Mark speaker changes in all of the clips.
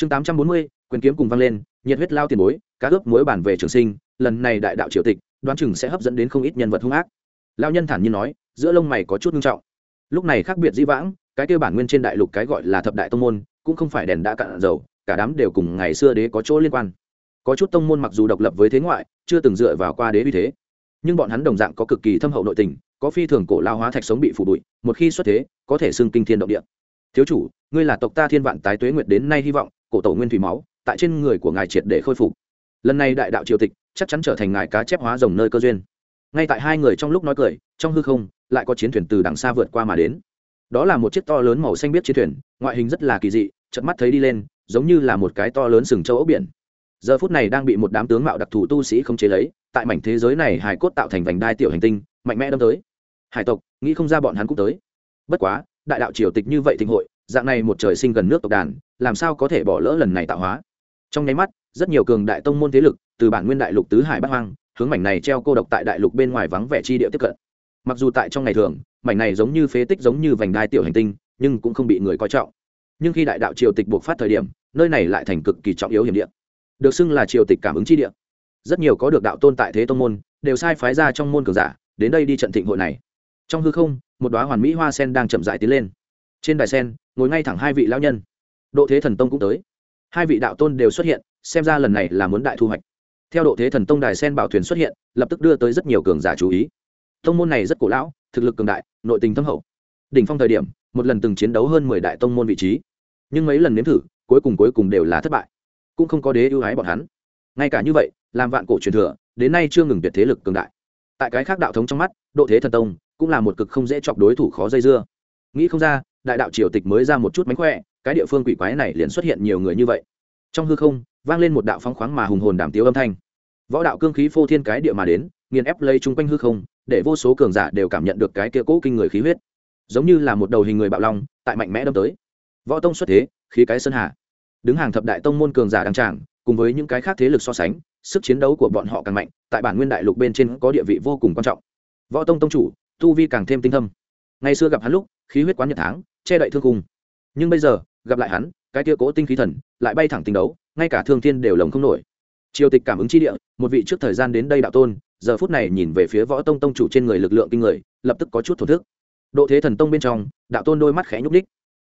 Speaker 1: chương tám trăm bốn mươi, quyền kiếm cùng vang lên, nhiệt huyết lao tiền bối, cá ướp mối bản về trường sinh, lần này đại đạo triều tịch, đoán chừng sẽ hấp dẫn đến không ít nhân vật hung ác. Lao nhân thản nhiên nói, giữa lông mày có chút nghiêm trọng. Lúc này khác biệt dĩ vãng, cái kêu bản nguyên trên đại lục cái gọi là thập đại tông môn, cũng không phải đèn đã cạn dầu, cả đám đều cùng ngày xưa đế có chỗ liên quan. Có chút tông môn mặc dù độc lập với thế ngoại, chưa từng dựa vào qua đế uy thế, nhưng bọn hắn đồng dạng có cực kỳ thâm hậu nội tình, có phi thường cổ lao hóa thạch sống bị phủ bụi, một khi xuất thế, có thể xưng kinh thiên động địa. Thiếu chủ, ngươi là tộc ta thiên vạn tái tuế nguyệt đến nay hy vọng cổ tổ nguyên thủy máu, tại trên người của ngài triệt để khôi phục. Lần này đại đạo triều tịch chắc chắn trở thành ngài cá chép hóa rồng nơi cơ duyên. Ngay tại hai người trong lúc nói cười, trong hư không, lại có chiến thuyền từ đằng xa vượt qua mà đến. Đó là một chiếc to lớn màu xanh biết chiến thuyền, ngoại hình rất là kỳ dị, chợt mắt thấy đi lên, giống như là một cái to lớn sừng châu ốc biển. Giờ phút này đang bị một đám tướng mạo đặc thù tu sĩ không chế lấy, tại mảnh thế giới này hải cốt tạo thành vành đai tiểu hành tinh, mạnh mẽ đâm tới. Hải tộc, nghĩ không ra bọn hắn cũng tới. Bất quá, đại đạo triều tịch như vậy thịnh hội dạng này một trời sinh gần nước tộc đàn, làm sao có thể bỏ lỡ lần này tạo hóa? Trong nháy mắt, rất nhiều cường đại tông môn thế lực, từ bản nguyên đại lục tứ hải bắc hoang, hướng mảnh này treo cô độc tại đại lục bên ngoài vắng vẻ chi địa tiếp cận. Mặc dù tại trong ngày thường, mảnh này giống như phế tích giống như vành đai tiểu hành tinh, nhưng cũng không bị người coi trọng. Nhưng khi đại đạo triều tịch buộc phát thời điểm, nơi này lại thành cực kỳ trọng yếu hiểm địa. Được xưng là triều tịch cảm ứng chi địa. Rất nhiều có được đạo tôn tại thế tông môn, đều sai phái ra trong môn cường giả, đến đây đi trận thịnh hội này. Trong hư không, một đoá hoàn mỹ hoa sen đang chậm dại tiến lên. Trên đài sen ngồi ngay thẳng hai vị lão nhân. Độ thế thần tông cũng tới. Hai vị đạo tôn đều xuất hiện, xem ra lần này là muốn đại thu hoạch. Theo độ thế thần tông đài sen bảo thuyền xuất hiện, lập tức đưa tới rất nhiều cường giả chú ý. Tông môn này rất cổ lão, thực lực cường đại, nội tình thâm hậu. Đỉnh phong thời điểm, một lần từng chiến đấu hơn mười đại tông môn vị trí. Nhưng mấy lần nếm thử, cuối cùng cuối cùng đều là thất bại. Cũng không có đế ưu ái bọn hắn. Ngay cả như vậy, làm vạn cổ truyền thừa, đến nay chưa ngừng tuyệt thế lực cường đại. Tại cái khác đạo thống trong mắt, độ thế thần tông cũng là một cực không dễ chọc đối thủ khó dây dưa. Nghĩ không ra đại đạo triều tịch mới ra một chút mánh khỏe, cái địa phương quỷ quái này liền xuất hiện nhiều người như vậy. Trong hư không, vang lên một đạo phóng khoáng mà hùng hồn đàm tiếu âm thanh. Võ đạo cương khí phô thiên cái địa mà đến, nghiền ép lây chung quanh hư không, để vô số cường giả đều cảm nhận được cái kia cố kinh người khí huyết. Giống như là một đầu hình người bạo long, tại mạnh mẽ đâm tới. Võ tông xuất thế, khí cái sơn hà. Đứng hàng thập đại tông môn cường giả đăng tràng cùng với những cái khác thế lực so sánh, sức chiến đấu của bọn họ càng mạnh, tại bản nguyên đại lục bên trên có địa vị vô cùng quan trọng. Võ tông tông chủ, tu vi càng thêm tinh thâm. Ngày xưa gặp hắn lúc, khí huyết quán nhật tháng che đậy thương cung nhưng bây giờ, gặp lại hắn, cái tia cố tinh khí thần lại bay thẳng tình đấu, ngay cả thương thiên đều lồng không nổi. Triều tịch cảm ứng chi địa, một vị trước thời gian đến đây đạo tôn, giờ phút này nhìn về phía võ tông tông chủ trên người lực lượng kinh người, lập tức có chút thổ thức. Độ thế thần tông bên trong, đạo tôn đôi mắt khẽ nhúc ních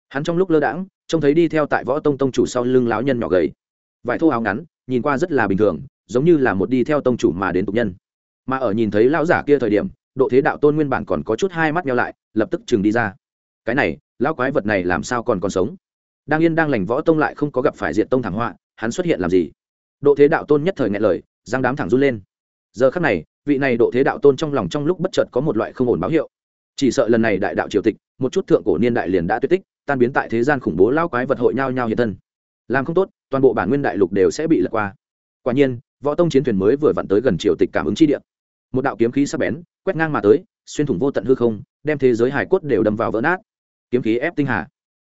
Speaker 1: hắn trong lúc lơ đãng, trông thấy đi theo tại võ tông tông chủ sau lưng lão nhân nhỏ gầy. Vải thô áo ngắn, nhìn qua rất là bình thường, giống như là một đi theo tông chủ mà đến tục nhân. Mà ở nhìn thấy lão giả kia thời điểm, độ thế đạo tôn nguyên bản còn có chút hai mắt nhau lại, lập tức chừng đi ra. Cái này lão quái vật này làm sao còn còn sống? Đang yên đang lành võ tông lại không có gặp phải diện tông thảm họa, hắn xuất hiện làm gì? Độ thế đạo tôn nhất thời nghe lời, giang đám thẳng run lên. Giờ khắc này, vị này độ thế đạo tôn trong lòng trong lúc bất chợt có một loại không ổn báo hiệu. Chỉ sợ lần này đại đạo triều tịch, một chút thượng cổ niên đại liền đã tuyệt tích, tan biến tại thế gian khủng bố lao quái vật hội nhau nhau hiện thân. Làm không tốt, toàn bộ bản nguyên đại lục đều sẽ bị lật qua. Quả nhiên, võ tông chiến thuyền mới vừa vặn tới gần triều tịch cảm ứng chi địa. Một đạo kiếm khí sắc bén, quét ngang mà tới, xuyên thủng vô tận hư không, đem thế giới hải cốt đều đâm vào vỡ nát kiếm khí ép tinh hà.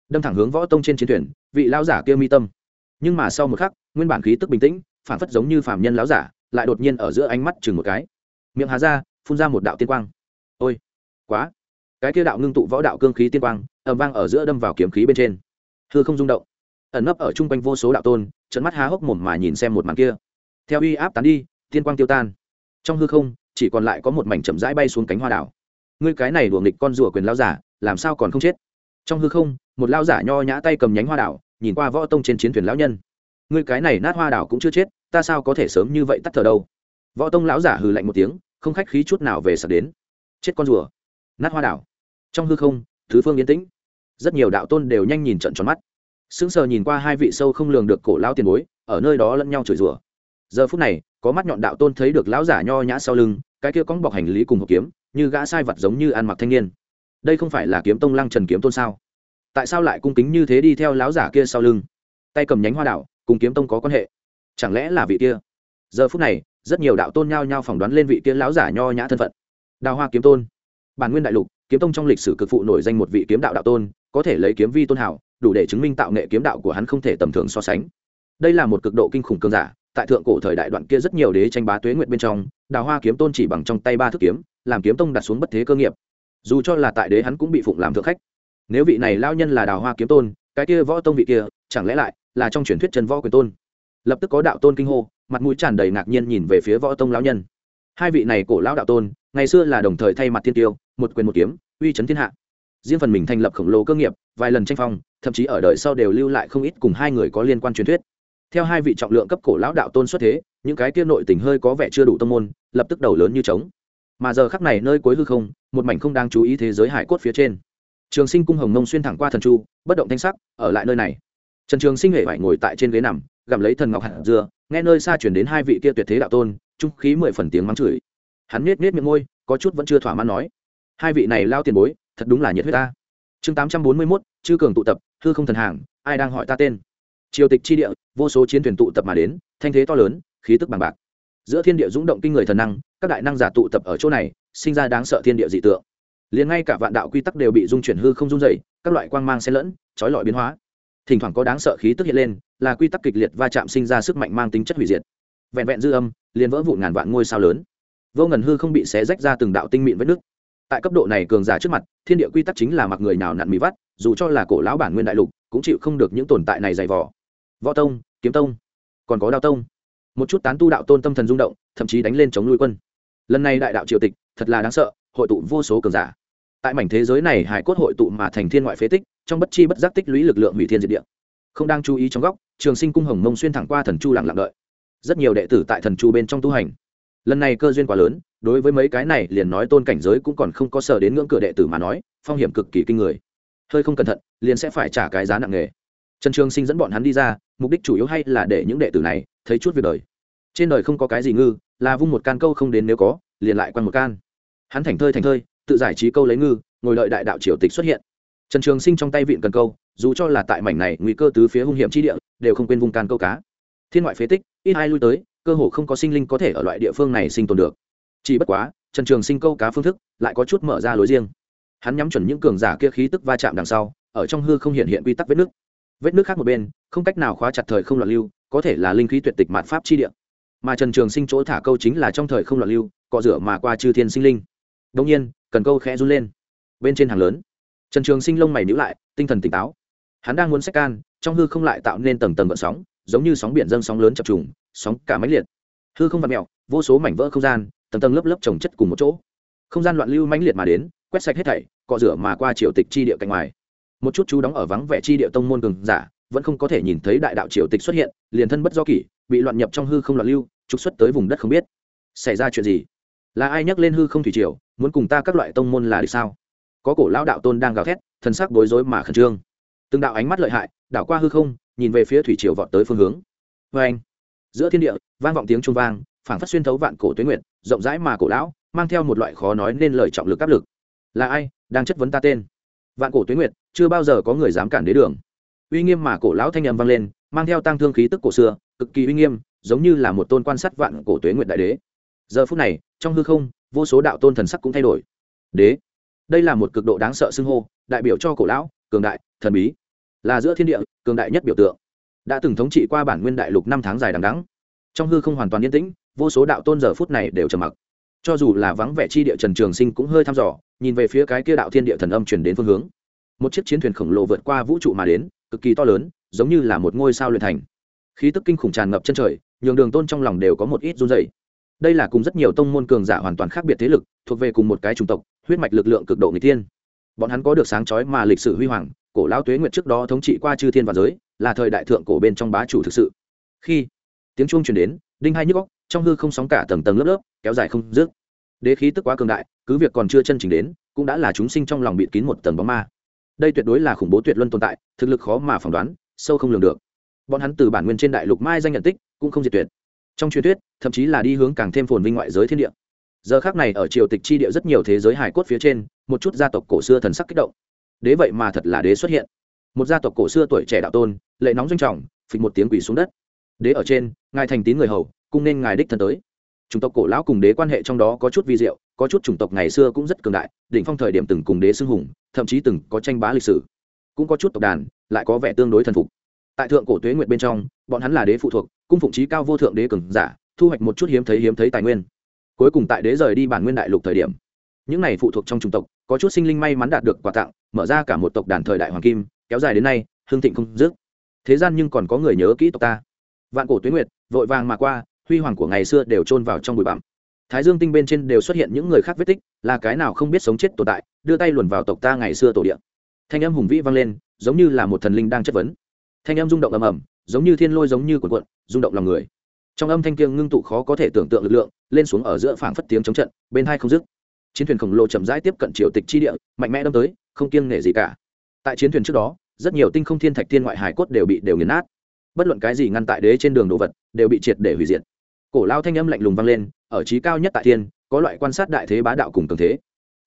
Speaker 1: Đâm thẳng hướng võ tông trên chiến thuyền, vị lao giả kia mi tâm. Nhưng mà sau một khắc, nguyên bản khí tức bình tĩnh, phản phất giống như phàm nhân láo giả, lại đột nhiên ở giữa ánh mắt chừng một cái. Miệng hà ra, phun ra một đạo tiên quang. Ôi, quá. Cái kia đạo ngưng tụ võ đạo cương khí tiên quang ẩm vang ở giữa đâm vào kiếm khí bên trên. Hư không rung động. Ẩn nấp ở chung quanh vô số đạo tôn trận mắt há hốc mồm mà nhìn xem một màn kia. Theo uy áp tán đi, tiên quang tiêu tan. Trong hư không, chỉ còn lại có một mảnh chậm rãi bay xuống cánh hoa đảo. Ngươi cái này đùa nghịch con rùa quyền lao giả, làm sao còn không chết? Trong hư không, một lao giả nho nhã tay cầm nhánh hoa đảo, nhìn qua võ tông trên chiến thuyền lão nhân. Ngươi cái này nát hoa đảo cũng chưa chết, ta sao có thể sớm như vậy tắt thở đâu? Võ tông lão giả hừ lạnh một tiếng, không khách khí chút nào về sập đến. Chết con rùa. Nát hoa đảo. Trong hư không, thứ phương yên tĩnh. Rất nhiều đạo tôn đều nhanh nhìn trận tròn mắt. Sững sờ nhìn qua hai vị sâu không lường được cổ lao tiền bối, ở nơi đó lẫn nhau chửi rủa. Giờ phút này, có mắt nhọn đạo tôn thấy được lão giả nho nhã sau lưng, cái kia cóng bọc hành lý cùng hộp kiếm, như gã sai vật giống như ăn mặc thanh niên đây không phải là kiếm tông lăng trần kiếm tôn sao? Tại sao lại cung kính như thế đi theo lão giả kia sau lưng? Tay cầm nhánh hoa đạo cùng kiếm tông có quan hệ? Chẳng lẽ là vị kia? Giờ phút này, rất nhiều đạo tôn nhao nhao phỏng đoán lên vị kia lão giả nho nhã thân phận. Đào hoa kiếm tôn. Bản nguyên đại lục, kiếm tông trong lịch sử cực phụ nổi danh một vị kiếm đạo đạo tôn, có thể lấy kiếm vi tôn hảo, đủ để chứng minh tạo nghệ kiếm đạo của hắn không thể tầm thường so sánh. Đây là một cực độ kinh khủng cường giả, tại thượng cổ thời đại đoạn kia rất nhiều đế tranh bá tuế nguyện bên trong, đào hoa kiếm tôn chỉ bằng trong tay ba thước kiếm, làm kiếm tông đặt xuống bất thế cơ nghiệp dù cho là tại đế hắn cũng bị phụng làm thượng khách. Nếu vị này lao nhân là đào hoa kiếm tôn, cái kia võ tông vị kia, chẳng lẽ lại là trong truyền thuyết trần võ quyền tôn? Lập tức có đạo tôn kinh hô, mặt mũi tràn đầy ngạc nhiên nhìn về phía võ tông lão nhân. Hai vị này cổ lão đạo tôn, ngày xưa là đồng thời thay mặt thiên tiêu, một quyền một kiếm, uy chấn thiên hạ. Riêng phần mình thành lập khổng lồ cơ nghiệp, vài lần tranh phong, thậm chí ở đời sau đều lưu lại không ít cùng hai người có liên quan truyền thuyết. Theo hai vị trọng lượng cấp cổ lão đạo tôn xuất thế, những cái kia nội tình hơi có vẻ chưa đủ tâm môn, lập tức đầu lớn như trống mà giờ khắc này nơi cuối hư không, một mảnh không đang chú ý thế giới hải cốt phía trên. Trường sinh cung hồng nông xuyên thẳng qua thần chu, bất động thanh sắc, ở lại nơi này. Trần trường sinh hề phải ngồi tại trên ghế nằm, gặm lấy thần ngọc hạt dưa, nghe nơi xa chuyển đến hai vị kia tuyệt thế đạo tôn, trung khí mười phần tiếng mắng chửi. Hắn nết nết miệng môi, có chút vẫn chưa thỏa mãn nói, hai vị này lao tiền bối, thật đúng là nhiệt huyết ta. Chương tám trăm bốn mươi mốt, chư cường tụ tập, hư không thần hàng, ai đang hỏi ta tên? Triều tịch chi địa, vô số chiến thuyền tụ tập mà đến, thanh thế to lớn, khí tức bằng bạc. Giữa thiên địa dũng động kinh người thần năng các đại năng giả tụ tập ở chỗ này, sinh ra đáng sợ thiên địa dị tượng. Liền ngay cả vạn đạo quy tắc đều bị dung chuyển hư không dung dày các loại quang mang xen lẫn trói lọi biến hóa. Thỉnh thoảng có đáng sợ khí tức hiện lên, là quy tắc kịch liệt va chạm sinh ra sức mạnh mang tính chất hủy diệt. Vẹn vẹn dư âm, liền vỡ vụn ngàn vạn ngôi sao lớn. Vô ngần hư không bị xé rách ra từng đạo tinh mịn vết nước tại cấp độ này cường giả trước mặt, thiên địa quy tắc chính là mặc người nào nặn mì vắt, dù cho là cổ lão bản nguyên đại lục, cũng chịu không được những tồn tại này dày vỏ võ tông, kiếm tông, còn có đao tông. Một chút tán tu đạo tôn tâm thần rung động, thậm chí đánh lên chống nuôi quân lần này đại đạo triều tịch, thật là đáng sợ, hội tụ vô số cường giả. Tại mảnh thế giới này, hải cốt hội tụ mà thành thiên ngoại phế tích, trong bất chi bất giác tích lũy lực lượng hủy thiên diệt địa. Không đang chú ý trong góc, trường sinh cung hồng mông xuyên thẳng qua thần chu lặng lặng đợi. Rất nhiều đệ tử tại thần chu bên trong tu hành. Lần này cơ duyên quá lớn, đối với mấy cái này liền nói tôn cảnh giới cũng còn không có sở đến ngưỡng cửa đệ tử mà nói, phong hiểm cực kỳ kinh người. Hơi không cẩn thận, liền sẽ phải trả cái giá nặng nề. Trần trường sinh dẫn bọn hắn đi ra, mục đích chủ yếu hay là để những đệ tử này thấy chút việc đời. Trên đời không có cái gì ngư là vung một can câu không đến nếu có, liền lại quăng một can. Hắn thành thơi thành thơi, tự giải trí câu lấy ngư, ngồi đợi đại đạo triều tịch xuất hiện. Trần trường sinh trong tay vịn cần câu, dù cho là tại mảnh này nguy cơ tứ phía hung hiểm chi địa, đều không quên vung can câu cá. Thiên ngoại phế tích, ít ai lui tới, cơ hồ không có sinh linh có thể ở loại địa phương này sinh tồn được. Chỉ bất quá, trần trường sinh câu cá phương thức lại có chút mở ra lối riêng. Hắn nhắm chuẩn những cường giả kia khí tức va chạm đằng sau, ở trong hư không hiện hiện quy tắc vết nước. Vết nước khác một bên, không cách nào khóa chặt thời không loạn lưu, có thể là linh khí tuyệt tịch mạt pháp chi địa mà trần trường sinh chỗ thả câu chính là trong thời không loạn lưu cọ rửa mà qua chư thiên sinh linh. Đông nhiên, cần câu khẽ run lên. Bên trên hàng lớn, trần trường sinh lông mày nhữ lại, tinh thần tỉnh táo. Hắn đang muốn sách can, trong hư không lại tạo nên tầng tầng gợn sóng, giống như sóng biển dâng sóng lớn chập trùng, sóng cả máy liệt. Hư không vặt mẹo vô số mảnh vỡ không gian, tầng tầng lớp lớp trồng chất cùng một chỗ. Không gian loạn lưu mãnh liệt mà đến, quét sạch hết thảy, cọ rửa mà qua triều tịch chi địa cạnh ngoài. Một chút chú đóng ở vắng vẻ chi địa tông môn cường giả, vẫn không có thể nhìn thấy đại đạo triều tịch xuất hiện, liền thân bất do kỷ bị loạn nhập trong hư không loạn lưu, trục xuất tới vùng đất không biết. Xảy ra chuyện gì? Là ai nhắc lên hư không thủy triều, muốn cùng ta các loại tông môn là được sao? Có cổ lão đạo tôn đang gào thét, thần sắc bối rối mà khẩn trương. Từng đạo ánh mắt lợi hại, đảo qua hư không, nhìn về phía thủy triều vọt tới phương hướng. Vê anh, giữa thiên địa, vang vọng tiếng trung vang, phảng phất xuyên thấu vạn cổ tuyến nguyện rộng rãi mà cổ lão, mang theo một loại khó nói nên lời trọng lực áp lực. Là ai đang chất vấn ta tên? Vạn cổ tuyến nguyệt, chưa bao giờ có người dám cản đế đường. Uy nghiêm mà cổ lão thanh âm vang lên, mang theo tăng thương khí tức cổ xưa cực kỳ uy nghiêm, giống như là một tôn quan sát vạn cổ tuế nguyện đại đế. Giờ phút này, trong hư không, vô số đạo tôn thần sắc cũng thay đổi. Đế, đây là một cực độ đáng sợ xưng hô, đại biểu cho cổ lão, cường đại, thần bí. Là giữa thiên địa, cường đại nhất biểu tượng. Đã từng thống trị qua bản nguyên đại lục năm tháng dài đằng đắng trong hư không hoàn toàn yên tĩnh, vô số đạo tôn giờ phút này đều trầm mặc. Cho dù là vắng vẻ chi địa trần trường sinh cũng hơi thăm dò, nhìn về phía cái kia đạo thiên địa thần âm chuyển đến phương hướng. Một chiếc chiến thuyền khổng lồ vượt qua vũ trụ mà đến, cực kỳ to lớn, giống như là một ngôi sao luyện thành khí tức kinh khủng tràn ngập chân trời, nhường đường tôn trong lòng đều có một ít run dày đây là cùng rất nhiều tông môn cường giả hoàn toàn khác biệt thế lực, thuộc về cùng một cái chủng tộc, huyết mạch lực lượng cực độ người tiên bọn hắn có được sáng chói mà lịch sử huy hoàng, cổ lao tuế nguyệt trước đó thống trị qua chư thiên và giới, là thời đại thượng cổ bên trong bá chủ thực sự. Khi tiếng chuông truyền đến, đinh hai nhức góc trong hư không sóng cả tầng tầng lớp lớp, kéo dài không dứt. Đế khí tức quá cường đại, cứ việc còn chưa chân chỉnh đến, cũng đã là chúng sinh trong lòng bịt kín một tầng bóng ma. Đây tuyệt đối là khủng bố tuyệt luân tồn tại, thực lực khó mà phỏng đoán, sâu không lường được bọn hắn từ bản nguyên trên đại lục mai danh nhận tích cũng không diệt tuyệt. Trong truyền thuyết, thậm chí là đi hướng càng thêm phồn vinh ngoại giới thiên địa. Giờ khác này ở triều tịch chi địa rất nhiều thế giới hải cốt phía trên, một chút gia tộc cổ xưa thần sắc kích động. Đế vậy mà thật là đế xuất hiện. Một gia tộc cổ xưa tuổi trẻ đạo tôn, lệ nóng doanh trọng, phịch một tiếng quỷ xuống đất. Đế ở trên, ngài thành tín người hầu, cung nên ngài đích thân tới. Chủng tộc cổ lão cùng đế quan hệ trong đó có chút vi diệu, có chút chủng tộc ngày xưa cũng rất cường đại, đỉnh phong thời điểm từng cùng đế xưng hùng, thậm chí từng có tranh bá lịch sử. Cũng có chút tộc đàn, lại có vẻ tương đối thần phục tại thượng cổ tuế nguyệt bên trong, bọn hắn là đế phụ thuộc, cung phụng trí cao vô thượng đế cường giả, thu hoạch một chút hiếm thấy hiếm thấy tài nguyên. Cuối cùng tại đế rời đi bản nguyên đại lục thời điểm, những này phụ thuộc trong chủng tộc, có chút sinh linh may mắn đạt được quà tặng, mở ra cả một tộc đàn thời đại hoàng kim, kéo dài đến nay, hương thịnh không dứt. Thế gian nhưng còn có người nhớ kỹ tộc ta. Vạn cổ tuế nguyệt, vội vàng mà qua, huy hoàng của ngày xưa đều chôn vào trong bụi bặm. Thái dương tinh bên trên đều xuất hiện những người khác vết tích, là cái nào không biết sống chết tồn tại, đưa tay luồn vào tộc ta ngày xưa tổ địa. Thanh âm hùng vĩ vang lên, giống như là một thần linh đang chất vấn thanh âm rung động ầm ầm, giống như thiên lôi giống như cuộn cuộn, rung động lòng người. Trong âm thanh kiêng ngưng tụ khó có thể tưởng tượng lực lượng, lên xuống ở giữa phảng phất tiếng chống trận, bên hai không dứt. Chiến thuyền khổng lồ chậm rãi tiếp cận triều tịch chi địa, mạnh mẽ đâm tới, không kiêng nể gì cả. Tại chiến thuyền trước đó, rất nhiều tinh không thiên thạch thiên ngoại hải cốt đều bị đều nghiền nát. Bất luận cái gì ngăn tại đế trên đường đồ vật, đều bị triệt để hủy diệt. Cổ lao thanh âm lạnh lùng vang lên, ở trí cao nhất tại thiên, có loại quan sát đại thế bá đạo cùng cường thế.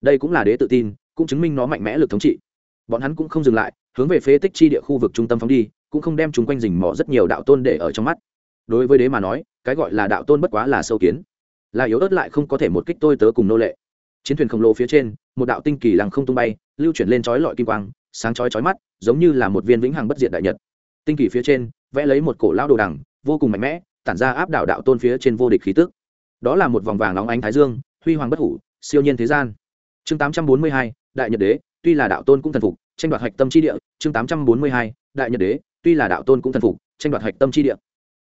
Speaker 1: Đây cũng là đế tự tin, cũng chứng minh nó mạnh mẽ lực thống trị. Bọn hắn cũng không dừng lại, hướng về phế tích chi địa khu vực trung tâm phóng đi cũng không đem chúng quanh rình mò rất nhiều đạo tôn để ở trong mắt. Đối với đế mà nói cái gọi là đạo tôn bất quá là sâu kiến. Là yếu ớt lại không có thể một kích tôi tớ cùng nô lệ. Chiến thuyền khổng lồ phía trên một đạo tinh kỳ lăng không tung bay lưu chuyển lên chói lọi kim quang sáng chói chói mắt giống như là một viên vĩnh hằng bất diệt đại nhật. Tinh kỳ phía trên vẽ lấy một cổ lao đồ đằng vô cùng mạnh mẽ tản ra áp đảo đạo tôn phía trên vô địch khí tức. Đó là một vòng vàng nóng ánh thái dương huy hoàng bất hủ siêu nhiên thế gian. Chương 842, đại nhật đế tuy là đạo tôn cũng thần phục tranh đoạt hạch tâm chi địa chương 842, đại nhật đế tuy là đạo tôn cũng thần phục, tranh đoạt hạch tâm chi địa.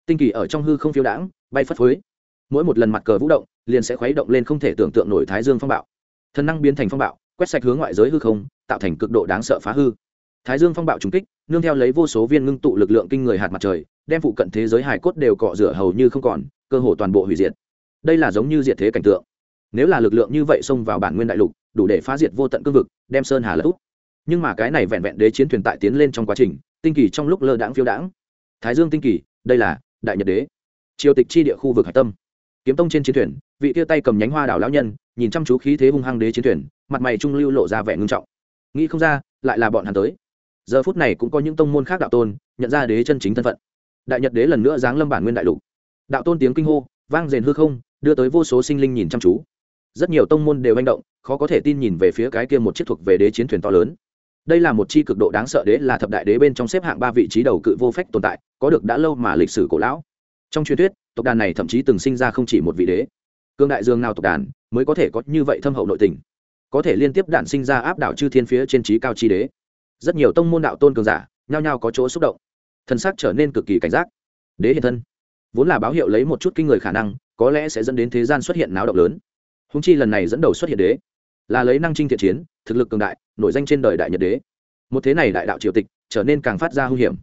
Speaker 1: Tinh kỳ ở trong hư không phiêu đãng, bay phất phới. Mỗi một lần mặt cờ vũ động, liền sẽ khuấy động lên không thể tưởng tượng nổi thái dương phong bạo. Thần năng biến thành phong bạo, quét sạch hướng ngoại giới hư không, tạo thành cực độ đáng sợ phá hư. Thái dương phong bạo trùng kích, nương theo lấy vô số viên ngưng tụ lực lượng kinh người hạt mặt trời, đem phụ cận thế giới hải cốt đều cọ rửa hầu như không còn, cơ hồ toàn bộ hủy diệt. Đây là giống như diệt thế cảnh tượng. Nếu là lực lượng như vậy xông vào bản nguyên đại lục, đủ để phá diệt vô tận cương vực, đem sơn hà lỡ úp. Nhưng mà cái này vẹn vẹn đế chiến thuyền tại tiến lên trong quá trình tinh kỳ trong lúc lơ đãng phiêu đãng. Thái dương tinh kỳ, đây là đại nhật đế. Triều tịch chi địa khu vực hải tâm. Kiếm tông trên chiến thuyền, vị tia tay cầm nhánh hoa đảo lão nhân, nhìn chăm chú khí thế hung hăng đế chiến thuyền, mặt mày trung lưu lộ ra vẻ ngưng trọng. Nghĩ không ra, lại là bọn hắn tới. Giờ phút này cũng có những tông môn khác đạo tôn, nhận ra đế chân chính thân phận. Đại nhật đế lần nữa giáng lâm bản nguyên đại lục. Đạo tôn tiếng kinh hô, vang rền hư không, đưa tới vô số sinh linh nhìn chăm chú. Rất nhiều tông môn đều manh động, khó có thể tin nhìn về phía cái kia một chiếc thuộc về đế chiến thuyền to lớn đây là một chi cực độ đáng sợ đế là thập đại đế bên trong xếp hạng ba vị trí đầu cự vô phách tồn tại, có được đã lâu mà lịch sử cổ lão. Trong truyền thuyết, tộc đàn này thậm chí từng sinh ra không chỉ một vị đế. Cương đại dương nào tộc đàn mới có thể có như vậy thâm hậu nội tình? Có thể liên tiếp đản sinh ra áp đảo chư thiên phía trên trí cao chi đế. Rất nhiều tông môn đạo tôn cường giả nhao nhao có chỗ xúc động. Thân xác trở nên cực kỳ cảnh giác. Đế hiện thân. Vốn là báo hiệu lấy một chút kinh người khả năng, có lẽ sẽ dẫn đến thế gian xuất hiện náo động lớn. Húng chi lần này dẫn đầu xuất hiện đế, là lấy năng trinh thiện chiến thực lực cường đại, nổi danh trên đời đại nhật đế. Một thế này đại đạo triều tịch, trở nên càng phát ra hung hiểm.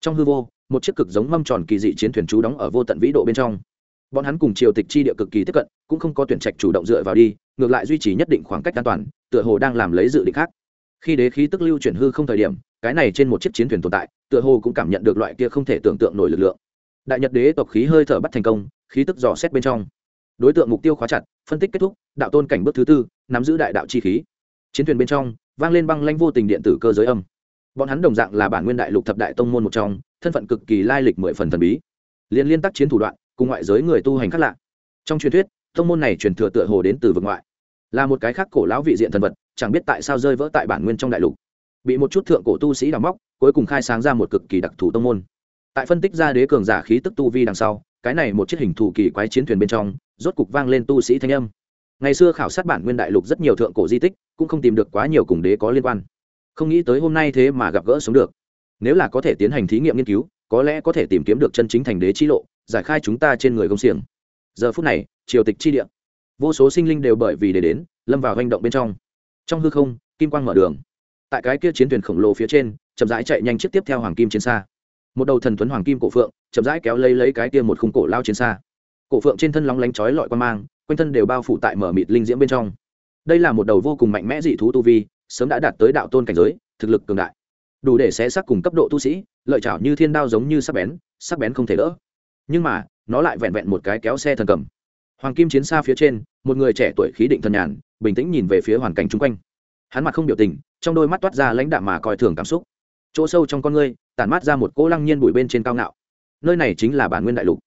Speaker 1: Trong hư vô, một chiếc cực giống mâm tròn kỳ dị chiến thuyền trú đóng ở vô tận vĩ độ bên trong. Bọn hắn cùng triều tịch chi địa cực kỳ tiếp cận, cũng không có tuyển trạch chủ động dựa vào đi, ngược lại duy trì nhất định khoảng cách an toàn, tựa hồ đang làm lấy dự định khác. Khi đế khí tức lưu chuyển hư không thời điểm, cái này trên một chiếc chiến thuyền tồn tại, tựa hồ cũng cảm nhận được loại kia không thể tưởng tượng nổi lực lượng. Đại nhật đế tộc khí hơi thở bắt thành công, khí tức dò xét bên trong. Đối tượng mục tiêu khóa chặt, phân tích kết thúc, đạo tôn cảnh bước thứ tư, nắm giữ đại đạo chi khí chiến thuyền bên trong vang lên băng lanh vô tình điện tử cơ giới âm. Bọn hắn đồng dạng là bản nguyên đại lục thập đại tông môn một trong, thân phận cực kỳ lai lịch mười phần thần bí. Liên liên tác chiến thủ đoạn, cùng ngoại giới người tu hành khác lạ. Trong truyền thuyết, tông môn này truyền thừa tựa hồ đến từ vực ngoại. Là một cái khác cổ lão vị diện thần vật, chẳng biết tại sao rơi vỡ tại bản nguyên trong đại lục. Bị một chút thượng cổ tu sĩ đào móc, cuối cùng khai sáng ra một cực kỳ đặc thù tông môn. Tại phân tích ra đế cường giả khí tức tu vi đằng sau, cái này một chiếc hình thù kỳ quái chiến thuyền bên trong, rốt cục vang lên tu sĩ thanh âm. Ngày xưa khảo sát bản nguyên đại lục rất nhiều thượng cổ di tích cũng không tìm được quá nhiều cùng đế có liên quan. Không nghĩ tới hôm nay thế mà gặp gỡ sống được. Nếu là có thể tiến hành thí nghiệm nghiên cứu, có lẽ có thể tìm kiếm được chân chính thành đế chi lộ, giải khai chúng ta trên người công xiềng. Giờ phút này, triều tịch chi địa. Vô số sinh linh đều bởi vì để đến, lâm vào hành động bên trong. Trong hư không, kim quang mở đường. Tại cái kia chiến thuyền khổng lồ phía trên, chậm rãi chạy nhanh chiếc tiếp theo hoàng kim chiến xa. Một đầu thần tuấn hoàng kim cổ phượng, chậm rãi kéo lấy lấy cái kia một khung cổ lao chiến xa. Cổ phượng trên thân lóng lánh chói lọi quan mang, quanh thân đều bao phủ tại mở mịt linh diễm bên trong đây là một đầu vô cùng mạnh mẽ dị thú tu vi, sớm đã đạt tới đạo tôn cảnh giới, thực lực cường đại. Đủ để xé xác cùng cấp độ tu sĩ, lợi chảo như thiên đao giống như sắc bén sắc bén không thể đỡ. Nhưng mà, nó lại vẹn vẹn một cái kéo xe thần cầm. Hoàng kim chiến xa phía trên, một người trẻ tuổi khí định thần nhàn, bình tĩnh nhìn về phía hoàn cảnh chung quanh. Hắn mặt không biểu tình, trong đôi mắt toát ra lãnh đạm mà coi thường cảm xúc. Chỗ sâu trong con ngươi, tản mát ra một cỗ lăng nhiên bụi bên trên cao ngạo. Nơi này chính là bản nguyên đại lục.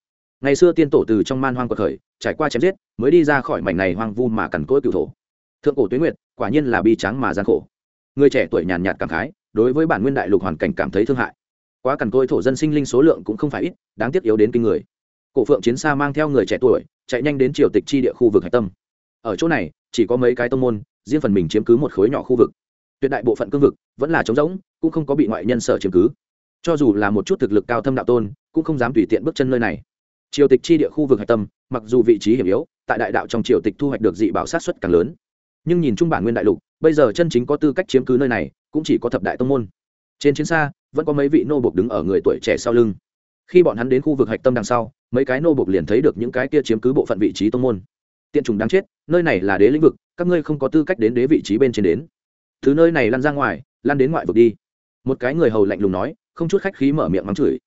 Speaker 1: Ngày xưa tiên tổ từ trong man hoang cuộc khởi, trải qua chém giết, mới đi ra khỏi mảnh này hoang vu mà cằn cỗi cựu thổ thượng cổ tuyến nguyệt, quả nhiên là bi trắng mà gian khổ. Người trẻ tuổi nhàn nhạt cảm khái, đối với bản nguyên đại lục hoàn cảnh cảm thấy thương hại. Quá cằn cỗi thổ dân sinh linh số lượng cũng không phải ít, đáng tiếc yếu đến kinh người. Cổ phượng chiến xa mang theo người trẻ tuổi, chạy nhanh đến triều tịch chi địa khu vực hạch tâm. Ở chỗ này, chỉ có mấy cái tông môn, riêng phần mình chiếm cứ một khối nhỏ khu vực. Tuyệt đại bộ phận cương vực vẫn là trống rỗng, cũng không có bị ngoại nhân sở chiếm cứ. Cho dù là một chút thực lực cao thâm đạo tôn, cũng không dám tùy tiện bước chân nơi này. Triều tịch chi địa khu vực hạch tâm, mặc dù vị trí hiểm yếu, tại đại đạo trong triều tịch thu hoạch được dị bảo sát xuất càng lớn nhưng nhìn chung bản nguyên đại lục, bây giờ chân chính có tư cách chiếm cứ nơi này, cũng chỉ có thập đại tông môn. Trên chiến xa, vẫn có mấy vị nô bộc đứng ở người tuổi trẻ sau lưng. Khi bọn hắn đến khu vực hạch tâm đằng sau, mấy cái nô bộc liền thấy được những cái kia chiếm cứ bộ phận vị trí tông môn. Tiện trùng đáng chết, nơi này là đế lĩnh vực, các ngươi không có tư cách đến đế vị trí bên trên đến. Thứ nơi này lăn ra ngoài, lăn đến ngoại vực đi. Một cái người hầu lạnh lùng nói, không chút khách khí mở miệng mắng chửi.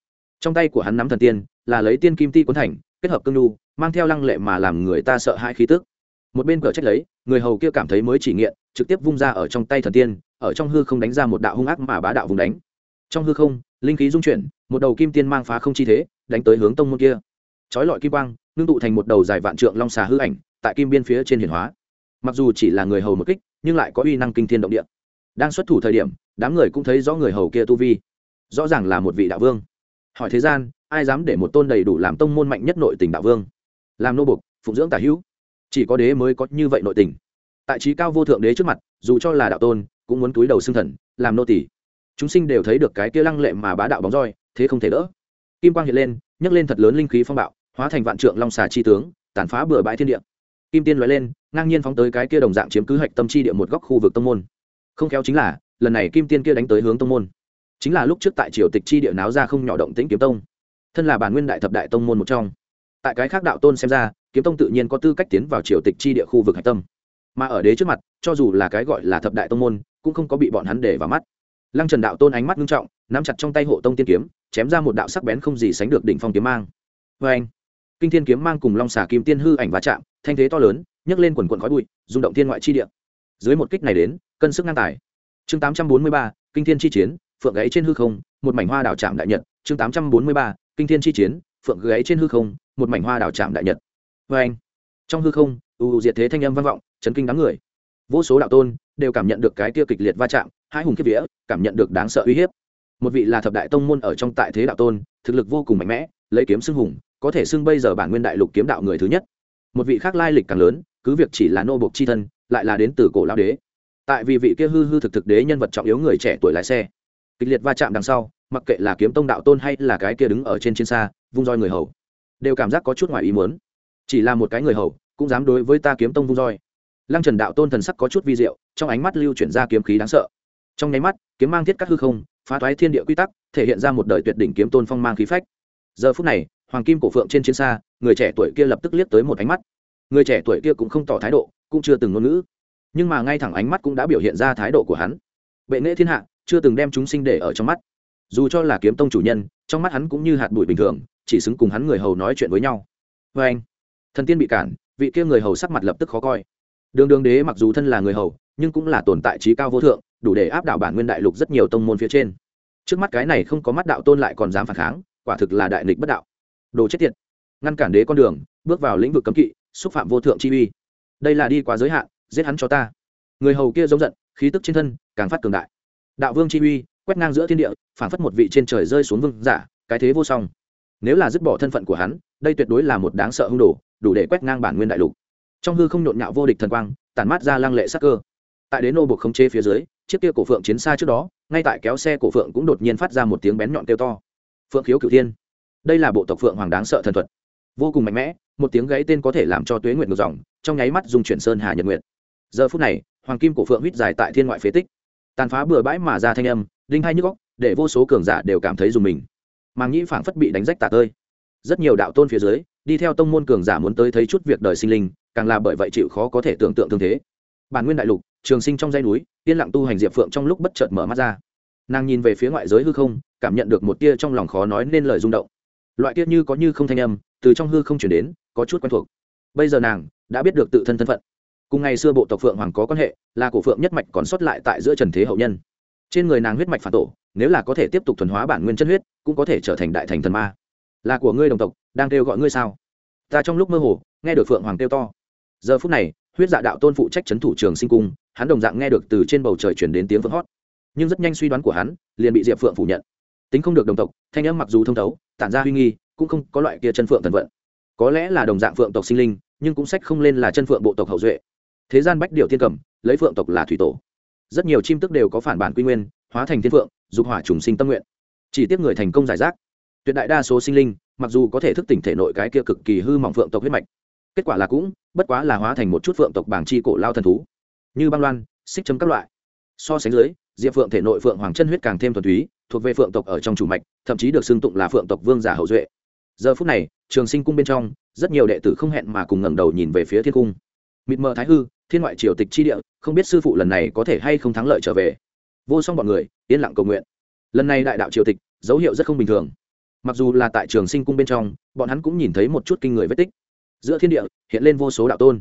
Speaker 1: Trong tay của hắn nắm thần tiên, là lấy tiên kim ti cuốn thành, kết hợp cương nhu mang theo lăng lệ mà làm người ta sợ hãi khí tức một bên cửa trách lấy, người hầu kia cảm thấy mới chỉ nghiện, trực tiếp vung ra ở trong tay thần tiên, ở trong hư không đánh ra một đạo hung ác mà bá đạo vùng đánh. Trong hư không, linh khí dung chuyển, một đầu kim tiên mang phá không chi thế, đánh tới hướng tông môn kia. Trói lọi kim quang, ngưng tụ thành một đầu dài vạn trượng long xà hư ảnh, tại kim biên phía trên hiển hóa. Mặc dù chỉ là người hầu một kích, nhưng lại có uy năng kinh thiên động địa. Đang xuất thủ thời điểm, đám người cũng thấy rõ người hầu kia tu vi. Rõ ràng là một vị đạo vương. Hỏi thế gian, ai dám để một tôn đầy đủ làm tông môn mạnh nhất nội tình đạo vương? Làm nô bục phụng dưỡng tả hữu chỉ có đế mới có như vậy nội tình. Tại trí cao vô thượng đế trước mặt, dù cho là đạo tôn, cũng muốn túi đầu xưng thần, làm nô tỷ chúng sinh đều thấy được cái kia lăng lệ mà bá đạo bóng roi, thế không thể đỡ. Kim quang hiện lên, nhấc lên thật lớn linh khí phong bạo, hóa thành vạn trượng long xà chi tướng, tàn phá bừa bãi thiên địa. Kim tiên loại lên, ngang nhiên phóng tới cái kia đồng dạng chiếm cứ hạch tâm chi địa một góc khu vực tông môn. Không khéo chính là, lần này kim tiên kia đánh tới hướng tông môn. Chính là lúc trước tại triều tịch chi địa náo ra không nhỏ động tĩnh kiếm tông. Thân là bản nguyên đại thập đại tông môn một trong. Tại cái khác đạo tôn xem ra kiếm tông tự nhiên có tư cách tiến vào triều tịch chi địa khu vực hạch tâm. Mà ở đế trước mặt, cho dù là cái gọi là thập đại tông môn, cũng không có bị bọn hắn để vào mắt. Lăng trần đạo tôn ánh mắt nghiêm trọng, nắm chặt trong tay hộ tông tiên kiếm, chém ra một đạo sắc bén không gì sánh được đỉnh phong kiếm mang. Vê anh, kinh thiên kiếm mang cùng long xà kim tiên hư ảnh va chạm, thanh thế to lớn, nhấc lên quần quần khói bụi, rung động thiên ngoại chi địa. Dưới một kích này đến, cân sức ngang tài. Chương tám trăm bốn mươi ba, kinh thiên chi chiến, phượng gáy trên hư không, một mảnh hoa đảo trạm đại nhật. Chương tám trăm bốn mươi ba, kinh thiên chi chiến, phượng gáy trên hư không, một mảnh hoa đảo trạm đại nhật vê anh. Trong hư không u diệt thế thanh âm vang vọng, chấn kinh đám người. Vô số đạo tôn đều cảm nhận được cái kia kịch liệt va chạm, hai hùng kiếp vía, cảm nhận được đáng sợ uy hiếp. Một vị là thập đại tông môn ở trong tại thế đạo tôn, thực lực vô cùng mạnh mẽ, lấy kiếm xưng hùng, có thể xưng bây giờ bản nguyên đại lục kiếm đạo người thứ nhất. Một vị khác lai lịch càng lớn, cứ việc chỉ là nô bộc chi thân, lại là đến từ cổ lao đế. Tại vì vị kia hư hư thực thực đế nhân vật trọng yếu người trẻ tuổi lái xe. Kịch liệt va chạm đằng sau, mặc kệ là kiếm tông đạo tôn hay là cái kia đứng ở trên trên xa, vung roi người hầu, đều cảm giác có chút ngoài ý muốn chỉ là một cái người hầu, cũng dám đối với ta kiếm tông vung roi. Lăng trần đạo tôn thần sắc có chút vi diệu, trong ánh mắt lưu chuyển ra kiếm khí đáng sợ. Trong nháy mắt, kiếm mang thiết các hư không, phá thoái thiên địa quy tắc, thể hiện ra một đời tuyệt đỉnh kiếm tôn phong mang khí phách. Giờ phút này, hoàng kim cổ phượng trên chiến xa, người trẻ tuổi kia lập tức liếc tới một ánh mắt. Người trẻ tuổi kia cũng không tỏ thái độ, cũng chưa từng ngôn ngữ. Nhưng mà ngay thẳng ánh mắt cũng đã biểu hiện ra thái độ của hắn. Bệ nghệ thiên hạ, chưa từng đem chúng sinh để ở trong mắt. Dù cho là kiếm tông chủ nhân, trong mắt hắn cũng như hạt bụi bình thường, chỉ xứng cùng hắn người hầu nói chuyện với nhau. Vê anh thần tiên bị cản, vị kia người hầu sắc mặt lập tức khó coi. Đường đường đế mặc dù thân là người hầu, nhưng cũng là tồn tại trí cao vô thượng, đủ để áp đảo bản nguyên đại lục rất nhiều tông môn phía trên. Trước mắt cái này không có mắt đạo tôn lại còn dám phản kháng, quả thực là đại nghịch bất đạo. Đồ chết tiệt. Ngăn cản đế con đường, bước vào lĩnh vực cấm kỵ, xúc phạm vô thượng chi uy. Đây là đi quá giới hạn, giết hắn cho ta. Người hầu kia giống giận, khí tức trên thân càng phát cường đại. Đạo vương chi uy, quét ngang giữa thiên địa phản phất một vị trên trời rơi xuống vương giả, cái thế vô song nếu là dứt bỏ thân phận của hắn, đây tuyệt đối là một đáng sợ hung đồ, đủ để quét ngang bản nguyên đại lục. Trong hư không nhộn nhạo vô địch thần quang, tản mát ra lăng lệ sắc cơ. Tại đến nô buộc khống chế phía dưới, chiếc kia cổ phượng chiến xa trước đó, ngay tại kéo xe cổ phượng cũng đột nhiên phát ra một tiếng bén nhọn kêu to. Phượng khiếu cửu thiên. Đây là bộ tộc phượng hoàng đáng sợ thần thuật. Vô cùng mạnh mẽ, một tiếng gãy tên có thể làm cho tuế nguyệt ngược dòng, trong nháy mắt dùng chuyển sơn hà nhật nguyệt. Giờ phút này, hoàng kim cổ phượng huýt dài tại thiên ngoại phế tích. Tàn phá bừa bãi mà ra thanh âm, đinh hai nhức góc để vô số cường giả đều cảm thấy dùng mình màng nhĩ phảng phất bị đánh rách tạc ơi rất nhiều đạo tôn phía dưới, đi theo tông môn cường giả muốn tới thấy chút việc đời sinh linh, càng là bởi vậy chịu khó có thể tưởng tượng thương thế. Bản nguyên đại lục, trường sinh trong dây núi, yên lặng tu hành diệp phượng trong lúc bất chợt mở mắt ra. Nàng nhìn về phía ngoại giới hư không, cảm nhận được một tia trong lòng khó nói nên lời rung động. Loại tia như có như không thanh âm, từ trong hư không chuyển đến, có chút quen thuộc. Bây giờ nàng đã biết được tự thân thân phận. Cùng ngày xưa bộ tộc phượng hoàng có quan hệ, là cổ phượng nhất mạch còn sót lại tại giữa trần thế hậu nhân. Trên người nàng huyết mạch phản tổ nếu là có thể tiếp tục thuần hóa bản nguyên chân huyết, cũng có thể trở thành đại thành thần ma. Là của ngươi đồng tộc, đang kêu gọi ngươi sao? Ta trong lúc mơ hồ, nghe được phượng hoàng kêu to. Giờ phút này, huyết dạ đạo tôn phụ trách c h ấ n thủ trường sinh cung, hắn đồng dạng nghe được từ trên bầu trời chuyển đến tiếng vỡ hót. Nhưng rất nhanh suy đoán của hắn, liền bị diệp phượng phủ nhận. Tính không được đồng tộc, thanh âm mặc dù thông thấu, tản ra huy nghi, cũng không có loại kia chân phượng thần vận. Có lẽ là đồng dạng phượng tộc sinh linh, nhưng cũng sách không lên là chân phượng bộ tộc hậu duệ. Thế gian bách điều thiên cầm, lấy phượng tộc là thủy tổ rất nhiều chim tức đều có phản bản quy nguyên, hóa thành thiên phượng, dục hỏa trùng sinh tâm nguyện. Chỉ tiếc người thành công giải rác. Tuyệt đại đa số sinh linh, mặc dù có thể thức tỉnh thể nội cái kia cực kỳ hư mỏng phượng tộc huyết mạch, kết quả là cũng, bất quá là hóa thành một chút phượng tộc bảng chi cổ lao thần thú. Như băng loan, xích chấm các loại. So sánh dưới, diệp phượng thể nội phượng hoàng chân huyết càng thêm thuần túy, thuộc về phượng tộc ở trong chủ mạch, thậm chí được xưng tụng là phượng tộc vương giả hậu duệ. Giờ phút này, trường sinh cung bên trong, rất nhiều đệ tử không hẹn mà cùng ngẩng đầu nhìn về phía thiên cung. Mịt mờ thái hư thiên ngoại triều tịch chi địa, không biết sư phụ lần này có thể hay không thắng lợi trở về. Vô song bọn người, yên lặng cầu nguyện. Lần này đại đạo triều tịch, dấu hiệu rất không bình thường. Mặc dù là tại trường sinh cung bên trong, bọn hắn cũng nhìn thấy một chút kinh người vết tích. Giữa thiên địa, hiện lên vô số đạo tôn.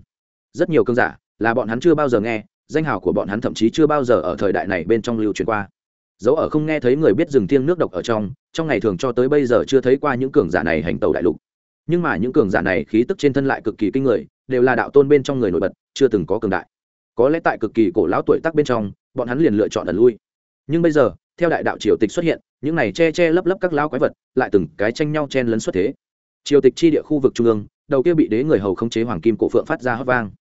Speaker 1: Rất nhiều cơn giả, là bọn hắn chưa bao giờ nghe, danh hào của bọn hắn thậm chí chưa bao giờ ở thời đại này bên trong lưu truyền qua. Dấu ở không nghe thấy người biết rừng thiêng nước độc ở trong trong ngày thường cho tới bây giờ chưa thấy qua những cường giả này hành tàu đại lục. Nhưng mà những cường giả này khí tức trên thân lại cực kỳ kinh người đều là đạo tôn bên trong người nổi bật, chưa từng có cường đại. Có lẽ tại cực kỳ cổ lão tuổi tác bên trong, bọn hắn liền lựa chọn ẩn lui. Nhưng bây giờ, theo đại đạo triều tịch xuất hiện, những này che che lấp lấp các lão quái vật lại từng cái tranh nhau chen lấn xuất thế. Triều tịch chi địa khu vực trung ương, đầu kia bị đế người hầu khống chế hoàng kim cổ phượng phát ra hót vang.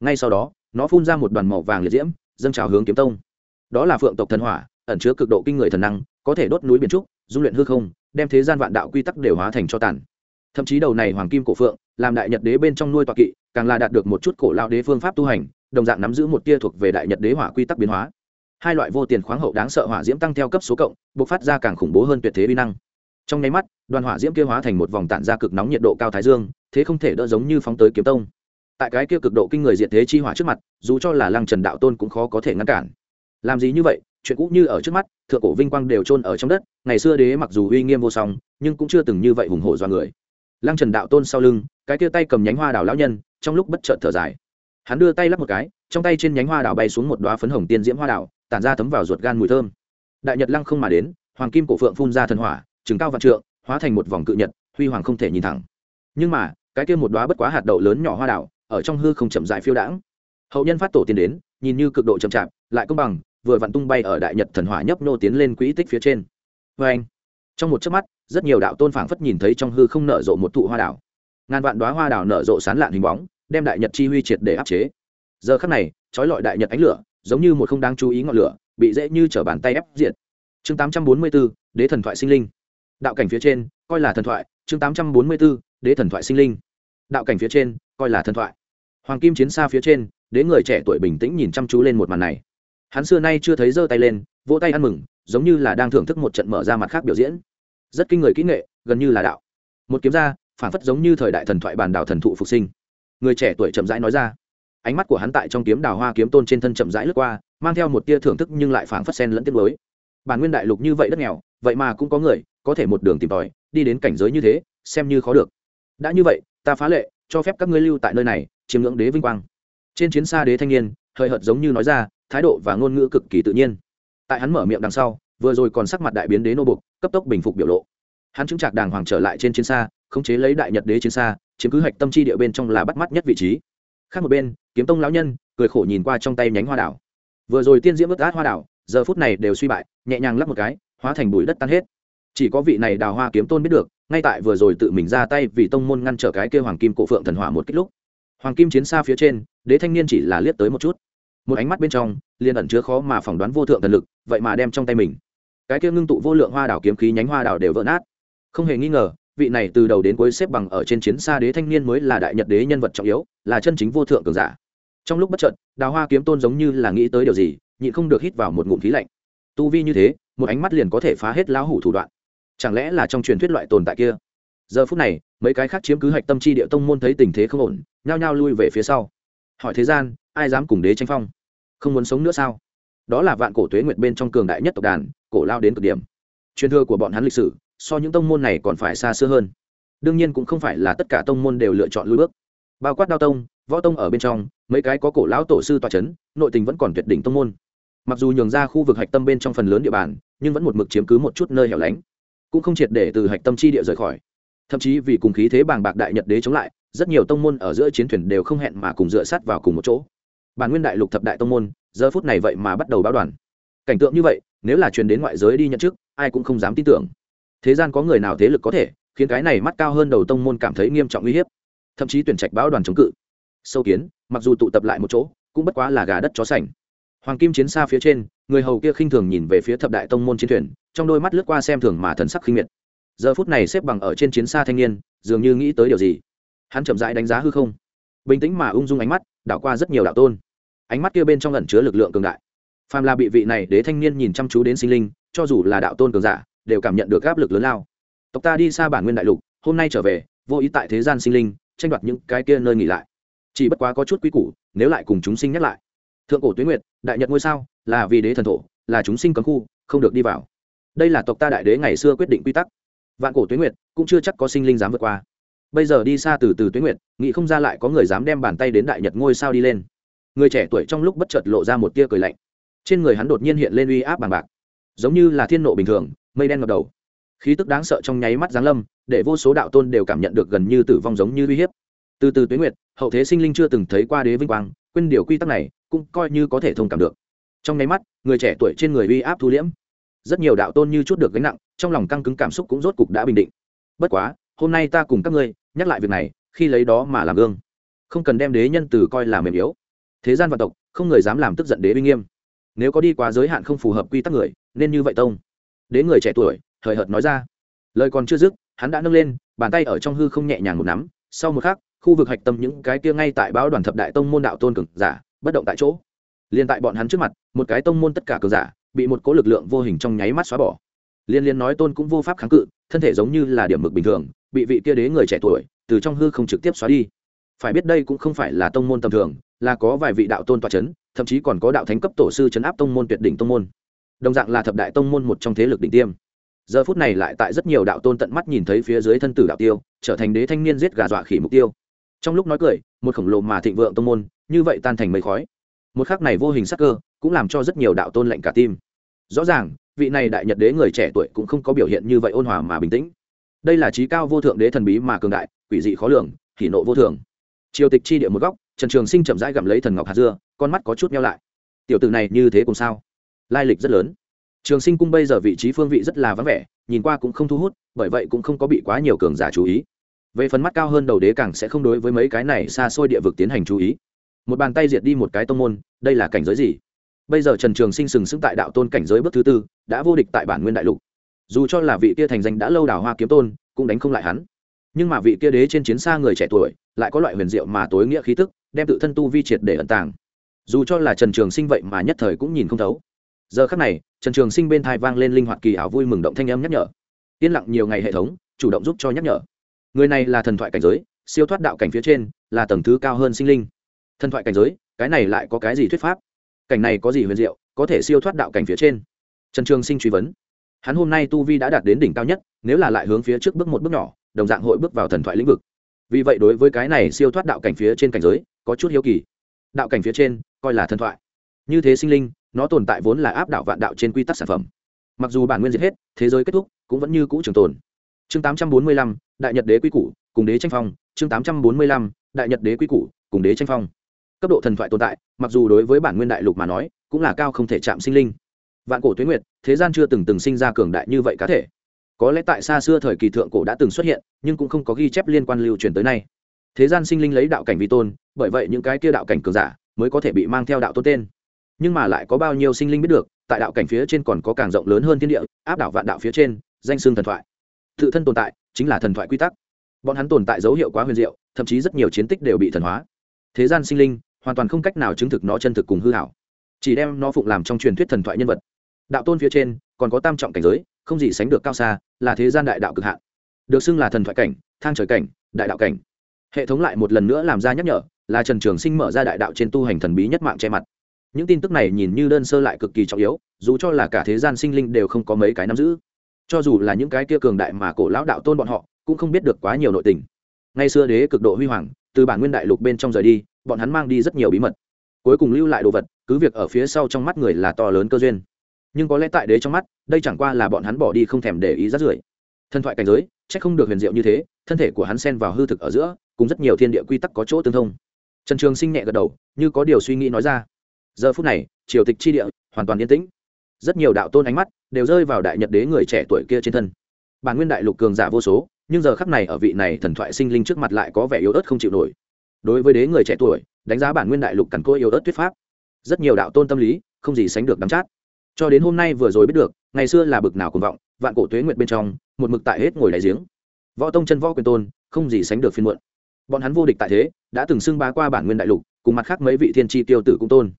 Speaker 1: Ngay sau đó, nó phun ra một đoàn màu vàng liệt diễm, dâng trào hướng kiếm tông. Đó là phượng tộc thần hỏa, ẩn chứa cực độ kinh người thần năng, có thể đốt núi biển trúc, dung luyện hư không, đem thế gian vạn đạo quy tắc đều hóa thành cho tàn. Thậm chí đầu này hoàng kim cổ phượng, làm đại nhật đế bên trong nuôi tọa kỵ càng là đạt được một chút cổ lao đế phương pháp tu hành, đồng dạng nắm giữ một tia thuộc về đại nhật đế hỏa quy tắc biến hóa. Hai loại vô tiền khoáng hậu đáng sợ hỏa diễm tăng theo cấp số cộng, bộc phát ra càng khủng bố hơn tuyệt thế vi năng. Trong nháy mắt, đoàn hỏa diễm kia hóa thành một vòng tản ra cực nóng nhiệt độ cao thái dương, thế không thể đỡ giống như phóng tới kiếm tông. Tại cái kia cực độ kinh người diệt thế chi hỏa trước mặt, dù cho là lăng trần đạo tôn cũng khó có thể ngăn cản. Làm gì như vậy, chuyện cũ như ở trước mắt, thượng cổ vinh quang đều trôn ở trong đất, ngày xưa đế mặc dù uy nghiêm vô song, nhưng cũng chưa từng như vậy hùng hổ do người lăng trần đạo tôn sau lưng, cái kia tay cầm nhánh hoa đào lão nhân, trong lúc bất chợt thở dài. Hắn đưa tay lắp một cái, trong tay trên nhánh hoa đào bay xuống một đoá phấn hồng tiên diễm hoa đào, tản ra thấm vào ruột gan mùi thơm. Đại nhật lăng không mà đến, hoàng kim cổ phượng phun ra thần hỏa trừng cao vạn trượng, hóa thành một vòng cự nhật, huy hoàng không thể nhìn thẳng. Nhưng mà, cái kia một đoá bất quá hạt đậu lớn nhỏ hoa đào, ở trong hư không chậm dại phiêu đãng. Hậu nhân phát tổ tiến đến, nhìn như cực độ chậm chạp, lại công bằng, vừa vặn tung bay ở đại nhật thần hỏa nhấp nô tiến lên quỹ tích phía trên. Vê anh trong một chớp mắt rất nhiều đạo tôn phảng phất nhìn thấy trong hư không nở rộ một thụ hoa đảo. Ngàn vạn đoá hoa đảo nở rộ sán lạn hình bóng đem đại nhật chi huy triệt để áp chế. Giờ khắc này trói lọi đại nhật ánh lửa giống như một không đáng chú ý ngọn lửa bị dễ như trở bàn tay ép diệt. Chương 844, đế thần thoại sinh linh. Đạo cảnh phía trên coi là thần thoại chương 844, đế thần thoại sinh linh. Đạo cảnh phía trên coi là thần thoại. Hoàng kim chiến xa phía trên đế người trẻ tuổi bình tĩnh nhìn chăm chú lên một màn này. Hắn xưa nay chưa thấy giơ tay lên vỗ tay ăn mừng giống như là đang thưởng thức một trận mở ra mặt khác biểu diễn rất kinh người kỹ nghệ, gần như là đạo. Một kiếm ra, phản phất giống như thời đại thần thoại bàn đảo thần thụ phục sinh. Người trẻ tuổi chậm rãi nói ra. Ánh mắt của hắn tại trong kiếm đào hoa kiếm tôn trên thân chậm rãi lướt qua, mang theo một tia thưởng thức nhưng lại phảng phất sen lẫn tiết mới bản nguyên đại lục như vậy đất nghèo, vậy mà cũng có người có thể một đường tìm tòi, đi đến cảnh giới như thế, xem như khó được. Đã như vậy, ta phá lệ, cho phép các ngươi lưu tại nơi này chiếm ngưỡng đế vinh quang. Trên chiến xa đế thanh niên hơi hợt giống như nói ra, thái độ và ngôn ngữ cực kỳ tự nhiên. Tại hắn mở miệng đằng sau, vừa rồi còn sắc mặt đại biến đế nô bục cấp tốc bình phục biểu lộ. Hắn chứng trạc đàng hoàng trở lại trên chiến xa, khống chế lấy đại nhật đế chiến xa, chiếm cứ hạch tâm chi địa bên trong là bắt mắt nhất vị trí. Khác một bên, kiếm tông lão nhân, cười khổ nhìn qua trong tay nhánh hoa đảo. Vừa rồi tiên diễm ướt át hoa đảo, giờ phút này đều suy bại, nhẹ nhàng lắp một cái, hóa thành bụi đất tan hết. Chỉ có vị này đào hoa kiếm tôn biết được, ngay tại vừa rồi tự mình ra tay vì tông môn ngăn trở cái kêu hoàng kim cổ phượng thần hỏa một kích lúc. Hoàng kim chiến xa phía trên, đế thanh niên chỉ là liếc tới một chút. Một ánh mắt bên trong, liền ẩn chứa khó mà phỏng đoán vô thượng thần lực, vậy mà đem trong tay mình cái kia ngưng tụ vô lượng hoa đảo kiếm khí nhánh hoa đảo đều vỡ nát. Không hề nghi ngờ, vị này từ đầu đến cuối xếp bằng ở trên chiến xa đế thanh niên mới là đại nhật đế nhân vật trọng yếu, là chân chính vô thượng cường giả. Trong lúc bất trợn đào hoa kiếm tôn giống như là nghĩ tới điều gì, nhịn không được hít vào một ngụm khí lạnh. Tu vi như thế, một ánh mắt liền có thể phá hết lão hủ thủ đoạn. Chẳng lẽ là trong truyền thuyết loại tồn tại kia? Giờ phút này, mấy cái khác chiếm cứ hạch tâm chi địa tông môn thấy tình thế không ổn, nhao nhao lui về phía sau. Hỏi thế gian, ai dám cùng đế tranh phong? Không muốn sống nữa sao? Đó là vạn cổ tuế nguyệt bên trong cường đại nhất tộc đàn cổ lao đến cực điểm. Truyền thừa của bọn hắn lịch sử, so những tông môn này còn phải xa xưa hơn. Đương nhiên cũng không phải là tất cả tông môn đều lựa chọn lui bước. Bao quát đao tông, võ tông ở bên trong, mấy cái có cổ lão tổ sư tòa c h ấ n nội tình vẫn còn tuyệt đỉnh tông môn. Mặc dù nhường ra khu vực hạch tâm bên trong phần lớn địa bàn, nhưng vẫn một mực chiếm cứ một chút nơi hẻo lánh, cũng không triệt để từ hạch tâm chi địa rời khỏi. Thậm chí vì cùng khí thế bàng bạc đại nhật đế chống lại, rất nhiều tông môn ở giữa chiến thuyền đều không hẹn mà cùng dựa sát vào cùng một chỗ. Bản nguyên đại lục thập đại tông môn, giờ phút này vậy mà bắt đầu báo đoàn. Cảnh tượng như vậy nếu là truyền đến ngoại giới đi nhận chức, ai cũng không dám tin tưởng. Thế gian có người nào thế lực có thể khiến cái này mắt cao hơn đầu tông môn cảm thấy nghiêm trọng uy hiếp? Thậm chí tuyển trạch báo đoàn chống cự. Sâu kiến, mặc dù tụ tập lại một chỗ, cũng bất quá là gà đất chó sành. Hoàng kim chiến xa phía trên, người hầu kia khinh thường nhìn về phía thập đại tông môn chiến thuyền, trong đôi mắt lướt qua xem thường mà thần sắc khinh miệt. Giờ phút này xếp bằng ở trên chiến xa thanh niên, dường như nghĩ tới điều gì. Hắn chậm rãi đánh giá hư không. Bình tĩnh mà ung dung ánh mắt, đảo qua rất nhiều đạo tôn. Ánh mắt kia bên trong ẩn chứa lực lượng cường đại phàm là bị vị này đế thanh niên nhìn chăm chú đến sinh linh, cho dù là đạo tôn cường giả, đều cảm nhận được áp lực lớn lao. Tộc ta đi xa bản nguyên đại lục, hôm nay trở về, vô ý tại thế gian sinh linh, tranh đoạt những cái kia nơi nghỉ lại. Chỉ bất quá có chút quý củ, nếu lại cùng chúng sinh nhắc lại. Thượng cổ tuyến nguyệt, đại nhật ngôi sao, là vì đế thần thổ, là chúng sinh cấm khu, không được đi vào. Đây là tộc ta đại đế ngày xưa quyết định quy tắc. Vạn cổ tuyến nguyệt, cũng chưa chắc có sinh linh dám vượt qua. Bây giờ đi xa từ từ tuyến nguyệt, nghĩ không ra lại có người dám đem bàn tay đến đại nhật ngôi sao đi lên. Người trẻ tuổi trong lúc bất chợt lộ ra một tia cười lạnh trên người hắn đột nhiên hiện lên uy áp bằng bạc, giống như là thiên nộ bình thường, mây đen ngập đầu. Khí tức đáng sợ trong nháy mắt giáng lâm, để vô số đạo tôn đều cảm nhận được gần như tử vong giống như uy hiếp. Từ từ tuyến nguyệt, hậu thế sinh linh chưa từng thấy qua đế vinh quang, quên điều quy tắc này, cũng coi như có thể thông cảm được. Trong nháy mắt, người trẻ tuổi trên người uy áp thu liễm. Rất nhiều đạo tôn như chút được gánh nặng, trong lòng căng cứng cảm xúc cũng rốt cục đã bình định. Bất quá, hôm nay ta cùng các ngươi nhắc lại việc này, khi lấy đó mà làm gương. Không cần đem đế nhân từ coi là mềm yếu. Thế gian vạn tộc, không người dám làm tức giận đế uy nghiêm nếu có đi quá giới hạn không phù hợp quy tắc người, nên như vậy tông. Đến người trẻ tuổi, hời hợt nói ra. Lời còn chưa dứt, hắn đã nâng lên, bàn tay ở trong hư không nhẹ nhàng một nắm. Sau một khắc, khu vực hạch tâm những cái kia ngay tại báo đoàn thập đại tông môn đạo tôn cường giả, bất động tại chỗ. Liền tại bọn hắn trước mặt, một cái tông môn tất cả cường giả, bị một cố lực lượng vô hình trong nháy mắt xóa bỏ. Liên liên nói tôn cũng vô pháp kháng cự, thân thể giống như là điểm mực bình thường, bị vị kia đế người trẻ tuổi, từ trong hư không trực tiếp xóa đi. Phải biết đây cũng không phải là tông môn tầm thường, là có vài vị đạo tôn tọa c h ấ n thậm chí còn có đạo thánh cấp tổ sư chấn áp tông môn tuyệt đỉnh tông môn. Đồng dạng là thập đại tông môn một trong thế lực đỉnh tiêm. Giờ phút này lại tại rất nhiều đạo tôn tận mắt nhìn thấy phía dưới thân tử đạo tiêu, trở thành đế thanh niên giết gà dọa khỉ mục tiêu. Trong lúc nói cười, một khổng lồ mà thịnh vượng tông môn, như vậy tan thành mây khói. Một khắc này vô hình sắc cơ, cũng làm cho rất nhiều đạo tôn lệnh cả tim. Rõ ràng, vị này đại nhật đế người trẻ tuổi cũng không có biểu hiện như vậy ôn hòa mà bình tĩnh. Đây là trí cao vô thượng đế thần bí mà cường đại, quỷ dị khó lường kỷ nộ vô thường triều tịch chi địa một góc, trần trường sinh chậm rãi gặm lấy thần ngọc hạt dưa, con mắt có chút nhau lại. Tiểu tử này như thế cùng sao? Lai lịch rất lớn. Trường sinh cung bây giờ vị trí phương vị rất là vắng vẻ, nhìn qua cũng không thu hút, bởi vậy cũng không có bị quá nhiều cường giả chú ý. Về phần mắt cao hơn đầu đế càng sẽ không đối với mấy cái này xa xôi địa vực tiến hành chú ý. Một bàn tay diệt đi một cái tông môn, đây là cảnh giới gì? Bây giờ trần trường sinh sừng sững tại đạo tôn cảnh giới bước thứ tư, đã vô địch tại bản nguyên đại lục. Dù cho là vị kia thành danh đã lâu đào hoa kiếm tôn, cũng đánh không lại hắn nhưng mà vị kia đế trên chiến xa người trẻ tuổi, lại có loại huyền diệu mà tối nghĩa khí tức, đem tự thân tu vi triệt để ẩn tàng. Dù cho là trần trường sinh vậy mà nhất thời cũng nhìn không thấu. Giờ khắc này, trần trường sinh bên thai vang lên linh hoạt kỳ ảo vui mừng động thanh âm nhắc nhở. Yên lặng nhiều ngày hệ thống, chủ động giúp cho nhắc nhở. Người này là thần thoại cảnh giới, siêu thoát đạo cảnh phía trên, là tầng thứ cao hơn sinh linh. Thần thoại cảnh giới, cái này lại có cái gì thuyết pháp? Cảnh này có gì huyền diệu, có thể siêu thoát đạo cảnh phía trên? Trần trường sinh truy vấn. Hắn hôm nay tu vi đã đạt đến đỉnh cao nhất, nếu là lại hướng phía trước bước một bước nhỏ đồng dạng hội bước vào thần thoại lĩnh vực. Vì vậy đối với cái này siêu thoát đạo cảnh phía trên cảnh giới, có chút hiếu kỳ. Đạo cảnh phía trên, coi là thần thoại. Như thế sinh linh, nó tồn tại vốn là áp đạo vạn đạo trên quy tắc sản phẩm. Mặc dù bản nguyên diệt hết, thế giới kết thúc, cũng vẫn như cũ trường tồn. Chương tám trăm bốn mươi lăm, đại nhật đế quy củ, cùng đế tranh phong. Chương tám trăm bốn mươi lăm, đại nhật đế quy củ, cùng đế tranh phong. Cấp độ thần thoại tồn tại, mặc dù đối với bản nguyên đại lục mà nói, cũng là cao không thể chạm sinh linh. Vạn cổ tuyến nguyệt, thế gian chưa từng từng sinh ra cường đại như vậy cá thể có lẽ tại xa xưa thời kỳ thượng cổ đã từng xuất hiện, nhưng cũng không có ghi chép liên quan lưu truyền tới nay. Thế gian sinh linh lấy đạo cảnh vi tôn, bởi vậy những cái kia đạo cảnh cường giả mới có thể bị mang theo đạo tôn tên. Nhưng mà lại có bao nhiêu sinh linh biết được, tại đạo cảnh phía trên còn có càng rộng lớn hơn thiên địa, áp đảo vạn đạo phía trên, danh xương thần thoại. Tự thân tồn tại chính là thần thoại quy tắc. Bọn hắn tồn tại dấu hiệu quá huyền diệu, thậm chí rất nhiều chiến tích đều bị thần hóa. Thế gian sinh linh hoàn toàn không cách nào chứng thực nó chân thực cùng hư hảo, chỉ đem nó phụng làm trong truyền thuyết thần thoại nhân vật. Đạo tôn phía trên còn có tam trọng cảnh giới không gì sánh được cao xa, là thế gian đại đạo cực hạn. Được xưng là thần thoại cảnh, thang trời cảnh, đại đạo cảnh. Hệ thống lại một lần nữa làm ra nhắc nhở, là trần trường sinh mở ra đại đạo trên tu hành thần bí nhất mạng che mặt. Những tin tức này nhìn như đơn sơ lại cực kỳ trọng yếu, dù cho là cả thế gian sinh linh đều không có mấy cái nắm giữ. Cho dù là những cái kia cường đại mà cổ lão đạo tôn bọn họ, cũng không biết được quá nhiều nội tình. Ngay xưa đế cực độ huy hoàng, từ bản nguyên đại lục bên trong rời đi, bọn hắn mang đi rất nhiều bí mật. Cuối cùng lưu lại đồ vật, cứ việc ở phía sau trong mắt người là to lớn cơ duyên nhưng có lẽ tại đế trong mắt, đây chẳng qua là bọn hắn bỏ đi không thèm để ý rát rưởi. Thần thoại cảnh giới c h ắ c không được huyền diệu như thế, thân thể của hắn xen vào hư thực ở giữa, cùng rất nhiều thiên địa quy tắc có chỗ tương thông. Trần trường sinh nhẹ gật đầu, như có điều suy nghĩ nói ra. Giờ phút này, triều tịch chi địa hoàn toàn yên tĩnh. Rất nhiều đạo tôn ánh mắt đều rơi vào đại nhật đế người trẻ tuổi kia trên thân. Bản nguyên đại lục cường giả vô số, nhưng giờ khắp này ở vị này thần thoại sinh linh trước mặt lại có vẻ yếu ớt không chịu nổi. Đối với đế người trẻ tuổi, đánh giá bản nguyên đại lục cằn cỗi yếu ớt thuyết pháp. Rất nhiều đạo tôn tâm lý, không gì sánh được đắm chát cho đến hôm nay vừa rồi biết được, ngày xưa là bực nào cuồng vọng, vạn cổ tuế nguyệt bên trong, một mực tại hết ngồi đại giếng. Võ tông chân võ quyền tôn, không gì sánh được phiên muộn. Bọn hắn vô địch tại thế, đã từng xưng bá qua bản nguyên đại lục, cùng mặt khác mấy vị thiên tri tiêu tử cũng tôn.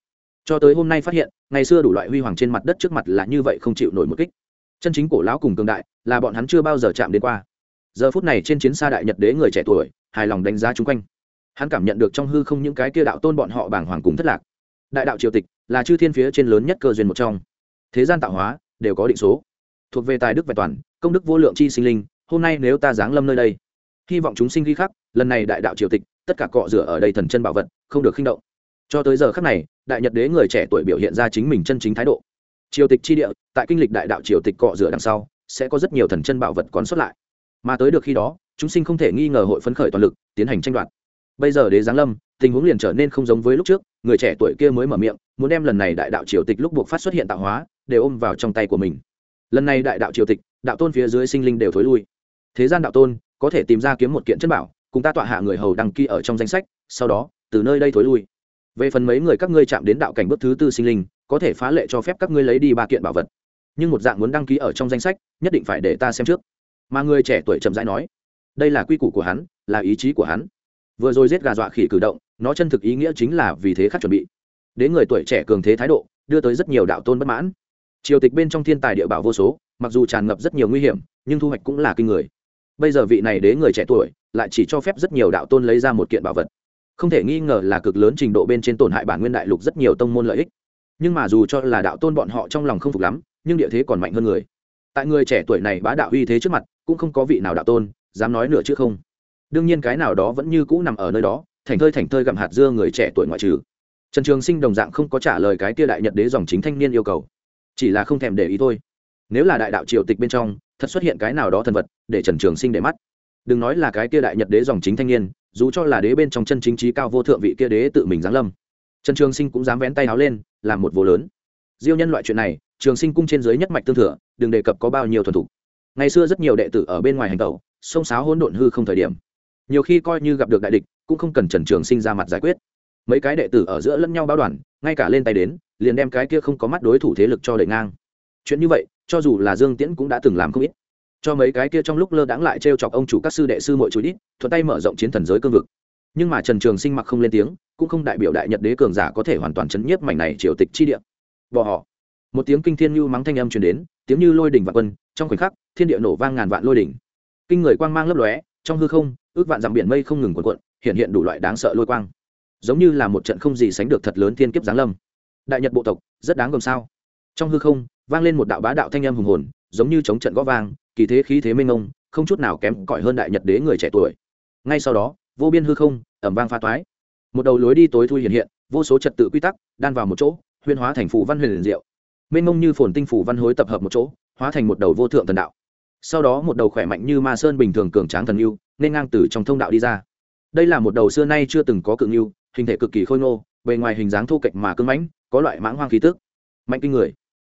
Speaker 1: Cho tới hôm nay phát hiện, ngày xưa đủ loại huy hoàng trên mặt đất trước mặt là như vậy không chịu nổi một kích. Chân chính cổ lão cùng cường đại, là bọn hắn chưa bao giờ chạm đến qua. Giờ phút này trên chiến xa đại nhật đế người trẻ tuổi, hài lòng đánh giá chung quanh. Hắn cảm nhận được trong hư không những cái kia đạo tôn bọn họ bảng hoàng cùng thất lạc. Đại đạo triều tịch, là chư thiên phía trên lớn nhất cơ duyên một trong thế gian tạo hóa, đều có định số. Thuộc về tài đức vẹn toàn, công đức vô lượng chi sinh linh, hôm nay nếu ta giáng lâm nơi đây, hy vọng chúng sinh ghi khắc, lần này đại đạo triều tịch, tất cả cọ rửa ở đây thần chân bảo vật, không được khinh động. Cho tới giờ khắc này, đại nhật đế người trẻ tuổi biểu hiện ra chính mình chân chính thái độ. Triều tịch chi địa, tại kinh lịch đại đạo triều tịch cọ rửa đằng sau, sẽ có rất nhiều thần chân bảo vật còn xuất lại. Mà tới được khi đó, chúng sinh không thể nghi ngờ hội phấn khởi toàn lực, tiến hành tranh đoạt. Bây giờ đế giáng lâm, tình huống liền trở nên không giống với lúc trước người trẻ tuổi kia mới mở miệng, muốn đem lần này đại đạo triều tịch lúc buộc phát xuất hiện tạo hóa, đều ôm vào trong tay của mình. Lần này đại đạo triều tịch, đạo tôn phía dưới sinh linh đều thối lui. Thế gian đạo tôn, có thể tìm ra kiếm một kiện chất bảo, cùng ta tọa hạ người hầu đăng ký ở trong danh sách, sau đó, từ nơi đây thối lui. Về phần mấy người các ngươi chạm đến đạo cảnh bước thứ tư sinh linh, có thể phá lệ cho phép các ngươi lấy đi ba kiện bảo vật. Nhưng một dạng muốn đăng ký ở trong danh sách, nhất định phải để ta xem trước. Mà người trẻ tuổi chậm rãi nói, đây là quy củ của hắn, là ý chí của hắn. Vừa rồi giết gà dọa khỉ cử động nó chân thực ý nghĩa chính là vì thế khắc chuẩn bị. Đến người tuổi trẻ cường thế thái độ, đưa tới rất nhiều đạo tôn bất mãn. Triều tịch bên trong thiên tài địa bảo vô số, mặc dù tràn ngập rất nhiều nguy hiểm, nhưng thu hoạch cũng là kinh người. Bây giờ vị này đế người trẻ tuổi lại chỉ cho phép rất nhiều đạo tôn lấy ra một kiện bảo vật. Không thể nghi ngờ là cực lớn trình độ bên trên tổn hại bản nguyên đại lục rất nhiều tông môn lợi ích. Nhưng mà dù cho là đạo tôn bọn họ trong lòng không phục lắm, nhưng địa thế còn mạnh hơn người. Tại người trẻ tuổi này bá đạo uy thế trước mặt, cũng không có vị nào đạo tôn, dám nói nửa chứ không. Đương nhiên cái nào đó vẫn như cũ nằm ở nơi đó thành thơi thành thơi gặm hạt dưa người trẻ tuổi ngoại trừ. Trần trường sinh đồng dạng không có trả lời cái kia đại nhật đế dòng chính thanh niên yêu cầu. Chỉ là không thèm để ý thôi. Nếu là đại đạo triều tịch bên trong, thật xuất hiện cái nào đó thần vật để trần trường sinh để mắt. Đừng nói là cái kia đại nhật đế dòng chính thanh niên, dù cho là đế bên trong chân chính trí cao vô thượng vị kia đế tự mình giáng lâm. Trần trường sinh cũng dám vén tay áo lên, làm một vô lớn. Diêu nhân loại chuyện này, trường sinh cung trên dưới nhất mạch tương thừa, đừng đề cập có bao nhiêu thuần thủ ngày xưa rất nhiều đệ tử ở bên ngoài hành tẩu, sông sáo hỗn độn hư không thời điểm. Nhiều khi coi như gặp được đại địch cũng không cần trần trường sinh ra mặt giải quyết. Mấy cái đệ tử ở giữa lẫn nhau báo đoàn, ngay cả lên tay đến, liền đem cái kia không có mắt đối thủ thế lực cho đẩy ngang. Chuyện như vậy, cho dù là dương tiễn cũng đã từng làm không ít. Cho mấy cái kia trong lúc lơ đãng lại t r e o chọc ông chủ các sư đệ sư mội chú ít thuận tay mở rộng chiến thần giới cương vực. Nhưng mà trần trường sinh mặc không lên tiếng, cũng không đại biểu đại nhật đế cường giả có thể hoàn toàn chấn nhiếp mảnh này triều tịch chi địa. Bỏ họ một tiếng kinh thiên như mắng thanh âm truyền đến, tiếng như lôi đỉnh vạn quân, trong khoảnh khắc, thiên địa nổ vang ngàn vạn lôi đỉnh. Kinh người quang mang lấp lóe, trong hư không, ước vạn dặm biển mây không ngừng cuộn cuộn hiện hiện đủ loại đáng sợ lôi quang. Giống như là một trận không gì sánh được thật lớn thiên kiếp giáng lâm. Đại nhật bộ tộc, rất đáng gồm sao? Trong hư không, vang lên một đạo bá đạo thanh âm hùng hồn, giống như chống trận gõ vang, kỳ thế khí thế minh ông không chút nào kém cỏi hơn đại nhật đế người trẻ tuổi. Ngay sau đó, vô biên hư không ẩm vang pha toái. Một đầu lối đi tối thui hiện hiện, vô số trật tự quy tắc, đan vào một chỗ huyên hóa thành phủ văn huyền liền diệu. Mênh mông như phồn tinh phủ văn hối tập hợp một chỗ, hóa thành một đầu vô thượng thần đạo. Sau đó một đầu khỏe mạnh như ma sơn bình thường cường tráng thần yêu, nên ngang từ trong thông đạo đi ra đây là một đầu xưa nay chưa từng có cự ngưu, hình thể cực kỳ khôi ngô, bề ngoài hình dáng thô kệch mà cưng mãnh, có loại mãng hoang khí tức. Mạnh kinh người.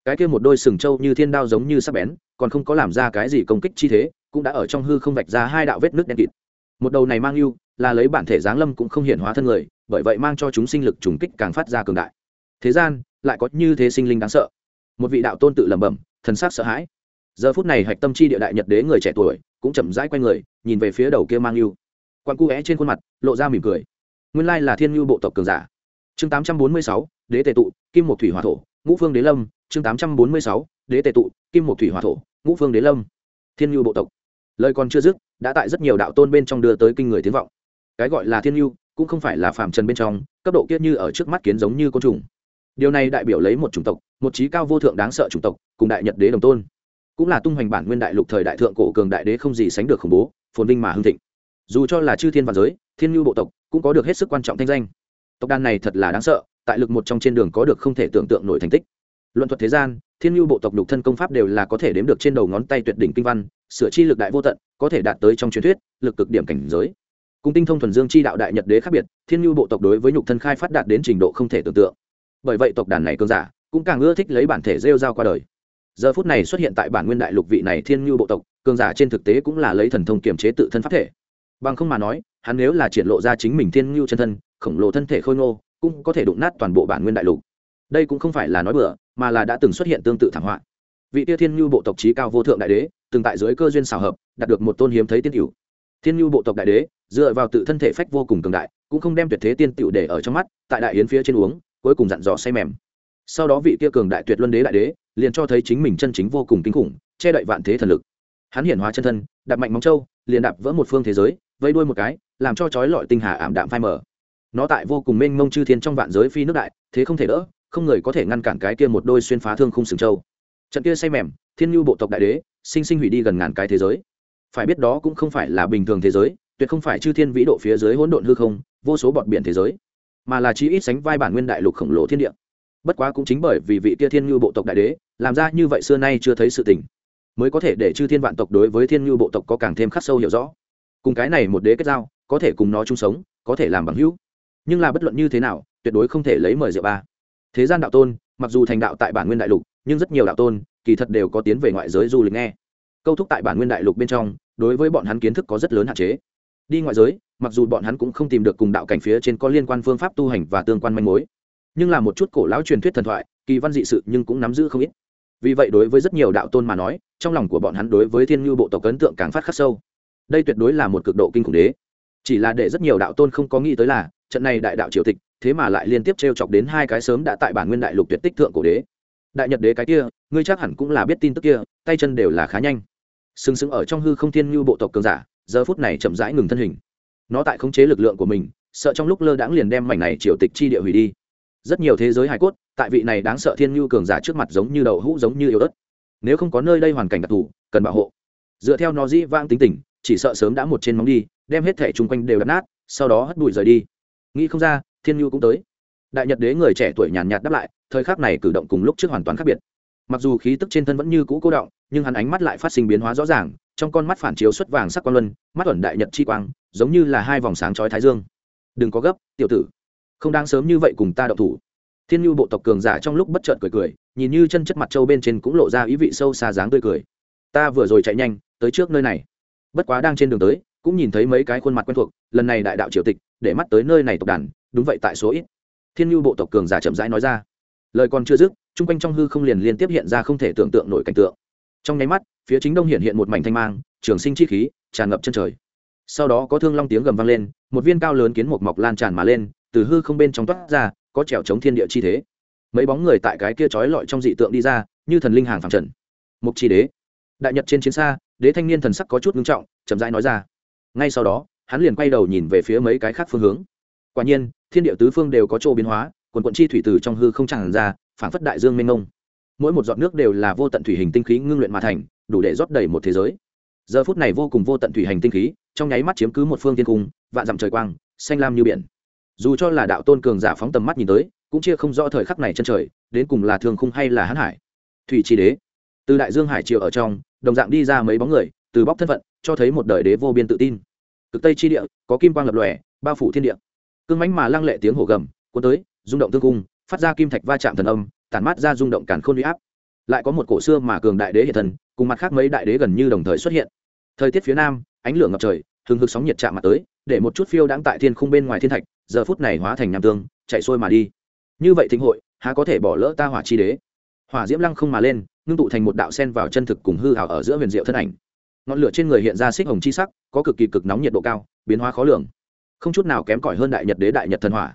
Speaker 1: Cái kia một đôi sừng trâu như thiên đao giống như sắc bén, còn không có làm ra cái gì công kích chi thế, cũng đã ở trong hư không vạch ra hai đạo vết nước đen kịt. Một đầu này mang yêu là lấy bản thể giáng lâm cũng không hiện hóa thân người, bởi vậy mang cho chúng sinh lực trùng kích càng phát ra cường đại. Thế gian, lại có như thế sinh linh đáng sợ. Một vị đạo tôn tự lẩm bẩm, thần sắc sợ hãi. Giờ phút này hạch tâm chi địa đại nhật đế người trẻ tuổi, cũng chậm rãi quay người, nhìn về phía đầu kia mang yêu quan cu é trên khuôn mặt, lộ ra mỉm cười. Nguyên lai là thiên nhu bộ tộc cường giả. Chương tám trăm bốn mươi sáu, đế tề tụ, kim một thủy hòa thổ, ngũ phương đế lâm. Chương tám trăm bốn mươi sáu, đế tề tụ, kim một thủy hòa thổ, ngũ phương đế lâm. Thiên nhu bộ tộc. Lời còn chưa dứt, đã tại rất nhiều đạo tôn bên trong đưa tới kinh người tiếng vọng. Cái gọi là thiên nhu cũng không phải là phàm trần bên trong, cấp độ kiết như ở trước mắt kiến giống như côn trùng. Điều này đại biểu lấy một chủng tộc, một trí cao vô thượng đáng sợ chủng tộc, cùng đại nhật đế đồng tôn. Cũng là tung hoành bản nguyên đại lục thời đại thượng cổ cường đại đế không gì sánh được khủng bố, phồn vinh mà hưng thịnh dù cho là chư thiên văn giới, thiên nhu bộ tộc, cũng có được hết sức quan trọng thanh danh. Tộc đàn này thật là đáng sợ, tại lực một trong trên đường có được không thể tưởng tượng nổi thành tích. Luận thuật thế gian, thiên nhu bộ tộc nhục thân công pháp đều là có thể đếm được trên đầu ngón tay tuyệt đỉnh kinh văn, sửa chi lực đại vô tận, có thể đạt tới trong truyền thuyết, lực cực điểm cảnh giới. Cùng tinh thông thuần dương chi đạo đại nhật đế khác biệt, thiên nhu bộ tộc đối với nhục thân khai phát đạt đến trình độ không thể tưởng tượng. Bởi vậy tộc đàn này cơn giả, cũng càng ưa thích lấy bản thể rêu rao qua đời. Giờ phút này xuất hiện tại bản nguyên đại lục vị này thiên nhu bộ tộc, cường giả trên thực tế cũng là lấy thần thông kiềm chế tự thân pháp thể bằng không mà nói, hắn nếu là triển lộ ra chính mình thiên ngưu chân thân, khổng lồ thân thể khôi ngô, cũng có thể đụng nát toàn bộ bản nguyên đại lục. Đây cũng không phải là nói bừa, mà là đã từng xuất hiện tương tự thảm họa. Vị tia thiên ngưu bộ tộc trí cao vô thượng đại đế, từng tại dưới cơ duyên xào hợp, đạt được một tôn hiếm thấy tiên cựu thiên ngưu bộ tộc đại đế, dựa vào tự thân thể phách vô cùng cường đại, cũng không đem tuyệt thế tiên cửu để ở trong mắt, tại đại yến phía trên uống, cuối cùng dặn dò say mềm. Sau đó vị kia cường đại tuyệt luân đế đại đế, liền cho thấy chính mình chân chính vô cùng kinh khủng, che đậy vạn thế thần lực. Hắn hiển hóa chân thân, đạp mạnh móng châu liền đạp vỡ một phương thế giới vây đuôi một cái, làm cho chói lọi tinh hà ảm đạm phai mờ. Nó tại vô cùng mênh mông chư thiên trong vạn giới phi nước đại, thế không thể đỡ, không người có thể ngăn cản cái kia một đôi xuyên phá thương khung sừng châu trận kia say mềm, thiên nhu bộ tộc đại đế, sinh sinh hủy đi gần ngàn cái thế giới. Phải biết đó cũng không phải là bình thường thế giới, tuyệt không phải chư thiên vĩ độ phía dưới hỗn độn hư không, vô số bọt biển thế giới, mà là chí ít sánh vai bản nguyên đại lục khổng lồ thiên địa. Bất quá cũng chính bởi vì vị kia thiên nhu bộ tộc đại đế, làm ra như vậy xưa nay chưa thấy sự tình, mới có thể để chư thiên vạn tộc đối với thiên nhu bộ tộc có càng thêm khắc sâu hiểu rõ cùng cái này một đế kết giao, có thể cùng nó chung sống, có thể làm bằng hữu. Nhưng là bất luận như thế nào, tuyệt đối không thể lấy mời rượu ba. Thế gian đạo tôn, mặc dù thành đạo tại bản nguyên đại lục, nhưng rất nhiều đạo tôn, kỳ thật đều có tiến về ngoại giới du lịch nghe. Câu thúc tại bản nguyên đại lục bên trong, đối với bọn hắn kiến thức có rất lớn hạn chế. Đi ngoại giới, mặc dù bọn hắn cũng không tìm được cùng đạo cảnh phía trên có liên quan phương pháp tu hành và tương quan manh mối. Nhưng là một chút cổ lão truyền thuyết thần thoại, kỳ văn dị sự nhưng cũng nắm giữ không ít. Vì vậy đối với rất nhiều đạo tôn mà nói, trong lòng của bọn hắn đối với thiên ngư bộ tộc ấn tượng càng phát khắc sâu đây tuyệt đối là một cực độ kinh khủng đế. Chỉ là để rất nhiều đạo tôn không có nghĩ tới là, trận này đại đạo triều tịch, thế mà lại liên tiếp t r e o chọc đến hai cái sớm đã tại bản nguyên đại lục tuyệt tích thượng cổ đế. Đại nhật đế cái kia, ngươi chắc hẳn cũng là biết tin tức kia, tay chân đều là khá nhanh. Sừng sững ở trong hư không thiên như bộ tộc cường giả, giờ phút này chậm rãi ngừng thân hình. Nó tại khống chế lực lượng của mình, sợ trong lúc lơ đãng liền đem mảnh này triều tịch chi địa hủy đi. Rất nhiều thế giới hải cốt, tại vị này đáng sợ thiên như cường giả trước mặt giống như đậu hũ giống như yếu ớt. Nếu không có nơi đây hoàn cảnh đặc thù, cần bảo hộ. Dựa theo nó dĩ vang tính tình chỉ sợ sớm đã một trên móng đi, đem hết thẻ chung quanh đều đập nát, sau đó hất bụi rời đi. Nghĩ không ra, thiên nhu cũng tới. Đại nhật đế người trẻ tuổi nhàn nhạt đáp lại, thời khắc này cử động cùng lúc trước hoàn toàn khác biệt. Mặc dù khí tức trên thân vẫn như cũ cố động, nhưng hắn ánh mắt lại phát sinh biến hóa rõ ràng, trong con mắt phản chiếu xuất vàng sắc quan luân, mắt ẩn đại nhật chi quang, giống như là hai vòng sáng chói thái dương. Đừng có gấp, tiểu tử. Không đáng sớm như vậy cùng ta đậu thủ. Thiên nhu bộ tộc cường giả trong lúc bất chợt cười cười, nhìn như chân chất mặt trâu bên trên cũng lộ ra ý vị sâu xa dáng tươi cười. Ta vừa rồi chạy nhanh, tới trước nơi này bất quá đang trên đường tới, cũng nhìn thấy mấy cái khuôn mặt quen thuộc, lần này đại đạo triều tịch, để mắt tới nơi này tộc đàn, đúng vậy tại số ít. Thiên nhu bộ tộc cường giả chậm rãi nói ra. Lời còn chưa dứt, chung quanh trong hư không liền liên tiếp hiện ra không thể tưởng tượng nổi cảnh tượng. Trong nháy mắt, phía chính đông hiện hiện một mảnh thanh mang, trường sinh chi khí, tràn ngập chân trời. Sau đó có thương long tiếng gầm vang lên, một viên cao lớn kiến một mọc lan tràn mà lên, từ hư không bên trong toát ra, có trèo chống thiên địa chi thế. Mấy bóng người tại cái kia trói lọi trong dị tượng đi ra, như thần linh hàng phẳng trần. Mục chi đế. Đại nhật trên chiến xa đế thanh niên thần sắc có chút ngưng trọng, chậm rãi nói ra. Ngay sau đó, hắn liền quay đầu nhìn về phía mấy cái khác phương hướng. Quả nhiên, thiên địa tứ phương đều có chỗ biến hóa, quần quận chi thủy từ trong hư không tràn ra, phảng phất đại dương mênh mông. Mỗi một giọt nước đều là vô tận thủy hình tinh khí ngưng luyện mà thành, đủ để rót đầy một thế giới. Giờ phút này vô cùng vô tận thủy hành tinh khí, trong nháy mắt chiếm cứ một phương thiên cung, vạn dặm trời quang, xanh lam như biển. Dù cho là đạo tôn cường giả phóng tầm mắt nhìn tới, cũng chia không rõ thời khắc này chân trời, đến cùng là thường khung hay là hãn hải. Thủy chi đế. Từ đại dương hải triều ở trong đồng dạng đi ra mấy bóng người, từ bóc thân phận, cho thấy một đời đế vô biên tự tin. Cực tây chi địa, có kim quang lập lòe, bao phủ thiên địa. Cương mánh mà lăng lệ tiếng hổ gầm, cuốn tới, rung động thương cung, phát ra kim thạch va chạm thần âm, tản mát ra rung động cản khôn huy áp. Lại có một cổ xưa mà cường đại đế hiện thần cùng mặt khác mấy đại đế gần như đồng thời xuất hiện. Thời tiết phía nam, ánh lửa ngập trời thường hực sóng nhiệt chạm mặt tới, để một chút phiêu đáng tại thiên khung bên ngoài thiên thạch, giờ phút này hóa thành nham tương, chạy xuôi mà đi. Như vậy thịnh hội, há có thể bỏ lỡ ta hỏa chi đế? Hỏa diễm lăng không mà lên, ngưng tụ thành một đạo sen vào chân thực cùng hư hảo ở giữa huyền diệu thân ảnh. Ngọn lửa trên người hiện ra xích hồng chi sắc, có cực kỳ cực nóng nhiệt độ cao, biến hóa khó lường. Không chút nào kém cỏi hơn đại nhật đế đại nhật thần hỏa.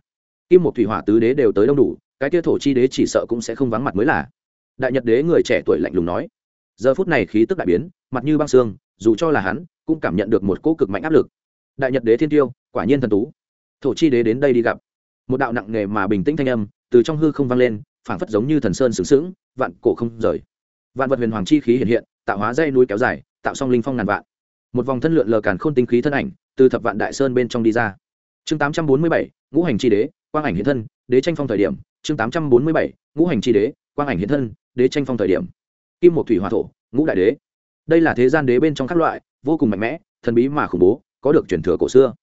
Speaker 1: Kim một thủy hỏa tứ đế đều tới đông đủ, cái kia thổ chi đế chỉ sợ cũng sẽ không vắng mặt mới là. Đại nhật đế người trẻ tuổi lạnh lùng nói. Giờ phút này khí tức đại biến, mặt như băng xương, dù cho là hắn, cũng cảm nhận được một cỗ cực mạnh áp lực. Đại nhật đế thiên tiêu, quả nhiên thần tú. Thổ chi đế đến đây đi gặp. Một đạo nặng nề mà bình tĩnh thanh âm, từ trong hư không vang lên, phảng phất giống như thần sơn sướng sướng vạn cổ không rời. Vạn vật huyền hoàng chi khí hiện hiện, tạo hóa dây núi kéo dài, tạo song linh phong ngàn vạn. Một vòng thân lượn lờ càn khôn tinh khí thân ảnh, từ thập vạn đại sơn bên trong đi ra. Chương tám trăm bốn mươi bảy, ngũ hành chi đế, quang ảnh hiện thân, đế tranh phong thời điểm. Chương tám trăm bốn mươi bảy, ngũ hành chi đế, quang ảnh hiện thân, đế tranh phong thời điểm. Kim một thủy hòa thổ, ngũ đại đế. Đây là thế gian đế bên trong các loại, vô cùng mạnh mẽ, thần bí mà khủng bố, có được truyền thừa cổ xưa.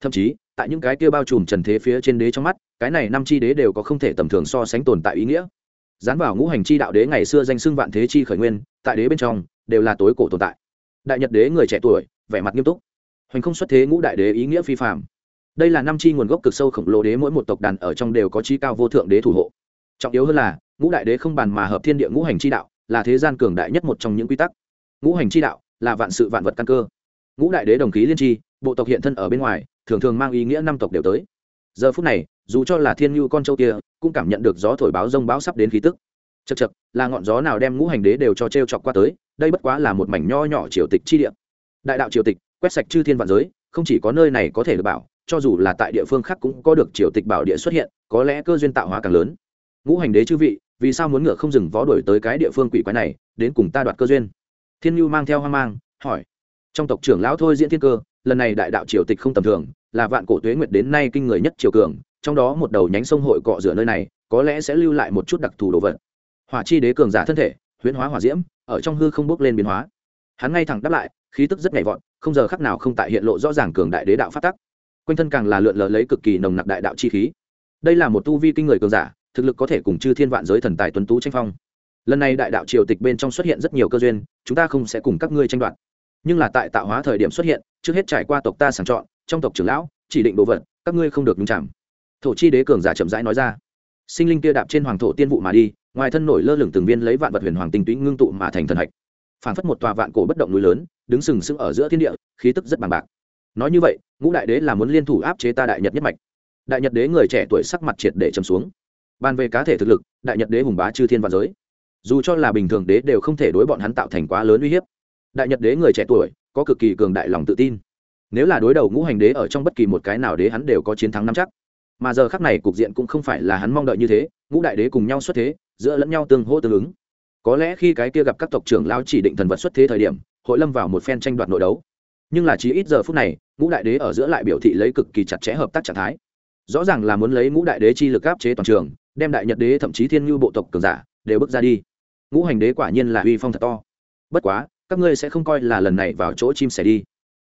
Speaker 1: Thậm chí, tại những cái kia bao trùm trần thế phía trên đế trong mắt, cái này năm chi đế đều có không thể tầm thường so sánh tồn tại ý nghĩa dán vào ngũ hành chi đạo đế ngày xưa danh xưng vạn thế chi khởi nguyên, tại đế bên trong, đều là tối cổ tồn tại. Đại nhật đế người trẻ tuổi, vẻ mặt nghiêm túc. Hoành không xuất thế ngũ đại đế ý nghĩa phi phạm đây là năm chi nguồn gốc cực sâu khổng lồ đế mỗi một tộc đàn ở trong đều có chi cao vô thượng đế thủ hộ. Trọng yếu hơn là, ngũ đại đế không bàn mà hợp thiên địa ngũ hành chi đạo, là thế gian cường đại nhất một trong những quy tắc. Ngũ hành chi đạo là vạn sự vạn vật căn cơ. Ngũ đại đế đồng khí liên tri bộ tộc hiện thân ở bên ngoài, thường thường mang ý nghĩa năm tộc đều tới. Giờ phút này, dù cho là thiên nhu con châu kia cũng cảm nhận được gió thổi báo rông báo sắp đến khí tức. Chật chật là ngọn gió nào đem ngũ hành đế đều cho t r e o chọc qua tới, đây bất quá là một mảnh nho nhỏ triều tịch chi địa. Đại đạo triều tịch, quét sạch chư thiên vạn giới, không chỉ có nơi này có thể được bảo, cho dù là tại địa phương khác cũng có được triều tịch bảo địa xuất hiện, có lẽ cơ duyên tạo hóa càng lớn. Ngũ hành đế chư vị, vì sao muốn ngựa không dừng vó đổi tới cái địa phương quỷ quái này, đến cùng ta đoạt cơ duyên? Thiên nhu mang theo hoang mang, hỏi. Trong tộc trưởng lão thôi diễn thiên cơ lần này đại đạo triều tịch không tầm thường, là vạn cổ tuế nguyệt đến nay kinh người nhất triều cường, trong đó một đầu nhánh sông hội cọ rửa nơi này, có lẽ sẽ lưu lại một chút đặc thù đồ vật. Hỏa chi đế cường giả thân thể, huyễn hóa hỏa diễm, ở trong hư không bước lên biến hóa. Hắn ngay thẳng đáp lại, khí tức rất nhảy vọt, không giờ khắc nào không tại hiện lộ rõ ràng cường đại đế đạo phát tắc. Quanh thân càng là lượn lờ lấy cực kỳ nồng nặc đại đạo chi khí. Đây là một tu vi kinh người cường giả, thực lực có thể cùng chư thiên vạn giới thần tài tuấn tú tranh phong. Lần này đại đạo triều tịch bên trong xuất hiện rất nhiều cơ duyên, chúng ta không sẽ cùng các ngươi tranh đoạt nhưng là tại tạo hóa thời điểm xuất hiện, trước hết trải qua tộc ta sàng chọn, trong tộc trưởng lão, chỉ định đồ vật, các ngươi không được nhung chạm thổ chi đế cường giả chậm rãi nói ra. Sinh linh kia đạp trên hoàng thổ tiên vụ mà đi, ngoài thân nổi lơ lửng từng viên lấy vạn vật huyền hoàng tinh túy ngưng tụ mà thành thần hạch. Phản phất một tòa vạn cổ bất động núi lớn, đứng sừng sững ở giữa thiên địa, khí tức rất bằng bạc. Nói như vậy, ngũ đại đế là muốn liên thủ áp chế ta đại nhật nhất mạch. Đại nhật đế người trẻ tuổi sắc mặt triệt để trầm xuống. Bàn về cá thể thực lực, đại nhật đế hùng bá chư thiên vạn giới. Dù cho là bình thường đế đều không thể đối bọn hắn tạo thành quá lớn uy hiếp đại nhật đế người trẻ tuổi có cực kỳ cường đại lòng tự tin. Nếu là đối đầu ngũ hành đế ở trong bất kỳ một cái nào đế hắn đều có chiến thắng năm chắc. Mà giờ khắc này cục diện cũng không phải là hắn mong đợi như thế, ngũ đại đế cùng nhau xuất thế, giữa lẫn nhau tương hỗ tương ứng. Có lẽ khi cái kia gặp các tộc trưởng lao chỉ định thần vật xuất thế thời điểm, hội lâm vào một phen tranh đoạt nội đấu. Nhưng là chỉ ít giờ phút này, ngũ đại đế ở giữa lại biểu thị lấy cực kỳ chặt chẽ hợp tác trạng thái. Rõ ràng là muốn lấy ngũ đại đế chi lực áp chế toàn trường, đem đại nhật đế thậm chí thiên nhu bộ tộc cường giả đều bước ra đi. Ngũ hành đế quả nhiên là uy phong thật to. Bất quá các ngươi sẽ không coi là lần này vào chỗ chim sẻ đi.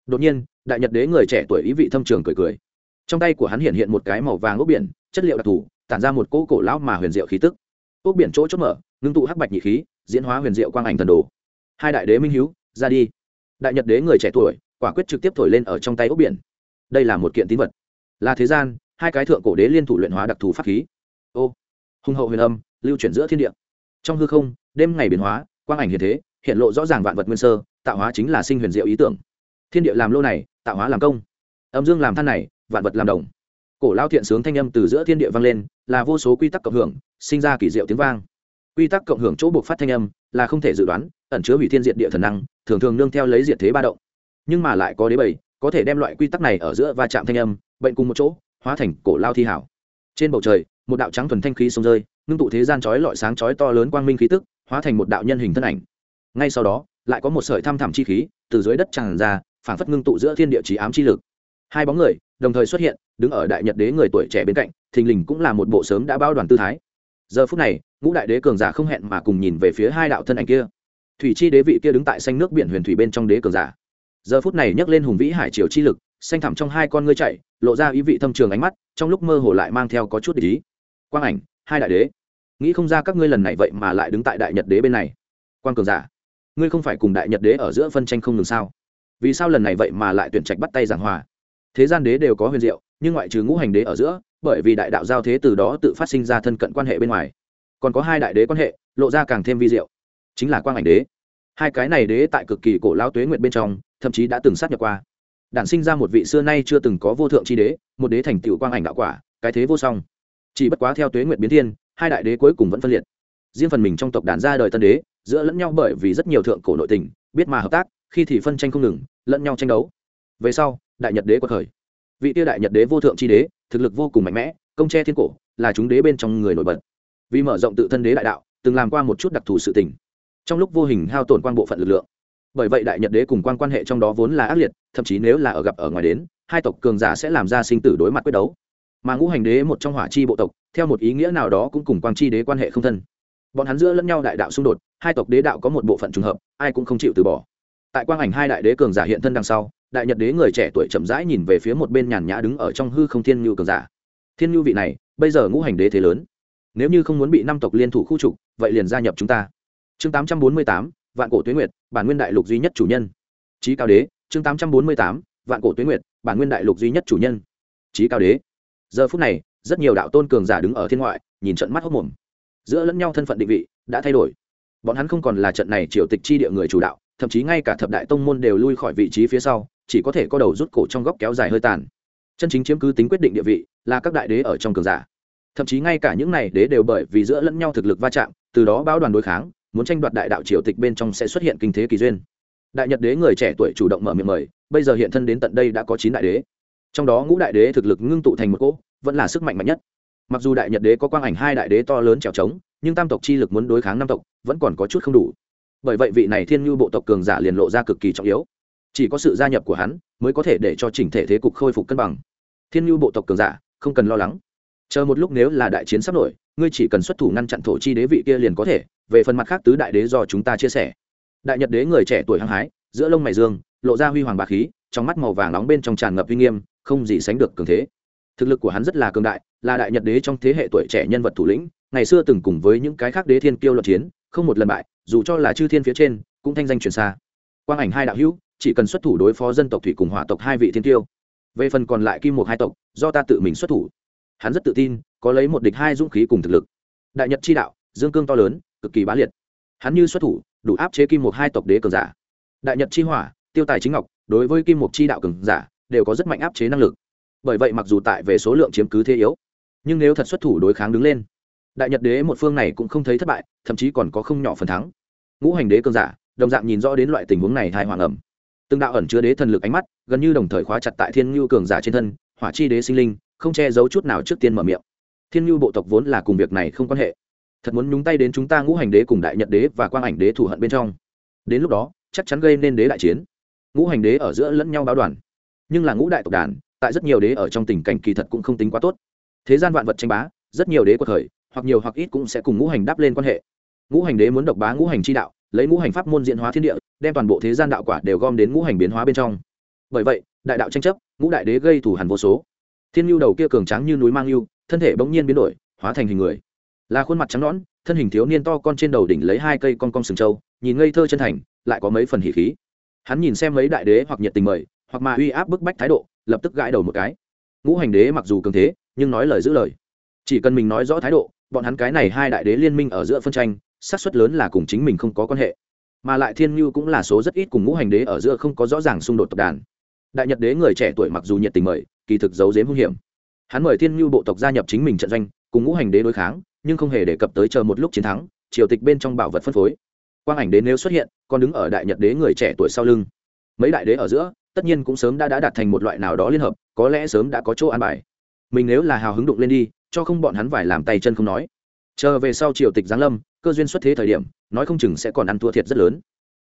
Speaker 1: Đột nhiên, đại nhật đế người trẻ tuổi ý vị thâm trường cười cười. Trong tay của hắn hiện hiện một cái màu vàng ốc biển, chất liệu đặc thù, tản ra một cỗ cổ lão mà huyền diệu khí tức. Ốc biển chỗ chốt mở, ngưng tụ hắc bạch nhị khí, diễn hóa huyền diệu quang ảnh thần đồ. Hai đại đế minh hiếu, ra đi. Đại nhật đế người trẻ tuổi, quả quyết trực tiếp thổi lên ở trong tay ốc biển. Đây là một kiện tín vật. Là thế gian, hai cái thượng cổ đế liên thủ luyện hóa đặc thù pháp khí. Ô hùng hậu huyền âm, lưu chuyển giữa thiên địa. Trong hư không, đêm ngày biến hóa, quang ảnh hiện thế hiện lộ rõ ràng vạn vật nguyên sơ, tạo hóa chính là sinh huyền diệu ý tưởng. Thiên địa làm lô này, tạo hóa làm công. Âm dương làm than này, vạn vật làm đồng. Cổ lao thiện sướng thanh âm từ giữa thiên địa vang lên, là vô số quy tắc cộng hưởng, sinh ra kỳ diệu tiếng vang. Quy tắc cộng hưởng chỗ buộc phát thanh âm, là không thể dự đoán, ẩn chứa hủy thiên diện địa thần năng, thường thường nương theo lấy diệt thế ba động. Nhưng mà lại có đế bảy có thể đem loại quy tắc này ở giữa va chạm thanh âm, bệnh cùng một chỗ, hóa thành cổ lao thi hảo. Trên bầu trời, một đạo trắng thuần thanh khí sông rơi, ngưng tụ thế gian chói lọi sáng chói to lớn quang minh khí tức, hóa thành một đạo nhân hình thân ảnh ngay sau đó, lại có một sợi thăm thẳm chi khí từ dưới đất tràn ra, phảng phất ngưng tụ giữa thiên địa trí ám chi lực. Hai bóng người đồng thời xuất hiện, đứng ở đại nhật đế người tuổi trẻ bên cạnh, thình lình cũng là một bộ sớm đã bao đoàn tư thái. Giờ phút này, ngũ đại đế cường giả không hẹn mà cùng nhìn về phía hai đạo thân ảnh kia. Thủy chi đế vị kia đứng tại xanh nước biển huyền thủy bên trong đế cường giả. Giờ phút này nhấc lên hùng vĩ hải triều chi lực, xanh thẳm trong hai con ngươi chạy, lộ ra ý vị thâm trường ánh mắt, trong lúc mơ hồ lại mang theo có chút ý. Quang ảnh, hai đại đế. Nghĩ không ra các ngươi lần này vậy mà lại đứng tại đại nhật đế bên này. Quan cường giả ngươi không phải cùng đại nhật đế ở giữa phân tranh không ngừng sao? Vì sao lần này vậy mà lại tuyển trạch bắt tay giảng hòa? Thế gian đế đều có huyền diệu, nhưng ngoại trừ ngũ hành đế ở giữa, bởi vì đại đạo giao thế từ đó tự phát sinh ra thân cận quan hệ bên ngoài. Còn có hai đại đế quan hệ, lộ ra càng thêm vi diệu. Chính là quang ảnh đế. Hai cái này đế tại cực kỳ cổ lao tuế nguyện bên trong, thậm chí đã từng sát nhập qua. Đản sinh ra một vị xưa nay chưa từng có vô thượng chi đế, một đế thành tựu quang ảnh đạo quả, cái thế vô song. Chỉ bất quá theo tuế nguyện biến thiên, hai đại đế cuối cùng vẫn phân liệt. Riêng phần mình trong tộc đàn ra đời tân đế giữa lẫn nhau bởi vì rất nhiều thượng cổ nội tình, biết mà hợp tác, khi thì phân tranh không ngừng, lẫn nhau tranh đấu. Về sau, đại nhật đế quật khởi. Vị tiêu đại nhật đế vô thượng tri đế, thực lực vô cùng mạnh mẽ, công tre thiên cổ, là chúng đế bên trong người nổi bật. Vì mở rộng tự thân đế đại đạo, từng làm qua một chút đặc thù sự tình. Trong lúc vô hình hao tổn quan bộ phận lực lượng. Bởi vậy đại nhật đế cùng quan quan hệ trong đó vốn là ác liệt, thậm chí nếu là ở gặp ở ngoài đến, hai tộc cường giả sẽ làm ra sinh tử đối mặt quyết đấu. Mà ngũ hành đế một trong hỏa chi bộ tộc, theo một ý nghĩa nào đó cũng cùng quang chi đế quan hệ không thân bọn hắn giữa lẫn nhau đại đạo xung đột, hai tộc đế đạo có một bộ phận trùng hợp, ai cũng không chịu từ bỏ. Tại quang ảnh hai đại đế cường giả hiện thân đằng sau, đại nhật đế người trẻ tuổi chậm rãi nhìn về phía một bên nhàn nhã đứng ở trong hư không thiên nhu cường giả. Thiên nhu vị này, bây giờ ngũ hành đế thế lớn. Nếu như không muốn bị năm tộc liên thủ khu trục, vậy liền gia nhập chúng ta. Chương tám trăm bốn mươi tám, vạn cổ tuyến nguyệt, bản nguyên đại lục duy nhất chủ nhân. Trí cao đế, chương tám trăm bốn mươi tám, vạn cổ tuyến nguyệt, bản nguyên đại lục duy nhất chủ nhân. Trí cao đế. Giờ phút này, rất nhiều đạo tôn cường giả đứng ở thiên ngoại, nhìn trận mắt hốc mồm giữa lẫn nhau thân phận định vị, đã thay đổi. Bọn hắn không còn là trận này triều tịch chi địa người chủ đạo, thậm chí ngay cả thập đại tông môn đều lui khỏi vị trí phía sau, chỉ có thể có đầu rút cổ trong góc kéo dài hơi tàn. Chân chính chiếm cứ tính quyết định địa vị, là các đại đế ở trong cường giả. Thậm chí ngay cả những này đế đều bởi vì giữa lẫn nhau thực lực va chạm, từ đó báo đoàn đối kháng, muốn tranh đoạt đại đạo triều tịch bên trong sẽ xuất hiện kinh thế kỳ duyên. Đại nhật đế người trẻ tuổi chủ động mở miệng mời, bây giờ hiện thân đến tận đây đã có chín đại đế. Trong đó ngũ đại đế thực lực ngưng tụ thành một cỗ, vẫn là sức mạnh mạnh nhất mặc dù đại nhật đế có quang ảnh hai đại đế to lớn trèo trống, nhưng tam tộc chi lực muốn đối kháng năm tộc vẫn còn có chút không đủ. Bởi vậy vị này thiên nhu bộ tộc cường giả liền lộ ra cực kỳ trọng yếu. Chỉ có sự gia nhập của hắn mới có thể để cho chỉnh thể thế cục khôi phục cân bằng. Thiên nhu bộ tộc cường giả không cần lo lắng. Chờ một lúc nếu là đại chiến sắp nổi, ngươi chỉ cần xuất thủ ngăn chặn thổ chi đế vị kia liền có thể. Về phần mặt khác tứ đại đế do chúng ta chia sẻ. Đại nhật đế người trẻ tuổi hăng hái, giữa lông mày dương, lộ ra huy hoàng bạc khí, trong mắt màu vàng nóng bên trong tràn ngập uy nghiêm, không gì sánh được cường thế. Thực lực của hắn rất là cường đại là đại nhật đế trong thế hệ tuổi trẻ nhân vật thủ lĩnh, ngày xưa từng cùng với những cái khác đế thiên kiêu luận chiến, không một lần bại, dù cho là chư thiên phía trên, cũng thanh danh truyền xa. Quang ảnh hai đạo hữu, chỉ cần xuất thủ đối phó dân tộc thủy cùng hỏa tộc hai vị thiên kiêu. Về phần còn lại kim một hai tộc, do ta tự mình xuất thủ. Hắn rất tự tin, có lấy một địch hai dũng khí cùng thực lực. Đại nhật chi đạo, dương cương to lớn, cực kỳ bá liệt. Hắn như xuất thủ, đủ áp chế kim một hai tộc đế cường giả. Đại nhật chi hỏa, tiêu tài chính ngọc, đối với kim một chi đạo cường giả, đều có rất mạnh áp chế năng lực. Bởi vậy mặc dù tại về số lượng chiếm cứ thế yếu nhưng nếu thật xuất thủ đối kháng đứng lên, đại nhật đế một phương này cũng không thấy thất bại, thậm chí còn có không nhỏ phần thắng. Ngũ hành đế cơn giả, đồng dạng nhìn rõ đến loại tình huống này hai hoàng ẩm. Từng đạo ẩn chứa đế thần lực ánh mắt, gần như đồng thời khóa chặt tại thiên nhu cường giả trên thân, hỏa chi đế sinh linh, không che giấu chút nào trước tiên mở miệng. Thiên nhu bộ tộc vốn là cùng việc này không quan hệ. Thật muốn nhúng tay đến chúng ta ngũ hành đế cùng đại nhật đế và quang ảnh đế thủ hận bên trong. Đến lúc đó, chắc chắn gây nên đế đại chiến. Ngũ hành đế ở giữa lẫn nhau báo đoàn. Nhưng là ngũ đại tộc đàn, tại rất nhiều đế ở trong tình cảnh kỳ thật cũng không tính quá tốt thế gian vạn vật tranh bá, rất nhiều đế của thời hoặc nhiều hoặc ít cũng sẽ cùng ngũ hành đáp lên quan hệ. Ngũ hành đế muốn độc bá ngũ hành chi đạo, lấy ngũ hành pháp môn diễn hóa thiên địa, đem toàn bộ thế gian đạo quả đều gom đến ngũ hành biến hóa bên trong. Bởi vậy, đại đạo tranh chấp, ngũ đại đế gây thủ hẳn vô số. Thiên nhu đầu kia cường tráng như núi mang nhu thân thể bỗng nhiên biến đổi, hóa thành hình người. Là khuôn mặt trắng nõn, thân hình thiếu niên to con trên đầu đỉnh lấy hai cây con con sừng trâu, nhìn ngây thơ chân thành, lại có mấy phần hỉ khí. Hắn nhìn xem mấy đại đế hoặc nhiệt tình mời, hoặc mà uy áp bức bách thái độ, lập tức gãi đầu một cái. Ngũ hành đế mặc dù cường thế nhưng nói lời giữ lời. Chỉ cần mình nói rõ thái độ, bọn hắn cái này hai đại đế liên minh ở giữa phân tranh, xác suất lớn là cùng chính mình không có quan hệ. Mà lại thiên nhu cũng là số rất ít cùng ngũ hành đế ở giữa không có rõ ràng xung đột tộc đàn. Đại nhật đế người trẻ tuổi mặc dù nhiệt tình mời, kỳ thực giấu dếm hung hiểm. Hắn mời thiên nhu bộ tộc gia nhập chính mình trận doanh, cùng ngũ hành đế đối kháng, nhưng không hề đề cập tới chờ một lúc chiến thắng, triều tịch bên trong bảo vật phân phối. Quang ảnh đế nếu xuất hiện, còn đứng ở đại nhật đế người trẻ tuổi sau lưng. Mấy đại đế ở giữa, tất nhiên cũng sớm đã đã đạt thành một loại nào đó liên hợp, có lẽ sớm đã có chỗ an bài mình nếu là hào hứng đụng lên đi, cho không bọn hắn phải làm tay chân không nói. Chờ về sau triều tịch giáng lâm, cơ duyên xuất thế thời điểm, nói không chừng sẽ còn ăn thua thiệt rất lớn.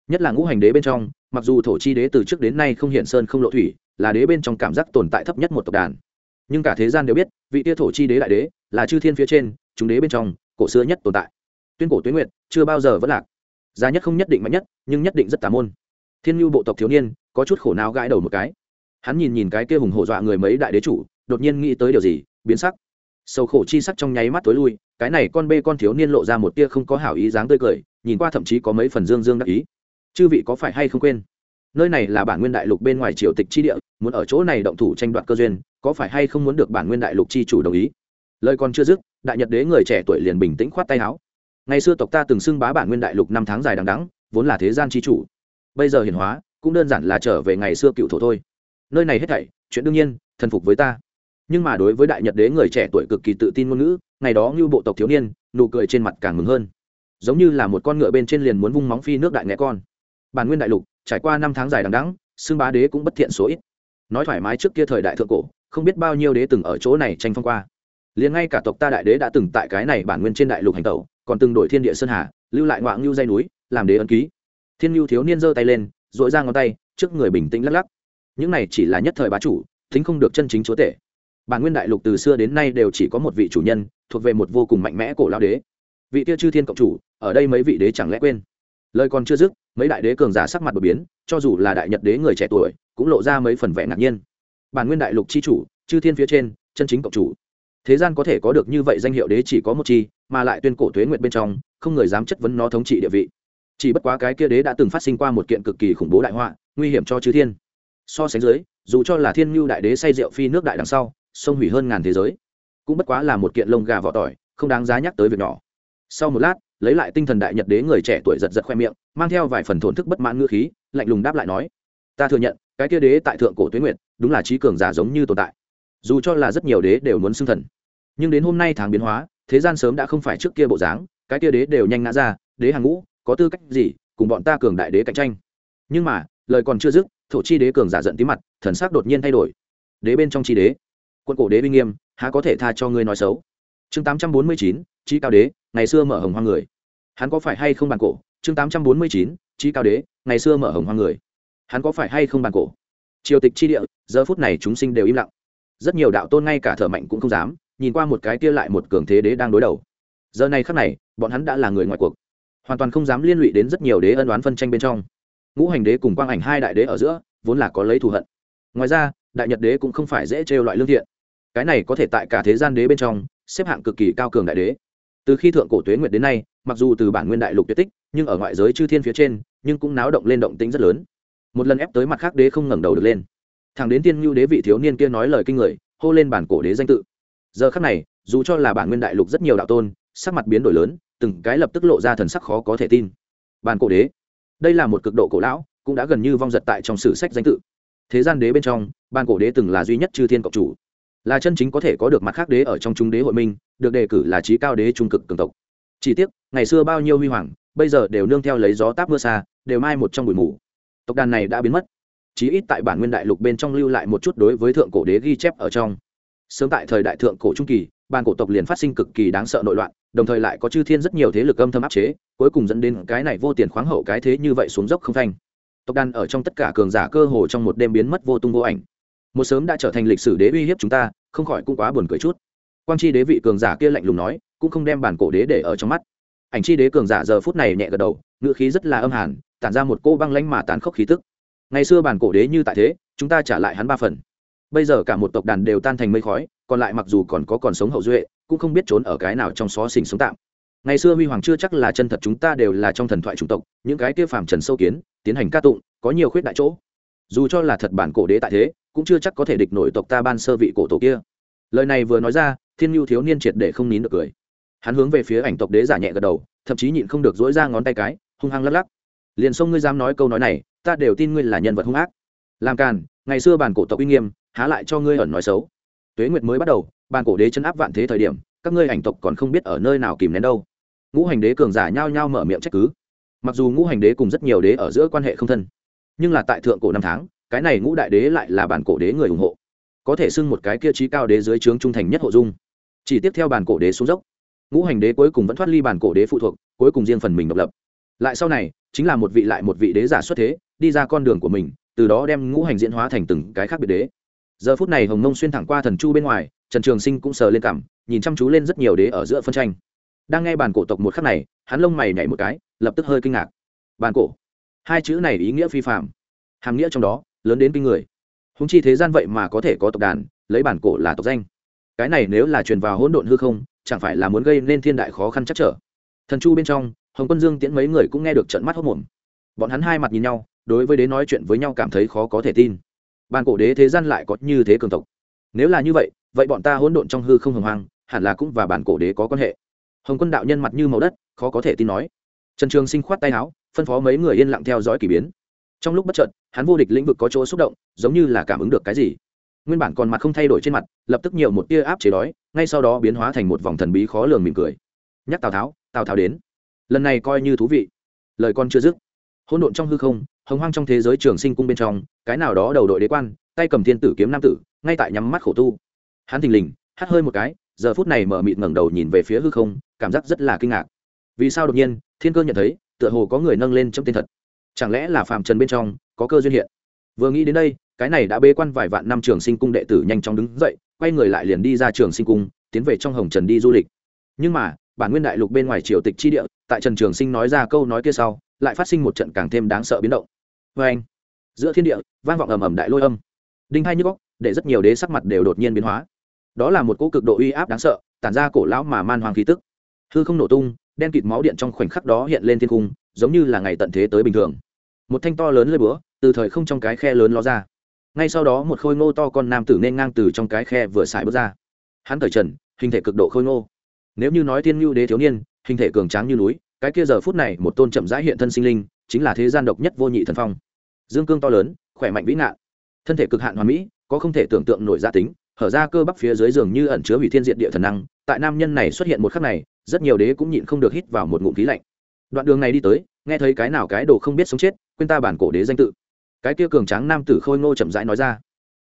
Speaker 1: Nhất là ngũ hành đế bên trong, mặc dù thổ chi đế từ trước đến nay không hiện sơn không lộ thủy, là đế bên trong cảm giác tồn tại thấp nhất một tộc đàn. Nhưng cả thế gian đều biết, vị tia thổ chi đế đại đế, là chư thiên phía trên, chúng đế bên trong, cổ xưa nhất tồn tại. Tuyên cổ tuyến nguyện chưa bao giờ vẫn lạc. Giá nhất không nhất định mạnh nhất, nhưng nhất định rất tà môn. Thiên nhu bộ tộc thiếu niên, có chút khổ não gãi đầu một cái. Hắn nhìn nhìn cái kia hùng hổ dọa người mấy đại đế chủ đột nhiên nghĩ tới điều gì, biến sắc. Sầu khổ chi sắc trong nháy mắt tối lui, cái này con bê con thiếu niên lộ ra một tia không có hảo ý dáng tươi cười, nhìn qua thậm chí có mấy phần dương dương đắc ý. Chư vị có phải hay không quên? Nơi này là bản nguyên đại lục bên ngoài triều tịch chi địa, muốn ở chỗ này động thủ tranh đoạt cơ duyên, có phải hay không muốn được bản nguyên đại lục chi chủ đồng ý? Lời còn chưa dứt, đại nhật đế người trẻ tuổi liền bình tĩnh khoát tay áo. Ngày xưa tộc ta từng xưng bá bản nguyên đại lục năm tháng dài đằng đắng vốn là thế gian chi chủ. Bây giờ hiển hóa, cũng đơn giản là trở về ngày xưa cựu thổ thôi. Nơi này hết thảy, chuyện đương nhiên, thần phục với ta nhưng mà đối với đại nhật đế người trẻ tuổi cực kỳ tự tin ngôn ngữ, ngày đó như bộ tộc thiếu niên, nụ cười trên mặt càng mừng hơn. Giống như là một con ngựa bên trên liền muốn vung móng phi nước đại nghe con. Bản nguyên đại lục, trải qua năm tháng dài đằng đắng xưng bá đế cũng bất thiện số ít. Nói thoải mái trước kia thời đại thượng cổ, không biết bao nhiêu đế từng ở chỗ này tranh phong qua. Liền ngay cả tộc ta đại đế đã từng tại cái này bản nguyên trên đại lục hành tẩu, còn từng đổi thiên địa sơn hà, lưu lại ngoạn ngưu dây núi, làm đế ấn ký. Thiên ngưu thiếu niên giơ tay lên dội ra ngón tay, trước người bình tĩnh lắc lắc. Những này chỉ là nhất thời bá chủ, thính không được chân chính chúa tể bản nguyên đại lục từ xưa đến nay đều chỉ có một vị chủ nhân, thuộc về một vô cùng mạnh mẽ cổ lao đế. Vị tiêu chư thiên cộng chủ, ở đây mấy vị đế chẳng lẽ quên? Lời còn chưa dứt, mấy đại đế cường giả sắc mặt đột biến, cho dù là đại nhật đế người trẻ tuổi, cũng lộ ra mấy phần vẻ ngạc nhiên. Bản nguyên đại lục c h i chủ, chư thiên phía trên, chân chính cộng chủ. Thế gian có thể có được như vậy danh hiệu đế chỉ có một chi, mà lại tuyên cổ thuế nguyện bên trong, không người dám chất vấn nó thống trị địa vị. Chỉ bất quá cái kia đế đã từng phát sinh qua một kiện cực kỳ khủng bố đại họa, nguy hiểm cho chư thiên. So sánh dưới, dù cho là thiên mưu đại đế say rượu phi nước đại đằng sau xông hủy hơn ngàn thế giới. Cũng bất quá là một kiện lông gà vỏ tỏi, không đáng giá nhắc tới việc nhỏ. Sau một lát, lấy lại tinh thần đại nhật đế người trẻ tuổi giật giật khoe miệng, mang theo vài phần thổn thức bất mãn ngữ khí, lạnh lùng đáp lại nói, ta thừa nhận, cái kia đế tại thượng cổ tuyến nguyệt, đúng là trí cường giả giống như tồn tại. Dù cho là rất nhiều đế đều muốn xưng thần, nhưng đến hôm nay tháng biến hóa, thế gian sớm đã không phải trước kia bộ dáng, cái kia đế đều nhanh ngã ra, đế hàng ngũ, có tư cách gì cùng bọn ta cường đại đế cạnh tranh? Nhưng mà, lời còn chưa dứt, thổ chi đế cường giả giận tí mặt, thần sắc đột nhiên thay đổi. Đế bên trong chi đế quân cổ đế uy nghiêm, há có thể tha cho ngươi nói xấu? Chương tám trăm bốn mươi chín trí cao đế, ngày xưa mở hồng hoa người. Hắn có phải hay không bàn cổ? Chương tám trăm bốn mươi chín trí cao đế, ngày xưa mở hồng hoa người. Hắn có phải hay không bàn cổ? Triều tịch chi địa, giờ phút này chúng sinh đều im lặng. Rất nhiều đạo tôn ngay cả thở mạnh cũng không dám, nhìn qua một cái kia lại một cường thế đế đang đối đầu. Giờ này khắc này, bọn hắn đã là người ngoại cuộc. Hoàn toàn không dám liên lụy đến rất nhiều đế ân đoán phân tranh bên trong. Ngũ hành đế cùng quang ảnh hai đại đế ở giữa, vốn là có lấy thù hận ngoài ra, đại nhật đế cũng không phải dễ trêu loại lương thiện. Cái này có thể tại cả thế gian đế bên trong, xếp hạng cực kỳ cao cường đại đế. Từ khi thượng cổ tuế nguyệt đến nay, mặc dù từ bản nguyên đại lục tuyệt tích, nhưng ở ngoại giới chư thiên phía trên, nhưng cũng náo động lên động tính rất lớn. Một lần ép tới mặt khác đế không ngẩng đầu được lên. Thằng đến tiên nhu đế vị thiếu niên kia nói lời kinh người, hô lên bản cổ đế danh tự. Giờ khắc này, dù cho là bản nguyên đại lục rất nhiều đạo tôn, sắc mặt biến đổi lớn, từng cái lập tức lộ ra thần sắc khó có thể tin. Bản cổ đế, đây là một cực độ cổ lão, cũng đã gần như vong giật tại trong sử sách danh tự thế gian đế bên trong, ban cổ đế từng là duy nhất chư thiên cộng chủ. Là chân chính có thể có được mặt khác đế ở trong trung đế hội minh, được đề cử là trí cao đế trung cực cường tộc. Chỉ tiếc, ngày xưa bao nhiêu huy hoàng, bây giờ đều nương theo lấy gió táp mưa xa, đều mai một trong bụi mù. Tộc đàn này đã biến mất. Chí ít tại bản nguyên đại lục bên trong lưu lại một chút đối với thượng cổ đế ghi chép ở trong. Sớm tại thời đại thượng cổ trung kỳ, ban cổ tộc liền phát sinh cực kỳ đáng sợ nội loạn, đồng thời lại có chư thiên rất nhiều thế lực âm thầm áp chế, cuối cùng dẫn đến cái này vô tiền khoáng hậu cái thế như vậy xuống dốc không phanh tộc đàn ở trong tất cả cường giả cơ hồ trong một đêm biến mất vô tung vô ảnh. Một sớm đã trở thành lịch sử đế uy hiếp chúng ta, không khỏi cũng quá buồn cười chút. Quang chi đế vị cường giả kia lạnh lùng nói, cũng không đem bản cổ đế để ở trong mắt. Ảnh chi đế cường giả giờ phút này nhẹ gật đầu ngựa khí rất là âm hàn, tản ra một cô băng lanh mà tán khốc khí tức. Ngày xưa bản cổ đế như tại thế, chúng ta trả lại hắn ba phần. Bây giờ cả một tộc đàn đều tan thành mây khói, còn lại mặc dù còn có còn sống hậu duệ, cũng không biết trốn ở cái nào trong xó xỉnh sống tạm. Ngày xưa huy hoàng chưa chắc là chân thật chúng ta đều là trong thần thoại chủng tộc, những cái kia phàm trần sâu kiến tiến hành ca tụng, có nhiều khuyết đại chỗ. Dù cho là thật bản cổ đế tại thế, cũng chưa chắc có thể địch nổi tộc ta ban sơ vị cổ tổ kia. Lời này vừa nói ra, thiên nhu thiếu niên triệt để không nín được cười. Hắn hướng về phía ảnh tộc đế giả nhẹ gật đầu, thậm chí nhịn không được dỗi ra ngón tay cái, hung hăng lắc lắc. Liền sông ngươi dám nói câu nói này, ta đều tin ngươi là nhân vật hung ác. Làm càn, ngày xưa bản cổ tộc uy nghiêm, há lại cho ngươi ẩn nói xấu. Tuế nguyệt mới bắt đầu, bản cổ đế chấn áp vạn thế thời điểm, các ngươi ảnh tộc còn không biết ở nơi nào kìm nén đâu. Ngũ hành đế cường giả nhao nhao mở miệng trách cứ mặc dù ngũ hành đế cùng rất nhiều đế ở giữa quan hệ không thân, nhưng là tại thượng cổ năm tháng, cái này ngũ đại đế lại là bản cổ đế người ủng hộ. Có thể xưng một cái kia trí cao đế dưới trướng trung thành nhất hộ dung. Chỉ tiếp theo bản cổ đế xuống dốc, ngũ hành đế cuối cùng vẫn thoát ly bản cổ đế phụ thuộc, cuối cùng riêng phần mình độc lập. Lại sau này, chính là một vị lại một vị đế giả xuất thế, đi ra con đường của mình, từ đó đem ngũ hành diễn hóa thành từng cái khác biệt đế. Giờ phút này hồng nông xuyên thẳng qua thần chu bên ngoài, trần trường sinh cũng sờ lên cảm, nhìn chăm chú lên rất nhiều đế ở giữa phân tranh đang nghe bản cổ tộc một khắc này, hắn lông mày nhảy một cái, lập tức hơi kinh ngạc. Bản cổ? Hai chữ này ý nghĩa phi phạm hàm nghĩa trong đó, lớn đến kinh người. Húng chi thế gian vậy mà có thể có tộc đàn, lấy bản cổ là tộc danh. Cái này nếu là truyền vào hỗn độn hư không, chẳng phải là muốn gây nên thiên đại khó khăn chắc trở. Thần chu bên trong, hồng quân dương tiễn mấy người cũng nghe được trận mắt hốc mồm bọn hắn hai mặt nhìn nhau, đối với đế nói chuyện với nhau cảm thấy khó có thể tin. Bản cổ đế thế gian lại có như thế cường tộc. Nếu là như vậy vậy bọn ta hỗn độn trong hư không hồng hoang, hẳn là cũng và bản cổ đế có quan hệ hồng quân đạo nhân mặt như màu đất, khó có thể tin nói. Trần trường sinh khoát tay áo, phân phó mấy người yên lặng theo dõi k ỳ biến. Trong lúc bất chợt, hắn vô địch lĩnh vực có chỗ xúc động, giống như là cảm ứng được cái gì. Nguyên bản còn mặt không thay đổi trên mặt, lập tức nhiều một tia áp chế đói, ngay sau đó biến hóa thành một vòng thần bí khó lường mỉm cười. Nhắc tào tháo tào tháo đến. Lần này coi như thú vị. Lời con chưa dứt, hỗn độn trong hư không, hồng hoang trong thế giới trường sinh cung bên trong, cái nào đó đầu đội đế quan, tay cầm thiên tử kiếm nam tử, ngay tại nhắm mắt khổ tu. Hắn thình lình, hắt hơi một cái giờ phút này mở mịt ngẩng đầu nhìn về phía hư không, cảm giác rất là kinh ngạc. Vì sao đột nhiên, thiên cơ nhận thấy, tựa hồ có người nâng lên trong tên thật? Chẳng lẽ là phàm trần bên trong, có cơ duyên hiện? Vừa nghĩ đến đây, cái này đã bế quan vài vạn năm trường sinh cung đệ tử nhanh chóng đứng dậy, quay người lại liền đi ra trường sinh cung, tiến về trong hồng trần đi du lịch. Nhưng mà, bản nguyên đại lục bên ngoài triều tịch chi địa, tại trần trường sinh nói ra câu nói kia sau, lại phát sinh một trận càng thêm đáng sợ biến động. Vê anh, giữa thiên địa, vang vọng ầm ầm đại lôi âm. Đinh hai như góc để rất nhiều đế sắc mặt đều đột nhiên biến hóa đó là một cỗ cực độ uy áp đáng sợ, tản ra cổ lão mà man hoàng khí tức. Hư không nổ tung, đen kịt máu điện trong khoảnh khắc đó hiện lên thiên cung, giống như là ngày tận thế tới bình thường. Một thanh to lớn lơi búa, từ thời không trong cái khe lớn ló ra. Ngay sau đó một khôi ngô to con nam tử nên ngang từ trong cái khe vừa xài bước ra. Hắn thời trần, hình thể cực độ khôi ngô. Nếu như nói thiên nhu đế thiếu niên, hình thể cường tráng như núi, cái kia giờ phút này một tôn chậm rãi hiện thân sinh linh, chính là thế gian độc nhất vô nhị thần phong. Dương cương to lớn, khỏe mạnh vĩ ngạn. Thân thể cực hạn hoàn mỹ, có không thể tưởng tượng nổi gia tính hở ra cơ bắp phía dưới giường như ẩn chứa hủy thiên diện địa thần năng, tại nam nhân này xuất hiện một khắc này, rất nhiều đế cũng nhịn không được hít vào một ngụm khí lạnh. Đoạn đường này đi tới, nghe thấy cái nào cái đồ không biết sống chết, quên ta bản cổ đế danh tự. Cái kia cường tráng nam tử khôi ngô chậm rãi nói ra.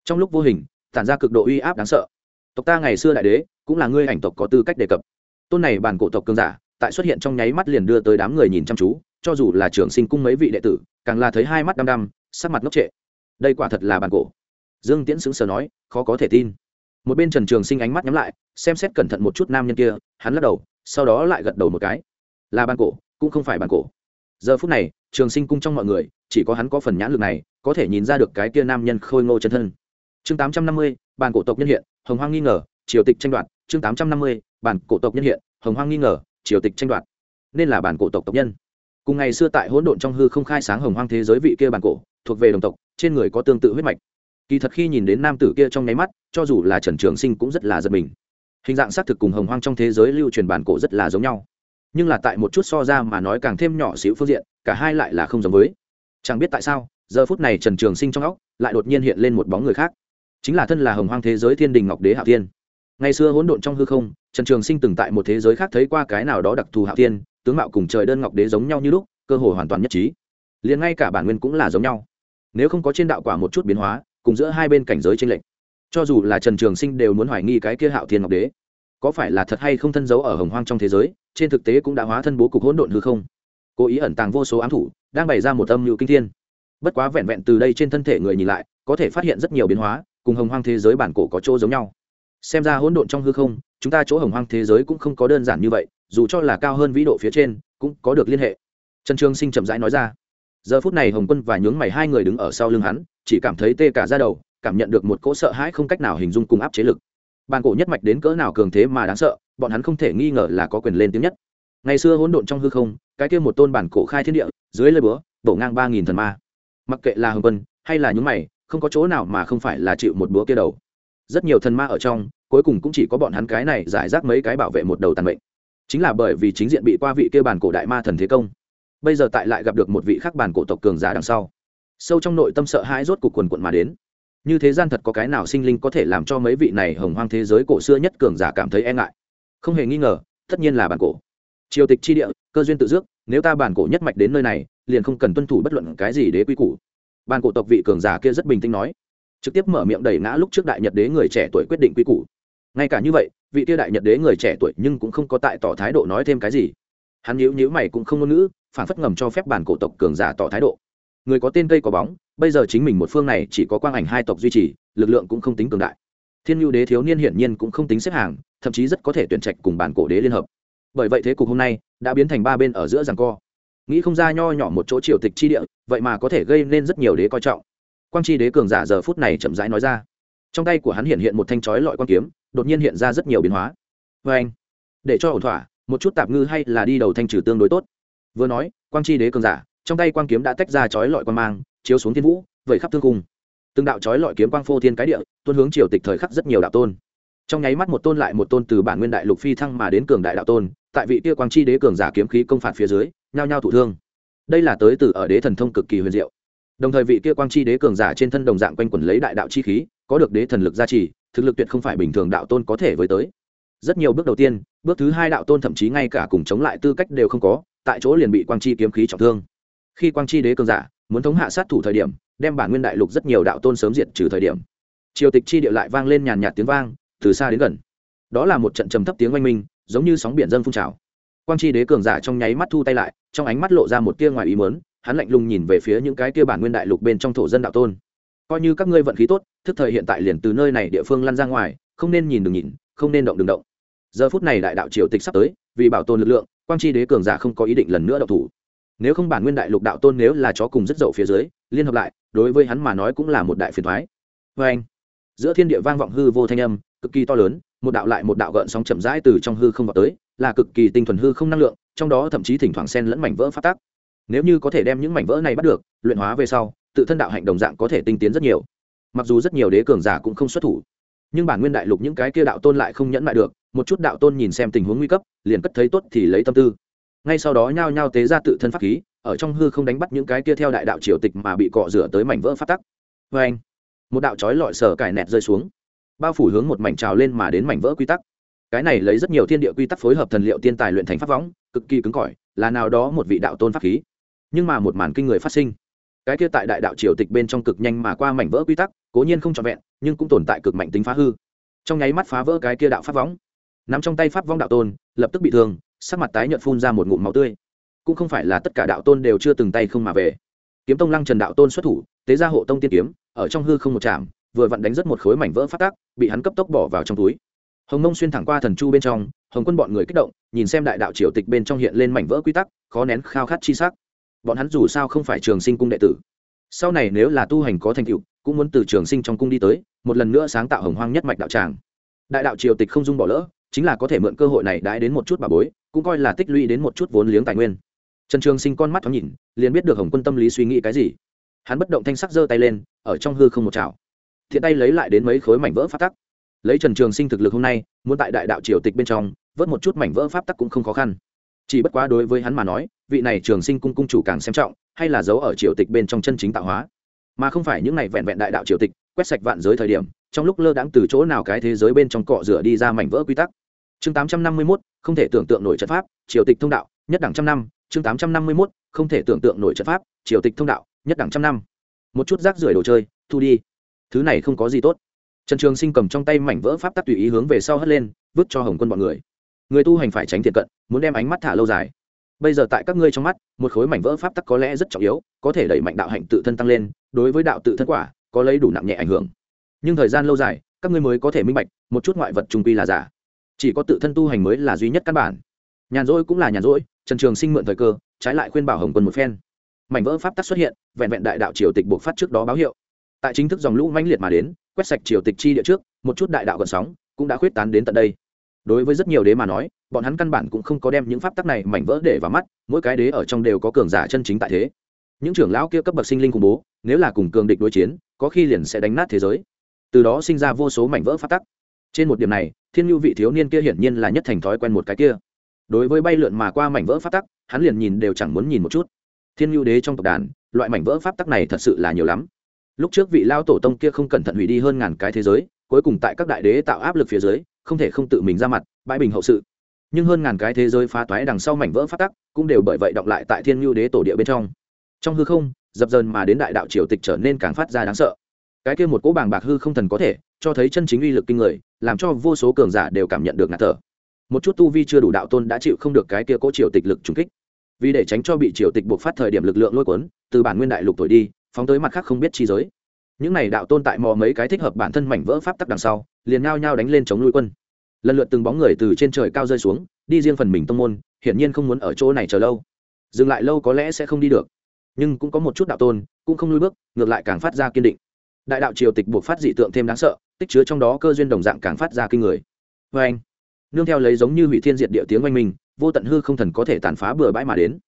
Speaker 1: Trong lúc vô hình, tản ra cực độ uy áp đáng sợ. Tộc ta ngày xưa đại đế, cũng là ngươi ảnh tộc có tư cách đề cập. Tôn này bản cổ tộc cường giả, tại xuất hiện trong nháy mắt liền đưa tới đám người nhìn chăm chú, cho dù là trưởng sinh cung mấy vị đệ tử, càng là thấy hai mắt đăm đăm, sắc mặt ngốc trệ. Đây quả thật là bản cổ. Dương tiễn sững sờ nói, khó có thể tin một bên trần trường sinh ánh mắt nhắm lại, xem xét cẩn thận một chút nam nhân kia, hắn lắc đầu, sau đó lại gật đầu một cái. Là bản cổ, cũng không phải bản cổ. Giờ phút này, trường sinh cung trong mọi người, chỉ có hắn có phần nhãn lực này, có thể nhìn ra được cái kia nam nhân khôi ngô chân thân. Chương tám trăm năm mươi, bản cổ tộc nhân hiện, hồng hoang nghi ngờ, triều tịch tranh đoạt. Chương tám trăm năm mươi, bản cổ tộc nhân hiện, hồng hoang nghi ngờ, triều tịch tranh đoạt. Nên là bản cổ tộc tộc nhân. Cùng ngày xưa tại hỗn độn trong hư không khai sáng hồng hoang thế giới vị kia bản cổ, thuộc về đồng tộc, trên người có tương tự huyết mạch kỳ thật khi nhìn đến nam tử kia trong nháy mắt, cho dù là trần trường sinh cũng rất là giật mình. Hình dạng xác thực cùng hồng hoang trong thế giới lưu truyền bản cổ rất là giống nhau. Nhưng là tại một chút so ra mà nói càng thêm nhỏ xíu phương diện, cả hai lại là không giống với. Chẳng biết tại sao, giờ phút này trần trường sinh trong óc lại đột nhiên hiện lên một bóng người khác. Chính là thân là hồng hoang thế giới thiên đình ngọc đế hạ tiên ngày xưa hỗn độn trong hư không, trần trường sinh từng tại một thế giới khác thấy qua cái nào đó đặc thù hạ tiên tướng mạo cùng trời đơn ngọc đế giống nhau như lúc, cơ hội hoàn toàn nhất trí. Liền ngay cả bản nguyên cũng là giống nhau. Nếu không có trên đạo quả một chút biến hóa cùng giữa hai bên cảnh giới tranh lệch. Cho dù là trần trường sinh đều muốn hoài nghi cái kia hạo thiên ngọc đế, có phải là thật hay không thân giấu ở hồng hoang trong thế giới, trên thực tế cũng đã hóa thân bố cục hỗn độn hư không. Cố ý ẩn tàng vô số ám thủ, đang bày ra một âm mưu kinh thiên. Bất quá vẹn vẹn từ đây trên thân thể người nhìn lại, có thể phát hiện rất nhiều biến hóa, cùng hồng hoang thế giới bản cổ có chỗ giống nhau. Xem ra hỗn độn trong hư không, chúng ta chỗ hồng hoang thế giới cũng không có đơn giản như vậy, dù cho là cao hơn vĩ độ phía trên, cũng có được liên hệ. Trần trường sinh chậm rãi nói ra giờ phút này hồng quân và nhướng mày hai người đứng ở sau lưng hắn, chỉ cảm thấy tê cả ra đầu, cảm nhận được một cỗ sợ hãi không cách nào hình dung cùng áp chế lực. Bàn cổ nhất mạch đến cỡ nào cường thế mà đáng sợ, bọn hắn không thể nghi ngờ là có quyền lên tiếng nhất. Ngày xưa hỗn độn trong hư không, cái kia một tôn bản cổ khai thiên địa, dưới lơi búa đổ ngang ba nghìn thần ma. Mặc kệ là hồng quân hay là những mày, không có chỗ nào mà không phải là chịu một búa kia đầu. Rất nhiều thần ma ở trong, cuối cùng cũng chỉ có bọn hắn cái này giải rác mấy cái bảo vệ một đầu tàn mệnh. Chính là bởi vì chính diện bị qua vị kia bản cổ đại ma thần thế công bây giờ tại lại gặp được một vị khác bản cổ tộc cường giả đằng sau. Sâu trong nội tâm sợ hãi rốt cuộc quần quận mà đến. Như thế gian thật có cái nào sinh linh có thể làm cho mấy vị này hồng hoang thế giới cổ xưa nhất cường giả cảm thấy e ngại? Không hề nghi ngờ, tất nhiên là bản cổ. Triều tịch chi địa, cơ duyên tự dước, nếu ta bản cổ nhất mạch đến nơi này, liền không cần tuân thủ bất luận cái gì đế quy củ. Bản cổ tộc vị cường giả kia rất bình tĩnh nói. Trực tiếp mở miệng đẩy ngã lúc trước đại nhật đế người trẻ tuổi quyết định quy củ. Ngay cả như vậy, vị kia đại nhật đế người trẻ tuổi nhưng cũng không có tại tỏ thái độ nói thêm cái gì. Hắn nhíu nhíu mày cũng không ngôn ngữ phản phất ngầm cho phép bản cổ tộc cường giả tỏ thái độ. Người có tên cây có bóng, bây giờ chính mình một phương này chỉ có quang ảnh hai tộc duy trì, lực lượng cũng không tính cường đại. Thiên nhu đế thiếu niên hiển nhiên cũng không tính xếp hàng, thậm chí rất có thể tuyển trạch cùng bản cổ đế liên hợp. Bởi vậy thế cục hôm nay đã biến thành ba bên ở giữa rằng co. Nghĩ không ra nho nhỏ một chỗ triều tịch chi địa, vậy mà có thể gây nên rất nhiều đế coi trọng. Quang chi đế cường giả giờ phút này chậm rãi nói ra. Trong tay của hắn hiện hiện một thanh chói lọi quan kiếm, đột nhiên hiện ra rất nhiều biến hóa. Vê anh để cho ổn thỏa, một chút tạp ngư hay là đi đầu thanh trừ tương đối tốt vừa nói, quang chi đế cường giả, trong tay quang kiếm đã tách ra chói lọi quan mang, chiếu xuống thiên vũ, vẩy khắp thương cung. Từng đạo chói lọi kiếm quang phô thiên cái địa, tuôn hướng triều tịch thời khắc rất nhiều đạo tôn. Trong nháy mắt một tôn lại một tôn từ bản nguyên đại lục phi thăng mà đến cường đại đạo tôn, tại vị kia quang chi đế cường giả kiếm khí công phạt phía dưới, nhao nhao thụ thương. Đây là tới từ ở đế thần thông cực kỳ huyền diệu. Đồng thời vị kia quang chi đế cường giả trên thân đồng dạng quanh quẩn lấy đại đạo chi khí, có được đế thần lực gia trì, thực lực tuyệt không phải bình thường đạo tôn có thể với tới. Rất nhiều bước đầu tiên, bước thứ hai đạo tôn thậm chí ngay cả cùng chống lại tư cách đều không có tại chỗ liền bị quang chi kiếm khí trọng thương. Khi quang chi đế cường giả muốn thống hạ sát thủ thời điểm, đem bản nguyên đại lục rất nhiều đạo tôn sớm diệt trừ thời điểm. Triều tịch chi địa lại vang lên nhàn nhạt tiếng vang, từ xa đến gần. Đó là một trận trầm thấp tiếng oanh minh, giống như sóng biển dân phun trào. Quang chi đế cường giả trong nháy mắt thu tay lại, trong ánh mắt lộ ra một tia ngoài ý mớn hắn lạnh lùng nhìn về phía những cái tia bản nguyên đại lục bên trong thổ dân đạo tôn. Coi như các ngươi vận khí tốt, thức thời hiện tại liền từ nơi này địa phương lăn ra ngoài, không nên nhìn đừng nhìn, không nên động đừng động. Giờ phút này đại đạo triều tịch sắp tới, vì bảo tồn lực lượng quang chi đế cường giả không có ý định lần nữa đậu thủ. Nếu không bản nguyên đại lục đạo tôn nếu là chó cùng rất dậu phía dưới, liên hợp lại, đối với hắn mà nói cũng là một đại phiền thoái. Vê anh, giữa thiên địa vang vọng hư vô thanh âm, cực kỳ to lớn, một đạo lại một đạo gợn sóng chậm rãi từ trong hư không vào tới, là cực kỳ tinh thuần hư không năng lượng, trong đó thậm chí thỉnh thoảng xen lẫn mảnh vỡ phát tác. Nếu như có thể đem những mảnh vỡ này bắt được, luyện hóa về sau, tự thân đạo hạnh đồng dạng có thể tinh tiến rất nhiều. Mặc dù rất nhiều đế cường giả cũng không xuất thủ nhưng bản nguyên đại lục những cái kia đạo tôn lại không nhẫn lại được, một chút đạo tôn nhìn xem tình huống nguy cấp, liền cất thấy tốt thì lấy tâm tư. Ngay sau đó nhao nhao tế ra tự thân pháp khí, ở trong hư không đánh bắt những cái kia theo đại đạo triều tịch mà bị cọ rửa tới mảnh vỡ phát tắc. Vê anh, một đạo trói lọi sở cải nẹt rơi xuống, bao phủ hướng một mảnh trào lên mà đến mảnh vỡ quy tắc. Cái này lấy rất nhiều thiên địa quy tắc phối hợp thần liệu tiên tài luyện thành pháp võng, cực kỳ cứng cỏi, là nào đó một vị đạo tôn pháp khí. Nhưng mà một màn kinh người phát sinh cái kia tại đại đạo triều tịch bên trong cực nhanh mà qua mảnh vỡ quy tắc, cố nhiên không trọn vẹn, nhưng cũng tồn tại cực mạnh tính phá hư. Trong nháy mắt phá vỡ cái kia đạo pháp võng. Nắm trong tay pháp vong đạo tôn, lập tức bị thương, sắc mặt tái nhợt phun ra một ngụm máu tươi. Cũng không phải là tất cả đạo tôn đều chưa từng tay không mà về. Kiếm tông lăng trần đạo tôn xuất thủ, tế ra hộ tông tiên kiếm, ở trong hư không một chạm vừa vặn đánh rất một khối mảnh vỡ phát tác bị hắn cấp tốc bỏ vào trong túi. Hồng mông xuyên thẳng qua thần chu bên trong, hồng quân bọn người kích động, nhìn xem đại đạo triều tịch bên trong hiện lên mảnh vỡ quy tắc, khó nén khao khát chi sắc bọn hắn dù sao không phải trường sinh cung đệ tử. Sau này nếu là tu hành có thành tựu, cũng muốn từ trường sinh trong cung đi tới, một lần nữa sáng tạo hồng hoang nhất mạch đạo tràng. Đại đạo triều tịch không dung bỏ lỡ, chính là có thể mượn cơ hội này đãi đến một chút bà bối, cũng coi là tích lũy đến một chút vốn liếng tài nguyên. Trần trường sinh con mắt thoáng nhìn, liền biết được hồng quân tâm lý suy nghĩ cái gì. Hắn bất động thanh sắc giơ tay lên, ở trong hư không một chảo. Thiện tay lấy lại đến mấy khối mảnh vỡ phát tắc. Lấy trần trường sinh thực lực hôm nay, muốn tại đại đạo triều tịch bên trong, vớt một chút mảnh vỡ pháp tắc cũng không khó khăn chỉ bất quá đối với hắn mà nói, vị này trường sinh cung cung chủ càng xem trọng, hay là giấu ở triều tịch bên trong chân chính tạo hóa. Mà không phải những này vẹn vẹn đại đạo triều tịch, quét sạch vạn giới thời điểm, trong lúc lơ đãng từ chỗ nào cái thế giới bên trong cọ rửa đi ra mảnh vỡ quy tắc. Chương tám trăm năm mươi mốt, không thể tưởng tượng nổi trận pháp, triều tịch thông đạo, nhất đẳng trăm năm, chương tám trăm năm mươi mốt, không thể tưởng tượng nổi trận pháp, triều tịch thông đạo, nhất đẳng trăm năm. Một chút rác rưởi đồ chơi, thu đi. Thứ này không có gì tốt. Trần trường sinh cầm trong tay mảnh vỡ pháp tắc tùy ý hướng về sau hất lên, vứt cho hồng quân bọn người người tu hành phải tránh thiện cận, muốn đem ánh mắt thả lâu dài. Bây giờ tại các ngươi trong mắt, một khối mảnh vỡ pháp tắc có lẽ rất trọng yếu, có thể đẩy mạnh đạo hạnh tự thân tăng lên, đối với đạo tự thân quả, có lấy đủ nặng nhẹ ảnh hưởng. Nhưng thời gian lâu dài, các ngươi mới có thể minh bạch, một chút ngoại vật trung quy là giả. Chỉ có tự thân tu hành mới là duy nhất căn bản. Nhàn rỗi cũng là nhàn rỗi, trần trường sinh mượn thời cơ, trái lại khuyên bảo hồng quân một phen. Mảnh vỡ pháp tắc xuất hiện, vẹn vẹn đại đạo triều tịch buộc phát trước đó báo hiệu. Tại chính thức dòng lũ mãnh liệt mà đến, quét sạch triều tịch chi địa trước, một chút đại đạo gần sóng cũng đã khuyết tán đến tận đây đối với rất nhiều đế mà nói, bọn hắn căn bản cũng không có đem những pháp tắc này mảnh vỡ để vào mắt, mỗi cái đế ở trong đều có cường giả chân chính tại thế. Những trưởng lão kia cấp bậc sinh linh khủng bố, nếu là cùng cường địch đối chiến, có khi liền sẽ đánh nát thế giới. Từ đó sinh ra vô số mảnh vỡ pháp tắc. Trên một điểm này, thiên nhu vị thiếu niên kia hiển nhiên là nhất thành thói quen một cái kia. Đối với bay lượn mà qua mảnh vỡ pháp tắc, hắn liền nhìn đều chẳng muốn nhìn một chút. Thiên nhu đế trong tộc đàn, loại mảnh vỡ pháp tắc này thật sự là nhiều lắm. Lúc trước vị lao tổ tông kia không cẩn thận hủy đi hơn ngàn cái thế giới, cuối cùng tại các đại đế tạo áp lực phía dưới không thể không tự mình ra mặt, bãi bình hậu sự. Nhưng hơn ngàn cái thế giới phá toái đằng sau mảnh vỡ phát tắc, cũng đều bởi vậy động lại tại thiên nhu đế tổ địa bên trong. Trong hư không, dập dần mà đến đại đạo triều tịch trở nên càng phát ra đáng sợ. Cái kia một cỗ bàng bạc hư không thần có thể, cho thấy chân chính uy lực kinh người, làm cho vô số cường giả đều cảm nhận được ngạt thở. Một chút tu vi chưa đủ đạo tôn đã chịu không được cái kia cỗ triều tịch lực trùng kích. Vì để tránh cho bị triều tịch buộc phát thời điểm lực lượng lôi cuốn, từ bản nguyên đại lục tuổi đi, phóng tới mặt khác không biết chi giới. Những này đạo tôn tại mò mấy cái thích hợp bản thân mảnh vỡ pháp tắc đằng sau liền nhao nhao đánh lên chống nuôi quân. Lần lượt từng bóng người từ trên trời cao rơi xuống, đi riêng phần mình tông môn, hiển nhiên không muốn ở chỗ này chờ lâu. Dừng lại lâu có lẽ sẽ không đi được. Nhưng cũng có một chút đạo tôn, cũng không lui bước, ngược lại càng phát ra kiên định. Đại đạo triều tịch buộc phát dị tượng thêm đáng sợ, tích chứa trong đó cơ duyên đồng dạng càng phát ra kinh người. Vê anh, nương theo lấy giống như hủy thiên diệt địa tiếng oanh minh, vô tận hư không thần có thể tàn phá bừa bãi mà đến.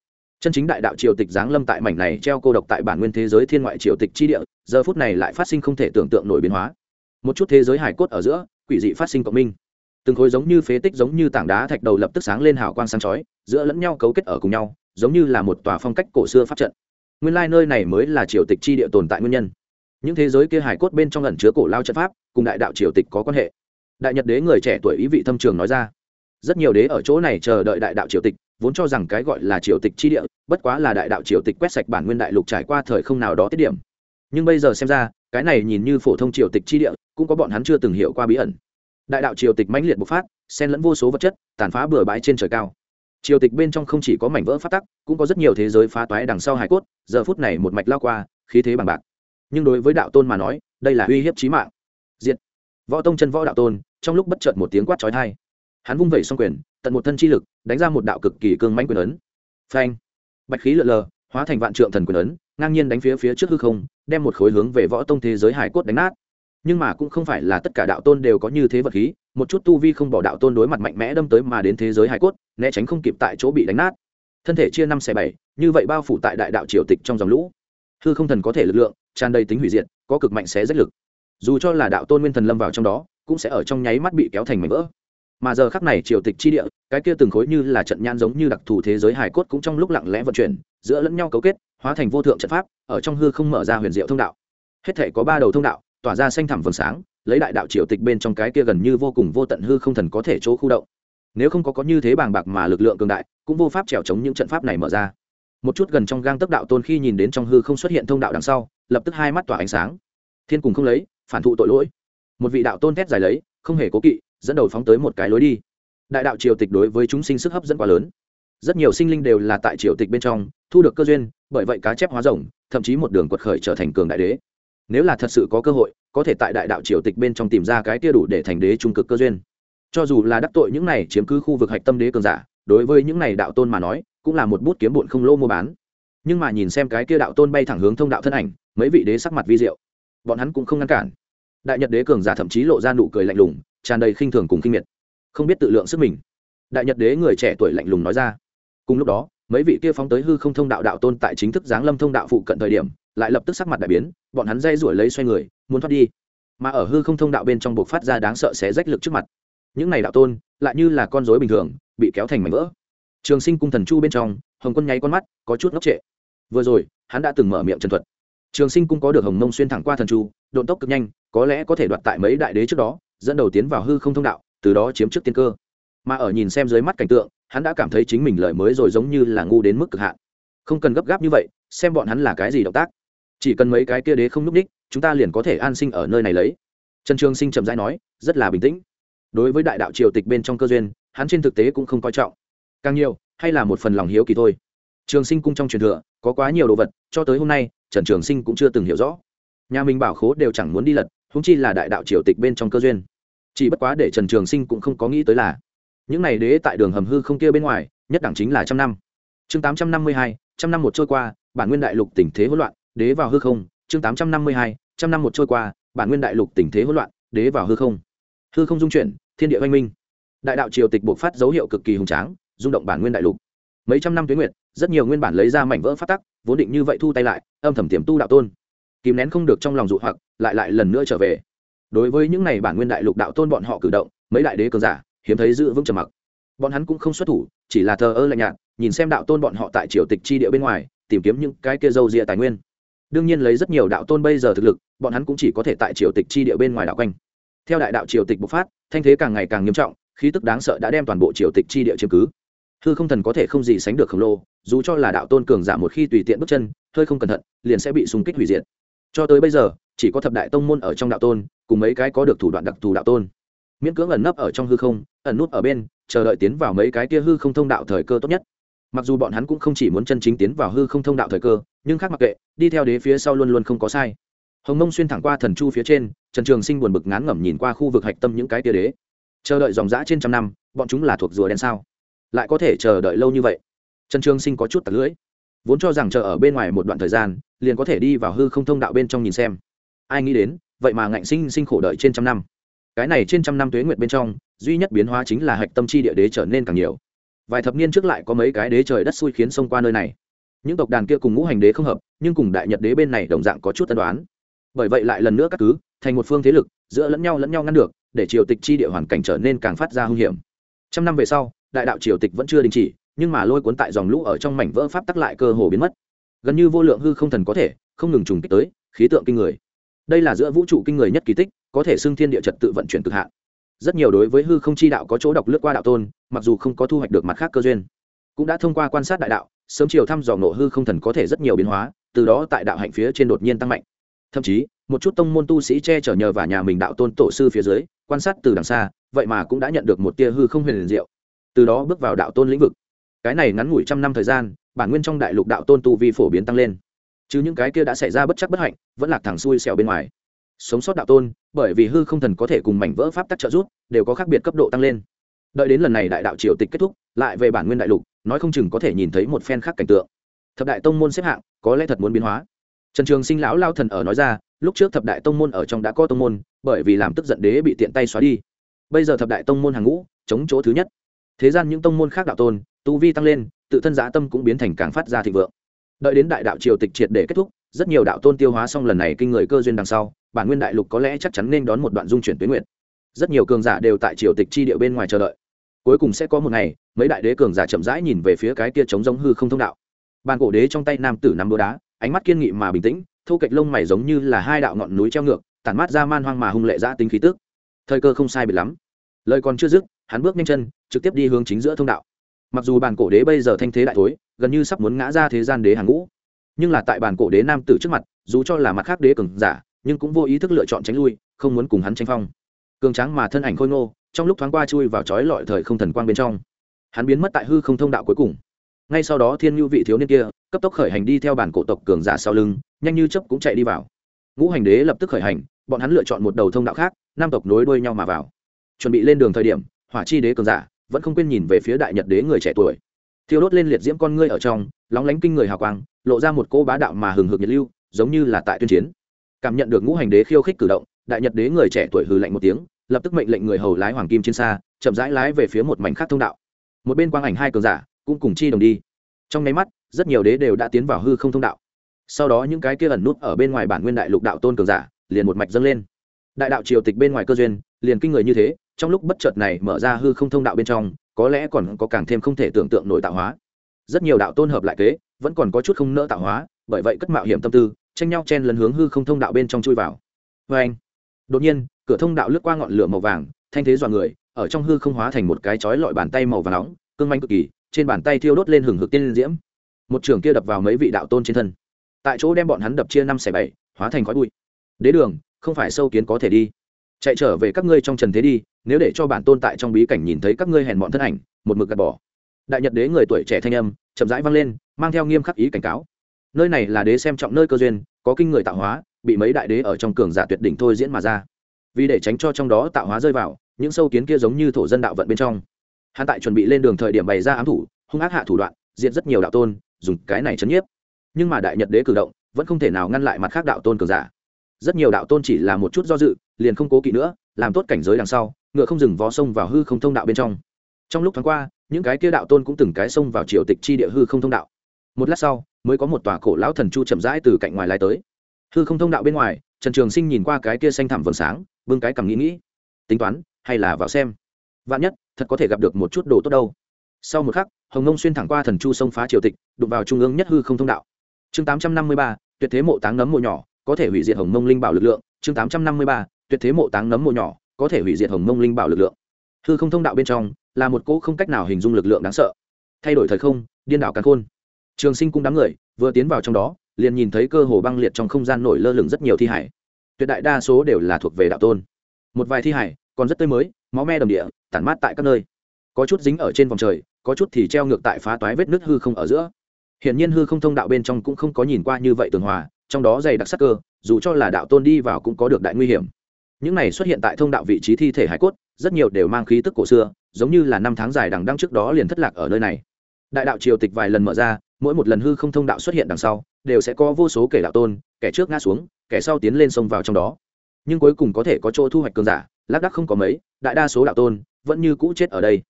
Speaker 1: Chân chính đại đạo triều tịch giáng lâm tại mảnh này treo cô độc tại bản nguyên thế giới thiên ngoại triều tịch chi địa, giờ phút này lại phát sinh không thể tưởng tượng nổi biến hóa một chút thế giới hải cốt ở giữa, quỷ dị phát sinh cộng minh. Từng khối giống như phế tích giống như tảng đá thạch đầu lập tức sáng lên hào quang sáng chói, giữa lẫn nhau cấu kết ở cùng nhau, giống như là một tòa phong cách cổ xưa pháp trận. Nguyên lai nơi này mới là triều tịch chi địa tồn tại nguyên nhân. Những thế giới kia hải cốt bên trong ẩn chứa cổ lao trận pháp, cùng đại đạo triều tịch có quan hệ. Đại nhật đế người trẻ tuổi ý vị thâm trường nói ra. Rất nhiều đế ở chỗ này chờ đợi đại đạo triều tịch, vốn cho rằng cái gọi là triều tịch chi địa, bất quá là đại đạo triều tịch quét sạch bản nguyên đại lục trải qua thời không nào đó tiết điểm. Nhưng bây giờ xem ra cái này nhìn như phổ thông triều tịch chi địa, cũng có bọn hắn chưa từng hiểu qua bí ẩn. Đại đạo triều tịch mãnh liệt bộc phát, xen lẫn vô số vật chất, tàn phá bừa bãi trên trời cao. Triều tịch bên trong không chỉ có mảnh vỡ phát tắc, cũng có rất nhiều thế giới phá toái đằng sau hải cốt, giờ phút này một mạch lao qua, khí thế bằng bạc. Nhưng đối với đạo tôn mà nói, đây là uy hiếp chí mạng. Diện võ tông chân võ đạo tôn, trong lúc bất chợt một tiếng quát trói thai hắn vung vẩy xong quyền, tận một thân chi lực, đánh ra một đạo cực kỳ cương mãnh quyền ấn. Phanh. Bạch khí lượn lờ, hóa thành vạn trượng thần quyền ấn, ngang nhiên đánh phía phía trước hư không đem một khối hướng về võ tông thế giới hải cốt đánh nát. Nhưng mà cũng không phải là tất cả đạo tôn đều có như thế vật khí, một chút tu vi không bỏ đạo tôn đối mặt mạnh mẽ đâm tới mà đến thế giới hải cốt, né tránh không kịp tại chỗ bị đánh nát. Thân thể chia năm xẻ bảy, như vậy bao phủ tại đại đạo triều tịch trong dòng lũ. Hư không thần có thể lực lượng, tràn đầy tính hủy diệt, có cực mạnh xé rách lực. Dù cho là đạo tôn nguyên thần lâm vào trong đó, cũng sẽ ở trong nháy mắt bị kéo thành mảnh vỡ mà giờ khắc này triều tịch chi địa, cái kia từng khối như là trận nhan giống như đặc thù thế giới hải cốt cũng trong lúc lặng lẽ vận chuyển, giữa lẫn nhau cấu kết, hóa thành vô thượng trận pháp, ở trong hư không mở ra huyền diệu thông đạo. Hết thể có ba đầu thông đạo, tỏa ra xanh thẳm vầng sáng, lấy đại đạo triều tịch bên trong cái kia gần như vô cùng vô tận hư không thần có thể chỗ khu động. Nếu không có có như thế bàng bạc mà lực lượng cường đại, cũng vô pháp trèo chống những trận pháp này mở ra. Một chút gần trong gang tấc đạo tôn khi nhìn đến trong hư không xuất hiện thông đạo đằng sau, lập tức hai mắt tỏa ánh sáng. Thiên cùng không lấy, phản thụ tội lỗi. Một vị đạo tôn thét dài lấy, không hề cố kỵ dẫn đầu phóng tới một cái lối đi. Đại đạo triều tịch đối với chúng sinh sức hấp dẫn quá lớn. Rất nhiều sinh linh đều là tại triều tịch bên trong, thu được cơ duyên, bởi vậy cá chép hóa rồng, thậm chí một đường quật khởi trở thành cường đại đế. Nếu là thật sự có cơ hội, có thể tại đại đạo triều tịch bên trong tìm ra cái tia đủ để thành đế trung cực cơ duyên. Cho dù là đắc tội những này chiếm cứ khu vực hạch tâm đế cường giả, đối với những này đạo tôn mà nói, cũng là một bút kiếm bụn không lô mua bán. Nhưng mà nhìn xem cái kia đạo tôn bay thẳng hướng thông đạo thân ảnh, mấy vị đế sắc mặt vi diệu. Bọn hắn cũng không ngăn cản đại nhật đế cường giả thậm chí lộ ra nụ cười lạnh lùng, tràn đầy khinh thường cùng kinh miệt. Không biết tự lượng sức mình. Đại nhật đế người trẻ tuổi lạnh lùng nói ra. Cùng lúc đó, mấy vị kia phóng tới hư không thông đạo đạo tôn tại chính thức giáng lâm thông đạo phụ cận thời điểm, lại lập tức sắc mặt đại biến, bọn hắn dây rủi lấy xoay người, muốn thoát đi. Mà ở hư không thông đạo bên trong buộc phát ra đáng sợ xé rách lực trước mặt. Những này đạo tôn, lại như là con rối bình thường, bị kéo thành mảnh vỡ. Trường sinh cung thần chu bên trong, hồng quân nháy con mắt, có chút ngốc trệ. Vừa rồi, hắn đã từng mở miệng trần thuật trường sinh cung có được hồng mông xuyên thẳng qua thần chu, độn tốc cực nhanh, có lẽ có thể đoạt tại mấy đại đế trước đó, dẫn đầu tiến vào hư không thông đạo, từ đó chiếm trước tiên cơ. Mà ở nhìn xem dưới mắt cảnh tượng, hắn đã cảm thấy chính mình lời mới rồi giống như là ngu đến mức cực hạn. Không cần gấp gáp như vậy, xem bọn hắn là cái gì động tác. Chỉ cần mấy cái kia đế không n ú c ních chúng ta liền có thể an sinh ở nơi này lấy. Trần trường sinh chậm rãi nói, rất là bình tĩnh. Đối với đại đạo triều tịch bên trong cơ duyên, hắn trên thực tế cũng không coi trọng. Càng nhiều, hay là một phần lòng hiếu kỳ thôi. Trường sinh cung trong truyền thừa, có quá nhiều đồ vật, cho tới hôm nay trần trường sinh cũng chưa từng hiểu rõ. Nhà mình bảo khố đều chẳng muốn đi lật húng chi là đại đạo triều tịch bên trong cơ duyên. Chỉ bất quá để trần trường sinh cũng không có nghĩ tới là, những này đế tại đường hầm hư không kia bên ngoài, nhất đẳng chính là trăm năm. Chương tám trăm năm mươi hai, trăm năm một trôi qua, bản nguyên đại lục tình thế hỗn loạn, đế vào hư không. Chương tám trăm năm mươi hai, trăm năm một trôi qua, bản nguyên đại lục tình thế hỗn loạn, đế vào hư không. Hư không dung chuyển, thiên địa oanh minh. Đại đạo triều tịch buộc phát dấu hiệu cực kỳ hùng tráng, rung động bản nguyên đại lục mấy trăm năm tuyến nguyệt, rất nhiều nguyên bản lấy ra mảnh vỡ phát tắc, vốn định như vậy thu tay lại, âm thầm tiềm tu đạo tôn. Kìm nén không được trong lòng dụ hoặc, lại lại lần nữa trở về. Đối với những này bản nguyên đại lục đạo tôn bọn họ cử động, mấy đại đế cường giả, hiếm thấy giữ vững trầm mặc. Bọn hắn cũng không xuất thủ, chỉ là thờ ơ lạnh nhạt, nhìn xem đạo tôn bọn họ tại triều tịch chi địa bên ngoài, tìm kiếm những cái kia dâu rịa tài nguyên. Đương nhiên lấy rất nhiều đạo tôn bây giờ thực lực, bọn hắn cũng chỉ có thể tại triều tịch chi địa bên ngoài đạo quanh. Theo đại đạo triều tịch bộc phát, thanh thế càng ngày càng nghiêm trọng, khí tức đáng sợ đã đem toàn bộ triều tịch chi địa chiếm cứ hư không thần có thể không gì sánh được khổng lồ, dù cho là đạo tôn cường giả một khi tùy tiện bước chân, hơi không cẩn thận, liền sẽ bị xung kích hủy diệt. Cho tới bây giờ, chỉ có thập đại tông môn ở trong đạo tôn, cùng mấy cái có được thủ đoạn đặc thù đạo tôn. Miễn cưỡng ẩn nấp ở trong hư không, ẩn nút ở bên, chờ đợi tiến vào mấy cái kia hư không thông đạo thời cơ tốt nhất. Mặc dù bọn hắn cũng không chỉ muốn chân chính tiến vào hư không thông đạo thời cơ, nhưng khác mặc kệ, đi theo đế phía sau luôn luôn không có sai. Hồng mông xuyên thẳng qua thần chu phía trên, trần trường sinh buồn bực ngán ngẩm nhìn qua khu vực hạch tâm những cái tia đế. Chờ đợi dòng dã trên trăm năm, bọn chúng là thuộc rùa đen sao? Lại có thể chờ đợi lâu như vậy. Trần trường sinh có chút tặc lưỡi. Vốn cho rằng chờ ở bên ngoài một đoạn thời gian, liền có thể đi vào hư không thông đạo bên trong nhìn xem. Ai nghĩ đến, vậy mà ngạnh sinh sinh khổ đợi trên trăm năm. Cái này trên trăm năm tuế nguyệt bên trong, duy nhất biến hóa chính là hạch tâm chi địa đế trở nên càng nhiều. Vài thập niên trước lại có mấy cái đế trời đất xui khiến xông qua nơi này. Những tộc đàn kia cùng ngũ hành đế không hợp, nhưng cùng đại nhật đế bên này đồng dạng có chút tân đoán bởi vậy lại lần nữa cắt cứ, thành một phương thế lực, giữa lẫn nhau lẫn nhau ngăn được, để triều tịch chi địa hoàn cảnh trở nên càng phát ra hung hiểm. Trăm năm về sau đại đạo triều tịch vẫn chưa đình chỉ, nhưng mà lôi cuốn tại dòng lũ ở trong mảnh vỡ pháp tắc lại cơ hồ biến mất. Gần như vô lượng hư không thần có thể, không ngừng trùng kích tới, khí tượng kinh người. Đây là giữa vũ trụ kinh người nhất kỳ tích, có thể xưng thiên địa trật tự vận chuyển cực hạn. Rất nhiều đối với hư không chi đạo có chỗ độc lướt qua đạo tôn, mặc dù không có thu hoạch được mặt khác cơ duyên, cũng đã thông qua quan sát đại đạo, sớm chiều thăm dò nộ hư không thần có thể rất nhiều biến hóa, từ đó tại đạo hạnh phía trên đột nhiên tăng mạnh. Thậm chí, một chút tông môn tu sĩ che chở nhờ vào nhà mình đạo tôn tổ sư phía dưới, quan sát từ đằng xa, vậy mà cũng đã nhận được một tia hư không huyền diệu từ đó bước vào đạo tôn lĩnh vực. Cái này ngắn ngủi trăm năm thời gian, bản nguyên trong đại lục đạo tôn tu vi phổ biến tăng lên. Chứ những cái kia đã xảy ra bất chắc bất hạnh, vẫn lạc thẳng xuôi xẻo bên ngoài. Sống sót đạo tôn, bởi vì hư không thần có thể cùng mảnh vỡ pháp tắc trợ rút đều có khác biệt cấp độ tăng lên. Đợi đến lần này đại đạo triều tịch kết thúc, lại về bản nguyên đại lục, nói không chừng có thể nhìn thấy một phen khác cảnh tượng. Thập đại tông môn xếp hạng, có lẽ thật muốn biến hóa. Trần trường sinh lão lao thần ở nói ra, lúc trước thập đại tông môn ở trong đã có tông môn, bởi vì làm tức giận đế bị tiện tay xóa đi. Bây giờ thập đại tông môn hàng ngũ, chống chỗ thứ nhất thế gian những tông môn khác đạo tôn, tu vi tăng lên, tự thân giã tâm cũng biến thành càng phát ra thịnh vượng. Đợi đến đại đạo triều tịch triệt để kết thúc, rất nhiều đạo tôn tiêu hóa xong lần này kinh người cơ duyên đằng sau, bản nguyên đại lục có lẽ chắc chắn nên đón một đoạn dung chuyển tuyến nguyện rất nhiều cường giả đều tại triều tịch chi địa bên ngoài chờ đợi. Cuối cùng sẽ có một ngày, mấy đại đế cường giả chậm rãi nhìn về phía cái kia trống giống hư không thông đạo. Bàn cổ đế trong tay nam tử nắm búa đá, ánh mắt kiên nghị mà bình tĩnh, thu kệch lông mày giống như là hai đạo ngọn núi treo ngược, tản mát ra man hoang mà hung lệ giã tính khí tức. Thời cơ không sai biệt lắm. Lời còn chưa dứt hắn bước nhanh chân, trực tiếp đi hướng chính giữa thông đạo. Mặc dù bản cổ đế bây giờ thanh thế đại thối, gần như sắp muốn ngã ra thế gian đế hàng ngũ, nhưng là tại bản cổ đế nam tử trước mặt, dù cho là mặt khác đế cường giả, nhưng cũng vô ý thức lựa chọn tránh lui, không muốn cùng hắn tranh phong. Cường tráng mà thân ảnh khôi ngô, trong lúc thoáng qua chui vào trói lọi thời không thần quang bên trong. Hắn biến mất tại hư không thông đạo cuối cùng. Ngay sau đó thiên nhu vị thiếu niên kia, cấp tốc khởi hành đi theo bản cổ tộc cường giả sau lưng, nhanh như chấp cũng chạy đi vào. Ngũ hành đế lập tức khởi hành, bọn hắn lựa chọn một đầu thông đạo khác nam tộc nối đuôi nhau mà vào. Chuẩn bị lên đường thời điểm hỏa chi đế cường giả, vẫn không quên nhìn về phía đại nhật đế người trẻ tuổi. Thiêu đốt lên liệt diễm con ngươi ở trong, lóng lánh kinh người hào quang, lộ ra một cô bá đạo mà hừng hực nhiệt lưu, giống như là tại tuyên chiến. Cảm nhận được ngũ hành đế khiêu khích cử động, đại nhật đế người trẻ tuổi hừ lạnh một tiếng, lập tức mệnh lệnh người hầu lái hoàng kim trên xa, chậm rãi lái về phía một mảnh khác thông đạo. Một bên quang ảnh hai cường giả cũng cùng chi đồng đi. Trong nháy mắt, rất nhiều đế đều đã tiến vào hư không thông đạo. Sau đó những cái kia ẩn nút ở bên ngoài bản nguyên đại lục đạo tôn cường giả liền một mạch dâng lên. Đại đạo triều tịch bên ngoài cơ duyên, liền kinh người như thế trong lúc bất chợt này mở ra hư không thông đạo bên trong, có lẽ còn có càng thêm không thể tưởng tượng nổi tạo hóa. Rất nhiều đạo tôn hợp lại kế, vẫn còn có chút không nỡ tạo hóa, bởi vậy cất mạo hiểm tâm tư, tranh nhau chen lấn hướng hư không thông đạo bên trong chui vào. Vê anh, đột nhiên, cửa thông đạo lướt qua ngọn lửa màu vàng, thanh thế dọa người, ở trong hư không hóa thành một cái chói lọi bàn tay màu vàng nóng, cương manh cực kỳ, trên bàn tay thiêu đốt lên hừng hực tiên diễm. Một trường kia đập vào mấy vị đạo tôn trên thân. Tại chỗ đem bọn hắn đập chia năm xẻ bảy, hóa thành khói bụi. Đế đường, không phải sâu kiến có thể đi. Chạy trở về các ngươi trong trần thế đi nếu để cho bản tôn tại trong bí cảnh nhìn thấy các ngươi hèn bọn thân ảnh, một mực gạt bỏ. Đại nhật đế người tuổi trẻ thanh âm chậm rãi vang lên, mang theo nghiêm khắc ý cảnh cáo. Nơi này là đế xem trọng nơi cơ duyên, có kinh người tạo hóa, bị mấy đại đế ở trong cường giả tuyệt đỉnh thôi diễn mà ra. Vì để tránh cho trong đó tạo hóa rơi vào, những sâu kiến kia giống như thổ dân đạo vận bên trong. Hắn tại chuẩn bị lên đường thời điểm bày ra ám thủ, hung ác hạ thủ đoạn, diệt rất nhiều đạo tôn, dùng cái này chấn nhiếp. Nhưng mà đại nhật đế cử động vẫn không thể nào ngăn lại mặt khác đạo tôn cường giả. Rất nhiều đạo tôn chỉ là một chút do dự, liền không cố kỵ nữa, làm tốt cảnh giới đằng sau ngựa không dừng vó sông vào hư không thông đạo bên trong. Trong lúc thoáng qua, những cái kia đạo tôn cũng từng cái sông vào triều tịch chi địa hư không thông đạo. Một lát sau, mới có một tòa cổ lão thần chu chậm rãi từ cạnh ngoài lái tới. Hư không thông đạo bên ngoài, trần trường sinh nhìn qua cái kia xanh thẳm vầng sáng vương cái cầm nghĩ nghĩ. Tính toán, hay là vào xem. Vạn nhất, thật có thể gặp được một chút đồ tốt đâu. Sau một khắc, hồng nông xuyên thẳng qua thần chu sông phá triều tịch, đụng vào trung ương nhất hư không thông đạo. Chương tám trăm năm mươi ba, tuyệt thế mộ táng nấm mộ nhỏ, có thể hủy diệt hồng mông linh bảo lực lượng. Chương tám trăm năm mươi ba, tuyệt thế mộ táng nấm mộ nhỏ có thể hủy diệt hồng mông linh bảo lực lượng. Hư không thông đạo bên trong là một cỗ không cách nào hình dung lực lượng đáng sợ. Thay đổi thời không, điên đảo càn khôn. Trường sinh cung đám người vừa tiến vào trong đó, liền nhìn thấy cơ hồ băng liệt trong không gian nổi lơ lửng rất nhiều thi hải. Tuyệt đại đa số đều là thuộc về đạo tôn. Một vài thi hải, còn rất tươi mới, máu me đầm địa, tản mát tại các nơi. Có chút dính ở trên vòng trời, có chút thì treo ngược tại phá toái vết nứt hư không ở giữa. Hiển nhiên hư không thông đạo bên trong cũng không có nhìn qua như vậy tường hòa, trong đó dày đặc sắc cơ, dù cho là đạo tôn đi vào cũng có được đại nguy hiểm những này xuất hiện tại thông đạo vị trí thi thể hải cốt, rất nhiều đều mang khí tức cổ xưa, giống như là năm tháng dài đằng đăng trước đó liền thất lạc ở nơi này. Đại đạo triều tịch vài lần mở ra, mỗi một lần hư không thông đạo xuất hiện đằng sau, đều sẽ có vô số kẻ đạo tôn, kẻ trước ngã xuống, kẻ sau tiến lên sông vào trong đó. Nhưng cuối cùng có thể có chỗ thu hoạch cường giả, lác đắc không có mấy, đại đa số đạo tôn vẫn như cũ chết ở đây.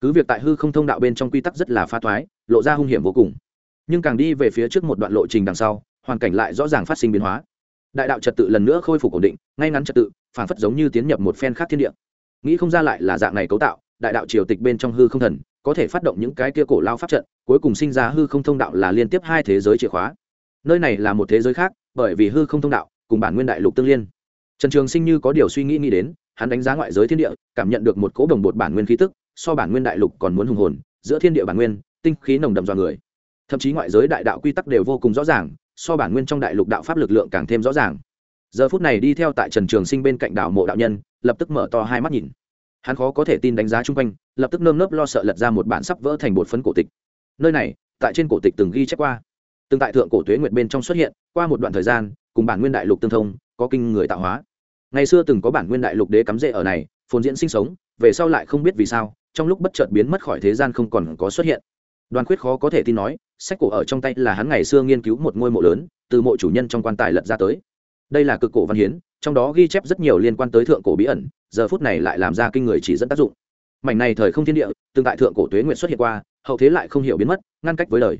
Speaker 1: Cứ việc tại hư không thông đạo bên trong quy tắc rất là pha thoái, lộ ra hung hiểm vô cùng. Nhưng càng đi về phía trước một đoạn lộ trình đằng sau, hoàn cảnh lại rõ ràng phát sinh biến hóa. Đại đạo trật tự lần nữa khôi phục ổn định, ngay ngắn trật tự phản phất giống như tiến nhập một phen khác thiên địa. Nghĩ không ra lại là dạng này cấu tạo, đại đạo triều tịch bên trong hư không thần, có thể phát động những cái kia cổ lao pháp trận, cuối cùng sinh ra hư không thông đạo là liên tiếp hai thế giới chìa khóa. Nơi này là một thế giới khác, bởi vì hư không thông đạo cùng bản nguyên đại lục tương liên. Trần trường sinh như có điều suy nghĩ nghĩ đến, hắn đánh giá ngoại giới thiên địa, cảm nhận được một cỗ đồng bột bản nguyên khí tức, so bản nguyên đại lục còn muốn hùng hồn, giữa thiên địa bản nguyên, tinh khí nồng đậm dọa người. Thậm chí ngoại giới đại đạo quy tắc đều vô cùng rõ ràng, so bản nguyên trong đại lục đạo pháp lực lượng càng thêm rõ ràng giờ phút này đi theo tại trần trường sinh bên cạnh đạo mộ đạo nhân, lập tức mở to hai mắt nhìn. Hắn khó có thể tin đánh giá chung quanh, lập tức nơm nớp lo sợ lật ra một bản sắp vỡ thành bột phấn cổ tịch. Nơi này, tại trên cổ tịch từng ghi chép qua. Từng tại thượng cổ tuế nguyệt bên trong xuất hiện, qua một đoạn thời gian, cùng bản nguyên đại lục tương thông, có kinh người tạo hóa. Ngày xưa từng có bản nguyên đại lục đế cắm rễ ở này, phồn diễn sinh sống, về sau lại không biết vì sao, trong lúc bất chợt biến mất khỏi thế gian không còn có xuất hiện. Đoàn quyết khó có thể tin nói, sách cổ ở trong tay là hắn ngày xưa nghiên cứu một ngôi mộ lớn, từ mộ chủ nhân trong quan tài lật ra tới đây là cực cổ văn hiến, trong đó ghi chép rất nhiều liên quan tới thượng cổ bí ẩn, giờ phút này lại làm ra kinh người chỉ dẫn tác dụng. Mảnh này thời không thiên địa tương tại thượng cổ tuế nguyện xuất hiện qua, hậu thế lại không hiểu biến mất, ngăn cách với lời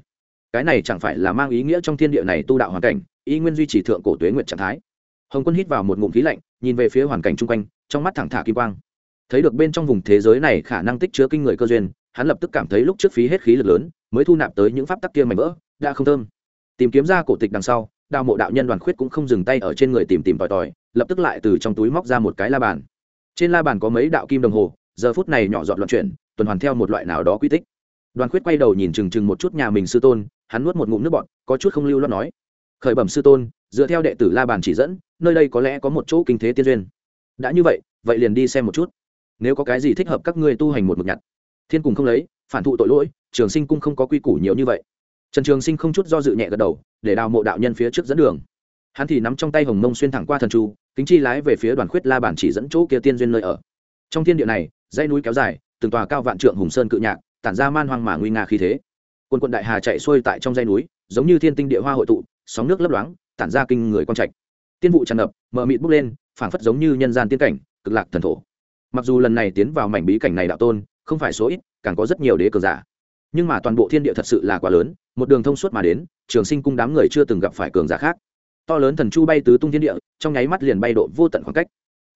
Speaker 1: cái này chẳng phải là mang ý nghĩa trong thiên địa này tu đạo hoàn cảnh, ý nguyên duy trì thượng cổ tuế nguyện trạng thái. Hồng quân hít vào một ngụm khí lạnh, nhìn về phía hoàn cảnh chung quanh, trong mắt thẳng thả kim quang. Thấy được bên trong vùng thế giới này khả năng tích chứa kinh người cơ duyên, hắn lập tức cảm thấy lúc trước phí hết khí lực lớn, mới thu nạp tới những pháp tắc kia mảnh vỡ, đã không thơm. Tìm kiếm ra cổ tịch đằng sau đào mộ đạo nhân đoàn khuyết cũng không dừng tay ở trên người tìm tìm tòi tòi, lập tức lại từ trong túi móc ra một cái la bàn. Trên la bàn có mấy đạo kim đồng hồ, giờ phút này nhỏ dọn loạn chuyển, tuần hoàn theo một loại nào đó quy tích. Đoàn khuyết quay đầu nhìn chừng chừng một chút nhà mình sư tôn, hắn nuốt một ngụm nước bọt, có chút không lưu loát nói. Khởi bẩm sư tôn, dựa theo đệ tử la bàn chỉ dẫn, nơi đây có lẽ có một chỗ kinh thế tiên duyên. Đã như vậy vậy liền đi xem một chút. Nếu có cái gì thích hợp các ngươi tu hành một mực nhặt. Thiên cùng không lấy, phản thụ tội lỗi, trường sinh cung không có quy củ nhiều như vậy trần trường sinh không chút do dự nhẹ gật đầu, để đào mộ đạo nhân phía trước dẫn đường. Hắn thì nắm trong tay hồng mông xuyên thẳng qua thần chu kính chi lái về phía đoàn khuyết la bản chỉ dẫn chỗ kia tiên duyên nơi ở. Trong thiên địa này, dãy núi kéo dài, từng tòa cao vạn trượng hùng sơn cự nhạc, tản ra man hoang mà nguy nga khí thế. Quân quận đại hà chạy xuôi tại trong dãy núi, giống như thiên tinh địa hoa hội tụ, sóng nước lấp loáng, tản ra kinh người quang trạch. Tiên vụ tràn ngập, mờ mịt bốc lên, phảng phất giống như nhân gian tiên cảnh, cực lạc thần thổ. Mặc dù lần này tiến vào mảnh bí cảnh này đạo tôn, không phải số ít, càng có rất nhiều đế cờ giả nhưng mà toàn bộ thiên địa thật sự là quá lớn, một đường thông suốt mà đến, trường sinh cung đám người chưa từng gặp phải cường giả khác. To lớn thần chu bay tứ tung thiên địa, trong nháy mắt liền bay độ vô tận khoảng cách.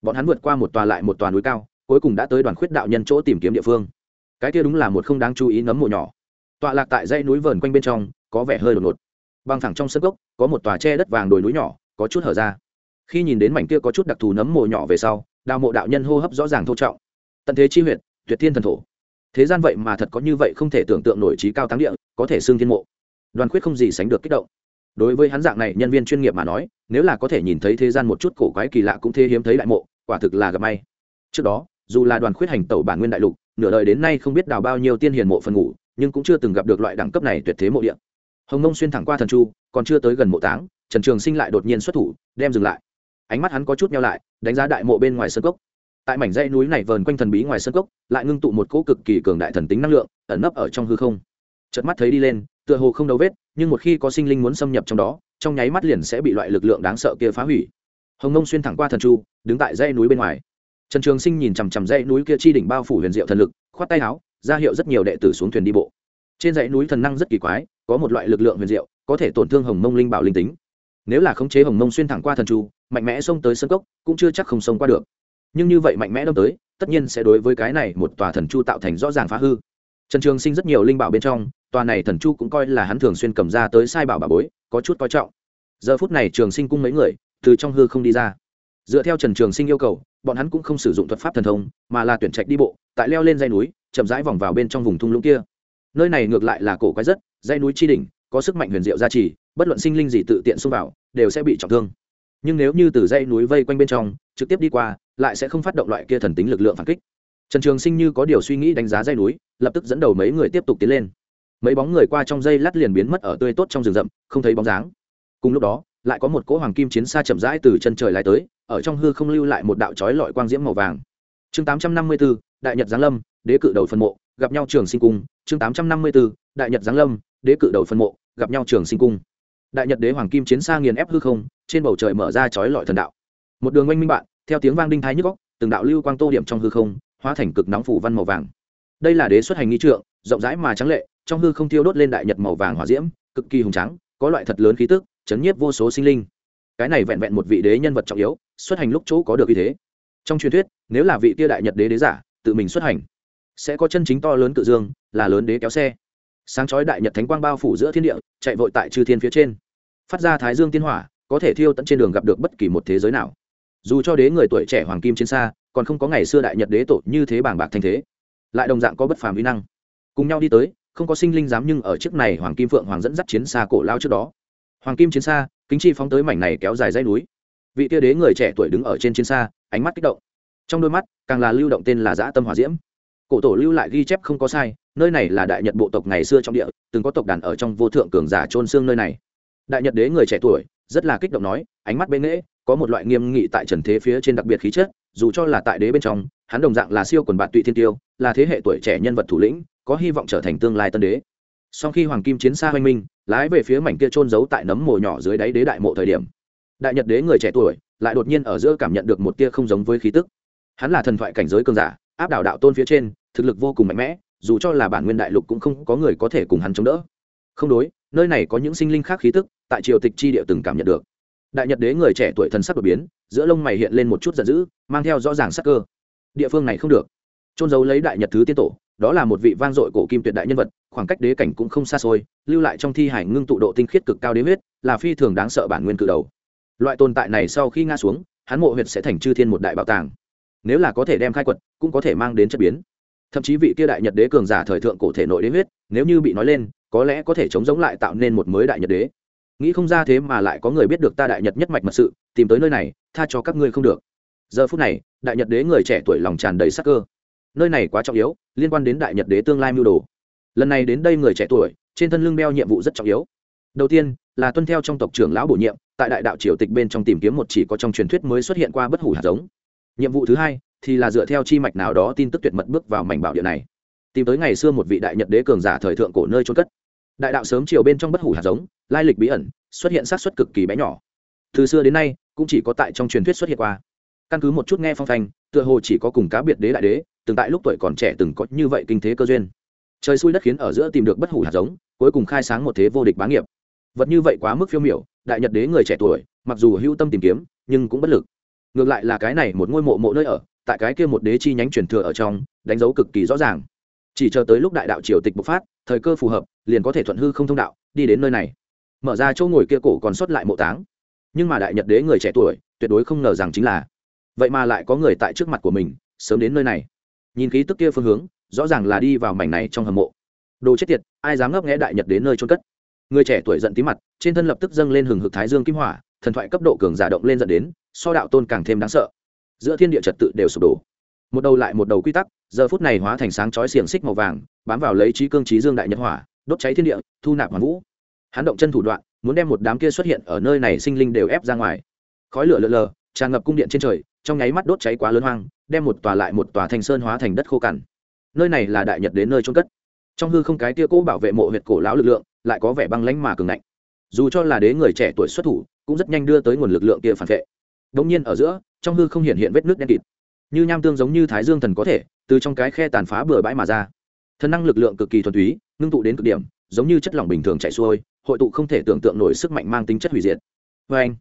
Speaker 1: Bọn hắn vượt qua một tòa lại một tòa núi cao, cuối cùng đã tới đoàn khuyết đạo nhân chỗ tìm kiếm địa phương. Cái kia đúng là một không đáng chú ý nấm mộ nhỏ. Tọa lạc tại dãy núi vờn quanh bên trong, có vẻ hơi đột ngột. Băng thẳng trong sân gốc, có một tòa tre đất vàng đồi núi nhỏ, có chút hở ra. Khi nhìn đến mảnh kia có chút đặc thù nấm mộ nhỏ về sau, đào mộ đạo nhân hô hấp rõ ràng thô trọng. Tận thế chi huyệt, tuyệt thiên thần thổ thế gian vậy mà thật có như vậy không thể tưởng tượng nổi trí cao thắng địa, có thể xương thiên mộ. Đoàn khuyết không gì sánh được kích động. Đối với hắn dạng này nhân viên chuyên nghiệp mà nói, nếu là có thể nhìn thấy thế gian một chút cổ quái kỳ lạ cũng thế hiếm thấy đại mộ, quả thực là gặp may. Trước đó, dù là đoàn khuyết hành tẩu bản nguyên đại lục, nửa đời đến nay không biết đào bao nhiêu tiên hiền mộ phần ngủ, nhưng cũng chưa từng gặp được loại đẳng cấp này tuyệt thế mộ địa. Hồng nông xuyên thẳng qua thần chu, còn chưa tới gần mộ táng, trần trường sinh lại đột nhiên xuất thủ, đem dừng lại. Ánh mắt hắn có chút nhau lại, đánh giá đại mộ bên ngoài sân cốc tại mảnh dãy núi này vờn quanh thần bí ngoài sân cốc, lại ngưng tụ một cỗ cực kỳ cường đại thần tính năng lượng, ẩn nấp ở trong hư không. Chợt mắt thấy đi lên, tựa hồ không đâu vết, nhưng một khi có sinh linh muốn xâm nhập trong đó, trong nháy mắt liền sẽ bị loại lực lượng đáng sợ kia phá hủy. Hồng nông xuyên thẳng qua thần chu, đứng tại dãy núi bên ngoài. Trần trường sinh nhìn chằm chằm dãy núi kia chi đỉnh bao phủ huyền diệu thần lực, khoát tay áo, ra hiệu rất nhiều đệ tử xuống thuyền đi bộ. Trên dãy núi thần năng rất kỳ quái, có một loại lực lượng huyền diệu, có thể tổn thương hồng mông linh bảo linh tính. Nếu là khống chế hồng mông xuyên thẳng qua thần chu, mạnh mẽ xông tới sân cốc, cũng chưa chắc không xông qua được nhưng như vậy mạnh mẽ đâm tới, tất nhiên sẽ đối với cái này một tòa thần chu tạo thành rõ ràng phá hư. Trần trường sinh rất nhiều linh bảo bên trong, tòa này thần chu cũng coi là hắn thường xuyên cầm ra tới sai bảo bà bối, có chút coi trọng. Giờ phút này trường sinh cung mấy người, từ trong hư không đi ra. Dựa theo trần trường sinh yêu cầu, bọn hắn cũng không sử dụng thuật pháp thần thông, mà là tuyển trạch đi bộ, tại leo lên dây núi, chậm rãi vòng vào bên trong vùng thung lũng kia. Nơi này ngược lại là cổ quái rất dây núi tri đỉnh, có sức mạnh huyền diệu gia trì, bất luận sinh linh gì tự tiện xông vào, đều sẽ bị trọng thương. Nhưng nếu như từ dây núi vây quanh bên trong, trực tiếp đi qua lại sẽ không phát động loại kia thần tính lực lượng phản kích. Trần trường sinh như có điều suy nghĩ đánh giá dây núi lập tức dẫn đầu mấy người tiếp tục tiến lên. Mấy bóng người qua trong dây lát liền biến mất ở tươi tốt trong rừng rậm không thấy bóng dáng. Cùng lúc đó lại có một cỗ hoàng kim chiến xa chậm rãi từ chân trời lại tới ở trong hư không lưu lại một đạo trói lọi quang diễm màu vàng. Chương tám trăm năm mươi 854, đại nhật giáng lâm đế cự đầu phân mộ gặp nhau trường sinh cung. Chương tám trăm năm mươi 854, đại nhật giáng lâm đế cự đầu phân mộ gặp nhau trường sinh cung. Đại nhật đế hoàng kim chiến xa nghiền ép hư không trên bầu trời mở ra trói lọi thần đạo. Một đường oanh minh bạn theo tiếng vang đinh thái nhức góc từng đạo lưu quang tô điểm trong hư không, hóa thành cực nóng phủ văn màu vàng. Đây là đế xuất hành nghi trượng, rộng rãi mà trắng lệ, trong hư không thiêu đốt lên đại nhật màu vàng hỏa diễm, cực kỳ hùng trắng có loại thật lớn khí tức, chấn nhiếp vô số sinh linh. Cái này vẹn vẹn một vị đế nhân vật trọng yếu, xuất hành lúc chỗ có được uy thế. Trong truyền thuyết, nếu là vị tia đại nhật đế đế giả, tự mình xuất hành, sẽ có chân chính to lớn cự dương, là lớn đế kéo xe. Sáng chói đại nhật thánh quang bao phủ giữa thiên địa, chạy vội tại chư thiên phía trên. Phát ra thái dương tiên hỏa, có thể thiêu tận trên đường gặp được bất kỳ một thế giới nào dù cho đế người tuổi trẻ hoàng kim chiến xa, còn không có ngày xưa đại nhật đế tổ như thế bảng bạc thanh thế. Lại đồng dạng có bất phàm uy năng. Cùng nhau đi tới, không có sinh linh dám nhưng ở trước này hoàng kim phượng hoàng dẫn dắt chiến xa cổ lao trước đó. Hoàng kim chiến xa, kính chi phóng tới mảnh này kéo dài dây núi. Vị tia đế người trẻ tuổi đứng ở trên chiến xa, ánh mắt kích động. Trong đôi mắt, càng là lưu động tên là dã tâm hỏa diễm. Cổ tổ lưu lại ghi chép không có sai, nơi này là đại nhật bộ tộc ngày xưa trong địa, từng có tộc đàn ở trong vô thượng cường giả trôn xương nơi này. Đại nhật đế người trẻ tuổi, rất là kích động nói, ánh mắt bên nghễ có một loại nghiêm nghị tại trần thế phía trên đặc biệt khí chất, dù cho là tại đế bên trong, hắn đồng dạng là siêu quần bạn tụy thiên tiêu, là thế hệ tuổi trẻ nhân vật thủ lĩnh, có hy vọng trở thành tương lai tân đế. Sau khi hoàng kim chiến xa hoanh minh, lái về phía mảnh kia trôn giấu tại nấm mồ nhỏ dưới đáy đế đại mộ thời điểm, đại nhật đế người trẻ tuổi lại đột nhiên ở giữa cảm nhận được một tia không giống với khí tức. Hắn là thần thoại cảnh giới cường giả, áp đảo đạo tôn phía trên, thực lực vô cùng mạnh mẽ, dù cho là bản nguyên đại lục cũng không có người có thể cùng hắn chống đỡ. Không đối, nơi này có những sinh linh khác khí tức, tại triều tịch chi địa từng cảm nhận được đại nhật đế người trẻ tuổi thần sắc đột biến, giữa lông mày hiện lên một chút giận dữ, mang theo rõ ràng sắc cơ. Địa phương này không được. Trôn giấu lấy đại nhật thứ tiên tổ, đó là một vị vang dội cổ kim tuyệt đại nhân vật, khoảng cách đế cảnh cũng không xa xôi, lưu lại trong thi hải ngưng tụ độ tinh khiết cực cao đế huyết, là phi thường đáng sợ bản nguyên cự đầu. Loại tồn tại này sau khi nga xuống, hắn mộ huyệt sẽ thành chư thiên một đại bảo tàng. Nếu là có thể đem khai quật, cũng có thể mang đến chất biến. Thậm chí vị kia đại nhật đế cường giả thời thượng cổ thể nội đế huyết, nếu như bị nói lên, có lẽ có thể chống giống lại tạo nên một mới đại nhật đế nghĩ không ra thế mà lại có người biết được ta đại nhật nhất mạch mật sự, tìm tới nơi này, tha cho các ngươi không được. Giờ phút này, đại nhật đế người trẻ tuổi lòng tràn đầy sắc cơ. Nơi này quá trọng yếu, liên quan đến đại nhật đế tương lai mưu đồ. Lần này đến đây người trẻ tuổi, trên thân lưng đeo nhiệm vụ rất trọng yếu. Đầu tiên, là tuân theo trong tộc trưởng lão bổ nhiệm, tại đại đạo triều tịch bên trong tìm kiếm một chỉ có trong truyền thuyết mới xuất hiện qua bất hủ hạt giống. Nhiệm vụ thứ hai, thì là dựa theo chi mạch nào đó tin tức tuyệt mật bước vào mảnh bảo địa này. Tìm tới ngày xưa một vị đại nhật đế cường giả thời thượng cổ nơi trôn cất đại đạo sớm chiều bên trong bất hủ hạt giống, lai lịch bí ẩn, xuất hiện sát xuất cực kỳ bé nhỏ. Từ xưa đến nay, cũng chỉ có tại trong truyền thuyết xuất hiện qua. Căn cứ một chút nghe phong phanh tựa hồ chỉ có cùng cá biệt đế đại đế, từng tại lúc tuổi còn trẻ từng có như vậy kinh thế cơ duyên. Trời xui đất khiến ở giữa tìm được bất hủ hạt giống, cuối cùng khai sáng một thế vô địch bá nghiệp. Vật như vậy quá mức phiêu miểu, đại nhật đế người trẻ tuổi, mặc dù hữu tâm tìm kiếm, nhưng cũng bất lực. Ngược lại là cái này một ngôi mộ mộ nơi ở, tại cái kia một đế chi nhánh truyền thừa ở trong, đánh dấu cực kỳ rõ ràng chỉ chờ tới lúc đại đạo triều tịch bộc phát, thời cơ phù hợp, liền có thể thuận hư không thông đạo, đi đến nơi này. Mở ra chỗ ngồi kia cổ còn sót lại mộ táng. Nhưng mà đại nhật đế người trẻ tuổi, tuyệt đối không ngờ rằng chính là. Vậy mà lại có người tại trước mặt của mình, sớm đến nơi này. Nhìn khí tức kia phương hướng, rõ ràng là đi vào mảnh này trong hầm mộ. Đồ chết tiệt, ai dám ngấp nghẽ đại nhật đến nơi trôn cất? Người trẻ tuổi giận tí mặt, trên thân lập tức dâng lên hừng hực thái dương kim hỏa, thần thoại cấp độ cường giả động lên dẫn đến, so đạo tôn càng thêm đáng sợ. Giữa thiên địa trật tự đều sụp đổ một đầu lại một đầu quy tắc, giờ phút này hóa thành sáng chói xiềng xích màu vàng, bám vào lấy trí cương trí dương đại nhật hỏa, đốt cháy thiên địa, thu nạp hoàn vũ. Hắn động chân thủ đoạn, muốn đem một đám kia xuất hiện ở nơi này sinh linh đều ép ra ngoài. Khói lửa lờ lờ, tràn ngập cung điện trên trời, trong nháy mắt đốt cháy quá lớn hoang, đem một tòa lại một tòa thành sơn hóa thành đất khô cằn. Nơi này là đại nhật đến nơi trôn cất. Trong hư không cái tia cố bảo vệ mộ huyệt cổ lão lực lượng, lại có vẻ băng lánh mà cường ngạnh. Dù cho là đế người trẻ tuổi xuất thủ, cũng rất nhanh đưa tới nguồn lực lượng kia phản vệ. Đống nhiên ở giữa, trong hư không hiện hiện vết nước đen kịt như nham tương giống như thái dương thần có thể, từ trong cái khe tàn phá bừa bãi mà ra. Thần năng lực lượng cực kỳ thuần túy, ngưng tụ đến cực điểm, giống như chất lỏng bình thường chạy xuôi, hội tụ không thể tưởng tượng nổi sức mạnh mang tính chất hủy diệt. Vê anh.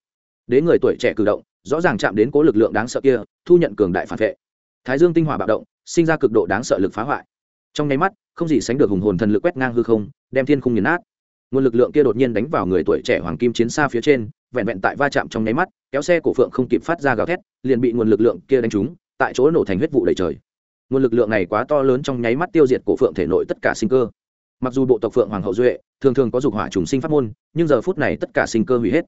Speaker 1: Đến người tuổi trẻ cử động, rõ ràng chạm đến cố lực lượng đáng sợ kia, thu nhận cường đại phản vệ. Thái dương tinh hỏa bạo động, sinh ra cực độ đáng sợ lực phá hoại. Trong nháy mắt, không gì sánh được hùng hồn thần lực quét ngang hư không, đem thiên khung nghiền nát. Nguồn lực lượng kia đột nhiên đánh vào người tuổi trẻ hoàng kim chiến xa phía trên, vẹn vẹn tại va chạm trong nháy mắt, kéo xe cổ phượng không kịp phát ra gào thét, liền bị nguồn lực lượng kia đánh trúng tại chỗ nổ thành huyết vụ đầy trời. Nguồn lực lượng này quá to lớn trong nháy mắt tiêu diệt cổ phượng thể nội tất cả sinh cơ. Mặc dù bộ tộc phượng hoàng hậu duệ, thường thường có dục hỏa trùng sinh pháp môn, nhưng giờ phút này tất cả sinh cơ hủy hết.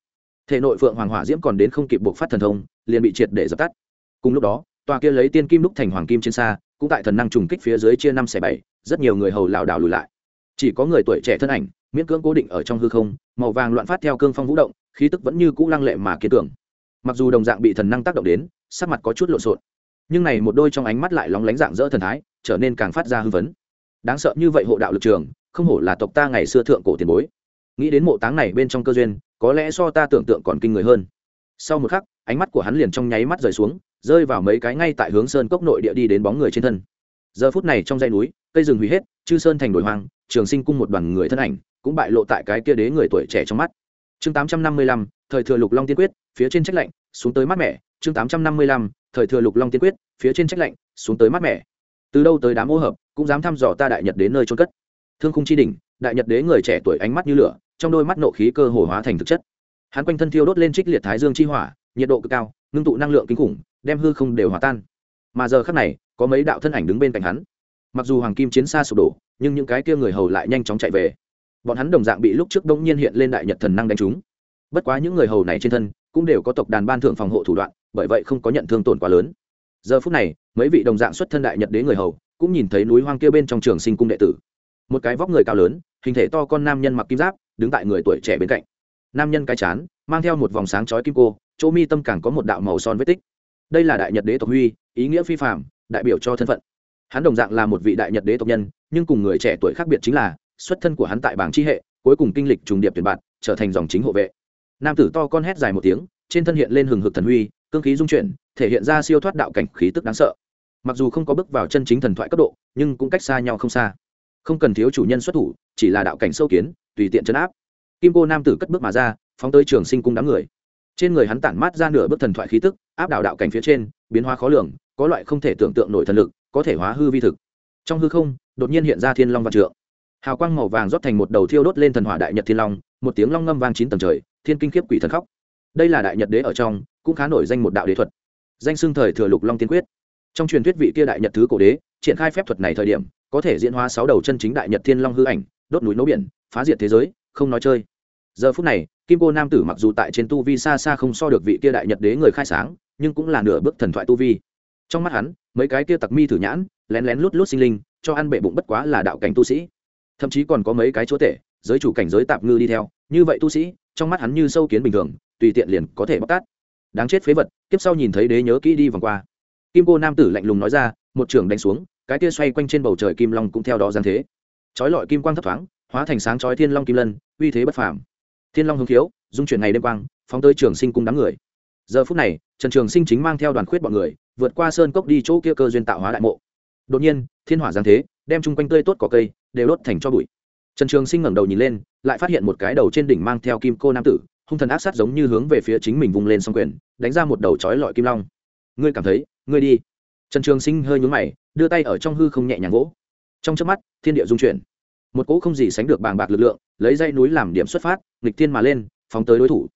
Speaker 1: Thể nội phượng hoàng hỏa diễm còn đến không kịp buộc phát thần thông, liền bị triệt để dập tắt. Cùng lúc đó, tòa kia lấy tiên kim đúc thành hoàng kim trên xa, cũng tại thần năng trùng kích phía dưới chia năm xẻ bảy, rất nhiều người hầu lảo đảo lùi lại. Chỉ có người tuổi trẻ thân ảnh, miễn cưỡng cố định ở trong hư không, màu vàng loạn phát theo cương phong vũ động, khí tức vẫn như cũ lăng lệ mà kiên tưởng mặc dù đồng dạng bị thần năng tác động đến, sắc mặt có chút lộn xộn nhưng này một đôi trong ánh mắt lại lóng lánh dạng dỡ thần thái, trở nên càng phát ra hư vấn đáng sợ như vậy hộ đạo lực trường, không hổ là tộc ta ngày xưa thượng cổ tiền bối. Nghĩ đến mộ táng này bên trong cơ duyên, có lẽ so ta tưởng tượng còn kinh người hơn. Sau một khắc, ánh mắt của hắn liền trong nháy mắt rời xuống, rơi vào mấy cái ngay tại hướng sơn cốc nội địa đi đến bóng người trên thân. Giờ phút này trong dãy núi, cây rừng hủy hết, chư sơn thành đồi hoang, trường sinh cung một đoàn người thân ảnh cũng bại lộ tại cái kia đế người tuổi trẻ trong mắt. Chương tám trăm năm mươi lăm, thời thừa lục long tiên quyết, phía trên trách lạnh xuống tới mát mẻ, chương tám trăm năm mươi lăm thời thừa lục long tiên quyết, phía trên trách lạnh xuống tới mát mẻ. Từ đâu tới đám ô hợp, cũng dám thăm dò ta đại nhật đến nơi trôn cất. Thương khung chi đỉnh, đại nhật đế người trẻ tuổi ánh mắt như lửa, trong đôi mắt nộ khí cơ hồ hóa thành thực chất. Hắn quanh thân thiêu đốt lên trích liệt thái dương chi hỏa, nhiệt độ cực cao, ngưng tụ năng lượng kinh khủng, đem hư không đều hòa tan. Mà giờ khắc này, có mấy đạo thân ảnh đứng bên cạnh hắn. Mặc dù hoàng kim chiến xa sụp đổ, nhưng những cái kia người hầu lại nhanh chóng chạy về. Bọn hắn đồng dạng bị lúc trước đông nhiên hiện lên đại nhật thần năng đánh trúng. Bất quá những người hầu này trên thân, cũng đều có tộc đàn ban thượng phòng hộ thủ đoạn bởi vậy không có nhận thương tổn quá lớn. Giờ phút này, mấy vị đồng dạng xuất thân đại nhật đế người hầu, cũng nhìn thấy núi hoang kia bên trong trường sinh cung đệ tử. Một cái vóc người cao lớn, hình thể to con nam nhân mặc kim giáp, đứng tại người tuổi trẻ bên cạnh. Nam nhân cái chán, mang theo một vòng sáng chói kim cô, chỗ mi tâm càng có một đạo màu son vết tích. Đây là đại nhật đế tộc huy, ý nghĩa phi phạm đại biểu cho thân phận. Hắn đồng dạng là một vị đại nhật đế tộc nhân, nhưng cùng người trẻ tuổi khác biệt chính là, xuất thân của hắn tại bảng chi hệ, cuối cùng kinh lịch trùng điệp tuyển bạn, trở thành dòng chính hộ vệ. Nam tử to con hét dài một tiếng, trên thân hiện lên hừng hực thần huy cương khí dung chuyển, thể hiện ra siêu thoát đạo cảnh khí tức đáng sợ. Mặc dù không có bước vào chân chính thần thoại cấp độ, nhưng cũng cách xa nhau không xa. Không cần thiếu chủ nhân xuất thủ, chỉ là đạo cảnh sâu kiến, tùy tiện chấn áp. Kim cô nam tử cất bước mà ra, phóng tới trường sinh cung đám người. Trên người hắn tản mát ra nửa bước thần thoại khí tức, áp đảo đạo cảnh phía trên, biến hóa khó lường, có loại không thể tưởng tượng nổi thần lực, có thể hóa hư vi thực. Trong hư không, đột nhiên hiện ra thiên long văn trượng. Hào quang màu vàng rót thành một đầu thiêu đốt lên thần hỏa đại nhật thiên long, một tiếng long ngâm vang chín tầng trời, thiên kinh khiếp quỷ thần khóc đây là đại nhật đế ở trong, cũng khá nổi danh một đạo đế thuật. Danh xưng thời thừa lục long tiên quyết. Trong truyền thuyết vị kia đại nhật thứ cổ đế, triển khai phép thuật này thời điểm, có thể diễn hóa sáu đầu chân chính đại nhật thiên long hư ảnh, đốt núi nấu biển, phá diệt thế giới, không nói chơi. Giờ phút này, kim cô nam tử mặc dù tại trên tu vi xa xa không so được vị kia đại nhật đế người khai sáng, nhưng cũng là nửa bước thần thoại tu vi. Trong mắt hắn, mấy cái kia tặc mi thử nhãn, lén lén lút lút sinh linh, cho ăn bệ bụng bất quá là đạo cảnh tu sĩ. Thậm chí còn có mấy cái chúa tể, giới chủ cảnh giới tạp ngư đi theo. Như vậy tu sĩ, trong mắt hắn như sâu kiến bình thường tùy tiện liền có thể bóc tát. Đáng chết phế vật, kiếp sau nhìn thấy đế nhớ kỹ đi vòng qua. Kim cô nam tử lạnh lùng nói ra, một trường đánh xuống, cái kia xoay quanh trên bầu trời kim long cũng theo đó giáng thế. Chói lọi kim quang thấp thoáng, hóa thành sáng chói thiên long kim lân, uy thế bất phàm. Thiên long hưng khiếu, dung chuyển ngày đêm quang, phóng tới trường sinh cung đám người. Giờ phút này, trần trường sinh chính mang theo đoàn khuyết bọn người, vượt qua sơn cốc đi chỗ kia cơ duyên tạo hóa đại mộ. Đột nhiên, thiên hỏa giáng thế, đem chung quanh tươi tốt cỏ cây, đều đốt thành cho bụi. Trần trường sinh ngẩng đầu nhìn lên, lại phát hiện một cái đầu trên đỉnh mang theo kim cô nam tử hung thần ác sát giống như hướng về phía chính mình vung lên s quyền, đánh ra một đầu chói lọi kim long. Ngươi cảm thấy, ngươi đi. Trần trường sinh hơi nhún mày, đưa tay ở trong hư không nhẹ nhàng gỗ trong trước mắt, thiên địa dung chuyển. Một cỗ không gì sánh được bàng bạc lực lượng, lấy dây núi làm điểm xuất phát, nghịch thiên mà lên, phóng tới đối thủ.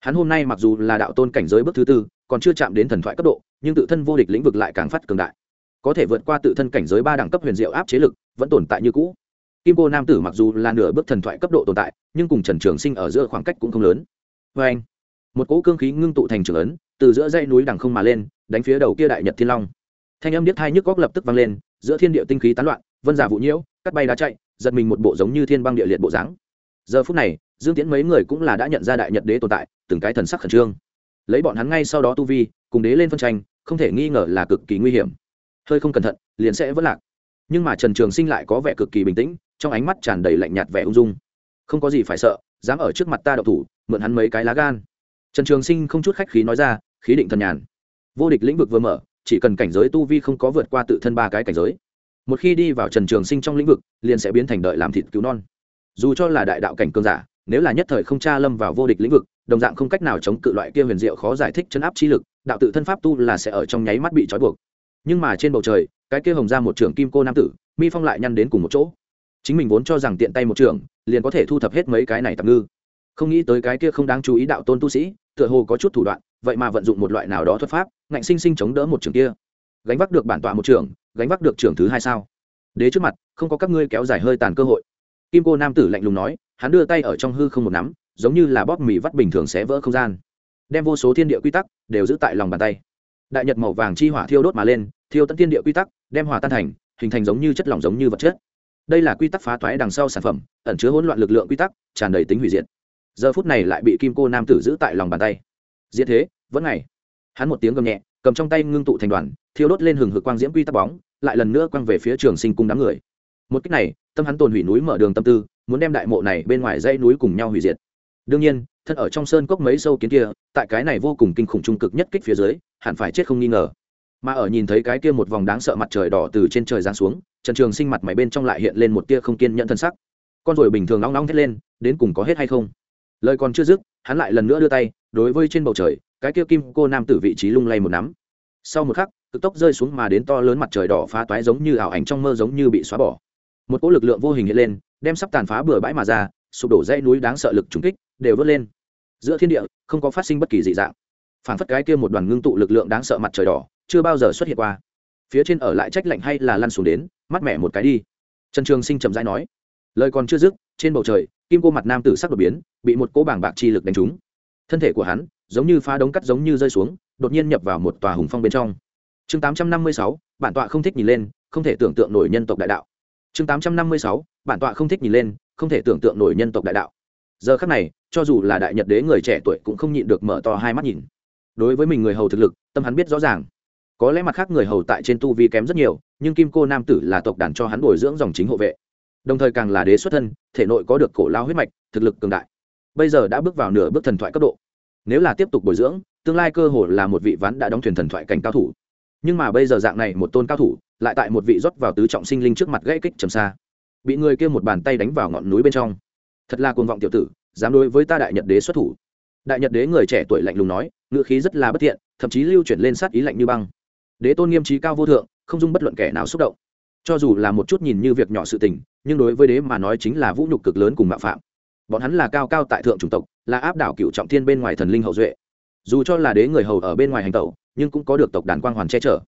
Speaker 1: Hắn hôm nay mặc dù là đạo tôn cảnh giới bước thứ tư, còn chưa chạm đến thần thoại cấp độ, nhưng tự thân vô địch lĩnh vực lại càng phát cường đại. Có thể vượt qua tự thân cảnh giới ba đẳng cấp huyền diệu áp chế lực, vẫn tồn tại như cũ. Kim cô nam tử mặc dù là nửa bước thần thoại cấp độ tồn tại, nhưng cùng trần trường sinh ở giữa khoảng cách cũng không lớn vê anh, một cỗ cương khí ngưng tụ thành trường ấn, từ giữa dãy núi đằng không mà lên, đánh phía đầu kia đại nhật thiên long. Thanh âm điếc thai nhức góc lập tức vang lên, giữa thiên địa tinh khí tán loạn, vân giả vụ nhiễu, cắt bay đá chạy, giật mình một bộ giống như thiên băng địa liệt bộ dáng. Giờ phút này, dương tiễn mấy người cũng là đã nhận ra đại nhật đế tồn tại, từng cái thần sắc khẩn trương. Lấy bọn hắn ngay sau đó tu vi, cùng đế lên phân tranh, không thể nghi ngờ là cực kỳ nguy hiểm. Hơi không cẩn thận, liền sẽ vỡ lạc. Nhưng mà trần trường sinh lại có vẻ cực kỳ bình tĩnh, trong ánh mắt tràn đầy lạnh nhạt vẻ ung dung. Không có gì phải sợ dám ở trước mặt ta đậu thủ, mượn hắn mấy cái lá gan. Trần trường sinh không chút khách khí nói ra, khí định thần nhàn. Vô địch lĩnh vực vừa mở, chỉ cần cảnh giới tu vi không có vượt qua tự thân ba cái cảnh giới, một khi đi vào trần trường sinh trong lĩnh vực, liền sẽ biến thành đợi làm thịt cứu non. Dù cho là đại đạo cảnh cương giả, nếu là nhất thời không tra lâm vào vô địch lĩnh vực, đồng dạng không cách nào chống cự loại kia huyền diệu khó giải thích chấn áp chi lực, đạo tự thân pháp tu là sẽ ở trong nháy mắt bị trói buộc. Nhưng mà trên bầu trời, cái kia hồng ra một trưởng kim cô nam tử, mi phong lại nhăn đến cùng một chỗ. Chính mình vốn cho rằng tiện tay một trưởng liền có thể thu thập hết mấy cái này tạm ngư. Không nghĩ tới cái kia không đáng chú ý đạo tôn tu sĩ, tựa hồ có chút thủ đoạn, vậy mà vận dụng một loại nào đó thuật pháp, ngạnh sinh sinh chống đỡ một trường kia. Gánh vác được bản tọa một trường, gánh vác được trường thứ hai sao? Đế trước mặt, không có các ngươi kéo dài hơi tàn cơ hội. Kim cô nam tử lạnh lùng nói, hắn đưa tay ở trong hư không một nắm, giống như là bóp mì vắt bình thường xé vỡ không gian. Đem vô số thiên địa quy tắc đều giữ tại lòng bàn tay. Đại nhật màu vàng chi hỏa thiêu đốt mà lên, thiêu tận thiên địa quy tắc, đem hỏa tan thành, hình thành giống như chất lỏng giống như vật chất đây là quy tắc phá toái đằng sau sản phẩm, ẩn chứa hỗn loạn lực lượng quy tắc, tràn đầy tính hủy diệt. Giờ phút này lại bị kim cô nam tử giữ tại lòng bàn tay. Diễn thế, vẫn ngày. Hắn một tiếng gầm nhẹ, cầm trong tay ngưng tụ thành đoàn, thiêu đốt lên hừng hực quang diễm quy tắc bóng, lại lần nữa quăng về phía trường sinh cung đám người. Một cách này, tâm hắn tồn hủy núi mở đường tâm tư, muốn đem đại mộ này bên ngoài dãy núi cùng nhau hủy diệt. Đương nhiên, thân ở trong sơn cốc mấy sâu kiến kia, tại cái này vô cùng kinh khủng trung cực nhất kích phía dưới, hẳn phải chết không nghi ngờ mà ở nhìn thấy cái kia một vòng đáng sợ mặt trời đỏ từ trên trời giáng xuống, trần trường sinh mặt mày bên trong lại hiện lên một tia không kiên nhẫn thân sắc. Con rồi bình thường nóng nóng thét lên, đến cùng có hết hay không? Lời còn chưa dứt, hắn lại lần nữa đưa tay, đối với trên bầu trời, cái kia kim cô nam tử vị trí lung lay một nắm. Sau một khắc, cực tốc rơi xuống mà đến to lớn mặt trời đỏ phá toái giống như ảo ảnh trong mơ giống như bị xóa bỏ. Một cỗ lực lượng vô hình hiện lên, đem sắp tàn phá bừa bãi mà ra, sụp đổ dãy núi đáng sợ lực trúng kích, đều vớt lên. Giữa thiên địa, không có phát sinh bất kỳ dị dạng. Phản phất cái kia một đoàn ngưng tụ lực lượng đáng sợ mặt trời đỏ chưa bao giờ xuất hiện qua. Phía trên ở lại trách lạnh hay là lăn xuống đến, mắt mẻ một cái đi. Trần trường sinh trầm rãi nói, lời còn chưa dứt, trên bầu trời, kim cô mặt nam tử sắc đột biến, bị một cỗ bảng bạc chi lực đánh trúng. Thân thể của hắn, giống như phá đống cắt giống như rơi xuống, đột nhiên nhập vào một tòa hùng phong bên trong. Chương tám trăm năm mươi sáu, bản tọa không thích nhìn lên, không thể tưởng tượng nổi nhân tộc đại đạo. Chương tám trăm năm mươi sáu, bản tọa không thích nhìn lên, không thể tưởng tượng nổi nhân tộc đại đạo. Giờ khắc này, cho dù là đại nhật đế người trẻ tuổi cũng không nhịn được mở to hai mắt nhìn. Đối với mình người hầu thực lực, tâm hắn biết rõ ràng có lẽ mặt khác người hầu tại trên tu vi kém rất nhiều, nhưng kim cô nam tử là tộc đàn cho hắn bồi dưỡng dòng chính hộ vệ. Đồng thời càng là đế xuất thân, thể nội có được cổ lao huyết mạch, thực lực cường đại. Bây giờ đã bước vào nửa bước thần thoại cấp độ. Nếu là tiếp tục bồi dưỡng, tương lai cơ hồ là một vị ván đã đóng thuyền thần thoại cảnh cao thủ. Nhưng mà bây giờ dạng này một tôn cao thủ, lại tại một vị rót vào tứ trọng sinh linh trước mặt gãy kích trầm xa. Bị người kia một bàn tay đánh vào ngọn núi bên trong. Thật là cuồng vọng tiểu tử, dám đối với ta đại nhật đế xuất thủ. Đại nhật đế người trẻ tuổi lạnh lùng nói, ngữ khí rất là bất thiện, thậm chí lưu chuyển lên sát ý lạnh như băng đế tôn nghiêm trí cao vô thượng, không dung bất luận kẻ nào xúc động. Cho dù là một chút nhìn như việc nhỏ sự tình, nhưng đối với đế mà nói chính là vũ nhục cực lớn cùng mạo phạm. Bọn hắn là cao cao tại thượng chủng tộc, là áp đảo cựu trọng thiên bên ngoài thần linh hậu duệ. Dù cho là đế người hầu ở bên ngoài hành tẩu, nhưng cũng có được tộc đàn quang hoàn che chở.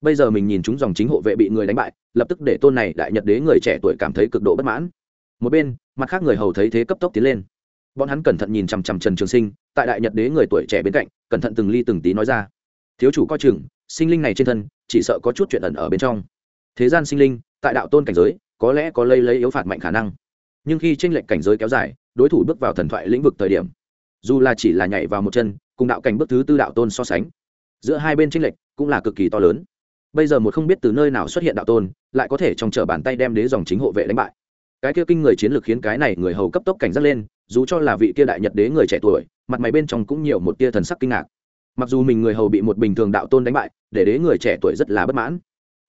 Speaker 1: Bây giờ mình nhìn chúng dòng chính hộ vệ bị người đánh bại, lập tức để tôn này đại nhật đế người trẻ tuổi cảm thấy cực độ bất mãn. Một bên, mặt khác người hầu thấy thế cấp tốc tiến lên. Bọn hắn cẩn thận nhìn chằm chằm trần trường sinh, tại đại nhật đế người tuổi trẻ bên cạnh, cẩn thận từng ly từng tí nói ra. Thiếu chủ coi chừng sinh linh này trên thân, chỉ sợ có chút chuyện ẩn ở bên trong. Thế gian sinh linh, tại đạo tôn cảnh giới, có lẽ có lây lấy yếu phạt mạnh khả năng. Nhưng khi tranh lệch cảnh giới kéo dài, đối thủ bước vào thần thoại lĩnh vực thời điểm, dù là chỉ là nhảy vào một chân, cùng đạo cảnh bước thứ tư đạo tôn so sánh, giữa hai bên tranh lệch cũng là cực kỳ to lớn. Bây giờ một không biết từ nơi nào xuất hiện đạo tôn, lại có thể trong chở bàn tay đem đế dòng chính hộ vệ đánh bại. Cái kia kinh người chiến lược khiến cái này người hầu cấp tốc cảnh giác lên, dù cho là vị kia đại nhật đế người trẻ tuổi, mặt mày bên trong cũng nhiều một tia thần sắc kinh ngạc mặc dù mình người hầu bị một bình thường đạo tôn đánh bại, để đế người trẻ tuổi rất là bất mãn.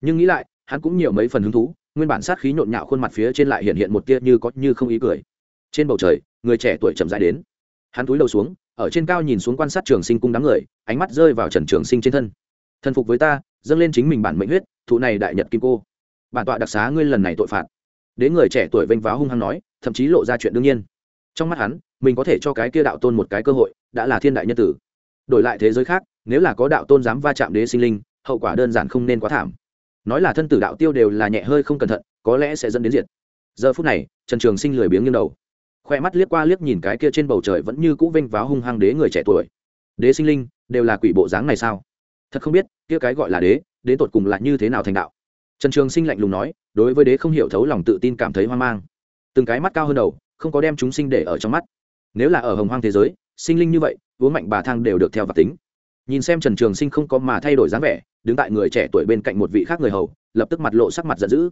Speaker 1: Nhưng nghĩ lại, hắn cũng nhiều mấy phần hứng thú, nguyên bản sát khí nhộn nhạo khuôn mặt phía trên lại hiện hiện một tia như có như không ý cười. Trên bầu trời, người trẻ tuổi chậm rãi đến. Hắn túi đầu xuống, ở trên cao nhìn xuống quan sát trường sinh cung đám người, ánh mắt rơi vào trần trường sinh trên thân. Thần phục với ta, dâng lên chính mình bản mệnh huyết, thụ này đại nhật kim cô. Bản tọa đặc xá ngươi lần này tội phạt. Đến người trẻ tuổi vênh váo hung hăng nói, thậm chí lộ ra chuyện đương nhiên. Trong mắt hắn, mình có thể cho cái kia đạo tôn một cái cơ hội, đã là thiên đại nhân tử đổi lại thế giới khác, nếu là có đạo tôn dám va chạm đế sinh linh, hậu quả đơn giản không nên quá thảm. Nói là thân tử đạo tiêu đều là nhẹ hơi không cẩn thận, có lẽ sẽ dẫn đến diệt. Giờ phút này, trần trường sinh lười biếng nghiêng đầu. Khoe mắt liếc qua liếc nhìn cái kia trên bầu trời vẫn như cũ vênh váo hung hăng đế người trẻ tuổi. Đế sinh linh, đều là quỷ bộ dáng này sao? Thật không biết, kia cái gọi là đế, đến tột cùng là như thế nào thành đạo? Trần trường sinh lạnh lùng nói, đối với đế không hiểu thấu lòng tự tin cảm thấy hoang mang. Từng cái mắt cao hơn đầu, không có đem chúng sinh để ở trong mắt. Nếu là ở hồng hoang thế giới sinh linh như vậy, uống mạnh bà thang đều được theo và tính. Nhìn xem trần trường sinh không có mà thay đổi dáng vẻ, đứng tại người trẻ tuổi bên cạnh một vị khác người hầu, lập tức mặt lộ sắc mặt giận dữ.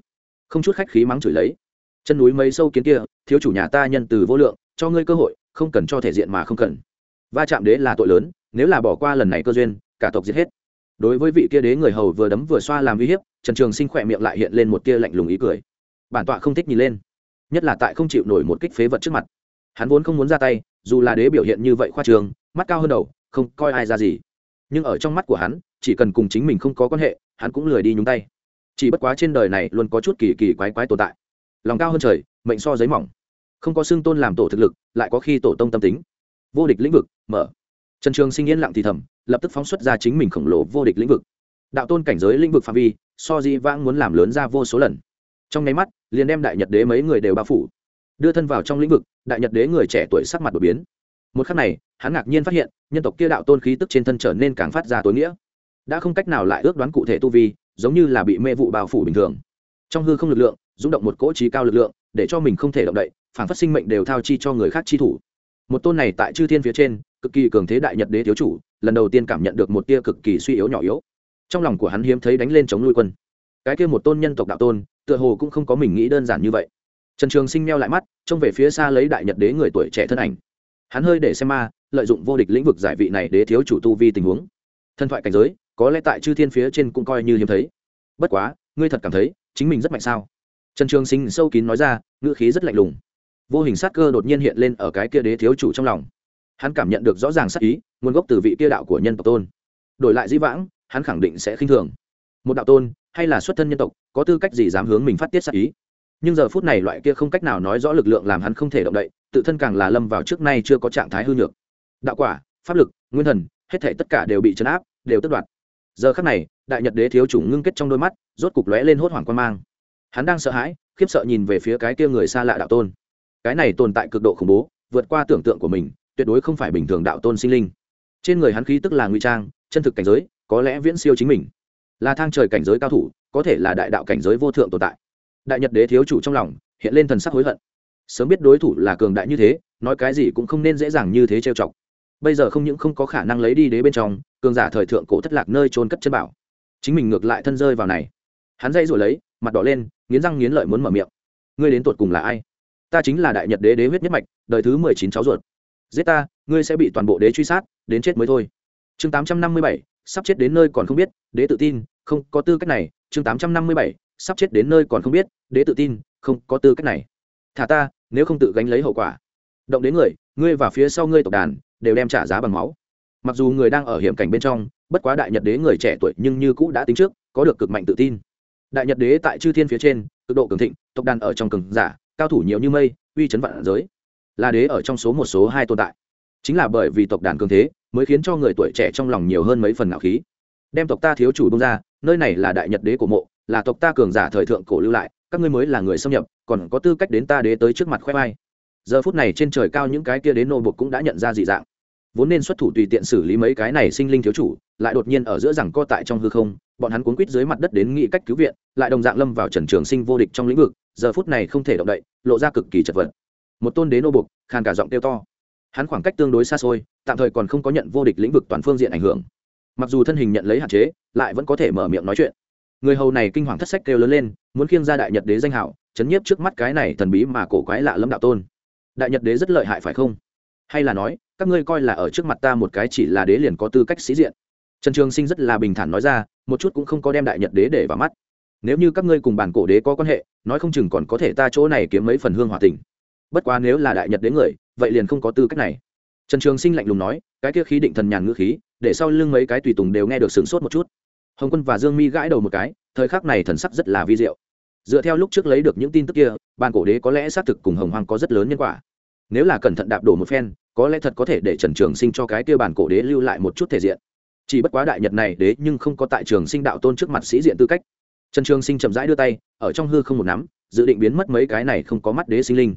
Speaker 1: Không chút khách khí mắng chửi lấy. Chân núi mấy sâu kiến kia, thiếu chủ nhà ta nhân từ vô lượng, cho ngươi cơ hội, không cần cho thể diện mà không cần. Va chạm đế là tội lớn, nếu là bỏ qua lần này cơ duyên, cả tộc giết hết. Đối với vị kia đế người hầu vừa đấm vừa xoa làm uy hiếp, trần trường sinh khỏe miệng lại hiện lên một tia lạnh lùng ý cười. Bản tọa không thích nhìn lên, nhất là tại không chịu nổi một kích phế vật trước mặt. Hắn vốn không muốn ra tay dù là đế biểu hiện như vậy khoa trường, mắt cao hơn đầu, không coi ai ra gì. Nhưng ở trong mắt của hắn, chỉ cần cùng chính mình không có quan hệ, hắn cũng lười đi nhúng tay. Chỉ bất quá trên đời này luôn có chút kỳ kỳ quái quái tồn tại. Lòng cao hơn trời, mệnh so giấy mỏng. Không có xương tôn làm tổ thực lực, lại có khi tổ tông tâm tính. Vô địch lĩnh vực, mở. Trần trường sinh yên lặng thì thầm, lập tức phóng xuất ra chính mình khổng lồ vô địch lĩnh vực. Đạo tôn cảnh giới lĩnh vực phạm vi, so di vãng muốn làm lớn ra vô số lần. Trong nháy mắt, liền đem đại nhật đế mấy người đều bao phủ đưa thân vào trong lĩnh vực, đại nhật đế người trẻ tuổi sắc mặt đột biến. Một khắc này, hắn ngạc nhiên phát hiện, nhân tộc kia đạo tôn khí tức trên thân trở nên càng phát ra tối nghĩa. Đã không cách nào lại ước đoán cụ thể tu vi, giống như là bị mê vụ bao phủ bình thường. Trong hư không lực lượng, rung động một cỗ trí cao lực lượng, để cho mình không thể động đậy, phản phát sinh mệnh đều thao chi cho người khác chi thủ. Một tôn này tại chư thiên phía trên, cực kỳ cường thế đại nhật đế thiếu chủ, lần đầu tiên cảm nhận được một tia cực kỳ suy yếu nhỏ yếu. Trong lòng của hắn hiếm thấy đánh lên chống nuôi quân. Cái kia một tôn nhân tộc đạo tôn, tựa hồ cũng không có mình nghĩ đơn giản như vậy trần trường sinh meo lại mắt, trông về phía xa lấy đại nhật đế người tuổi trẻ thân ảnh. Hắn hơi để xem ma, lợi dụng vô địch lĩnh vực giải vị này đế thiếu chủ tu vi tình huống. Thân thoại cảnh giới, có lẽ tại chư thiên phía trên cũng coi như hiếm thấy. Bất quá, ngươi thật cảm thấy, chính mình rất mạnh sao? Trần trường sinh sâu kín nói ra, ngữ khí rất lạnh lùng. Vô hình sát cơ đột nhiên hiện lên ở cái kia đế thiếu chủ trong lòng. Hắn cảm nhận được rõ ràng sát ý, nguồn gốc từ vị kia đạo của nhân tộc tôn. Đổi lại dĩ vãng, hắn khẳng định sẽ khinh thường. Một đạo tôn, hay là xuất thân nhân tộc, có tư cách gì dám hướng mình phát tiết sát ý? Nhưng giờ phút này loại kia không cách nào nói rõ lực lượng làm hắn không thể động đậy, tự thân càng là lâm vào trước nay chưa có trạng thái hư nhược. Đạo quả, pháp lực, nguyên thần, hết thể tất cả đều bị chấn áp, đều tất đoạt. Giờ khắc này, đại nhật đế thiếu chủ ngưng kết trong đôi mắt, rốt cục lóe lên hốt hoảng quan mang. Hắn đang sợ hãi, khiếp sợ nhìn về phía cái kia người xa lạ đạo tôn. Cái này tồn tại cực độ khủng bố, vượt qua tưởng tượng của mình, tuyệt đối không phải bình thường đạo tôn sinh linh. Trên người hắn khí tức là nguy trang, chân thực cảnh giới, có lẽ viễn siêu chính mình. Là thang trời cảnh giới cao thủ, có thể là đại đạo cảnh giới vô thượng tồn tại đại nhật đế thiếu chủ trong lòng, hiện lên thần sắc hối hận. Sớm biết đối thủ là cường đại như thế, nói cái gì cũng không nên dễ dàng như thế trêu chọc. Bây giờ không những không có khả năng lấy đi đế bên trong, cường giả thời thượng cổ thất lạc nơi trôn cất chân bảo. Chính mình ngược lại thân rơi vào này. Hắn dây rồi lấy, mặt đỏ lên, nghiến răng nghiến lợi muốn mở miệng. Ngươi đến tột cùng là ai? Ta chính là đại nhật đế đế huyết nhất mạch, đời thứ mười chín cháu ruột. Giết ta, ngươi sẽ bị toàn bộ đế truy sát, đến chết mới thôi. Chương tám trăm năm mươi bảy, sắp chết đến nơi còn không biết, đế tự tin, không có tư cách này. Chương tám trăm năm mươi bảy sắp chết đến nơi còn không biết, đế tự tin, không có tư cách này. Thả ta, nếu không tự gánh lấy hậu quả. Động đến người, ngươi và phía sau ngươi tộc đàn, đều đem trả giá bằng máu. Mặc dù người đang ở hiểm cảnh bên trong, bất quá đại nhật đế người trẻ tuổi nhưng như cũ đã tính trước, có được cực mạnh tự tin. Đại nhật đế tại chư thiên phía trên, cực độ cường thịnh, tộc đàn ở trong cường giả, cao thủ nhiều như mây, uy chấn vạn giới. Là đế ở trong số một số hai tồn tại. Chính là bởi vì tộc đàn cường thế, mới khiến cho người tuổi trẻ trong lòng nhiều hơn mấy phần ngạo khí. Đem tộc ta thiếu chủ bông ra nơi này là đại nhật đế của mộ, là tộc ta cường giả thời thượng cổ lưu lại, các ngươi mới là người xâm nhập, còn có tư cách đến ta đế tới trước mặt khoe mai giờ phút này trên trời cao những cái kia đến nô bục cũng đã nhận ra dị dạng. Vốn nên xuất thủ tùy tiện xử lý mấy cái này sinh linh thiếu chủ, lại đột nhiên ở giữa rằng co tại trong hư không, bọn hắn cuốn quýt dưới mặt đất đến nghĩ cách cứu viện, lại đồng dạng lâm vào trần trường sinh vô địch trong lĩnh vực, giờ phút này không thể động đậy, lộ ra cực kỳ chật vật. Một tôn đế nô bục khàn cả giọng kêu to. Hắn khoảng cách tương đối xa xôi, tạm thời còn không có nhận vô địch lĩnh vực toàn phương diện ảnh hưởng mặc dù thân hình nhận lấy hạn chế, lại vẫn có thể mở miệng nói chuyện. Người hầu này kinh hoàng thất sách kêu lớn lên, muốn khiêng ra đại nhật đế danh hảo chấn nhiếp trước mắt cái này thần bí mà cổ quái lạ lâm đạo tôn. Đại nhật đế rất lợi hại phải không? Hay là nói, các ngươi coi là ở trước mặt ta một cái chỉ là đế liền có tư cách sĩ diện. Trần trường sinh rất là bình thản nói ra, một chút cũng không có đem đại nhật đế để vào mắt. Nếu như các ngươi cùng bản cổ đế có quan hệ, nói không chừng còn có thể ta chỗ này kiếm mấy phần hương hòa tình. Bất quá nếu là đại nhật đế người, vậy liền không có tư cách này. Trần trường sinh lạnh lùng nói, cái kia khí định thần nhàn ngữ khí để sau lưng mấy cái tùy tùng đều nghe được sửng sốt một chút. Hồng quân và dương mi gãi đầu một cái, thời khắc này thần sắc rất là vi diệu. Dựa theo lúc trước lấy được những tin tức kia, bàn cổ đế có lẽ xác thực cùng hồng hoàng có rất lớn nhân quả. Nếu là cẩn thận đạp đổ một phen, có lẽ thật có thể để trần trường sinh cho cái kia bản cổ đế lưu lại một chút thể diện. Chỉ bất quá đại nhật này đế nhưng không có tại trường sinh đạo tôn trước mặt sĩ diện tư cách. Trần trường sinh chậm rãi đưa tay, ở trong hư không một nắm, dự định biến mất mấy cái này không có mắt đế sinh linh.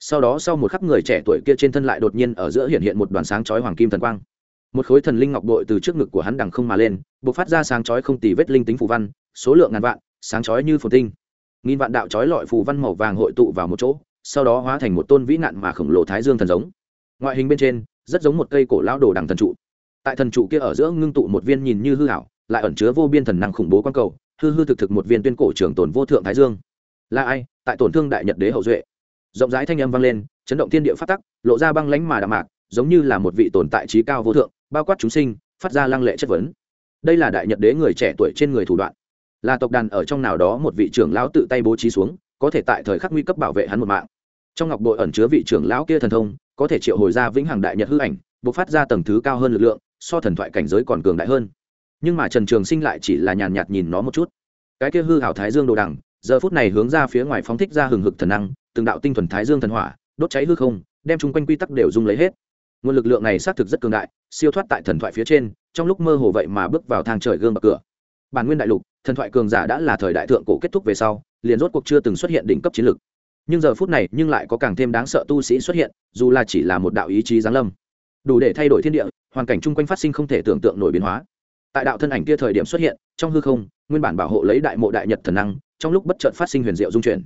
Speaker 1: Sau đó sau một khắc người trẻ tuổi kia trên thân lại đột nhiên ở giữa hiện hiện một đoàn sáng chói hoàng kim thần quang một khối thần linh ngọc bội từ trước ngực của hắn đằng không mà lên b ộ c phát ra sáng chói không tì vết linh tính phù văn, số lượng ngàn vạn, sáng chói như phồn tinh. Nghìn vạn đạo chói lọi phù văn màu vàng hội tụ vào một chỗ, sau đó hóa thành một tôn vĩ nạn mà khổng lồ thái dương thần giống. Ngoại hình bên trên, rất giống một cây cổ lão đồ đằng thần trụ. Tại thần trụ kia ở giữa ngưng tụ một viên nhìn như hư hảo lại ẩn chứa vô biên thần năng khủng bố quan cầu, hư hư thực thực một viên tuyên cổ trường tồn vô thượng thái dương. Là ai? Tại tổn thương đại nhật đế hậu duệ. Rộng rãi thanh âm vang lên, chấn động thiên địa phát tắc, lộ ra băng lánh mà đạm mạc giống như là một vị tồn tại trí cao vô thượng, bao quát chúng sinh, phát ra lăng lệ chất vấn. Đây là đại nhật đế người trẻ tuổi trên người thủ đoạn. Là tộc đàn ở trong nào đó một vị trưởng lão tự tay bố trí xuống, có thể tại thời khắc nguy cấp bảo vệ hắn một mạng. Trong ngọc bội ẩn chứa vị trưởng lão kia thần thông, có thể triệu hồi ra vĩnh hằng đại nhật hư ảnh, bộc phát ra tầng thứ cao hơn lực lượng, so thần thoại cảnh giới còn cường đại hơn. Nhưng mà trần trường sinh lại chỉ là nhàn nhạt nhìn nó một chút. Cái kia hư hảo thái dương đồ đằng, giờ phút này hướng ra phía ngoài phóng thích ra hừng hực thần năng, từng đạo tinh thuần thái dương thần hỏa, đốt cháy hư không, đem chung quanh quy tắc đều dung lấy hết nguồn lực lượng này xác thực rất cường đại, siêu thoát tại thần thoại phía trên, trong lúc mơ hồ vậy mà bước vào thang trời gương bậc cửa. Bản nguyên đại lục, thần thoại cường giả đã là thời đại thượng cổ kết thúc về sau, liền rốt cuộc chưa từng xuất hiện đỉnh cấp chiến lực. Nhưng giờ phút này, nhưng lại có càng thêm đáng sợ tu sĩ xuất hiện, dù là chỉ là một đạo ý chí giáng lâm. Đủ để thay đổi thiên địa, hoàn cảnh chung quanh phát sinh không thể tưởng tượng nổi biến hóa. Tại đạo thân ảnh kia thời điểm xuất hiện, trong hư không, nguyên bản bảo hộ lấy đại mộ đại nhật thần năng, trong lúc bất chợt phát sinh huyền diệu dung chuyển.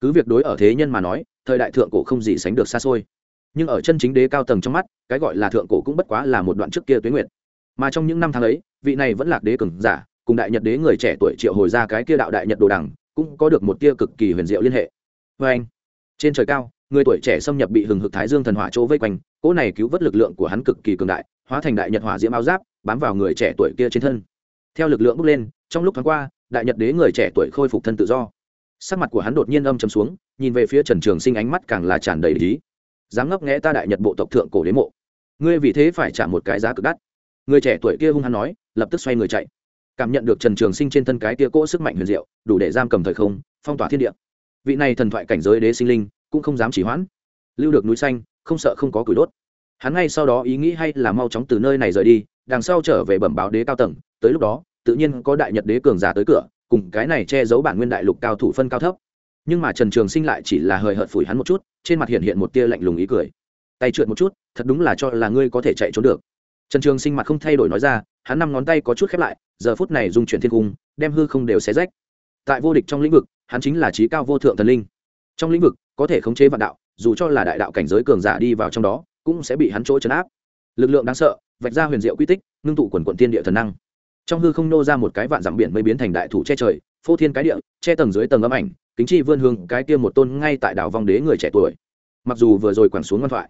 Speaker 1: Cứ việc đối ở thế nhân mà nói, thời đại thượng cổ không gì sánh được xa xôi nhưng ở chân chính đế cao tầng trong mắt, cái gọi là thượng cổ cũng bất quá là một đoạn trước kia tuế nguyệt. Mà trong những năm tháng ấy, vị này vẫn lạc đế cường giả, cùng đại nhật đế người trẻ tuổi triệu hồi ra cái kia đạo đại nhật đồ đằng, cũng có được một tia cực kỳ huyền diệu liên hệ. Vê anh, trên trời cao, người tuổi trẻ xâm nhập bị hừng hực thái dương thần hỏa chỗ vây quanh, cỗ này cứu vớt lực lượng của hắn cực kỳ cường đại, hóa thành đại nhật hỏa diễm áo giáp, bám vào người trẻ tuổi kia trên thân. Theo lực lượng bước lên, trong lúc tháng qua, đại nhật đế người trẻ tuổi khôi phục thân tự do. Sắc mặt của hắn đột nhiên âm chầm xuống, nhìn về phía trần trường sinh ánh mắt càng là tràn đầy lý dám ngấp nghẽ ta đại nhật bộ tộc thượng cổ đế mộ. Ngươi vì thế phải trả một cái giá cực đắt. Người trẻ tuổi kia hung hăng nói, lập tức xoay người chạy. Cảm nhận được trần trường sinh trên thân cái kia cỗ sức mạnh huyền diệu, đủ để giam cầm thời không, phong tỏa thiên địa. Vị này thần thoại cảnh giới đế sinh linh, cũng không dám chỉ hoãn. Lưu được núi xanh, không sợ không có củi đốt. Hắn ngay sau đó ý nghĩ hay là mau chóng từ nơi này rời đi, đằng sau trở về bẩm báo đế cao tầng, tới lúc đó, tự nhiên có đại nhật đế cường giả tới cửa, cùng cái này che giấu bản nguyên đại lục cao thủ phân cao thấp. Nhưng mà trần trường sinh lại chỉ là hời hợt phủi hắn một chút trên mặt hiện hiện một tia lạnh lùng ý cười. Tay trượt một chút, thật đúng là cho là ngươi có thể chạy trốn được. Trần trường sinh mặt không thay đổi nói ra, hắn năm ngón tay có chút khép lại, giờ phút này dung chuyển thiên cung, đem hư không đều xé rách. Tại vô địch trong lĩnh vực, hắn chính là trí cao vô thượng thần linh. Trong lĩnh vực, có thể khống chế vạn đạo, dù cho là đại đạo cảnh giới cường giả đi vào trong đó, cũng sẽ bị hắn chỗ chấn áp. Lực lượng đáng sợ, vạch ra huyền diệu quy tích, ngưng tụ quần quận tiên địa thần năng. Trong hư không nô ra một cái vạn dặm biển mới biến thành đại thủ che trời phô thiên cái địa, che tầng dưới tầng âm ảnh, kính chi vươn hương, cái kia một tôn ngay tại đảo vong đế người trẻ tuổi. Mặc dù vừa rồi quẳng xuống ngoan thoại,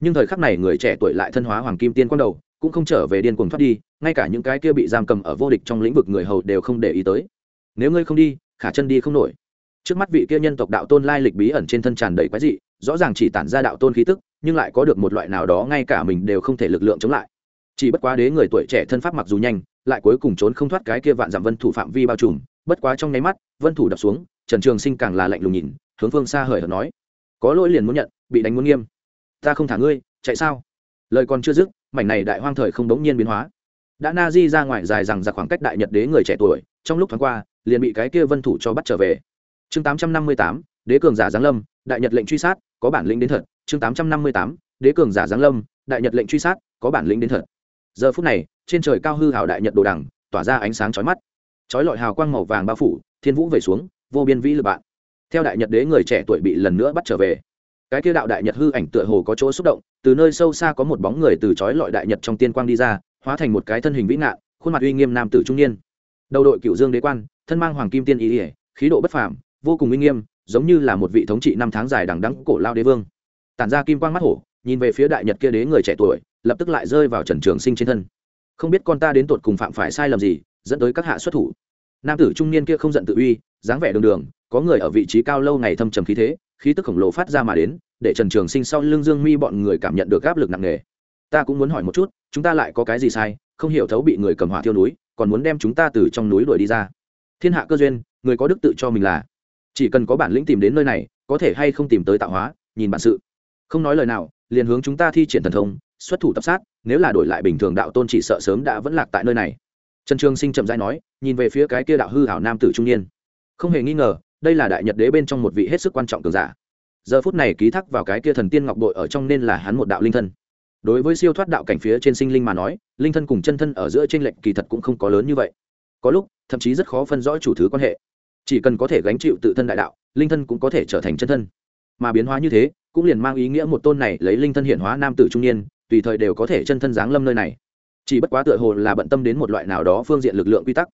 Speaker 1: nhưng thời khắc này người trẻ tuổi lại thân hóa hoàng kim tiên quang đầu, cũng không trở về điên cuồng thoát đi, ngay cả những cái kia bị giam cầm ở vô địch trong lĩnh vực người hầu đều không để ý tới. Nếu ngươi không đi, khả chân đi không nổi. Trước mắt vị kia nhân tộc đạo tôn lai lịch bí ẩn trên thân tràn đầy quái dị, rõ ràng chỉ tản ra đạo tôn khí tức, nhưng lại có được một loại nào đó ngay cả mình đều không thể lực lượng chống lại. Chỉ bất quá đế người tuổi trẻ thân pháp mặc dù nhanh, lại cuối cùng trốn không thoát cái kia vạn dặm vân thủ phạm vi bao trùm bất quá trong nháy mắt, vân thủ đập xuống, trần trường sinh càng là lạnh lùng nhìn, hướng phương xa hời hợt nói, có lỗi liền muốn nhận, bị đánh muốn nghiêm. Ta không thả ngươi, chạy sao? Lời còn chưa dứt, mảnh này đại hoang thời không đống nhiên biến hóa. Đã na di ra ngoài dài rằng ra khoảng cách đại nhật đế người trẻ tuổi, trong lúc thoáng qua, liền bị cái kia vân thủ cho bắt trở về. Chương tám trăm năm mươi tám, đế cường giả giáng lâm, đại nhật lệnh truy sát, có bản lĩnh đến thật. Chương tám trăm năm mươi tám, đế cường giả giáng lâm, đại nhật lệnh truy sát, có bản lĩnh đến thật. Giờ phút này, trên trời cao hư hảo đại nhật đồ đằng, tỏa ra ánh sáng chói mắt chói lọi hào quang màu vàng bao phủ, thiên vũ về xuống, vô biên vĩ lực bạn. Theo đại nhật đế người trẻ tuổi bị lần nữa bắt trở về. Cái kia đạo đại nhật hư ảnh tựa hồ có chỗ xúc động, từ nơi sâu xa có một bóng người từ chói lọi đại nhật trong tiên quang đi ra, hóa thành một cái thân hình vĩ ngạn, khuôn mặt uy nghiêm nam tử trung niên. Đầu đội cựu dương đế quan, thân mang hoàng kim tiên ý ỉa khí độ bất phàm, vô cùng uy nghiêm, giống như là một vị thống trị năm tháng dài đằng đắng cổ lao đế vương. Tản ra kim quang mắt hổ, nhìn về phía đại nhật kia đế người trẻ tuổi, lập tức lại rơi vào trần trường sinh trên thân. Không biết con ta đến tột cùng phạm phải sai lầm gì dẫn tới các hạ xuất thủ. Nam tử trung niên kia không giận tự uy, dáng vẻ đường đường, có người ở vị trí cao lâu ngày thâm trầm khí thế, khí tức khổng lồ phát ra mà đến, để trần trường sinh sau lưng dương mi bọn người cảm nhận được áp lực nặng nề. Ta cũng muốn hỏi một chút, chúng ta lại có cái gì sai, không hiểu thấu bị người cầm hỏa thiêu núi, còn muốn đem chúng ta từ trong núi đuổi đi ra. Thiên hạ cơ duyên, người có đức tự cho mình là. Chỉ cần có bản lĩnh tìm đến nơi này, có thể hay không tìm tới tạo hóa, nhìn bản sự. Không nói lời nào, liền hướng chúng ta thi triển thần thông, xuất thủ tập sát, nếu là đổi lại bình thường đạo tôn chỉ sợ sớm đã vẫn lạc tại nơi này trần trường sinh chậm rãi nói, nhìn về phía cái kia đạo hư hảo nam tử trung niên. Không hề nghi ngờ, đây là đại nhật đế bên trong một vị hết sức quan trọng cường giả. Giờ phút này ký thác vào cái kia thần tiên ngọc bội ở trong nên là hắn một đạo linh thân. Đối với siêu thoát đạo cảnh phía trên sinh linh mà nói, linh thân cùng chân thân ở giữa t r ê n lệch kỳ thật cũng không có lớn như vậy. Có lúc, thậm chí rất khó phân rõ chủ thứ quan hệ. Chỉ cần có thể gánh chịu tự thân đại đạo, linh thân cũng có thể trở thành chân thân. Mà biến hóa như thế, cũng liền mang ý nghĩa một tôn này lấy linh thân hiện hóa nam tử trung niên, tùy thời đều có thể chân thân giáng lâm nơi này chỉ bất quá tựa hồ là bận tâm đến một loại nào đó phương diện lực lượng quy tắc.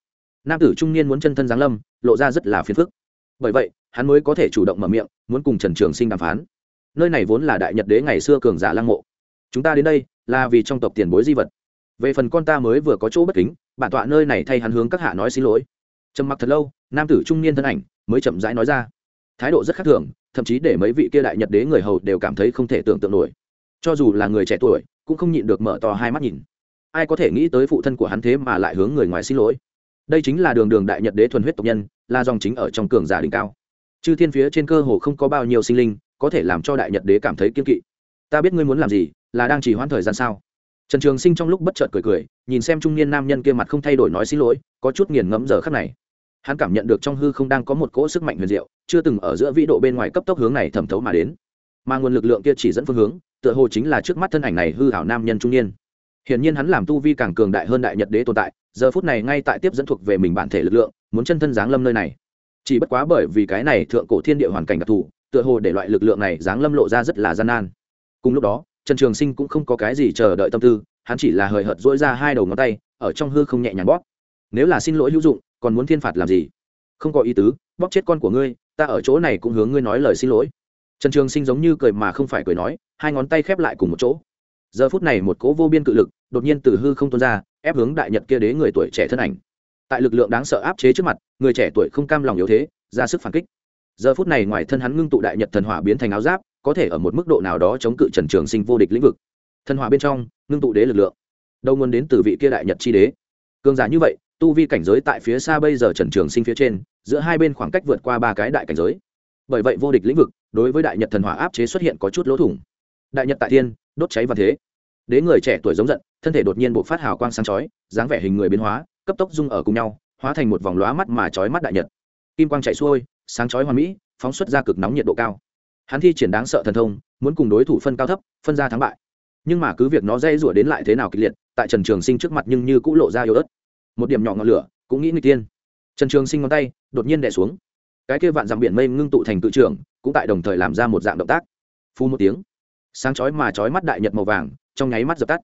Speaker 1: Nam tử trung niên muốn chân thân giáng lâm, lộ ra rất là phiền phức. Bởi vậy, hắn mới có thể chủ động mở miệng, muốn cùng trần trường sinh đàm phán. Nơi này vốn là đại nhật đế ngày xưa cường giả lăng mộ. Chúng ta đến đây là vì trong tộc tiền bối di vật. Về phần con ta mới vừa có chỗ bất kính, bản tọa nơi này thay hắn hướng các hạ nói xin lỗi. Trầm mặc thật lâu, nam tử trung niên thân ảnh mới chậm rãi nói ra. Thái độ rất khác thường, thậm chí để mấy vị kia đại nhật đế người hầu đều cảm thấy không thể tưởng tượng nổi. Cho dù là người trẻ tuổi, cũng không nhịn được mở to hai mắt nhìn ai có thể nghĩ tới phụ thân của hắn thế mà lại hướng người ngoài xin lỗi? Đây chính là đường đường đại nhật đế thuần huyết tộc nhân, là dòng chính ở trong cường giả đỉnh cao. Chư thiên phía trên cơ hồ không có bao nhiêu sinh linh có thể làm cho đại nhật đế cảm thấy kiên kỵ. Ta biết ngươi muốn làm gì, là đang chỉ hoãn thời gian sao? Trần trường sinh trong lúc bất chợt cười cười, nhìn xem trung niên nam nhân kia mặt không thay đổi nói xin lỗi, có chút nghiền ngẫm giờ khắc này. Hắn cảm nhận được trong hư không đang có một cỗ sức mạnh huyền diệu, chưa từng ở giữa vĩ độ bên ngoài cấp tốc hướng này thẩm thấu mà đến. Mà nguồn lực lượng kia chỉ dẫn phương hướng, tựa hồ chính là trước mắt thân ảnh này hư hảo nam nhân trung niên hiển nhiên hắn làm tu vi càng cường đại hơn đại nhật đế tồn tại, giờ phút này ngay tại tiếp dẫn thuộc về mình bản thể lực lượng, muốn chân thân giáng lâm nơi này. Chỉ bất quá bởi vì cái này thượng cổ thiên địa hoàn cảnh đặc thù, tựa hồ để loại lực lượng này giáng lâm lộ ra rất là gian nan. Cùng lúc đó, trần trường sinh cũng không có cái gì chờ đợi tâm tư, hắn chỉ là hời hợt dỗi ra hai đầu ngón tay, ở trong hư không nhẹ nhàng bóp. Nếu là xin lỗi hữu dụng, còn muốn thiên phạt làm gì? Không có ý tứ, bóp chết con của ngươi, ta ở chỗ này cũng hướng ngươi nói lời xin lỗi. Trần trường sinh giống như cười mà không phải cười nói, hai ngón tay khép lại cùng một chỗ giờ phút này một cỗ vô biên cự lực đột nhiên từ hư không tuôn ra, ép hướng đại nhật kia đế người tuổi trẻ thân ảnh. Tại lực lượng đáng sợ áp chế trước mặt, người trẻ tuổi không cam lòng yếu thế, ra sức phản kích. Giờ phút này ngoài thân hắn ngưng tụ đại nhật thần hỏa biến thành áo giáp, có thể ở một mức độ nào đó chống cự trần trường sinh vô địch lĩnh vực. Thần hỏa bên trong, ngưng tụ đế lực lượng. Đâu nguồn đến từ vị kia đại nhật chi đế. Cường giả như vậy, tu vi cảnh giới tại phía xa bây giờ trần trường sinh phía trên, giữa hai bên khoảng cách vượt qua ba cái đại cảnh giới. Bởi vậy vô địch lĩnh vực, đối với đại nhật thần hỏa áp chế xuất hiện có chút lỗ thủng. Đại nhật tại thiên, đốt cháy và thế đế người trẻ tuổi giống giận thân thể đột nhiên b phát hào quang sáng chói dáng vẻ hình người biến hóa cấp tốc dung ở cùng nhau hóa thành một vòng lóa mắt mà chói mắt đại nhật. Kim quang chạy xuôi sáng chói hoàn mỹ phóng xuất ra cực nóng nhiệt độ cao. Hắn thi triển đáng sợ thần thông muốn cùng đối thủ phân cao thấp phân ra thắng bại. Nhưng mà cứ việc nó dây rủa đến lại thế nào kịch liệt tại trần trường sinh trước mặt nhưng như cũng lộ ra yếu ớt. Một điểm nhỏ ngọn lửa cũng nghĩ người tiên. Trần trường sinh ngón tay đột nhiên đẻ xuống. Cái kia vạn dặm biển mây ngưng tụ thành tự trường, cũng tại đồng thời làm ra một dạng động tác. Phu một tiếng sáng chói mà chói mắt đại nhật màu vàng trong nháy mắt dập tắt.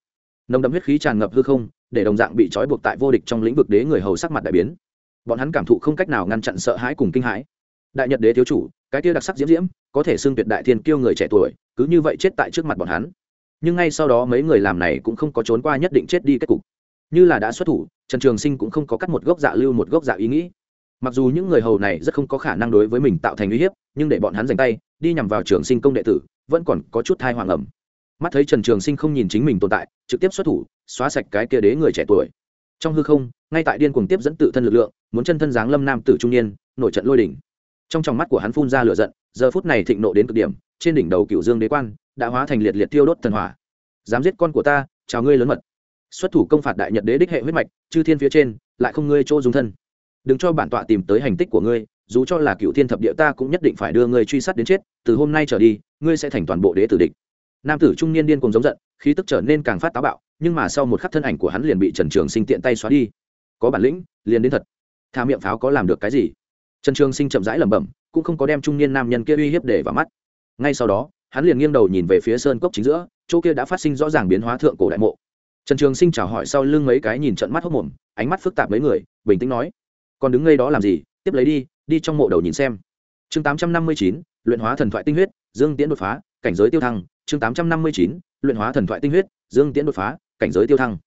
Speaker 1: Nồng đậm huyết khí tràn ngập hư không, để đồng dạng bị trói buộc tại vô địch trong lĩnh vực đế người hầu sắc mặt đại biến. Bọn hắn cảm thụ không cách nào ngăn chặn sợ hãi cùng kinh hãi. Đại nhật đế thiếu chủ, cái kia đặc sắc diễm diễm, có thể xưng tuyệt đại thiên kiêu người trẻ tuổi, cứ như vậy chết tại trước mặt bọn hắn. Nhưng ngay sau đó mấy người làm này cũng không có trốn qua nhất định chết đi kết cục. Như là đã xuất thủ, trần trường sinh cũng không có cắt một gốc dạ lưu một gốc dạ ý nghĩ. Mặc dù những người hầu này rất không có khả năng đối với mình tạo thành uy hiếp, nhưng để bọn hắn dành tay, đi nhằm vào trường sinh công đệ tử, vẫn còn có chút thai hoàng ẩm mắt thấy trần trường sinh không nhìn chính mình tồn tại, trực tiếp xuất thủ, xóa sạch cái kia đế người trẻ tuổi. Trong hư không, ngay tại điên cuồng tiếp dẫn tự thân lực lượng, muốn chân thân giáng lâm nam tử trung niên, nổi trận lôi đỉnh trong tròng mắt của hắn phun ra lửa giận, giờ phút này thịnh nộ đến cực điểm, trên đỉnh đầu cựu dương đế quan đã hóa thành liệt liệt tiêu đốt thần hỏa. Dám giết con của ta, chào ngươi lớn mật. Xuất thủ công phạt đại nhật đế đích hệ huyết mạch, chư thiên phía trên, lại không ngươi chỗ dùng thân. Đừng cho bản tọa tìm tới hành tích của ngươi, dù cho là cựu thiên thập địa ta cũng nhất định phải đưa ngươi truy sát đến chết, từ hôm nay trở đi, ngươi sẽ thành toàn bộ đế tử địch nam tử trung niên điên cùng giống giận, khí tức trở nên càng phát táo bạo, nhưng mà sau một khắc thân ảnh của hắn liền bị trần trường sinh tiện tay xóa đi. Có bản lĩnh, liền đến thật. Tha miệng pháo có làm được cái gì? Trần trường sinh chậm rãi lẩm bẩm, cũng không có đem trung niên nam nhân kia uy hiếp để vào mắt. Ngay sau đó, hắn liền nghiêng đầu nhìn về phía sơn cốc chính giữa, chỗ kia đã phát sinh rõ ràng biến hóa thượng cổ đại mộ. Trần trường sinh chào hỏi sau lưng mấy cái nhìn trận mắt hốc mồm, ánh mắt phức tạp mấy người, bình tĩnh nói, còn đứng ngay đó làm gì? Tiếp lấy đi đi trong mộ đầu nhìn xem. Chương tám trăm năm mươi chín, luyện hóa thần thoại tinh huyết, dương tiễn đột phá, cảnh giới tiêu thăng chương tám trăm năm mươi chín luyện hóa thần thoại tinh huyết dương tiễn đột phá cảnh giới tiêu thăng.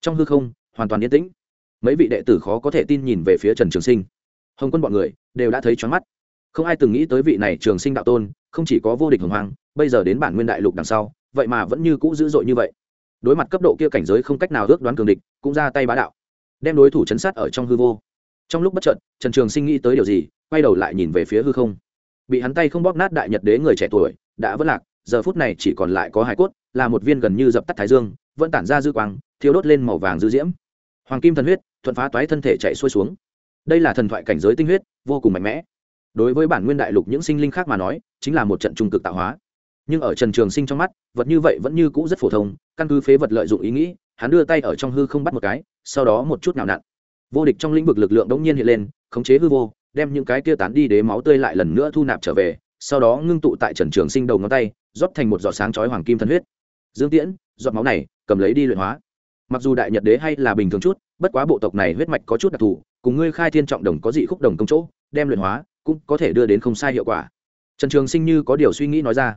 Speaker 1: Trong hư không hoàn toàn yên tĩnh. Mấy vị đệ tử khó có thể tin nhìn về phía trần trường sinh. Hồng quân bọn người đều đã thấy choáng mắt. Không ai từng nghĩ tới vị này trường sinh đạo tôn không chỉ có vô địch hồng hoàng bây giờ đến bản nguyên đại lục đằng sau vậy mà vẫn như cũ dữ dội như vậy. Đối mặt cấp độ kia cảnh giới không cách nào ước đoán cường địch cũng ra tay bá đạo. Đem đối thủ chấn sát ở trong hư vô. Trong lúc bất chợt, trần trường sinh nghĩ tới điều gì quay đầu lại nhìn về phía hư không. Bị hắn tay không bóp nát đại nhật đế người trẻ tuổi đã vất lạc giờ phút này chỉ còn lại có hải cốt, là một viên gần như dập tắt thái dương, vẫn tản ra dư quang thiếu đốt lên màu vàng dư diễm. Hoàng kim thần huyết thuận phá toái thân thể chạy xuôi xuống. Đây là thần thoại cảnh giới tinh huyết, vô cùng mạnh mẽ. Đối với bản nguyên đại lục những sinh linh khác mà nói, chính là một trận trung cực tạo hóa. Nhưng ở trần trường sinh trong mắt, vật như vậy vẫn như cũ rất phổ thông, căn cứ phế vật lợi dụng ý nghĩ, hắn đưa tay ở trong hư không bắt một cái, sau đó một chút nào nặn. Vô địch trong lĩnh vực lực lượng đống nhiên hiện lên, khống chế hư vô, đem những cái kia tán đi đế máu tươi lại lần nữa thu nạp trở về, sau đó ngưng tụ tại trần trường sinh đầu ngón tay rót thành một giọt sáng chói hoàng kim thân huyết. Dương tiễn, giọt máu này, cầm lấy đi luyện hóa. Mặc dù đại nhật đế hay là bình thường chút, bất quá bộ tộc này huyết mạch có chút đặc thù, cùng ngươi khai thiên trọng đồng có dị khúc đồng công chỗ, đem luyện hóa, cũng có thể đưa đến không sai hiệu quả. Trần trường sinh như có điều suy nghĩ nói ra,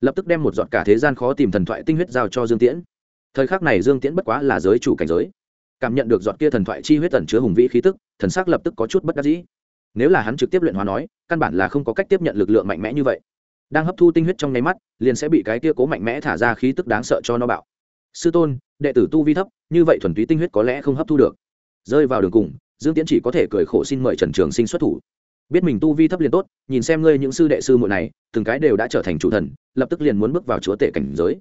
Speaker 1: lập tức đem một giọt cả thế gian khó tìm thần thoại tinh huyết giao cho dương tiễn. Thời khắc này dương tiễn bất quá là giới chủ cảnh giới, cảm nhận được giọt kia thần thoại chi huyết tẩn chứa hùng vĩ khí tức, thần sắc lập tức có chút bất đắc dĩ. Nếu là hắn trực tiếp luyện hóa nói, căn bản là không có cách tiếp nhận lực lượng mạnh mẽ như vậy đang hấp thu tinh huyết trong nháy mắt, liền sẽ bị cái kia cố mạnh mẽ thả ra khí tức đáng sợ cho nó bạo. Sư tôn, đệ tử tu vi thấp, như vậy thuần túy tinh huyết có lẽ không hấp thu được. Rơi vào đường cùng, dương tiễn chỉ có thể cười khổ xin mời trần trường sinh xuất thủ. Biết mình tu vi thấp liền tốt, nhìn xem ngươi những sư đệ sư muội này, từng cái đều đã trở thành chủ thần, lập tức liền muốn bước vào chúa tể cảnh giới.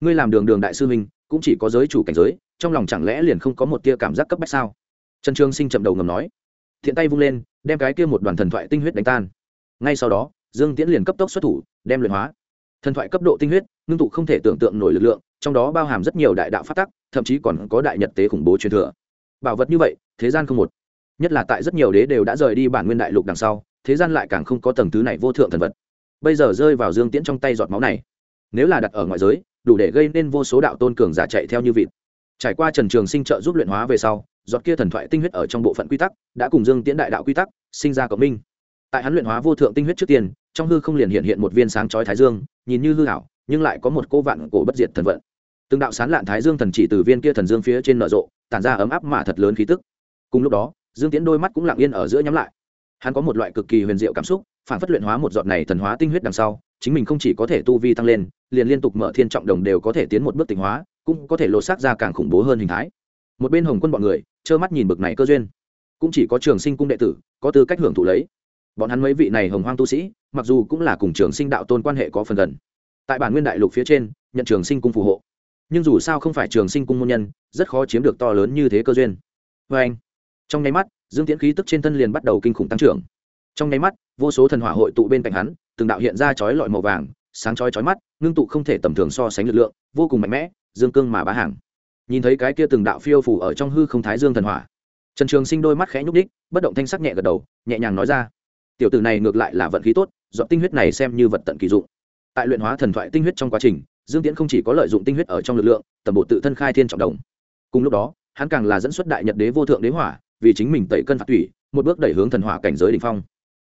Speaker 1: Ngươi làm đường đường đại sư minh cũng chỉ có giới chủ cảnh giới, trong lòng chẳng lẽ liền không có một tia cảm giác cấp bách sao? Trần trường sinh chậm đầu ngầm nói. Thiện tay vung lên, đem cái kia một đoàn thần thoại tinh huyết đánh tan. Ngay sau đó dương tiễn liền cấp tốc xuất thủ, đem luyện hóa. Thần thoại cấp độ tinh huyết, ngưng tụ không thể tưởng tượng nổi lực lượng, trong đó bao hàm rất nhiều đại đạo phát tắc, thậm chí còn có đại nhật tế khủng bố truyền thừa. Bảo vật như vậy, thế gian không một. Nhất là tại rất nhiều đế đều đã rời đi bản nguyên đại lục đằng sau, thế gian lại càng không có tầng thứ này vô thượng thần vật. Bây giờ rơi vào dương tiễn trong tay giọt máu này. Nếu là đặt ở ngoại giới, đủ để gây nên vô số đạo tôn cường giả chạy theo như vịt. Trải qua trần trường sinh trợ giúp luyện hóa về sau, giọt kia thần thoại tinh huyết ở trong bộ phận quy tắc, đã cùng dương tiễn đại đạo quy tắc, sinh ra cộng minh tại hắn luyện hóa vô thượng tinh huyết trước tiên, trong hư không liền hiện hiện một viên sáng chói thái dương, nhìn như hư hảo nhưng lại có một cô vạn cổ bất diệt thần vận. Từng đạo sán lạn thái dương thần chỉ từ viên kia thần dương phía trên nở rộ, tản ra ấm áp mà thật lớn khí tức. Cùng lúc đó, dương tiến đôi mắt cũng lặng yên ở giữa nhắm lại. Hắn có một loại cực kỳ huyền diệu cảm xúc, phản phất luyện hóa một giọt này thần hóa tinh huyết đằng sau, chính mình không chỉ có thể tu vi tăng lên, liền liên tục mở thiên trọng đồng đều có thể tiến một bước tỉnh hóa, cũng có thể lột xác ra càng khủng bố hơn hình thái. Một bên hồng quân bọn người, trơ mắt nhìn bực này cơ duyên. Cũng chỉ có trường sinh cung đệ tử, có tư cách hưởng thụ lấy bọn hắn mấy vị này hồng hoang tu sĩ, mặc dù cũng là cùng trường sinh đạo tôn quan hệ có phần gần. Tại bản nguyên đại lục phía trên, nhận trường sinh cung phù hộ. Nhưng dù sao không phải trường sinh cung môn nhân, rất khó chiếm được to lớn như thế cơ duyên. Vê anh, trong nháy mắt, dương tiễn khí tức trên thân liền bắt đầu kinh khủng tăng trưởng. Trong nháy mắt, vô số thần hỏa hội tụ bên cạnh hắn, từng đạo hiện ra chói lọi màu vàng, sáng chói chói mắt, ngưng tụ không thể tầm thường so sánh lực lượng, vô cùng mạnh mẽ, dương cương mà bá hàng. Nhìn thấy cái kia từng đạo phiêu phủ ở trong hư không thái dương thần hỏa, trần trường sinh đôi mắt khẽ nhúc đích bất động thanh sắc nhẹ gật đầu, nhẹ nhàng nói ra tiểu tử này ngược lại là vận khí tốt, dọn tinh huyết này xem như vật tận kỳ dụng. Tại luyện hóa thần thoại tinh huyết trong quá trình, dương tiễn không chỉ có lợi dụng tinh huyết ở trong lực lượng, tầm bộ tự thân khai thiên trọng đồng. Cùng lúc đó, hắn càng là dẫn xuất đại nhật đế vô thượng đế hỏa, vì chính mình tẩy cân phạt thủy, một bước đẩy hướng thần hỏa cảnh giới đ ỉ n h phong.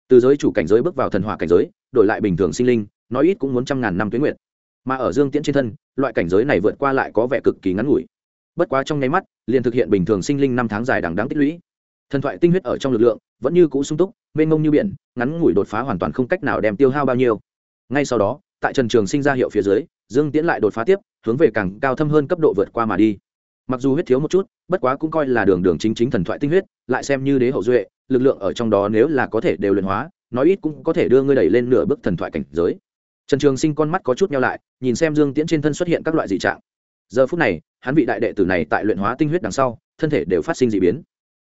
Speaker 1: Từ giới chủ cảnh giới bước vào thần hỏa cảnh giới, đổi lại bình thường sinh linh, nói ít cũng muốn trăm ngàn năm tuyến nguyện mà ở dương tiễn trên thân, loại cảnh giới này vượt qua lại có vẻ cực kỳ ngắn ngủi. Bất quá trong nháy mắt, liền thực hiện bình thường sinh linh năm tháng dài đằng đáng tích lũy. Thần thoại tinh huyết ở trong lực lượng vẫn như cũ sung túc mênh mông như biển, ngắn ngủi đột phá hoàn toàn không cách nào đem tiêu hao bao nhiêu. Ngay sau đó, tại trần trường sinh ra hiệu phía dưới, dương tiễn lại đột phá tiếp, hướng về càng cao thâm hơn cấp độ vượt qua mà đi. Mặc dù huyết thiếu một chút, bất quá cũng coi là đường đường chính chính thần thoại tinh huyết, lại xem như đế hậu duệ, lực lượng ở trong đó nếu là có thể đều luyện hóa, nói ít cũng có thể đưa ngươi đẩy lên nửa bước thần thoại cảnh giới. Trần trường sinh con mắt có chút nhau lại, nhìn xem dương tiễn trên thân xuất hiện các loại dị trạng. Giờ phút này, hắn vị đại đệ tử này tại luyện hóa tinh huyết đằng sau, thân thể đều phát sinh d ị biến.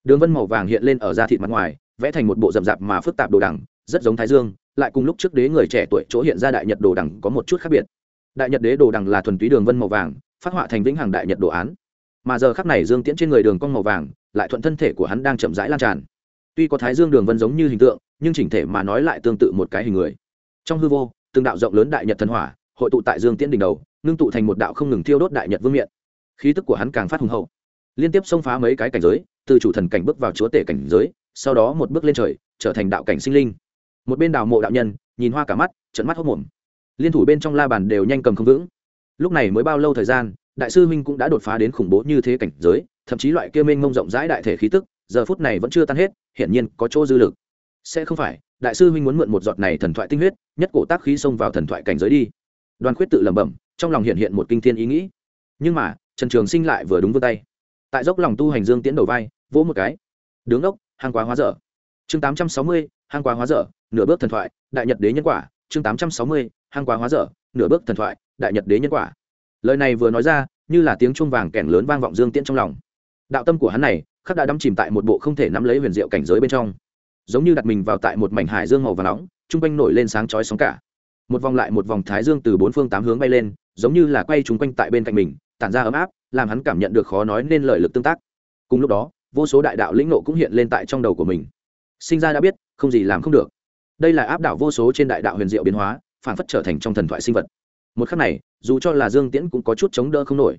Speaker 1: Đường vân màu vàng hiện lên ở da thịt mặt ngoài vẽ thành một bộ rậm rạp mà phức tạp đồ đằng, rất giống thái dương, lại cùng lúc trước đế người trẻ tuổi chỗ hiện ra đại nhật đồ đằng có một chút khác biệt. Đại nhật đế đồ đằng là thuần túy đường vân màu vàng, phát họa thành vĩnh hằng đại nhật đồ án. Mà giờ khắc này dương tiễn trên người đường cong màu vàng, lại thuận thân thể của hắn đang chậm rãi lan tràn. Tuy có thái dương đường vân giống như hình tượng, nhưng chỉnh thể mà nói lại tương tự một cái hình người. Trong hư vô, từng đạo rộng lớn đại nhật thần hỏa, hội tụ tại dương tiễn đỉnh đầu, ngưng tụ thành một đạo không ngừng thiêu đốt đại nhật vương miện. Khí tức của hắn càng phát hùng hậu. Liên tiếp xông phá mấy cái cảnh giới, từ chủ thần cảnh bước vào chúa tể cảnh giới sau đó một bước lên trời, trở thành đạo cảnh sinh linh. Một bên đào mộ đạo nhân, nhìn hoa cả mắt trận mắt hốc mồm liên thủ bên trong la bàn đều nhanh cầm không vững. Lúc này mới bao lâu thời gian, đại sư minh cũng đã đột phá đến khủng bố như thế cảnh giới, thậm chí loại kia mênh mông rộng rãi đại thể khí tức, giờ phút này vẫn chưa tan hết, hiển nhiên có chỗ dư lực. Sẽ không phải, đại sư huynh muốn mượn một giọt này thần thoại tinh huyết, nhất cổ tác khí xông vào thần thoại cảnh giới đi. Đoàn khuyết tự lẩm bẩm, trong lòng hiện hiện một kinh thiên ý nghĩ. Nhưng mà, trần trường sinh lại vừa đúng vươn tay. Tại dốc lòng tu hành dương tiễn đầu vai, vỗ một cái. Đứng ốc hàng quá hóa dở. Chương tám trăm sáu mươi hàng quá hóa dở, nửa bước thần thoại, đại nhật đế nhân quả. Chương tám trăm sáu mươi hàng quá hóa dở, nửa bước thần thoại, đại nhật đế nhân quả. Lời này vừa nói ra, như là tiếng chuông vàng kèn lớn vang vọng dương tiễn trong lòng. Đạo tâm của hắn này, khắc đã đắm chìm tại một bộ không thể nắm lấy huyền diệu cảnh giới bên trong. Giống như đặt mình vào tại một mảnh hải dương màu và nóng chung quanh nổi lên sáng chói sóng cả. Một vòng lại một vòng thái dương từ bốn phương tám hướng bay lên, giống như là quay trung quanh tại bên cạnh mình, tản ra ấm áp, làm hắn cảm nhận được khó nói nên lợi lực tương tác. Cùng lúc đó vô số đại đạo lĩnh nộ cũng hiện lên tại trong đầu của mình. Sinh ra đã biết, không gì làm không được. Đây là áp đảo vô số trên đại đạo huyền diệu biến hóa, phản phất trở thành trong thần thoại sinh vật. Một khắc này, dù cho là dương tiễn cũng có chút chống đỡ không nổi.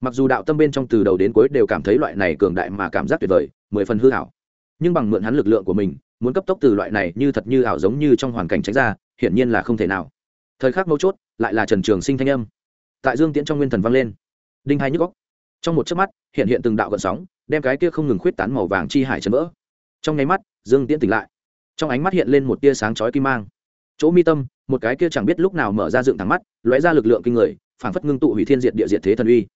Speaker 1: Mặc dù đạo tâm bên trong từ đầu đến cuối đều cảm thấy loại này cường đại mà cảm giác tuyệt vời, mười phần hư hảo nhưng bằng mượn hắn lực lượng của mình, muốn cấp tốc từ loại này như thật như ảo giống như trong hoàn cảnh tránh ra, hiển nhiên là không thể nào. Thời khắc mấu chốt, lại là trần trường sinh thanh âm. Tại dương tiễn trong nguyên thần vang lên. Đinh hai nhức góc trong một chớp mắt, hiện hiện từng đạo gợn sóng đem cái kia không ngừng khuyết tán màu vàng chi hải chấn vỡ. Trong nháy mắt, dương tiễn tỉnh lại. Trong ánh mắt hiện lên một tia sáng chói kim mang. Chỗ mi tâm, một cái kia chẳng biết lúc nào mở ra dựng thẳng mắt, lóe ra lực lượng kinh người, phảng phất ngưng tụ hủy thiên diệt địa diệt thế thần uy.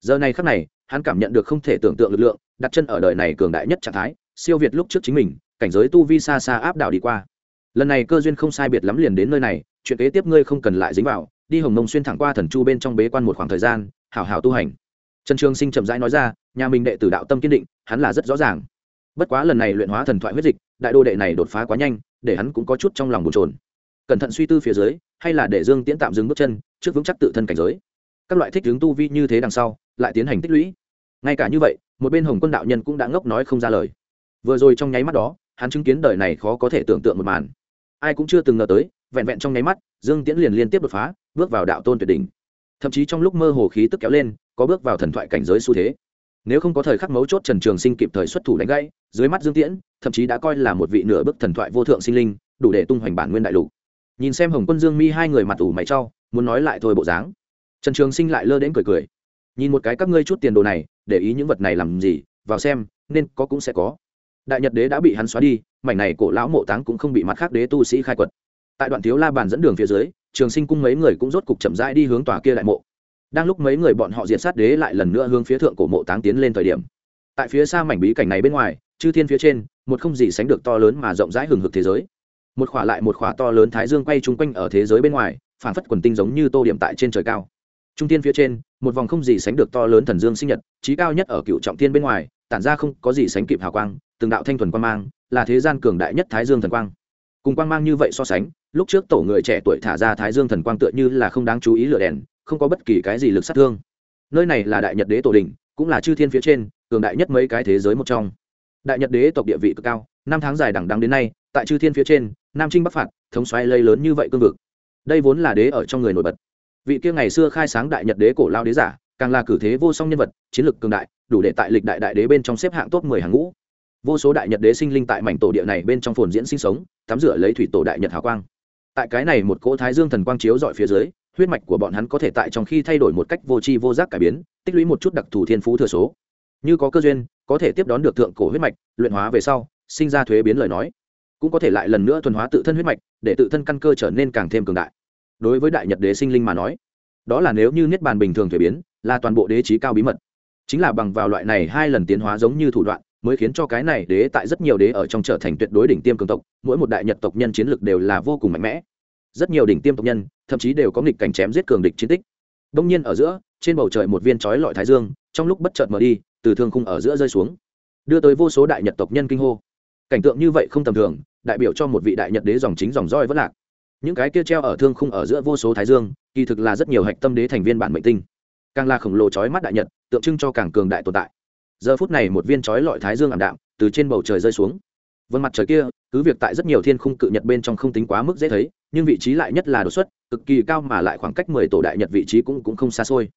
Speaker 1: Giờ này khắc này, hắn cảm nhận được không thể tưởng tượng lực lượng, đặt chân ở đời này cường đại nhất trạng thái, siêu việt lúc trước chính mình, cảnh giới tu vi xa xa áp đảo đi qua. Lần này cơ duyên không sai biệt lắm liền đến nơi này, chuyện kế tiếp ngươi không cần lại dính vào, đi hồng mông xuyên thẳng qua thần chu bên trong bế quan một khoảng thời gian, hảo hảo tu hành. Trần trường sinh chậm rãi nói ra nhà mình đệ tử đạo tâm kiên định, hắn là rất rõ ràng. Bất quá lần này luyện hóa thần thoại huyết dịch, đại đô đệ này đột phá quá nhanh, để hắn cũng có chút trong lòng bồn trồn cẩn thận suy tư phía dưới, hay là để dương tiễn tạm dừng bước chân, trước vững chắc tự thân cảnh giới. Các loại thích hướng tu vi như thế đằng sau, lại tiến hành tích lũy. Ngay cả như vậy, một bên hồng quân đạo nhân cũng đã ngốc nói không ra lời. Vừa rồi trong nháy mắt đó, hắn chứng kiến đời này khó có thể tưởng tượng một màn. Ai cũng chưa từng ngờ tới, vẹn vẹn trong nháy mắt, dương tiễn liền liên tiếp đột phá, bước vào đạo tôn tuyệt đỉnh. Thậm chí trong lúc mơ hồ khí tức kéo lên, có bước vào thần thoại cảnh giới xu thế nếu không có thời khắc mấu chốt trần trường sinh kịp thời xuất thủ đánh gãy, dưới mắt dương tiễn, thậm chí đã coi là một vị nửa bức thần thoại vô thượng sinh linh, đủ để tung hoành bản nguyên đại lục. Nhìn xem hồng quân dương mi hai người mặt ủ mày trau muốn nói lại thôi bộ dáng. Trần trường sinh lại lơ đến cười cười. Nhìn một cái các ngươi chút tiền đồ này, để ý những vật này làm gì, vào xem, nên có cũng sẽ có. Đại nhật đế đã bị hắn xóa đi, mảnh này cổ lão mộ táng cũng không bị mặt khác đế tu sĩ khai quật. Tại đoạn thiếu la bàn dẫn đường phía dưới, trường sinh cung mấy người cũng rốt cục chậm rãi đi hướng tòa kia đại mộ đang lúc mấy người bọn họ diệt sát đế lại lần nữa hướng phía thượng cổ mộ táng tiến lên thời điểm. Tại phía xa mảnh bí cảnh này bên ngoài, chư thiên phía trên, một không gì sánh được to lớn mà rộng rãi hừng hực thế giới. Một khỏa lại một khỏa to lớn thái dương quay chung quanh ở thế giới bên ngoài phản phất quần tinh giống như tô điểm tại trên trời cao. Trung thiên phía trên, một vòng không gì sánh được to lớn thần dương sinh nhật trí cao nhất ở cựu trọng thiên bên ngoài, tản ra không có gì sánh kịp hào quang, từng đạo thanh thuần quang mang, là thế gian cường đại nhất thái dương thần quang. Cùng quang mang như vậy so sánh, lúc trước tổ người trẻ tuổi thả ra thái dương thần quang tựa như là không đáng chú ý lửa đèn không có bất kỳ cái gì lực sát thương. Nơi này là đại nhật đế tổ đình cũng là chư thiên phía trên, cường đại nhất mấy cái thế giới một trong. Đại nhật đế tộc địa vị cực cao, năm tháng dài đẳng đắng đến nay, tại chư thiên phía trên, nam trinh bắc phạt, thống xoáy lây lớn như vậy cương vực. Đây vốn là đế ở trong người nổi bật. Vị kia ngày xưa khai sáng đại nhật đế cổ lao đế giả, càng là cử thế vô song nhân vật, chiến lược cường đại, đủ để tại lịch đại đại đế bên trong xếp hạng top mười hàng ngũ. Vô số đại nhật đế sinh linh tại mảnh tổ địa này bên trong phồn diễn sinh sống, tắm rửa lấy thủy tổ đại nhật hào quang. Tại cái này một cỗ thái dương thần quang chiếu dọi phía dưới huyết mạch của bọn hắn có thể tại trong khi thay đổi một cách vô tri vô giác cải biến, tích lũy một chút đặc thù thiên phú thừa số. Như có cơ duyên, có thể tiếp đón được thượng cổ huyết mạch, luyện hóa về sau, sinh ra thuế biến lời nói. Cũng có thể lại lần nữa thuần hóa tự thân huyết mạch, để tự thân căn cơ trở nên càng thêm cường đại. Đối với đại nhật đế sinh linh mà nói, đó là nếu như niết bàn bình thường thuế biến, là toàn bộ đế trí cao bí mật. Chính là bằng vào loại này hai lần tiến hóa giống như thủ đoạn, mới khiến cho cái này đế tại rất nhiều đế ở trong trở thành tuyệt đối đỉnh tiêm cường tộc, mỗi một đại nhật tộc nhân chiến lược đều là vô cùng mạnh mẽ. Rất nhiều đỉnh tiêm tộc nhân thậm chí đều có nghịch cảnh chém giết cường địch chiến tích. Đông nhiên ở giữa, trên bầu trời một viên chói lọi thái dương, trong lúc bất chợt mở đi, từ thương khung ở giữa rơi xuống. Đưa tới vô số đại nhật tộc nhân kinh hô. Cảnh tượng như vậy không tầm thường, đại biểu cho một vị đại nhật đế dòng chính dòng roi vất lạc. Những cái kia treo ở thương khung ở giữa vô số thái dương, kỳ thực là rất nhiều hạch tâm đế thành viên bản mệnh tinh. Càng là khổng lồ chói mắt đại nhật, tượng trưng cho càng cường đại tồn tại. Giờ phút này một viên chói lọi thái dương ảm đạm, từ trên bầu trời rơi xuống vân mặt trời kia, cứ việc tại rất nhiều thiên khung cự nhật bên trong không tính quá mức dễ thấy, nhưng vị trí lại nhất là đột xuất, cực kỳ cao mà lại khoảng cách mười tổ đại nhật vị trí cũng cũng không xa xôi.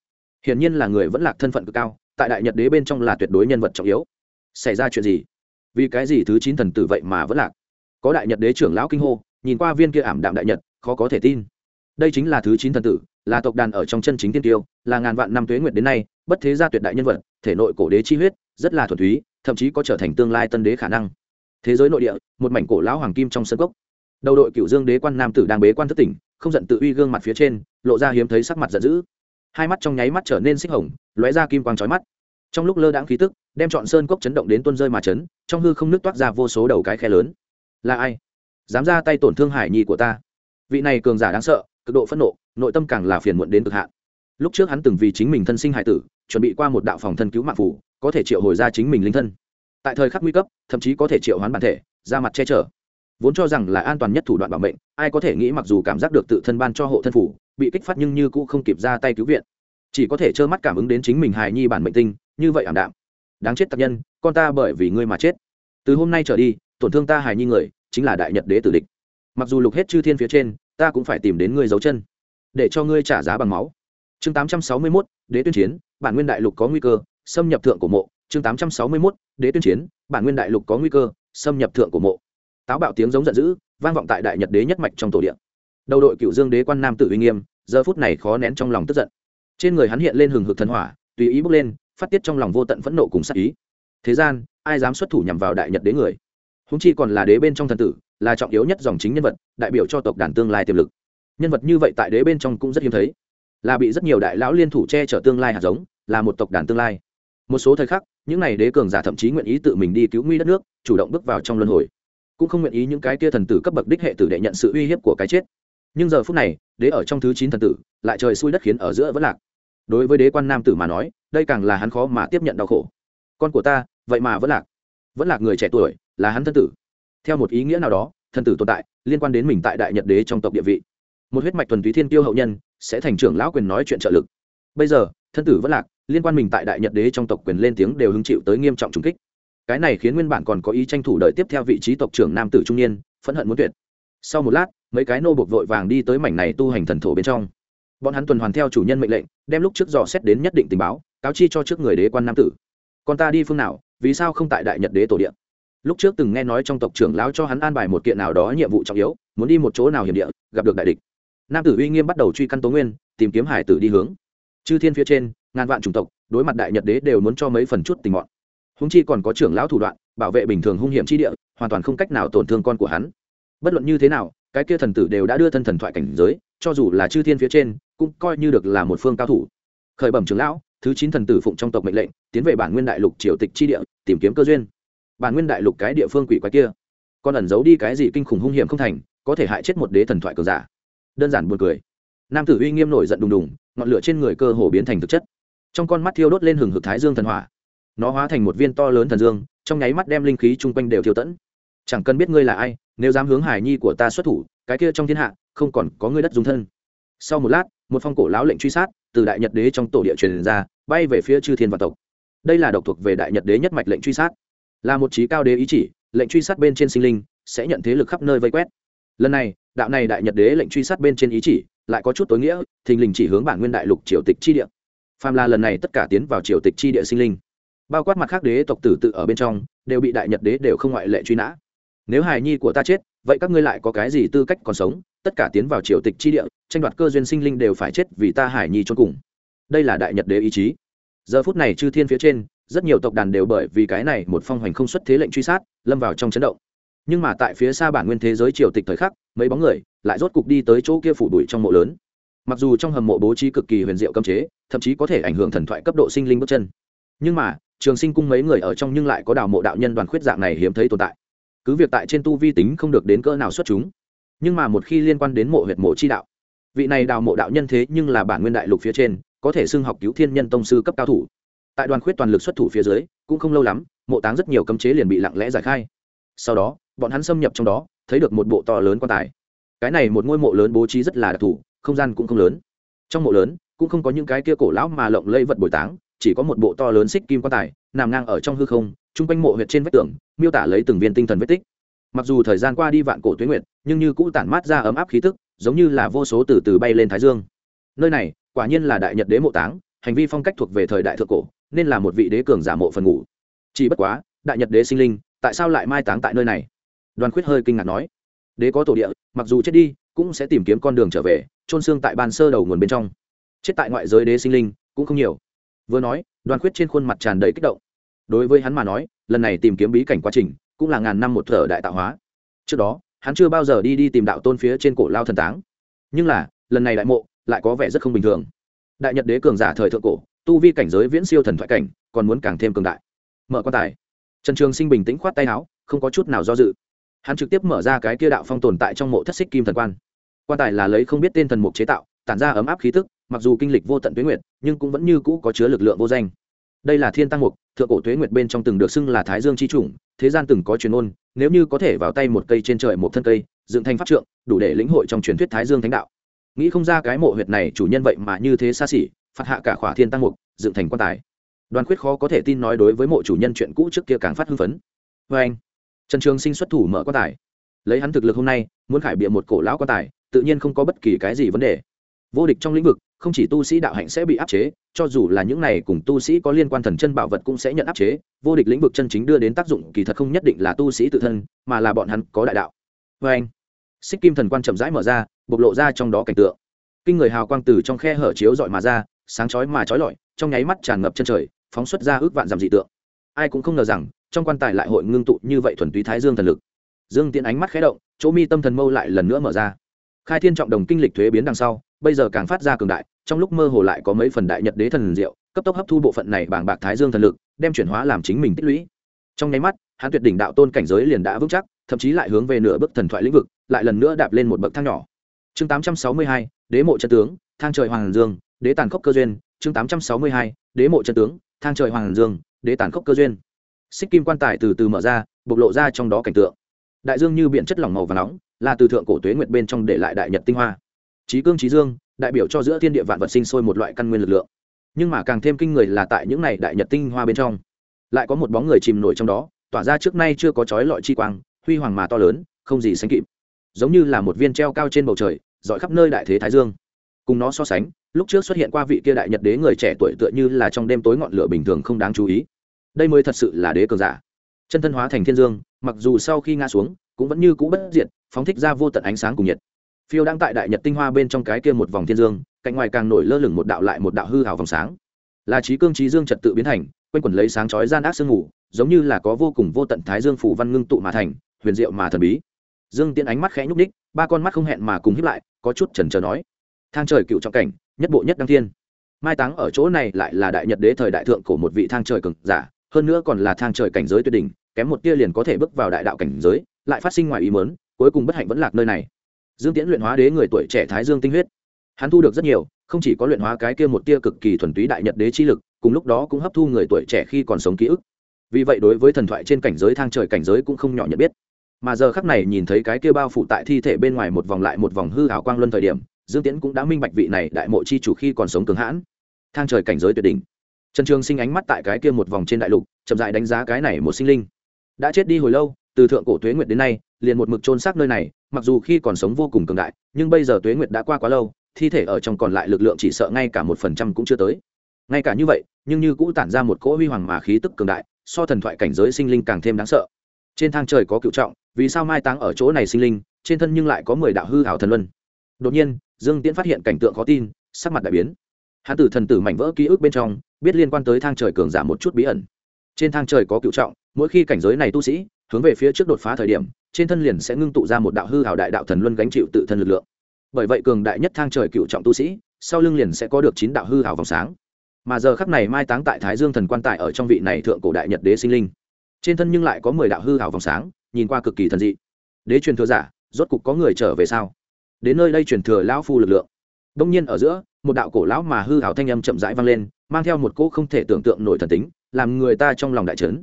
Speaker 1: Hiển nhiên là người vẫn lạc thân phận cực cao, tại đại nhật đế bên trong là tuyệt đối nhân vật trọng yếu. Xảy ra chuyện gì? Vì cái gì thứ chín thần tử vậy mà vẫn lạc? Có đại nhật đế trưởng lão kinh hô, nhìn qua viên kia ảm đạm đại nhật, khó có thể tin. Đây chính là thứ chín thần tử, là tộc đàn ở trong chân chính tiên tiêu, là ngàn vạn năm tuế nguyệt đến nay, bất thế gia tuyệt đại nhân vật, thể nội cổ đế chi huyết, rất là thuần túy, thậm chí có trở thành tương lai tân đế khả năng thế giới nội địa, một mảnh cổ lão hoàng kim trong sân cốc. Đầu đội cựu dương đế quan nam tử đang bế quan thất tỉnh, không giận tự uy gương mặt phía trên, lộ ra hiếm thấy sắc mặt giận dữ. Hai mắt trong nháy mắt trở nên xích hồng, lóe ra kim quang trói mắt. Trong lúc lơ đãng khí tức, đem chọn sơn cốc chấn động đến tuân rơi mà chấn, trong hư không nước toát ra vô số đầu cái khe lớn. Là ai? Dám ra tay tổn thương hải nhi của ta. Vị này cường giả đáng sợ, cực độ phẫn nộ, nội tâm càng là phiền muộn đến cực hạn. Lúc trước hắn từng vì chính mình thân sinh hải tử, chuẩn bị qua một đạo phòng thân cứu mạng phủ có thể triệu hồi ra chính mình linh thân tại thời khắc nguy cấp thậm chí có thể triệu hoán bản thể ra mặt che chở. Vốn cho rằng là an toàn nhất thủ đoạn bảo mệnh ai có thể nghĩ mặc dù cảm giác được tự thân ban cho hộ thân phủ bị kích phát nhưng như cũ không kịp ra tay cứu viện. Chỉ có thể trơ mắt cảm ứng đến chính mình hài nhi bản mệnh tinh như vậy ảm đạm. Đáng chết tác nhân con ta bởi vì ngươi mà chết. Từ hôm nay trở đi tổn thương ta hài nhi người chính là đại nhật đế tử địch. Mặc dù lục hết chư thiên phía trên ta cũng phải tìm đến ngươi giấu chân để cho ngươi trả giá bằng máu. Chương 861, đế tuyên chiến bản nguyên đại lục có nguy cơ xâm nhập thượng của mộ chương 861, đế tuyên chiến bản nguyên đại lục có nguy cơ xâm nhập thượng của mộ. Táo bạo tiếng giống giận dữ vang vọng tại đại nhật đế nhất mạch trong tổ điện đầu đội cựu dương đế quan nam tử uy nghiêm giờ phút này khó nén trong lòng tức giận. Trên người hắn hiện lên hừng hực thần hỏa tùy ý bước lên phát tiết trong lòng vô tận phẫn nộ cùng sát ý. Thế gian ai dám xuất thủ nhằm vào đại nhật đế người? Húng chi còn là đế bên trong thần tử là trọng yếu nhất dòng chính nhân vật đại biểu cho tộc đàn tương lai tiềm lực. Nhân vật như vậy tại đế bên trong cũng rất hiếm thấy. Là bị rất nhiều đại lão liên thủ che chở tương lai hạt giống là một tộc đàn tương lai. Một số thời khắc những n à y đế cường giả thậm chí nguyện ý tự mình đi cứu nguy đất nước, chủ động bước vào trong luân hồi. Cũng không nguyện ý những cái kia thần tử cấp bậc đích hệ tử đệ nhận sự uy hiếp của cái chết. Nhưng giờ phút này, đế ở trong thứ chín thần tử, lại trời xui đất khiến ở giữa vẫn lạc. Đối với đế quan nam tử mà nói, đây càng là hắn khó mà tiếp nhận đau khổ. Con của ta, vậy mà vẫn lạc. Vẫn lạc người trẻ tuổi, là hắn thân tử. Theo một ý nghĩa nào đó thân tử tồn tại, liên quan đến mình tại đại nhật đế trong tộc địa vị. Một huyết mạch thuần túy thiên tiêu hậu nhân, sẽ thành trưởng lão quyền nói chuyện trợ lực. Bây giờ, thân tử vẫn lạc liên quan mình tại đại nhật đế trong tộc quyền lên tiếng đều hứng chịu tới nghiêm trọng trùng kích. Cái này khiến nguyên bản còn có ý tranh thủ đợi tiếp theo vị trí tộc trưởng nam tử trung niên, phẫn hận muốn tuyệt. Sau một lát, mấy cái nô buộc vội vàng đi tới mảnh này tu hành thần thổ bên trong. Bọn hắn tuần hoàn theo chủ nhân mệnh lệnh, đem lúc trước dò xét đến nhất định tình báo, cáo chi cho trước người đế quan nam tử. Còn ta đi phương nào, vì sao không tại đại nhật đế tổ điện lúc trước từng nghe nói trong tộc trưởng lão cho hắn an bài một kiện nào đó nhiệm vụ trọng yếu, muốn đi một chỗ nào hiểm địa, gặp được đại địch. Nam tử uy nghiêm bắt đầu truy căn tố nguyên, tìm kiếm hải tử đi hướng. Chư thiên phía trên ngàn vạn chủng tộc, đối mặt đại nhật đế đều muốn cho mấy phần chút tình mọn. Húng chi còn có trưởng lão thủ đoạn, bảo vệ bình thường hung hiểm chi địa, hoàn toàn không cách nào tổn thương con của hắn. Bất luận như thế nào, cái kia thần tử đều đã đưa thân thần thoại cảnh giới, cho dù là chư thiên phía trên, cũng coi như được là một phương cao thủ. Khởi bẩm trưởng lão, thứ chín thần tử phụng trong tộc mệnh lệnh, tiến về bản nguyên đại lục triều tịch chi địa, tìm kiếm cơ duyên. Bản nguyên đại lục cái địa phương quỷ quái kia còn ẩn giấu đi cái gì kinh khủng hung hiểm không thành, có thể hại chết một đế thần thoại cường giả. Đơn giản buồn cười. Nam tử uy nghiêm nổi giận đùng đùng, ngọn lửa trên người cơ hồ biến thành thực chất trong con mắt thiêu đốt lên hừng hực thái dương thần hỏa. Nó hóa thành một viên to lớn thần dương, trong nháy mắt đem linh khí chung quanh đều thiêu tẫn. Chẳng cần biết ngươi là ai, nếu dám hướng hải nhi của ta xuất thủ, cái kia trong thiên hạ, không còn có ngươi đất dung thân. Sau một lát, một phong cổ lão lệnh truy sát, từ đại nhật đế trong tổ địa truyền ra, bay về phía chư thiên vạn tộc. Đây là độc thuộc về đại nhật đế nhất mạch lệnh truy sát. Là một trí cao đế ý chỉ, lệnh truy sát bên trên sinh linh, sẽ nhận thế lực khắp nơi vây quét. Lần này, đạo này đại nhật đế lệnh truy sát bên trên ý chỉ, lại có chút tối nghĩa, thình lình chỉ hướng bản nguyên đại lục triều tịch chi địa phàm là lần này tất cả tiến vào triều tịch chi địa sinh linh, bao quát mặt khác đế tộc tử tự ở bên trong, đều bị đại nhật đế đều không ngoại lệ truy nã. Nếu hài nhi của ta chết, vậy các ngươi lại có cái gì tư cách còn sống? Tất cả tiến vào triều tịch chi địa, tranh đoạt cơ duyên sinh linh đều phải chết vì ta hải nhi cho cùng. Đây là đại nhật đế ý chí. Giờ phút này chư thiên phía trên, rất nhiều tộc đàn đều bởi vì cái này một phong hoành không xuất thế lệnh truy sát, lâm vào trong chấn động. Nhưng mà tại phía xa bản nguyên thế giới triều tịch thời khắc, mấy bóng người lại rốt cục đi tới chỗ kia phủ đuổi trong mộ lớn mặc dù trong hầm mộ bố trí cực kỳ huyền diệu cấm chế, thậm chí có thể ảnh hưởng thần thoại cấp độ sinh linh bước chân. Nhưng mà, trường sinh cung mấy người ở trong nhưng lại có đào mộ đạo nhân đoàn khuyết dạng này hiếm thấy tồn tại. Cứ việc tại trên tu vi tính không được đến cỡ nào xuất chúng, nhưng mà một khi liên quan đến mộ huyệt mộ chi đạo, vị này đào mộ đạo nhân thế nhưng là bản nguyên đại lục phía trên, có thể xưng học cứu thiên nhân tông sư cấp cao thủ. Tại đoàn khuyết toàn lực xuất thủ phía dưới, cũng không lâu lắm, mộ táng rất nhiều cấm chế liền bị lặng lẽ giải khai. Sau đó, bọn hắn xâm nhập trong đó, thấy được một bộ to lớn quan tài. Cái này một ngôi mộ lớn bố trí rất là đặc thù không gian cũng không lớn. Trong mộ lớn, cũng không có những cái kia cổ lão mà lộng lây vật bồi táng, chỉ có một bộ to lớn xích kim quan tài, nằm ngang ở trong hư không, chung quanh mộ huyệt trên vách tường, miêu tả lấy từng viên tinh thần vết tích. Mặc dù thời gian qua đi vạn cổ tuyến nguyệt, nhưng như cũ tản mát ra ấm áp khí tức, giống như là vô số từ từ bay lên thái dương. Nơi này, quả nhiên là đại nhật đế mộ táng, hành vi phong cách thuộc về thời đại thượng cổ, nên là một vị đế cường giả mộ phần ngủ. Chỉ bất quá, đại nhật đế sinh linh, tại sao lại mai táng tại nơi này? Đoàn khuyết hơi kinh ngạc nói. Đế có tổ địa, mặc dù chết đi cũng sẽ tìm kiếm con đường trở về trôn xương tại ban sơ đầu nguồn bên trong. Chết tại ngoại giới đế sinh linh cũng không nhiều. Vừa nói, đoàn khuyết trên khuôn mặt tràn đầy kích động. Đối với hắn mà nói, lần này tìm kiếm bí cảnh quá trình cũng là ngàn năm một thở đại tạo hóa. Trước đó, hắn chưa bao giờ đi đi tìm đạo tôn phía trên cổ lao thần táng. Nhưng là, lần này đại mộ lại có vẻ rất không bình thường. Đại nhật đế cường giả thời thượng cổ, tu vi cảnh giới viễn siêu thần thoại cảnh, còn muốn càng thêm cường đại. Mở quan tài. Trần trường sinh bình tĩnh khoát tay áo, không có chút nào do dự hắn trực tiếp mở ra cái kia đạo phong tồn tại trong mộ thất xích kim thần quan. Quan tài là lấy không biết tên thần mục chế tạo, tản ra ấm áp khí tức, mặc dù kinh lịch vô tận tuế nguyệt, nhưng cũng vẫn như cũ có chứa lực lượng vô danh. Đây là thiên tăng mục, thượng cổ tuế nguyệt bên trong từng được xưng là thái dương chi chủng, thế gian từng có truyền ôn, nếu như có thể vào tay một cây trên trời một thân cây, dựng thành pháp trượng, đủ để lĩnh hội trong truyền thuyết thái dương thánh đạo. Nghĩ không ra cái mộ huyệt này chủ nhân vậy mà như thế xa xỉ, phạt hạ cả khỏa thiên tăng mục, dựng thành quan tài. Đoàn quyết khó có thể tin nói đối với mộ chủ nhân chuyện cũ trước kia càng phát hưng phấn. Vê anh trần trường sinh xuất thủ mở quan tài. Lấy hắn thực lực hôm nay, muốn khải bịa một cổ lão quan tài, tự nhiên không có bất kỳ cái gì vấn đề. Vô địch trong lĩnh vực, không chỉ tu sĩ đạo hạnh sẽ bị áp chế, cho dù là những này cùng tu sĩ có liên quan thần chân bảo vật cũng sẽ nhận áp chế. Vô địch lĩnh vực chân chính đưa đến tác dụng kỳ thật không nhất định là tu sĩ tự thân, mà là bọn hắn có đại đạo. Vê anh, xích kim thần quan chậm rãi mở ra, bộc lộ ra trong đó cảnh tượng. Kinh người hào quang từ trong khe hở chiếu dọi mà ra, sáng chói mà chói lọi, trong nháy mắt tràn ngập chân trời, phóng xuất ra ước vạn dặm dị tượng. Ai cũng không ngờ rằng trong quan tài lại hội ngưng tụ như vậy thuần túy thái dương thần lực. Dương tiễn ánh mắt khé động chỗ mi tâm thần mâu lại lần nữa mở ra. Khai thiên trọng đồng kinh lịch thuế biến đằng sau bây giờ càng phát ra cường đại trong lúc mơ hồ lại có mấy phần đại nhật đế thần diệu cấp tốc hấp thu bộ phận này bảng bạc thái dương thần lực đem chuyển hóa làm chính mình tích lũy. Trong nháy mắt hắn tuyệt đỉnh đạo tôn cảnh giới liền đã vững chắc thậm chí lại hướng về nửa bức thần thoại lĩnh vực lại lần nữa đạp lên một bậc thang nhỏ. Chương 862, đế mộ chân tướng thang trời hoàng dương đế tàn khốc cơ duyên. Chương 862, đế mộ chân tướng thang trời hoàng dương đế tàn khốc cơ duyên xích kim quan tài từ từ mở ra, bộc lộ ra trong đó cảnh tượng. Đại dương như biện chất lỏng màu và nóng, là từ thượng cổ tuế nguyệt bên trong để lại đại nhật tinh hoa. Trí cương trí dương, đại biểu cho giữa thiên địa vạn vật sinh sôi một loại căn nguyên lực lượng. Nhưng mà càng thêm kinh người là tại những này đại nhật tinh hoa bên trong. Lại có một bóng người chìm nổi trong đó, tỏa ra trước nay chưa có chói lọi chi quang, huy hoàng mà to lớn, không gì sánh kịp. Giống như là một viên treo cao trên bầu trời, dọi khắp nơi đại thế thái dương. Cùng nó so sánh, lúc trước xuất hiện qua vị kia đại nhật đế người trẻ tuổi tựa như là trong đêm tối ngọn lửa bình thường không đáng chú ý đây mới thật sự là đế cường giả. Chân thân hóa thành thiên dương, mặc dù sau khi ngã xuống, cũng vẫn như cũ bất diệt, phóng thích ra vô tận ánh sáng cùng nhiệt. Phiêu đang tại đại nhật tinh hoa bên trong cái kia một vòng thiên dương, cạnh ngoài càng nổi lơ lửng một đạo lại một đạo hư hào vòng sáng. Là trí cương trí dương trật tự biến thành, quanh quẩn lấy sáng chói gian ác sương ngủ giống như là có vô cùng vô tận thái dương phủ văn ngưng tụ mà thành, huyền diệu mà thần bí. Dương tiễn ánh mắt khẽ nhúc ních ba con mắt không hẹn mà cùng hiếp lại, có chút chần chờ nói thang trời cựu trọng cảnh, nhất bộ nhất đăng thiên. Mai táng ở chỗ này lại là đại nhật đế thời đại thượng của một vị thang trời cường giả hơn nữa còn là thang trời cảnh giới tuyệt đỉnh, kém một tia liền có thể bước vào đại đạo cảnh giới, lại phát sinh ngoài ý mớn cuối cùng bất hạnh vẫn lạc nơi này. Dương tiễn luyện hóa đế người tuổi trẻ thái dương tinh huyết. Hắn thu được rất nhiều, không chỉ có luyện hóa cái kia một tia cực kỳ thuần túy đại nhật đế chi lực, cùng lúc đó cũng hấp thu người tuổi trẻ khi còn sống ký ức. Vì vậy đối với thần thoại trên cảnh giới thang trời cảnh giới cũng không nhỏ nhận biết. Mà giờ khắc này nhìn thấy cái kia bao phủ tại thi thể bên ngoài một vòng lại một vòng hư hào quang luân thời điểm, dương tiễn cũng đã minh bạch vị này đại mộ chi chủ khi còn sống cường hãn. Thang trời cảnh giới tuyệt đỉnh trần trường sinh ánh mắt tại cái kia một vòng trên đại lục, chậm dại đánh giá cái này một sinh linh. Đã chết đi hồi lâu, từ thượng cổ tuế nguyệt đến nay, liền một mực trôn xác nơi này, mặc dù khi còn sống vô cùng cường đại, nhưng bây giờ tuế nguyệt đã qua quá lâu, thi thể ở trong còn lại lực lượng chỉ sợ ngay cả một phần trăm cũng chưa tới. Ngay cả như vậy, nhưng như cũ tản ra một cỗ huy hoàng mà khí tức cường đại, so thần thoại cảnh giới sinh linh càng thêm đáng sợ. Trên thang trời có cựu trọng, vì sao mai táng ở chỗ này sinh linh, trên thân nhưng lại có mười đạo hư hảo thần luân. Đột nhiên, dương tiễn phát hiện cảnh tượng khó tin, sắc mặt đại biến. Hắn tử thần tử mảnh vỡ ký ức bên trong biết liên quan tới thang trời cường giả một chút bí ẩn. Trên thang trời có cựu trọng, mỗi khi cảnh giới này tu sĩ hướng về phía trước đột phá thời điểm, trên thân liền sẽ ngưng tụ ra một đạo hư hảo đại đạo thần luân gánh chịu tự thân lực lượng. Bởi vậy cường đại nhất thang trời cựu trọng tu sĩ, sau lưng liền sẽ có được chín đạo hư hảo vòng sáng. Mà giờ khắc này mai táng tại thái dương thần quan tại ở trong vị này thượng cổ đại nhật đế sinh linh. Trên thân nhưng lại có mười đạo hư hảo vòng sáng, nhìn qua cực kỳ thần dị. Đế truyền thừa giả, rốt cục có người trở về sao? Đến nơi đây truyền thừa lão phu lực lượng. Đông nhiên ở giữa, một đạo cổ lão mà hư hảo thanh âm chậm rãi vang lên mang theo một cỗ không thể tưởng tượng nổi thần tính, làm người ta trong lòng đại trấn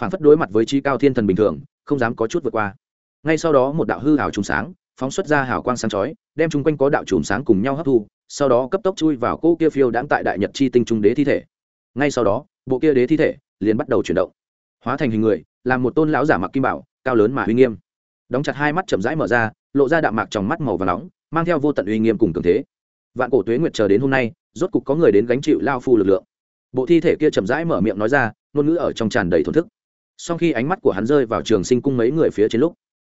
Speaker 1: phản phất đối mặt với trí cao thiên thần bình thường, không dám có chút vượt qua. Ngay sau đó một đạo hư hào trùng sáng, phóng xuất ra hào quang sáng chói, đem chung quanh có đạo trùng sáng cùng nhau hấp thu, sau đó cấp tốc chui vào cỗ kia phiêu đãng tại đại nhật chi tinh trung đế thi thể. Ngay sau đó, bộ kia đế thi thể liền bắt đầu chuyển động. Hóa thành hình người, làm một tôn lão giả mặc kim bảo, cao lớn mà uy nghiêm. Đóng chặt hai mắt chậm rãi mở ra, lộ ra đạm mạc trong mắt màu và nóng, mang theo vô tận uy nghiêm cùng cường thế. Vạn cổ tuế nguyệt chờ đến hôm nay rốt cục có người đến gánh chịu lao phu lực lượng. Bộ thi thể kia chậm rãi mở miệng nói ra, ngôn ngữ ở trong tràn đầy thổn thức. Sau khi ánh mắt của hắn rơi vào trường sinh cung mấy người phía trên lúc,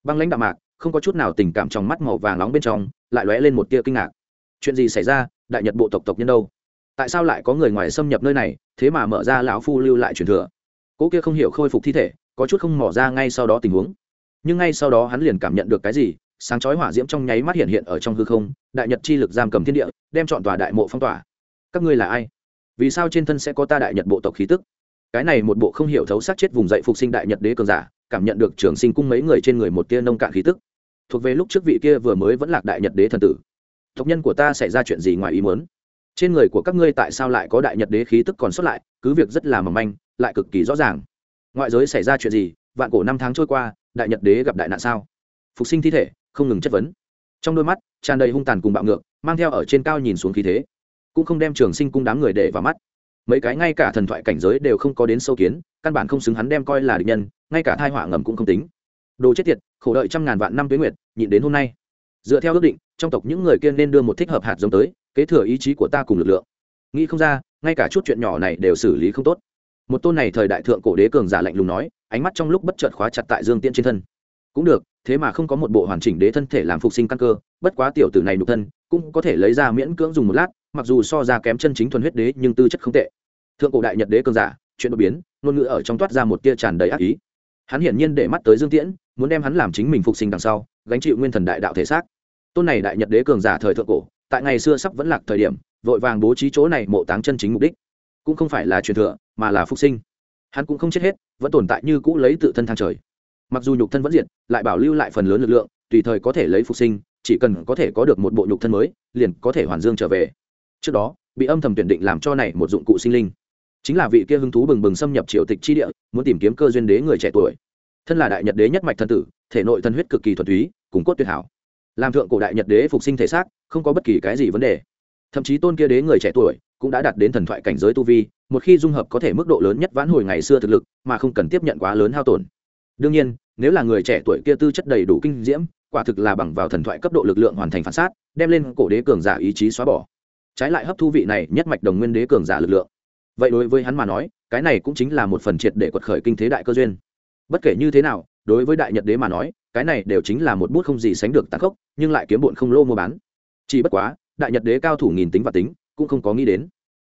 Speaker 1: băng lãnh đạo mạc, không có chút nào tình cảm trong mắt màu vàng nóng bên trong, lại lóe lên một tia kinh ngạc. Chuyện gì xảy ra, đại nhật bộ tộc tộc nhân đâu? Tại sao lại có người ngoài xâm nhập nơi này, thế mà mở ra lão phu lưu lại truyền thừa? Cỗ kia không hiểu khôi phục thi thể, có chút không mỏ ra ngay sau đó tình huống. Nhưng ngay sau đó hắn liền cảm nhận được cái gì, sáng chói hỏa diễm trong nháy mắt hiện hiện ở trong hư không, đại nhật chi lực giam cầm thiên địa, đem chọn tòa đại mộ phong tỏa các ngươi là ai? Vì sao trên thân sẽ có ta đại nhật bộ tộc khí tức? Cái này một bộ không hiểu thấu sát chết vùng dậy phục sinh đại nhật đế cường giả, cảm nhận được trường sinh cung mấy người trên người một tia nông cạn khí tức. Thuộc về lúc trước vị kia vừa mới vẫn lạc đại nhật đế thần tử. Tộc nhân của ta xảy ra chuyện gì ngoài ý muốn? Trên người của các ngươi tại sao lại có đại nhật đế khí tức còn xuất lại? Cứ việc rất là mỏng manh, lại cực kỳ rõ ràng. Ngoại giới xảy ra chuyện gì? Vạn cổ năm tháng trôi qua, đại nhật đế gặp đại nạn sao? Phục sinh thi thể, không ngừng chất vấn. Trong đôi mắt, tràn đầy hung tàn cùng bạo ngược, mang theo ở trên cao nhìn xuống khí thế cũng không đem trường sinh cung đám người để vào mắt. Mấy cái ngay cả thần thoại cảnh giới đều không có đến sâu kiến, căn bản không xứng hắn đem coi là địch nhân, ngay cả thai họa ngầm cũng không tính. Đồ chết tiệt, khổ đợi trăm ngàn vạn năm tuế nguyệt, nhịn đến hôm nay. Dựa theo ước định, trong tộc những người kia nên đưa một thích hợp hạt giống tới, kế thừa ý chí của ta cùng lực lượng. Nghĩ không ra, ngay cả chút chuyện nhỏ này đều xử lý không tốt. Một tôn này thời đại thượng cổ đế cường giả lạnh lùng nói, ánh mắt trong lúc bất chợt khóa chặt tại dương tiễn trên thân. Cũng được, thế mà không có một bộ hoàn chỉnh đế thân thể làm phục sinh căn cơ, bất quá tiểu tử này nhục thân cũng có thể lấy ra miễn cưỡng dùng một lát, mặc dù so ra kém chân chính thuần huyết đế nhưng tư chất không tệ. Thượng cổ đại nhật đế cường giả, chuyện đột biến, ngôn ngữ ở trong toát ra một tia tràn đầy ác ý. Hắn hiển nhiên để mắt tới dương tiễn, muốn đem hắn làm chính mình phục sinh đằng sau, gánh chịu nguyên thần đại đạo thể xác. Tôn này đại nhật đế cường giả thời thượng cổ, tại ngày xưa sắp vẫn lạc thời điểm, vội vàng bố trí chỗ này mộ táng chân chính mục đích. Cũng không phải là truyền thừa, mà là phục sinh. Hắn cũng không chết hết, vẫn tồn tại như cũ lấy tự thân thang trời. Mặc dù nhục thân vẫn diệt, lại bảo lưu lại phần lớn lực lượng, tùy thời có thể lấy phục sinh chỉ cần có thể có được một bộ nhục thân mới, liền có thể hoàn dương trở về. Trước đó, bị âm thầm tuyển định làm cho này một dụng cụ sinh linh. Chính là vị kia hứng thú bừng bừng xâm nhập triều tịch chi địa, muốn tìm kiếm cơ duyên đế người trẻ tuổi. Thân là đại nhật đế nhất mạch thân tử, thể nội thân huyết cực kỳ thuần túy, cùng cốt tuyệt hảo. Làm thượng cổ đại nhật đế phục sinh thể xác, không có bất kỳ cái gì vấn đề. Thậm chí tôn kia đế người trẻ tuổi, cũng đã đạt đến thần thoại cảnh giới tu vi, một khi dung hợp có thể mức độ lớn nhất vãn hồi ngày xưa thực lực, mà không cần tiếp nhận quá lớn hao tổn. Đương nhiên, nếu là người trẻ tuổi kia tư chất đầy đủ kinh diễm quả thực là bằng vào thần thoại cấp độ lực lượng hoàn thành phản sát, đem lên cổ đế cường giả ý chí xóa bỏ. Trái lại hấp thu vị này nhất mạch đồng nguyên đế cường giả lực lượng. Vậy đối với hắn mà nói, cái này cũng chính là một phần triệt để quật khởi kinh thế đại cơ duyên. Bất kể như thế nào, đối với đại nhật đế mà nói, cái này đều chính là một bút không gì sánh được tăng khốc, nhưng lại kiếm bụn không lô mua bán. Chỉ bất quá, đại nhật đế cao thủ nghìn tính và tính, cũng không có nghĩ đến.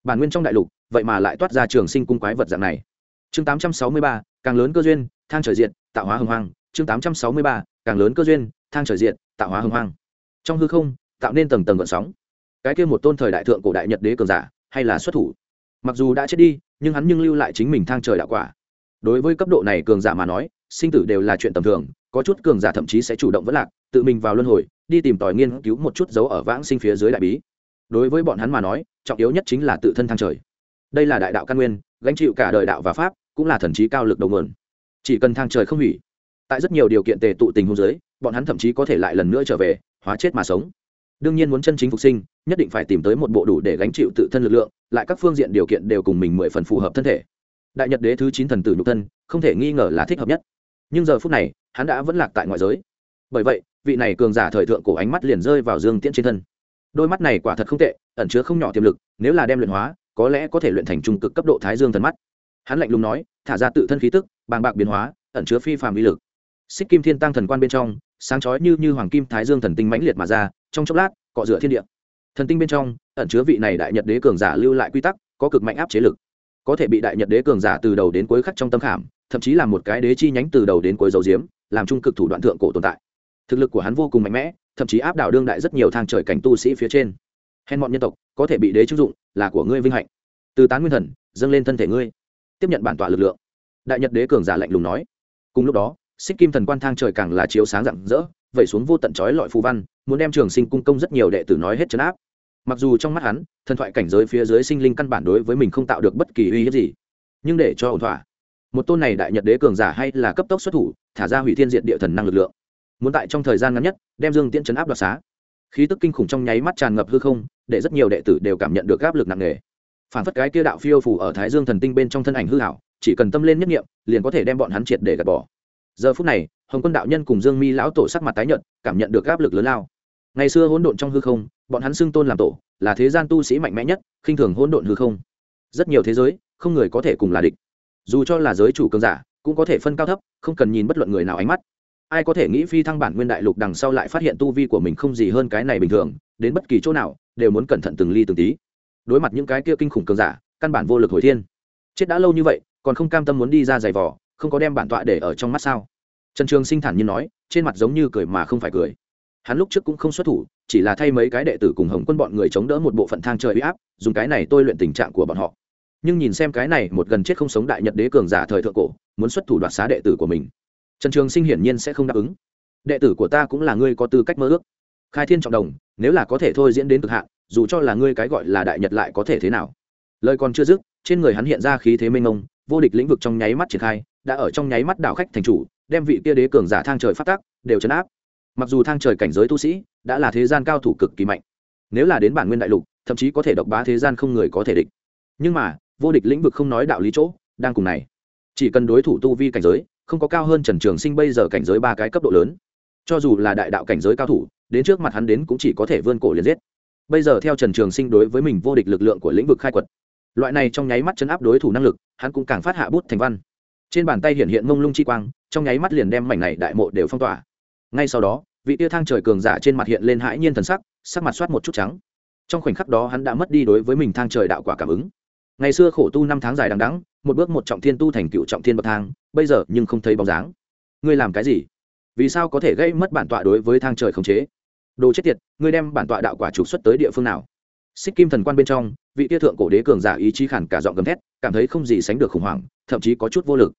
Speaker 1: Bản nguyên trong đại lục, vậy mà lại toát ra trường sinh cung quái vật dạng này. Chương tám trăm sáu mươi ba, càng lớn cơ duyên, thang trời diện tạo hóa hưng hoang. Chương tám trăm sáu mươi ba, càng lớn cơ duyên thang trời diện, tạo hóa hưng hoang. Trong hư không, tạo nên tầng tầng gợn sóng. Cái kia một tôn thời đại thượng cổ đại nhật đế cường giả, hay là xuất thủ. Mặc dù đã chết đi, nhưng hắn nhưng lưu lại chính mình thang trời đạo quả. Đối với cấp độ này cường giả mà nói, sinh tử đều là chuyện tầm thường, có chút cường giả thậm chí sẽ chủ động vẫn lạc, tự mình vào luân hồi, đi tìm tòi nghiên cứu một chút dấu ở vãng sinh phía dưới đại bí. Đối với bọn hắn mà nói, trọng yếu nhất chính là tự thân thang trời. Đây là đại đạo căn nguyên, gánh chịu cả đời đạo và pháp, cũng là thần trí cao lực đầu nguồn. Chỉ cần thang trời không hủy, tại rất nhiều điều kiện tề tụ tình hôn giới bọn hắn thậm chí có thể lại lần nữa trở về, hóa chết mà sống. Đương nhiên muốn chân chính phục sinh, nhất định phải tìm tới một bộ đủ để gánh chịu tự thân lực lượng, lại các phương diện điều kiện đều cùng mình mười phần phù hợp thân thể. Đại nhật đế thứ chín thần tử nhục thân, không thể nghi ngờ là thích hợp nhất. Nhưng giờ phút này, hắn đã vẫn lạc tại ngoại giới. Bởi vậy, vị này cường giả thời thượng cổ ánh mắt liền rơi vào dương tiễn trên thân. Đôi mắt này quả thật không tệ, ẩn chứa không nhỏ tiềm lực, nếu là đem luyện hóa, có lẽ có thể luyện thành trung cực cấp độ thái dương thần mắt. Hắn lạnh lùng nói, thả ra tự thân khí tức, bàng bạc biến hóa, ẩn chứa phi phàm uy lực. Xích kim thiên tăng thần quan bên trong sáng chói như như hoàng kim thái dương thần tinh mãnh liệt mà ra, trong chốc lát, cọ rửa thiên địa. Thần tinh bên trong, ẩn chứa vị này đại nhật đế cường giả lưu lại quy tắc, có cực mạnh áp chế lực. Có thể bị đại nhật đế cường giả từ đầu đến cuối khắc trong tâm khảm, thậm chí là một cái đế chi nhánh từ đầu đến cuối dầu diếm, làm trung cực thủ đoạn thượng cổ tồn tại. Thực lực của hắn vô cùng mạnh mẽ, thậm chí áp đảo đương đại rất nhiều thang trời cảnh tu sĩ phía trên. Hèn bọn nhân tộc, có thể bị đế chức dụng, là của ngươi vinh hạnh. Từ tán nguyên thần, dâng lên thân thể ngươi. Tiếp nhận bản tọa lực lượng. Đại nhật đế cường giả lạnh lùng nói. Cùng lúc đó xích kim thần quan thang trời càng là chiếu sáng rạng rỡ, vẩy xuống vô tận trói lọi phù văn, muốn đem trường sinh cung công rất nhiều đệ tử nói hết chấn áp. Mặc dù trong mắt hắn, thần thoại cảnh giới phía dưới sinh linh căn bản đối với mình không tạo được bất kỳ uy hiếp gì, nhưng để cho ổn thỏa. Một tôn này đại nhật đế cường giả hay là cấp tốc xuất thủ, thả ra hủy thiên diện địa thần năng lực lượng. Muốn tại trong thời gian ngắn nhất, đem dương tiễn chấn áp đoạt xá. Khí tức kinh khủng trong nháy mắt tràn ngập hư không, để rất nhiều đệ tử đều cảm nhận được áp lực nặng nề. Phản phất cái kia đạo phiêu phủ ở thái dương thần tinh bên trong thân ảnh hư hảo chỉ cần tâm lên nhất nghiệm, liền có thể đem bọn hắn triệt để gạt bỏ giờ phút này, hồng quân đạo nhân cùng dương mi lão tổ sắc mặt tái nhợt, cảm nhận được áp lực lớn lao. Ngày xưa hỗn độn trong hư không, bọn hắn xưng tôn làm tổ, là thế gian tu sĩ mạnh mẽ nhất, khinh thường hỗn độn hư không. Rất nhiều thế giới, không người có thể cùng là địch. Dù cho là giới chủ cường giả, cũng có thể phân cao thấp, không cần nhìn bất luận người nào ánh mắt. Ai có thể nghĩ phi thăng bản nguyên đại lục đằng sau lại phát hiện tu vi của mình không gì hơn cái này bình thường, đến bất kỳ chỗ nào, đều muốn cẩn thận từng ly từng tí. Đối mặt những cái kia kinh khủng cường giả, căn bản vô lực hồi thiên. Chết đã lâu như vậy, còn không cam tâm muốn đi ra giày vò không có đem bản tọa để ở trong mắt sao? Trần trường sinh thản nhiên nói, trên mặt giống như cười mà không phải cười. Hắn lúc trước cũng không xuất thủ, chỉ là thay mấy cái đệ tử cùng hồng quân bọn người chống đỡ một bộ phận thang trời bị áp, dùng cái này tôi luyện tình trạng của bọn họ. Nhưng nhìn xem cái này một gần chết không sống đại nhật đế cường giả thời thượng cổ, muốn xuất thủ đoạt xá đệ tử của mình, trần trường sinh hiển nhiên sẽ không đáp ứng. Đệ tử của ta cũng là ngươi có tư cách mơ ước. Khai thiên trọng đồng, nếu là có thể thôi diễn đến cực hạn, dù cho là ngươi cái gọi là đại nhật lại có thể thế nào? Lời còn chưa dứt, trên người hắn hiện ra khí thế mênh mông, vô địch lĩnh vực trong nháy mắt triển khai đã ở trong nháy mắt đảo khách thành chủ, đem vị kia đế cường giả thang trời phát tác đều chấn áp. Mặc dù thang trời cảnh giới tu sĩ đã là thế gian cao thủ cực kỳ mạnh, nếu là đến bản nguyên đại lục, thậm chí có thể độc bá thế gian không người có thể địch. Nhưng mà, vô địch lĩnh vực không nói đạo lý chỗ, đang cùng này. Chỉ cần đối thủ tu vi cảnh giới, không có cao hơn trần trường sinh bây giờ cảnh giới ba cái cấp độ lớn. Cho dù là đại đạo cảnh giới cao thủ, đến trước mặt hắn đến cũng chỉ có thể vươn cổ liền giết. Bây giờ theo trần trường sinh đối với mình vô địch lực lượng của lĩnh vực khai quật, loại này trong nháy mắt chấn áp đối thủ năng lực, hắn cũng càng phát hạ bút thành văn trên bàn tay hiện hiện mông lung chi quang, trong nháy mắt liền đem mảnh này đại mộ đều phong tỏa. Ngay sau đó, vị tia thang trời cường giả trên mặt hiện lên hãi nhiên thần sắc sắc mặt soát một chút trắng. Trong khoảnh khắc đó hắn đã mất đi đối với mình thang trời đạo quả cảm ứng. Ngày xưa khổ tu năm tháng dài đằng đắng một bước một trọng thiên tu thành cựu trọng thiên bậc thang, bây giờ nhưng không thấy bóng dáng. Ngươi làm cái gì? Vì sao có thể gây mất bản tọa đối với thang trời khống chế? Đồ chết tiệt, ngươi đem bản tọa đạo quả trục xuất tới địa phương nào? Xích kim thần quan bên trong vị tia thượng cổ đế cường giả ý chí khản cả giọng gầm thét, cảm thấy không gì sánh được khủng hoảng, thậm chí có chút vô lực.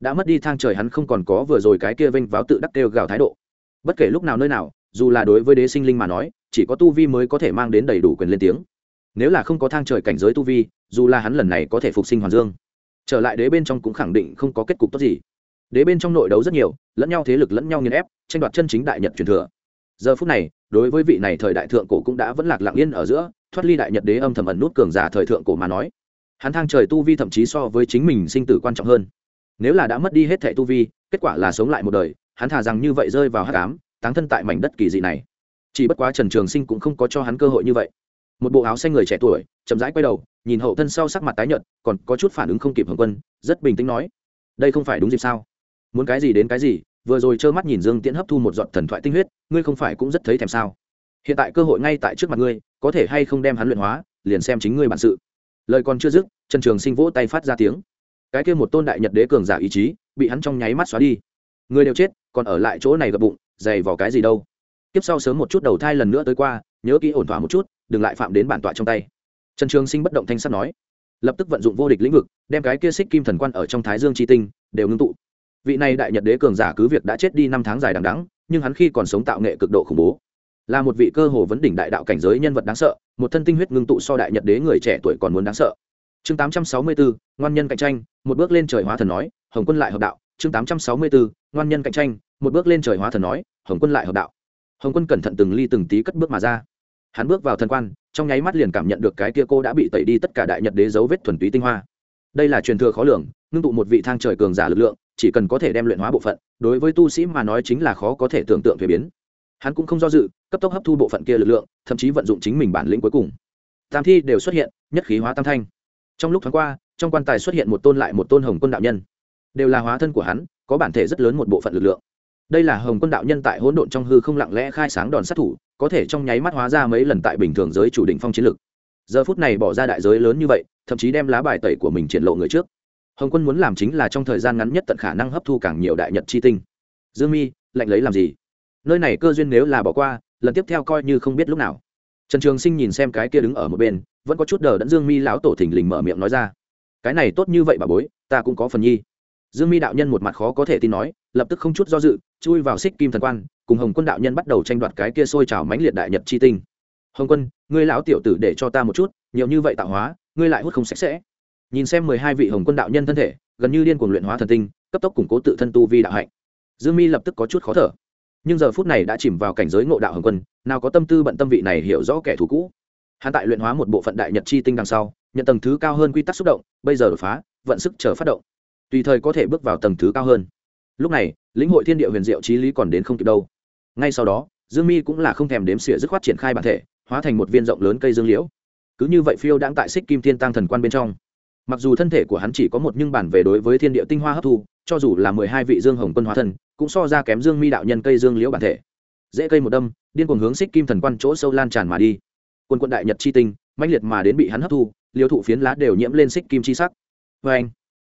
Speaker 1: Đã mất đi thang trời hắn không còn có vừa rồi cái kia vênh váo tự đắc kêu gào thái độ. Bất kể lúc nào nơi nào, dù là đối với đế sinh linh mà nói, chỉ có tu vi mới có thể mang đến đầy đủ quyền lên tiếng. Nếu là không có thang trời cảnh giới tu vi, dù là hắn lần này có thể phục sinh hoàn dương, trở lại đế bên trong cũng khẳng định không có kết cục tốt gì. Đế bên trong nội đấu rất nhiều, lẫn nhau thế lực lẫn nhau nghiền ép, tranh đoạt chân chính đại nhật truyền thừa. Giờ phút này, đối với vị này thời đại thượng cổ cũng đã vẫn lạc lặng yên ở giữa thoát ly đại nhật đế âm thầm ẩn nút cường giả thời thượng cổ mà nói. Hắn thang trời tu vi thậm chí so với chính mình sinh tử quan trọng hơn. Nếu là đã mất đi hết thẻ tu vi, kết quả là sống lại một đời, hắn thà rằng như vậy rơi vào hát cám táng thân tại mảnh đất kỳ dị này. Chỉ bất quá trần trường sinh cũng không có cho hắn cơ hội như vậy. Một bộ áo xanh người trẻ tuổi, chậm rãi quay đầu, nhìn hậu thân sau sắc mặt tái nhợt, còn có chút phản ứng không kịp hồng quân, rất bình tĩnh nói, đây không phải đúng dịp sao? Muốn cái gì đến cái gì, vừa rồi trơ mắt nhìn dương tiễn hấp thu một giọt thần thoại tinh huyết, ngươi không phải cũng rất thấy thèm sao? Hiện tại cơ hội ngay tại trước mặt ngươi có thể hay không đem hắn luyện hóa, liền xem chính ngươi bản sự. Lời còn chưa dứt, trần trường sinh vỗ tay phát ra tiếng. Cái kia một tôn đại nhật đế cường giả ý chí, bị hắn trong nháy mắt xóa đi. Người đều chết, còn ở lại chỗ này gập bụng, dày vào cái gì đâu. Tiếp sau sớm một chút đầu thai lần nữa tới qua, nhớ kỹ ổn thỏa một chút, đừng lại phạm đến bản tọa trong tay. Trần trường sinh bất động thanh sắt nói. Lập tức vận dụng vô địch lĩnh vực, đem cái kia xích kim thần quan ở trong thái dương tri tinh, đều ngưng tụ. Vị này đại nhật đế cường giả cứ việc đã chết đi năm tháng dài đằng đắng nhưng hắn khi còn sống tạo nghệ cực độ khủng bố là một vị cơ hồ vấn đỉnh đại đạo cảnh giới nhân vật đáng sợ, một thân tinh huyết ngưng tụ so đại nhật đế người trẻ tuổi còn muốn đáng sợ. Chương tám trăm sáu mươi bốn ngoan nhân cạnh tranh, một bước lên trời hóa thần nói, hồng quân lại hợp đạo. Chương tám trăm sáu mươi bốn ngoan nhân cạnh tranh, một bước lên trời hóa thần nói, hồng quân lại hợp đạo. Hồng quân cẩn thận từng ly từng tí cất bước mà ra. Hắn bước vào thần quan, trong nháy mắt liền cảm nhận được cái kia cô đã bị tẩy đi tất cả đại nhật đế dấu vết thuần túy tinh hoa. Đây là truyền thừa khó lường, ngưng tụ một vị thang trời cường giả lực lượng, chỉ cần có thể đem luyện hóa bộ phận, đối với tu sĩ mà nói chính là khó có thể tưởng tượng thuế biến. Hắn cũng không do dự cấp tốc hấp thu bộ phận kia lực lượng, thậm chí vận dụng chính mình bản lĩnh cuối cùng. Tam thi đều xuất hiện, nhất khí hóa tam thanh. Trong lúc thoáng qua, trong quan tài xuất hiện một tôn lại một tôn hồng quân đạo nhân. Đều là hóa thân của hắn, có bản thể rất lớn một bộ phận lực lượng. Đây là hồng quân đạo nhân tại hỗn độn trong hư không lặng lẽ khai sáng đòn sát thủ, có thể trong nháy mắt hóa ra mấy lần tại bình thường giới chủ định phong chiến lực. Giờ phút này bỏ ra đại giới lớn như vậy, thậm chí đem lá bài tẩy của mình triển lộ người trước. Hồng quân muốn làm chính là trong thời gian ngắn nhất tận khả năng hấp thu càng nhiều đại nhật chi tinh. Dương mi lạnh lấy làm gì? Nơi này cơ duyên nếu là bỏ qua lần tiếp theo coi như không biết lúc nào. Trần trường sinh nhìn xem cái kia đứng ở một bên, vẫn có chút đờ đẫn dương mi lão tổ thình lình mở miệng nói ra. Cái này tốt như vậy bà bối, ta cũng có phần nhi. Dương mi đạo nhân một mặt khó có thể tin nói, lập tức không chút do dự, chui vào xích kim thần quan, cùng hồng quân đạo nhân bắt đầu tranh đoạt cái kia sôi trào mãnh liệt đại nhật chi tinh. Hồng quân, ngươi lão tiểu tử để cho ta một chút, nhiều như vậy tạo hóa, ngươi lại hút không sạch sẽ. Nhìn xem mười hai vị hồng quân đạo nhân thân thể, gần như điên cuồng luyện hóa thần tinh, cấp tốc củng cố tự thân tu vi đạo hạnh. Dương mi lập tức có chút khó thở nhưng giờ phút này đã chìm vào cảnh giới ngộ đạo hồng quân, nào có tâm tư bận tâm vị này hiểu rõ kẻ thù cũ. Hắn tại luyện hóa một bộ phận đại nhật chi tinh đằng sau, nhận tầng thứ cao hơn quy tắc xúc động, bây giờ đột phá, vận sức chờ phát động. Tùy thời có thể bước vào tầng thứ cao hơn. Lúc này, lĩnh hội thiên địa huyền diệu trí lý còn đến không kịp đâu. Ngay sau đó, dương mi cũng là không thèm đếm xỉa dứt khoát triển khai bản thể, hóa thành một viên rộng lớn cây dương liễu. Cứ như vậy phiêu đang tại xích kim thiên tăng thần quan bên trong. Mặc dù thân thể của hắn chỉ có một nhưng bản về đối với thiên địa tinh hoa hấp thu, cho dù là mười hai vị dương hồng quân hóa thân cũng so ra kém dương mi đạo nhân cây dương liễu bản thể. Dễ cây một đâm, điên cuồng hướng xích kim thần quan chỗ sâu lan tràn mà đi. Quân quân đại nhật chi tinh, mãnh liệt mà đến bị hắn hấp thu liêu thụ phiến lá đều nhiễm lên xích kim chi sắc. Vê anh,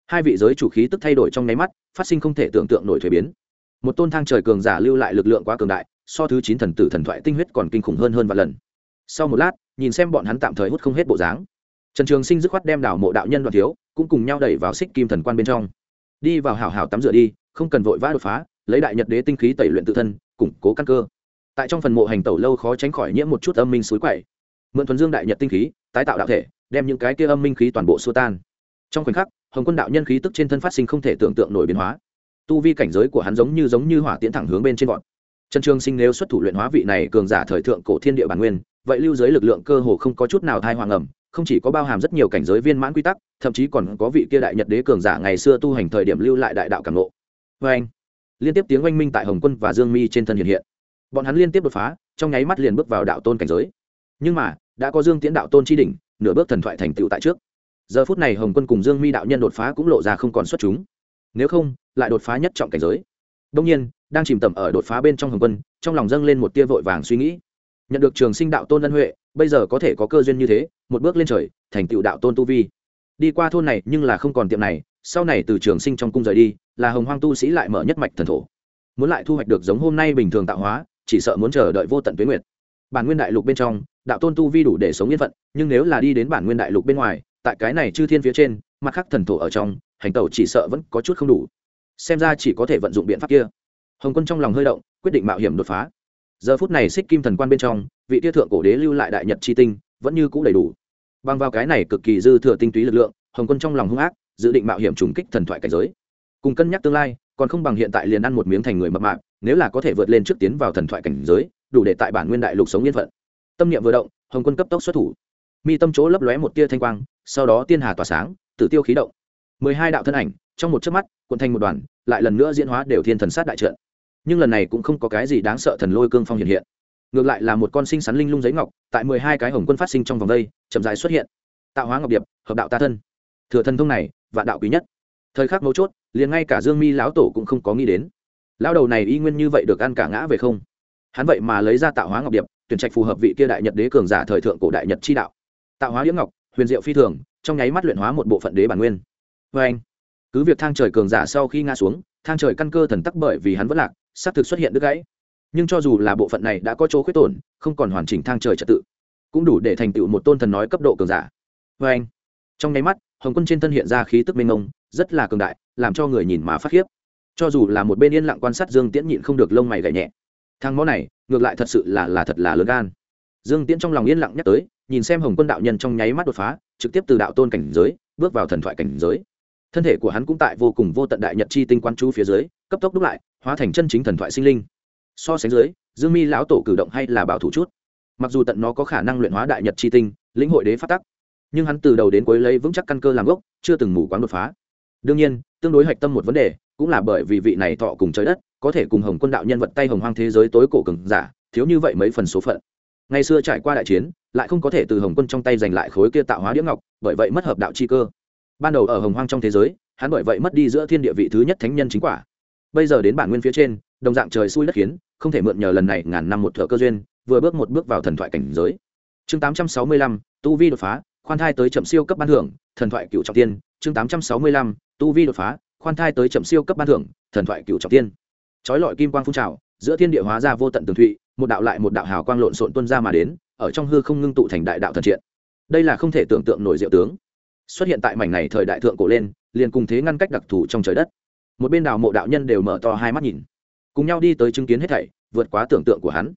Speaker 1: hai vị giới chủ khí tức thay đổi trong nháy mắt, phát sinh không thể tưởng tượng nổi thuế biến. Một tôn thang trời cường giả lưu lại lực lượng quá cường đại, so thứ chín thần tử thần thoại tinh huyết còn kinh khủng hơn hơn vài lần. Sau một lát, nhìn xem bọn hắn tạm thời hút không hết bộ dáng. Trần trường sinh dứt khoát đem đảo mộ đạo nhân đoạn thiếu, cũng cùng nhau đẩy vào xích kim thần quan bên trong. Đi vào hảo hảo tắm rửa đi, không cần vội vã đột phá lấy đại nhật đế tinh khí tẩy luyện tự thân, củng cố căn cơ. Tại trong phần mộ hành tẩu lâu khó tránh khỏi nhiễm một chút âm minh suối quậy. Mượn thuần dương đại nhật tinh khí, tái tạo đạo thể, đem những cái kia âm minh khí toàn bộ xua tan. Trong khoảnh khắc, hồng quân đạo nhân khí tức trên thân phát sinh không thể tưởng tượng nổi biến hóa. Tu vi cảnh giới của hắn giống như giống như hỏa tiễn thẳng hướng bên trên gọn trần trường sinh nếu xuất thủ luyện hóa vị này cường giả thời thượng cổ thiên địa bản nguyên, vậy lưu giới lực lượng cơ hồ không có chút nào thai hoàng ẩm, không chỉ có bao hàm rất nhiều cảnh giới viên mãn quy tắc, thậm chí còn có vị kia đại nhật đế cường giả ngày xưa tu hành thời điểm lưu lại đại đạo cảm lộ vê anh liên tiếp tiếng oanh minh tại hồng quân và dương mi trên thân hiện hiện. Bọn hắn liên tiếp đột phá, trong nháy mắt liền bước vào đạo tôn cảnh giới. Nhưng mà, đã có dương tiễn đạo tôn chi đỉnh, nửa bước thần thoại thành tựu tại trước. Giờ phút này hồng quân cùng dương mi đạo nhân đột phá cũng lộ ra không còn xuất chúng. Nếu không, lại đột phá nhất trọng cảnh giới. Đông nhiên, đang chìm tầm ở đột phá bên trong hồng quân, trong lòng dâng lên một tia vội vàng suy nghĩ. Nhận được trường sinh đạo tôn ân huệ, bây giờ có thể có cơ duyên như thế, một bước lên trời, thành tựu đạo tôn tu vi. Đi qua thôn này nhưng là không còn tiệm này, sau này từ trường sinh trong cung rời đi là hồng hoang tu sĩ lại mở nhất mạch thần thổ. Muốn lại thu hoạch được giống hôm nay bình thường tạo hóa, chỉ sợ muốn chờ đợi vô tận tuyến nguyệt. Bản nguyên đại lục bên trong, đạo tôn tu vi đủ để sống yên phận, nhưng nếu là đi đến bản nguyên đại lục bên ngoài, tại cái này chư thiên phía trên, mặt khác thần thổ ở trong, hành tẩu chỉ sợ vẫn có chút không đủ. Xem ra chỉ có thể vận dụng biện pháp kia. Hồng quân trong lòng hơi động, quyết định mạo hiểm đột phá. Giờ phút này xích kim thần quan bên trong, vị tia thượng cổ đế lưu lại đại nhật c h i tinh, vẫn như c ũ đầy đủ. Bằng vào cái này cực kỳ dư thừa tinh túy lực lượng, hồng quân trong lòng hung ác, dự định mạo hiểm trùng kích thần thoại cảnh giới cùng cân nhắc tương lai, còn không bằng hiện tại liền ăn một miếng thành người mập mạp, nếu là có thể vượt lên trước tiến vào thần thoại cảnh giới, đủ để tại bản nguyên đại lục sống yên phận. Tâm niệm vừa động, hồng quân cấp tốc xuất thủ. Mi tâm chỗ lấp lóe một tia thanh quang, sau đó tiên hà tỏa sáng, tử tiêu khí động. Mười hai đạo thân ảnh, trong một chớp mắt quận thành một đoàn, lại lần nữa diễn hóa đều thiên thần sát đại trận. Nhưng lần này cũng không có cái gì đáng sợ thần lôi cương phong hiện hiện. Ngược lại là một con sinh sắn linh lung giấy ngọc, tại mười hai cái hồng quân phát sinh trong vòng đây, chậm dài xuất hiện. Tạo hóa ngọc điệp, hợp đạo ta thân. Thừa thần thông này và đạo quý nhất. Thời khắc mấu chốt liền ngay cả dương mi lão tổ cũng không có nghĩ đến. Lão đầu này y nguyên như vậy được ăn cả ngã về không? Hắn vậy mà lấy ra tạo hóa ngọc điệp, tuyển trạch phù hợp vị kia đại nhật đế cường giả thời thượng cổ đại nhật chi đạo. Tạo hóa đĩa ngọc, huyền diệu phi thường, trong nháy mắt luyện hóa một bộ phận đế bản nguyên. Vê anh, cứ việc thang trời cường giả sau khi ngã xuống, thang trời căn cơ thần tắc bởi vì hắn vẫn lạc xác thực xuất hiện đứt gãy. Nhưng cho dù là bộ phận này đã có chỗ khuyết tổn, không còn hoàn chỉnh thang trời trật tự, cũng đủ để thành tựu một tôn thần nói cấp độ cường giả. Vê anh, trong nháy mắt, hồng quân trên thân hiện ra khí tức mênh mông rất là cường đại, làm cho người nhìn mà phát khiếp. Cho dù là một bên yên lặng quan sát dương tiễn nhịn không được lông mày gậy nhẹ. Thang mó này, ngược lại thật sự là là thật là lớn gan. Dương tiễn trong lòng yên lặng nhắc tới, nhìn xem hồng quân đạo nhân trong nháy mắt đột phá, trực tiếp từ đạo tôn cảnh giới, bước vào thần thoại cảnh giới. Thân thể của hắn cũng tại vô cùng vô tận đại nhật chi tinh quan chú phía dưới, cấp tốc đúc lại, hóa thành chân chính thần thoại sinh linh. So sánh dưới, dương mi lão tổ cử động hay là bảo thủ chút. Mặc dù tận nó có khả năng luyện hóa đại nhật chi tinh, lĩnh hội đế phát tắc, nhưng hắn từ đầu đến cuối lấy vững chắc căn cơ làm gốc, chưa từng mù quáng đột phá đương nhiên, tương đối hạch tâm một vấn đề cũng là bởi vì vị này thọ cùng trời đất có thể cùng hồng quân đạo nhân vật tay hồng hoang thế giới tối cổ cường giả, thiếu như vậy mấy phần số phận. Ngày xưa trải qua đại chiến, lại không có thể từ hồng quân trong tay giành lại khối kia tạo hóa đĩa ngọc, bởi vậy mất hợp đạo chi cơ. Ban đầu ở hồng hoang trong thế giới, hắn bởi vậy mất đi giữa thiên địa vị thứ nhất thánh nhân chính quả. Bây giờ đến bản nguyên phía trên, đồng dạng trời xui đất khiến, không thể mượn nhờ lần này ngàn năm một thợ cơ duyên, vừa bước một bước vào thần thoại cảnh giới. Chương tám trăm sáu mươi lăm, tu vi đột phá, khoan thai tới chậm siêu cấp ban thưởng, thần thoại cựu trọng tiên, chương tám trăm sáu mươi lăm tu vi đột phá, khoan thai tới chậm siêu cấp ban thưởng, thần thoại cựu trọng tiên. Trói lọi kim quang phun trào, giữa thiên địa hóa ra vô tận tường thụy, một đạo lại một đạo hào quang lộn xộn tuân ra mà đến, ở trong hư không ngưng tụ thành đại đạo thần triện. Đây là không thể tưởng tượng nổi diệu tướng. Xuất hiện tại mảnh này thời đại thượng cổ lên, liền cùng thế ngăn cách đặc thù trong trời đất. Một bên đào mộ đạo nhân đều mở to hai mắt nhìn. Cùng nhau đi tới chứng kiến hết thảy, vượt quá tưởng tượng của hắn.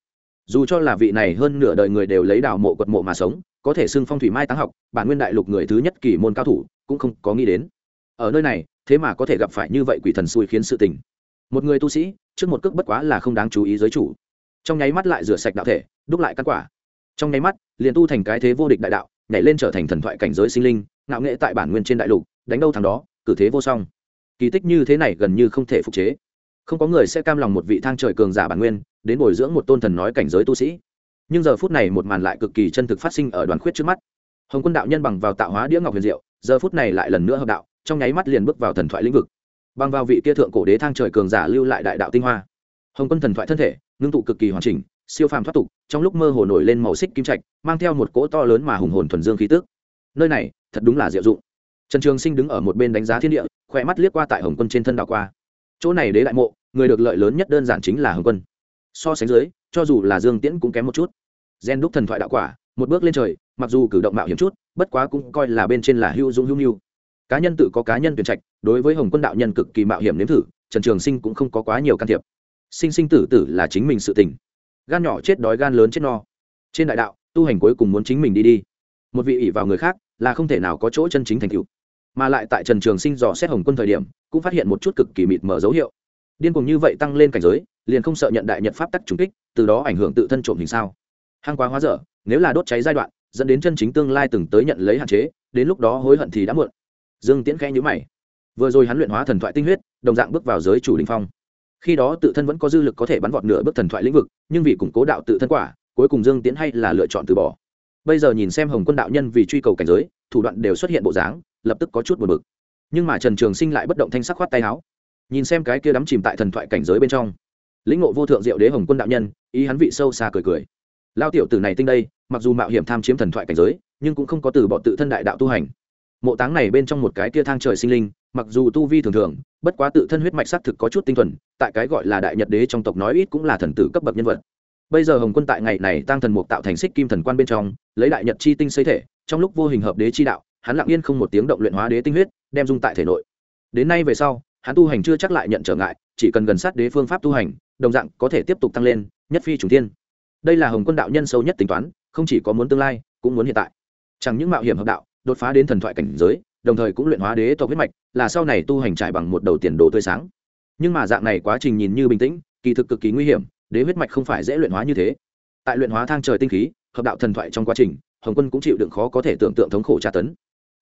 Speaker 1: Dù cho là vị này hơn nửa đời người đều lấy đào mộ quật mộ mà sống, có thể xưng phong thủy mai táng học, bản nguyên đại lục người thứ nhất kỳ môn cao thủ, cũng không có nghĩ đến ở nơi này, thế mà có thể gặp phải như vậy quỷ thần xui khiến sự tình. Một người tu sĩ, trước một cước bất quá là không đáng chú ý giới chủ. Trong nháy mắt lại rửa sạch đạo thể, đúc lại căn quả. Trong nháy mắt, liền tu thành cái thế vô địch đại đạo, nhảy lên trở thành thần thoại cảnh giới sinh linh, ngạo nghệ tại bản nguyên trên đại lục, đánh đâu thằng đó, cử thế vô song. Kỳ tích như thế này gần như không thể phục chế. Không có người sẽ cam lòng một vị thang trời cường giả bản nguyên, đến bồi dưỡng một tôn thần nói cảnh giới tu sĩ. Nhưng giờ phút này một màn lại cực kỳ chân thực phát sinh ở đoàn khuyết trước mắt. Hồng quân đạo nhân bằng vào tạo hóa đĩa ngọc huyền diệu, giờ phút này lại lần nữa hợp đạo trong nháy mắt liền bước vào thần thoại lĩnh vực. Bằng vào vị kia thượng cổ đế thang trời cường giả lưu lại đại đạo tinh hoa. Hồng quân thần thoại thân thể, ngưng tụ cực kỳ hoàn chỉnh, siêu phàm thoát tục, trong lúc mơ hồ nổi lên màu xích kim trạch, mang theo một cỗ to lớn mà hùng hồn thuần dương khí tức. Nơi này, thật đúng là diệu dụng. Trần trường sinh đứng ở một bên đánh giá thiên địa khỏe mắt liếc qua tại hồng quân trên thân đảo qua. Chỗ này đế đại mộ, người được lợi lớn nhất đơn giản chính là hồng quân. So sánh dưới, cho dù là dương tiễn cũng kém một chút. Gen đúc thần thoại đạo quả, một bước lên trời, mặc dù cử động mạo hiểm chút, bất quá cũng coi là bên trên là hữu dũng hữu nhu cá nhân tự có cá nhân tuyển trạch, đối với hồng quân đạo nhân cực kỳ mạo hiểm nếm thử, trần trường sinh cũng không có quá nhiều can thiệp. Sinh sinh tử tử là chính mình sự tình. Gan nhỏ chết đói gan lớn chết no. Trên đại đạo, tu hành cuối cùng muốn chính mình đi đi. Một vị ỷ vào người khác, là không thể nào có chỗ chân chính thành cựu mà lại tại trần trường sinh dò xét hồng quân thời điểm, cũng phát hiện một chút cực kỳ mịt mở dấu hiệu. Điên cùng như vậy tăng lên cảnh giới, liền không sợ nhận đại nhật pháp tắc trùng kích, từ đó ảnh hưởng tự thân trộm hình sao. Hăng quá hóa dở, nếu là đốt cháy giai đoạn, dẫn đến chân chính tương lai từng tới nhận lấy hạn chế, đến lúc đó hối hận thì đã muộn dương tiễn khẽ nhữ mày. Vừa rồi hắn luyện hóa thần thoại tinh huyết, đồng dạng bước vào giới chủ đình phong. Khi đó tự thân vẫn có dư lực có thể bắn vọt nửa bước thần thoại lĩnh vực, nhưng vì củng cố đạo tự thân quả, cuối cùng dương tiễn hay là lựa chọn từ bỏ. Bây giờ nhìn xem hồng quân đạo nhân vì truy cầu cảnh giới, thủ đoạn đều xuất hiện bộ dáng, lập tức có chút buồn bực. Nhưng mà trần trường sinh lại bất động thanh sắc khoát tay áo. Nhìn xem cái kia đắm chìm tại thần thoại cảnh giới bên trong. Lĩnh ngộ vô thượng diệu đế hồng quân đạo nhân, ý hắn vị sâu xa cười cười. Lao tiểu tử này tinh đây, mặc dù mạo hiểm tham chiếm thần thoại cảnh giới, nhưng cũng không có từ bỏ tự thân đại đạo tu hành mộ táng này bên trong một cái kia thang trời sinh linh, mặc dù tu vi thường thường, bất quá tự thân huyết mạch xác thực có chút tinh thuần, tại cái gọi là đại nhật đế trong tộc nói ít cũng là thần tử cấp bậc nhân vật. Bây giờ hồng quân tại ngày này tăng thần mục tạo thành xích kim thần quan bên trong, lấy đại nhật chi tinh xây thể, trong lúc vô hình hợp đế chi đạo, hắn lặng yên không một tiếng động luyện hóa đế tinh huyết, đem dung tại thể nội. Đến nay về sau, hắn tu hành chưa chắc lại nhận trở ngại, chỉ cần gần sát đế phương pháp tu hành, đồng dạng có thể tiếp tục tăng lên, nhất phi trùng tiên đây là hồng quân đạo nhân sâu nhất tính toán, không chỉ có muốn tương lai, cũng muốn hiện tại. Chẳng những mạo hiểm hợp đạo đột phá đến thần thoại cảnh giới, đồng thời cũng luyện hóa đế tộc huyết mạch, là sau này tu hành trải bằng một đầu tiền đồ tươi sáng. Nhưng mà dạng này quá trình nhìn như bình tĩnh, kỳ thực cực kỳ nguy hiểm, đế huyết mạch không phải dễ luyện hóa như thế. Tại luyện hóa thang trời tinh khí, hợp đạo thần thoại trong quá trình, hồng quân cũng chịu đựng khó có thể tưởng tượng thống khổ tra tấn.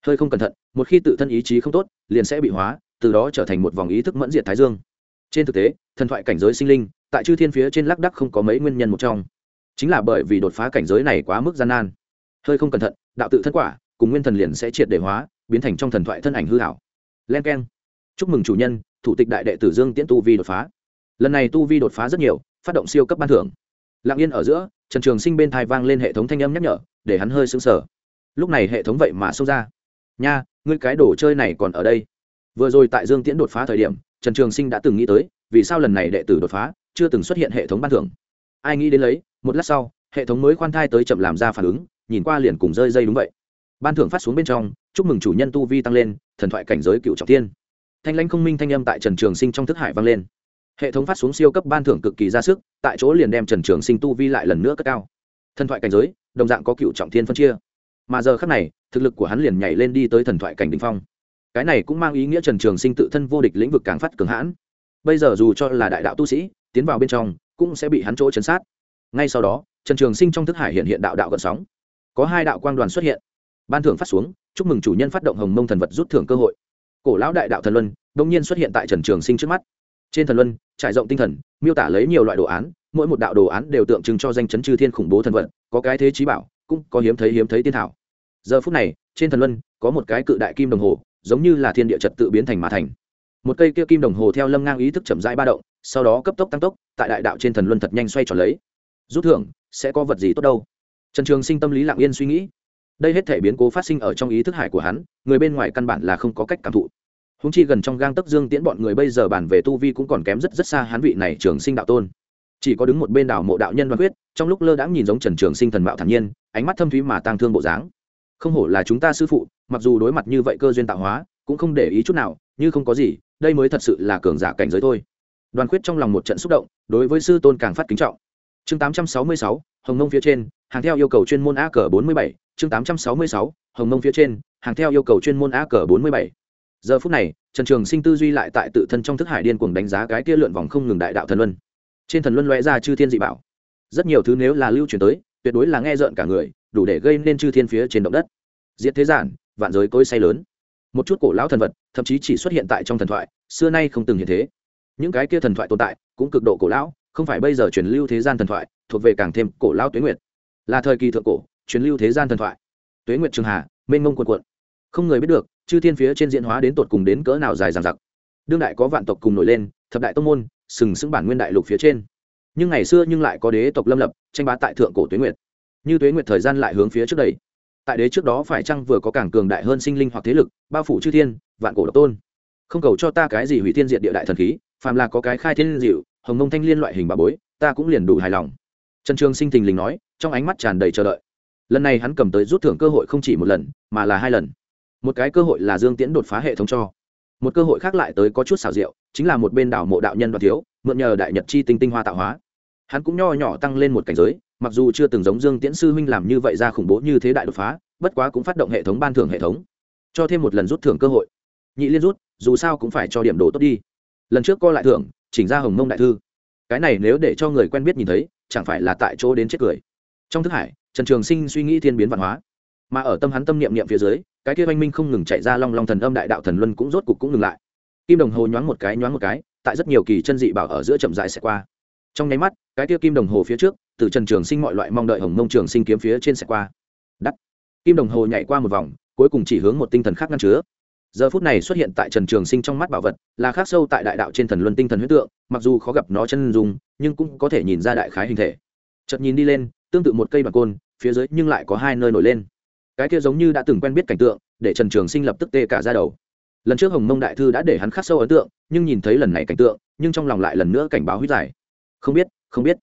Speaker 1: Hơi không cẩn thận, một khi tự thân ý chí không tốt, liền sẽ bị hóa, từ đó trở thành một vòng ý thức mẫn diệt thái dương. Trên thực tế, thần thoại cảnh giới sinh linh, tại chư thiên phía trên lác đắc không có mấy nguyên nhân một trong. Chính là bởi vì đột phá cảnh giới này quá mức gian nan. Hơi không cẩn thận, đạo tự thân quả cùng nguyên thần liền sẽ triệt để hóa, biến thành trong thần thoại thân ảnh hư hảo len k e n chúc mừng chủ nhân, thủ tịch đại đệ tử dương tiễn tu vi đột phá. Lần này tu vi đột phá rất nhiều, phát động siêu cấp ban thưởng. Lặng yên ở giữa, trần trường sinh bên thai vang lên hệ thống thanh âm nhắc nhở, để hắn hơi sững sờ. Lúc này hệ thống vậy mà xông ra. Nha, ngươi cái đồ chơi này còn ở đây? Vừa rồi tại dương tiễn đột phá thời điểm, trần trường sinh đã từng nghĩ tới, vì sao lần này đệ tử đột phá chưa từng xuất hiện hệ thống ban thưởng. Ai nghĩ đến lấy, một lát sau, hệ thống mới khoan thai tới chậm làm ra phản ứng, nhìn qua liền cùng rơi dây đúng vậy ban thưởng phát xuống bên trong, chúc mừng chủ nhân tu vi tăng lên, thần thoại cảnh giới cựu trọng tiên thanh lãnh không minh thanh âm tại trần trường sinh trong thức hải vang lên. Hệ thống phát xuống siêu cấp ban thưởng cực kỳ ra sức, tại chỗ liền đem trần trường sinh tu vi lại lần nữa cất cao. Thần thoại cảnh giới, đồng dạng có cựu trọng thiên phân chia. Mà giờ khác này, thực lực của hắn liền nhảy lên đi tới thần thoại cảnh đình phong. Cái này cũng mang ý nghĩa trần trường sinh tự thân vô địch lĩnh vực càng phát cường hãn. Bây giờ dù cho là đại đạo tu sĩ, tiến vào bên trong, cũng sẽ bị hắn chỗ chấn sát. Ngay sau đó, trần trường sinh trong thức hải hiện hiện đạo đạo gần sóng. Có hai đạo quang đoàn xuất hiện ban thưởng phát xuống, chúc mừng chủ nhân phát động hồng mông thần vật rút thưởng cơ hội. Cổ lão đại đạo thần luân đông nhiên xuất hiện tại trần trường sinh trước mắt. Trên thần luân, trải rộng tinh thần, miêu tả lấy nhiều loại đồ án, mỗi một đạo đồ án đều tượng trưng cho danh chấn chư thiên khủng bố thần vật, có cái thế trí bảo, cũng có hiếm thấy hiếm thấy tiên thảo. Giờ phút này, trên thần luân, có một cái cự đại kim đồng hồ, giống như là thiên địa trật tự biến thành mà thành. Một cây kia kim đồng hồ theo lâm ngang ý thức chậm rãi ba động, sau đó cấp tốc tăng tốc, tại đại đạo trên thần luân thật nhanh xoay tròn lấy. Rút thưởng, sẽ có vật gì tốt đâu? Trần trường sinh tâm lý lặng yên suy nghĩ đây hết thể biến cố phát sinh ở trong ý thức hải của hắn người bên ngoài căn bản là không có cách cảm thụ. Húng chi gần trong gang tấc dương tiễn bọn người bây giờ bản về tu vi cũng còn kém rất rất xa hắn vị này trường sinh đạo tôn. Chỉ có đứng một bên đảo mộ đạo nhân đoan quyết trong lúc lơ đãng nhìn giống trần trường sinh thần mạo thản nhiên ánh mắt thâm thúy mà tang thương bộ dáng. Không hổ là chúng ta sư phụ mặc dù đối mặt như vậy cơ duyên tạo hóa cũng không để ý chút nào như không có gì đây mới thật sự là cường giả cảnh giới thôi. Đoàn quyết trong lòng một trận xúc động đối với sư tôn càng phát kính trọng. Chương 866, hồng nông phía trên hàng theo yêu cầu chuyên môn a cờ 47, chương 866, hồng mông phía trên hàng theo yêu cầu chuyên môn a cờ 47. giờ phút này trần trường sinh tư duy lại tại tự thân trong thức hải điên cuồng đánh giá cái kia lượn vòng không ngừng đại đạo thần luân. Trên thần luân lóe ra chư thiên dị bảo. Rất nhiều thứ nếu là lưu truyền tới tuyệt đối là nghe rợn cả người đủ để gây nên chư thiên phía trên động đất. Diệt thế giản vạn giới cối say lớn. Một chút cổ lão thần vật thậm chí chỉ xuất hiện tại trong thần thoại xưa nay không từng hiện thế. Những cái kia thần thoại tồn tại cũng cực độ cổ lão không phải bây giờ truyền lưu thế gian thần thoại thuộc về càng thêm cổ lão tuế nguyệt là thời kỳ thượng cổ, truyền lưu thế gian thần thoại. Tuế nguyệt trường hà, mênh mông quần quận không người biết được, chư thiên phía trên diễn hóa đến tột cùng đến cỡ nào dài dằng dặc. Đương đại có vạn tộc cùng nổi lên, thập đại tông môn, sừng sững bản nguyên đại lục phía trên. Nhưng ngày xưa nhưng lại có đế tộc lâm lập, tranh bá tại thượng cổ tuế nguyệt. Như tuế nguyệt thời gian lại hướng phía trước đây. Tại đế trước đó phải chăng vừa có càng cường đại hơn sinh linh hoặc thế lực, bao phủ chư thiên, vạn cổ độc tôn. Không cầu cho ta cái gì hủy thiên diện địa đại thần khí, phàm là có cái khai thiên dịu hồng mông thanh liên loại hình bà bối, ta cũng liền đủ hài lòng. Trần trường sinh thình lình nói trong ánh mắt tràn đầy chờ đợi. Lần này hắn cầm tới rút thưởng cơ hội không chỉ một lần, mà là hai lần. Một cái cơ hội là dương tiễn đột phá hệ thống cho. Một cơ hội khác lại tới có chút xảo diệu, chính là một bên đảo mộ đạo nhân đoàn thiếu, mượn nhờ đại nhật chi tinh tinh hoa tạo hóa. Hắn cũng nho nhỏ tăng lên một cảnh giới, mặc dù chưa từng giống dương tiễn sư huynh làm như vậy ra khủng bố như thế đại đột phá, bất quá cũng phát động hệ thống ban thưởng hệ thống. Cho thêm một lần rút thưởng cơ hội. Nhị liên rút, dù sao cũng phải cho điểm đồ tốt đi. Lần trước co lại thưởng, chỉnh ra hồng mông đại thư. Cái này nếu để cho người quen biết nhìn thấy, chẳng phải là tại chỗ đến chết cười trong thức hải, trần trường sinh suy nghĩ thiên biến văn hóa. Mà ở tâm hắn tâm niệm niệm phía dưới, cái kia oanh minh không ngừng chạy ra long long thần âm đại đạo thần luân cũng rốt cục cũng ngừng lại. Kim đồng hồ nhoáng một cái, nhoáng một cái, tại rất nhiều kỳ chân dị bảo ở giữa chậm dại sẽ qua. Trong nháy mắt, cái kia kim đồng hồ phía trước, từ trần trường sinh mọi loại mong đợi hồng mông trường sinh kiếm phía trên sẽ qua. Đắt. Kim đồng hồ nhảy qua một vòng, cuối cùng chỉ hướng một tinh thần khác ngăn chứa. Giờ phút này xuất hiện tại trần trường sinh trong mắt bảo vật, là khác sâu tại đại đạo trên thần luân tinh thần huyết tượng, mặc dù khó gặp nó chân dung, nhưng cũng có thể nhìn ra đại khái hình thể. Chật nhìn đi lên tương tự một cây bằng côn, phía dưới nhưng lại có hai nơi nổi lên. Cái kia giống như đã từng quen biết cảnh tượng, để trần trường sinh lập tức tê cả ra đầu. Lần trước hồng mông đại thư đã để hắn khắc sâu ấn tượng, nhưng nhìn thấy lần này cảnh tượng, nhưng trong lòng lại lần nữa cảnh báo huyết giải. Không biết không biết.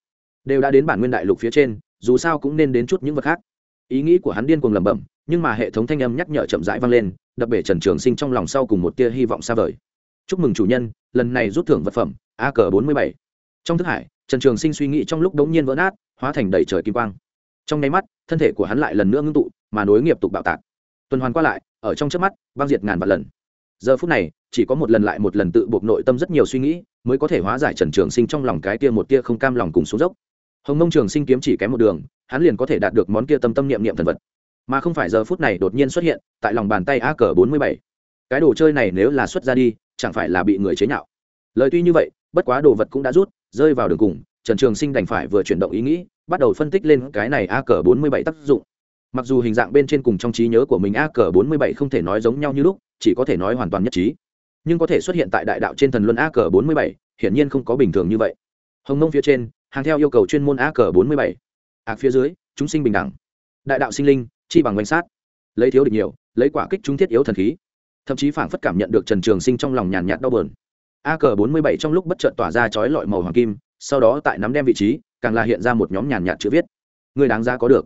Speaker 1: Đều đã đến bản nguyên đại lục phía trên, dù sao cũng nên đến chút những vật khác. Ý nghĩ của hắn điên cuồng lẩm bẩm, nhưng mà hệ thống thanh âm nhắc nhở chậm rãi vang lên, đập bể trần trường sinh trong lòng sau cùng một tia hy vọng xa vời. Chúc mừng chủ nhân, lần này rút thưởng vật phẩm, a cờ bốn mươi bảy. Trong thức hải trần trường sinh suy nghĩ trong lúc đống nhiên vỡ nát, hóa thành đầy trời kim quang. Trong nháy mắt, thân thể của hắn lại lần nữa ngưng tụ, mà nối nghiệp tục bạo tạc. Tuần hoàn qua lại, ở trong trước mắt, băng diệt ngàn vạn lần. Giờ phút này, chỉ có một lần lại một lần tự buộc nội tâm rất nhiều suy nghĩ, mới có thể hóa giải trần trường sinh trong lòng cái tia một tia không cam lòng cùng xuống dốc. Hồng mông trường sinh kiếm chỉ kém một đường, hắn liền có thể đạt được món kia tâm tâm niệm niệm thần vật. Mà không phải giờ phút này đột nhiên xuất hiện, tại lòng bàn tay a cờ bốn mươi bảy. Cái đồ chơi này nếu là xuất ra đi, chẳng phải là bị người chế nhạo. Lời tuy như vậy bất quá đồ vật cũng đã rút, rơi vào đường cùng, trần trường sinh đành phải vừa chuyển động ý nghĩ, bắt đầu phân tích lên cái này a cờ bốn mươi bảy tác dụng. Mặc dù hình dạng bên trên cùng trong trí nhớ của mình a cờ bốn mươi bảy không thể nói giống nhau như lúc, chỉ có thể nói hoàn toàn nhất trí. Nhưng có thể xuất hiện tại đại đạo trên thần luân a cờ bốn mươi bảy, hiển nhiên không có bình thường như vậy. Hồng nông phía trên, hàng theo yêu cầu chuyên môn a cờ bốn mươi bảy. Ạc phía dưới, chúng sinh bình đẳng. Đại đạo sinh linh, chi bằng bánh sát. Lấy thiếu địch nhiều, lấy quả kích chúng thiết yếu thần khí. Thậm chí phảng phất cảm nhận được trần trường sinh trong lòng nhàn nhạt đau bờn a cờ bốn mươi bảy trong lúc bất chợt tỏa ra chói lọi màu hoàng kim, sau đó tại nắm đem vị trí, càng là hiện ra một nhóm nhàn nhạt chữ viết. Người đáng ra có được.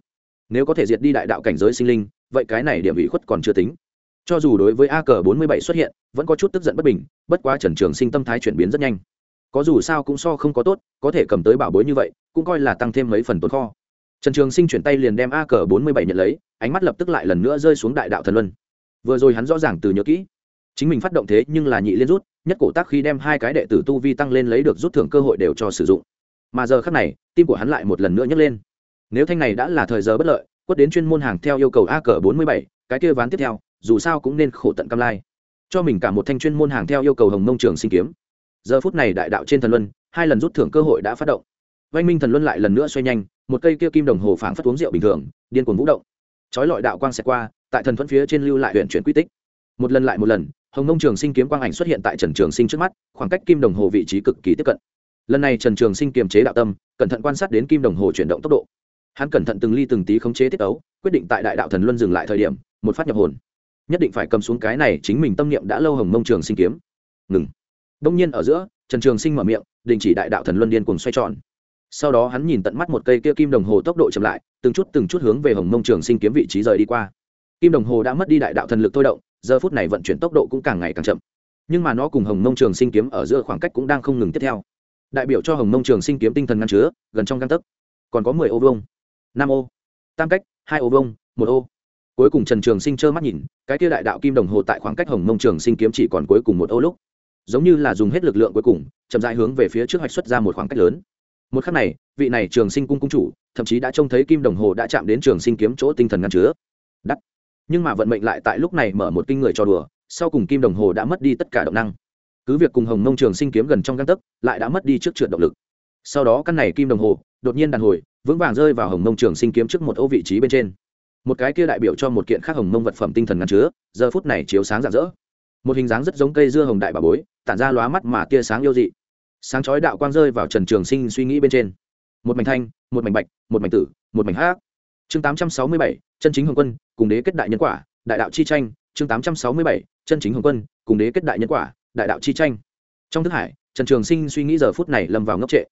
Speaker 1: Nếu có thể diệt đi đại đạo cảnh giới sinh linh, vậy cái này điểm vị khuất còn chưa tính. Cho dù đối với a cờ bốn mươi bảy xuất hiện, vẫn có chút tức giận bất bình, bất quá trần trường sinh tâm thái chuyển biến rất nhanh. Có dù sao cũng so không có tốt, có thể cầm tới bảo bối như vậy, cũng coi là tăng thêm mấy phần tốn kho. Trần trường sinh chuyển tay liền đem a cờ bốn mươi bảy nhận lấy, ánh mắt lập tức lại lần nữa rơi xuống đại đạo thần luân. Vừa rồi hắn rõ ràng từ nhớ kỹ chính mình phát động thế nhưng là nhị liên rút, nhất cổ tác khi đem hai cái đệ tử tu vi tăng lên lấy được rút thưởng cơ hội đều cho sử dụng. Mà giờ khác này, tim của hắn lại một lần nữa nhấc lên. Nếu thanh này đã là thời giờ bất lợi, quất đến chuyên môn hàng theo yêu cầu a cờ bốn mươi bảy, cái kia ván tiếp theo, dù sao cũng nên khổ tận cam lai. Cho mình cả một thanh chuyên môn hàng theo yêu cầu hồng mông trường sinh kiếm. Giờ phút này đại đạo trên thần luân, hai lần rút thưởng cơ hội đã phát động. Oanh minh thần luân lại lần nữa xoay nhanh, một cây kia kim đồng hồ phảng phất uống rượu bình thường, điên cuồng vũ động. Chói lọi đạo quang xẹt qua, tại thần thuẫn phía trên lưu lại huyện chuyển quy tích. Một lần lại một lần hồng nông trường sinh kiếm quang ảnh xuất hiện tại trần trường sinh trước mắt khoảng cách kim đồng hồ vị trí cực kỳ tiếp cận lần này trần trường sinh kiềm chế đạo tâm cẩn thận quan sát đến kim đồng hồ chuyển động tốc độ hắn cẩn thận từng ly từng tí khống chế tiết ấu quyết định tại đại đạo thần luân dừng lại thời điểm một phát nhập hồn nhất định phải cầm xuống cái này chính mình tâm niệm đã lâu hồng mông trường sinh kiếm ngừng đông nhiên ở giữa trần trường sinh mở miệng đình chỉ đại đạo thần luân điên cùng xoay tròn sau đó hắn nhìn tận mắt một cây kia kim đồng hồ tốc độ chậm lại từng chút từng chút hướng về hồng mông trường sinh kiếm vị trí rời đi qua kim đồng hồ đã mất đi đại đạo thần lực thôi động giờ phút này vận chuyển tốc độ cũng càng ngày càng chậm. Nhưng mà nó cùng hồng mông trường sinh kiếm ở giữa khoảng cách cũng đang không ngừng tiếp theo. Đại biểu cho hồng mông trường sinh kiếm tinh thần ngăn chứa, gần trong găng tấc. Còn có mười ô vông năm ô, tam cách, hai ô vông một ô. Cuối cùng trần trường sinh trơ mắt nhìn, cái kia đại đạo kim đồng hồ tại khoảng cách hồng mông trường sinh kiếm chỉ còn cuối cùng một ô lúc. Giống như là dùng hết lực lượng cuối cùng, chậm dại hướng về phía trước hoạch xuất ra một khoảng cách lớn. Một khắc này, vị này trường sinh cung cung chủ, thậm chí đã trông thấy kim đồng hồ đã chạm đến trường sinh kiếm chỗ tinh thần ngăn chứa nhưng mà vận mệnh lại tại lúc này mở một kinh người cho đùa, sau cùng kim đồng hồ đã mất đi tất cả động năng. Cứ việc cùng hồng mông trường sinh kiếm gần trong găng tấc, lại đã mất đi trước trượt động lực. Sau đó căn này kim đồng hồ, đột nhiên đàn hồi, vững vàng rơi vào hồng mông trường sinh kiếm trước một ô vị trí bên trên. Một cái kia đại biểu cho một kiện khác hồng mông vật phẩm tinh thần ngăn chứa, giờ phút này chiếu sáng rạng rỡ. Một hình dáng rất giống cây dưa hồng đại bà bối, tản ra lóa mắt mà tia sáng yêu dị. Sáng chói đạo quang rơi vào trần trường sinh suy nghĩ bên trên. Một mảnh thanh, một mảnh bạch, một mảnh tử, một mảnh hát chương tám trăm sáu mươi bảy, chân chính hồng quân, cùng đế kết đại nhân quả, đại đạo chi tranh, chương tám trăm sáu mươi bảy, chân chính hồng quân, cùng đế kết đại nhân quả, đại đạo chi tranh. Trong thức hải, trần trường sinh suy nghĩ giờ phút này lâm vào ngốc trệ.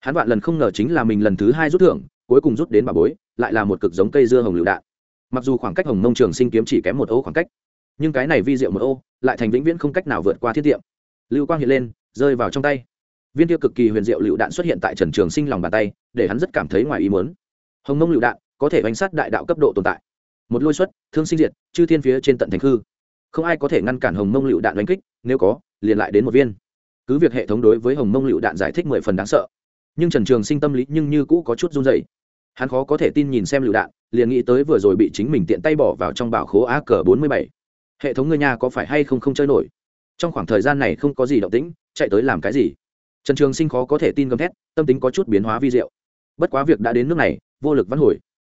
Speaker 1: Hắn vạn lần không ngờ chính là mình lần thứ hai rút thưởng, cuối cùng rút đến bà bối, lại là một cực giống cây dưa hồng lựu đạn. Mặc dù khoảng cách hồng mông trường sinh kiếm chỉ kém một ô khoảng cách, nhưng cái này vi diệu một ô, lại thành vĩnh viễn không cách nào vượt qua thiết tiệm. Lưu quang hiện lên, rơi vào trong tay. Viên tiêu cực kỳ huyền diệu lựu đạn xuất hiện tại trần trường sinh lòng bàn tay, để hắn rất cảm thấy ngoài ý muốn. Hồng mông lựu đạn có thể bánh sát đại đạo cấp độ tồn tại. Một lôi xuất, thương sinh diệt, chư thiên phía trên tận thành hư không ai có thể ngăn cản hồng mông lựu đạn đánh kích, nếu có, liền lại đến một viên. Cứ việc hệ thống đối với hồng mông lựu đạn giải thích mười phần đáng sợ, nhưng trần trường sinh tâm lý nhưng như cũ có chút run dày hắn khó có thể tin nhìn xem lựu đạn, liền nghĩ tới vừa rồi bị chính mình tiện tay bỏ vào trong bảo khố a cờ bốn mươi bảy. Hệ thống người nhà có phải hay không không chơi nổi? Trong khoảng thời gian này không có gì động tĩnh, chạy tới làm cái gì? Trần trường sinh khó có thể tin gầm thét, tâm tính có chút biến hóa vi diệu. Bất quá việc đã đến nước này, vô lực văn hồi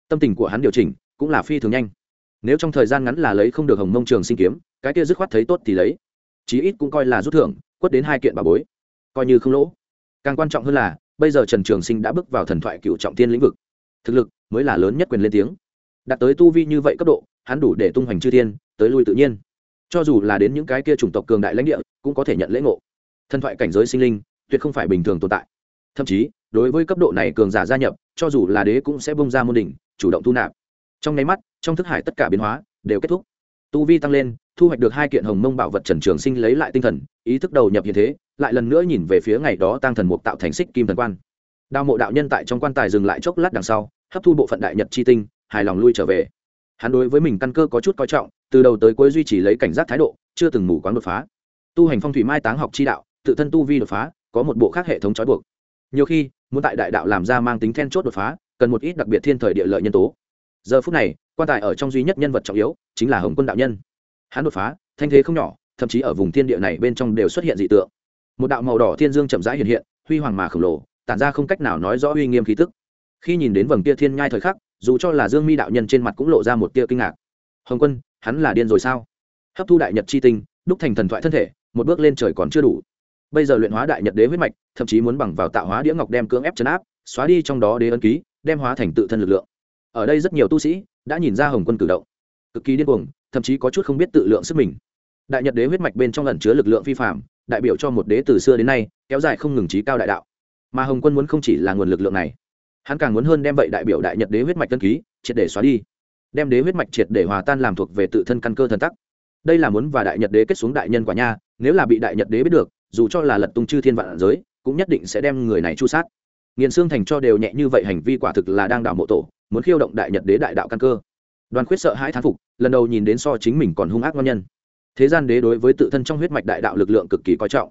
Speaker 1: tâm tình của hắn điều chỉnh cũng là phi thường nhanh. Nếu trong thời gian ngắn là lấy không được hồng mông trường sinh kiếm, cái kia dứt khoát thấy tốt thì lấy. Chí ít cũng coi là rút thưởng, quất đến hai kiện bà bối. Coi như không lỗ. Càng quan trọng hơn là, bây giờ trần trường sinh đã bước vào thần thoại cựu trọng tiên lĩnh vực. Thực lực mới là lớn nhất quyền lên tiếng. Đạt tới tu vi như vậy cấp độ, hắn đủ để tung hoành chư tiên tới lui tự nhiên. Cho dù là đến những cái kia chủng tộc cường đại lãnh địa, cũng có thể nhận lễ ngộ. Thần thoại cảnh giới sinh linh, tuyệt không phải bình thường tồn tại. Thậm chí, đối với cấp độ này cường giả gia nhập, cho dù là đế cũng sẽ bông ra môn đỉnh chủ động thu nạp. Trong nháy mắt, trong thức hải tất cả biến hóa đều kết thúc. Tu vi tăng lên, thu hoạch được hai kiện hồng mông bảo vật trần trường sinh lấy lại tinh thần, ý thức đầu nhập như thế, lại lần nữa nhìn về phía ngày đó tăng thần mục tạo thành xích kim thần quan. Đào mộ đạo nhân tại trong quan tài dừng lại chốc lát đằng sau, hấp thu bộ phận đại nhật chi tinh, hài lòng lui trở về. Hắn đối với mình căn cơ có chút coi trọng, từ đầu tới cuối duy trì lấy cảnh giác thái độ, chưa từng mù quáng đột phá. Tu hành phong thủy mai táng học chi đạo, tự thân tu vi đột phá, có một bộ khác hệ thống trói buộc. Nhiều khi, muốn tại đại đạo làm ra mang tính then chốt đột phá cần một ít đặc biệt thiên thời địa lợi nhân tố. Giờ phút này, quan tài ở trong duy nhất nhân vật trọng yếu chính là hồng quân đạo nhân. Hắn đột phá, thanh thế không nhỏ, thậm chí ở vùng thiên địa này bên trong đều xuất hiện dị tượng. Một đạo màu đỏ thiên dương chậm rãi hiện hiện, huy hoàng mà khổng lồ, tản ra không cách nào nói rõ uy nghiêm khí tức. Khi nhìn đến vầng tia thiên nhai thời khắc, dù cho là dương mi đạo nhân trên mặt cũng lộ ra một tia kinh ngạc. Hồng quân, hắn là điên rồi sao? Hấp thu đại nhật chi tinh, đúc thành thần thoại thân thể, một bước lên trời còn chưa đủ. Bây giờ luyện hóa đại nhật đế huyết mạch, thậm chí muốn bằng vào tạo hóa đĩa ngọc đem cưỡng ép chấn áp, xóa đi trong đó đế ân ký đem hóa thành tự thân lực lượng. Ở đây rất nhiều tu sĩ đã nhìn ra hồng quân cử động, cực kỳ điên cuồng, thậm chí có chút không biết tự lượng sức mình. Đại nhật đế huyết mạch bên trong lần chứa lực lượng phi phạm đại biểu cho một đế từ xưa đến nay, kéo dài không ngừng trí cao đại đạo. Mà hồng quân muốn không chỉ là nguồn lực lượng này, hắn càng muốn hơn đem vậy đại biểu đại nhật đế huyết mạch tân ký, triệt để xóa đi. Đem đế huyết mạch triệt để hòa tan làm thuộc về tự thân căn cơ thần tắc. Đây là muốn và đại nhật đế kết xuống đại nhân quả nha, nếu là bị đại nhật đế biết được, dù cho là lật tung chư thiên vạn giới, cũng nhất định sẽ đem người này chu sát nghiền xương thành cho đều nhẹ như vậy hành vi quả thực là đang đảo mộ tổ, muốn khiêu động đại nhật đế đại đạo căn cơ. Đoàn khuyết sợ hãi thán phục, lần đầu nhìn đến so chính mình còn hung ác ngon nhân. Thế gian đế đối với tự thân trong huyết mạch đại đạo lực lượng cực kỳ coi trọng.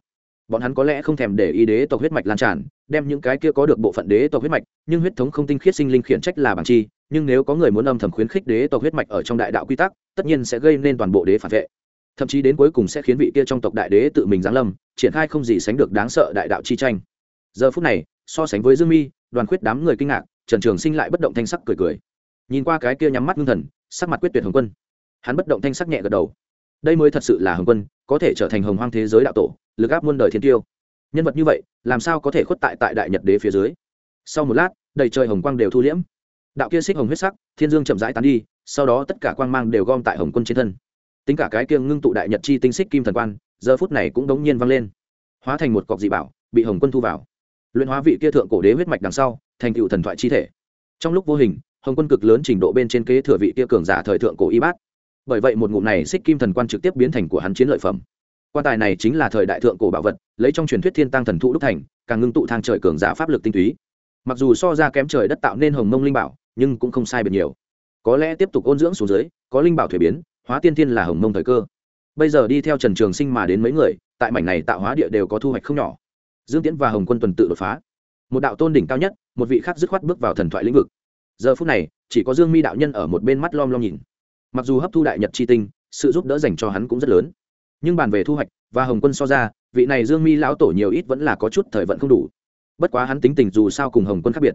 Speaker 1: Bọn hắn có lẽ không thèm để ý đế tộc huyết mạch lan tràn, đem những cái kia có được bộ phận đế tộc huyết mạch, nhưng huyết thống không tinh khiết sinh linh khiển trách là bằng chi, nhưng nếu có người muốn âm thầm khuyến khích đế tộc huyết mạch ở trong đại đạo quy tắc, tất nhiên sẽ gây nên toàn bộ đế phản vệ. Thậm chí đến cuối cùng sẽ khiến vị kia trong tộc đại đế tự mình giáng lâm, triển khai không gì sánh được đáng sợ đại đạo chi tranh. Giờ phút này so sánh với dương mi, đoàn khuyết đám người kinh ngạc, trần trường sinh lại bất động thanh sắc cười cười. Nhìn qua cái kia nhắm mắt ngưng thần, sắc mặt quyết tuyệt hồng quân. Hắn bất động thanh sắc nhẹ gật đầu. Đây mới thật sự là hồng quân, có thể trở thành hồng hoang thế giới đạo tổ, lực áp muôn đời thiên tiêu. Nhân vật như vậy, làm sao có thể khuất tại tại đại nhật đế phía dưới? Sau một lát, đầy trời hồng quang đều thu liễm. Đạo kia xích hồng huyết sắc, thiên dương chậm rãi tán đi, sau đó tất cả quang mang đều gom tại hồng quân trên thân. Tính cả cái kia ngưng tụ đại nhật chi tinh xích kim thần quan, giờ phút này cũng đống nhiên vang lên. Hóa thành một cọc dị bảo, bị hồng quân thu vào luyện hóa vị kia thượng cổ đế huyết mạch đằng sau, thành tựu thần thoại chi thể. Trong lúc vô hình, hồng quân cực lớn trình độ bên trên kế thừa vị kia cường giả thời thượng cổ y bát. Bởi vậy một ngụm này xích kim thần quan trực tiếp biến thành của hắn chiến lợi phẩm. Quan tài này chính là thời đại thượng cổ bảo vật, lấy trong truyền thuyết thiên tăng thần thụ đúc thành, càng ngưng tụ thang trời cường giả pháp lực tinh túy. Mặc dù so ra kém trời đất tạo nên hồng mông linh bảo, nhưng cũng không sai biệt nhiều. Có lẽ tiếp tục ôn dưỡng xuống dưới, có linh bảo thuế biến, hóa tiên thiên là hồng mông thời cơ. Bây giờ đi theo trần trường sinh mà đến mấy người, tại mảnh này tạo hóa địa đều có thu hoạch không nhỏ dương tiễn và hồng quân tuần tự đột phá. Một đạo tôn đỉnh cao nhất, một vị khác dứt khoát bước vào thần thoại lĩnh vực. Giờ phút này, chỉ có dương mi đạo nhân ở một bên mắt lom lom nhìn. Mặc dù hấp thu đại nhật c h i tinh, sự giúp đỡ dành cho hắn cũng rất lớn. Nhưng bàn về thu hoạch và hồng quân so ra, vị này dương mi lão tổ nhiều ít vẫn là có chút thời vận không đủ. Bất quá hắn tính tình dù sao cùng hồng quân khác biệt.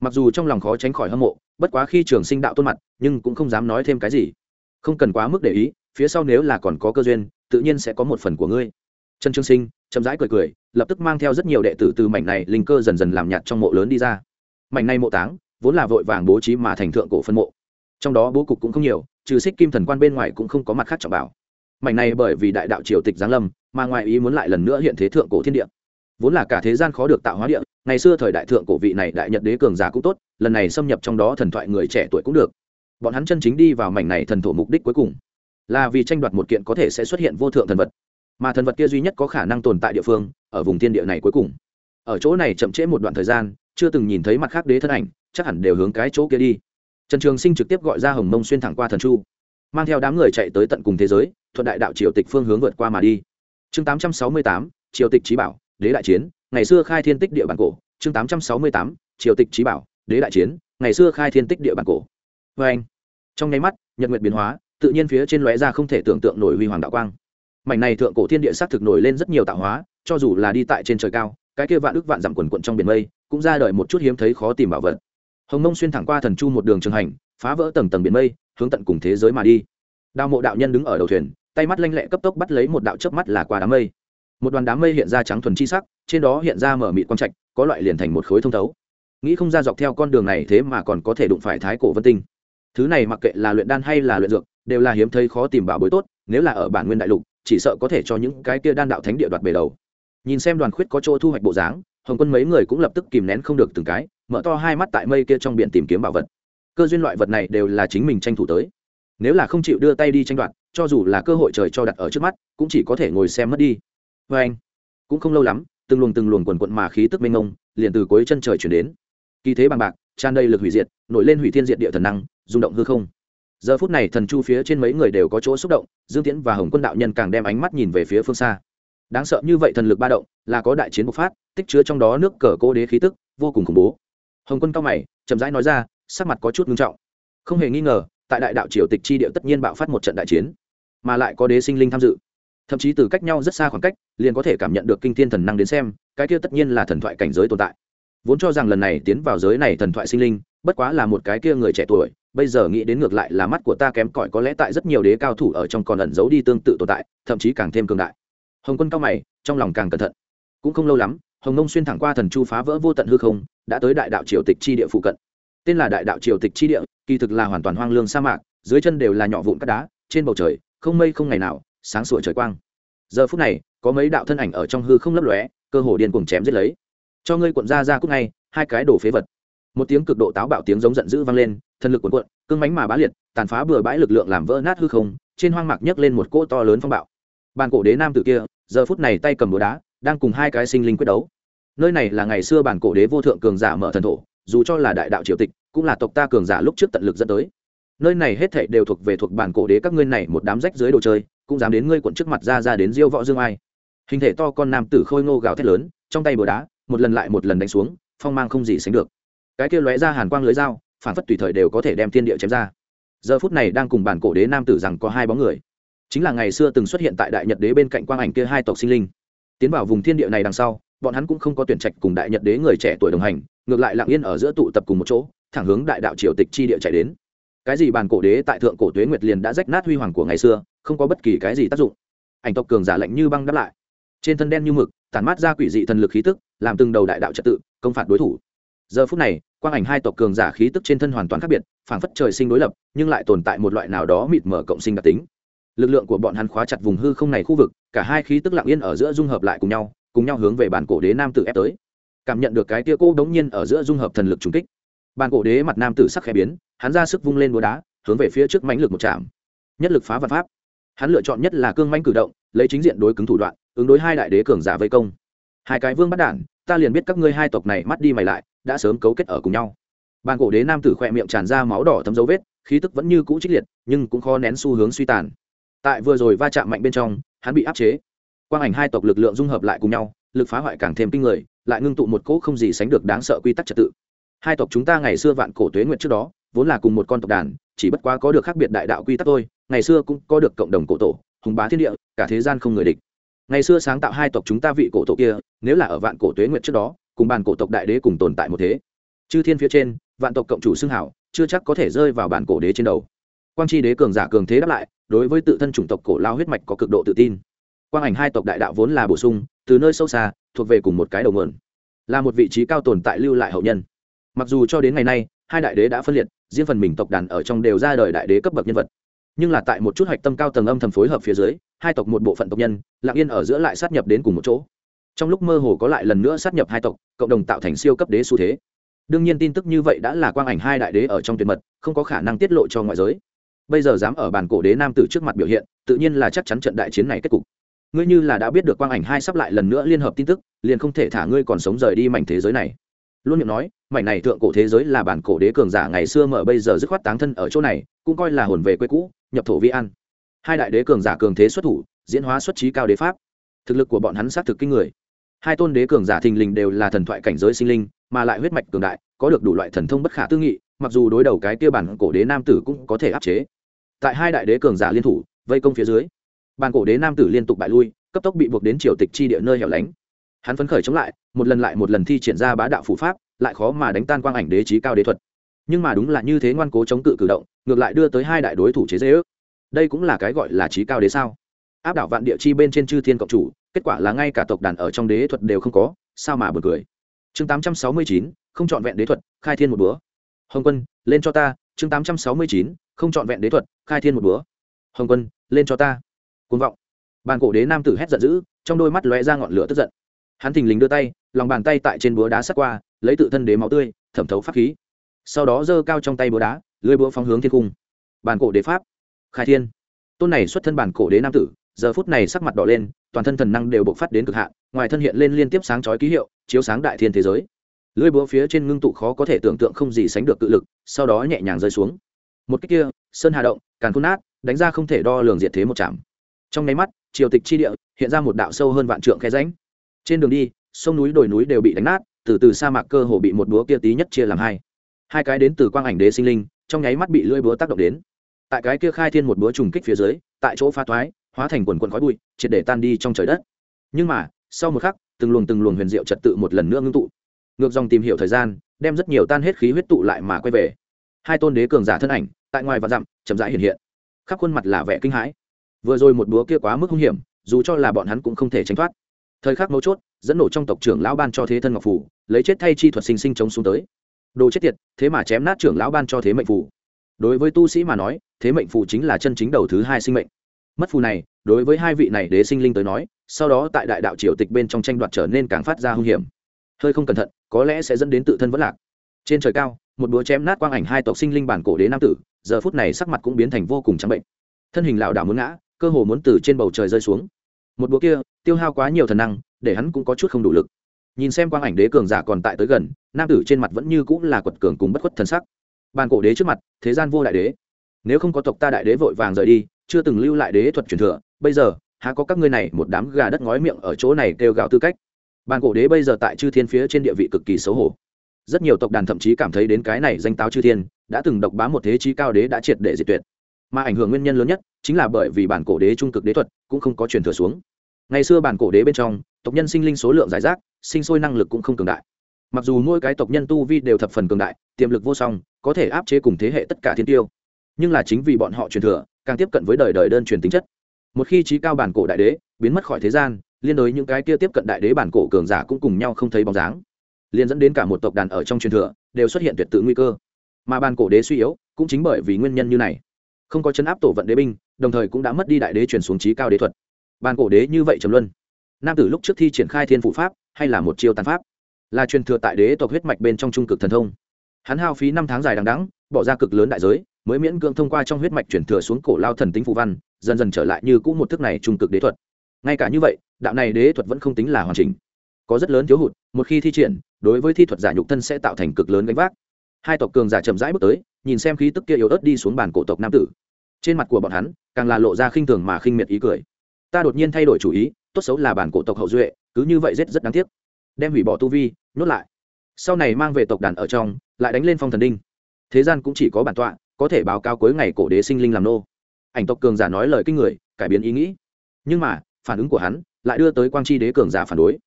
Speaker 1: Mặc dù trong lòng khó tránh khỏi hâm mộ, bất quá khi trường sinh đạo tôn mặt, nhưng cũng không dám nói thêm cái gì. Không cần quá mức để ý, phía sau nếu là còn có cơ duyên, tự nhiên sẽ có một phần của ngươi. Trần trương sinh chậm rãi cười cười, lập tức mang theo rất nhiều đệ tử từ mảnh này linh cơ dần dần làm nhạt trong mộ lớn đi ra. Mảnh này mộ táng, vốn là vội vàng bố trí mà thành thượng cổ phân mộ. Trong đó bố cục cũng không nhiều, trừ xích kim thần quan bên ngoài cũng không có mặt khác trọng bảo. Mảnh này bởi vì đại đạo triều tịch giáng lâm, mà ngoài ý muốn lại lần nữa hiện thế thượng cổ thiên địa. Vốn là cả thế gian khó được tạo hóa địa, ngày xưa thời đại thượng cổ vị này đại nhật đế cường giả cũng tốt, lần này xâm nhập trong đó thần thoại người trẻ tuổi cũng được. Bọn hắn chân chính đi vào mảnh này thần thổ mục đích cuối cùng, là vì tranh đoạt một kiện có thể sẽ xuất hiện vô thượng thần vật mà thần vật kia duy nhất có khả năng tồn tại địa phương, ở vùng thiên địa này cuối cùng. Ở chỗ này chậm trễ một đoạn thời gian, chưa từng nhìn thấy mặt khác đế thân ảnh, chắc hẳn đều hướng cái chỗ kia đi. Trần trường sinh trực tiếp gọi ra hồng mông xuyên thẳng qua thần chu, mang theo đám người chạy tới tận cùng thế giới, thuận đại đạo triều tịch phương hướng vượt qua mà đi. Chương tám trăm sáu mươi tám, triều tịch trí bảo, đế đại chiến, ngày xưa khai thiên tích địa bản cổ. Chương tám trăm sáu mươi tám, triều tịch trí bảo, đế đại chiến, ngày xưa khai thiên tích địa bản cổ. Vê anh trong nháy mắt, nhật nguyện biến hóa, tự nhiên phía trên lóe ra không thể tưởng tượng nổi huy hoàng đạo quang mảnh này thượng cổ thiên địa xác thực nổi lên rất nhiều tạo hóa, cho dù là đi tại trên trời cao, cái kia vạn ức vạn dặm quần quận trong biển mây, cũng ra đời một chút hiếm thấy khó tìm bảo vật. Hồng mông xuyên thẳng qua thần chu một đường trường hành, phá vỡ tầng tầng biển mây, hướng tận cùng thế giới mà đi. Đao mộ đạo nhân đứng ở đầu thuyền, tay mắt lanh lẹ cấp tốc bắt lấy một đạo chớp mắt là qua đám mây. Một đoàn đám mây hiện ra trắng thuần chi sắc, trên đó hiện ra mở mịt quang trạch, có loại liền thành một khối thông thấu. Nghĩ không ra dọc theo con đường này thế mà còn có thể đụng phải thái cổ vân tinh. Thứ này mặc kệ là luyện đan hay là luyện dược, đều là hiếm thấy khó tìm bảo bối tốt, nếu là ở bản nguyên đại lục chỉ sợ có thể cho những cái kia đan đạo thánh địa đoạt bề đầu. Nhìn xem đoàn khuyết có chỗ thu hoạch bộ dáng, hồng quân mấy người cũng lập tức kìm nén không được từng cái, mở to hai mắt tại mây kia trong biển tìm kiếm bảo vật. Cơ duyên loại vật này đều là chính mình tranh thủ tới. Nếu là không chịu đưa tay đi tranh đoạt, cho dù là cơ hội trời cho đặt ở trước mắt, cũng chỉ có thể ngồi xem mất đi. Vê anh, cũng không lâu lắm, từng luồng từng luồng quần quận mà khí tức mênh mông, liền từ cuối chân trời chuyển đến. Kỳ thế bằng bạc, tràn đầy lực hủy diệt, nổi lên hủy thiên diệt địa thần năng, rung động hư không giờ phút này thần chu phía trên mấy người đều có chỗ xúc động, dương tiễn và hồng quân đạo nhân càng đem ánh mắt nhìn về phía phương xa. Đáng sợ như vậy thần lực ba động, là có đại chiến bộc phát, tích chứa trong đó nước cờ cô đế khí tức, vô cùng khủng bố. Hồng quân cao mày, chậm rãi nói ra, sắc mặt có chút nghiêm trọng. Không hề nghi ngờ, tại đại đạo triều tịch chi địa tất nhiên bạo phát một trận đại chiến, mà lại có đế sinh linh tham dự. Thậm chí từ cách nhau rất xa khoảng cách, liền có thể cảm nhận được kinh thiên thần năng đến xem, cái kia tất nhiên là thần thoại cảnh giới tồn tại. Vốn cho rằng lần này tiến vào giới này thần thoại sinh linh, bất quá là một cái kia người trẻ tuổi bây giờ nghĩ đến ngược lại là mắt của ta kém cỏi có lẽ tại rất nhiều đế cao thủ ở trong còn ẩn giấu đi tương tự tồn tại, thậm chí càng thêm cường đại. Hồng quân cao mày, trong lòng càng cẩn thận. Cũng không lâu lắm, hồng nông xuyên thẳng qua thần chu phá vỡ vô tận hư không, đã tới đại đạo triều tịch chi địa phụ cận. Tên là đại đạo triều tịch chi địa, kỳ thực là hoàn toàn hoang lương sa mạc, dưới chân đều là nhỏ vụn cát đá, trên bầu trời, không mây không ngày nào, sáng sủa trời quang. Giờ phút này, có mấy đạo thân ảnh ở trong hư không lấp lóe, cơ hồ điên cuồng chém giết lấy. Cho ngươi cuộn ra ra cúc ngay, hai cái đồ phế vật một tiếng cực độ táo bạo tiếng giống giận dữ vang lên, thần lực cuộn cuộn, cương mánh mà bá liệt, tàn phá bừa bãi lực lượng làm vỡ nát hư không, trên hoang mạc nhấc lên một cỗ to lớn phong bạo. Bàn cổ đế nam tử kia, giờ phút này tay cầm búa đá, đang cùng hai cái sinh linh quyết đấu. Nơi này là ngày xưa bản cổ đế vô thượng cường giả mở thần thổ, dù cho là đại đạo triều tịch, cũng là tộc ta cường giả lúc trước tận lực dẫn tới. Nơi này hết thảy đều thuộc về thuộc bản cổ đế các ngươi này một đám rách dưới đồ chơi, cũng dám đến ngươi quận trước mặt ra ra đến diêu võ dương ai. Hình thể to con nam tử khôi ngô gào thét lớn, trong tay búa đá, một lần lại một lần đánh xuống, phong mang không gì sánh được cái kia lóe ra hàn quang lưới dao, phản phất tùy thời đều có thể đem thiên địa chém ra. Giờ phút này đang cùng bản cổ đế nam tử rằng có hai bóng người. Chính là ngày xưa từng xuất hiện tại đại nhật đế bên cạnh quang ảnh kia hai tộc sinh linh. Tiến vào vùng thiên địa này đằng sau, bọn hắn cũng không có tuyển trạch cùng đại nhật đế người trẻ tuổi đồng hành, ngược lại lặng yên ở giữa tụ tập cùng một chỗ, thẳng hướng đại đạo triều tịch chi địa chạy đến. Cái gì bàn cổ đế tại thượng cổ tuế nguyệt liền đã rách nát huy hoàng của ngày xưa, không có bất kỳ cái gì tác dụng. Ảnh tộc cường giả lạnh như băng đáp lại. Trên thân đen như mực, tản mát ra quỷ dị thần lực khí tức, làm từng đầu đại đạo trật tự, công phạt đối thủ giờ phút này, quang ảnh hai tộc cường giả khí tức trên thân hoàn toàn khác biệt, phảng phất trời sinh đối lập, nhưng lại tồn tại một loại nào đó mịt mở cộng sinh đặc tính. Lực lượng của bọn hắn khóa chặt vùng hư không này khu vực, cả hai khí tức lặng yên ở giữa dung hợp lại cùng nhau cùng nhau hướng về bản cổ đế nam tử ép tới. Cảm nhận được cái tia cô đống nhiên ở giữa dung hợp thần lực trùng kích, bản cổ đế mặt nam tử sắc khẽ biến, hắn ra sức vung lên búa đá, hướng về phía trước mãnh lực một chạm nhất lực phá vật pháp. Hắn lựa chọn nhất là cương manh cử động, lấy chính diện đối cứng thủ đoạn, ứng đối hai đại đế cường giả vây công. Hai cái vương bắt đản ta liền biết các ngươi hai tộc này mắt đi mày lại, đã sớm cấu kết ở cùng nhau. Bàn cổ đế nam tử khỏe miệng tràn ra máu đỏ thấm dấu vết, khí tức vẫn như cũ trích liệt, nhưng cũng khó nén xu hướng suy tàn. Tại vừa rồi va chạm mạnh bên trong, hắn bị áp chế. Quang ảnh hai tộc lực lượng dung hợp lại cùng nhau, lực phá hoại càng thêm kinh người, lại ngưng tụ một cỗ không gì sánh được đáng sợ quy tắc trật tự. Hai tộc chúng ta ngày xưa vạn cổ tuế nguyện trước đó, vốn là cùng một con tộc đàn, chỉ bất quá có được khác biệt đại đạo quy tắc thôi, ngày xưa cũng có được cộng đồng cổ tổ, hùng bá thiên địa, cả thế gian không người địch ngày xưa sáng tạo hai tộc chúng ta vị cổ tộc kia, nếu là ở vạn cổ tuế nguyện trước đó, cùng bàn cổ tộc đại đế cùng tồn tại một thế. Chư thiên phía trên, vạn tộc cộng chủ xưng hảo, chưa chắc có thể rơi vào bản cổ đế trên đầu. Quang tri đế cường giả cường thế đáp lại, đối với tự thân chủng tộc cổ lao huyết mạch có cực độ tự tin. Quang ảnh hai tộc đại đạo vốn là bổ sung, từ nơi sâu xa, thuộc về cùng một cái đầu mượn là một vị trí cao tồn tại lưu lại hậu nhân. Mặc dù cho đến ngày nay, hai đại đế đã phân liệt, riêng phần mình tộc đàn ở trong đều ra đời đại đế cấp bậc nhân vật nhưng là tại một chút hạch tâm cao tầng âm thầm phối hợp phía dưới, hai tộc một bộ phận tộc nhân lạng yên ở giữa lại sát nhập đến cùng một chỗ. Trong lúc mơ hồ có lại lần nữa sát nhập hai tộc, cộng đồng tạo thành siêu cấp đế xu thế. Đương nhiên tin tức như vậy đã là quang ảnh hai đại đế ở trong tuyệt mật, không có khả năng tiết lộ cho ngoại giới. Bây giờ dám ở bàn cổ đế nam tử trước mặt biểu hiện, tự nhiên là chắc chắn trận đại chiến này kết cục. Ngươi như là đã biết được quang ảnh hai sắp lại lần nữa liên hợp tin tức, liền không thể thả ngươi còn sống rời đi mảnh thế giới này luôn miệng nói, mảnh này thượng cổ thế giới là bản cổ đế cường giả ngày xưa mở bây giờ dứt khoát táng thân ở chỗ này, cũng coi là hồn về quê cũ, nhập thổ vi an. Hai đại đế cường giả cường thế xuất thủ, diễn hóa xuất trí cao đế pháp. Thực lực của bọn hắn xác thực kinh người. Hai tôn đế cường giả thình lình đều là thần thoại cảnh giới sinh linh, mà lại huyết mạch cường đại, có được đủ loại thần thông bất khả tư nghị, mặc dù đối đầu cái kia bản cổ đế nam tử cũng có thể áp chế. Tại hai đại đế cường giả liên thủ, vây công phía dưới, bản cổ đế nam tử liên tục bại lui, cấp tốc bị buộc đến triều tịch chi địa nơi hẻo lánh. Hắn phấn khởi chống lại một lần lại một lần thi triển ra bá đạo phủ pháp, lại khó mà đánh tan quang ảnh đế trí cao đế thuật. Nhưng mà đúng là như thế ngoan cố chống cự cử động, ngược lại đưa tới hai đại đối thủ chế dễ ước đây cũng là cái gọi là trí cao đế sao? Áp đảo vạn địa chi bên trên chư thiên cộng chủ, kết quả là ngay cả tộc đàn ở trong đế thuật đều không có, sao mà bật cười. Chương tám trăm sáu mươi chín, không c h ọ n vẹn đế thuật, khai thiên một búa hồng quân, lên cho ta. Chương tám trăm sáu mươi chín, không c h ọ n vẹn đế thuật, khai thiên một búa hồng quân, lên cho ta. Côn vọng. Bàn cổ đế nam tử hét giận dữ, trong đôi mắt lóe ra ngọn lửa tức giận. Hắn thình lình đưa tay lòng bàn tay tại trên búa đá sắt qua, lấy tự thân đế máu tươi, thẩm thấu pháp khí. Sau đó giơ cao trong tay búa đá, lưới búa phóng hướng thiên cung. Bản cổ đế pháp. Khai thiên. Tôn này xuất thân bản cổ đế nam tử, giờ phút này sắc mặt đỏ lên, toàn thân thần năng đều bộc phát đến cực hạn, ngoài thân hiện lên liên tiếp sáng chói ký hiệu, chiếu sáng đại thiên thế giới. Lưỡi búa phía trên ngưng tụ khó có thể tưởng tượng không gì sánh được cự lực, sau đó nhẹ nhàng rơi xuống. Một cách kia, sơn hà động, càn khôn nát, đánh ra không thể đo lường diệt thế một chạm trong nháy mắt, triều tịch chi địa, hiện ra một đạo sâu hơn vạn trượng khe ránh trên đường đi sông núi đồi núi đều bị đánh nát, từ từ sa mạc cơ hồ bị một búa kia tí nhất chia làm hai. Hai cái đến từ quang ảnh đế sinh linh, trong nháy mắt bị lưỡi búa tác động đến. Tại cái kia khai thiên một búa trùng kích phía dưới, tại chỗ pha thoái, hóa thành quần quần khói bụi, triệt để tan đi trong trời đất. Nhưng mà, sau một khắc, từng luồng từng luồng huyền diệu trật tự một lần nữa ngưng tụ. Ngược dòng tìm hiểu thời gian, đem rất nhiều tan hết khí huyết tụ lại mà quay về. Hai tôn đế cường giả thân ảnh, tại ngoài và dặm, chậm rãi hiện hiện. Khắp khuôn mặt là vẻ kinh hãi. Vừa rồi một búa kia quá mức hung hiểm, dù cho là bọn hắn cũng không thể tránh thoát. Thời khắc mấu chốt dẫn nổ trong tộc trưởng lão ban cho thế thân ngọc phủ, lấy chết thay chi thuật sinh sinh chống xuống tới. Đồ chết tiệt, thế mà chém nát trưởng lão ban cho thế mệnh phủ. Đối với tu sĩ mà nói, thế mệnh phủ chính là chân chính đầu thứ hai sinh mệnh. Mất phù này, đối với hai vị này đế sinh linh tới nói, sau đó tại đại đạo triều tịch bên trong tranh đoạt trở nên càng phát ra hung hiểm. Hơi không cẩn thận, có lẽ sẽ dẫn đến tự thân vẫn lạc. Trên trời cao, một búa chém nát quang ảnh hai tộc sinh linh bản cổ đế nam tử, giờ phút này sắc mặt cũng biến thành vô cùng trắng bệnh. Thân hình lảo đảo muốn ngã, cơ hồ muốn từ trên bầu trời rơi xuống. Một búa kia, tiêu hao quá nhiều thần năng để hắn cũng có chút không đủ lực. Nhìn xem quang ảnh đế cường giả còn tại tới gần, nam tử trên mặt vẫn như cũng là quật cường cùng bất khuất thần sắc. Bàn cổ đế trước mặt, thế gian vô đại đế. Nếu không có tộc ta đại đế vội vàng rời đi, chưa từng lưu lại đế thuật truyền thừa, bây giờ, há có các ngươi này một đám gà đất ngói miệng ở chỗ này kêu gào tư cách. Bàn cổ đế bây giờ tại chư thiên phía trên địa vị cực kỳ xấu hổ. Rất nhiều tộc đàn thậm chí cảm thấy đến cái này danh táo chư thiên, đã từng độc bá một thế chí cao đế đã triệt để diệt tuyệt. Mà ảnh hưởng nguyên nhân lớn nhất, chính là bởi vì bản cổ đế trung cực đế thuật cũng không có truyền thừa xuống. Ngày xưa bản cổ đế bên trong tộc nhân sinh linh số lượng giải rác, sinh sôi năng lực cũng không cường đại. Mặc dù mỗi cái tộc nhân tu vi đều thập phần cường đại, tiềm lực vô song, có thể áp chế cùng thế hệ tất cả thiên tiêu. Nhưng là chính vì bọn họ truyền thừa, càng tiếp cận với đời đời đơn truyền tính chất. Một khi trí cao bản cổ đại đế biến mất khỏi thế gian, liên đối những cái kia tiếp cận đại đế bản cổ cường giả cũng cùng nhau không thấy bóng dáng. Liên dẫn đến cả một tộc đàn ở trong truyền thừa, đều xuất hiện tuyệt tự nguy cơ. Mà bản cổ đế suy yếu, cũng chính bởi vì nguyên nhân như này. Không có chấn áp tổ vận đế binh, đồng thời cũng đã mất đi đại đế truyền xuống trí cao đế thuật. Bản cổ đế như vậy trầm luân nam tử lúc trước thi triển khai thiên phụ pháp, hay là một chiêu tàn pháp, là truyền thừa tại đế tộc huyết mạch bên trong trung cực thần thông. Hắn hao phí năm tháng dài đằng đẵng, bỏ ra cực lớn đại giới, mới miễn cưỡng thông qua trong huyết mạch truyền thừa xuống cổ lao thần tính phù văn, dần dần trở lại như cũ một thức này trung cực đế thuật. Ngay cả như vậy, đạo này đế thuật vẫn không tính là hoàn chỉnh. Có rất lớn thiếu hụt, một khi thi triển, đối với thi thuật giả nhục thân sẽ tạo thành cực lớn gánh vác. Hai tộc cường giả chậm rãi bước tới, nhìn xem khí tức kia yếu ớt đi xuống bàn cổ tộc nam tử. Trên mặt của bọn hắn, càng là lộ ra khinh thường mà khinh miệt ý cười. Ta đột nhiên thay đổi chủ ý tốt xấu là bản cổ tộc hậu duệ, cứ như vậy rất rất đáng tiếc. Đem hủy bỏ tu vi, nhốt lại. Sau này mang về tộc đàn ở trong, lại đánh lên phong thần đinh. Thế gian cũng chỉ có bản tọa, có thể báo cáo cuối ngày cổ đế sinh linh làm nô. Ảnh tộc cường giả nói lời kinh người, cải biến ý nghĩ. Nhưng mà, phản ứng của hắn lại đưa tới quang chi đế cường giả phản đối.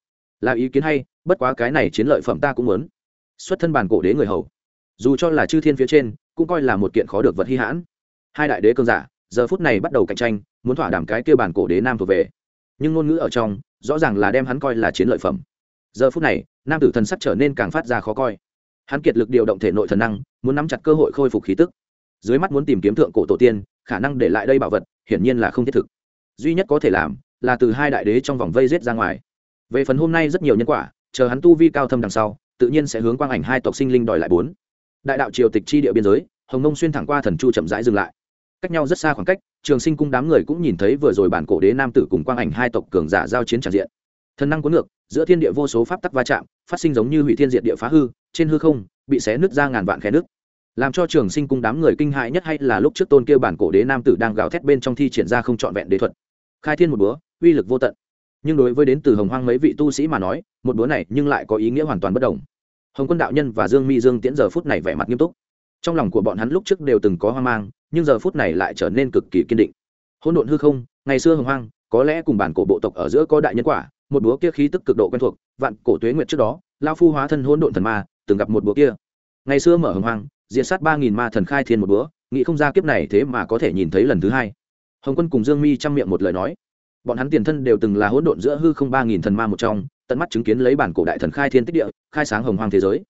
Speaker 1: Là ý kiến hay, bất quá cái này chiến lợi phẩm ta cũng muốn. Xuất thân bản cổ đế người hầu. Dù cho là chư thiên phía trên, cũng coi là một kiện khó được vật hy hãn. Hai đại đế cường giả, giờ phút này bắt đầu cạnh tranh, muốn thỏa đảm cái kêu bản cổ đế nam thuộc về nhưng ngôn ngữ ở trong, rõ ràng là đem hắn coi là chiến lợi phẩm. Giờ phút này, nam tử thần sắc trở nên càng phát ra khó coi. Hắn kiệt lực điều động thể nội thần năng, muốn nắm chặt cơ hội khôi phục khí tức. Dưới mắt muốn tìm kiếm thượng cổ tổ tiên, khả năng để lại đây bảo vật, hiển nhiên là không thiết thực. Duy nhất có thể làm, là từ hai đại đế trong vòng vây rết ra ngoài. Về phần hôm nay rất nhiều nhân quả, chờ hắn tu vi cao thâm đằng sau, tự nhiên sẽ hướng quang ảnh hai tộc sinh linh đòi lại bốn. Đại đạo triều tịch chi địa biên giới, hồng nông xuyên thẳng qua thần chu chậm rãi dừng lại cách nhau rất xa khoảng cách, trường sinh cung đám người cũng nhìn thấy vừa rồi bản cổ đế nam tử cùng quang ảnh hai tộc cường giả giao chiến tràn diện. Thần năng cuốn ngược, giữa thiên địa vô số pháp tắc va chạm, phát sinh giống như hủy thiên diệt địa phá hư, trên hư không, bị xé nứt ra ngàn vạn khe nước làm cho trường sinh cung đám người kinh hại nhất hay là lúc trước tôn kia bản cổ đế nam tử đang gào thét bên trong thi triển ra không trọn vẹn đế thuật. Khai thiên một búa uy lực vô tận. Nhưng đối với đến từ hồng hoang mấy vị tu sĩ mà nói, một búa này nhưng lại có ý nghĩa hoàn toàn bất đồng. Hồng quân đạo nhân và dương mi dương tiễn giờ phút này vẻ mặt nghiêm túc trong lòng của bọn hắn lúc trước đều từng có hoang mang, nhưng giờ phút này lại trở nên cực kỳ kiên định. Hỗn độn hư không, ngày xưa hồng hoang, có lẽ cùng bản cổ bộ tộc ở giữa có đại nhân quả, một búa kia khí tức cực độ quen thuộc, vạn cổ tuế nguyệt trước đó, lao phu hóa thân hỗn độn thần ma, từng gặp một búa kia. Ngày xưa mở hồng hoang, diệt sát ba nghìn ma thần khai thiên một búa, nghĩ không ra kiếp này thế mà có thể nhìn thấy lần thứ hai. Hồng quân cùng dương mi chăm miệng một lời nói. Bọn hắn tiền thân đều từng là hỗn độn giữa hư không ba nghìn thần ma một trong, tận mắt chứng kiến lấy bản cổ đại thần khai thiên tích địa, khai sáng hồng hoang thế giới.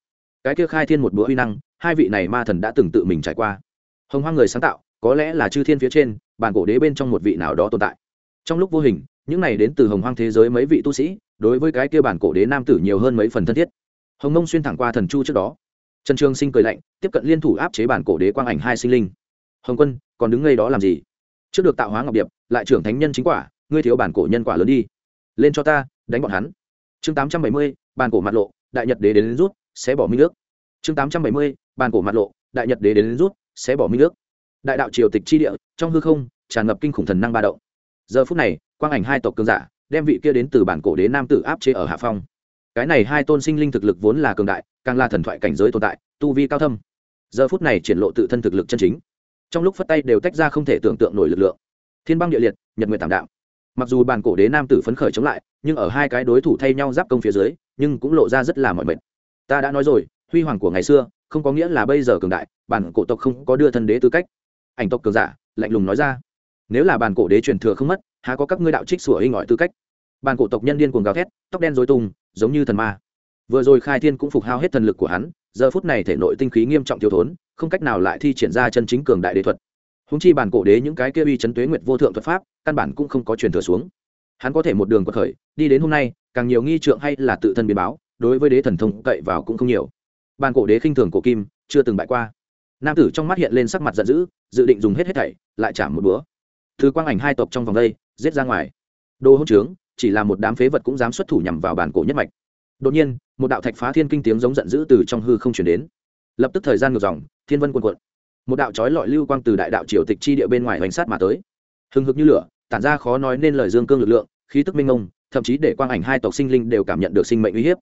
Speaker 1: Cái kia khai thiên một bữa uy năng hai vị này ma thần đã từng tự mình trải qua. Hồng hoang người sáng tạo có lẽ là chư thiên phía trên bản cổ đế bên trong một vị nào đó tồn tại. Trong lúc vô hình những này đến từ hồng hoang thế giới mấy vị tu sĩ đối với cái kia bản cổ đế nam tử nhiều hơn mấy phần thân thiết. Hồng mông xuyên thẳng qua thần chu trước đó. Trần trường sinh cười lạnh tiếp cận liên thủ áp chế bản cổ đế quang ảnh hai sinh linh. Hồng quân còn đứng ngay đó làm gì? Trước được tạo hóa ngọc điệp lại trưởng thánh nhân chính quả ngươi thiếu bản cổ nhân quả lớn đi. Lên cho ta đánh bọn hắn. Chương tám trăm bảy mươi bản cổ mặt lộ đại nhật đế đến, đến rút sẽ bỏ minh nước chương tám trăm bảy mươi Bàn cổ mặt lộ đại nhật đế đến, đến rút sẽ bỏ minh nước đại đạo triều tịch chi địa trong hư không tràn ngập kinh khủng thần năng ba động. Giờ phút này quang ảnh hai tộc cường giả đem vị kia đến từ bản cổ đế nam tử áp chế ở hạ phong. Cái này hai tôn sinh linh thực lực vốn là cường đại càng là thần thoại cảnh giới tồn tại tu vi cao thâm. Giờ phút này triển lộ tự thân thực lực chân chính. Trong lúc phất tay đều tách ra không thể tưởng tượng nổi lực lượng. Thiên băng địa liệt nhật nguyện tảm đạo mặc dù bản cổ đế nam tử phấn khởi chống lại nhưng ở hai cái đối thủ thay nhau giáp công phía dưới nhưng cũng lộ ra rất là mọi mệt. Ta đã nói rồi huy hoàng của ngày xưa không có nghĩa là bây giờ cường đại, bản cổ tộc không có đưa thân đế tư cách. Ảnh tộc cường giả, lạnh lùng nói ra. Nếu là bản cổ đế truyền thừa không mất, há có các ngươi đạo trích sủa hình ỏi tư cách? Bản cổ tộc nhân điên cuồng gào thét, tóc đen dối tung, giống như thần ma. Vừa rồi khai thiên cũng phục hao hết thần lực của hắn, giờ phút này thể nội tinh khí nghiêm trọng thiếu thốn, không cách nào lại thi triển ra chân chính cường đại đế thuật. Húng chi bản cổ đế những cái kia uy chấn tuế nguyệt vô thượng thuật pháp, căn bản cũng không có truyền thừa xuống. Hắn có thể một đường quật khởi, đi đến hôm nay, càng nhiều nghi trượng hay là tự thân biến báo, đối với đế thần thông cậy vào cũng không nhiều bàn cổ đế khinh thường cổ kim, chưa từng bại qua. Nam tử trong mắt hiện lên sắc mặt giận dữ, dự định dùng hết hết thảy, lại chạm một búa thứ quang ảnh hai tộc trong vòng đây, giết ra ngoài. Đồ hỗn trướng, chỉ là một đám phế vật cũng dám xuất thủ nhằm vào bản cổ nhất mạch. Đột nhiên, một đạo thạch phá thiên kinh tiếng giống giận dữ từ trong hư không chuyển đến. Lập tức thời gian ngược dòng, thiên vân quần quận một đạo trói lọi lưu quang từ đại đạo triều tịch chi địa bên ngoài hoành sát mà tới. Hừng hực như lửa, tản ra khó nói nên lời dương cương lực lượng, khí tức minh ngông thậm chí để quang ảnh hai tộc sinh linh đều cảm nhận được sinh mệnh uy hiếp.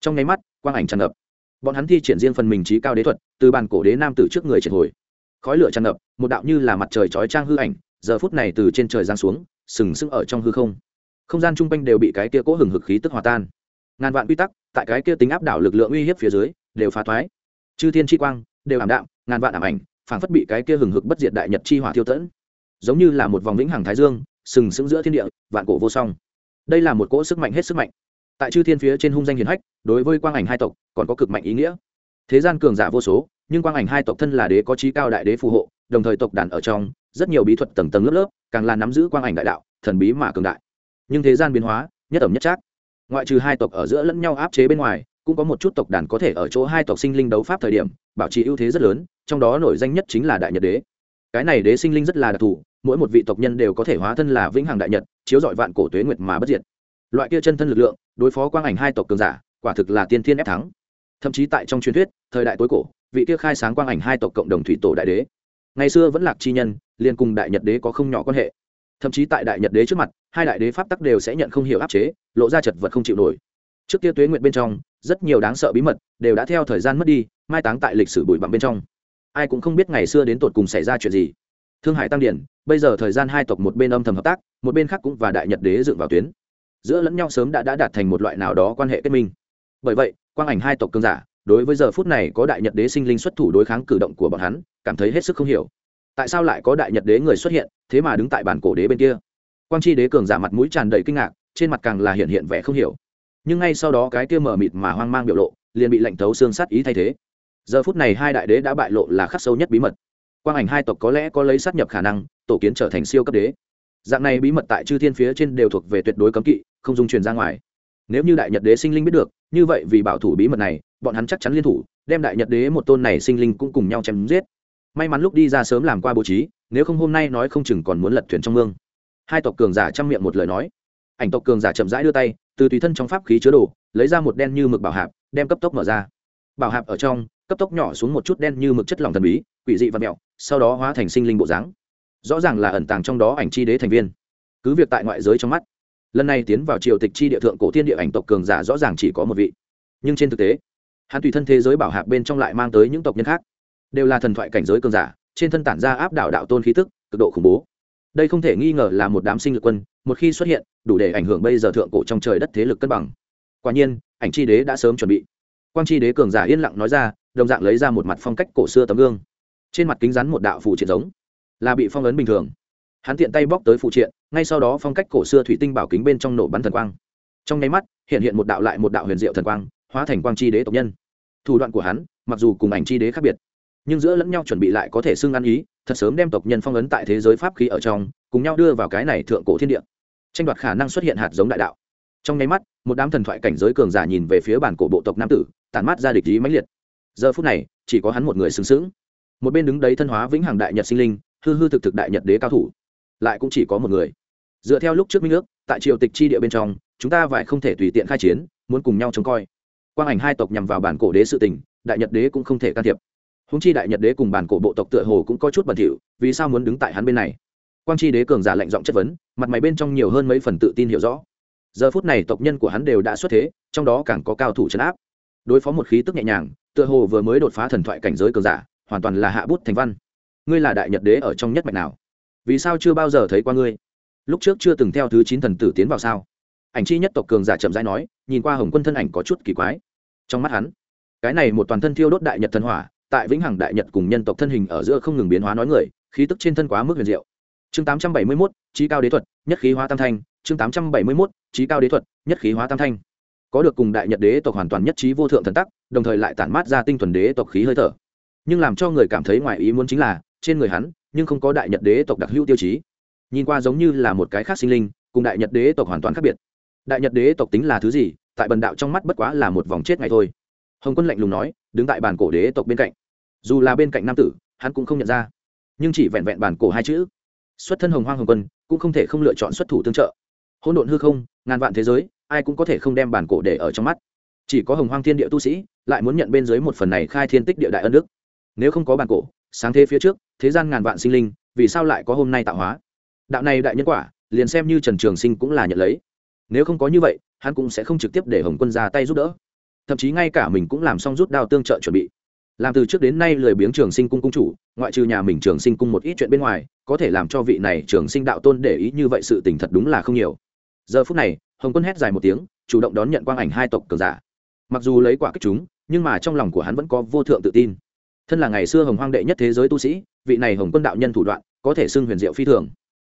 Speaker 1: Trong nháy mắt, quang ảnh tràn ngập bọn hắn thi triển riêng phần mình trí cao đế thuật, từ bàn cổ đế nam tử trước người triệt hồi. Khói lửa tràn ngập, một đạo như là mặt trời chói trang hư ảnh, giờ phút này từ trên trời giáng xuống, sừng sững ở trong hư không. Không gian chung quanh đều bị cái kia cố hừng hực khí tức hòa tan. Ngàn vạn quy tắc, tại cái kia tính áp đảo lực lượng uy hiếp phía dưới, đều phá thoái. Chư thiên chi quang, đều ảm đạm, ngàn vạn ảm ảnh, phảng phất bị cái kia hừng hực bất diệt đại nhật chi hỏa thiêu tẫn. Giống như là một vòng vĩnh hằng thái dương, sừng sững giữa thiên địa, vạn cổ vô song. Đây là một cỗ sức mạnh hết sức mạnh tại chư thiên phía trên hung danh hiền hách, đối với quang ảnh hai tộc, còn có cực mạnh ý nghĩa. Thế gian cường giả vô số, nhưng quang ảnh hai tộc thân là đế có trí cao đại đế phù hộ, đồng thời tộc đàn ở trong, rất nhiều bí thuật tầng tầng lớp lớp, càng là nắm giữ quang ảnh đại đạo, thần bí mà cường đại. Nhưng thế gian biến hóa, nhất ẩm nhất trác. Ngoại trừ hai tộc ở giữa lẫn nhau áp chế bên ngoài, cũng có một chút tộc đàn có thể ở chỗ hai tộc sinh linh đấu pháp thời điểm, bảo trì ưu thế rất lớn, trong đó nổi danh nhất chính là đại nhật đế. Cái này đế sinh linh rất là đặc thù, mỗi một vị tộc nhân đều có thể hóa thân là vĩnh hằng đại nhật, chiếu dọi vạn cổ tuế nguyệt mà bất diệt loại kia chân thân lực lượng, đối phó quang ảnh hai tộc cường giả, quả thực là tiên thiên ép thắng. Thậm chí tại trong truyền thuyết, thời đại tối cổ, vị kia khai sáng quang ảnh hai tộc cộng đồng thủy tổ đại đế. Ngày xưa vẫn lạc chi nhân liên cùng đại nhật đế có không nhỏ quan hệ. Thậm chí tại đại nhật đế trước mặt, hai đại đế pháp tắc đều sẽ nhận không hiểu áp chế, lộ ra chật vật không chịu nổi. Trước kia tuế nguyện bên trong, rất nhiều đáng sợ bí mật đều đã theo thời gian mất đi, mai táng tại lịch sử bụi bặm bên trong. Ai cũng không biết ngày xưa đến tột cùng xảy ra chuyện gì. Thương hải tăng điển, bây giờ thời gian hai tộc một bên âm thầm hợp tác, một bên khác cũng và đại nhật đế dựng vào tuyến giữa lẫn nhau sớm đã đã đạt thành một loại nào đó quan hệ kết minh. Bởi vậy, quang ảnh hai tộc cương giả, đối với giờ phút này có đại nhật đế sinh linh xuất thủ đối kháng cử động của bọn hắn, cảm thấy hết sức không hiểu. Tại sao lại có đại nhật đế người xuất hiện, thế mà đứng tại bản cổ đế bên kia? Quang chi đế cường giả mặt mũi tràn đầy kinh ngạc, trên mặt càng là hiện hiện vẻ không hiểu. Nhưng ngay sau đó cái kia mở mịt mà hoang mang biểu lộ, liền bị lệnh thấu xương sát ý thay thế. Giờ phút này hai đại đế đã bại lộ là khắc sâu nhất bí mật. Quang ảnh hai tộc có lẽ có lấy sát nhập khả năng, tổ kiến trở thành siêu cấp đế. Dạng này bí mật tại chư thiên phía trên đều thuộc về tuyệt đối cấm kỵ không dung truyền ra ngoài. Nếu như đại nhật đế sinh linh biết được, như vậy vì bảo thủ bí mật này, bọn hắn chắc chắn liên thủ, đem đại nhật đế một tôn này sinh linh cũng cùng nhau chém giết. May mắn lúc đi ra sớm làm qua bố trí, nếu không hôm nay nói không chừng còn muốn lật thuyền trong mương. Hai tộc cường giả chăm miệng một lời nói. Ảnh tộc cường giả chậm rãi đưa tay, từ tùy thân trong pháp khí chứa đồ, lấy ra một đen như mực bảo hạp, đem cấp tốc mở ra. Bảo hạp ở trong, cấp tốc nhỏ xuống một chút đen như mực chất lỏng thần bí, quỷ dị và mẹo, sau đó hóa thành sinh linh bộ dáng. Rõ ràng là ẩn tàng trong đó ảnh chi đế thành viên. Cứ việc tại ngoại giới trong mắt lần này tiến vào triều tịch chi địa thượng cổ thiên địa ảnh tộc cường giả rõ ràng chỉ có một vị. Nhưng trên thực tế, hắn tùy thân thế giới bảo hạc bên trong lại mang tới những tộc nhân khác. Đều là thần thoại cảnh giới cường giả, trên thân tản ra áp đảo đạo tôn khí tức, cực độ khủng bố. Đây không thể nghi ngờ là một đám sinh lực quân, một khi xuất hiện, đủ để ảnh hưởng bây giờ thượng cổ trong trời đất thế lực cân bằng. Quả nhiên, ảnh chi đế đã sớm chuẩn bị. Quang chi đế cường giả yên lặng nói ra, đồng dạng lấy ra một mặt phong cách cổ xưa tấm gương. Trên mặt kính rắn một đạo phủ triệt giống, là bị phong ấn bình thường hắn tiện tay bóc tới phụ triện, ngay sau đó phong cách cổ xưa thủy tinh bảo kính bên trong nổ bắn thần quang. Trong nháy mắt, hiện hiện một đạo lại một đạo huyền diệu thần quang, hóa thành quang chi đế tộc nhân. Thủ đoạn của hắn, mặc dù cùng ảnh chi đế khác biệt, nhưng giữa lẫn nhau chuẩn bị lại có thể xưng ăn ý, thật sớm đem tộc nhân phong ấn tại thế giới pháp khí ở trong, cùng nhau đưa vào cái này thượng cổ thiên địa. Tranh đoạt khả năng xuất hiện hạt giống đại đạo. Trong nháy mắt, một đám thần thoại cảnh giới cường giả nhìn về phía bản cổ bộ tộc nam tử, tản mát ra địch ý mãnh liệt. Giờ phút này, chỉ có hắn một người xứng xứng một bên đứng đấy thân hóa vĩnh hằng đại nhật sinh linh, hư hư thực thực đại nhật đế cao thủ lại cũng chỉ có một người. Dựa theo lúc trước minh ước, tại triều tịch chi địa bên trong, chúng ta vải không thể tùy tiện khai chiến, muốn cùng nhau trông coi. Quang ảnh hai tộc nhằm vào bản cổ đế sự tình, đại nhật đế cũng không thể can thiệp. Húng chi đại nhật đế cùng bản cổ bộ tộc tựa hồ cũng có chút bẩn thỉu, vì sao muốn đứng tại hắn bên này? Quang chi đế cường giả lệnh giọng chất vấn, mặt mày bên trong nhiều hơn mấy phần tự tin hiểu rõ. Giờ phút này tộc nhân của hắn đều đã xuất thế, trong đó càng có cao thủ chấn áp. Đối phó một khí tức nhẹ nhàng, tựa hồ vừa mới đột phá thần thoại cảnh giới cường giả, hoàn toàn là hạ bút thành văn. Ngươi là đại nhật đế ở trong nhất mạch nào? Vì sao chưa bao giờ thấy qua ngươi? Lúc trước chưa từng theo thứ chín thần tử tiến vào sao? Ảnh chi nhất tộc cường giả chậm rãi nói, nhìn qua hồng quân thân ảnh có chút kỳ quái. Trong mắt hắn, cái này một toàn thân thiêu đốt đại nhật thần hỏa, tại vĩnh hằng đại nhật cùng nhân tộc thân hình ở giữa không ngừng biến hóa nói người, khí tức trên thân quá mức huyền diệu. Chương tám trăm bảy mươi mốt, trí cao đế thuật, nhất khí hóa tam thanh. Chương tám trăm bảy mươi mốt, trí cao đế thuật, nhất khí hóa tam thanh. Có được cùng đại nhật đế tộc hoàn toàn nhất trí vô thượng thần tắc, đồng thời lại tản mát ra tinh thuần đế tộc khí hơi thở. Nhưng làm cho người cảm thấy ngoài ý muốn chính là, trên người hắn nhưng không có đại nhật đế tộc đặc hữu tiêu chí. Nhìn qua giống như là một cái khác sinh linh, cùng đại nhật đế tộc hoàn toàn khác biệt. Đại nhật đế tộc tính là thứ gì? Tại bần đạo trong mắt bất quá là một vòng chết ngày thôi. Hồng quân lạnh lùng nói, đứng tại bàn cổ đế tộc bên cạnh. Dù là bên cạnh nam tử, hắn cũng không nhận ra. Nhưng chỉ vẹn vẹn bàn cổ hai chữ. Xuất thân hồng hoang hồng quân, cũng không thể không lựa chọn xuất thủ tương trợ. Hỗn độn hư không, ngàn vạn thế giới, ai cũng có thể không đem bản cổ để ở trong mắt. Chỉ có hồng hoang thiên địa tu sĩ, lại muốn nhận bên dưới một phần này khai thiên tích địa đại ân đức. Nếu không có bản cổ sáng thế phía trước, thế gian ngàn vạn sinh linh, vì sao lại có hôm nay tạo hóa? Đạo này đại nhân quả, liền xem như trần trường sinh cũng là nhận lấy. Nếu không có như vậy, hắn cũng sẽ không trực tiếp để hồng quân ra tay giúp đỡ. Thậm chí ngay cả mình cũng làm xong rút đao tương trợ chuẩn bị. Làm từ trước đến nay lười biếng trường sinh cung cung chủ, ngoại trừ nhà mình trường sinh cung một ít chuyện bên ngoài, có thể làm cho vị này trường sinh đạo tôn để ý như vậy sự tình thật đúng là không nhiều. Giờ phút này, hồng quân hét dài một tiếng, chủ động đón nhận quang ảnh hai tộc cường giả. Mặc dù lấy quả kích chúng, nhưng mà trong lòng của hắn vẫn có vô thượng tự tin thân là ngày xưa hồng hoang đệ nhất thế giới tu sĩ, vị này hồng quân đạo nhân thủ đoạn, có thể xưng huyền diệu phi thường.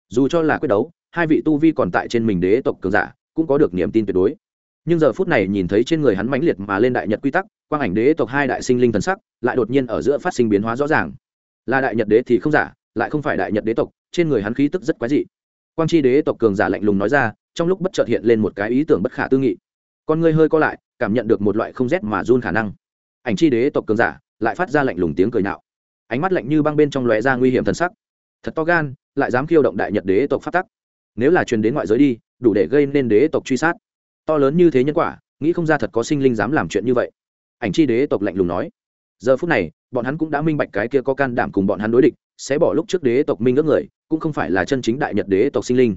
Speaker 1: Dù cho là quyết đấu, hai vị tu vi còn tại trên mình đế tộc cường giả, cũng có được niềm tin tuyệt đối. Nhưng giờ phút này nhìn thấy trên người hắn mãnh liệt mà lên đại nhật quy tắc, quang ảnh đế tộc hai đại sinh linh thần sắc, lại đột nhiên ở giữa phát sinh biến hóa rõ ràng. Là đại nhật đế thì không giả, lại không phải đại nhật đế tộc, trên người hắn khí tức rất quái dị. Quang chi đế tộc cường giả lạnh lùng nói ra, trong lúc bất chợt hiện lên một cái ý tưởng bất khả tư nghị. Con ngươi hơi co lại, cảm nhận được một loại không rét mà run khả năng. Ảnh chi đế tộc cường giả lại phát ra lạnh lùng tiếng cười nạo. Ánh mắt lạnh như băng bên trong lóe ra nguy hiểm thần sắc. Thật to gan, lại dám khiêu động đại nhật đế tộc phát tắc. Nếu là truyền đến ngoại giới đi, đủ để gây nên đế tộc truy sát. To lớn như thế nhân quả, nghĩ không ra thật có sinh linh dám làm chuyện như vậy. Ảnh chi đế tộc lạnh lùng nói. Giờ phút này, bọn hắn cũng đã minh bạch cái kia có can đảm cùng bọn hắn đối địch, sẽ bỏ lúc trước đế tộc minh ước người, cũng không phải là chân chính đại nhật đế tộc sinh linh,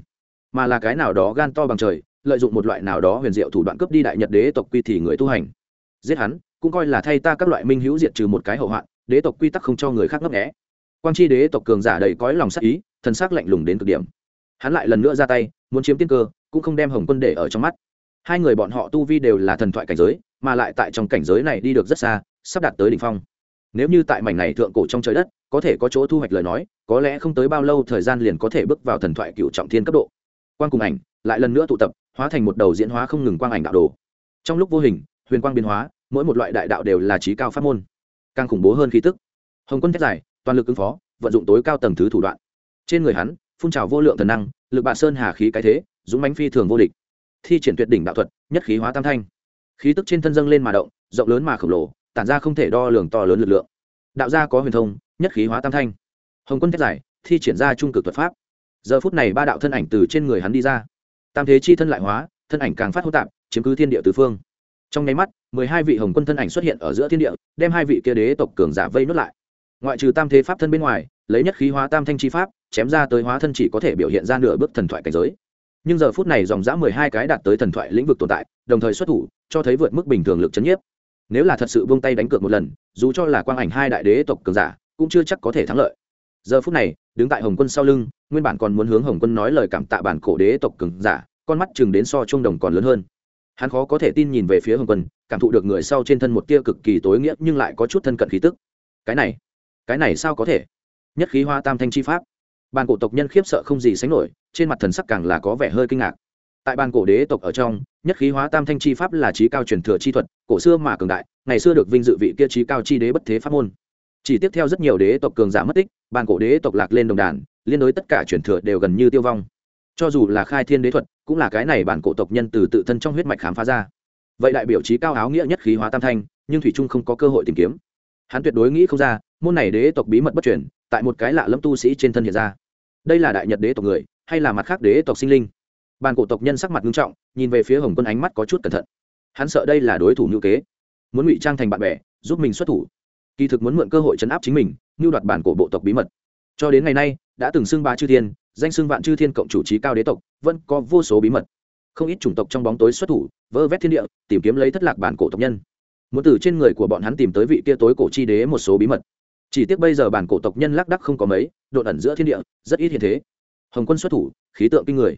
Speaker 1: mà là cái nào đó gan to bằng trời, lợi dụng một loại nào đó huyền diệu thủ đoạn cướp đi đại nhật đế tộc quy thì người tu hành. Giết hắn cũng coi là thay ta các loại minh hữu diệt trừ một cái hậu hoạn, đế tộc quy tắc không cho người khác ngấp nghẽ quang chi đế tộc cường giả đầy cõi lòng sắc ý, thần sắc lạnh lùng đến cực điểm. Hắn lại lần nữa ra tay, muốn chiếm tiên cơ, cũng không đem hồng quân để ở trong mắt. Hai người bọn họ tu vi đều là thần thoại cảnh giới, mà lại tại trong cảnh giới này đi được rất xa, sắp đạt tới đỉnh phong. Nếu như tại mảnh này thượng cổ trong trời đất, có thể có chỗ thu hoạch lời nói, có lẽ không tới bao lâu thời gian liền có thể bước vào thần thoại cựu trọng thiên cấp độ. Quan cùng ảnh lại lần nữa tụ tập, hóa thành một đầu diễn hóa không ngừng quang ảnh đạo đồ. Trong lúc vô hình, huyền quang biến hóa mỗi một loại đại đạo đều là trí cao pháp môn, càng khủng bố hơn khí tức. Hồng quân thét dài, toàn lực ứng phó, vận dụng tối cao tầng thứ thủ đoạn. Trên người hắn, phun trào vô lượng thần năng, lực bạ sơn hà khí cái thế, dũng bánh phi thường vô địch. Thi triển tuyệt đỉnh đạo thuật, nhất khí hóa tam thanh. Khí tức trên thân dâng lên mà động, rộng lớn mà khổng lồ, tản ra không thể đo lường to lớn lực lượng. Đạo gia có huyền thông, nhất khí hóa tam thanh. Hồng quân thét giải thi triển ra trung cực thuật pháp. Giờ phút này ba đạo thân ảnh từ trên người hắn đi ra. Tam thế chi thân lại hóa, thân ảnh càng phát hô tạp, chiếm cứ thiên địa tứ phương trong nháy mắt, mười hai vị hồng quân thân ảnh xuất hiện ở giữa thiên địa, đem hai vị kia đế tộc cường giả vây nuốt lại. Ngoại trừ tam thế pháp thân bên ngoài, lấy nhất khí hóa tam thanh chi pháp, chém ra tới hóa thân chỉ có thể biểu hiện ra nửa bước thần thoại cảnh giới. Nhưng giờ phút này dòng dã mười hai cái đạt tới thần thoại lĩnh vực tồn tại, đồng thời xuất thủ, cho thấy vượt mức bình thường lực c h ấ n nhiếp. Nếu là thật sự buông tay đánh cược một lần, dù cho là quang ảnh hai đại đế tộc cường giả, cũng chưa chắc có thể thắng lợi. Giờ phút này, đứng tại hồng quân sau lưng, nguyên bản còn muốn hướng hồng quân nói lời cảm tạ bản cổ đế tộc cường giả, con mắt chừng đến so trung đồng còn lớn hơn hắn khó có thể tin nhìn về phía hồng quân, cảm thụ được người sau trên thân một tia cực kỳ tối nghĩa nhưng lại có chút thân cận khí tức. Cái này cái này sao có thể? Nhất khí hoa tam thanh chi pháp. Bàn cổ tộc nhân khiếp sợ không gì sánh nổi, trên mặt thần sắc càng là có vẻ hơi kinh ngạc. Tại bàn cổ đế tộc ở trong, nhất khí hóa tam thanh chi pháp là trí cao truyền thừa chi thuật, cổ xưa mà cường đại, ngày xưa được vinh dự vị kia trí cao chi đế bất thế pháp môn. Chỉ tiếp theo rất nhiều đế tộc cường giả mất tích, bàn cổ đế tộc lạc lên đồng đàn, liên đối tất cả truyền thừa đều gần như tiêu vong cho dù là khai thiên đế thuật, cũng là cái này bản cổ tộc nhân từ tự thân trong huyết mạch khám phá ra. Vậy đại biểu trí cao áo nghĩa nhất khí hóa tam thanh, nhưng thủy trung không có cơ hội tìm kiếm. Hắn tuyệt đối nghĩ không ra, môn này đế tộc bí mật bất truyền, tại một cái lạ lâm tu sĩ trên thân hiện ra. Đây là đại nhật đế tộc người, hay là mặt khác đế tộc sinh linh? Bàn cổ tộc nhân sắc mặt nghiêm trọng, nhìn về phía hồng quân ánh mắt có chút cẩn thận. Hắn sợ đây là đối thủ ngữ kế, muốn ngụy trang thành bạn bè, giúp mình xuất thủ. Kỳ thực muốn mượn cơ hội chấn áp chính mình như đoạt bản cổ bộ tộc bí mật. Cho đến ngày nay, đã từng xưng ba chư thiên danh xưng vạn chư thiên cộng chủ trí cao đế tộc, vẫn có vô số bí mật. Không ít chủng tộc trong bóng tối xuất thủ, vơ vét thiên địa, tìm kiếm lấy thất lạc bản cổ tộc nhân. Muốn từ trên người của bọn hắn tìm tới vị kia tối cổ chi đế một số bí mật. Chỉ tiếc bây giờ bản cổ tộc nhân lác đắc không có mấy đột ẩn giữa thiên địa, rất ít hiện thế. Hồng quân xuất thủ, khí tượng kinh người.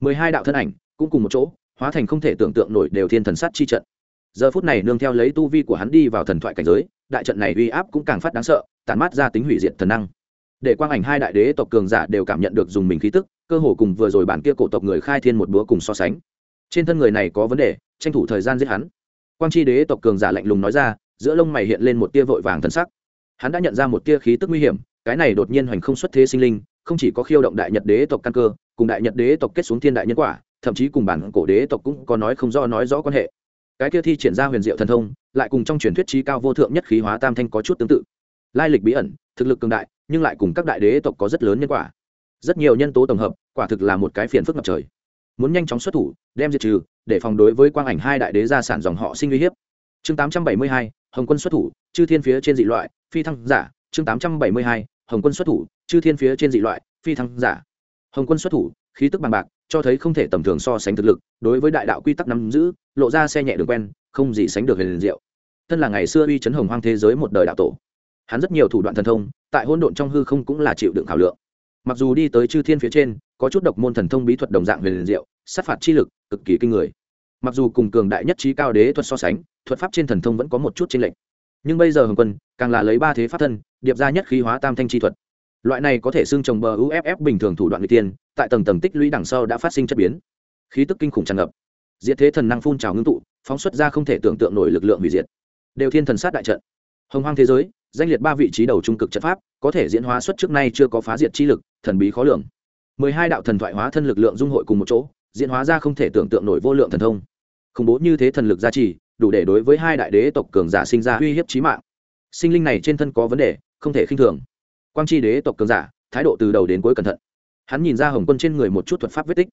Speaker 1: Mười hai đạo thân ảnh, cũng cùng một chỗ, hóa thành không thể tưởng tượng nổi đều thiên thần sát chi trận. Giờ phút này nương theo lấy tu vi của hắn đi vào thần thoại cảnh giới, đại trận này uy áp cũng càng phát đáng sợ tàn mát ra tính hủy diệt thần năng để quang ảnh hai đại đế tộc cường giả đều cảm nhận được dùng mình khí tức, cơ hồ cùng vừa rồi bản kia cổ tộc người khai thiên một búa cùng so sánh. Trên thân người này có vấn đề, tranh thủ thời gian giết hắn. Quang chi đế tộc cường giả lạnh lùng nói ra, giữa lông mày hiện lên một tia vội vàng thân sắc. Hắn đã nhận ra một tia khí tức nguy hiểm, cái này đột nhiên hoành không xuất thế sinh linh, không chỉ có khiêu động đại nhật đế tộc căn cơ, cùng đại nhật đế tộc kết xuống thiên đại nhân quả, thậm chí cùng bản cổ đế tộc cũng có nói không do nói rõ quan hệ. Cái kia thi triển ra huyền diệu thần thông, lại cùng trong truyền thuyết trí cao vô thượng nhất khí hóa tam thanh có chút tương tự. Lai lịch bí ẩn, thực lực cường đại nhưng lại cùng các đại đế tộc có rất lớn nhân quả. Rất nhiều nhân tố tổng hợp, quả thực là một cái phiền phức ngập trời. Muốn nhanh chóng xuất thủ, đem diệt trừ, để phòng đối với quang ảnh hai đại đế gia sản dòng họ sinh uy hiếp. Chương tám trăm bảy mươi hai, hồng quân xuất thủ, chư thiên phía trên dị loại, phi thăng giả. Chương tám trăm bảy mươi hai, hồng quân xuất thủ, chư thiên phía trên dị loại, phi thăng giả. Hồng quân xuất thủ, khí tức bằng bạc, cho thấy không thể tầm thường so sánh thực lực, đối với đại đạo quy tắc nắm giữ, lộ ra xe nhẹ đường quen, không gì sánh được huyền diệu. Thân là ngày xưa uy chấn hồng hoang thế giới một đời đạo tổ hắn rất nhiều thủ đoạn thần thông, tại hôn độn trong hư không cũng là chịu đựng thảo lượng. Mặc dù đi tới chư thiên phía trên, có chút độc môn thần thông bí thuật đồng dạng huyền diệu, sát phạt chi lực, cực kỳ kinh người. Mặc dù cùng cường đại nhất trí cao đế thuật so sánh, thuật pháp trên thần thông vẫn có một chút chênh lệch. Nhưng bây giờ hồng quân, càng là lấy ba thế pháp thân, điệp ra nhất khí hóa tam thanh chi thuật. Loại này có thể xưng trồng bờ uff bình thường thủ đoạn người tiên, tại tầng tầng tích lũy đằng sau đã phát sinh chất biến. Khí tức kinh khủng tràn ngập. Diệt thế thần năng phun trào ngưng tụ, phóng xuất ra không thể tưởng tượng nổi lực lượng hủy diệt. Đều thiên thần sát đại trận. Hồng hoang thế giới danh liệt ba vị trí đầu trung cực trận pháp, có thể diễn hóa xuất trước nay chưa có phá diệt chi lực, thần bí khó lường. Mười hai đạo thần thoại hóa thân lực lượng dung hội cùng một chỗ, diễn hóa ra không thể tưởng tượng nổi vô lượng thần thông. Khủng bố như thế thần lực gia trì, đủ để đối với hai đại đế tộc cường giả sinh ra uy hiếp chí mạng. Sinh linh này trên thân có vấn đề, không thể khinh thường. Quang tri đế tộc cường giả, thái độ từ đầu đến cuối cẩn thận. Hắn nhìn ra hồng quân trên người một chút thuật pháp vết tích.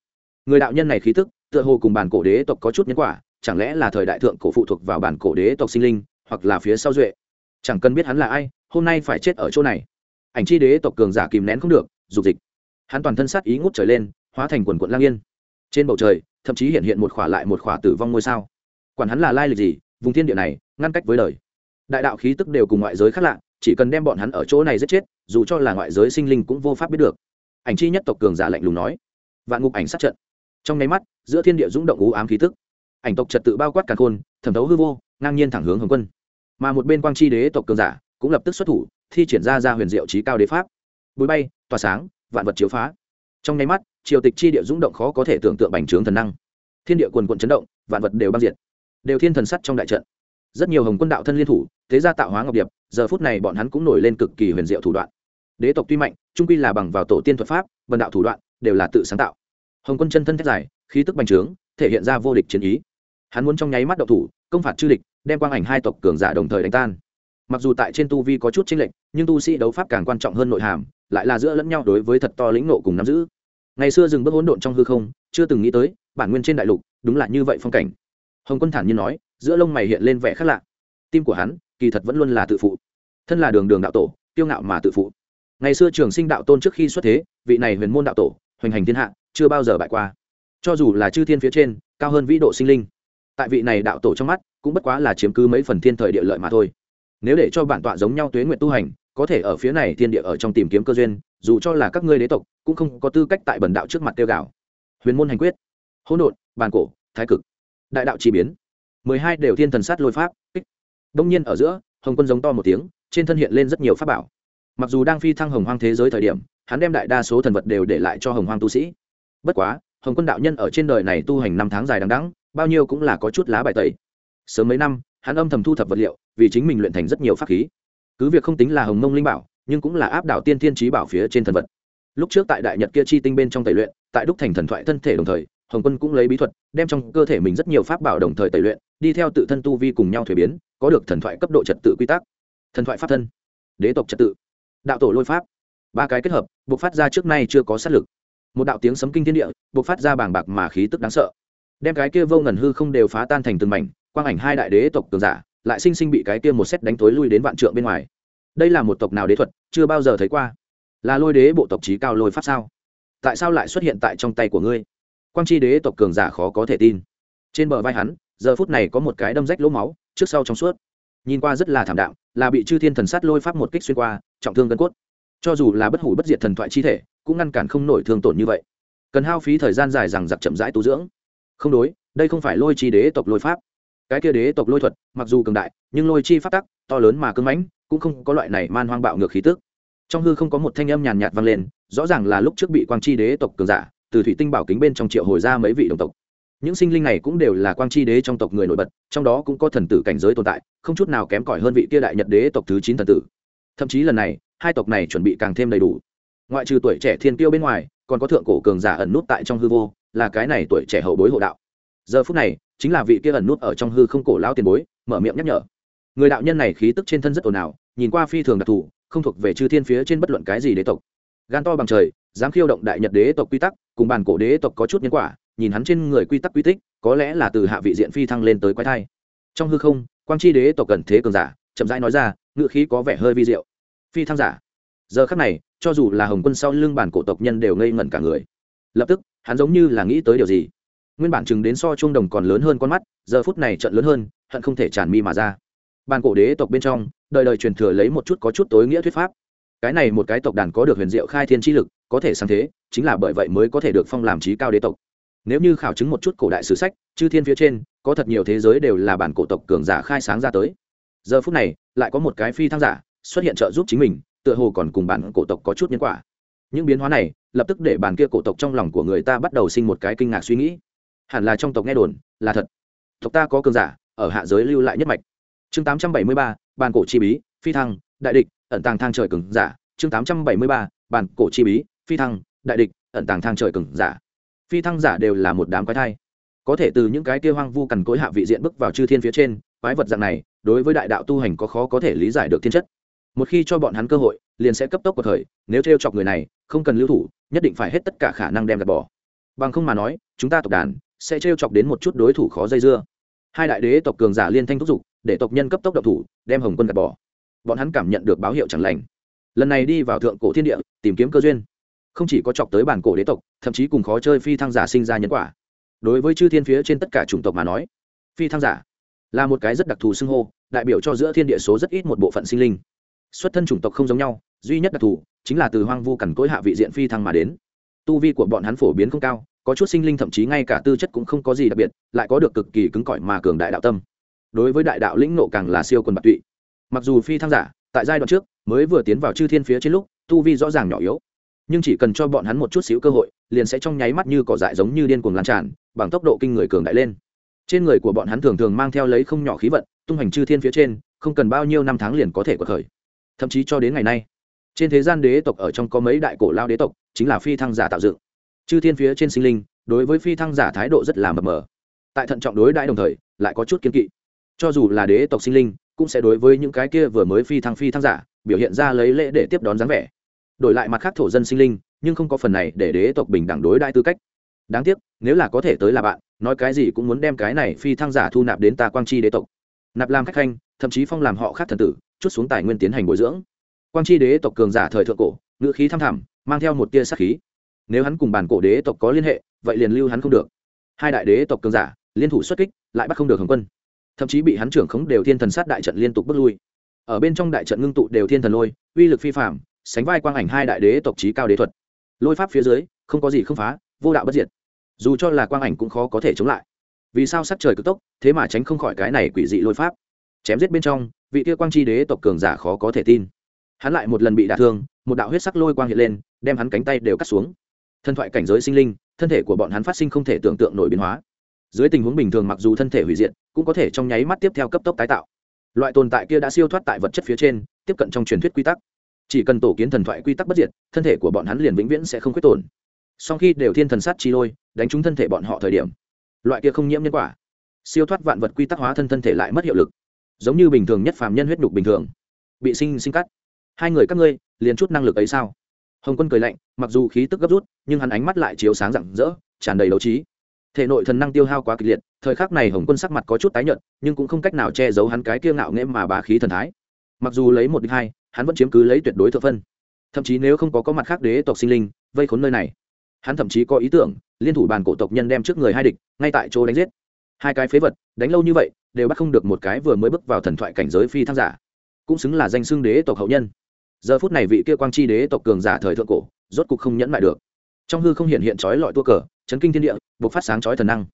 Speaker 1: Người đạo nhân này khí tức tựa hồ cùng bản cổ đế tộc có chút nhân quả, chẳng lẽ là thời đại thượng cổ phụ thuộc vào bản cổ đế tộc sinh linh, hoặc là phía sau duệ? Chẳng cần biết hắn là ai, hôm nay phải chết ở chỗ này. Ảnh chi đế tộc cường giả kìm nén không được, dục dịch. Hắn toàn thân sát ý ngút trời lên, hóa thành quần quận lang yên. Trên bầu trời, thậm chí hiện hiện một khỏa lại một khỏa tử vong ngôi sao. Quản hắn là lai lịch gì, vùng thiên địa này, ngăn cách với đời. Đại đạo khí tức đều cùng ngoại giới khác lạ, chỉ cần đem bọn hắn ở chỗ này giết chết, dù cho là ngoại giới sinh linh cũng vô pháp biết được. Ảnh chi nhất tộc cường giả lạnh lùng nói. Vạn ngục ảnh sát trận. Trong nháy mắt, giữa thiên địa rung động ú ám khí tức. Ảnh tộc trật tự bao quát càn khôn, thẩm thấu hư vô, ngang nhiên thẳng hướng hồng quân mà một bên quang chi đế tộc cường giả cũng lập tức xuất thủ, thi triển ra ra huyền diệu trí cao đế pháp. Bụi bay, tỏa sáng, vạn vật chiếu phá. Trong nháy mắt, triều tịch chi địa rung động khó có thể tưởng tượng bành trướng thần năng. Thiên địa quần quận chấn động, vạn vật đều băng diệt. Đều thiên thần sắt trong đại trận. Rất nhiều hồng quân đạo thân liên thủ, thế gia tạo hóa ngọc điệp, giờ phút này bọn hắn cũng nổi lên cực kỳ huyền diệu thủ đoạn. Đế tộc tuy mạnh trung quy là bằng vào tổ tiên thuật pháp vận đạo thủ đoạn đều là tự sáng tạo. Hồng quân chân thân thét dài, khí tức bành trướng, thể hiện ra vô địch chiến ý. Hắn muốn trong nháy mắt đậu thủ, công phạt chư địch đem quang ảnh hai tộc cường giả đồng thời đánh tan. Mặc dù tại trên tu vi có chút chênh lệch, nhưng tu sĩ đấu pháp càng quan trọng hơn nội hàm, lại là giữa lẫn nhau đối với thật to lĩnh nộ cùng nắm giữ. Ngày xưa dừng bước hỗn độn trong hư không, chưa từng nghĩ tới, bản nguyên trên đại lục, đúng là như vậy phong cảnh. Hồng quân thản nhiên nói, giữa lông mày hiện lên vẻ khác lạ. Tim của hắn, kỳ thật vẫn luôn là tự phụ. Thân là đường đường đạo tổ tiêu ngạo mà tự phụ. Ngày xưa trường sinh đạo tôn trước khi xuất thế, vị này huyền môn đạo tổ, hoành hành thiên hạ, chưa bao giờ bại qua. Cho dù là chư thiên phía trên, cao hơn vĩ độ sinh linh. Tại vị này đạo tổ trong mắt cũng bất quá là chiếm cứ mấy phần thiên thời địa lợi mà thôi. Nếu để cho bản tọa giống nhau tuế nguyện tu hành, có thể ở phía này thiên địa ở trong tìm kiếm cơ duyên, dù cho là các ngươi đế tộc, cũng không có tư cách tại bần đạo trước mặt tiêu gạo. Huyền môn hành quyết. Hỗn độn, bàn cổ, thái cực. Đại đạo chi biến. Mười hai đều thiên thần sát lôi pháp, kích. Đông nhiên ở giữa, hồng quân giống to một tiếng, trên thân hiện lên rất nhiều pháp bảo. Mặc dù đang phi thăng hồng hoang thế giới thời điểm, hắn đem đại đa số thần vật đều để lại cho hồng hoang tu sĩ. Bất quá, hồng quân đạo nhân ở trên đời này tu hành năm tháng dài đằng đẵng, bao nhiêu cũng là có chút lá bài tẩy sớm mấy năm, hắn âm thầm thu thập vật liệu, vì chính mình luyện thành rất nhiều pháp khí. Cứ việc không tính là hồng mông linh bảo, nhưng cũng là áp đảo tiên thiên trí bảo phía trên thần vật. Lúc trước tại đại nhật kia chi tinh bên trong tẩy luyện, tại đúc thành thần thoại thân thể đồng thời, hồng quân cũng lấy bí thuật, đem trong cơ thể mình rất nhiều pháp bảo đồng thời tẩy luyện, đi theo tự thân tu vi cùng nhau thuế biến, có được thần thoại cấp độ trật tự quy tắc. Thần thoại pháp thân, đế tộc trật tự, đạo tổ lôi pháp. Ba cái kết hợp buộc phát ra trước nay chưa có sát lực. Một đạo tiếng sấm kinh thiên địa buộc phát ra bàng bạc mà khí tức đáng sợ. Đem cái kia vô ngần hư không đều phá tan thành từng mảnh quang ảnh hai đại đế tộc cường giả, lại sinh sinh bị cái kia một xét đánh tối lui đến vạn trượng bên ngoài. Đây là một tộc nào đế thuật, chưa bao giờ thấy qua. Là lôi đế bộ tộc trí cao lôi pháp sao? Tại sao lại xuất hiện tại trong tay của ngươi? Quang tri đế tộc cường giả khó có thể tin. Trên bờ vai hắn, giờ phút này có một cái đâm rách lỗ máu, trước sau trong suốt. Nhìn qua rất là thảm đạm, là bị chư thiên thần sát lôi pháp một kích xuyên qua, trọng thương gân cốt. Cho dù là bất hủ bất diệt thần thoại chi thể, cũng ngăn cản không nổi thương tổn như vậy. Cần hao phí thời gian dài rằng giặc chậm rãi tu dưỡng. Không đối, đây không phải lôi chi đế tộc lôi pháp cái kia đế tộc lôi thuật, mặc dù cường đại, nhưng lôi chi phát tắc, to lớn mà cưng mãnh, cũng không có loại này man hoang bạo ngược khí tức. Trong hư không có một thanh âm nhàn nhạt vang lên, rõ ràng là lúc trước bị quang chi đế tộc cường giả, từ thủy tinh bảo kính bên trong triệu hồi ra mấy vị đồng tộc. Những sinh linh này cũng đều là quang chi đế trong tộc người nổi bật, trong đó cũng có thần tử cảnh giới tồn tại, không chút nào kém cỏi hơn vị kia đại nhật đế tộc thứ chín thần tử. Thậm chí lần này, hai tộc này chuẩn bị càng thêm đầy đủ. Ngoại trừ tuổi trẻ thiên kiêu bên ngoài, còn có thượng cổ cường giả ẩn nút tại trong hư vô, là cái này tuổi trẻ hậu bối hộ đạo. Giờ phút này chính là vị kia ẩn nút ở trong hư không cổ lão tiền bối, mở miệng nhắc nhở. Người đạo nhân này khí tức trên thân rất ồn ào, nhìn qua phi thường đặc thù, không thuộc về chư thiên phía trên bất luận cái gì đế tộc. Gan to bằng trời, dám khiêu động đại nhật đế tộc quy tắc, cùng bàn cổ đế tộc có chút nhân quả, nhìn hắn trên người quy tắc quy tích, có lẽ là từ hạ vị diện phi thăng lên tới quái thai. Trong hư không, quang chi đế tộc cần thế cường giả, chậm rãi nói ra, ngựa khí có vẻ hơi vi diệu. Phi thăng giả. Giờ khắc này, cho dù là hồng quân sau lưng bản cổ tộc nhân đều ngây ngẩn cả người. Lập tức, hắn giống như là nghĩ tới điều gì nguyên bản chừng đến so chuông đồng còn lớn hơn con mắt, giờ phút này trận lớn hơn, hận không thể tràn mi mà ra. Bàn cổ đế tộc bên trong, đời đời truyền thừa lấy một chút có chút tối nghĩa thuyết pháp. Cái này một cái tộc đàn có được huyền diệu khai thiên tri lực, có thể sang thế, chính là bởi vậy mới có thể được phong làm trí cao đế tộc. Nếu như khảo chứng một chút cổ đại sử sách, chư thiên phía trên, có thật nhiều thế giới đều là bản cổ tộc cường giả khai sáng ra tới. Giờ phút này, lại có một cái phi thăng giả xuất hiện trợ giúp chính mình, tựa hồ còn cùng bản cổ tộc có chút nhân quả. Những biến hóa này, lập tức để bản kia cổ tộc trong lòng của người ta bắt đầu sinh một cái kinh ngạc suy nghĩ hẳn là trong tộc nghe đồn, là thật. Tộc ta có cường giả, ở hạ giới lưu lại nhất mạch. Chương tám trăm bảy mươi ba bàn cổ chi bí, phi thăng, đại địch, ẩn tàng thang trời cường giả. Chương tám trăm bảy mươi ba bàn cổ chi bí, phi thăng, đại địch, ẩn tàng thang trời cường giả. Phi thăng giả đều là một đám quái thai. Có thể từ những cái kia hoang vu cằn cối hạ vị diện bước vào chư thiên phía trên, quái vật dạng này, đối với đại đạo tu hành có khó có thể lý giải được thiên chất. Một khi cho bọn hắn cơ hội, liền sẽ cấp tốc cuộc thời nếu t chọc người này, không cần lưu thủ, nhất định phải hết tất cả khả năng đem gạt bỏ. Bằng không mà nói, chúng ta tộc đàn sẽ t chọc đến một chút đối thủ khó dây dưa. Hai đại đế tộc cường giả liên thanh thúc giục, để tộc nhân cấp tốc độc thủ, đem hồng quân gạt bỏ. Bọn hắn cảm nhận được báo hiệu chẳng lành. Lần này đi vào thượng cổ thiên địa, tìm kiếm cơ duyên. Không chỉ có chọc tới bản cổ đế tộc, thậm chí cùng khó chơi phi thăng giả sinh ra nhân quả. Đối với chư thiên phía trên tất cả chủng tộc mà nói, phi thăng giả là một cái rất đặc thù xưng hô, đại biểu cho giữa thiên địa số rất ít một bộ phận sinh linh. Xuất thân chủng tộc không giống nhau, duy nhất đặc thù chính là từ hoang vu cằn cỗi hạ vị diện phi thăng mà đến. Tu vi của bọn hắn phổ biến không cao có chút sinh linh thậm chí ngay cả tư chất cũng không có gì đặc biệt, lại có được cực kỳ cứng cỏi mà cường đại đạo tâm. Đối với đại đạo lĩnh nộ càng là siêu quần bạc tụy. Mặc dù phi thăng giả, tại giai đoạn trước, mới vừa tiến vào chư thiên phía trên lúc, tu vi rõ ràng nhỏ yếu. Nhưng chỉ cần cho bọn hắn một chút xíu cơ hội, liền sẽ trong nháy mắt như cỏ dại giống như điên cuồng lan tràn, bằng tốc độ kinh người cường đại lên. Trên người của bọn hắn thường thường mang theo lấy không nhỏ khí vận, tung hành chư thiên phía trên, không cần bao nhiêu năm tháng liền có thể cuộc khởi. Thậm chí cho đến ngày nay, trên thế gian đế tộc ở trong có mấy đại cổ lao đế tộc, chính là phi thăng giả tạo dựng chư thiên phía trên sinh linh, đối với phi thăng giả thái độ rất là mập mờ. Tại thận trọng đối đãi đồng thời, lại có chút kiên kỵ. Cho dù là đế tộc sinh linh, cũng sẽ đối với những cái kia vừa mới phi thăng phi thăng giả, biểu hiện ra lấy lễ để tiếp đón dáng vẻ. Đổi lại mặt khác thổ dân sinh linh, nhưng không có phần này để đế tộc bình đẳng đối đãi tư cách. Đáng tiếc, nếu là có thể tới là bạn, nói cái gì cũng muốn đem cái này phi thăng giả thu nạp đến ta quang chi đế tộc. Nạp làm khách khanh, thậm chí phong làm họ khác thần tử, chút xuống tài nguyên tiến hành bồi dưỡng. Quang chi đế tộc cường giả thời thượng cổ, ngữ khí thăm thẳm, mang theo một tia sắc khí nếu hắn cùng bản cổ đế tộc có liên hệ, vậy liền lưu hắn không được. Hai đại đế tộc cường giả, liên thủ xuất kích, lại bắt không được hồng quân. Thậm chí bị hắn trưởng khống đều thiên thần sát đại trận liên tục bước lui. Ở bên trong đại trận ngưng tụ đều thiên thần lôi, uy lực phi phạm sánh vai quang ảnh hai đại đế tộc trí cao đế thuật. Lôi pháp phía dưới, không có gì không phá, vô đạo bất diệt. Dù cho là quang ảnh cũng khó có thể chống lại. Vì sao sắc trời cực tốc, thế mà tránh không khỏi cái này quỷ dị lôi pháp? Chém giết bên trong, vị kia quang chi đế tộc cường giả khó có thể tin. Hắn lại một lần bị đả thương, một đạo huyết sắc lôi quang hiện lên, đem hắn cánh tay đều cắt xuống. Thần thoại cảnh giới sinh linh, thân thể của bọn hắn phát sinh không thể tưởng tượng nổi biến hóa. Dưới tình huống bình thường mặc dù thân thể hủy diệt, cũng có thể trong nháy mắt tiếp theo cấp tốc tái tạo. Loại tồn tại kia đã siêu thoát tại vật chất phía trên, tiếp cận trong truyền thuyết quy tắc. Chỉ cần tổ kiến thần thoại quy tắc bất diệt, thân thể của bọn hắn liền vĩnh viễn sẽ không khuyết tổn. Sau khi đều thiên thần sát chi lôi, đánh trúng thân thể bọn họ thời điểm, loại kia không nhiễm nhân quả, siêu thoát vạn vật quy tắc hóa thân thân thể lại mất hiệu lực. Giống như bình thường nhất phàm nhân huyết nhục bình thường, bị sinh sinh cắt. Hai người các ngươi, liền chút năng lực ấy sao? Hồng quân cười lạnh, mặc dù khí tức gấp rút, nhưng hắn ánh mắt lại chiếu sáng rạng rỡ, tràn đầy đấu trí. Thể nội thần năng tiêu hao quá kịch liệt, thời khắc này hồng quân sắc mặt có chút tái nhợt, nhưng cũng không cách nào che giấu hắn cái kiêu ngạo nghễ mà bá khí thần thái. Mặc dù lấy một đích hai, hắn vẫn chiếm cứ lấy tuyệt đối thượng phân. Thậm chí nếu không có có mặt khác đế tộc sinh linh, vây khốn nơi này. Hắn thậm chí có ý tưởng, liên thủ bàn cổ tộc nhân đem trước người hai địch, ngay tại chỗ đánh giết. Hai cái phế vật, đánh lâu như vậy, đều bắt không được một cái vừa mới bước vào thần thoại cảnh giới phi thăng giả. Cũng xứng là danh xưng đế tộc hậu nhân giờ phút này vị kia quang chi đế tộc cường giả thời thượng cổ, rốt cục không nhẫn lại được. Trong hư không hiện hiện trói lọi tua cờ, chấn kinh thiên địa buộc phát sáng chói thần năng.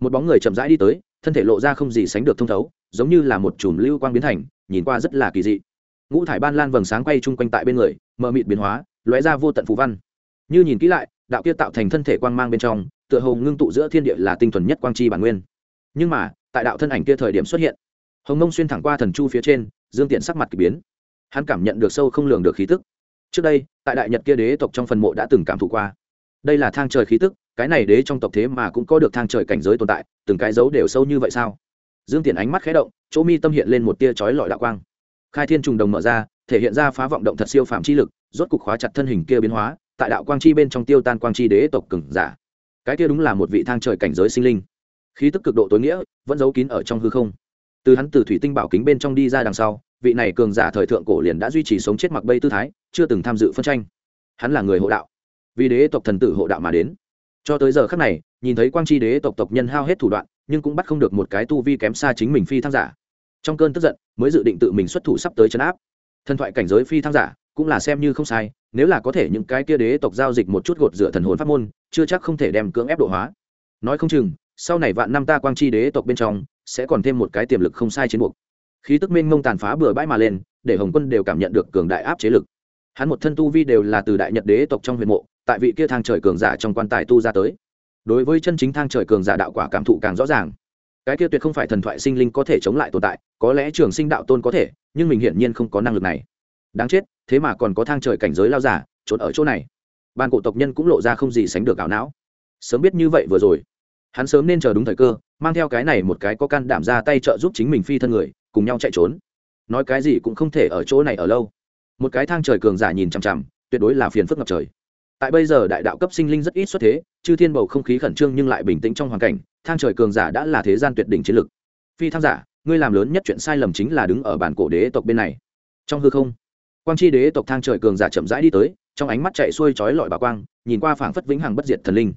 Speaker 1: Một bóng người chậm rãi đi tới, thân thể lộ ra không gì sánh được thông thấu, giống như là một chùm lưu quang biến thành, nhìn qua rất là kỳ dị. Ngũ thải ban lan vầng sáng quay chung quanh tại bên người, mờ mịt biến hóa, lóe ra vô tận phù văn. Như nhìn kỹ lại, đạo kia tạo thành thân thể quang mang bên trong, tựa hồ ngưng tụ giữa thiên địa là tinh thuần nhất quang chi bản nguyên. Nhưng mà, tại đạo thân ảnh kia thời điểm xuất hiện, hồng mông xuyên thẳng qua thần chu phía trên, dương tiện sắc mặt k ỳ biến hắn cảm nhận được sâu không lường được khí tức. Trước đây, tại đại nhật kia đế tộc trong phần mộ đã từng cảm thụ qua. Đây là thang trời khí tức, cái này đế trong tộc thế mà cũng có được thang trời cảnh giới tồn tại, từng cái dấu đều sâu như vậy sao? Dương tiện ánh mắt khé động, chỗ mi tâm hiện lên một tia chói lọi đạo quang. Khai thiên trùng đồng mở ra, thể hiện ra phá vọng động thật siêu phạm chi lực, rốt cục khóa chặt thân hình kia biến hóa, tại đạo quang chi bên trong tiêu tan quang chi đế tộc cừng giả. Cái kia đúng là một vị thang trời cảnh giới sinh linh. Khí tức cực độ tối nghĩa, vẫn giấu kín ở trong hư không. Từ hắn từ thủy tinh bảo kính bên trong đi ra đằng sau vị này cường giả thời thượng cổ liền đã duy trì sống chết mặc bây tư thái, chưa từng tham dự phân tranh. Hắn là người hộ đạo. Vì đế tộc thần tử hộ đạo mà đến. Cho tới giờ khắc này, nhìn thấy quang chi đế tộc tộc nhân hao hết thủ đoạn, nhưng cũng bắt không được một cái tu vi kém xa chính mình phi thăng giả. Trong cơn tức giận, mới dự định tự mình xuất thủ sắp tới chấn áp. Thần thoại cảnh giới phi thăng giả, cũng là xem như không sai, nếu là có thể những cái kia đế tộc giao dịch một chút gột rửa thần hồn pháp môn, chưa chắc không thể đem cưỡng ép độ hóa. Nói không chừng, sau này vạn năm ta quang chi đế tộc bên trong, sẽ còn thêm một cái tiềm lực không sai chiến buộc khí tức minh mông tàn phá bừa bãi mà lên, để hồng quân đều cảm nhận được cường đại áp chế lực. Hắn một thân tu vi đều là từ đại nhật đế tộc trong huyền mộ, tại vị kia thang trời cường giả trong quan tài tu ra tới. Đối với chân chính thang trời cường giả đạo quả cảm thụ càng rõ ràng. Cái kia tuyệt không phải thần thoại sinh linh có thể chống lại tồn tại, có lẽ trường sinh đạo tôn có thể, nhưng mình hiển nhiên không có năng lực này. Đáng chết, thế mà còn có thang trời cảnh giới lao giả, trốn ở chỗ này. Ban cổ tộc nhân cũng lộ ra không gì sánh được ảo não. Sớm biết như vậy vừa rồi. Hắn sớm nên chờ đúng thời cơ, mang theo cái này một cái có can đảm ra tay trợ giúp chính mình phi thân người cùng nhau chạy trốn. Nói cái gì cũng không thể ở chỗ này ở lâu. Một cái thang trời cường giả nhìn chằm chằm tuyệt đối là phiền phức ngập trời. Tại bây giờ đại đạo cấp sinh linh rất ít xuất thế chư thiên bầu không khí khẩn trương nhưng lại bình tĩnh trong hoàn cảnh thang trời cường giả đã là thế gian tuyệt đỉnh chiến lực. Phi thang giả ngươi làm lớn nhất chuyện sai lầm chính là đứng ở bản cổ đế tộc bên này. Trong hư không quang chi đế tộc thang trời cường giả chậm rãi đi tới trong ánh mắt chạy xuôi chói lọi bà quang nhìn qua phảng phất vĩnh hằng bất diệt thần linh.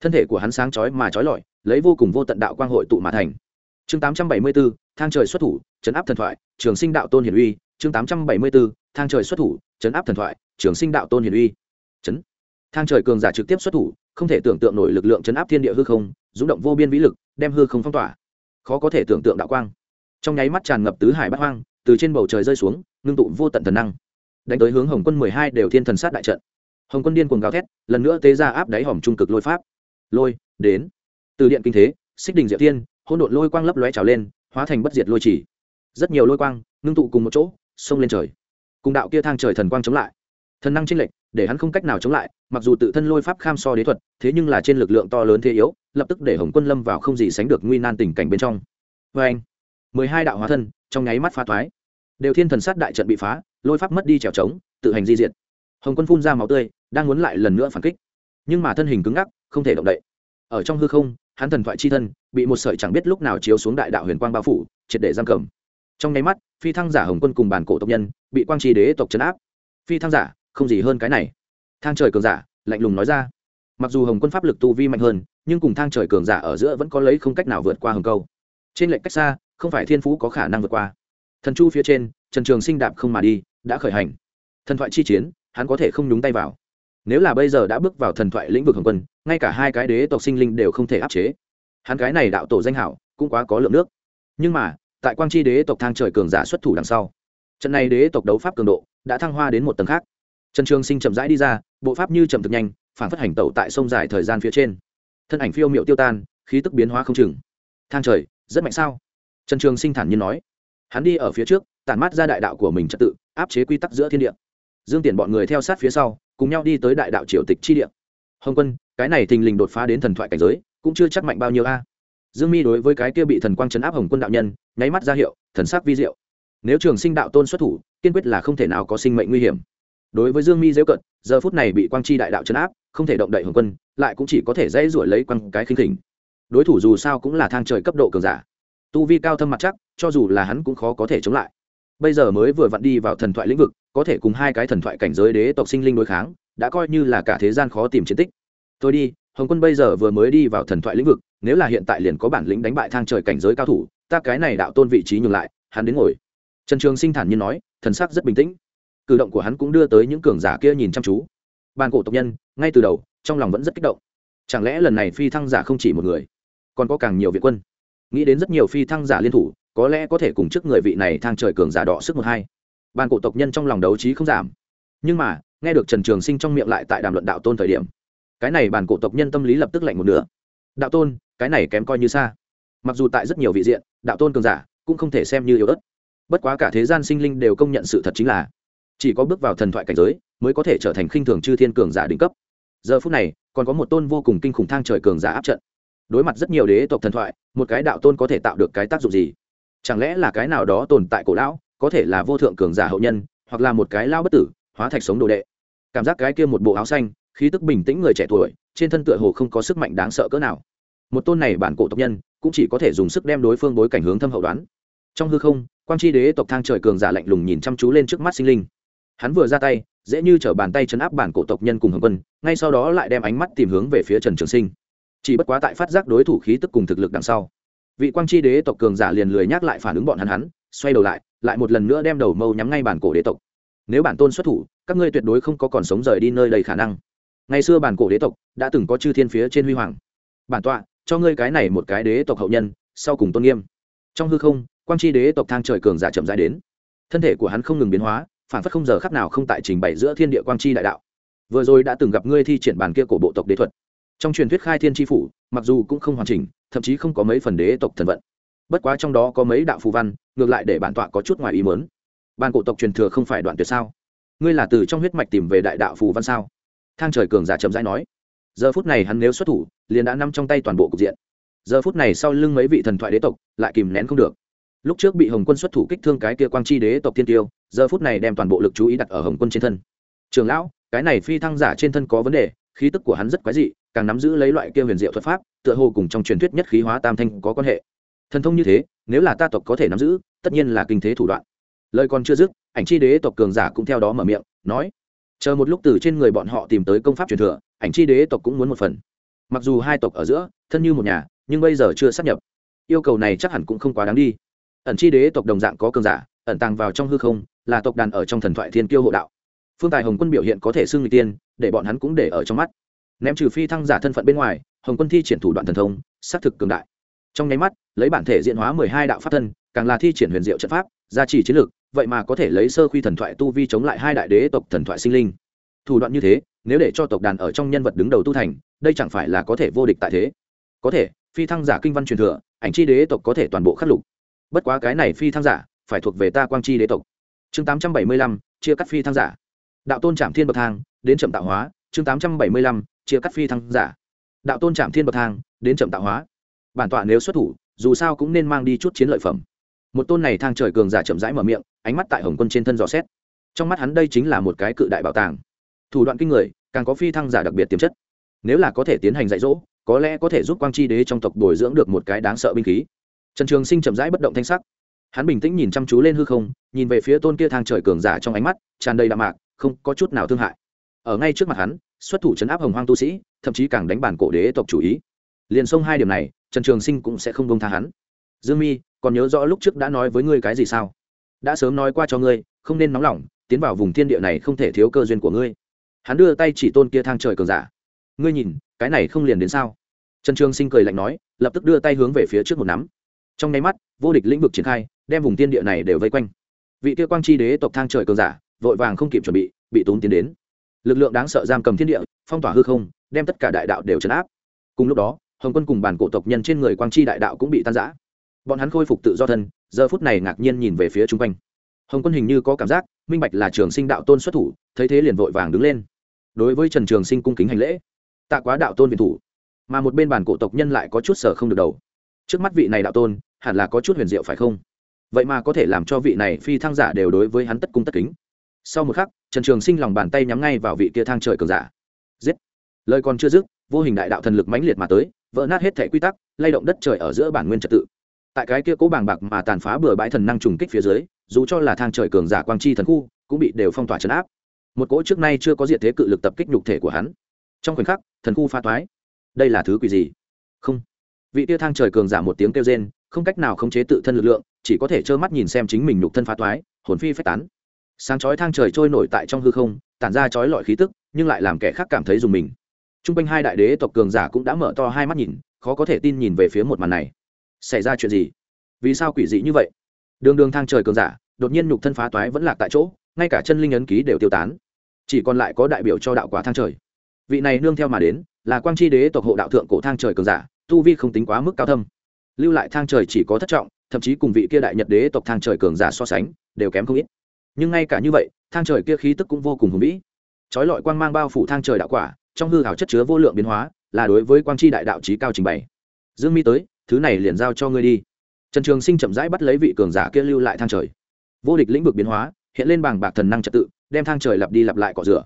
Speaker 1: Thân thể của hắn sáng chói mà chói lọi lấy vô cùng vô tận đạo quang hội tụ mà thành. Chương 874, thang trời xuất thủ chấn áp thần thoại trường sinh đạo tôn hiển uy chương 874, thang trời xuất thủ chấn áp thần thoại trường sinh đạo tôn hiển uy. Chấn. Thang trời cường giả trực tiếp xuất thủ không thể tưởng tượng nổi lực lượng chấn áp thiên địa hư không rung động vô biên vĩ lực đem hư không phong tỏa. Khó có thể tưởng tượng đạo quang. Trong nháy mắt tràn ngập tứ hải bát hoang từ trên bầu trời rơi xuống ngưng tụ vô tận thần năng. Đánh tới hướng hồng quân mười hai đều thiên thần sát đại trận. Hồng quân điên cuồng gào thét lần nữa tế ra áp đáy hòm trung cực lôi pháp. Lôi đến. Từ điện kinh thế xích đình diệu tiên hôn độn lôi quang lấp lóe trào lên hóa thành bất diệt lôi chỉ. Rất nhiều lôi quang ngưng tụ cùng một chỗ, xông lên trời. Cùng đạo kia thang trời thần quang chống lại. Thần năng chênh lệch, để hắn không cách nào chống lại, mặc dù tự thân lôi pháp kham so đế thuật, thế nhưng là trên lực lượng to lớn thế yếu, lập tức để hồng quân lâm vào không gì sánh được nguy nan tình cảnh bên trong. Vê anh, mười hai đạo hóa thân, trong nháy mắt phá thoái. Đều thiên thần sát đại trận bị phá, lôi pháp mất đi trèo trống, tự hành di diệt. Hồng quân phun ra máu tươi, đang muốn lại lần nữa phản kích. Nhưng mà thân hình cứng ngắc, không thể động đậy ở trong hư không, hắn thần thoại chi thân, bị một sợi chẳng biết lúc nào chiếu xuống đại đạo huyền quang bao phủ, triệt để giam cầm. Trong nháy mắt, phi thăng giả hồng quân cùng bản cổ tộc nhân, bị quang trì đế tộc chấn áp. Phi thăng giả, không gì hơn cái này. Thang trời cường giả, lạnh lùng nói ra. Mặc dù hồng quân pháp lực tu vi mạnh hơn, nhưng cùng thang trời cường giả ở giữa vẫn có lấy không cách nào vượt qua hồng câu. Trên lệnh cách xa, không phải thiên phú có khả năng vượt qua. Thần chu phía trên, trần trường sinh đạp không mà đi, đã khởi hành. Thần thoại chi chiến, hắn có thể không nhúng tay vào nếu là bây giờ đã bước vào thần thoại lĩnh vực hồng quân, ngay cả hai cái đế tộc sinh linh đều không thể áp chế. Hắn cái này đạo tổ danh hảo, cũng quá có lượng nước. Nhưng mà, tại quang tri đế tộc thang trời cường giả xuất thủ đằng sau, trận này đế tộc đấu pháp cường độ đã thăng hoa đến một tầng khác. Trần trường sinh chậm rãi đi ra, bộ pháp như chậm thực nhanh, phản phất hành tẩu tại sông dài thời gian phía trên. Thân ảnh phiêu m i ệ u tiêu tan, khí tức biến hóa không chừng. Thang trời, rất mạnh sao? Trần trường sinh thản nhiên nói. Hắn đi ở phía trước, tản mát ra đại đạo của mình trật tự, áp chế quy tắc giữa thiên địa. Dương tiền bọn người theo sát phía sau cùng nhau đi tới đại đạo triều tịch chi địa. Hồng quân, cái này thình lình đột phá đến thần thoại cảnh giới, cũng chưa chắc mạnh bao nhiêu a. Dương mi đối với cái kia bị thần quang chấn áp hồng quân đạo nhân, nháy mắt ra hiệu, thần sắc vi diệu. Nếu trường sinh đạo tôn xuất thủ, kiên quyết là không thể nào có sinh mệnh nguy hiểm. Đối với dương mi dễ cận, giờ phút này bị quang chi đại đạo chấn áp, không thể động đậy hồng quân, lại cũng chỉ có thể dễ ruổi lấy quăng cái khinh khỉnh. Đối thủ dù sao cũng là thang trời cấp độ cường giả. Tu vi cao thâm mặt chắc, cho dù là hắn cũng khó có thể chống lại. Bây giờ mới vừa vặn đi vào thần thoại lĩnh vực có thể cùng hai cái thần thoại cảnh giới đế tộc sinh linh đối kháng, đã coi như là cả thế gian khó tìm chiến tích. Tôi đi, hồng quân bây giờ vừa mới đi vào thần thoại lĩnh vực, nếu là hiện tại liền có bản lĩnh đánh bại thang trời cảnh giới cao thủ, ta cái này đạo tôn vị trí nhường lại, hắn đến ngồi. Trần trường sinh thản nhiên nói, thần sắc rất bình tĩnh. Cử động của hắn cũng đưa tới những cường giả kia nhìn chăm chú. Ban cổ tộc nhân, ngay từ đầu, trong lòng vẫn rất kích động. Chẳng lẽ lần này phi thăng giả không chỉ một người, còn có càng nhiều viện quân? Nghĩ đến rất nhiều phi thăng giả liên thủ, có lẽ có thể cùng trước người vị này thang trời cường giả đỏ sức một hai bàn cổ tộc nhân trong lòng đấu trí không giảm. Nhưng mà, nghe được trần trường sinh trong miệng lại tại đàm luận đạo tôn thời điểm, cái này bàn cổ tộc nhân tâm lý lập tức lạnh một nửa. Đạo tôn, cái này kém coi như xa. Mặc dù tại rất nhiều vị diện, đạo tôn cường giả cũng không thể xem như yếu ớt. Bất quá cả thế gian sinh linh đều công nhận sự thật chính là, chỉ có bước vào thần thoại cảnh giới mới có thể trở thành khinh thường chư thiên cường giả đỉnh cấp. Giờ phút này, còn có một tôn vô cùng kinh khủng thang trời cường giả áp trận. Đối mặt rất nhiều đế tộc thần thoại, một cái đạo tôn có thể tạo được cái tác dụng gì? Chẳng lẽ là cái nào đó tồn tại cổ lão có thể là vô thượng cường giả hậu nhân, hoặc là một cái lao bất tử, hóa thạch sống đồ đệ. Cảm giác cái kia một bộ áo xanh, khí tức bình tĩnh người trẻ tuổi, trên thân tựa hồ không có sức mạnh đáng sợ cỡ nào. Một tôn này bản cổ tộc nhân, cũng chỉ có thể dùng sức đem đối phương bối cảnh hướng thâm hậu đoán. Trong hư không, quang tri đế tộc thang trời cường giả lạnh lùng nhìn chăm chú lên trước mắt sinh linh. Hắn vừa ra tay, dễ như t bàn tay chấn áp bản cổ tộc nhân cùng hồng quân, ngay sau đó lại đem ánh mắt tìm hướng về phía trần trường sinh. Chỉ bất quá tại phát giác đối thủ khí tức cùng thực lực đằng sau, vị quang tri đế tộc cường giả liền lười nhắc lại phản ứng bọn hắn hắn, xoay đầu lại lại một lần nữa đem đầu mâu nhắm ngay bản cổ đế tộc. Nếu bản tôn xuất thủ, các ngươi tuyệt đối không có còn sống rời đi nơi đầy khả năng. Ngày xưa bản cổ đế tộc đã từng có chư thiên phía trên huy hoàng. Bản tọa, cho ngươi cái này một cái đế tộc hậu nhân, sau cùng tôn nghiêm. Trong hư không, quang tri đế tộc thang trời cường giả chậm dài đến. Thân thể của hắn không ngừng biến hóa, phản phất không giờ khắc nào không tại trình bày giữa thiên địa quang tri đại đạo. Vừa rồi đã từng gặp ngươi thi triển bàn kia cổ bộ tộc đế thuật. Trong truyền thuyết khai thiên tri phủ, mặc dù cũng không hoàn chỉnh, thậm chí không có mấy phần đế tộc thần vận. Bất quá trong đó có mấy đạo phù văn ngược lại để bản tọa có chút ngoài ý mớn ban cổ tộc truyền thừa không phải đoạn tuyệt sao? Ngươi là từ trong huyết mạch tìm về đại đạo phù văn sao? Thang trời cường giả chậm rãi nói. Giờ phút này hắn nếu xuất thủ, liền đã nằm trong tay toàn bộ cục diện. Giờ phút này sau lưng mấy vị thần thoại đế tộc lại kìm nén không được. Lúc trước bị hồng quân xuất thủ kích thương cái kia quang chi đế tộc tiên tiêu, giờ phút này đem toàn bộ lực chú ý đặt ở hồng quân trên thân. Trường lão, cái này phi thăng giả trên thân có vấn đề, khí tức của hắn rất quái dị, càng nắm giữ lấy loại kia huyền diệu thuật pháp, tựa hồ cùng trong truyền thuyết nhất khí hóa tam thanh có quan hệ thần thông như thế, nếu là ta tộc có thể nắm giữ, tất nhiên là kinh thế thủ đoạn. Lời còn chưa dứt, ảnh chi đế tộc cường giả cũng theo đó mở miệng, nói, chờ một lúc từ trên người bọn họ tìm tới công pháp truyền thừa, ảnh chi đế tộc cũng muốn một phần. Mặc dù hai tộc ở giữa, thân như một nhà, nhưng bây giờ chưa sắp nhập. Yêu cầu này chắc hẳn cũng không quá đáng đi. Ẩn chi đế tộc đồng dạng có cường giả, ẩn tàng vào trong hư không, là tộc đàn ở trong thần thoại thiên kiêu hộ đạo. Phương tài hồng quân biểu hiện có thể xưng người tiên, để bọn hắn cũng để ở trong mắt. Ném trừ phi thăng giả thân phận bên ngoài, hồng quân thi triển thủ đoạn thần thông, xác thực cường đại trong nháy mắt, lấy bản thể diện hóa mười hai đạo pháp thân, càng là thi triển huyền diệu trận pháp, gia trì chiến lược vậy mà có thể lấy sơ khuy thần thoại tu vi chống lại hai đại đế tộc thần thoại sinh linh. Thủ đoạn như thế, nếu để cho tộc đàn ở trong nhân vật đứng đầu tu thành, đây chẳng phải là có thể vô địch tại thế? Có thể, phi thăng giả kinh văn truyền thừa, ảnh chi đế tộc có thể toàn bộ khắc lục. Bất quá cái này phi thăng giả, phải thuộc về ta quang chi đế tộc. Chương tám trăm bảy mươi lăm, chia cắt phi thăng giả. Đạo tôn trạm thiên bậc thang, đến chậm tạo hóa. Chương tám trăm bảy mươi lăm, chia cắt phi thăng giả. Đạo tôn trạm thiên bậc thang, đến chậm tạo hóa bản tọa nếu xuất thủ, dù sao cũng nên mang đi chút chiến lợi phẩm. Một tôn này thang trời cường giả chậm rãi mở miệng, ánh mắt tại hồng quân trên thân dò xét. Trong mắt hắn đây chính là một cái cự đại bảo tàng. Thủ đoạn kinh người, càng có phi thăng giả đặc biệt tiềm chất. Nếu là có thể tiến hành dạy dỗ, có lẽ có thể giúp quang chi đế trong tộc bồi dưỡng được một cái đáng sợ binh khí. Trần trường sinh chậm rãi bất động thanh sắc. Hắn bình tĩnh nhìn chăm chú lên hư không, nhìn về phía tôn kia thang trời cường giả trong ánh mắt, tràn đầy đạm mạc, không có chút nào thương hại. Ở ngay trước mặt hắn, xuất thủ chấn áp hồng hoang tu sĩ, thậm chí càng đánh bản cổ đế tộc chủ ý. Liền xông hai điểm này trần trường sinh cũng sẽ không bông tha hắn. Dương mi, còn nhớ rõ lúc trước đã nói với ngươi cái gì sao? Đã sớm nói qua cho ngươi, không nên nóng lòng, tiến vào vùng thiên địa này không thể thiếu cơ duyên của ngươi. Hắn đưa tay chỉ tôn kia thang trời cường giả. Ngươi nhìn, cái này không liền đến sao? Trần trường sinh cười lạnh nói, lập tức đưa tay hướng về phía trước một nắm. Trong nháy mắt, vô địch lĩnh vực triển khai, đem vùng tiên địa này đều vây quanh. Vị kia quang chi đế tộc thang trời cường giả, vội vàng không kịp chuẩn bị bị tốn tiến đến. Lực lượng đáng sợ giam cầm thiên địa, phong tỏa hư không, đem tất cả đại đạo đều trấn áp. Cùng lúc đó hồng quân cùng bản cổ tộc nhân trên người quang chi đại đạo cũng bị tan giã bọn hắn khôi phục tự do thân, giờ phút này ngạc nhiên nhìn về phía chung quanh. Hồng quân hình như có cảm giác, minh bạch là trường sinh đạo tôn xuất thủ, thấy thế liền vội vàng đứng lên. Đối với trần trường sinh cung kính hành lễ, tạ quá đạo tôn viện thủ. Mà một bên bản cổ tộc nhân lại có chút sở không được đầu. Trước mắt vị này đạo tôn, hẳn là có chút huyền diệu phải không? Vậy mà có thể làm cho vị này phi thăng giả đều đối với hắn tất cung tất kính. Sau một khắc, trần trường sinh lòng bàn tay nhắm ngay vào vị kia thang trời cường giả. Giết. Lời còn chưa dứt vô hình đại đạo thần lực mãnh liệt mà tới, vỡ nát hết thể quy tắc, lay động đất trời ở giữa bản nguyên trật tự. Tại cái kia cố bàng bạc mà tàn phá bừa bãi thần năng trùng kích phía dưới, dù cho là thang trời cường giả quang chi thần khu, cũng bị đều phong tỏa chấn áp. Một cỗ trước nay chưa có diện thế cự lực tập kích nhục thể của hắn. Trong khoảnh khắc, thần khu pha toái. Đây là thứ quỷ gì? Không. Vị tia thang trời cường giả một tiếng kêu rên, không cách nào khống chế tự thân lực lượng, chỉ có thể trơ mắt nhìn xem chính mình nhục thân phá toái, hồn phi phách tán. Sáng chói thang trời trôi nổi tại trong hư không, tản ra chói lọi khí tức, nhưng lại làm kẻ khác cảm thấy dùng mình t r u n g quanh hai đại đế tộc cường giả cũng đã mở to hai mắt nhìn, khó có thể tin nhìn về phía một màn này. Xảy ra chuyện gì? Vì sao quỷ dị như vậy? Đường đường thang trời cường giả, đột nhiên nhục thân phá toái vẫn lạc tại chỗ, ngay cả chân linh ấn ký đều tiêu tán. Chỉ còn lại có đại biểu cho đạo quả thang trời. Vị này nương theo mà đến, là quang tri đế tộc hộ đạo thượng cổ thang trời cường giả, tu vi không tính quá mức cao thâm. Lưu lại thang trời chỉ có thất trọng, thậm chí cùng vị kia đại nhật đế tộc thang trời cường giả so sánh, đều kém không ít. Nhưng ngay cả như vậy, thang trời kia khí tức cũng vô cùng hùng vĩ. Trói lọi quang mang bao phủ thang trời đạo quả trong hư hảo chất chứa vô lượng biến hóa, là đối với quang tri đại đạo trí cao trình bày. Dương mi tới, thứ này liền giao cho ngươi đi. Trần trường sinh chậm rãi bắt lấy vị cường giả kia lưu lại thang trời. Vô địch lĩnh vực biến hóa, hiện lên bảng bạc thần năng trật tự, đem thang trời lặp đi lặp lại cọ rửa.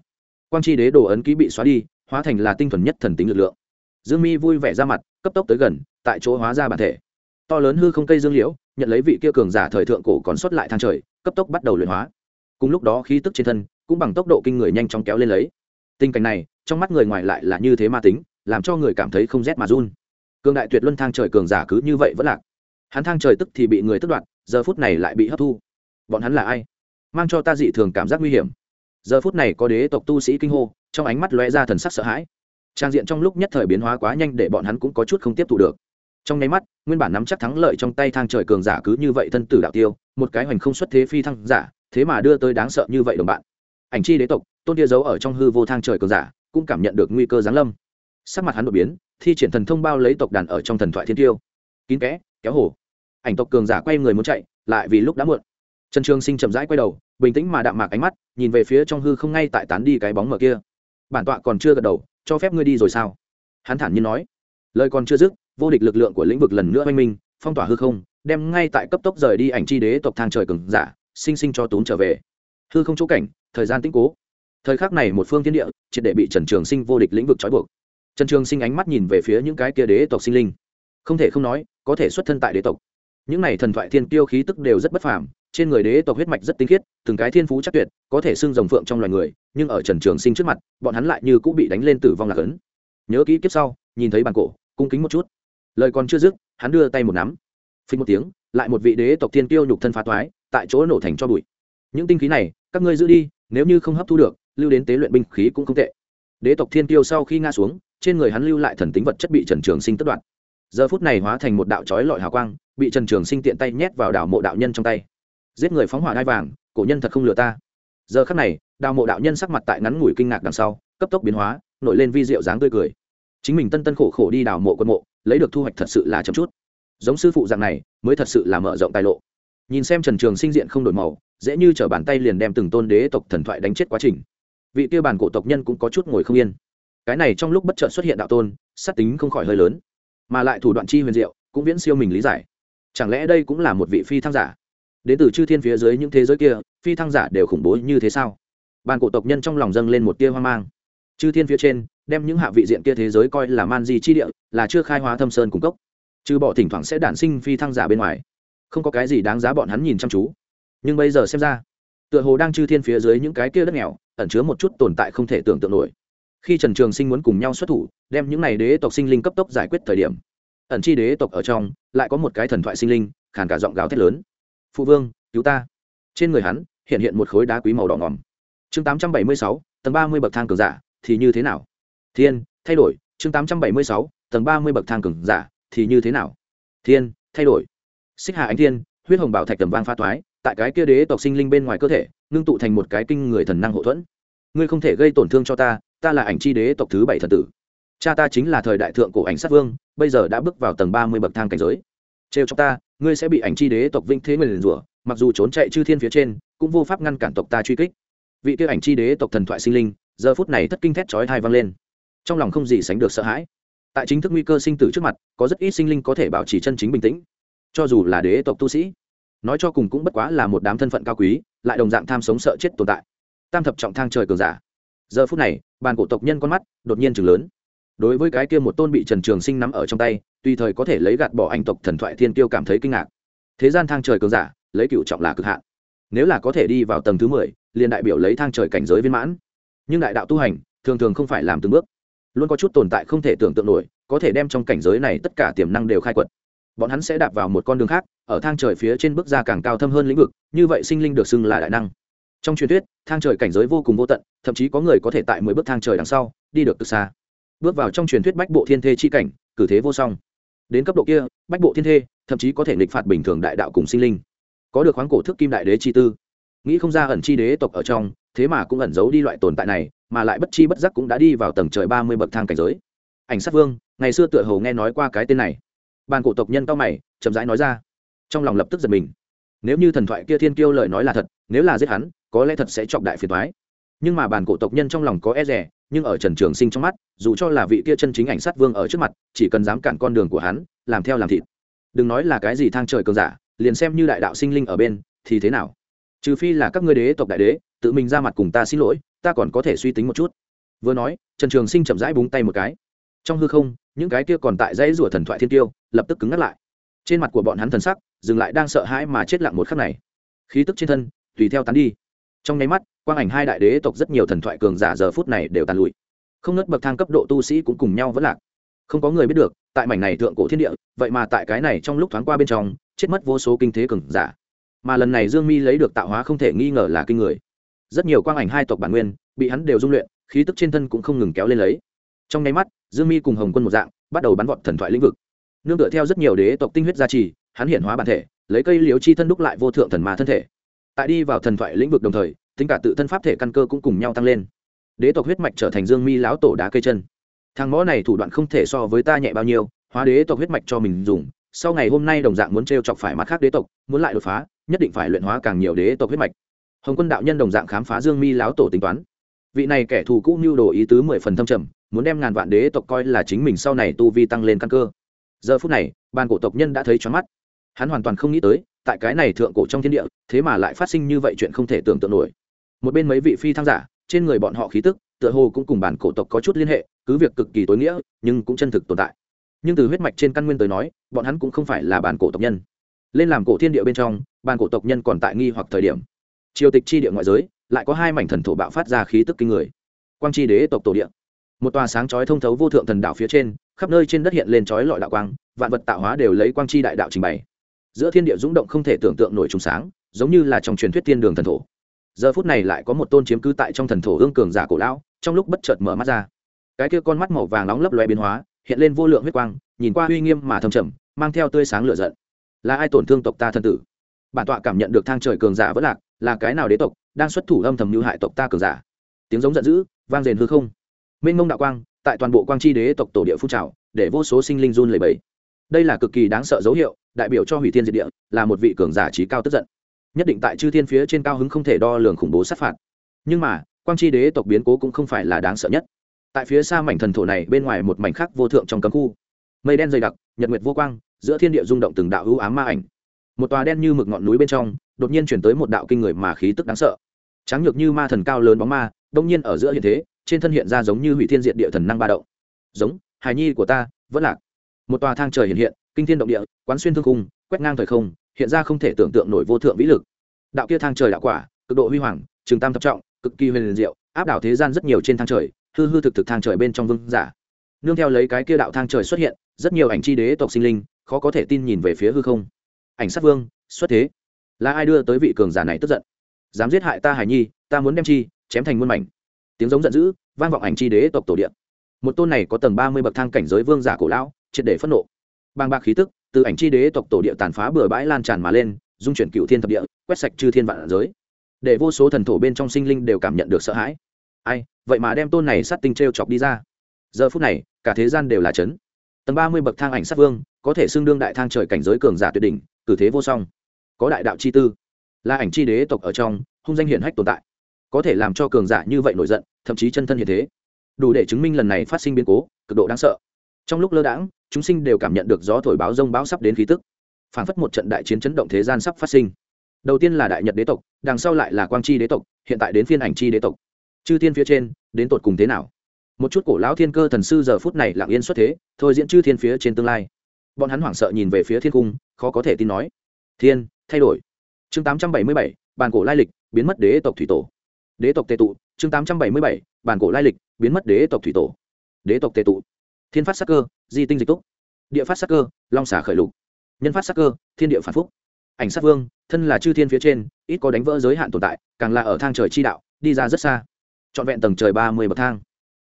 Speaker 1: Quang tri đế đồ ấn ký bị xóa đi, hóa thành là tinh thuần nhất thần tính lực lượng. Dương mi vui vẻ ra mặt, cấp tốc tới gần, tại chỗ hóa ra bản thể. To lớn hư không cây dương liễu, nhận lấy vị kia cường giả thời thượng cổ còn xuất lại thang trời, cấp tốc bắt đầu luyện hóa. Cùng lúc đó khí tức trên thân, cũng bằng tốc độ kinh người nhanh chóng kéo lên lấy. Tình cảnh này trong mắt người ngoài lại là như thế ma tính, làm cho người cảm thấy không rét mà run. Cường đại tuyệt luân thang trời cường giả cứ như vậy vẫn lạc. Hắn thang trời tức thì bị người tức đoạt, giờ phút này lại bị hấp thu. Bọn hắn là ai? Mang cho ta dị thường cảm giác nguy hiểm. Giờ phút này có đế tộc tu sĩ kinh hô, trong ánh mắt lóe ra thần sắc sợ hãi. Trang diện trong lúc nhất thời biến hóa quá nhanh để bọn hắn cũng có chút không tiếp thu được. Trong nháy mắt, nguyên bản nắm chắc thắng lợi trong tay thang trời cường giả cứ như vậy thân tử đạo tiêu, một cái hoành không xuất thế phi thăng giả, thế mà đưa tới đáng sợ như vậy đồng bạn. Ảnh chi đế tộc, tôn tia giấu ở trong hư vô thang trời cường giả cũng cảm nhận được nguy cơ giáng lâm. Sắc mặt hắn đột biến, thi triển thần thông bao lấy tộc đàn ở trong thần thoại thiên tiêu. Kín kẽ, kéo hổ. Ảnh tộc cường giả quay người muốn chạy, lại vì lúc đã muộn. Trần trường sinh chậm rãi quay đầu, bình tĩnh mà đạm mạc ánh mắt, nhìn về phía trong hư không ngay tại tán đi cái bóng mở kia. Bản tọa còn chưa gật đầu, cho phép ngươi đi rồi sao? Hắn thản nhiên nói. Lời còn chưa dứt, vô địch lực lượng của lĩnh vực lần nữa oanh minh, phong tỏa hư không, đem ngay tại cấp tốc rời đi ảnh chi đế tộc thang trời cường giả, sinh sinh cho tốn trở về. Hư không chỗ cảnh, thời gian tĩnh cố. Thời khắc này một phương thiên địa triệt để bị trần trường sinh vô địch lĩnh vực trói buộc. Trần trường sinh ánh mắt nhìn về phía những cái kia đế tộc sinh linh. Không thể không nói, có thể xuất thân tại đế tộc. Những này thần thoại thiên tiêu khí tức đều rất bất phàm, trên người đế tộc huyết mạch rất tinh khiết, từng cái thiên phú chắc tuyệt, có thể xưng rồng phượng trong loài người, nhưng ở trần trường sinh trước mặt, bọn hắn lại như cũng bị đánh lên tử vong lạc ấn. Nhớ kỹ kiếp sau, nhìn thấy bàn cổ, cung kính một chút. Lời còn chưa dứt, hắn đưa tay một nắm. Phình một tiếng, lại một vị đế tộc thiên tiêu nhục thân phá toái tại chỗ nổ thành cho bụi. Những tinh khí này, các ngươi giữ đi, nếu như không hấp thu được lưu đến tế luyện binh khí cũng không tệ. Đế tộc thiên tiêu sau khi ngã xuống, trên người hắn lưu lại thần tính vật chất bị trần trường sinh tất đoạn giờ phút này hóa thành một đạo trói lọi hào quang, bị trần trường sinh tiện tay nhét vào đảo mộ đạo nhân trong tay. Giết người phóng hỏa đai vàng, cổ nhân thật không lừa ta. Giờ khắc này đào mộ đạo nhân sắc mặt tại ngắn ngủi kinh ngạc đằng sau, cấp tốc biến hóa, nổi lên vi diệu dáng tươi cười. Chính mình tân tân khổ khổ đi đào mộ quân mộ, lấy được thu hoạch thật sự là chậm chút. Giống sư phụ dạng này, mới thật sự là mở rộng tài lộ. Nhìn xem trần trường sinh diện không đổi màu, dễ như t bàn tay liền đem từng tôn đế tộc thần thoại đánh chết quá trình vị tiêu bản cổ tộc nhân cũng có chút ngồi không yên. Cái này trong lúc bất chợt xuất hiện đạo tôn, sát tính không khỏi hơi lớn. Mà lại thủ đoạn chi huyền diệu, cũng viễn siêu mình lý giải. Chẳng lẽ đây cũng là một vị phi thăng giả? Đến từ chư thiên phía dưới những thế giới kia, phi thăng giả đều khủng bố như thế sao? Bàn cổ tộc nhân trong lòng dâng lên một tia hoang mang. Chư thiên phía trên, đem những hạ vị diện kia thế giới coi là man di chi địa, là chưa khai hóa thâm sơn cung cấp trừ bỏ thỉnh thoảng sẽ đản sinh phi thăng giả bên ngoài, không có cái gì đáng giá bọn hắn nhìn chăm chú. Nhưng bây giờ xem ra tựa hồ đang chư thiên phía dưới những cái kia đất nghèo, ẩn chứa một chút tồn tại không thể tưởng tượng nổi. Khi trần trường sinh muốn cùng nhau xuất thủ, đem những này đế tộc sinh linh cấp tốc giải quyết thời điểm, ẩn chi đế tộc ở trong lại có một cái thần thoại sinh linh, khàn cả giọng gào thét lớn. Phụ vương, cứu ta. Trên người hắn hiện hiện một khối đá quý màu đỏ ngòm. Chương tám trăm bảy mươi sáu, tầng ba mươi bậc thang cường giả, thì như thế nào? Thiên, thay đổi. Chương tám trăm bảy mươi sáu, tầng ba mươi bậc thang cường giả, thì như thế nào? Thiên, thay đổi. Xích hà ánh thiên, huyết hồng bảo thạch tầm vang pha toái tại cái kia đế tộc sinh linh bên ngoài cơ thể, ngưng tụ thành một cái kinh người thần năng hậu thuẫn. Ngươi không thể gây tổn thương cho ta ta là ảnh chi đế tộc thứ bảy thần tử. Cha ta chính là thời đại thượng cổ ảnh sát vương, bây giờ đã bước vào tầng ba mươi bậc thang cảnh giới. Trêu cho ta, ngươi sẽ bị ảnh chi đế tộc vinh thế nguyền rủa, mặc dù trốn chạy chư thiên phía trên, cũng vô pháp ngăn cản tộc ta truy kích. Vị kia ảnh chi đế tộc thần thoại sinh linh, giờ phút này thất kinh thét chói thai vang lên. Trong lòng không gì sánh được sợ hãi. Tại chính thức nguy cơ sinh tử trước mặt, có rất ít sinh linh có thể bảo trì chân chính bình tĩnh. Cho dù là đế tộc tu sĩ nói cho cùng cũng bất quá là một đám thân phận cao quý, lại đồng dạng tham sống sợ chết tồn tại. Tam thập trọng thang trời cường giả. Giờ phút này, bàn cổ tộc nhân con mắt đột nhiên chừng lớn. Đối với cái kia một tôn bị trần trường sinh nắm ở trong tay, tùy thời có thể lấy gạt bỏ anh tộc thần thoại thiên tiêu cảm thấy kinh ngạc. Thế gian thang trời cường giả, lấy cựu trọng là cực hạn. Nếu là có thể đi vào tầng thứ mười, liền đại biểu lấy thang trời cảnh giới viên mãn. Nhưng đại đạo tu hành, thường thường không phải làm từng bước. Luôn có chút tồn tại không thể tưởng tượng nổi, có thể đem trong cảnh giới này tất cả tiềm năng đều khai quật bọn hắn sẽ đạp vào một con đường khác, ở thang trời phía trên bước ra càng cao thâm hơn lĩnh vực, như vậy sinh linh được xưng là đại năng. Trong truyền thuyết, thang trời cảnh giới vô cùng vô tận, thậm chí có người có thể tại mười bước thang trời đằng sau, đi được từ xa. Bước vào trong truyền thuyết bách bộ thiên thê chi cảnh, cử thế vô song. Đến cấp độ kia, bách bộ thiên thê, thậm chí có thể nghịch phạt bình thường đại đạo cùng sinh linh. Có được khoáng cổ thức kim đại đế chi tư. Nghĩ không ra ẩn chi đế tộc ở trong, thế mà cũng ẩn giấu đi loại tồn tại này, mà lại bất chi bất giác cũng đã đi vào tầng trời ba mươi bậc thang cảnh giới. Ảnh sát vương, ngày xưa tựa hồ nghe nói qua cái tên này bàn cổ tộc nhân cao mày, chậm rãi nói ra. Trong lòng lập tức giật mình. Nếu như thần thoại kia thiên kiêu lời nói là thật, nếu là giết hắn, có lẽ thật sẽ chọc đại phiền thoái nhưng mà bàn cổ tộc nhân trong lòng có e rẻ nhưng ở trần trường sinh trong mắt, dù cho là vị kia chân chính ảnh sát vương ở trước mặt, chỉ cần dám cản con đường của hắn, làm theo làm thịt. Đừng nói là cái gì thang trời cường giả, liền xem như đại đạo sinh linh ở bên, thì thế nào? Trừ phi là các ngươi đế tộc đại đế, tự mình ra mặt cùng ta xin lỗi, ta còn có thể suy tính một chút. Vừa nói, trần trường sinh chậm rãi búng tay một cái. Trong hư không những cái kia còn tại dãy rủa thần thoại thiên tiêu, lập tức cứng ngắt lại. Trên mặt của bọn hắn thần sắc, dừng lại đang sợ hãi mà chết lặng một khắc này. Khí tức trên thân, tùy theo tán đi. Trong nháy mắt, quang ảnh hai đại đế tộc rất nhiều thần thoại cường giả giờ phút này đều tàn lụi. Không nớt bậc thang cấp độ tu sĩ cũng cùng nhau vẫn lạc. Không có người biết được, tại mảnh này thượng cổ thiên địa, vậy mà tại cái này trong lúc thoáng qua bên trong, chết mất vô số kinh thế cường giả. Mà lần này dương mi lấy được tạo hóa không thể nghi ngờ là kinh người. Rất nhiều quang ảnh hai tộc bản nguyên, bị hắn đều dung luyện, khí tức trên thân cũng không ngừng kéo lên lấy. Trong nháy mắt dương mi cùng hồng quân một dạng, bắt đầu bắn vọt thần thoại lĩnh vực. Nương tựa theo rất nhiều đế tộc tinh huyết gia trì, hắn hiện hóa bản thể, lấy cây liếu chi thân đúc lại vô thượng thần ma thân thể. Tại đi vào thần thoại lĩnh vực đồng thời, tính cả tự thân pháp thể căn cơ cũng cùng nhau tăng lên. Đế tộc huyết mạch trở thành dương mi lão tổ đá cây chân. Thằng mõ này thủ đoạn không thể so với ta nhẹ bao nhiêu, hóa đế tộc huyết mạch cho mình dùng, sau ngày hôm nay đồng dạng muốn t r e o chọc phải mặt khác đế tộc, muốn lại đột phá, nhất định phải luyện hóa càng nhiều đế tộc huyết mạch. Hồng quân đạo nhân đồng dạng khám phá dương mi lão tổ tính toán. Vị này kẻ thù cũ mưu đồ ý tứ mười phần thâm trầm muốn đem ngàn vạn đế tộc coi là chính mình sau này tu vi tăng lên căn cơ. Giờ phút này, bàn cổ tộc nhân đã thấy choáng mắt. Hắn hoàn toàn không nghĩ tới, tại cái này thượng cổ trong thiên địa, thế mà lại phát sinh như vậy chuyện không thể tưởng tượng nổi. Một bên mấy vị phi thăng giả, trên người bọn họ khí tức, tựa hồ cũng cùng bản cổ tộc có chút liên hệ, cứ việc cực kỳ tối nghĩa, nhưng cũng chân thực tồn tại. Nhưng từ huyết mạch trên căn nguyên tới nói, bọn hắn cũng không phải là bản cổ tộc nhân. Lên làm cổ thiên địa bên trong bản cổ tộc nhân còn tại nghi hoặc thời điểm. Triều tịch chi địa ngoại giới, lại có hai mảnh thần thổ bạo phát ra khí tức kinh người. Quang chi đế tộc tổ địa một tòa sáng chói thông thấu vô thượng thần đạo phía trên, khắp nơi trên đất hiện lên chói lọi đạo quang, vạn vật tạo hóa đều lấy quang chi đại đạo trình bày. Giữa thiên địa rung động không thể tưởng tượng nổi trùng sáng, giống như là trong truyền thuyết thiên đường thần thổ. Giờ phút này lại có một tôn chiếm cư tại trong thần thổ ương cường giả cổ lão, trong lúc bất chợt mở mắt ra. Cái kia con mắt màu vàng nóng lấp loe biến hóa, hiện lên vô lượng huyết quang, nhìn qua uy nghiêm mà thâm trầm, mang theo tươi sáng lửa giận. Là ai tổn thương tộc ta thân tử? Bản tọa cảm nhận được thang trời cường giả vất lạc, là cái nào đế tộc đang xuất thủ âm thầm mưu hại tộc ta cường giả? Tiếng giống giận dữ, vang rền hư không mênh mông đạo quang, tại toàn bộ quang chi đế tộc tổ địa phun trào, để vô số sinh linh run lẩy bẩy. Đây là cực kỳ đáng sợ dấu hiệu, đại biểu cho hủy thiên diệt địa, là một vị cường giả trí cao tức giận. Nhất định tại chư thiên phía trên cao hứng không thể đo lường khủng bố sát phạt. Nhưng mà, quang chi đế tộc biến cố cũng không phải là đáng sợ nhất. Tại phía xa mảnh thần thổ này, bên ngoài một mảnh khác vô thượng trong cấm khu. Mây đen dày đặc, nhật nguyệt vô quang, giữa thiên địa rung động từng đạo hữu ám ma ảnh. Một tòa đen như mực ngọn núi bên trong, đột nhiên chuyển tới một đạo kinh người mà khí tức đáng sợ. Trắng nhược như ma thần cao lớn bóng ma, đông nhiên ở giữa hiện thế trên thân hiện ra giống như hủy thiên diện địa thần năng ba động. Giống, hài nhi của ta, vẫn lạc. Một tòa thang trời hiện hiện, kinh thiên động địa, quán xuyên thương cung quét ngang thời không, hiện ra không thể tưởng tượng nổi vô thượng vĩ lực. Đạo kia thang trời đạo quả, cực độ huy hoàng, trường tam thập trọng, cực kỳ huyền diệu, áp đảo thế gian rất nhiều trên thang trời, hư hư thực thực thang trời bên trong vương giả. Nương theo lấy cái kia đạo thang trời xuất hiện, rất nhiều ảnh chi đế tộc sinh linh, khó có thể tin nhìn về phía hư không. Ảnh sát vương, xuất thế. Là ai đưa tới vị cường giả này tức giận? Dám giết hại ta hải nhi, ta muốn đem chi, chém thành muôn mảnh tiếng giống giận dữ, vang vọng ảnh chi đế tộc tổ điện một tôn này có tầng ba mươi bậc thang cảnh giới vương giả cổ lão, triệt để phẫn nộ. Bang bạc khí tức, từ ảnh chi đế tộc tổ địa tàn phá bừa bãi lan tràn mà lên, dung chuyển cựu thiên thập địa, quét sạch chư thiên vạn giới. Để vô số thần thổ bên trong sinh linh đều cảm nhận được sợ hãi. Ai, vậy mà đem tôn này sát tinh t r e o chọc đi ra. Giờ phút này, cả thế gian đều là chấn. Tầng ba mươi bậc thang ảnh sát vương, có thể xưng đương đại thang trời cảnh giới cường giả tuyệt đỉnh, cử thế vô song. Có đại đạo chi tư. Là ảnh chi đế tộc ở trong, hung danh hiển hách tồn tại có thể làm cho cường giả như vậy nổi giận, thậm chí chân thân hiện thế. Đủ để chứng minh lần này phát sinh biến cố, cực độ đáng sợ. Trong lúc lơ đãng, chúng sinh đều cảm nhận được gió thổi báo rông bão sắp đến khí tức. Phảng phất một trận đại chiến chấn động thế gian sắp phát sinh. Đầu tiên là đại nhật đế tộc, đằng sau lại là quang chi đế tộc, hiện tại đến phiên ảnh chi đế tộc. Chư thiên phía trên, đến tột cùng thế nào? Một chút cổ lão thiên cơ thần sư giờ phút này lặng yên xuất thế, thôi diễn chư thiên phía trên tương lai. Bọn hắn hoảng sợ nhìn về phía thiên cung, khó có thể tin nói. Thiên, thay đổi. Chương tám trăm bảy mươi bảy, bàn cổ lai lịch, biến mất đế tộc thủy tổ đế tộc tề tụ, chương tám trăm bảy mươi bảy, bản cổ lai lịch, biến mất đế tộc thủy tổ. Đế tộc tề tụ. Thiên phát sắc cơ, di tinh dịch túc. Địa phát sắc cơ, long xả khởi lục. Nhân phát sắc cơ, thiên địa phản phúc. Ảnh sát vương, thân là chư thiên phía trên, ít có đánh vỡ giới hạn tồn tại, càng là ở thang trời chi đạo, đi ra rất xa. Trọn vẹn tầng trời ba mươi bậc thang.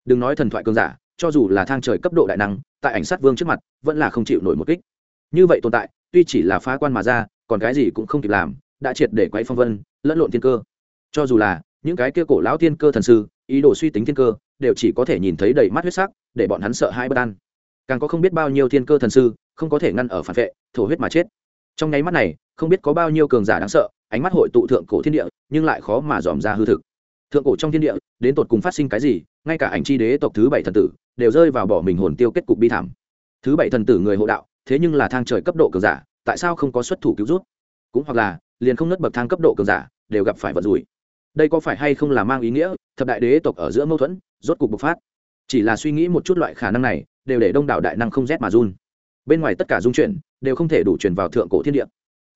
Speaker 1: Đừng nói thần thoại cường giả, cho dù là thang trời cấp độ đại năng, tại ảnh sát vương trước mặt, vẫn là không chịu nổi một kích. Như vậy tồn tại, tuy chỉ là phá quan mà ra, còn cái gì cũng không kịp làm, đã triệt để quay phong vân, lẫn lộn thiên cơ. Cho dù là những cái kia cổ lão thiên cơ thần sư, ý đồ suy tính thiên cơ, đều chỉ có thể nhìn thấy đầy mắt huyết sắc, để bọn hắn sợ hai bất an. Càng có không biết bao nhiêu thiên cơ thần sư, không có thể ngăn ở phản vệ, thổ huyết mà chết. Trong nháy mắt này, không biết có bao nhiêu cường giả đáng sợ, ánh mắt hội tụ thượng cổ thiên địa, nhưng lại khó mà dòm ra hư thực. Thượng cổ trong thiên địa, đến tột cùng phát sinh cái gì, ngay cả ảnh chi đế tộc thứ bảy thần tử, đều rơi vào bỏ mình hồn tiêu kết cục bi thảm. Thứ bảy thần tử người hộ đạo, thế nhưng là thang trời cấp độ cường giả, tại sao không có xuất thủ cứu rút cũng hoặc là, liền không nứt bậc thang cấp độ cường giả, đều gặp phải vận rủi đây có phải hay không là mang ý nghĩa, thập đại đế tộc ở giữa mâu thuẫn, rốt cục bộc phát. Chỉ là suy nghĩ một chút loại khả năng này, đều để đông đảo đại năng không rét mà run. Bên ngoài tất cả dung chuyển đều không thể đủ truyền vào thượng cổ thiên địa.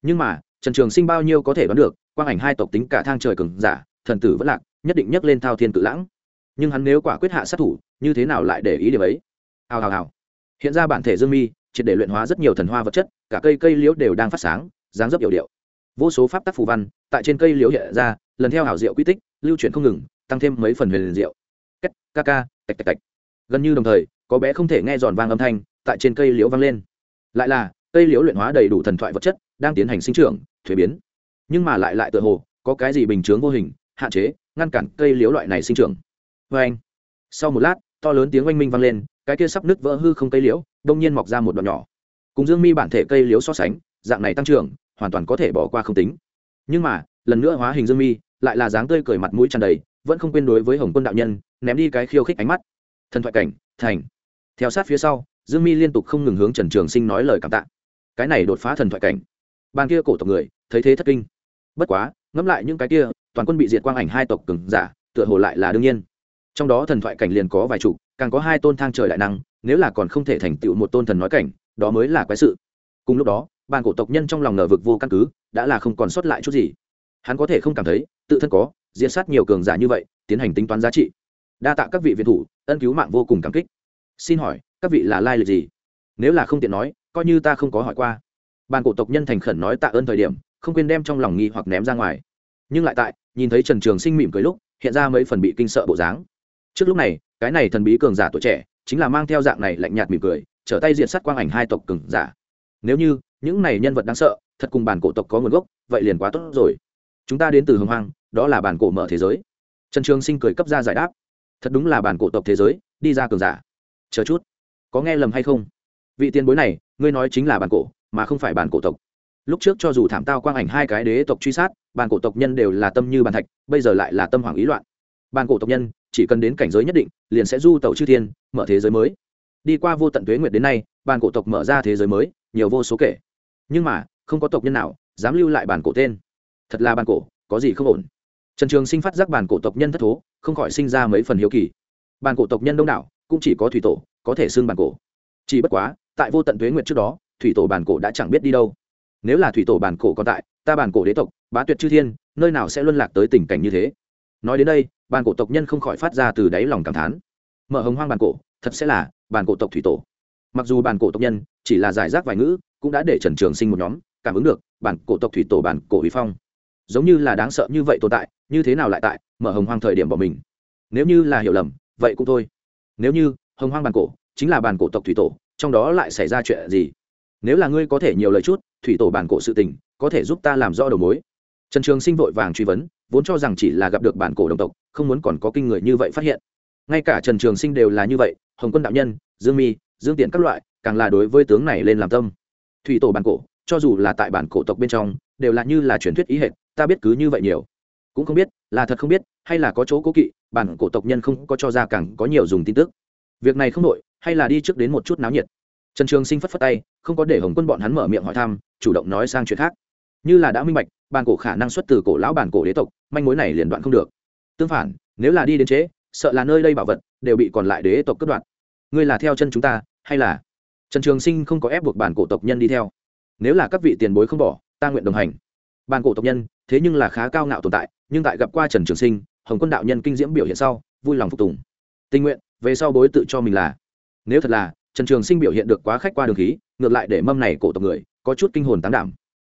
Speaker 1: Nhưng mà, trần trường sinh bao nhiêu có thể đoán được, quang ảnh hai tộc tính cả thang trời cường giả, thần tử vẫn lạc, nhất định nhấc lên thao thiên cự lãng. Nhưng hắn nếu quả quyết hạ sát thủ, như thế nào lại để ý điểm ấy? Hào hào hào. Hiện ra bản thể dương mi, triệt để luyện hóa rất nhiều thần hoa vật chất, cả cây cây liễu đều đang phát sáng, dáng dấp hiệu điệu. Vô số pháp tắc phù văn, tại trên cây liễu hiện ra lần theo hảo diệu quy tích, lưu chuyển không ngừng, tăng thêm mấy phần huyền diệu. Cách, ca ca, tạch tạch tạch. Gần như đồng thời, có bé không thể nghe giòn vang âm thanh tại trên cây liễu vang lên. Lại là, cây liễu luyện hóa đầy đủ thần thoại vật chất, đang tiến hành sinh trưởng, thuế biến. Nhưng mà lại lại tựa hồ, có cái gì bình chướng vô hình, hạn chế, ngăn cản cây liễu loại này sinh trưởng. Vê anh, sau một lát, to lớn tiếng oanh minh vang lên, cái kia sắp nứt vỡ hư không cây liễu, đông nhiên mọc ra một đoạn nhỏ. Cùng dương mi bản thể cây liễu so sánh, dạng này tăng trưởng, hoàn toàn có thể bỏ qua không tính. Nhưng mà, lần nữa hóa hình dương mi lại là dáng tươi cười mặt mũi tràn đầy, vẫn không quên đối với hồng quân đạo nhân, ném đi cái khiêu khích ánh mắt. Thần thoại cảnh, thành. Theo sát phía sau, dương mi liên tục không ngừng hướng trần trường sinh nói lời cảm tạ. Cái này đột phá thần thoại cảnh. Bàn kia cổ tộc người, thấy thế thất kinh. Bất quá, ngẫm lại những cái kia, toàn quân bị diệt quang ảnh hai tộc cường giả, tựa hồ lại là đương nhiên. Trong đó thần thoại cảnh liền có vài chục càng có hai tôn thang trời đại năng, nếu là còn không thể thành tựu một tôn thần nói cảnh, đó mới là quái sự. Cùng lúc đó, bàn cổ tộc nhân trong lòng nở vực vô căn cứ, đã là không còn sót lại chút gì. Hắn có thể không cảm thấy tự thân có, diễn sát nhiều cường giả như vậy, tiến hành tính toán giá trị. Đa tạ các vị viện thủ, ân cứu mạng vô cùng cảm kích. Xin hỏi, các vị là lai lịch gì? Nếu là không tiện nói, coi như ta không có hỏi qua. Bàn cổ tộc nhân thành khẩn nói tạ ơn thời điểm, không quên đem trong lòng nghi hoặc ném ra ngoài. Nhưng lại tại, nhìn thấy trần trường sinh mỉm cười lúc, hiện ra mấy phần bị kinh sợ bộ dáng. Trước lúc này, cái này thần bí cường giả tuổi trẻ, chính là mang theo dạng này lạnh nhạt mỉm cười, trở tay diện sát quang ảnh hai tộc cường giả. Nếu như, những này nhân vật đáng sợ, thật cùng bản cổ tộc có nguồn gốc, vậy liền quá tốt rồi. Chúng ta đến từ hồng hoang đó là bản cổ mở thế giới. Trần trường sinh cười cấp ra giải đáp. Thật đúng là bản cổ tộc thế giới, đi ra cường giả. Chờ chút. Có nghe lầm hay không? Vị tiền bối này, ngươi nói chính là bản cổ, mà không phải bản cổ tộc. Lúc trước cho dù thảm tao quang ảnh hai cái đế tộc truy sát, bản cổ tộc nhân đều là tâm như bàn thạch, bây giờ lại là tâm hoàng ý loạn. Bản cổ tộc nhân, chỉ cần đến cảnh giới nhất định, liền sẽ du tẩu chư thiên, mở thế giới mới. Đi qua vô tận tuế nguyệt đến nay, bản cổ tộc mở ra thế giới mới, nhiều vô số kể. Nhưng mà, không có tộc nhân nào dám lưu lại bản cổ tên. Thật là bản cổ, có gì không ổn? Trần trường sinh phát giác bản cổ tộc nhân thất thố, không khỏi sinh ra mấy phần hiếu kỳ. Bản cổ tộc nhân đông đảo, cũng chỉ có thủy tổ, có thể xưng bản cổ. Chỉ bất quá, tại vô tận tuế nguyệt trước đó, thủy tổ bản cổ đã chẳng biết đi đâu. Nếu là thủy tổ bản cổ còn tại, ta bản cổ đế tộc, bá tuyệt chư thiên, nơi nào sẽ luân lạc tới tình cảnh như thế? Nói đến đây, bản cổ tộc nhân không khỏi phát ra từ đáy lòng cảm thán. Mở hồng hoang bản cổ, thật sẽ là bản cổ tộc thủy tổ. Mặc dù bản cổ tộc nhân chỉ là giải rác vài ngữ, cũng đã để trần trường sinh một nhóm cảm ứng được bản cổ tộc thủy tổ bản cổ uy phong giống như là đáng sợ như vậy tồn tại, như thế nào lại tại mở hồng hoang thời điểm bỏ mình? Nếu như là hiểu lầm, vậy cũng thôi. Nếu như hồng hoang bản cổ chính là bản cổ tộc thủy tổ, trong đó lại xảy ra chuyện gì? Nếu là ngươi có thể nhiều lời chút, thủy tổ bản cổ sự tình, có thể giúp ta làm rõ đầu mối. Trần trường sinh vội vàng truy vấn, vốn cho rằng chỉ là gặp được bản cổ đồng tộc, không muốn còn có kinh người như vậy phát hiện. Ngay cả trần trường sinh đều là như vậy, hồng quân đạo nhân, dương mi, dương tiện các loại, càng là đối với tướng này lên làm tâm. Thủy tổ bản cổ, cho dù là tại bản cổ tộc bên trong, đều là như là truyền thuyết ý hệ ta biết cứ như vậy nhiều. Cũng không biết, là thật không biết, hay là có chỗ cố kỵ, bản cổ tộc nhân không có cho ra càng có nhiều dùng tin tức. Việc này không đội hay là đi trước đến một chút náo nhiệt. Trần trường sinh phất phất tay, không có để hồng quân bọn hắn mở miệng hỏi thăm, chủ động nói sang chuyện khác. Như là đã minh bạch, bản cổ khả năng xuất từ cổ lão bản cổ đế tộc, manh mối này liền đoạn không được. Tương phản, nếu là đi đến chế, sợ là nơi đây bảo vật đều bị còn lại đế tộc cướp đoạt. Ngươi là theo chân chúng ta, hay là? Trần trường sinh không có ép buộc bản cổ tộc nhân đi theo. Nếu là các vị tiền bối không bỏ, ta nguyện đồng hành bàn cổ tộc nhân, thế nhưng là khá cao ngạo tồn tại, nhưng tại gặp qua trần trường sinh, hồng quân đạo nhân kinh diễm biểu hiện sau, vui lòng phục tùng. Tình nguyện, về sau bối tự cho mình là. Nếu thật là, trần trường sinh biểu hiện được quá khách qua đường khí, ngược lại để mâm này cổ tộc người, có chút kinh hồn tán đảm.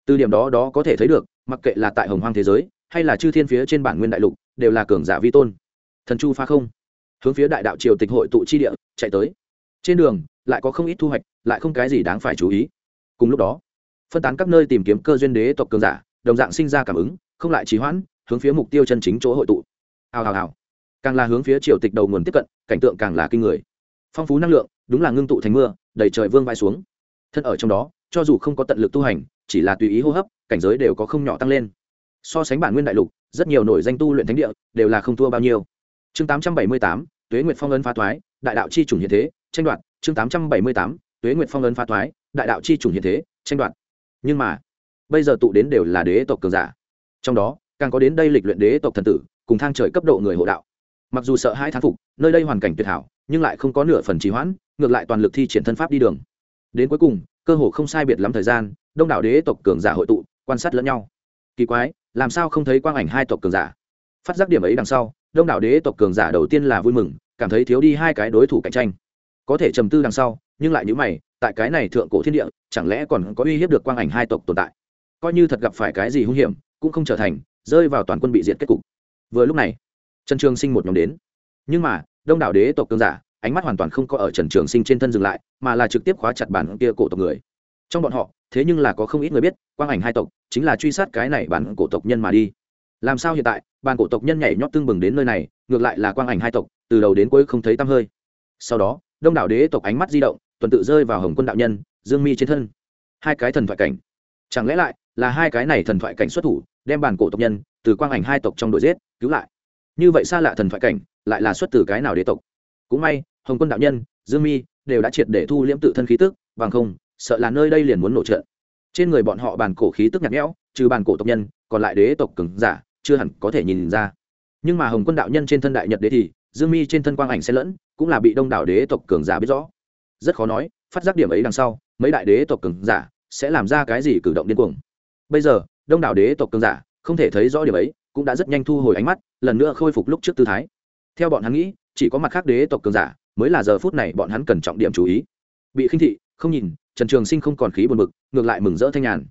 Speaker 1: Từ điểm đó đó có thể thấy được, mặc kệ là tại hồng hoang thế giới, hay là chư thiên phía trên bản nguyên đại lục, đều là cường giả vi tôn. Thần chu pha không. Hướng phía đại đạo triều tịch hội tụ chi địa, chạy tới. Trên đường, lại có không ít thu hoạch, lại không cái gì đáng phải chú ý. Cùng lúc đó, phân tán các nơi tìm kiếm cơ duyên đế tộc cường giả đồng dạng sinh ra cảm ứng, không lại trì hoãn, hướng phía mục tiêu chân chính chỗ hội tụ. Hào hào hào. Càng là hướng phía triều tịch đầu nguồn tiếp cận, cảnh tượng càng là kinh người. Phong phú năng lượng, đúng là ngưng tụ thành mưa, đầy trời vương vai xuống. Thân ở trong đó, cho dù không có tận lực tu hành, chỉ là tùy ý hô hấp, cảnh giới đều có không nhỏ tăng lên. So sánh bản nguyên đại lục, rất nhiều nổi danh tu luyện thánh địa, đều là không thua bao nhiêu. Chương tám trăm bảy mươi tám, tuế nguyệt phong ấn phá thoái, đại đạo chi chủng hiện thế, tranh đoạt. Chương tám trăm bảy mươi tám, tuế nguyệt phong ấn phá thoái, đại đạo chi chủng hiện thế, tranh đoạt. Nhưng mà bây giờ tụ đến đều là đế tộc cường giả. Trong đó, càng có đến đây lịch luyện đế tộc thần tử, cùng thang trời cấp độ người hộ đạo. Mặc dù sợ hai thán phục, nơi đây hoàn cảnh tuyệt hảo, nhưng lại không có nửa phần trì hoãn, ngược lại toàn lực thi triển thân pháp đi đường. Đến cuối cùng, cơ hồ không sai biệt lắm thời gian, đông đảo đế tộc cường giả hội tụ, quan sát lẫn nhau. Kỳ quái, làm sao không thấy quang ảnh hai tộc cường giả? Phát giác điểm ấy đằng sau, đông đảo đế tộc cường giả đầu tiên là vui mừng, cảm thấy thiếu đi hai cái đối thủ cạnh tranh. Có thể trầm tư đằng sau, nhưng lại nhữ mày, tại cái này thượng cổ thiên địa, chẳng lẽ còn có uy hiếp được quang ảnh hai tộc tồn tại? Coi như thật gặp phải cái gì hung hiểm, cũng không trở thành, rơi vào toàn quân bị diệt kết cục. Vừa lúc này, trần trường sinh một nhóm đến. Nhưng mà, đông đảo đế tộc cường giả, ánh mắt hoàn toàn không có ở trần trường sinh trên thân dừng lại, mà là trực tiếp khóa chặt bản kia cổ tộc người. Trong bọn họ, thế nhưng là có không ít người biết, quang ảnh hai tộc, chính là truy sát cái này bản cổ tộc nhân mà đi. Làm sao hiện tại, bản cổ tộc nhân nhảy nhót tương bừng đến nơi này, ngược lại là quang ảnh hai tộc, từ đầu đến cuối không thấy tăm hơi. Sau đó, đông đảo đế tộc ánh mắt di động, tuần tự rơi vào hồng quân đạo nhân, dương mi trên thân. Hai cái thần thoại cảnh. Chẳng lẽ lại là hai cái này thần thoại cảnh xuất thủ, đem bản cổ tộc nhân từ quang ảnh hai tộc trong đội giết, cứu lại. Như vậy xa lạ thần thoại cảnh, lại là xuất từ cái nào đế tộc? Cũng may, hồng quân đạo nhân, dương mi, đều đã triệt để thu liễm tự thân khí tức, bằng không, sợ là nơi đây liền muốn nổ trận. Trên người bọn họ bàn cổ khí tức nhạt nhẽo, trừ bàn cổ tộc nhân, còn lại đế tộc cứng giả, chưa hẳn có thể nhìn ra. Nhưng mà hồng quân đạo nhân trên thân đại nhật đế thì, dương mi trên thân quang ảnh xen lẫn, cũng là bị đông đảo đế tộc cường giả biết rõ. Rất khó nói, phát giác điểm ấy đằng sau, mấy đại đế tộc cường giả sẽ làm ra cái gì cử động điên cuồng bây giờ, đông đảo đế tộc cường giả, không thể thấy rõ điều ấy, cũng đã rất nhanh thu hồi ánh mắt, lần nữa khôi phục lúc trước tư thái. Theo bọn hắn nghĩ, chỉ có mặt khác đế tộc cường giả mới là giờ phút này bọn hắn cần trọng điểm chú ý. Bị khinh thị, không nhìn, trần trường sinh không còn khí buồn bực, ngược lại mừng rỡ thanh nhàn.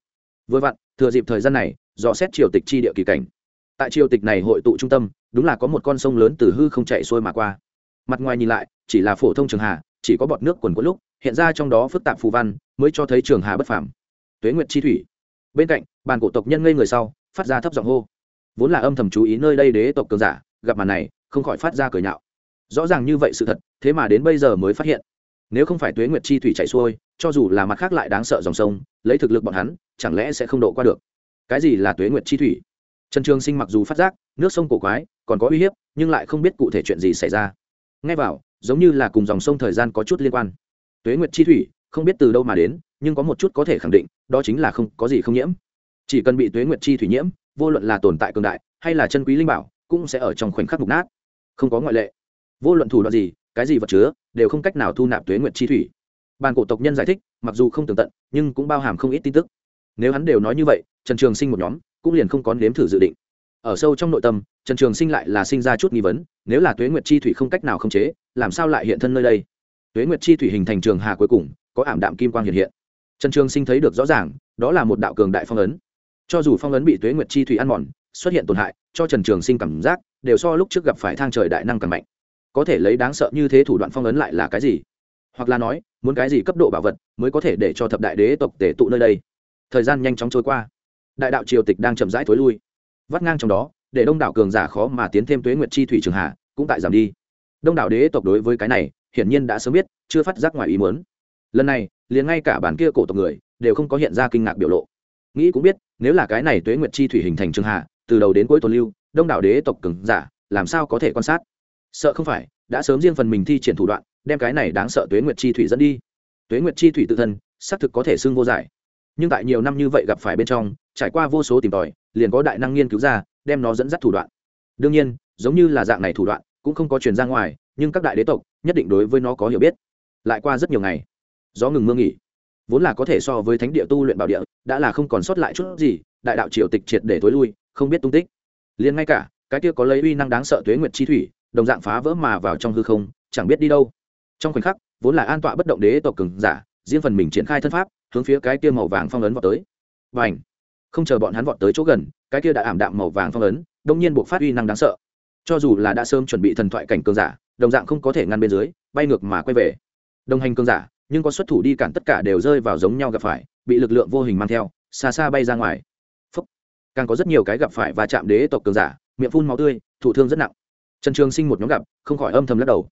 Speaker 1: Vừa vặn, thừa dịp thời gian này, dò xét triều tịch chi địa kỳ cảnh. Tại triều tịch này hội tụ trung tâm, đúng là có một con sông lớn từ hư không chạy xuôi mà qua. Mặt ngoài nhìn lại, chỉ là phổ thông trường hà, chỉ có bọt nước quần quẫn lúc, hiện ra trong đó phức tạp phù văn, mới cho thấy trường hà bất phàm. Tuế nguyệt chi thủy. Bên cạnh bàn cổ tộc nhân ngây người sau, phát ra thấp giọng hô. Vốn là âm thầm chú ý nơi đây đế tộc cường giả, gặp màn này, không khỏi phát ra cười nhạo. Rõ ràng như vậy sự thật, thế mà đến bây giờ mới phát hiện. Nếu không phải tuế nguyệt chi thủy chạy xuôi, cho dù là mặt khác lại đáng sợ dòng sông, lấy thực lực bọn hắn, chẳng lẽ sẽ không độ qua được? Cái gì là tuế nguyệt chi thủy? Trần trường sinh mặc dù phát giác, nước sông cổ quái, còn có uy hiếp, nhưng lại không biết cụ thể chuyện gì xảy ra. Ngay vào, giống như là cùng dòng sông thời gian có chút liên quan. Tuế nguyệt chi thủy, không biết từ đâu mà đến, nhưng có một chút có thể khẳng định, đó chính là không, có gì không nhiễm chỉ cần bị tuế nguyệt chi thủy nhiễm, vô luận là tồn tại cường đại hay là chân quý linh bảo, cũng sẽ ở trong khoảnh khắc mục nát. Không có ngoại lệ. Vô luận thủ đoạn gì, cái gì vật chứa, đều không cách nào thu nạp tuế nguyệt chi thủy. Bàn cổ tộc nhân giải thích, mặc dù không tường tận, nhưng cũng bao hàm không ít tin tức. Nếu hắn đều nói như vậy, trần trường sinh một nhóm, cũng liền không có nếm thử dự định. Ở sâu trong nội tâm, trần trường sinh lại là sinh ra chút nghi vấn, nếu là tuế nguyệt chi thủy không cách nào khống chế, làm sao lại hiện thân nơi đây? Tuế nguyệt chi thủy hình thành trường hà cuối cùng, có ảm đạm kim quang hiện hiện. Trần trường sinh thấy được rõ ràng, đó là một đạo cường đại phong ấn cho dù phong ấn bị tuế nguyệt chi thủy ăn mòn, xuất hiện tổn hại, cho trần trường sinh cảm giác, đều so lúc trước gặp phải thang trời đại năng càng mạnh. Có thể lấy đáng sợ như thế thủ đoạn phong ấn lại là cái gì? Hoặc là nói, muốn cái gì cấp độ bảo vật mới có thể để cho thập đại đế tộc tể tụ nơi đây? Thời gian nhanh chóng trôi qua. Đại đạo triều tịch đang chậm rãi thối lui. Vắt ngang trong đó, để đông đảo cường giả khó mà tiến thêm tuế nguyệt chi thủy trường hạ, cũng tại giảm đi. Đông đảo đế tộc đối với cái này, hiển nhiên đã sớm biết, chưa phát giác ngoài ý muốn. Lần này, liền ngay cả bản kia cổ tộc người, đều không có hiện ra kinh ngạc biểu lộ nghĩ cũng biết, nếu là cái này tuế nguyệt chi thủy hình thành trường hạ, từ đầu đến cuối tuần lưu, đông đảo đế tộc cường giả, làm sao có thể quan sát? Sợ không phải, đã sớm riêng phần mình thi triển thủ đoạn, đem cái này đáng sợ tuế nguyệt chi thủy dẫn đi. Tuế nguyệt chi thủy tự thân, xác thực có thể xưng vô giải. Nhưng tại nhiều năm như vậy gặp phải bên trong, trải qua vô số tìm tòi, liền có đại năng nghiên cứu ra, đem nó dẫn dắt thủ đoạn. Đương nhiên, giống như là dạng này thủ đoạn, cũng không có truyền ra ngoài, nhưng các đại đế tộc, nhất định đối với nó có hiểu biết. Lại qua rất nhiều ngày, gió ngừng mưa nghỉ vốn là có thể so với thánh địa tu luyện bảo địa, đã là không còn sót lại chút gì, đại đạo triều tịch triệt để thối lui, không biết tung tích. Liền ngay cả, cái kia có lấy uy năng đáng sợ tuế nguyệt chi thủy, đồng dạng phá vỡ mà vào trong hư không, chẳng biết đi đâu. Trong khoảnh khắc, vốn là an tọa bất động đế tộc cường giả, riêng phần mình triển khai thân pháp, hướng phía cái kia màu vàng phong ấn vọt tới. Và ảnh không chờ bọn hắn vọt tới chỗ gần, cái kia đã ảm đạm màu vàng phong ấn, đông nhiên buộc phát uy năng đáng sợ. Cho dù là đã sớm chuẩn bị thần thoại cảnh cường giả, đồng dạng không có thể ngăn bên dưới, bay ngược mà quay về. Đồng hành cường giả nhưng có xuất thủ đi cản tất cả đều rơi vào giống nhau gặp phải, bị lực lượng vô hình mang theo, xa xa bay ra ngoài. Phúc. càng có rất nhiều cái gặp phải và chạm đế tộc cường giả, miệng phun máu tươi, thụ thương rất nặng. Trần trường sinh một nhóm gặp, không khỏi âm thầm lắc đầu.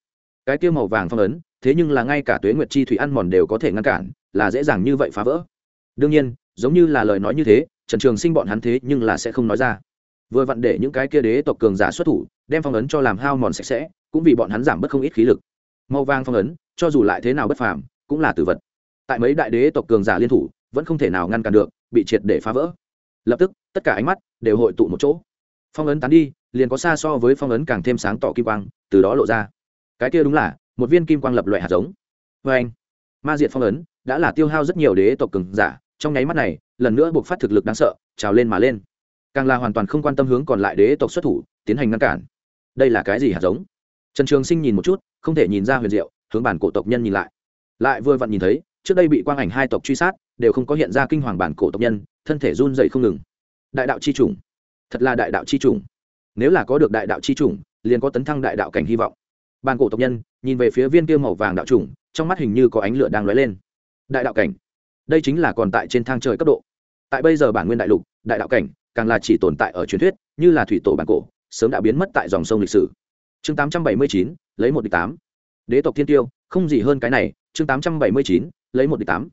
Speaker 1: Cái tiêu màu vàng phong ấn, thế nhưng là ngay cả tuế nguyệt chi thủy ăn mòn đều có thể ngăn cản, là dễ dàng như vậy phá vỡ. Đương nhiên, giống như là lời nói như thế, trần trường sinh bọn hắn thế nhưng là sẽ không nói ra. Vừa vặn để những cái kia đế tộc cường giả xuất thủ, đem phong ấn cho làm hao mòn sạch sẽ, cũng vì bọn hắn giảm bớt không ít khí lực. Màu vàng phong ấn, cho dù lại thế nào bất phàm cũng là tử vật. Tại mấy đại đế tộc cường giả liên thủ, vẫn không thể nào ngăn cản được, bị triệt để phá vỡ. Lập tức, tất cả ánh mắt đều hội tụ một chỗ. Phong ấn tán đi, liền có xa so với phong ấn càng thêm sáng tỏ kim quang, từ đó lộ ra. Cái kia đúng là, một viên kim quang lập loại hạt giống. Vê anh, ma diệt phong ấn đã là tiêu hao rất nhiều đế tộc cường giả, trong nháy mắt này, lần nữa buộc phát thực lực đáng sợ, trào lên mà lên. Càng là hoàn toàn không quan tâm hướng còn lại đế tộc xuất thủ, tiến hành ngăn cản. Đây là cái gì hạt giống? Trần trường sinh nhìn một chút, không thể nhìn ra huyền diệu, hướng bản cổ tộc nhân nhìn lại lại vừa vặn nhìn thấy, trước đây bị quang ảnh hai tộc truy sát, đều không có hiện ra kinh hoàng bản cổ tộc nhân, thân thể run dậy không ngừng. Đại đạo c h i chủng. Thật là đại đạo c h i chủng. Nếu là có được đại đạo c h i chủng, liền có tấn thăng đại đạo cảnh hy vọng. Bản cổ tộc nhân, nhìn về phía viên kia màu vàng đạo chủng, trong mắt hình như có ánh lửa đang lóe lên. Đại đạo cảnh. Đây chính là còn tại trên thang trời cấp độ. Tại bây giờ bản nguyên đại lục, đại đạo cảnh càng là chỉ tồn tại ở truyền thuyết, như là thủy tổ bản cổ, sớm đã biến mất tại dòng sông lịch sử. Chương tám trăm bảy mươi chín, lấy một đ ị c h tám. Đế tộc thiên tiêu, không gì hơn cái này chương tám trăm bảy mươi chín, lấy một đ ị c h tám.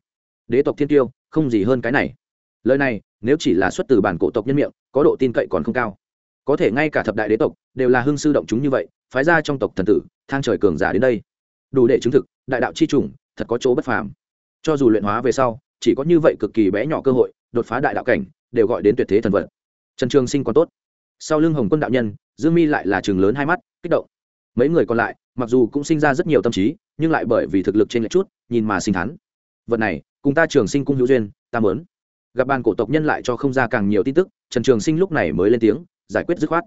Speaker 1: Đế tộc thiên tiêu, không gì hơn cái này. Lời này, nếu chỉ là xuất từ bản cổ tộc nhân miệng, có độ tin cậy còn không cao. Có thể ngay cả thập đại đế tộc đều là hưng sư động chúng như vậy, phái ra trong tộc thần tử, thang trời cường giả đến đây. Đủ để chứng thực, đại đạo chi chủng thật có chỗ bất phàm. Cho dù luyện hóa về sau, chỉ có như vậy cực kỳ bé nhỏ cơ hội, đột phá đại đạo cảnh, đều gọi đến tuyệt thế thần vật. Trần trường sinh còn tốt. Sau lưng hồng quân đạo nhân, dương mi lại là trường lớn hai mắt, kích động mấy người còn lại, mặc dù cũng sinh ra rất nhiều tâm trí, nhưng lại bởi vì thực lực trên lệch chút, nhìn mà sinh thắn. Vật này, cùng ta trường sinh cung hữu duyên, ta mớn gặp bàn cổ tộc nhân lại cho không ra càng nhiều tin tức, trần trường sinh lúc này mới lên tiếng, giải quyết dứt khoát.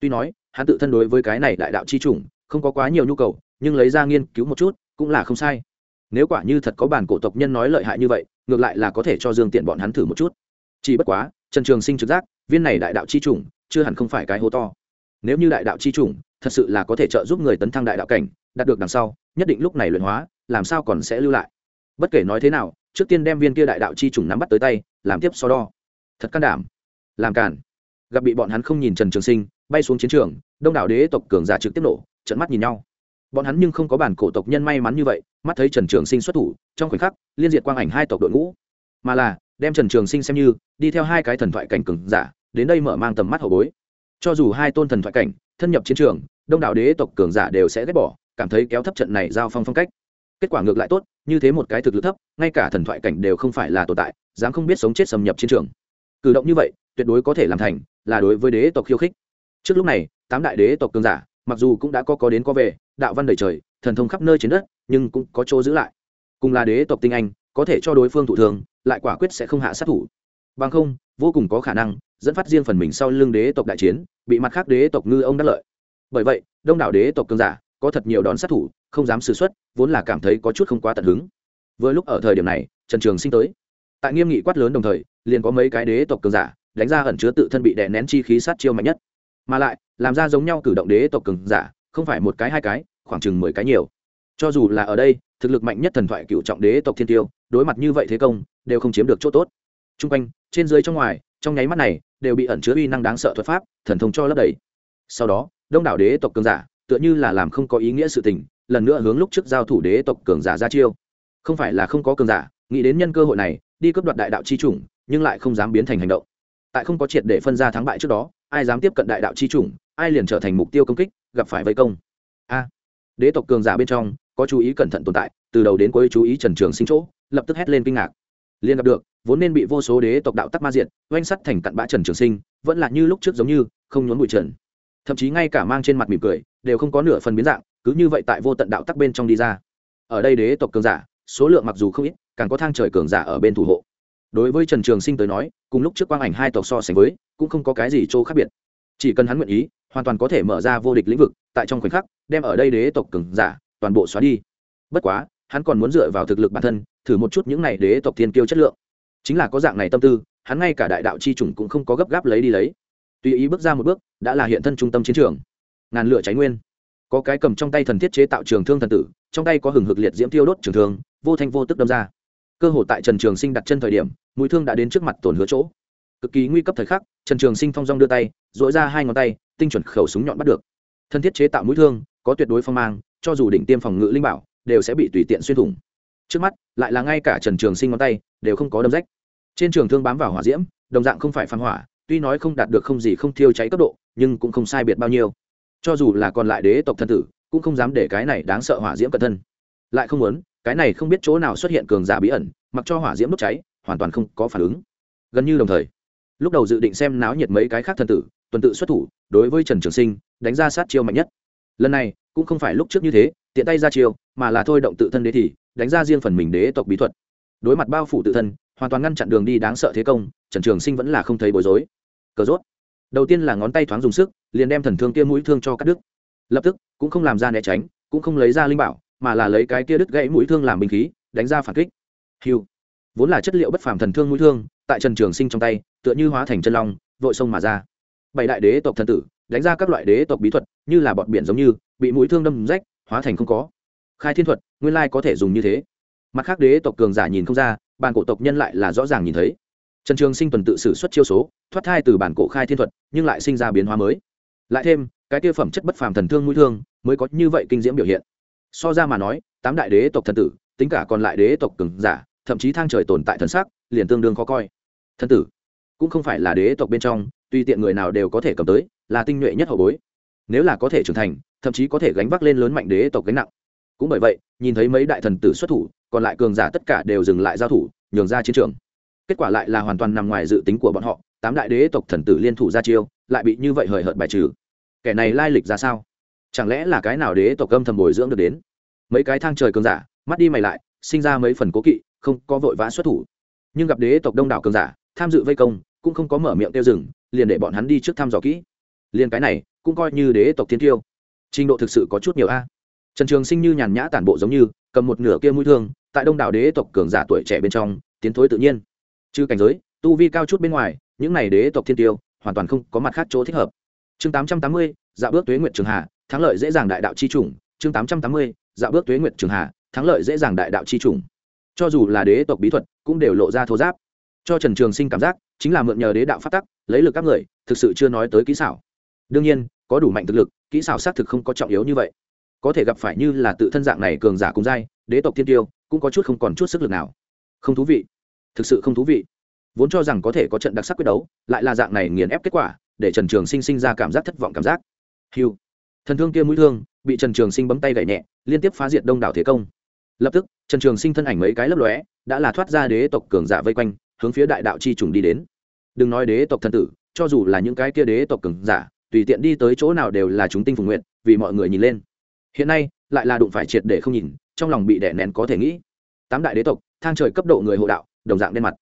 Speaker 1: Tuy nói, hắn tự thân đối với cái này đại đạo chi chủng, không có quá nhiều nhu cầu, nhưng lấy ra nghiên cứu một chút, cũng là không sai. Nếu quả như thật có bản cổ tộc nhân nói lợi hại như vậy, ngược lại là có thể cho dương tiện bọn hắn thử một chút. Chỉ bất quá, trần trường sinh trực giác, viên này đại đạo chi chủng, chưa hẳn không phải cái hố to. Nếu như đại đạo chi chủng thật sự là có thể trợ giúp người tấn thăng đại đạo cảnh, đạt được đằng sau, nhất định lúc này luyện hóa, làm sao còn sẽ lưu lại. Bất kể nói thế nào, trước tiên đem viên kia đại đạo chi trùng nắm bắt tới tay, làm tiếp so đo. Thật can đảm. Làm cản gặp bị bọn hắn không nhìn trần trường sinh, bay xuống chiến trường, đông đảo đế tộc cường giả trực tiếp nổ trận mắt nhìn nhau. Bọn hắn nhưng không có bản cổ tộc nhân may mắn như vậy, mắt thấy trần trường sinh xuất thủ, trong khoảnh khắc, liên diệt quang ảnh hai tộc đội ngũ. Mà là, đem trần trường sinh xem như, đi theo hai cái thần thoại cảnh cường giả, đến đây mở mang tầm mắt hậu bối. Cho dù hai tôn thần thoại cảnh thân nhập chiến trường, đông đảo đế tộc cường giả đều sẽ ghét bỏ, cảm thấy kéo thấp trận này giao phong phong cách. Kết quả ngược lại tốt, như thế một cái thực lực thấp, ngay cả thần thoại cảnh đều không phải là tồn tại, dám không biết sống chết xâm nhập chiến trường. Cử động như vậy, tuyệt đối có thể làm thành, là đối với đế tộc khiêu khích. Trước lúc này, tám đại đế tộc cường giả, mặc dù cũng đã có có đến có về, đạo văn đầy trời, thần thông khắp nơi trên đất, nhưng cũng có chỗ giữ lại. Cùng là đế tộc tinh anh, có thể cho đối phương thụ thường, lại quả quyết sẽ không hạ sát thủ. Bằng không, vô cùng có khả năng dẫn phát riêng phần mình sau lưng đế tộc đại chiến, bị mặt khác đế tộc ngư ông đắc lợi. Bởi vậy, đông đảo đế tộc cường giả, có thật nhiều đón sát thủ, không dám xử xuất, vốn là cảm thấy có chút không quá tận hứng. Vừa lúc ở thời điểm này, trần trường sinh tới. Tại nghiêm nghị quát lớn đồng thời, liền có mấy cái đế tộc cường giả, đánh ra ẩn chứa tự thân bị đè nén chi khí sát chiêu mạnh nhất. Mà lại, làm ra giống nhau cử động đế tộc cường giả, không phải một cái, hai cái, khoảng chừng mười cái nhiều. Cho dù là ở đây, thực lực mạnh nhất thần thoại cựu trọng đế tộc thiên tiêu, đối mặt như vậy thế công, đều không chiếm được chỗ tốt. T r u n g quanh, trên dưới trong ngoài trong nháy mắt này, đều bị ẩn chứa uy năng đáng sợ thuật pháp, thần thông cho lấp đầy. Sau đó, đông đảo đế tộc cường giả, tựa như là làm không có ý nghĩa sự tình, lần nữa hướng lúc trước giao thủ đế tộc cường giả ra chiêu. Không phải là không có cường giả, nghĩ đến nhân cơ hội này, đi cướp đoạt đại đạo chi chủng, nhưng lại không dám biến thành hành động. Tại không có triệt để phân ra thắng bại trước đó, ai dám tiếp cận đại đạo chi chủng, ai liền trở thành mục tiêu công kích, gặp phải vây công. A. Đế tộc cường giả bên trong, có chú ý cẩn thận tồn tại, từ đầu đến cuối chú ý trần trường sinh chỗ, lập tức hét lên kinh ngạc liền gặp được, vốn nên bị vô số đế tộc đạo tắc ma diệt, oanh sắt thành cặn bã trần trường sinh, vẫn là như lúc trước giống như, không nhốn bụi trần. Thậm chí ngay cả mang trên mặt mỉm cười, đều không có nửa phần biến dạng, cứ như vậy tại vô tận đạo tắc bên trong đi ra. Ở đây đế tộc cường giả, số lượng mặc dù không ít, càng có thang trời cường giả ở bên thủ hộ. Đối với trần trường sinh tới nói, cùng lúc trước quang ảnh hai tộc so sánh với, cũng không có cái gì chỗ khác biệt. Chỉ cần hắn nguyện ý, hoàn toàn có thể mở ra vô địch lĩnh vực, tại trong khoảnh khắc, đem ở đây đế tộc cường giả toàn bộ xóa đi. Bất quá, hắn còn muốn dựa vào thực lực bản thân thử một chút những này đế tộc thiên kiêu chất lượng. Chính là có dạng này tâm tư, hắn ngay cả đại đạo chi chủng cũng không có gấp gáp lấy đi lấy. Tùy ý bước ra một bước, đã là hiện thân trung tâm chiến trường. Ngàn lửa cháy nguyên. Có cái cầm trong tay thần thiết chế tạo trường thương thần tử, trong tay có hừng hực liệt diễm tiêu đốt trường thương, vô thanh vô tức đâm ra. Cơ hội tại trần trường sinh đặt chân thời điểm, mũi thương đã đến trước mặt tổn hứa chỗ. Cực kỳ nguy cấp thời khắc, trần trường sinh thong dong đưa tay dội ra hai ngón tay, tinh chuẩn khẩu súng nhọn bắt được. Thân thiết chế tạo mũi thương, có tuyệt đối phong mang, cho dù đỉnh tiêm phòng ngự linh bảo, đều sẽ bị tùy tiện xuyên thủng trước mắt, lại là ngay cả trần trường sinh ngón tay đều không có đâm rách. Trên trường thương bám vào hỏa diễm, đồng dạng không phải phan hỏa, tuy nói không đạt được không gì không thiêu cháy cấp độ, nhưng cũng không sai biệt bao nhiêu. Cho dù là còn lại đế tộc thân tử, cũng không dám để cái này đáng sợ hỏa diễm cẩn thân. Lại không muốn, cái này không biết chỗ nào xuất hiện cường giả bí ẩn, mặc cho hỏa diễm đốt cháy, hoàn toàn không có phản ứng. Gần như đồng thời, lúc đầu dự định xem náo nhiệt mấy cái khác thân tử, tuần tự xuất thủ, đối với trần trường sinh đánh ra sát chiêu mạnh nhất. Lần này, cũng không phải lúc trước như thế, tiện tay ra chiêu, mà là thôi động tự thân đế thì đánh ra riêng phần mình đế tộc bí thuật. Đối mặt bao phủ tự thân, hoàn toàn ngăn chặn đường đi đáng sợ thế công, trần trường sinh vẫn là không thấy bối rối. Cờ rốt. Đầu tiên là ngón tay thoáng dùng sức, liền đem thần thương kia mũi thương cho cắt đứt. Lập tức, cũng không làm ra né tránh, cũng không lấy ra linh bảo, mà là lấy cái kia đứt gãy mũi thương làm binh khí, đánh ra phản kích. Hiu. Vốn là chất liệu bất phàm thần thương mũi thương, tại trần trường sinh trong tay, tựa như hóa thành chân long, vội sông mà ra. Bảy đại đế tộc thần tử, đánh ra các loại đế tộc bí thuật, như là bọn biển giống như, bị mũi thương đâm rách, hóa thành không có khai thiên thuật, nguyên lai có thể dùng như thế. Mặt khác đế tộc cường giả nhìn không ra, bản cổ tộc nhân lại là rõ ràng nhìn thấy. Trần trường sinh tuần tự xử suất chiêu số, thoát thai từ bản cổ khai thiên thuật, nhưng lại sinh ra biến hóa mới. Lại thêm, cái tiêu phẩm chất bất phàm thần thương mũi thương, mới có như vậy kinh diễm biểu hiện. So ra mà nói, tám đại đế tộc thần tử, tính cả còn lại đế tộc cường giả, thậm chí thang trời tồn tại thần sắc, liền tương đương khó coi. Thần tử, cũng không phải là đế tộc bên trong tuy tiện người nào đều có thể cầm tới, là tinh nhuệ nhất hậu bối. Nếu là có thể trưởng thành, thậm chí có thể gánh vác lên lớn mạnh đế tộc gánh nặng cũng bởi vậy, nhìn thấy mấy đại thần tử xuất thủ, còn lại cường giả tất cả đều dừng lại giao thủ, nhường ra chiến trường. Kết quả lại là hoàn toàn nằm ngoài dự tính của bọn họ, tám đại đế tộc thần tử liên thủ ra chiêu, lại bị như vậy hời hợt bài trừ. Kẻ này lai lịch ra sao? Chẳng lẽ là cái nào đế tộc âm thầm bồi dưỡng được đến? Mấy cái thang trời cường giả, mắt đi mày lại, sinh ra mấy phần cố kỵ, không có vội vã xuất thủ. Nhưng gặp đế tộc đông đảo cường giả, tham dự vây công, cũng không có mở miệng tiêu rừng liền để bọn hắn đi trước thăm dò kỹ. Liền cái này, cũng coi như đế tộc thiên tiêu. Trình độ thực sự có chút nhiều a trần trường sinh như nhàn nhã tản bộ giống như, cầm một nửa kia mũi thương, tại đông đảo đế tộc cường giả tuổi trẻ bên trong, tiến thối tự nhiên. Trừ cảnh giới, tu vi cao chút bên ngoài, những này đế tộc thiên tiêu, hoàn toàn không có mặt khác chỗ thích hợp. Chương tám trăm tám mươi dạ bước tuế nguyện trường hà, thắng lợi dễ dàng đại đạo chi chủng. Chương tám trăm tám mươi dạ bước tuế nguyện trường hà, thắng lợi dễ dàng đại đạo chi chủng. Cho dù là đế tộc bí thuật, cũng đều lộ ra thô giáp. Cho trần trường sinh cảm giác, chính là mượn nhờ đế đạo phát tắc, lấy lực các người, thực sự chưa nói tới kỹ xảo. Đương nhiên, có đủ mạnh thực lực, kỹ xảo xác thực không có trọng yếu như vậy có thể gặp phải như là tự thân dạng này cường giả cùng dai đế tộc thiên tiêu, cũng có chút không còn chút sức lực nào. Không thú vị. Thực sự không thú vị. Vốn cho rằng có thể có trận đặc sắc quyết đấu, lại là dạng này nghiền ép kết quả, để trần trường sinh sinh ra cảm giác thất vọng cảm giác. Hiu thần thương kia mũi thương, bị trần trường sinh bấm tay gậy nhẹ, liên tiếp phá diệt đông đảo thế công. Lập tức, trần trường sinh thân ảnh mấy cái lấp lóe, đã là thoát ra đế tộc cường giả vây quanh, hướng phía đại đạo chi trùng đi đến. Đừng nói đế tộc thần tử, cho dù là những cái kia đế tộc cường giả, tùy tiện đi tới chỗ nào đều là chúng tinh phùng nguyện vì mọi người nhìn lên hiện nay, lại là đụng phải triệt để không nhìn, trong lòng bị đè nén có thể nghĩ. Tám đại đế tộc, thang trời cấp độ người hộ đạo, đồng dạng đen mặt.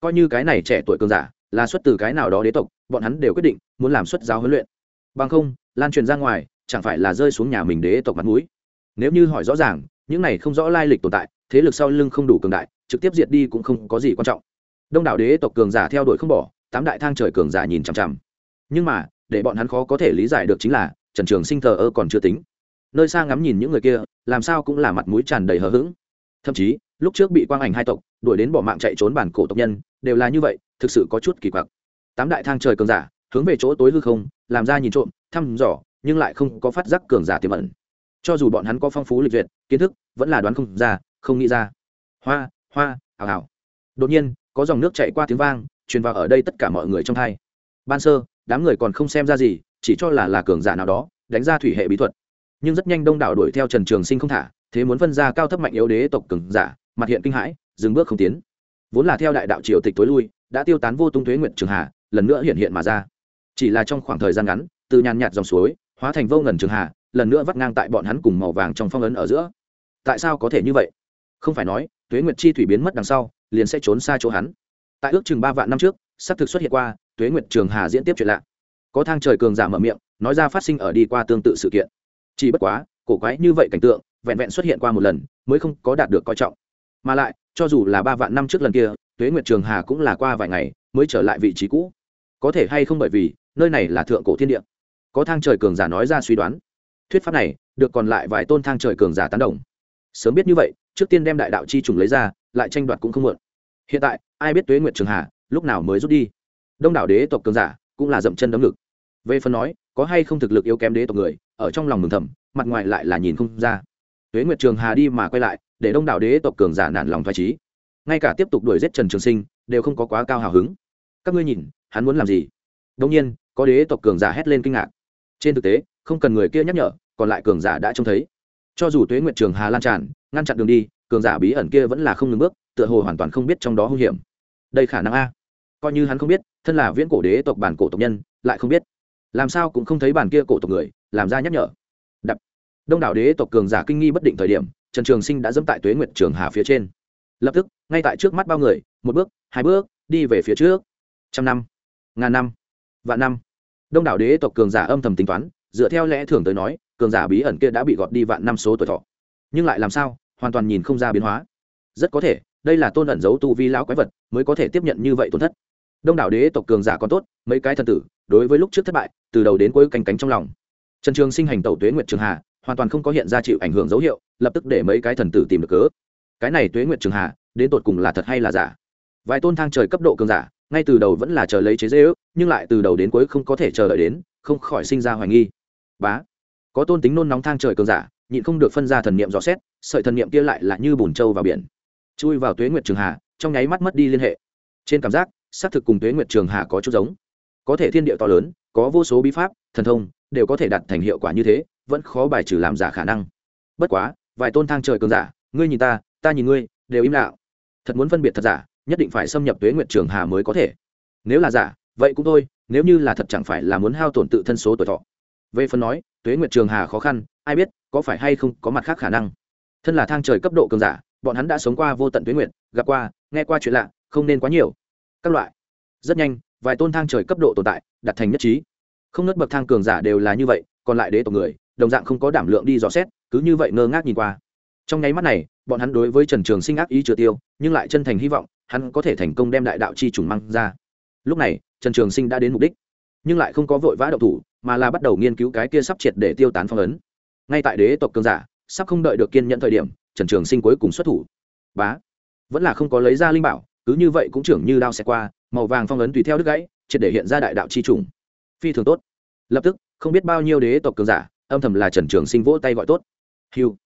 Speaker 1: Coi như cái này trẻ tuổi cường giả, là xuất từ cái nào đó đế tộc, bọn hắn đều quyết định muốn làm xuất giáo huấn luyện. Bằng không, lan truyền ra ngoài, chẳng phải là rơi xuống nhà mình đế tộc mặt mũi. Nếu như hỏi rõ ràng, những này không rõ lai lịch tồn tại, thế lực sau lưng không đủ cường đại, trực tiếp diệt đi cũng không có gì quan trọng. Đông đảo đế tộc cường giả theo đuổi không bỏ, tám đại thang trời cường giả nhìn chằm chằm. Nhưng mà, để bọn hắn khó có thể lý giải được chính là, trần trường sinh thờ ơ còn chưa tính nơi xa ngắm nhìn những người kia, làm sao cũng là mặt mũi tràn đầy hờ hững. Thậm chí, lúc trước bị quang ảnh hai tộc đuổi đến bỏ mạng chạy trốn bản cổ tộc nhân, đều là như vậy, thực sự có chút kỳ quặc. Tám đại thang trời cường giả, hướng về chỗ tối hư không, làm ra nhìn trộm, thăm dò, nhưng lại không có phát giác cường giả tiềm ẩn. Cho dù bọn hắn có phong phú lịch duyệt, kiến thức, vẫn là đoán không ra, không nghĩ ra. Hoa hoa, hào hào. Đột nhiên, có dòng nước chạy qua tiếng vang, truyền vào ở đây tất cả mọi người trong thai ban sơ, đám người còn không xem ra gì, chỉ cho là là cường giả nào đó, đánh ra thủy hệ bí thuật nhưng rất nhanh đông đảo đuổi theo trần trường sinh không thả, thế muốn phân ra cao thấp mạnh yếu đế tộc cường giả, mặt hiện kinh hãi, dừng bước không tiến. Vốn là theo đại đạo triều tịch tối lui, đã tiêu tán vô tung thuế nguyện trường hà lần nữa hiện hiện mà ra. Chỉ là trong khoảng thời gian ngắn, từ nhàn nhạt dòng suối, hóa thành vô ngần trường hà lần nữa vắt ngang tại bọn hắn cùng màu vàng trong phong ấn ở giữa. Tại sao có thể như vậy? Không phải nói, tuế nguyệt chi thủy biến mất đằng sau, liền sẽ trốn xa chỗ hắn. Tại ước chừng ba vạn năm trước, sắp thực xuất hiện qua, tuế nguyệt trường hà diễn tiếp chuyện lạ. Có thang trời cường giả mở miệng, nói ra phát sinh ở đi qua tương tự sự kiện chỉ bất quá, cổ quái như vậy cảnh tượng, vẹn vẹn xuất hiện qua một lần, mới không có đạt được coi trọng. Mà lại, cho dù là ba vạn năm trước lần kia, tuế nguyệt trường hà cũng là qua vài ngày mới trở lại vị trí cũ. Có thể hay không bởi vì, nơi này là thượng cổ thiên địa. Có thang trời cường giả nói ra suy đoán. Thuyết pháp này, được còn lại vài tôn thang trời cường giả tán đồng. Sớm biết như vậy, trước tiên đem đại đạo chi trùng lấy ra, lại tranh đoạt cũng không muộn. Hiện tại, ai biết tuế nguyệt trường hà, lúc nào mới rút đi? Đông đảo đế tộc cường giả cũng là dậm chân đấm ngực. Về phần nói, có hay không thực lực yếu kém đế tộc người ở trong lòng mừng thầm, mặt ngoài lại là nhìn không ra. Tuế nguyệt trường hà đi mà quay lại, để đông đảo đế tộc cường giả nản lòng thoải trí ngay cả tiếp tục đuổi giết trần trường sinh, đều không có quá cao hào hứng. Các ngươi nhìn, hắn muốn làm gì? Đông nhiên, có đế tộc cường giả hét lên kinh ngạc. Trên thực tế, không cần người kia nhắc nhở, còn lại cường giả đã trông thấy. Cho dù tuế Nguyệt trường hà lan tràn, ngăn chặn đường đi, cường giả bí ẩn kia vẫn là không ngừng bước, tựa hồ hoàn toàn không biết trong đó hung hiểm. Đây khả năng a. Coi như hắn không biết, thân là viễn cổ đế tộc bản cổ tộc nhân, lại không biết. Làm sao cũng không thấy bản kia cổ tộc người làm ra nhắc nhở. Đập. Đông đảo đế tộc cường giả kinh nghi bất định thời điểm, trần trường sinh đã dẫm tại tuế nguyệt trường hà phía trên. Lập tức, ngay tại trước mắt bao người, một bước, hai bước, đi về phía trước. Trăm năm, ngàn năm, vạn năm. Đông đảo đế tộc cường giả âm thầm tính toán, dựa theo lẽ thường tới nói, cường giả bí ẩn kia đã bị gọt đi vạn năm số tuổi thọ. Nhưng lại làm sao, hoàn toàn nhìn không ra biến hóa. Rất có thể, đây là tôn ẩn giấu tu vi lão quái vật, mới có thể tiếp nhận như vậy tổn thất. Đông đảo đế tộc cường giả còn tốt, mấy cái thần tử, đối với lúc trước thất bại, từ đầu đến cuối canh cánh trong lòng trần trường sinh hành tẩu tuế nguyệt trường hà, hoàn toàn không có hiện ra chịu ảnh hưởng dấu hiệu, lập tức để mấy cái thần tử tìm được cớ. Cái này tuế nguyệt trường hà, đến tột cùng là thật hay là giả? Vài tôn thang trời cấp độ cường giả, ngay từ đầu vẫn là chờ lấy chế dễ ước, nhưng lại từ đầu đến cuối không có thể chờ đợi đến, không khỏi sinh ra hoài nghi. Bá, có tôn tính nôn nóng thang trời cường giả, nhịn không được phân ra thần niệm rõ xét, sợi thần niệm kia lại là như bùn trâu vào biển. Chui vào tuế nguyệt trường hà, trong nháy mắt mất đi liên hệ. Trên cảm giác, xác thực cùng tuế nguyệt trường hà có chút giống. Có thể thiên địa to lớn, có vô số bí pháp, thần thông đều có thể đạt thành hiệu quả như thế, vẫn khó bài trừ làm giả khả năng. Bất quá, vài tôn thang trời cường giả, ngươi nhìn ta ta nhìn ngươi, đều im lặng. Thật muốn phân biệt thật giả, nhất định phải xâm nhập tuế nguyệt trường hà mới có thể. Nếu là giả, vậy cũng thôi, nếu như là thật chẳng phải là muốn hao tổn tự thân số tuổi thọ. Về phần nói, tuế nguyệt trường hà khó khăn, ai biết, có phải hay không có mặt khác khả năng. Thân là thang trời cấp độ cường giả, bọn hắn đã sống qua vô tận tuế nguyệt, gặp qua, nghe qua chuyện lạ, không nên quá nhiều. Các loại. Rất nhanh, vài tôn thang trời cấp độ tồn tại đặt thành nhất trí không nớt bậc thang cường giả đều là như vậy, còn lại đế tộc người, đồng dạng không có đảm lượng đi dò xét, cứ như vậy ngơ ngác nhìn qua. Trong nháy mắt này, bọn hắn đối với trần trường sinh ác ý chưa tiêu, nhưng lại chân thành hy vọng, hắn có thể thành công đem đại đạo chi trùng mang ra. Lúc này, trần trường sinh đã đến mục đích, nhưng lại không có vội vã đậu thủ, mà là bắt đầu nghiên cứu cái kia sắp triệt để tiêu tán phong ấn. Ngay tại đế tộc cường giả, sắp không đợi được kiên nhận thời điểm, trần trường sinh cuối cùng xuất thủ. Bá! Vẫn là không có lấy ra linh bảo, cứ như vậy cũng trưởng như đao xe qua, màu vàng phong ấn tùy theo đứt gãy, triệt để hiện ra đại đạo chi trùng phi thường tốt. Lập tức, không biết bao nhiêu đế tộc cường giả, âm thầm là trần trường sinh vỗ tay gọi tốt. Hiu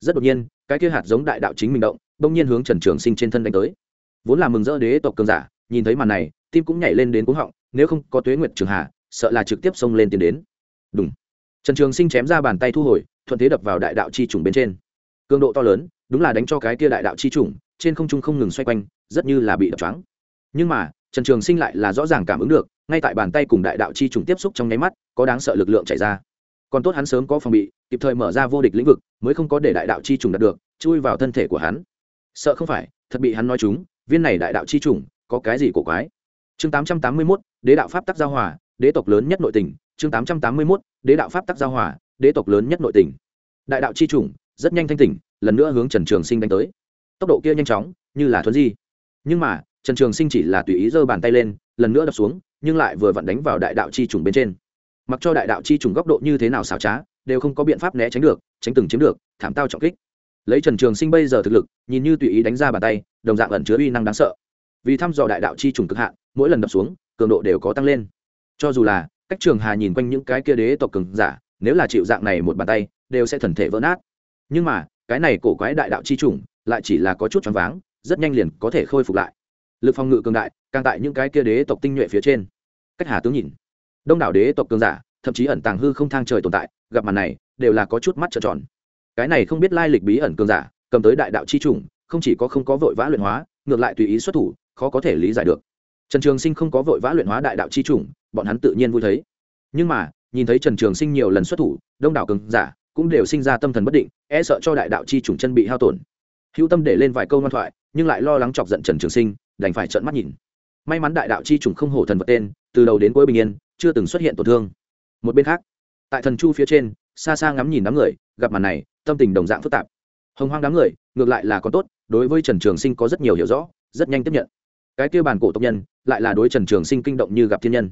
Speaker 1: rất đột nhiên, cái kia hạt giống đại đạo chính mình động, bỗng nhiên hướng trần trường sinh trên thân đánh tới. Vốn là mừng rỡ đế tộc cường giả, nhìn thấy màn này, tim cũng nhảy lên đến cúng họng, nếu không có tuế nguyệt trường hà, sợ là trực tiếp xông lên tiến đến. Đúng trần trường sinh chém ra bàn tay thu hồi, thuận thế đập vào đại đạo chi trùng bên trên. Cường độ to lớn, đúng là đánh cho cái kia đại đạo chi trùng trên không trung không ngừng xoay quanh, rất như là bị đập trắng nhưng mà, trần trường sinh lại là rõ ràng cảm ứng được ngay tại bàn tay cùng đại đạo chi trùng tiếp xúc trong nháy mắt có đáng sợ lực lượng chảy ra. Còn tốt hắn sớm có phòng bị kịp thời mở ra vô địch lĩnh vực mới không có để đại đạo chi trùng đạt được chui vào thân thể của hắn. Sợ không phải thật bị hắn nói chúng viên này đại đạo chi trùng có cái gì cổ quái? Chương tám trăm tám mươi mốt đế đạo pháp tắc giao hòa đế tộc lớn nhất nội tỉnh chương tám trăm tám mươi mốt đế đạo pháp tắc giao hòa đế tộc lớn nhất nội tỉnh đại đạo chi trùng, rất nhanh thanh tỉnh lần nữa hướng trần trường sinh đánh tới. Tốc độ kia nhanh chóng như là thuấn di. Nhưng mà trần trường sinh chỉ là tùy ý giơ bàn tay lên lần nữa đập xuống, nhưng lại vừa vặn đánh vào đại đạo chi trùng bên trên. Mặc cho đại đạo chi trùng góc độ như thế nào xảo trá, đều không có biện pháp né tránh được, tránh từng chiếm được, thảm tao trọng kích. Lấy trần trường sinh bây giờ thực lực, nhìn như tùy ý đánh ra bàn tay, đồng dạng ẩn chứa uy năng đáng sợ. Vì thăm dò đại đạo chi trùng cực hạn, mỗi lần đập xuống, cường độ đều có tăng lên. Cho dù là, cách trường hà nhìn quanh những cái kia đế tộc cường giả, nếu là chịu dạng này một bàn tay, đều sẽ thần thể vỡ nát. Nhưng mà, cái này cổ quái đại đạo chi trùng, lại chỉ là có chút choáng váng, rất nhanh liền có thể khôi phục lại lực phòng ngự cường đại, càng tại những cái kia đế tộc tinh nhuệ phía trên. Cách hà tướng nhìn, đông đảo đế tộc cường giả, thậm chí ẩn tàng hư không thang trời tồn tại, gặp màn này, đều là có chút mắt trợn tròn. Cái này không biết lai lịch bí ẩn cường giả, cầm tới đại đạo chi trùng không chỉ có không có vội vã luyện hóa, ngược lại tùy ý xuất thủ, khó có thể lý giải được. Trần trường sinh không có vội vã luyện hóa đại đạo chi chủng, bọn hắn tự nhiên vui thấy. Nhưng mà, nhìn thấy trần trường sinh nhiều lần xuất thủ, đông đảo cường giả cũng đều sinh ra tâm thần bất định e sợ cho đại đạo chi chủng chân bị hao tổn. Hữu tâm để lên vài câu ngoan thoại, nhưng lại lo lắng chọc giận trần trường sinh đành phải trợn mắt nhìn. May mắn đại đạo chi Trùng không hổ thần vật tên, từ đầu đến cuối bình yên, chưa từng xuất hiện tổn thương. Một bên khác, tại thần chu phía trên, xa xa ngắm nhìn đám người, gặp màn này, tâm tình đồng dạng phức tạp. Hồng hoang đám người, ngược lại là có tốt, đối với trần trường sinh có rất nhiều hiểu rõ, rất nhanh tiếp nhận. Cái kia bản cổ tộc nhân, lại là đối trần trường sinh kinh động như gặp thiên nhân.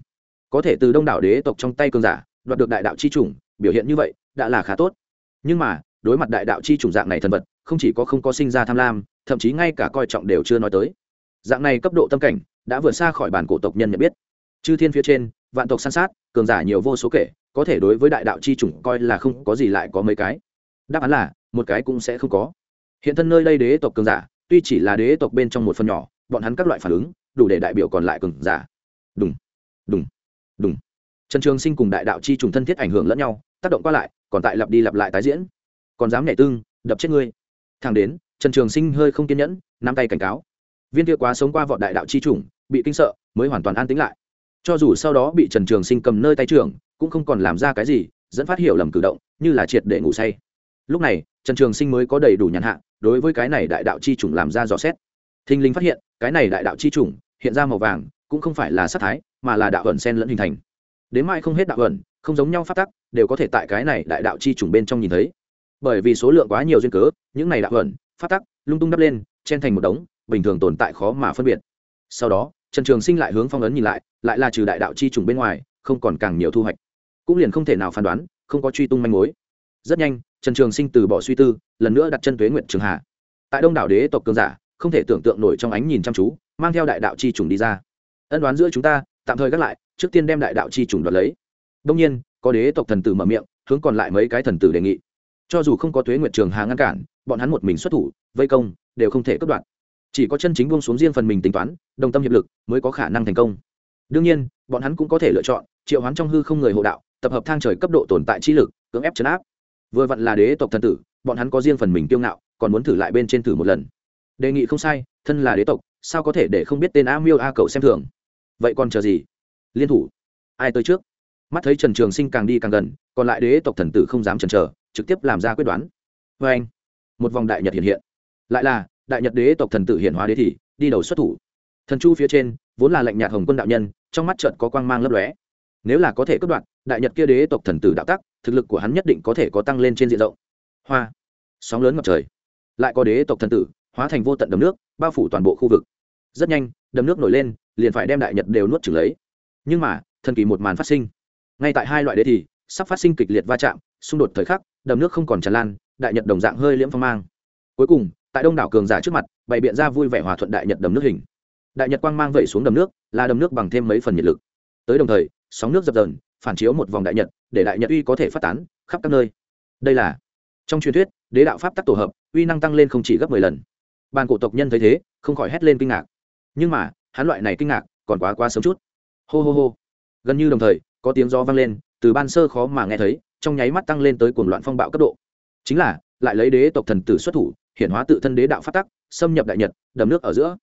Speaker 1: Có thể từ đông đảo đế tộc trong tay cường giả, đoạt được đại đạo chi chủng biểu hiện như vậy, đã là khá tốt. Nhưng mà, đối mặt đại đạo chi chủng dạng này thần vật, không chỉ có không có sinh ra tham lam, thậm chí ngay cả coi trọng đều chưa nói tới dạng này cấp độ tâm cảnh đã vượt xa khỏi bản cổ tộc nhân nhận biết. Chư thiên phía trên, vạn tộc san sát, cường giả nhiều vô số kể, có thể đối với đại đạo chi chủng coi là không có gì lại có mấy cái. Đáp án là, một cái cũng sẽ không có. Hiện thân nơi đây đế tộc cường giả, tuy chỉ là đế tộc bên trong một phần nhỏ, bọn hắn các loại phản ứng, đủ để đại biểu còn lại cường giả. Đúng đúng đúng trần trường sinh cùng đại đạo chi trùng thân thiết ảnh hưởng lẫn nhau, tác động qua lại, còn tại lặp đi lặp lại tái diễn. Còn dám nhảy tương đập chết ngươi. Thang đến, trần trường sinh hơi không kiên nhẫn, nắm tay cảnh cáo viên kia quá sống qua vọt đại đạo chi trùng bị kinh sợ, mới hoàn toàn an tĩnh lại. Cho dù sau đó bị trần trường sinh cầm nơi tay trường cũng không còn làm ra cái gì, dẫn phát hiểu lầm cử động, như là triệt để ngủ say. Lúc này, trần trường sinh mới có đầy đủ nhàn hạ, đối với cái này đại đạo chi trùng làm ra dò xét. Thinh linh phát hiện, cái này đại đạo chi trùng hiện ra màu vàng, cũng không phải là sắc thái, mà là đạo ẩn sen lẫn hình thành. Đến mai không hết đạo ẩn, không giống nhau phát tắc, đều có thể tại cái này đại đạo chi trùng bên trong nhìn thấy. Bởi vì số lượng quá nhiều duyên cớ, những này đạo ẩn, phát tắc, lung tung đắp lên, chen thành một đống bình thường tồn tại khó mà phân biệt. Sau đó, trần trường sinh lại hướng phong ấn nhìn lại lại là trừ đại đạo chi trùng bên ngoài, không còn càng nhiều thu hoạch. Cũng liền không thể nào phán đoán, không có truy tung manh mối. Rất nhanh, trần trường sinh từ bỏ suy tư, lần nữa đặt chân tuế nguyện trường hạ tại đông đảo đế tộc cường giả, không thể tưởng tượng nổi trong ánh nhìn chăm chú, mang theo đại đạo chi trùng đi ra. Ân đoán giữa chúng ta, tạm thời gác lại, trước tiên đem đại đạo chi trùng đoạt lấy. Đông nhiên, có đế tộc thần tử mở miệng, hướng còn lại mấy cái thần tử đề nghị. Cho dù không có tuế nguyệt trường hà ngăn cản, bọn hắn một mình xuất thủ, vây công, đều không thể cất đoạn chỉ có chân chính buông xuống riêng phần mình tính toán, đồng tâm hiệp lực mới có khả năng thành công. Đương nhiên, bọn hắn cũng có thể lựa chọn, triệu hoán trong hư không người hộ đạo, tập hợp thang trời cấp độ tồn tại chi lực, cưỡng ép chấn áp. Vừa vặn là đế tộc thần tử, bọn hắn có riêng phần mình kiêu ngạo, còn muốn thử lại bên trên thử một lần. Đề nghị không sai, thân là đế tộc, sao có thể để không biết tên a miêu a cậu xem thường? Vậy còn chờ gì? Liên thủ. Ai tới trước? Mắt thấy trần trường sinh càng đi càng gần, còn lại đế tộc thần tử không dám chần chờ, trực tiếp làm ra quyết đoán. Vê anh một vòng đại nhật hiện hiện. Lại là đại nhật đế tộc thần tử hiển hóa đế thì đi đầu xuất thủ. Thần chu phía trên, vốn là lệnh nhạt hồng quân đạo nhân, trong mắt trợt có quang mang lấp lóe. Nếu là có thể cất đoạn, đại nhật kia đế tộc thần tử đạo tắc, thực lực của hắn nhất định có thể có tăng lên trên diện rộng. Hoa, sóng lớn ngập trời. Lại có đế tộc thần tử, hóa thành vô tận đầm nước, bao phủ toàn bộ khu vực. Rất nhanh, đầm nước nổi lên, liền phải đem đại nhật đều nuốt trừng lấy. Nhưng mà, thần kỳ một màn phát sinh. Ngay tại hai loại đế thì, sắp phát sinh kịch liệt va chạm, xung đột thời khắc, đầm nước không còn tràn lan, đại nhật đồng dạng hơi liễm phong mang. Cuối cùng tại đông đảo cường giả trước mặt, bày biện ra vui vẻ hòa thuận đại nhật đầm nước hình. Đại nhật quang mang vẩy xuống đầm nước, là đầm nước bằng thêm mấy phần nhiệt lực. Tới đồng thời, sóng nước dập dờn, phản chiếu một vòng đại nhật, để đại nhật uy có thể phát tán khắp các nơi. Đây là, trong truyền thuyết, đế đạo pháp tắc tổ hợp, uy năng tăng lên không chỉ gấp mười lần. Bàn cổ tộc nhân thấy thế, không khỏi hét lên kinh ngạc. Nhưng mà, hắn loại này kinh ngạc, còn quá quá sớm chút. Hô hô hô. Gần như đồng thời, có tiếng gió vang lên, từ ban sơ khó mà nghe thấy, trong nháy mắt tăng lên tới cuồng loạn phong bạo cấp độ. Chính là, lại lấy đế tộc thần tử xuất thủ hiện hóa tự thân đế đạo pháp tắc, xâm nhập đại nhật, đầm nước ở giữa.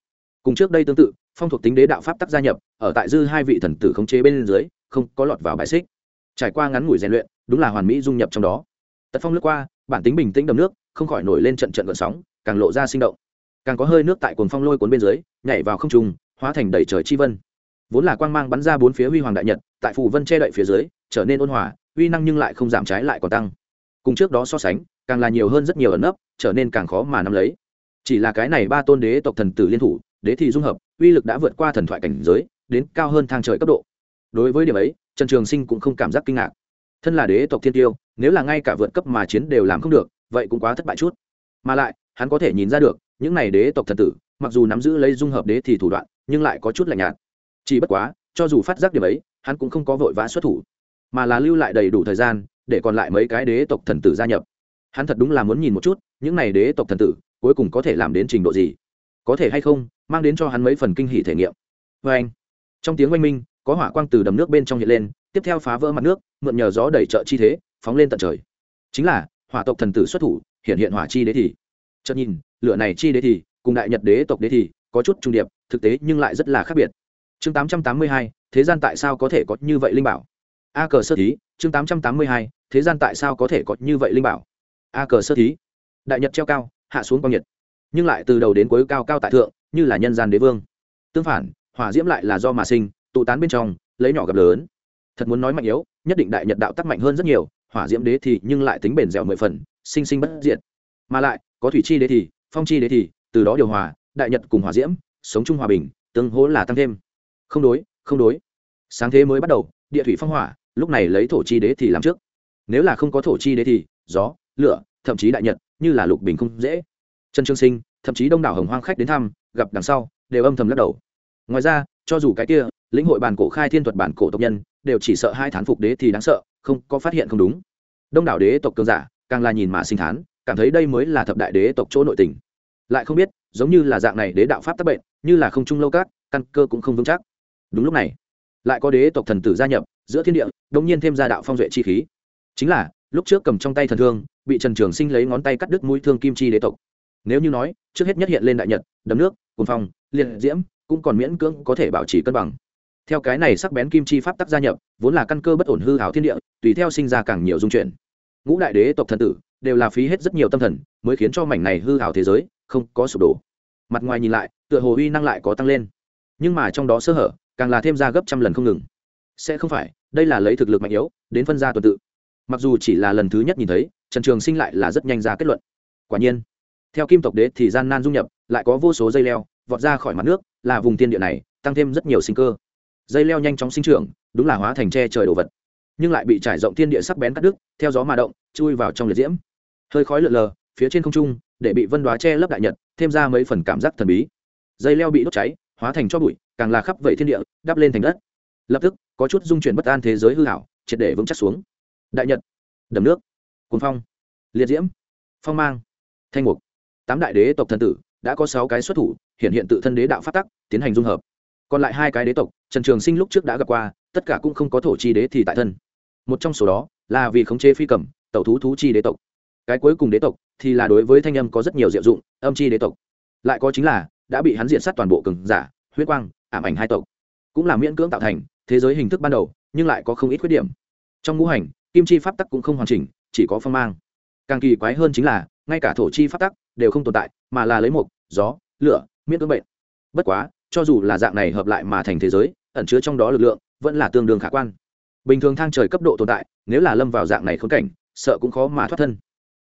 Speaker 1: Cùng trước đây tương tự, phong thuộc tính đế đạo pháp tắc gia nhập, ở tại dư hai vị thần tử khống chế bên dưới, không có lọt vào bài xích. Trải qua ngắn ngủi rèn luyện, đúng là hoàn mỹ dung nhập trong đó. Tật phong lướt qua, bản tính bình tĩnh đầm nước, không khỏi nổi lên trận trận gợn sóng, càng lộ ra sinh động. Càng có hơi nước tại cuồng phong lôi cuốn bên dưới, nhảy vào không trung, hóa thành đầy trời chi vân. Vốn là quang mang bắn ra bốn phía huy hoàng đại nhật, tại phù vân che đậy phía dưới, trở nên ôn hòa, uy năng nhưng lại không giảm trái lại còn tăng. Cùng trước đó so sánh càng là nhiều hơn rất nhiều ẩn nấp, trở nên càng khó mà nắm lấy. Chỉ là cái này ba tôn đế tộc thần tử liên thủ, đế thì dung hợp, uy lực đã vượt qua thần thoại cảnh giới, đến cao hơn thang trời cấp độ. Đối với điểm ấy, trần trường sinh cũng không cảm giác kinh ngạc. Thân là đế tộc thiên tiêu, nếu là ngay cả vượt cấp mà chiến đều làm không được, vậy cũng quá thất bại chút. Mà lại, hắn có thể nhìn ra được, những này đế tộc thần tử, mặc dù nắm giữ lấy dung hợp đế thì thủ đoạn, nhưng lại có chút lạnh nhạt. Chỉ bất quá, cho dù phát giác điểm ấy, hắn cũng không có vội vã xuất thủ, mà là lưu lại đầy đủ thời gian, để còn lại mấy cái đế tộc thần tử gia nhập hắn thật đúng là muốn nhìn một chút, những này đế tộc thần tử, cuối cùng có thể làm đến trình độ gì? Có thể hay không, mang đến cho hắn mấy phần kinh hỷ thể nghiệm. Vê anh, trong tiếng oanh minh, có hỏa quang từ đầm nước bên trong hiện lên, tiếp theo phá vỡ mặt nước, mượn nhờ gió đẩy trợ chi thế, phóng lên tận trời. Chính là, hỏa tộc thần tử xuất thủ, hiện hiện hỏa chi đế thì. Chợt nhìn, lửa này chi đế thì, cùng đại nhật đế tộc đế thì, có chút trung điệp, thực tế nhưng lại rất là khác biệt. Chương tám trăm tám mươi hai, thế gian tại sao có thể có như vậy linh bảo? A cờ sơ thí, chương tám trăm tám mươi hai, thế gian tại sao có thể có như vậy linh bảo? A cờ sơ thí. Đại nhật treo cao, hạ xuống quang nhiệt. Nhưng lại từ đầu đến cuối cao cao tại thượng, như là nhân gian đế vương. Tương phản, hỏa diễm lại là do mà sinh, tụ tán bên trong, lấy nhỏ gặp lớn. Thật muốn nói mạnh yếu, nhất định đại nhật đạo tắc mạnh hơn rất nhiều, hỏa diễm đế thì nhưng lại tính bền dẻo mười phần, sinh sinh bất diệt. Mà lại, có thủy chi đế thì, phong chi đế thì, từ đó điều hòa, đại nhật cùng hỏa diễm, sống chung hòa bình, tương hỗ là tăng thêm. Không đối không đối. Sáng thế mới bắt đầu, địa thủy phong hỏa, lúc này lấy thổ chi đế thì làm trước. Nếu là không có thổ chi đế thì, gió lửa, thậm chí đại nhật, như là lục bình không dễ. Trần trương sinh, thậm chí đông đảo hồng hoang khách đến thăm, gặp đằng sau, đều âm thầm lắc đầu. Ngoài ra, cho dù cái kia, lĩnh hội bản cổ khai thiên thuật bản cổ tộc nhân, đều chỉ sợ hai thán phục đế thì đáng sợ, không có phát hiện không đúng. Đông đảo đế tộc cường giả, càng là nhìn mà sinh thán, cảm thấy đây mới là thập đại đế tộc chỗ nội tình. Lại không biết, giống như là dạng này đế đạo pháp tác bệnh, như là không trung lâu cát căn cơ cũng không vững chắc. Đúng lúc này, lại có đế tộc thần tử gia nhập, giữa thiên địa đông nhiên thêm ra đạo phong duệ chi khí. Chính là lúc trước cầm trong tay thần thương, bị trần trường sinh lấy ngón tay cắt đứt mũi thương kim chi đế tộc. Nếu như nói, trước hết nhất hiện lên đại nhật đấm nước cồn phong, liệt diễm, cũng còn miễn cưỡng có thể bảo trì cân bằng. Theo cái này sắc bén kim chi pháp tắc gia nhập, vốn là căn cơ bất ổn hư hảo thiên địa, tùy theo sinh ra càng nhiều dung chuyển. Ngũ đại đế tộc thần tử, đều là phí hết rất nhiều tâm thần, mới khiến cho mảnh này hư hảo thế giới, không có sụp đổ. Mặt ngoài nhìn lại, tựa hồ uy năng lại có tăng lên. Nhưng mà trong đó sơ hở, càng là thêm ra gấp trăm lần không ngừng. Sẽ không phải, đây là lấy thực lực mạnh yếu, đến phân ra tuần tự mặc dù chỉ là lần thứ nhất nhìn thấy, trần trường sinh lại là rất nhanh ra kết luận. Quả nhiên, theo kim tộc đế thì gian nan dung nhập, lại có vô số dây leo vọt ra khỏi mặt nước, là vùng tiên địa này, tăng thêm rất nhiều sinh cơ. Dây leo nhanh chóng sinh trưởng, đúng là hóa thành tre trời đồ vật, nhưng lại bị trải rộng thiên địa sắc bén cắt đứt, theo gió mà động, chui vào trong liệt diễm. Hơi khói lượn lờ, phía trên không trung, để bị vân đoá che lấp đại nhật, thêm ra mấy phần cảm giác thần bí. Dây leo bị đốt cháy, hóa thành cho bụi, càng là khắp vẩy thiên địa, đắp lên thành đất. Lập tức, có chút dung chuyển bất an thế giới hư hảo triệt để vững chắc xuống đại nhật, đầm nước cuốn phong, liệt diễm, phong mang, thanh mục tám đại đế tộc thần tử đã có sáu cái xuất thủ, hiện hiện tự thân đế đạo phát tắc, tiến hành dung hợp. Còn lại hai cái đế tộc, trần trường sinh lúc trước đã gặp qua, tất cả cũng không có thổ chi đế thì tại thân. Một trong số đó là vì khống chế phi cầm, tẩu thú thú chi đế tộc. Cái cuối cùng đế tộc thì là đối với thanh âm có rất nhiều diệu dụng, âm chi đế tộc. Lại có chính là đã bị hắn diện sát toàn bộ cường giả, huyết quang ảm ảnh hai tộc. Cũng là miễn cưỡng tạo thành thế giới hình thức ban đầu, nhưng lại có không ít khuyết điểm. Trong ngũ hành kim chi pháp tắc cũng không hoàn chỉnh, chỉ có phong mang. Càng kỳ quái hơn chính là, ngay cả thổ chi pháp tắc đều không tồn tại, mà là lấy một gió, lửa, miễn cưỡng bệnh. Bất quá, cho dù là dạng này hợp lại mà thành thế giới, ẩn chứa trong đó lực lượng vẫn là tương đương khả quan. Bình thường thang trời cấp độ tồn tại, nếu là lâm vào dạng này khốn cảnh, sợ cũng khó mà thoát thân.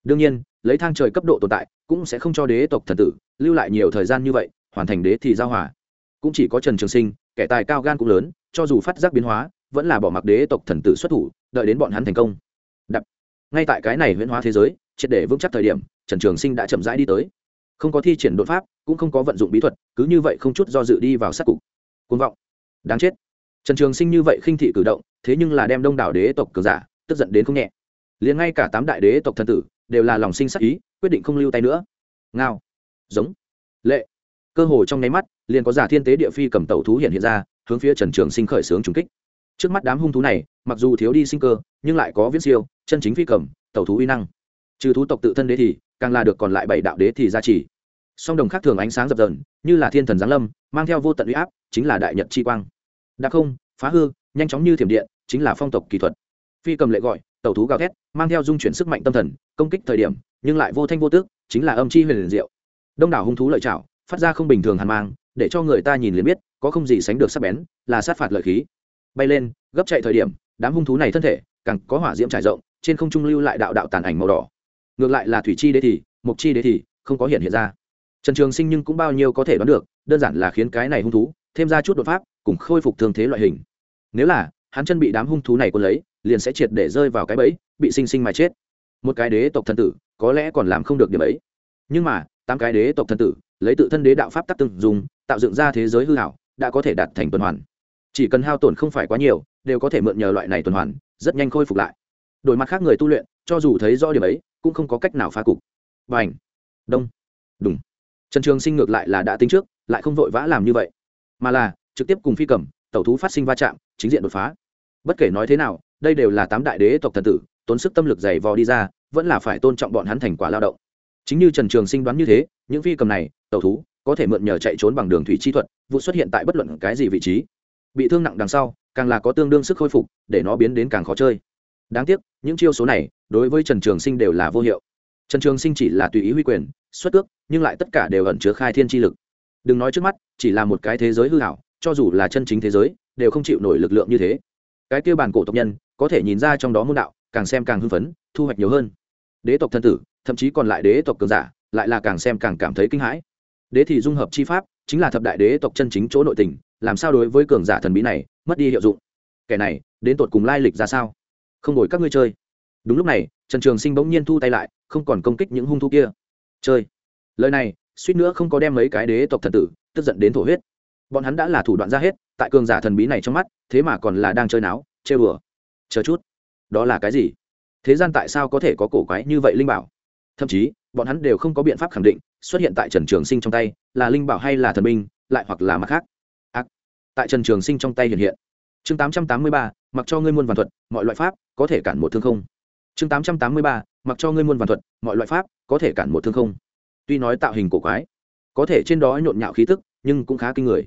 Speaker 1: Đương nhiên, lấy thang trời cấp độ tồn tại cũng sẽ không cho đế tộc thần tử lưu lại nhiều thời gian như vậy, hoàn thành đế thì giao hòa. Cũng chỉ có trần trường sinh, kẻ tài cao gan cũng lớn, cho dù phát giác biến hóa vẫn là bỏ mặc đế tộc thần tử xuất thủ, đợi đến bọn hắn thành công. Đập. Ngay tại cái này huyễn hóa thế giới, triệt để vững chắc thời điểm, trần trường sinh đã chậm rãi đi tới. Không có thi triển đột pháp, cũng không có vận dụng bí thuật, cứ như vậy không chút do dự đi vào sát cục. Côn vọng. Đáng chết. Trần trường sinh như vậy khinh thị cử động, thế nhưng là đem đông đảo đế tộc cường giả, tức giận đến không nhẹ. Liền ngay cả tám đại đế tộc thần tử, đều là lòng sinh sắc ý, quyết định không lưu tay nữa. Ngao. Giống. Lệ. Cơ hồ trong nháy mắt, liền có giả thiên tế địa phi cầm tàu thú hiện hiện ra, hướng phía trần trường sinh khởi xướng trùng kích trước mắt đám hung thú này, mặc dù thiếu đi sinh cơ, nhưng lại có viễn siêu, chân chính phi cầm, tẩu thú uy năng. Trừ thú tộc tự thân đế thì, càng là được còn lại bảy đạo đế thì gia trì. Song đồng khác thường ánh sáng dập dần như là thiên thần giáng lâm, mang theo vô tận uy áp, chính là đại nhật chi quang. Đặc không, phá hư, nhanh chóng như thiểm điện, chính là phong tộc kỹ thuật. Phi cầm lệ gọi, tẩu thú gào thét, mang theo dung chuyển sức mạnh tâm thần, công kích thời điểm, nhưng lại vô thanh vô tước, chính là âm chi huyền liền diệu. Đông đảo hung thú lợi chảo phát ra không bình thường hàn mang, để cho người ta nhìn liền biết, có không gì sánh được sắc bén, là sát phạt lợi khí bay lên, gấp chạy thời điểm, đám hung thú này thân thể càng có hỏa diễm trải rộng, trên không trung lưu lại đạo đạo tàn ảnh màu đỏ. Ngược lại là thủy chi đế thì mục chi đế thì, không có hiện hiện ra. Trần trường sinh nhưng cũng bao nhiêu có thể đoán được, đơn giản là khiến cái này hung thú thêm ra chút đột pháp, cùng khôi phục thương thế loại hình. Nếu là hắn chân bị đám hung thú này quân lấy, liền sẽ triệt để rơi vào cái bẫy, bị sinh sinh mà chết. Một cái đế tộc thần tử, có lẽ còn làm không được điểm ấy. Nhưng mà, tám cái đế tộc thần tử, lấy tự thân đế đạo pháp tắc từng dùng, tạo dựng ra thế giới hư hảo, đã có thể đạt thành tuần hoàn chỉ cần hao tổn không phải quá nhiều, đều có thể mượn nhờ loại này tuần hoàn, rất nhanh khôi phục lại. Đổi mặt khác người tu luyện, cho dù thấy rõ điểm ấy, cũng không có cách nào phá cục. Và ảnh đông! Đúng trần trường sinh ngược lại là đã tính trước, lại không vội vã làm như vậy. Mà là, trực tiếp cùng phi cầm, tẩu thú phát sinh va chạm, chính diện đột phá. Bất kể nói thế nào, đây đều là tám đại đế tộc thần tử, tốn sức tâm lực dày vò đi ra, vẫn là phải tôn trọng bọn hắn thành quả lao động. Chính như trần trường sinh đoán như thế, những phi cầm này, tẩu thú, có thể mượn nhờ chạy trốn bằng đường thủy chi thuật, vụ xuất hiện tại bất luận cái gì vị trí bị thương nặng đằng sau, càng là có tương đương sức khôi phục, để nó biến đến càng khó chơi. Đáng tiếc, những chiêu số này, đối với trần trường sinh đều là vô hiệu. Trần trường sinh chỉ là tùy ý huy quyền, xuất ước nhưng lại tất cả đều ẩn chứa khai thiên chi lực. Đừng nói trước mắt, chỉ là một cái thế giới hư hảo cho dù là chân chính thế giới, đều không chịu nổi lực lượng như thế. Cái kia bản cổ tộc nhân, có thể nhìn ra trong đó môn đạo, càng xem càng hưng phấn, thu hoạch nhiều hơn. Đế tộc thân tử, thậm chí còn lại đế tộc cường giả, lại là càng xem càng cảm thấy kinh hãi. Đế thì dung hợp chi pháp chính là thập đại đế tộc chân chính chỗ nội tình, làm sao đối với cường giả thần bí này mất đi hiệu dụng? Kẻ này, đến tột cùng lai lịch ra sao? Không đổi các ngươi chơi. Đúng lúc này, trần trường sinh bỗng nhiên thu tay lại, không còn công kích những hung thú kia. Chơi. Lời này, suýt nữa không có đem mấy cái đế tộc thần tử tức giận đến thổ huyết. Bọn hắn đã là thủ đoạn ra hết, tại cường giả thần bí này trong mắt, thế mà còn là đang chơi náo, chơi bừa chờ chút. Đó là cái gì? Thế gian tại sao có thể có cổ quái như vậy linh bảo? Thậm chí, bọn hắn đều không có biện pháp khẳng định xuất hiện tại trần trường sinh trong tay, là linh bảo hay là thần binh, lại hoặc là mặt khác? Ác. Tại trần trường sinh trong tay hiện hiện. Chương tám trăm tám mươi ba, mặc cho ngươi muôn vạn thuật, mọi loại pháp có thể cản một thương không. Chương tám trăm tám mươi ba, mặc cho ngươi muôn vạn thuật, mọi loại pháp có thể cản một thương không. Tuy nói tạo hình cổ quái, có thể trên đó nhộn nhạo khí tức, nhưng cũng khá kinh người.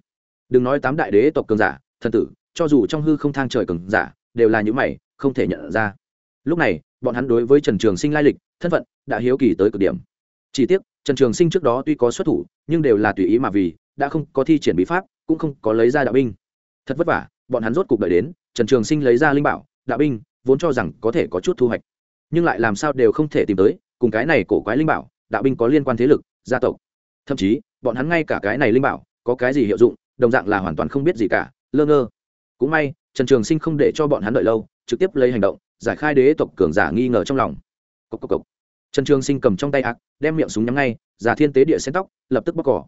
Speaker 1: Đừng nói tám đại đế tộc cường giả, thần tử, cho dù trong hư không thang trời cường giả, đều là những mày, không thể nhận ra. Lúc này, bọn hắn đối với trần trường sinh lai lịch, thân phận đã hiếu kỳ tới cực điểm. Chỉ tiếc trần trường sinh trước đó tuy có xuất thủ, nhưng đều là tùy ý mà vì, đã không có thi triển bí pháp, cũng không có lấy ra đạo binh. Thật vất vả, bọn hắn rốt cuộc đợi đến, trần trường sinh lấy ra linh bảo, đạo binh, vốn cho rằng có thể có chút thu hoạch. Nhưng lại làm sao đều không thể tìm tới, cùng cái này cổ quái linh bảo, đạo binh có liên quan thế lực, gia tộc. Thậm chí, bọn hắn ngay cả cái này linh bảo, có cái gì hiệu dụng, đồng dạng là hoàn toàn không biết gì cả, lơ ngơ. Cũng may, trần trường sinh không để cho bọn hắn đợi lâu, trực tiếp lấy hành động, giải khai đế tộc cường giả nghi ngờ trong lòng. Cốc cốc cốc trần trường sinh cầm trong tay ác, đem miệng súng nhắm ngay, giả thiên tế địa xén tóc, lập tức bóc cỏ.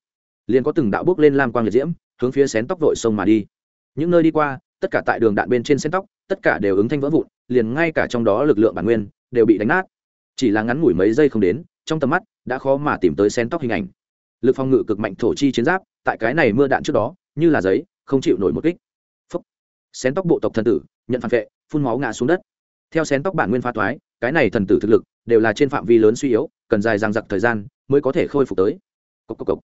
Speaker 1: Liền có từng đạo bước lên lam quang liệt diễm, hướng phía xén tóc vội sông mà đi. Những nơi đi qua, tất cả tại đường đạn bên trên xén tóc, tất cả đều ứng thanh vỡ vụn, liền ngay cả trong đó lực lượng bản nguyên đều bị đánh nát. Chỉ là ngắn ngủi mấy giây không đến, trong tầm mắt đã khó mà tìm tới xén tóc hình ảnh. Lực phòng ngự cực mạnh thổ chi chiến giáp, tại cái này mưa đạn trước đó, như là giấy, không chịu nổi một kích. Phấp xén tóc bộ tộc thần tử, nhận phản vệ, phun máu ngã xuống đất. Theo xén tóc bản nguyên pha toái cái này thần tử thực lực đều là trên phạm vi lớn suy yếu cần dài dằng dặc thời gian mới có thể khôi phục tới. Cốc cốc cốc.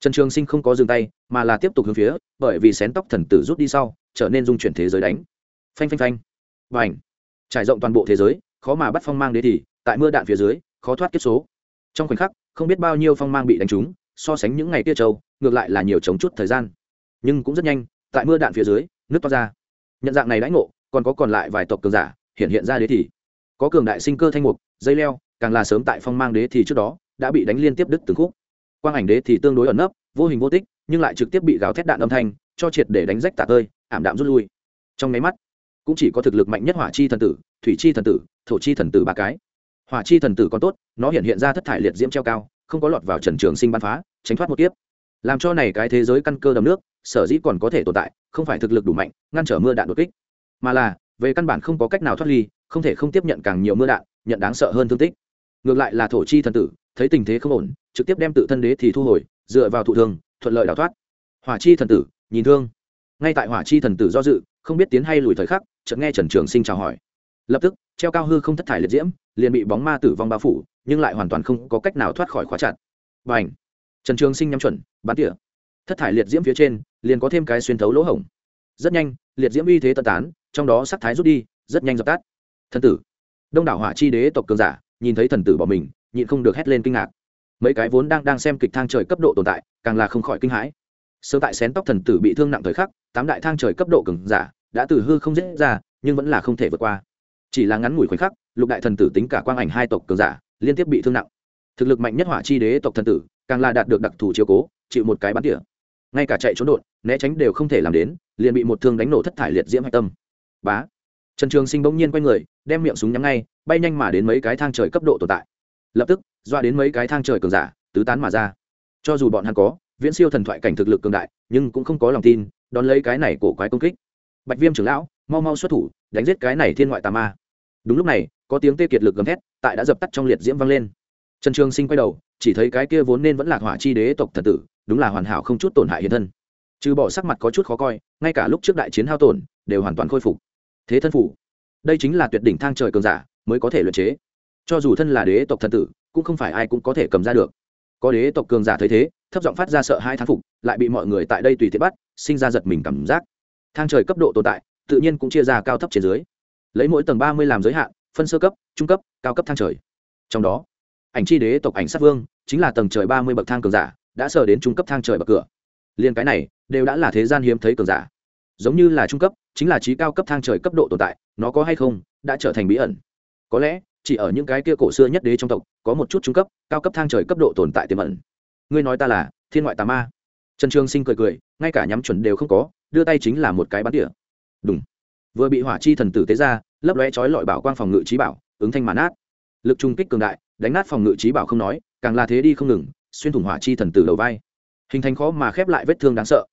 Speaker 1: trần trường sinh không có dừng tay mà là tiếp tục hướng phía bởi vì xén tóc thần tử rút đi sau trở nên dung chuyển thế giới đánh. Phanh phanh phanh. Và ảnh trải rộng toàn bộ thế giới khó mà bắt phong mang đế thì tại mưa đạn phía dưới khó thoát kiếp số. Trong khoảnh khắc không biết bao nhiêu phong mang bị đánh trúng so sánh những ngày kia trâu, ngược lại là nhiều chống chút thời gian. Nhưng cũng rất nhanh tại mưa đạn phía dưới nước to ra. Nhận dạng này đãi ngộ còn có còn lại vài tộc cường giả hiện hiện ra đế thì có cường đại sinh cơ thanh mục, dây leo, càng là sớm tại phong mang đế thì trước đó, đã bị đánh liên tiếp đứt từng khúc. Quang ảnh đế thì tương đối ẩn nấp, vô hình vô tích, nhưng lại trực tiếp bị gào thét đạn âm thanh, cho triệt để đánh rách tạ tơi, ảm đạm rút lui. Trong nháy mắt, cũng chỉ có thực lực mạnh nhất hỏa chi thần tử, thủy chi thần tử, thổ chi thần tử ba cái. Hỏa chi thần tử còn tốt, nó hiện hiện ra thất thải liệt diễm treo cao, không có lọt vào trần trường sinh bắn phá, tránh thoát một kiếp. Làm cho này cái thế giới căn cơ đầm nước, sở dĩ còn có thể tồn tại, không phải thực lực đủ mạnh, ngăn trở mưa đạn đột kích. Mà là, về căn bản không có cách nào thoát ly không thể không tiếp nhận càng nhiều mưa đạn, nhận đáng sợ hơn thương tích. Ngược lại là thổ chi thần tử, thấy tình thế không ổn, trực tiếp đem tự thân đế thì thu hồi, dựa vào thụ thương, thuận lợi đào thoát. Hỏa chi thần tử, nhìn thương. Ngay tại hỏa chi thần tử do dự, không biết tiến hay lùi thời khắc, chợt nghe trần trường sinh chào hỏi. Lập tức, treo cao hư không thất thải liệt diễm, liền bị bóng ma tử vong bao phủ, nhưng lại hoàn toàn không có cách nào thoát khỏi khóa chặt. Và ảnh trần trường sinh nhắm chuẩn, bắn tỉa. Thất thải liệt diễm phía trên, liền có thêm cái xuyên thấu lỗ hổng. Rất nhanh, liệt diễm uy thế tận tán, trong đó sắc thái rút đi, rất nhanh dập tắt thần tử. Đông đảo hỏa chi đế tộc cường giả, nhìn thấy thần tử bỏ mình, nhịn không được hét lên kinh ngạc. Mấy cái vốn đang đang xem kịch thang trời cấp độ tồn tại, càng là không khỏi kinh hãi. Sơ tại xén tóc thần tử bị thương nặng thời khắc, tám đại thang trời cấp độ cường giả đã từ hư không dễ ra, nhưng vẫn là không thể vượt qua. Chỉ là ngắn ngủi khoảnh khắc, lục đại thần tử tính cả quang ảnh hai tộc cường giả liên tiếp bị thương nặng. Thực lực mạnh nhất hỏa chi đế tộc thần tử, càng là đạt được đặc thù chiếu cố, chịu một cái bắn tỉa. Ngay cả chạy trốn đột, né tránh đều không thể làm đến, liền bị một thương đánh nổ thất thải liệt diễm hạch tâm. Bá trần trường sinh bỗng nhiên quay người, đem miệng súng nhắm ngay, bay nhanh mà đến mấy cái thang trời cấp độ tồn tại. Lập tức doa đến mấy cái thang trời cường giả, tứ tán mà ra. Cho dù bọn hắn có, viễn siêu thần thoại cảnh thực lực cường đại, nhưng cũng không có lòng tin, đón lấy cái này cổ quái công kích. Bạch viêm trưởng lão, mau mau xuất thủ, đánh giết cái này thiên ngoại tà ma. Đúng lúc này, có tiếng tê kiệt lực gầm thét, tại đã dập tắt trong liệt diễm vang lên. Trần trường sinh quay đầu, chỉ thấy cái kia vốn nên vẫn là hỏa chi đế tộc thần tử, đúng là hoàn hảo không chút tổn hại hiện thân. Trừ bỏ sắc mặt có chút khó coi, ngay cả lúc trước đại chiến hao tổn, đều hoàn toàn khôi phục thế thân phủ. Đây chính là tuyệt đỉnh thang trời cường giả mới có thể luyện chế. Cho dù thân là đế tộc thần tử, cũng không phải ai cũng có thể cầm ra được. Có đế tộc cường giả thấy thế, thấp giọng phát ra sợ hai thán phục, lại bị mọi người tại đây tùy tiện bắt, sinh ra giật mình cảm giác. Thang trời cấp độ tồn tại, tự nhiên cũng chia ra cao thấp trên dưới. Lấy mỗi tầng ba mươi làm giới hạn, phân sơ cấp, trung cấp, cao cấp thang trời. Trong đó, ảnh chi đế tộc ảnh sát vương, chính là tầng trời ba mươi bậc thang cường giả, đã sờ đến trung cấp thang trời bậc cửa. Liên cái này, đều đã là thế gian hiếm thấy cường giả giống như là trung cấp, chính là trí cao cấp thang trời cấp độ tồn tại, nó có hay không, đã trở thành bí ẩn. Có lẽ, chỉ ở những cái kia cổ xưa nhất đế trong tộc, có một chút trung cấp, cao cấp thang trời cấp độ tồn tại tiềm ẩn. Ngươi nói ta là thiên ngoại tà ma. Trần trường sinh cười cười, ngay cả nhắm chuẩn đều không có, đưa tay chính là một cái bắn tỉa. Đúng vừa bị hỏa chi thần tử tế ra, lấp lóe chói lọi bảo quang phòng ngự trí bảo, ứng thanh màn át lực trung kích cường đại, đánh nát phòng ngự trí bảo không nói, càng là thế đi không ngừng, xuyên thủng hỏa chi thần tử đầu vai. Hình thành khó mà khép lại vết thương đáng sợ.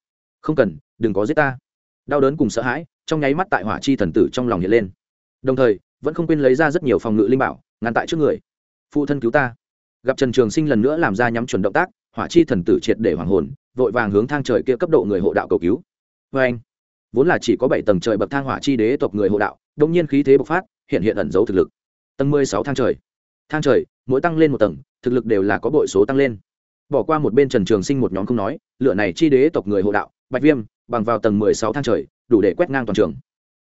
Speaker 1: Không cần, đừng có giết ta đau đớn cùng sợ hãi, trong nháy mắt tại hỏa chi thần tử trong lòng hiện lên. Đồng thời, vẫn không quên lấy ra rất nhiều phòng ngự linh bảo, ngăn tại trước người. Phụ thân cứu ta. Gặp trần trường sinh lần nữa làm ra nhắm chuẩn động tác, hỏa chi thần tử triệt để hoàng hồn, vội vàng hướng thang trời kia cấp độ người hộ đạo cầu cứu. Vê anh, vốn là chỉ có bảy tầng trời bậc thang hỏa chi đế tộc người hộ đạo đông nhiên khí thế bộc phát, hiện hiện ẩn giấu thực lực. Tầng mười sáu thang trời. Thang trời, mỗi tăng lên một tầng, thực lực đều là có bội số tăng lên. Bỏ qua một bên trần trường sinh một nhóm không nói lựa này chi đế tộc người hộ đạo bạch viêm, bằng vào tầng mười sáu thang trời, đủ để quét ngang toàn trường.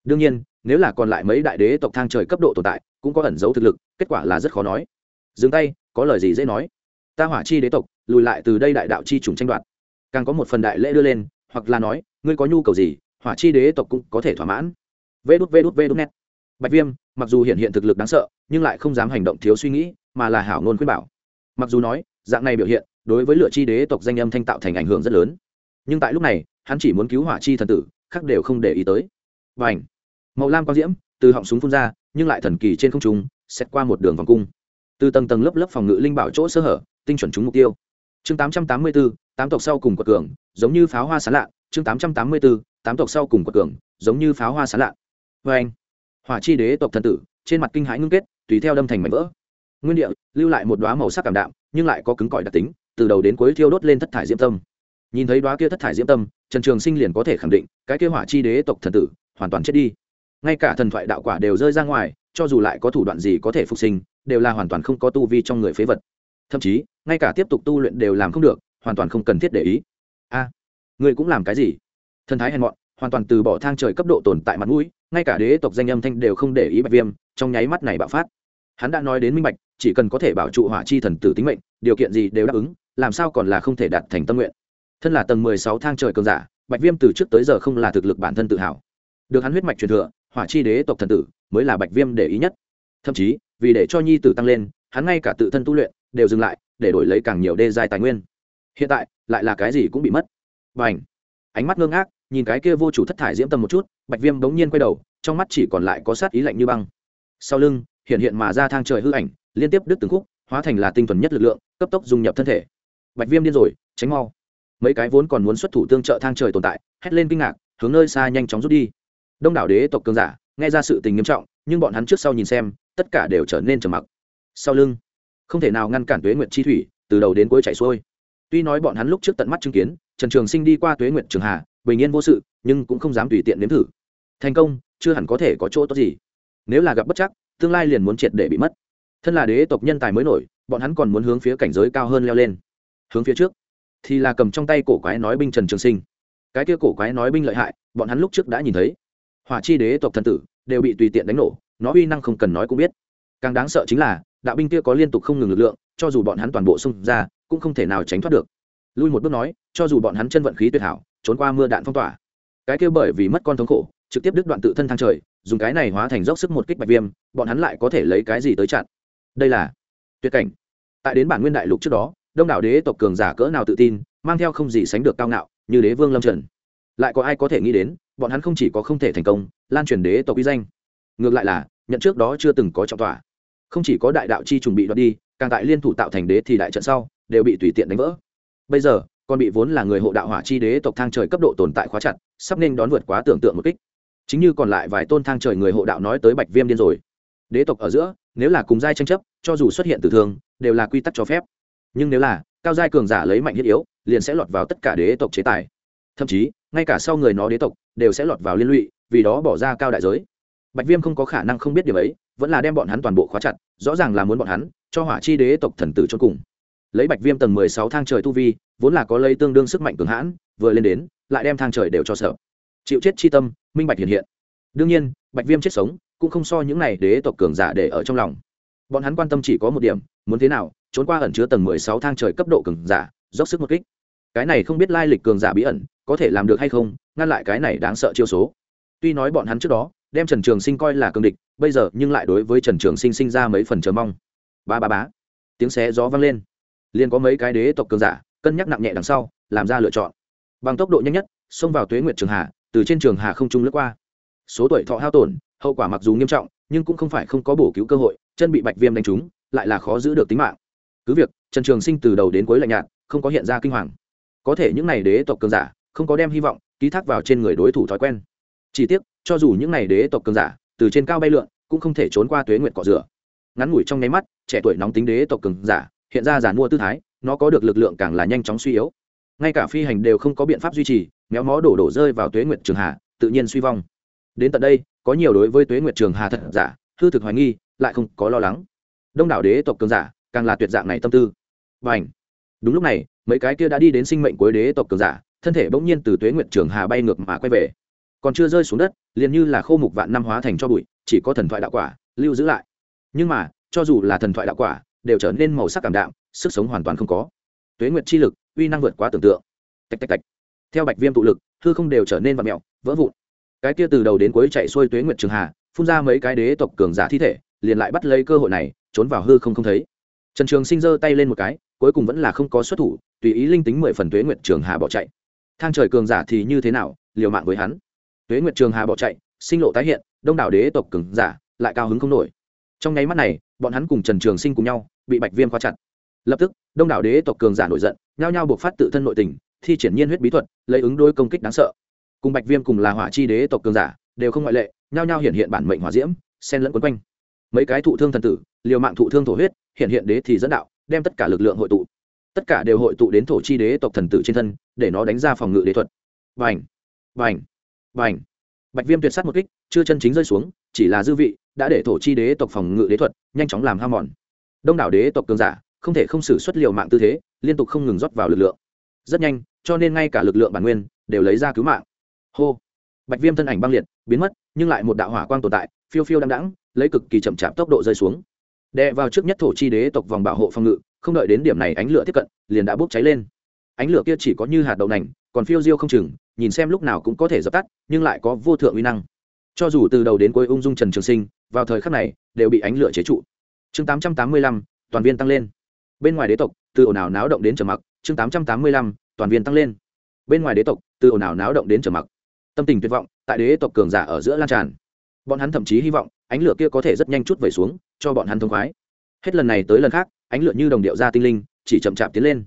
Speaker 1: Đương nhiên, nếu là còn lại mấy đại đế tộc thang trời cấp độ tồn tại, cũng có ẩn dấu thực lực, kết quả là rất khó nói. Dừng tay, có lời gì dễ nói? Ta hỏa chi đế tộc, lùi lại từ đây đại đạo chi trùng tranh đoạt. Càng có một phần đại lễ đưa lên, hoặc là nói, ngươi có nhu cầu gì, hỏa chi đế tộc cũng có thể thỏa mãn. Vê đút vê đút vê đút net bạch viêm, mặc dù hiện hiện thực lực đáng sợ, nhưng lại không dám hành động thiếu suy nghĩ, mà là hảo ngôn khuyên bảo. Mặc dù nói, dạng này biểu hiện, đối với lựa chi đế tộc danh âm thanh tạo thành ảnh hưởng rất lớn. Nhưng tại lúc này hắn chỉ muốn cứu hỏa chi thần tử, khác đều không để ý tới. Và ảnh màu lam quang diễm từ họng súng phun ra, nhưng lại thần kỳ trên không trung xét qua một đường vòng cung. Từ tầng tầng lớp lớp phòng ngự linh bảo chỗ sơ hở, tinh chuẩn trúng mục tiêu. Chương tám trăm tám mươi bốn tám tộc sau cùng quật cường, giống như pháo hoa sán lạ. Chương tám trăm tám mươi bốn tám tộc sau cùng quật cường, giống như pháo hoa sán lạ. Vê anh hỏa chi đế tộc thần tử, trên mặt kinh hãi ngưng kết, tùy theo đâm thành mảnh vỡ. Nguyên địa, lưu lại một đoá màu sắc cảm đạm, nhưng lại có cứng cỏi đặc tính, từ đầu đến cuối thiêu đốt lên thất thải diễm tâm. Nhìn thấy đoá kia thất thải diễm tâm trần trường sinh liền có thể khẳng định cái kế hỏa chi đế tộc thần tử hoàn toàn chết đi. Ngay cả thần thoại đạo quả đều rơi ra ngoài cho dù lại có thủ đoạn gì có thể phục sinh đều là hoàn toàn không có tu vi trong người phế vật. Thậm chí ngay cả tiếp tục tu luyện đều làm không được hoàn toàn không cần thiết để ý. A à, cũng làm cái gì? Thần thái hèn mọn hoàn toàn từ bỏ thang trời cấp độ tồn tại mặt mũi ngay cả đế tộc danh âm thanh đều không để ý bạch viêm trong nháy mắt này bạo phát. Hắn đã nói đến minh bạch chỉ cần có thể bảo trụ hỏa chi thần tử tính mệnh điều kiện gì đều đáp ứng làm sao còn là không thể đạt thành tâm nguyện? Thân là tầng mười sáu thang trời cường giả, bạch viêm từ trước tới giờ không là thực lực bản thân tự hào. Được hắn huyết mạch truyền thừa, hỏa chi đế tộc thần tử mới là bạch viêm để ý nhất. Thậm chí, vì để cho nhi tử tăng lên, hắn ngay cả tự thân tu luyện đều dừng lại, để đổi lấy càng nhiều đê dài tài nguyên. Hiện tại, lại là cái gì cũng bị mất. Và ảnh ánh mắt ngơ ngác, nhìn cái kia vô chủ thất thải diễm tâm một chút, bạch viêm bỗng nhiên quay đầu, trong mắt chỉ còn lại có sát ý lạnh như băng. Sau lưng, hiện hiện mà ra thang trời hư ảnh, liên tiếp đứt từng khúc, hóa thành là tinh thuần nhất lực lượng, cấp tốc dung nhập thân thể. Bạch viêm điên rồi, tránh mau mấy cái vốn còn muốn xuất thủ tương trợ thang trời tồn tại, hét lên kinh ngạc, hướng nơi xa nhanh chóng rút đi. Đông đảo đế tộc cường giả, nghe ra sự tình nghiêm trọng, nhưng bọn hắn trước sau nhìn xem, tất cả đều trở nên trầm mặc. Sau lưng, không thể nào ngăn cản tuế nguyện chi thủy, từ đầu đến cuối chảy xuôi. Tuy nói bọn hắn lúc trước tận mắt chứng kiến, trần trường sinh đi qua tuế nguyện trường hà, bình yên vô sự, nhưng cũng không dám tùy tiện nếm thử. Thành công, chưa hẳn có thể có chỗ tốt gì. Nếu là gặp bất chắc, tương lai liền muốn triệt để bị mất. Thân là đế tộc nhân tài mới nổi, bọn hắn còn muốn hướng phía cảnh giới cao hơn leo lên. Hướng phía trước thì là cầm trong tay cổ quái nói binh trần trường sinh. Cái kia cổ quái nói binh lợi hại, bọn hắn lúc trước đã nhìn thấy. Hỏa chi đế tộc thần tử đều bị tùy tiện đánh nổ, nó uy năng không cần nói cũng biết. Càng đáng sợ chính là, đạo binh kia có liên tục không ngừng lực lượng, cho dù bọn hắn toàn bộ xung ra, cũng không thể nào tránh thoát được. Lui một bước nói, cho dù bọn hắn chân vận khí tuyệt hảo, trốn qua mưa đạn phong tỏa. Cái kia bởi vì mất con thống khổ, trực tiếp đứt đoạn tự thân thang trời, dùng cái này hóa thành dốc sức một kích bạch viêm, bọn hắn lại có thể lấy cái gì tới chặn? Đây là tuyệt cảnh. Tại đến bản nguyên đại lục trước đó đông đảo đế tộc cường giả cỡ nào tự tin, mang theo không gì sánh được cao ngạo, như đế vương lâm trần. Lại có ai có thể nghĩ đến, bọn hắn không chỉ có không thể thành công, lan truyền đế tộc uy danh. Ngược lại là, nhận trước đó chưa từng có trọng tỏa không chỉ có đại đạo chi chuẩn bị đoạt đi, càng tại liên thủ tạo thành đế thì đại trận sau, đều bị tùy tiện đánh vỡ. Bây giờ, còn bị vốn là người hộ đạo hỏa chi đế tộc thang trời cấp độ tồn tại khóa chặt, sắp nên đón vượt quá tưởng tượng một kích. Chính như còn lại vài tôn thang trời người hộ đạo nói tới bạch viêm điên rồi. Đế tộc ở giữa, nếu là cùng giai tranh chấp, cho dù xuất hiện tử thương, đều là quy tắc cho phép nhưng nếu là cao giai cường giả lấy mạnh thiết yếu, liền sẽ lọt vào tất cả đế tộc chế tài. Thậm chí, ngay cả sau người nó đế tộc đều sẽ lọt vào liên lụy, vì đó bỏ ra cao đại giới. Bạch viêm không có khả năng không biết điều ấy, vẫn là đem bọn hắn toàn bộ khóa chặt, rõ ràng là muốn bọn hắn cho hỏa chi đế tộc thần tử cho cùng. Lấy bạch viêm tầng mười sáu thang trời tu vi, vốn là có lấy tương đương sức mạnh cường hãn, vừa lên đến, lại đem thang trời đều cho sợ. Chịu chết chi tâm, minh bạch hiện hiện. Đương nhiên, bạch viêm chết sống cũng không so những này đế tộc cường giả để ở trong lòng bọn hắn quan tâm chỉ có một điểm, muốn thế nào, trốn qua ẩn chứa tầng mười sáu thang trời cấp độ cường giả, dốc sức một kích. Cái này không biết lai lịch cường giả bí ẩn, có thể làm được hay không, ngăn lại cái này đáng sợ chiêu số. Tuy nói bọn hắn trước đó, đem trần trường sinh coi là cường địch, bây giờ nhưng lại đối với trần trường sinh sinh ra mấy phần chờ mong. Ba ba bá tiếng xé gió vang lên. Liền có mấy cái đế tộc cường giả, cân nhắc nặng nhẹ đằng sau, làm ra lựa chọn. Bằng tốc độ nhanh nhất, xông vào tuế nguyệt trường hà, từ trên trường hà không trung lướt qua. Số tuổi thọ hao tổn, hậu quả mặc dù nghiêm trọng, nhưng cũng không phải không có bổ cứu cơ hội chân bị bạch viêm đánh trúng, lại là khó giữ được tính mạng. Cứ việc, trần trường sinh từ đầu đến cuối lạnh nhạt, không có hiện ra kinh hoàng. Có thể những n à y đế tộc cường giả, không có đem hy vọng ký thác vào trên người đối thủ thói quen. Chỉ tiếc, cho dù những n à y đế tộc cường giả, từ trên cao bay lượn, cũng không thể trốn qua tuế nguyệt cỏ rửa. Ngắn ngủi trong nháy mắt, trẻ tuổi nóng tính đế tộc cường giả, hiện ra giàn mua tư thái, nó có được lực lượng càng là nhanh chóng suy yếu. Ngay cả phi hành đều không có biện pháp duy trì, méo mó đổ đổ rơi vào tuế nguyệt trường hà, tự nhiên suy vong. Đến tận đây, có nhiều đối với tuế nguyệt trường hà thật giả, hư thực hoài nghi lại không có lo lắng. Đông đảo đế tộc cường giả, càng là tuyệt dạng này tâm tư. Và ảnh đúng lúc này, mấy cái kia đã đi đến sinh mệnh cuối đế tộc cường giả, thân thể bỗng nhiên từ tuế nguyện trường hà bay ngược mà quay về. Còn chưa rơi xuống đất, liền như là khô mục vạn năm hóa thành cho bụi, chỉ có thần thoại đạo quả lưu giữ lại. Nhưng mà, cho dù là thần thoại đạo quả, đều trở nên màu sắc cảm đạm, sức sống hoàn toàn không có. Tuế nguyệt chi lực, uy năng vượt quá tưởng tượng. Tạch tạch tạch. Theo bạch viêm tụ lực, hư không đều trở nên vặn mẹo vỡ vụn. Cái kia từ đầu đến cuối chạy xuôi tuế nguyệt trường hà, phun ra mấy cái đế tộc cường giả thi thể liền lại bắt lấy cơ hội này, trốn vào hư không không thấy. Trần trường sinh giơ tay lên một cái, cuối cùng vẫn là không có xuất thủ, tùy ý linh tính mười phần tuế nguyệt trường hà bỏ chạy. Thang trời cường giả thì như thế nào, liều mạng với hắn. Tuế nguyệt trường hà bỏ chạy, sinh lộ tái hiện, đông đảo đế tộc cường giả lại cao hứng không nổi. Trong nháy mắt này, bọn hắn cùng trần trường sinh cùng nhau, bị bạch viêm khóa chặt. Lập tức, đông đảo đế tộc cường giả nổi giận, nhao nhao buộc phát tự thân nội tình, thi triển nhiên huyết bí thuật, lấy ứng đôi công kích đáng sợ. Cùng bạch viêm cùng là hỏa chi đế tộc cường giả, đều không ngoại lệ, nhao nhao hiện hiện bản mệnh hỏa diễm sen lẫn quấn quanh mấy cái thụ thương thần tử, liều mạng thụ thương thổ huyết, hiện hiện đế thì dẫn đạo, đem tất cả lực lượng hội tụ. Tất cả đều hội tụ đến thổ chi đế tộc thần tử trên thân, để nó đánh ra phòng ngự đế thuật. Vành vành vành bạch viêm tuyệt s á t một kích, chưa chân chính rơi xuống, chỉ là dư vị, đã để thổ chi đế tộc phòng ngự đế thuật nhanh chóng làm ham mòn. Đông đảo đế tộc cường giả, không thể không xử xuất liều mạng tư thế, liên tục không ngừng rót vào lực lượng. Rất nhanh, cho nên ngay cả lực lượng bản nguyên, đều lấy ra cứu mạng. Hô! Bạch viêm thân ảnh băng liệt, biến mất nhưng lại một đạo hỏa quang tồn tại, phiêu phiêu đăng đẳng lấy cực kỳ chậm chạp tốc độ rơi xuống. Đè vào trước nhất thổ chi đế tộc vòng bảo hộ phòng ngự, không đợi đến điểm này ánh lửa tiếp cận, liền đã bốc cháy lên. Ánh lửa kia chỉ có như hạt đậu nành, còn phiêu diêu không chừng, nhìn xem lúc nào cũng có thể dập tắt, nhưng lại có vô thượng uy năng. Cho dù từ đầu đến cuối ung dung trần trường sinh, vào thời khắc này, đều bị ánh lửa chế trụ. Chương tám trăm tám mươi lăm, toàn viên tăng lên. Bên ngoài đế tộc, từ ồn ào náo động đến trầm mặc. Chương tám trăm tám mươi lăm, toàn viên tăng lên. Bên ngoài đế tộc, từ ồn ào náo động đến trầm mặc tâm tình tuyệt vọng, tại đế tộc cường giả ở giữa lan tràn. Bọn hắn thậm chí hy vọng, ánh lửa kia có thể rất nhanh chút vẩy xuống, cho bọn hắn thông khoái. Hết lần này tới lần khác, ánh lửa như đồng điệu ra tinh linh, chỉ chậm chạp tiến lên.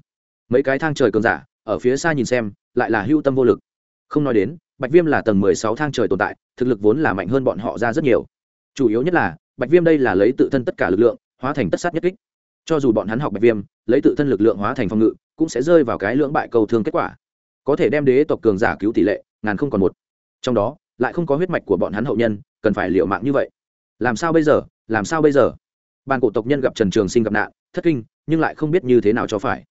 Speaker 1: Mấy cái thang trời cường giả, ở phía xa nhìn xem, lại là hưu tâm vô lực. Không nói đến, bạch viêm là tầng mười sáu thang trời tồn tại, thực lực vốn là mạnh hơn bọn họ ra rất nhiều. Chủ yếu nhất là, bạch viêm đây là lấy tự thân tất cả lực lượng, hóa thành tất sát nhất kích. Cho dù bọn hắn học bạch viêm, lấy tự thân lực lượng hóa thành phòng ngự, cũng sẽ rơi vào cái lưỡng bại cầu thương kết quả. Có thể đem đế tộc cường giả cứu tỷ lệ ngàn không còn một. Trong đó, lại không có huyết mạch của bọn hắn hậu nhân, cần phải liệu mạng như vậy. Làm sao bây giờ? Làm sao bây giờ? Bàn cổ tộc nhân gặp trần trường sinh gặp nạn, thất kinh, nhưng lại không biết như thế nào cho phải.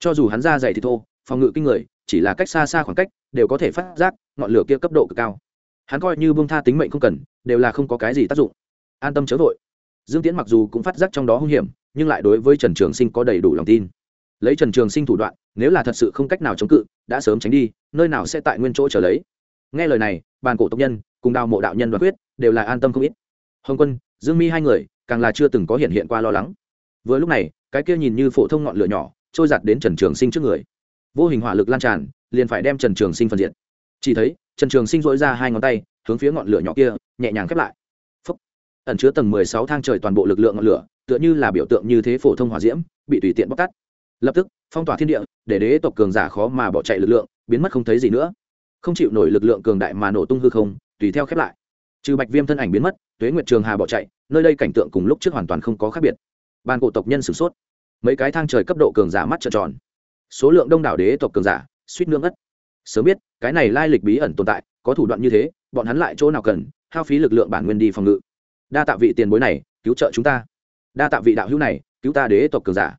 Speaker 1: Cho dù hắn ra dày thì thô, phòng ngự kinh người, chỉ là cách xa xa khoảng cách, đều có thể phát giác ngọn lửa kia cấp độ cực cao. Hắn coi như bông tha tính mệnh không cần, đều là không có cái gì tác dụng. An tâm chớ vội. Dương tiễn mặc dù cũng phát giác trong đó hung hiểm, nhưng lại đối với trần trường sinh có đầy đủ lòng tin lấy trần trường sinh thủ đoạn, nếu là thật sự không cách nào chống cự, đã sớm tránh đi, nơi nào sẽ tại nguyên chỗ trở lấy. Nghe lời này, bàn cổ tộc nhân cùng đào mộ đạo nhân đoàn quyết đều là an tâm không ít. Hồng quân, dương mi hai người, càng là chưa từng có hiện hiện qua lo lắng. Vừa lúc này, cái kia nhìn như phổ thông ngọn lửa nhỏ, trôi giặt đến trần trường sinh trước người. Vô hình hỏa lực lan tràn, liền phải đem trần trường sinh phân diện chỉ thấy, trần trường sinh dỗi ra hai ngón tay, hướng phía ngọn lửa nhỏ kia, nhẹ nhàng khép lại. Phúc. ẩn chứa tầng mười sáu thang trời toàn bộ lực lượng ngọn lửa, tựa như là biểu tượng như thế phổ thông hỏa diễm, bị tùy tiện bóc tắt lập tức, phong tỏa thiên địa, để đế tộc cường giả khó mà bỏ chạy lực lượng, biến mất không thấy gì nữa. Không chịu nổi lực lượng cường đại mà nổ tung hư không, tùy theo khép lại. Trừ bạch viêm thân ảnh biến mất, tuế nguyệt trường hà bỏ chạy, nơi đây cảnh tượng cùng lúc trước hoàn toàn không có khác biệt. Ban cổ tộc nhân sửng sốt. Mấy cái thang trời cấp độ cường giả mắt trợn tròn. Số lượng đông đảo đế tộc cường giả, suýt nương ất sớm biết, cái này lai lịch bí ẩn tồn tại, có thủ đoạn như thế, bọn hắn lại chỗ nào cần, hao phí lực lượng bản nguyên đi phòng ngự. Đa tạ vị tiền bối này, cứu trợ chúng ta. Đa tạ vị đạo hữu này, cứu ta đế tộc cường giả.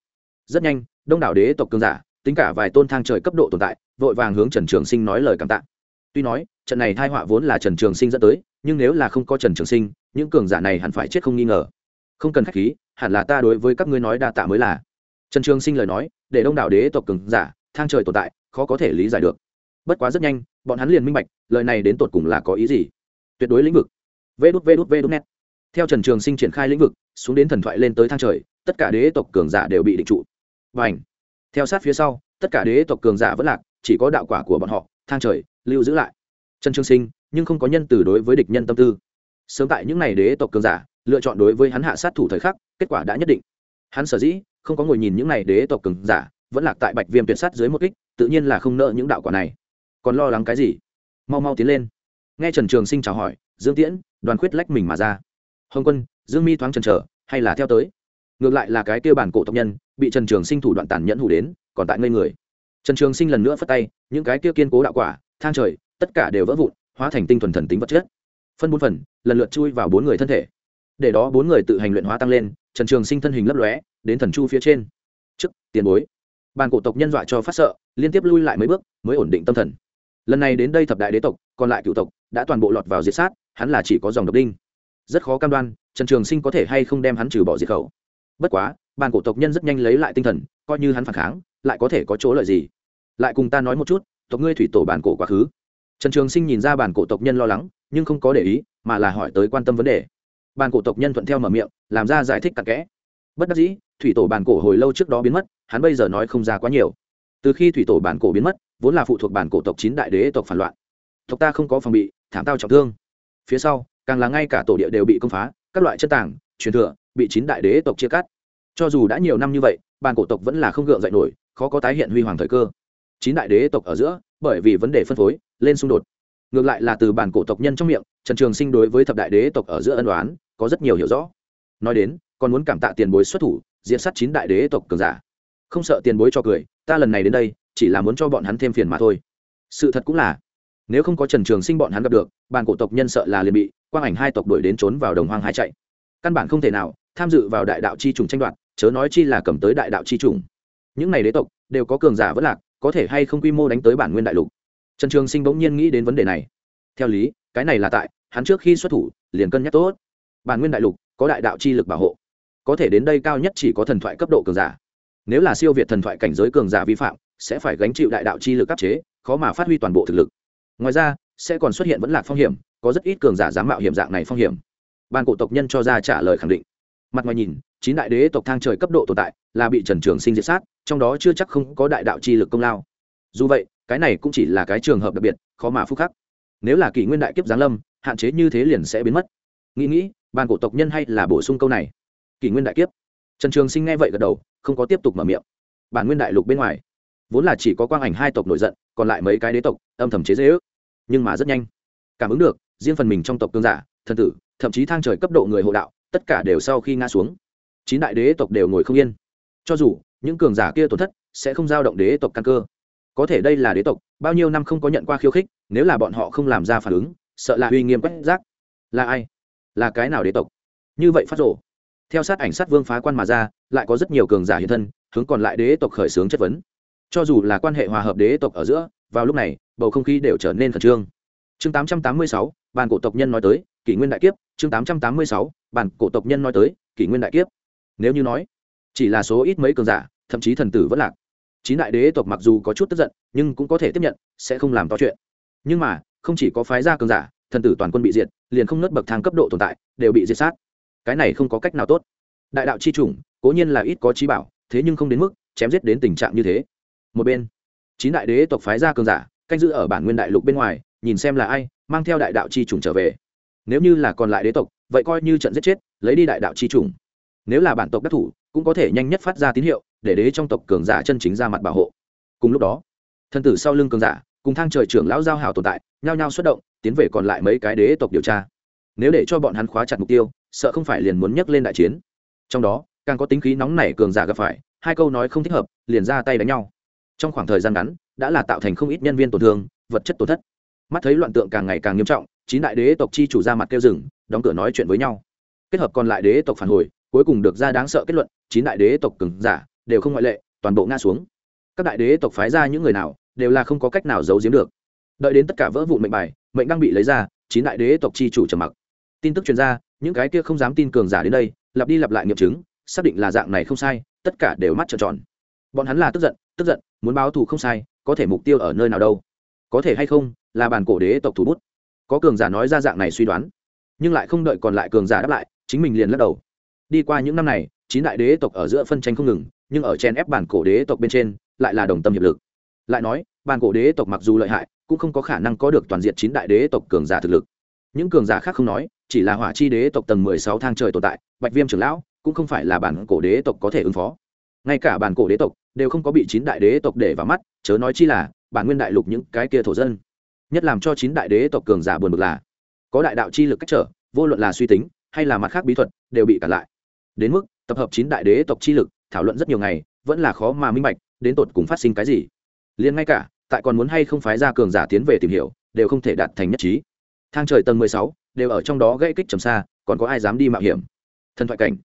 Speaker 1: Rất nhanh đông đảo đế tộc cường giả, tính cả vài tôn thang trời cấp độ tồn tại, vội vàng hướng trần trường sinh nói lời cảm tạ. Tuy nói, trận này thai họa vốn là trần trường sinh dẫn tới, nhưng nếu là không có trần trường sinh, những cường giả này hẳn phải chết không nghi ngờ. Không cần k h á c h khí, hẳn là ta đối với các ngươi nói đa tạ mới là. Trần trường sinh lời nói, để đông đảo đế tộc cường giả, thang trời tồn tại, khó có thể lý giải được. Bất quá rất nhanh, bọn hắn liền minh bạch, lời này đến tột cùng là có ý gì. Tuyệt đối lĩnh vực. Vê đút vê đút vê đút net. Theo trần trường sinh triển khai lĩnh vực, xuống đến thần thoại lên tới thang trời, tất cả đế tộc cường giả đều bị định trụ và ảnh. Theo sát phía sau, tất cả đế tộc cường giả vẫn lạc, chỉ có đạo quả của bọn họ, thang trời, lưu giữ lại. Trần trương sinh, nhưng không có nhân từ đối với địch nhân tâm tư. Sớm tại những n à y đế tộc cường giả lựa chọn đối với hắn hạ sát thủ thời khắc, kết quả đã nhất định. Hắn sở dĩ không có ngồi nhìn những n à y đế tộc cường giả vẫn lạc tại bạch viêm tuyệt sát dưới một kích, tự nhiên là không nợ những đạo quả này. Còn lo lắng cái gì? Mau mau tiến lên. Nghe trần trường sinh chào hỏi, dương tiễn, đoàn khuyết lách mình mà ra. Hồng quân, dương mi thoáng trần trở hay là theo tới? Ngược lại là cái kia bản cổ tộc nhân, bị trần trường sinh thủ đoạn tàn nhẫn hủ đến, còn tại ngây người. Trần trường sinh lần nữa phất tay, những cái kia kiên cố đạo quả, thang trời, tất cả đều vỡ vụn, hóa thành tinh thuần thần tính vật chất. Phân bốn phần, lần lượt chui vào bốn người thân thể. Để đó bốn người tự hành luyện hóa tăng lên, trần trường sinh thân hình lấp lóe, đến thần chu phía trên. Chức tiền bối. Bàn cổ tộc nhân dọa cho phát sợ, liên tiếp lui lại mấy bước, mới ổn định tâm thần. Lần này đến đây thập đại đế tộc, còn lại cựu tộc, đã toàn bộ lọt vào diệt sát, hắn là chỉ có dòng độc đinh. Rất khó cam đoan, trần trường sinh có thể hay không đem hắn trừ bỏ diệt khẩu bất quá bàn cổ tộc nhân rất nhanh lấy lại tinh thần, coi như hắn phản kháng, lại có thể có chỗ lợi gì? Lại cùng ta nói một chút, tộc ngươi thủy tổ bàn cổ quá khứ. Trần trường sinh nhìn ra bàn cổ tộc nhân lo lắng, nhưng không có để ý, mà là hỏi tới quan tâm vấn đề. Bàn cổ tộc nhân thuận theo mở miệng, làm ra giải thích cặn kẽ. Bất đắc dĩ, thủy tổ bản cổ hồi lâu trước đó biến mất, hắn bây giờ nói không ra quá nhiều. Từ khi thủy tổ bản cổ biến mất, vốn là phụ thuộc bản cổ tộc chín đại đế tộc phản loạn. Tộc ta không có phòng bị, thảm tao trọng thương. Phía sau, càng là ngay cả tổ địa đều bị công phá, các loại chất tảng truyền thừa bị chín đại đế tộc chia cắt. Cho dù đã nhiều năm như vậy bản cổ tộc vẫn là không gượng dậy nổi, khó có tái hiện huy hoàng thời cơ. Chín đại đế tộc ở giữa, bởi vì vấn đề phân phối, lên xung đột. Ngược lại là từ bản cổ tộc nhân trong miệng, trần trường sinh đối với thập đại đế tộc ở giữa ân đoán có rất nhiều hiểu rõ. Nói đến, còn muốn cảm tạ tiền bối xuất thủ diễn sát chín đại đế tộc cường giả. Không sợ tiền bối cho cười, ta lần này đến đây, chỉ là muốn cho bọn hắn thêm phiền mà thôi. Sự thật cũng là, nếu không có trần trường sinh bọn hắn gặp được, bàn cổ tộc nhân sợ là liền bị quang ảnh hai tộc đuổi đến trốn vào đồng hoang hai chạy. Căn bản không thể nào tham dự vào đại đạo chi trùng tranh đoạt, chớ nói chi là cầm tới đại đạo chi trùng những này đế tộc đều có cường giả vẫn lạc, có thể hay không quy mô đánh tới bản nguyên đại lục. Trần trường sinh bỗng nhiên nghĩ đến vấn đề này. Theo lý, cái này là tại, hắn trước khi xuất thủ, liền cân nhắc tốt. Bản nguyên đại lục có đại đạo chi lực bảo hộ. Có thể đến đây cao nhất chỉ có thần thoại cấp độ cường giả. Nếu là siêu việt thần thoại cảnh giới cường giả vi phạm, sẽ phải gánh chịu đại đạo chi lực áp chế, khó mà phát huy toàn bộ thực lực. Ngoài ra, sẽ còn xuất hiện vẫn lạc phong hiểm, có rất ít cường giả dám mạo hiểm dạng này phong hiểm. Ban cổ tộc nhân cho ra trả lời khẳng định mặt ngoài nhìn, chín đại đế tộc thang trời cấp độ tồn tại là bị trần trường sinh diệt sát, trong đó chưa chắc không có đại đạo chi lực công lao. Dù vậy, cái này cũng chỉ là cái trường hợp đặc biệt, khó mà phúc khắc. Nếu là kỷ nguyên đại kiếp giáng lâm, hạn chế như thế liền sẽ biến mất. Nghĩ nghĩ ban cổ tộc nhân hay là bổ sung câu này. Kỷ nguyên đại kiếp. Trần trường sinh nghe vậy gật đầu, không có tiếp tục mở miệng. Bản nguyên đại lục bên ngoài, vốn là chỉ có quang ảnh hai tộc nổi giận, còn lại mấy cái đế tộc, âm thầm chế dễ ước. Nhưng mà rất nhanh. Cảm ứng được, riêng phần mình trong tộc cương giả, thần tử, thậm chí thang trời cấp độ người hộ đạo tất cả đều sau khi ngã xuống. Chín đại đế tộc đều ngồi không yên. Cho dù những cường giả kia tổn thất sẽ không giao động đế tộc căn cơ. Có thể đây là đế tộc bao nhiêu năm không có nhận qua khiêu khích nếu là bọn họ không làm ra phản ứng sợ là uy nghiêm quét rác. Là ai? Là cái nào đế tộc? Như vậy phát rộ theo sát ảnh sát vương phá quan mà ra lại có rất nhiều cường giả hiện thân hướng còn lại đế tộc khởi xướng chất vấn. Cho dù là quan hệ hòa hợp đế tộc ở giữa vào lúc này bầu không khí đều trở nên khẩn trương. Chương 886, bàn cổ tộc nhân nói tới kỷ nguyên đại kiếp chương 886, bản cổ tộc nhân nói tới kỷ nguyên đại kiếp. Nếu như nói chỉ là số ít mấy cường giả thậm chí thần tử vẫn lạc. Chín đại đế tộc mặc dù có chút tức giận nhưng cũng có thể tiếp nhận sẽ không làm to chuyện. Nhưng mà không chỉ có phái gia cường giả thần tử toàn quân bị diệt liền không nớt bậc thang cấp độ tồn tại đều bị diệt sát. Cái này không có cách nào tốt. Đại đạo chi chủng cố nhiên là ít có trí bảo thế nhưng không đến mức chém giết đến tình trạng như thế. Một bên chín đại đế tộc phái gia cường giả canh giữ ở bản nguyên đại lục bên ngoài nhìn xem là ai mang theo đại đạo chi chủng trở về nếu như là còn lại đế tộc, vậy coi như trận giết chết, lấy đi đại đạo chi trùng. nếu là bản tộc đắc thủ, cũng có thể nhanh nhất phát ra tín hiệu, để đế trong tộc cường giả chân chính ra mặt bảo hộ. Cùng lúc đó thân tử sau lưng cường giả, cùng thang trời trưởng lão giao hảo tồn tại, nhao nhao xuất động, tiến về còn lại mấy cái đế tộc điều tra. Nếu để cho bọn hắn khóa chặt mục tiêu, sợ không phải liền muốn nhấc lên đại chiến. Trong đó, càng có tính khí nóng nảy cường giả gặp phải, hai câu nói không thích hợp, liền ra tay đánh nhau. Trong khoảng thời gian ngắn, đã là tạo thành không ít nhân viên tổn thương, vật chất tổn thất. Mắt thấy loạn tượng càng ngày càng nghiêm trọng chín đại đế tộc chi chủ ra mặt kêu rừng đóng cửa nói chuyện với nhau. Kết hợp còn lại đế tộc phản hồi, cuối cùng được ra đáng sợ kết luận, chín đại đế tộc cường giả đều không ngoại lệ, toàn bộ ngã xuống. Các đại đế tộc phái ra những người nào, đều là không có cách nào giấu giếm được. Đợi đến tất cả vỡ vụn mệnh bài, mệnh đang bị lấy ra, chín đại đế tộc chi chủ trầm mặc. Tin tức truyền ra, những cái kia không dám tin cường giả đến đây, lặp đi lặp lại nghiệm chứng, xác định là dạng này không sai, tất cả đều mắt trợn tròn. Bọn hắn là tức giận tức giận, muốn báo thù không sai, có thể mục tiêu ở nơi nào đâu. Có thể hay không, là bản cổ đế tộc thủ bút có cường giả nói ra dạng này suy đoán, nhưng lại không đợi còn lại cường giả đáp lại, chính mình liền lắc đầu. Đi qua những năm này, chín đại đế tộc ở giữa phân tranh không ngừng, nhưng ở chen ép bản cổ đế tộc bên trên, lại là đồng tâm hiệp lực. Lại nói, bản cổ đế tộc mặc dù lợi hại, cũng không có khả năng có được toàn diện chín đại đế tộc cường giả thực lực. Những cường giả khác không nói, chỉ là hỏa chi đế tộc tầng mười sáu thang trời tồn tại, bạch viêm trưởng lão cũng không phải là bản cổ đế tộc có thể ứng phó. Ngay cả bản cổ đế tộc đều không có bị chín đại đế tộc để vào mắt, chớ nói chi là bản nguyên đại lục những cái kia thổ dân nhất làm cho chín đại đế tộc cường giả buồn bực là, có đại đạo chi lực cách trở, vô luận là suy tính, hay là mặt khác bí thuật, đều bị cản lại. Đến mức, tập hợp chín đại đế tộc chi lực, thảo luận rất nhiều ngày, vẫn là khó mà minh bạch, đến tột cùng phát sinh cái gì. Liền ngay cả, tại còn muốn hay không phái ra cường giả tiến về tìm hiểu, đều không thể đạt thành nhất trí. Thang trời tầng mười sáu, đều ở trong đó gây kích trầm xa, còn có ai dám đi mạo hiểm? Thần thoại cảnh.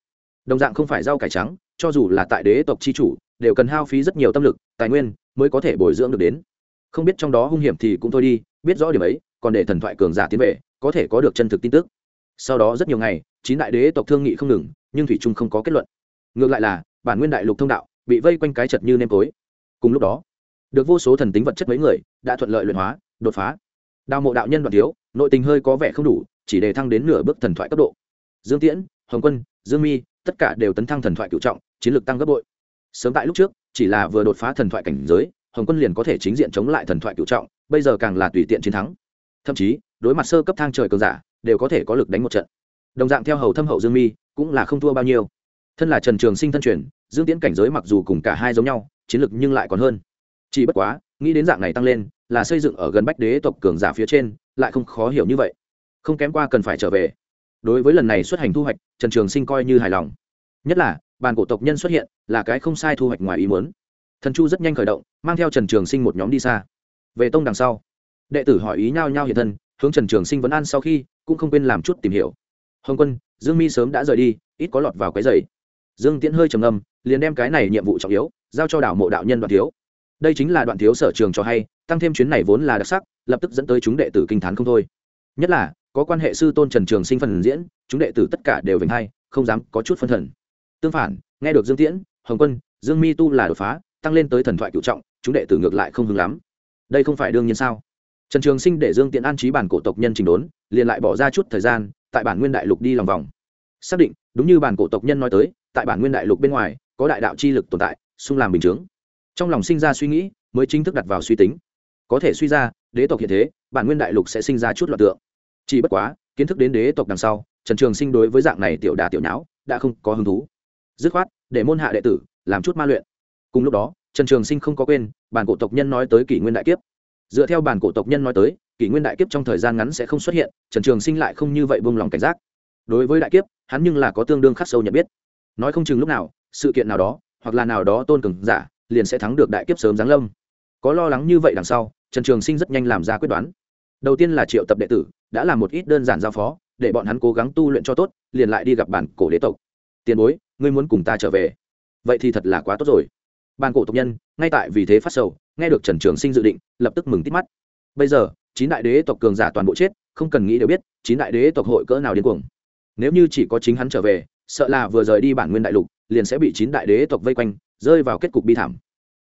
Speaker 1: Đồng dạng không phải rau cải trắng, cho dù là tại đế tộc chi chủ, đều cần hao phí rất nhiều tâm lực, tài nguyên mới có thể bồi dưỡng được đến không biết trong đó hung hiểm thì cũng thôi đi, biết rõ điểm ấy, còn để thần thoại cường giả tiến về, có thể có được chân thực tin tức. Sau đó rất nhiều ngày, chín đại đế tộc thương nghị không ngừng, nhưng thủy trung không có kết luận. Ngược lại là, bản nguyên đại lục thông đạo, bị vây quanh cái chật như nêm tối. Cùng lúc đó, được vô số thần tính vật chất mấy người, đã thuận lợi luyện hóa, đột phá. Đào mộ đạo nhân đoạn thiếu, nội tình hơi có vẻ không đủ, chỉ để thăng đến nửa bước thần thoại cấp độ. Dương tiễn, hồng quân, dương mi, tất cả đều tấn thăng thần thoại cựu trọng, chiến lược tăng gấp bội. Sớm tại lúc trước, chỉ là vừa đột phá thần thoại cảnh giới hồng quân liền có thể chính diện chống lại thần thoại cựu trọng, bây giờ càng là tùy tiện chiến thắng. Thậm chí, đối mặt sơ cấp thang trời cường giả, đều có thể có lực đánh một trận. Đồng dạng theo hầu thâm hậu dương mi, cũng là không thua bao nhiêu. Thân là trần trường sinh thân truyền, dương tiễn cảnh giới mặc dù cùng cả hai giống nhau, chiến lực nhưng lại còn hơn. Chỉ bất quá, nghĩ đến dạng này tăng lên, là xây dựng ở gần bách đế tộc cường giả phía trên, lại không khó hiểu như vậy. Không kém qua cần phải trở về. Đối với lần này xuất hành thu hoạch, trần trường sinh coi như hài lòng. Nhất là, bàn cổ tộc nhân xuất hiện, là cái không sai thu hoạch ngoài ý muốn thần chu rất nhanh khởi động, mang theo trần trường sinh một nhóm đi xa. Về tông đằng sau, đệ tử hỏi ý nhau nhau hiện thân, hướng trần trường sinh vấn an sau khi, cũng không quên làm chút tìm hiểu. Hồng quân, dương mi sớm đã rời đi, ít có lọt vào cái dày. dương tiễn hơi trầm ngâm, liền đem cái này nhiệm vụ trọng yếu, giao cho đảo mộ đạo nhân đoạn thiếu. Đây chính là đoạn thiếu sở trường cho hay, tăng thêm chuyến này vốn là đặc sắc, lập tức dẫn tới chúng đệ tử kinh t h á n không thôi. Nhất là, có quan hệ sư tôn trần trường sinh phần diễn, chúng đệ tử tất cả đều vinh hay không dám có chút phân thần. Tương phản, nghe được dương tiễn, hồng quân, dương mi tu là đột phá tăng lên tới thần thoại cựu trọng, chúng đệ tử ngược lại không hứng lắm. Đây không phải đương nhiên sao? Trần trường sinh để dương tiện an trí bản cổ tộc nhân trình đốn, liền lại bỏ ra chút thời gian, tại bản nguyên đại lục đi lòng vòng. Xác định, đúng như bản cổ tộc nhân nói tới, tại bản nguyên đại lục bên ngoài, có đại đạo chi lực tồn tại, xung làm bình chướng. Trong lòng sinh ra suy nghĩ, mới chính thức đặt vào suy tính. Có thể suy ra, đế tộc hiện thế, bản nguyên đại lục sẽ sinh ra chút loạt tượng. Chỉ bất quá, kiến thức đến đế tộc đằng sau, trần trường sinh đối với dạng này tiểu đà tiểu nháo, đã không có hứng thú. Dứt khoát, để môn hạ đệ tử, làm chút ma luyện cùng lúc đó, trần trường sinh không có quên, bản cổ tộc nhân nói tới kỷ nguyên đại kiếp. Dựa theo bản cổ tộc nhân nói tới, kỷ nguyên đại kiếp trong thời gian ngắn sẽ không xuất hiện, trần trường sinh lại không như vậy buông lòng cảnh giác. Đối với đại kiếp, hắn nhưng là có tương đương khắc sâu nhận biết. Nói không chừng lúc nào, sự kiện nào đó, hoặc là nào đó tôn cường giả, liền sẽ thắng được đại kiếp sớm giáng lâm. Có lo lắng như vậy đằng sau, trần trường sinh rất nhanh làm ra quyết đoán. Đầu tiên là triệu tập đệ tử, đã làm một ít đơn giản giao phó, để bọn hắn cố gắng tu luyện cho tốt, liền lại đi gặp bản cổ đế tộc. Tiền bối, ngươi muốn cùng ta trở về? Vậy thì thật là quá tốt rồi bàn cổ tộc nhân, ngay tại vì thế phát sầu, nghe được trần trường sinh dự định, lập tức mừng tít mắt. Bây giờ, chín đại đế tộc cường giả toàn bộ chết, không cần nghĩ đều biết, chín đại đế tộc hội cỡ nào điên cuồng. Nếu như chỉ có chính hắn trở về, sợ là vừa rời đi bản nguyên đại lục, liền sẽ bị chín đại đế tộc vây quanh, rơi vào kết cục bi thảm.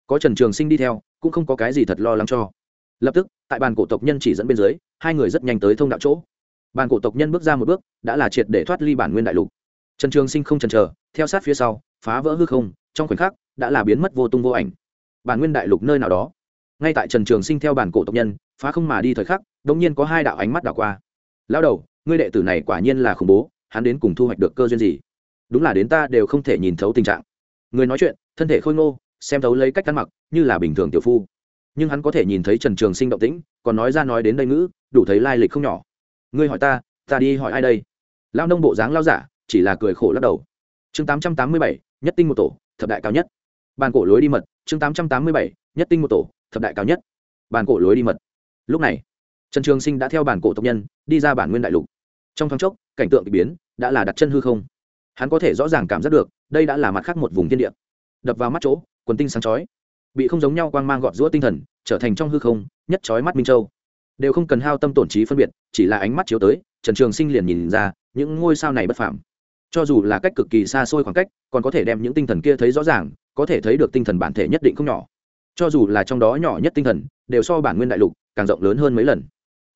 Speaker 1: Có trần trường sinh đi theo, cũng không có cái gì thật lo lắng cho. Lập tức, tại bàn cổ tộc nhân chỉ dẫn bên dưới, hai người rất nhanh tới thông đạo chỗ. Bàn cổ tộc nhân bước ra một bước, đã là triệt để thoát ly bản nguyên đại lục. Trần trường sinh không chần chờ, theo sát phía sau, phá vỡ hư không, trong khoảnh khắc đã là biến mất vô tung vô ảnh. Bản nguyên đại lục nơi nào đó. Ngay tại trần trường sinh theo bản cổ tộc nhân, phá không mà đi thời khắc đ ỗ n g nhiên có hai đạo ánh mắt đảo qua. Lao đầu, ngươi đệ tử này quả nhiên là khủng bố, hắn đến cùng thu hoạch được cơ duyên gì? Đúng là đến ta đều không thể nhìn thấu tình trạng. Người nói chuyện, thân thể khôi ngô, xem thấu lấy cách ăn mặc, như là bình thường tiểu phu. Nhưng hắn có thể nhìn thấy trần trường sinh động tĩnh, còn nói ra nói đến đây ngữ, đủ thấy lai lịch không nhỏ. Ngươi hỏi ta ta đi hỏi ai đây? Lao nông bộ dáng lao giả, chỉ là cười khổ lắc đầu. Chương tám trăm tám mươi bảy, nhất tinh một tổ, thập đại cao nhất bàn cổ lối đi mật, chương tám trăm tám mươi bảy, nhất tinh một tổ, thập đại cao nhất. Bàn cổ lối đi mật. Lúc này, trần trường sinh đã theo bản cổ tộc nhân đi ra bản nguyên đại lục. Trong thoáng chốc, cảnh tượng k ỳ biến đã là đặt chân hư không. Hắn có thể rõ ràng cảm giác được, đây đã là mặt khác một vùng thiên địa. Đập vào mắt chỗ, quần tinh sáng chói, bị không giống nhau quang mang gọt rũa tinh thần, trở thành trong hư không, nhất chói mắt minh châu. Đều không cần hao tâm tổn trí phân biệt, chỉ là ánh mắt chiếu tới, trần trường sinh liền nhìn ra, những ngôi sao này bất phạm cho dù là cách cực kỳ xa xôi khoảng cách, còn có thể đem những tinh thần kia thấy rõ ràng có thể thấy được tinh thần bản thể nhất định không nhỏ. Cho dù là trong đó nhỏ nhất tinh thần, đều so bản nguyên đại lục càng rộng lớn hơn mấy lần.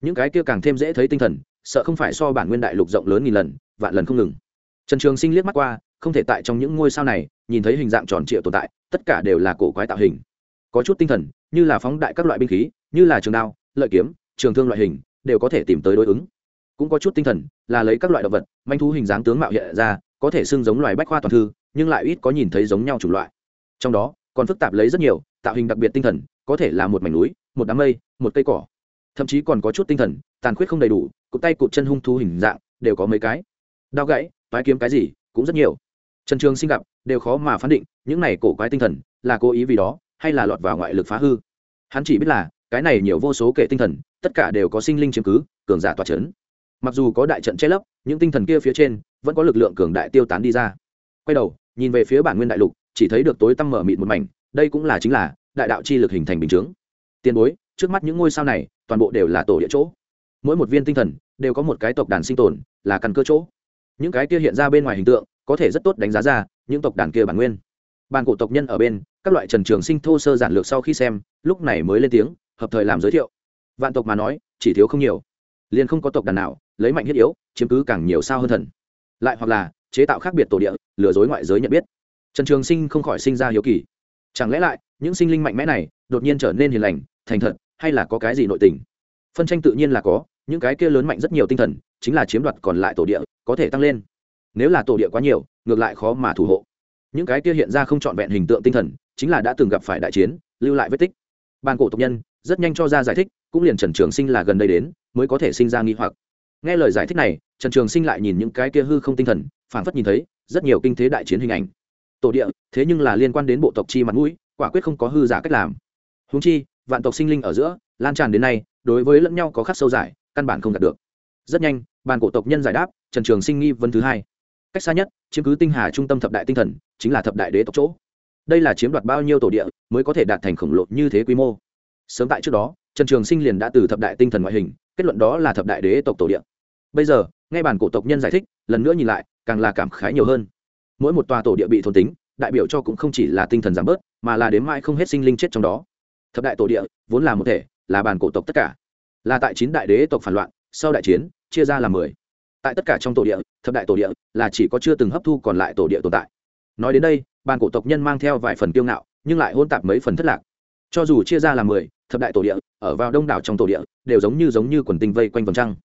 Speaker 1: Những cái kia càng thêm dễ thấy tinh thần, sợ không phải so bản nguyên đại lục rộng lớn nghìn lần, vạn lần không ngừng. Trần trường sinh liếc mắt qua, không thể tại trong những ngôi sao này, nhìn thấy hình dạng tròn trịa tồn tại, tất cả đều là cổ quái tạo hình. Có chút tinh thần, như là phóng đại các loại binh khí, như là trường đao, lợi kiếm, trường thương loại hình, đều có thể tìm tới đối ứng. Cũng có chút tinh thần, là lấy các loại động vật, manh thú hình dáng tướng mạo hiện ra, có thể xưng giống loài bách khoa toàn thư, nhưng lại ít có nhìn thấy giống nhau chủng loại trong đó, còn phức tạp lấy rất nhiều, tạo hình đặc biệt tinh thần, có thể là một mảnh núi, một đám mây, một cây cỏ. Thậm chí còn có chút tinh thần, tàn khuyết không đầy đủ, cụt tay cụt chân hung thú hình dạng, đều có mấy cái. Đao gãy, toái kiếm cái gì, cũng rất nhiều. Trần trường sinh gặp, đều khó mà phán định, những này cổ quái tinh thần, là cố ý vì đó, hay là lọt vào ngoại lực phá hư. Hắn chỉ biết là, cái này nhiều vô số kể tinh thần, tất cả đều có sinh linh chứng cứ, cường giả tỏa c h ấ n mặc dù có đại trận che lấp, những tinh thần kia phía trên, vẫn có lực lượng cường đại tiêu tán đi ra. Quay đầu, nhìn về phía bản nguyên đại lục chỉ thấy được tối tăm mở mịt một mảnh, đây cũng là chính là đại đạo chi lực hình thành bình chướng. Tiền bối, trước mắt những ngôi sao này, toàn bộ đều là tổ địa chỗ. Mỗi một viên tinh thần đều có một cái tộc đàn sinh tồn, là căn cơ chỗ. Những cái kia hiện ra bên ngoài hình tượng, có thể rất tốt đánh giá ra những tộc đàn kia bản nguyên. Bàn cổ tộc nhân ở bên, các loại trần trường sinh thô sơ giản lược sau khi xem, lúc này mới lên tiếng, hợp thời làm giới thiệu. Vạn tộc mà nói, chỉ thiếu không nhiều. Liền không có tộc đàn nào, lấy mạnh thiết yếu, chiếm cứ càng nhiều sao hơn thần. Lại hoặc là, chế tạo khác biệt tổ địa, lừa dối ngoại giới nhận biết trần trường sinh không khỏi sinh ra hiếu kỳ. Chẳng lẽ lại, những sinh linh mạnh mẽ này đột nhiên trở nên hiền lành, thành thật, hay là có cái gì nội tình? Phân tranh tự nhiên là có, những cái kia lớn mạnh rất nhiều tinh thần, chính là chiếm đoạt còn lại tổ địa, có thể tăng lên. Nếu là tổ địa quá nhiều, ngược lại khó mà thủ hộ. Những cái kia hiện ra không trọn vẹn hình tượng tinh thần, chính là đã từng gặp phải đại chiến, lưu lại vết tích. Bàn cổ tộc nhân, rất nhanh cho ra giải thích, cũng liền trần trường sinh là gần đây đến, mới có thể sinh ra nghi hoặc. Nghe lời giải thích này, trần trường sinh lại nhìn những cái kia hư không tinh thần phản phất nhìn thấy rất nhiều kinh thế đại chiến hình ảnh tổ địa, thế nhưng là liên quan đến bộ tộc chi mặt mũi, quả quyết không có hư giả cách làm. Húng chi, vạn tộc sinh linh ở giữa, lan tràn đến nay, đối với lẫn nhau có khắc sâu dài căn bản không đạt được. Rất nhanh, bàn cổ tộc nhân giải đáp, trần trường sinh nghi vấn thứ hai. Cách xa nhất, chiếm cứ tinh hà trung tâm thập đại tinh thần, chính là thập đại đế tộc chỗ. Đây là chiếm đoạt bao nhiêu tổ địa, mới có thể đạt thành khổng lồ như thế quy mô. Sớm tại trước đó, trần trường sinh liền đã từ thập đại tinh thần ngoại hình, kết luận đó là thập đại đế tộc tổ địa. Bây giờ, nghe bản cổ tộc nhân giải thích, lần nữa nhìn lại, càng là cảm khái nhiều hơn mỗi một tòa tổ địa bị thôn tính, đại biểu cho cũng không chỉ là tinh thần giảm bớt, mà là đến mãi không hết sinh linh chết trong đó. Thập đại tổ địa, vốn là một thể, là bản cổ tộc tất cả. Là tại chín đại đế tộc phản loạn, sau đại chiến, chia ra làm mười. Tại tất cả trong tổ địa, thập đại tổ địa, là chỉ có chưa từng hấp thu còn lại tổ địa tồn tại. Nói đến đây bàn cổ tộc nhân mang theo vài phần kiêu ngạo, nhưng lại hôn tạp mấy phần thất lạc. Cho dù chia ra làm mười, thập đại tổ địa, ở vào đông đảo trong tổ địa, đều giống như giống như quần tinh vây quanh vòng trăng.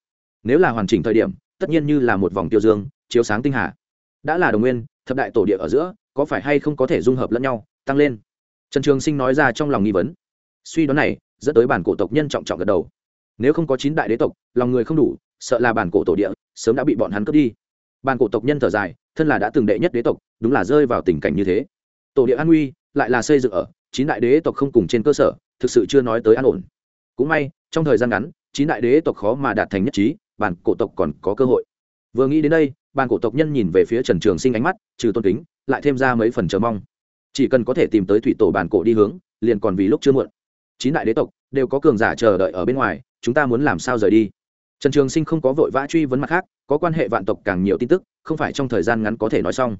Speaker 1: Nếu là hoàn chỉnh thời điểm, tất nhiên như là một vòng tiêu dương, chiếu sáng tinh hà. Đã là đồng nguyên thập đại tổ địa ở giữa, có phải hay không có thể dung hợp lẫn nhau, tăng lên. Trần trường sinh nói ra trong lòng nghi vấn. Suy đoán này, dẫn tới bản cổ tộc nhân trọng trọng gật đầu. Nếu không có chín đại đế tộc, lòng người không đủ, sợ là bản cổ tổ địa sớm đã bị bọn hắn cướp đi. Bản cổ tộc nhân thở dài, thân là đã từng đệ nhất đế tộc, đúng là rơi vào tình cảnh như thế. Tổ địa an nguy lại là xây dựng ở, chín đại đế tộc không cùng trên cơ sở, thực sự chưa nói tới an ổn. Cũng may, trong thời gian ngắn, chín đại đế tộc khó mà đạt thành nhất trí, bản cổ tộc còn có cơ hội. Vừa nghĩ đến đây bàn cổ tộc nhân nhìn về phía trần trường sinh ánh mắt, trừ tôn kính, lại thêm ra mấy phần chờ mong. Chỉ cần có thể tìm tới thủy tổ bản cổ đi hướng, liền còn vì lúc chưa muộn. Chín đại đế tộc đều có cường giả chờ đợi ở bên ngoài, chúng ta muốn làm sao rời đi? Trần trường sinh không có vội vã truy vấn mặt khác, có quan hệ vạn tộc càng nhiều tin tức, không phải trong thời gian ngắn có thể nói xong.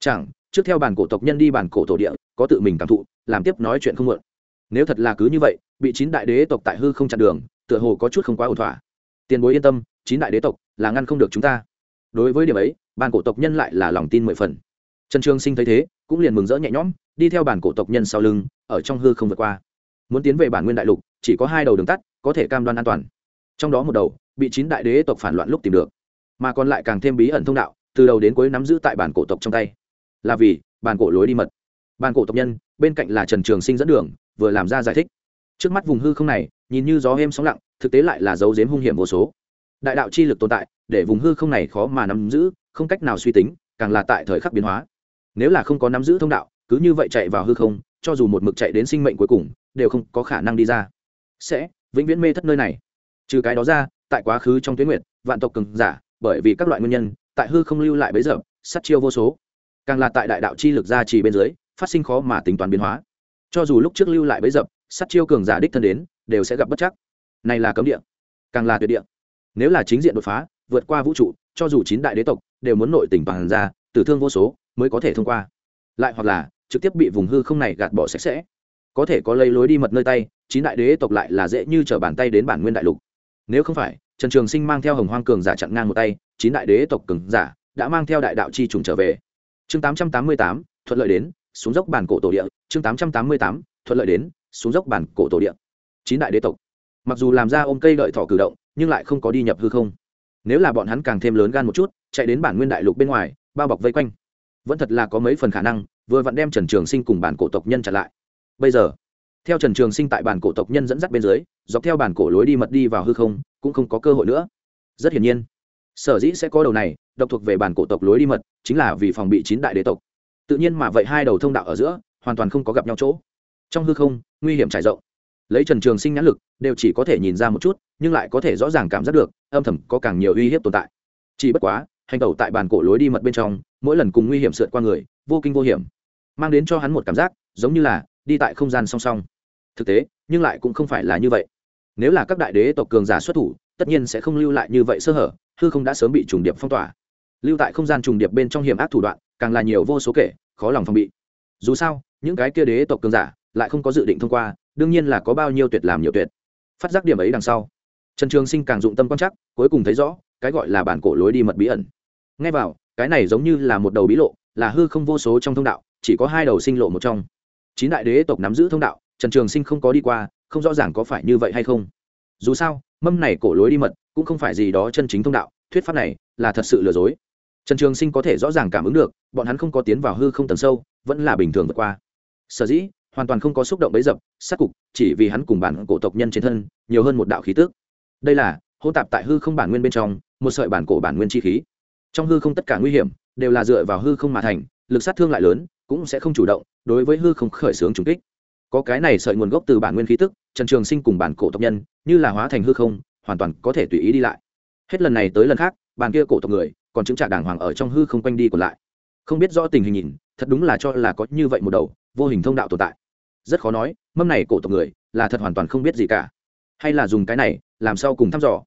Speaker 1: Chẳng, trước theo bản cổ tộc nhân đi bản cổ tổ địa, có tự mình cảm thụ, làm tiếp nói chuyện không muộn. Nếu thật là cứ như vậy, bị chín đại đế tộc tại hư không chặn đường, tựa hồ có chút không quá ổn thỏa. Tiền bối yên tâm, chín đại đế tộc là ngăn không được chúng ta đối với điểm ấy, bản cổ tộc nhân lại là lòng tin mười phần. Trần trường sinh thấy thế, cũng liền mừng rỡ nhẹ nhõm, đi theo bản cổ tộc nhân sau lưng, ở trong hư không vượt qua. Muốn tiến về bản nguyên đại lục, chỉ có hai đầu đường tắt, có thể cam đoan an toàn. Trong đó một đầu, bị chín đại đế tộc phản loạn lúc tìm được, mà còn lại càng thêm bí ẩn thông đạo, từ đầu đến cuối nắm giữ tại bản cổ tộc trong tay. Là vì, bản cổ lối đi mật. Bản cổ tộc nhân, bên cạnh là trần trường sinh dẫn đường, vừa làm ra giải thích. Trước mắt vùng hư không này, nhìn như gió êm sóng lặng, thực tế lại là dấu dếm hung hiểm vô số đại đạo chi lực tồn tại, để vùng hư không này khó mà nắm giữ, không cách nào suy tính, càng là tại thời khắc biến hóa. Nếu là không có nắm giữ thông đạo, cứ như vậy chạy vào hư không, cho dù một mực chạy đến sinh mệnh cuối cùng, đều không có khả năng đi ra. Sẽ vĩnh viễn mê thất nơi này. Trừ cái đó ra, tại quá khứ trong tuyến nguyệt, vạn tộc cường giả, bởi vì các loại nguyên nhân, tại hư không lưu lại bấy giờ, sát chiêu vô số. Càng là tại đại đạo chi lực gia trì bên dưới, phát sinh khó mà tính toán biến hóa. Cho dù lúc trước lưu lại bấy dập sát chiêu cường giả đích thân đến, đều sẽ gặp bất chắc. Này là cấm địa, càng là tuyệt địa nếu là chính diện đột phá, vượt qua vũ trụ, cho dù chín đại đế tộc đều muốn nội tỉnh bằng ra, tử thương vô số, mới có thể thông qua. Lại hoặc là, trực tiếp bị vùng hư không này gạt bỏ sạch sẽ. Có thể có lấy lối đi mật nơi tay, chín đại đế tộc lại là dễ như t r ở bàn tay đến bản nguyên đại lục. Nếu không phải, trần trường sinh mang theo hồng hoang cường giả chặn ngang một tay, chín đại đế tộc cường giả đã mang theo đại đạo chi trùng trở về. Chương tám trăm tám mươi tám, thuận lợi đến, xuống dốc bản cổ tổ địa. Chương tám trăm tám mươi tám, thuận lợi đến, xuống dốc bản cổ tổ địa. Chín đại đế tộc. Mặc dù làm ra ôm cây đợi thỏ cử động nhưng lại không có đi nhập hư không. Nếu là bọn hắn càng thêm lớn gan một chút, chạy đến bản nguyên đại lục bên ngoài, bao bọc vây quanh. Vẫn thật là có mấy phần khả năng, vừa vặn đem trần trường sinh cùng bản cổ tộc nhân trả lại. Bây giờ, theo trần trường sinh tại bản cổ tộc nhân dẫn dắt bên dưới, dọc theo bản cổ lối đi mật đi vào hư không, cũng không có cơ hội nữa. Rất hiển nhiên, sở dĩ sẽ có đầu này, độc thuộc về bản cổ tộc lối đi mật, chính là vì phòng bị chín đại đế tộc. Tự nhiên mà vậy hai đầu thông đạo ở giữa, hoàn toàn không có gặp nhau chỗ. Trong hư không, nguy hiểm trải rộng lấy trần trường sinh nhãn lực, đều chỉ có thể nhìn ra một chút, nhưng lại có thể rõ ràng cảm giác được, âm thầm có càng nhiều uy hiếp tồn tại. Chỉ bất quá, hành tẩu tại bàn cổ lối đi mật bên trong, mỗi lần cùng nguy hiểm sượt qua người, vô kinh vô hiểm, mang đến cho hắn một cảm giác, giống như là đi tại không gian song song. Thực tế, nhưng lại cũng không phải là như vậy. Nếu là các đại đế tộc cường giả xuất thủ, tất nhiên sẽ không lưu lại như vậy sơ hở, hư không đã sớm bị trùng điệp phong tỏa. Lưu tại không gian trùng điệp bên trong hiểm ác thủ đoạn, càng là nhiều vô số kể, khó lòng phòng bị. Dù sao, những cái kia đế tộc cường giả, lại không có dự định thông qua đương nhiên là có bao nhiêu tuyệt làm nhiều tuyệt. Phát giác điểm ấy đằng sau, trần trường sinh càng dụng tâm quan chắc cuối cùng thấy rõ, cái gọi là bản cổ lối đi mật bí ẩn. Ngay vào, cái này giống như là một đầu bí lộ, là hư không vô số trong thông đạo, chỉ có hai đầu sinh lộ một trong. Chín đại đế tộc nắm giữ thông đạo, trần trường sinh không có đi qua, không rõ ràng có phải như vậy hay không. Dù sao, mâm này cổ lối đi mật, cũng không phải gì đó chân chính thông đạo, thuyết pháp này là thật sự lừa dối. Trần trường sinh có thể rõ ràng cảm ứng được, bọn hắn không có tiến vào hư không tầng sâu, vẫn là bình thường vượt qua. Sở dĩ hoàn toàn không có xúc động bấy dập, sát cục, chỉ vì hắn cùng bản cổ tộc nhân trên thân, nhiều hơn một đạo khí tước đây là hôn tạp tại hư không bản nguyên bên trong, một sợi bản cổ bản nguyên chi khí. Trong hư không tất cả nguy hiểm, đều là dựa vào hư không mà thành, lực sát thương lại lớn, cũng sẽ không chủ động, đối với hư không khởi xướng trùng kích. Có cái này sợi nguồn gốc từ bản nguyên khí tức, trần trường sinh cùng bản cổ tộc nhân, như là hóa thành hư không, hoàn toàn có thể tùy ý đi lại. Hết lần này tới lần khác bàn kia cổ tộc người, còn chứng trả đàng hoàng ở trong hư không quanh đi còn lại. Không biết rõ tình hình nhìn, thật đúng là cho là có như vậy một đầu, vô hình thông đạo tồn tại rất khó nói, mâm này cổ tộc người là thật hoàn toàn không biết gì cả. Hay là dùng cái này, làm sao cùng thăm dò.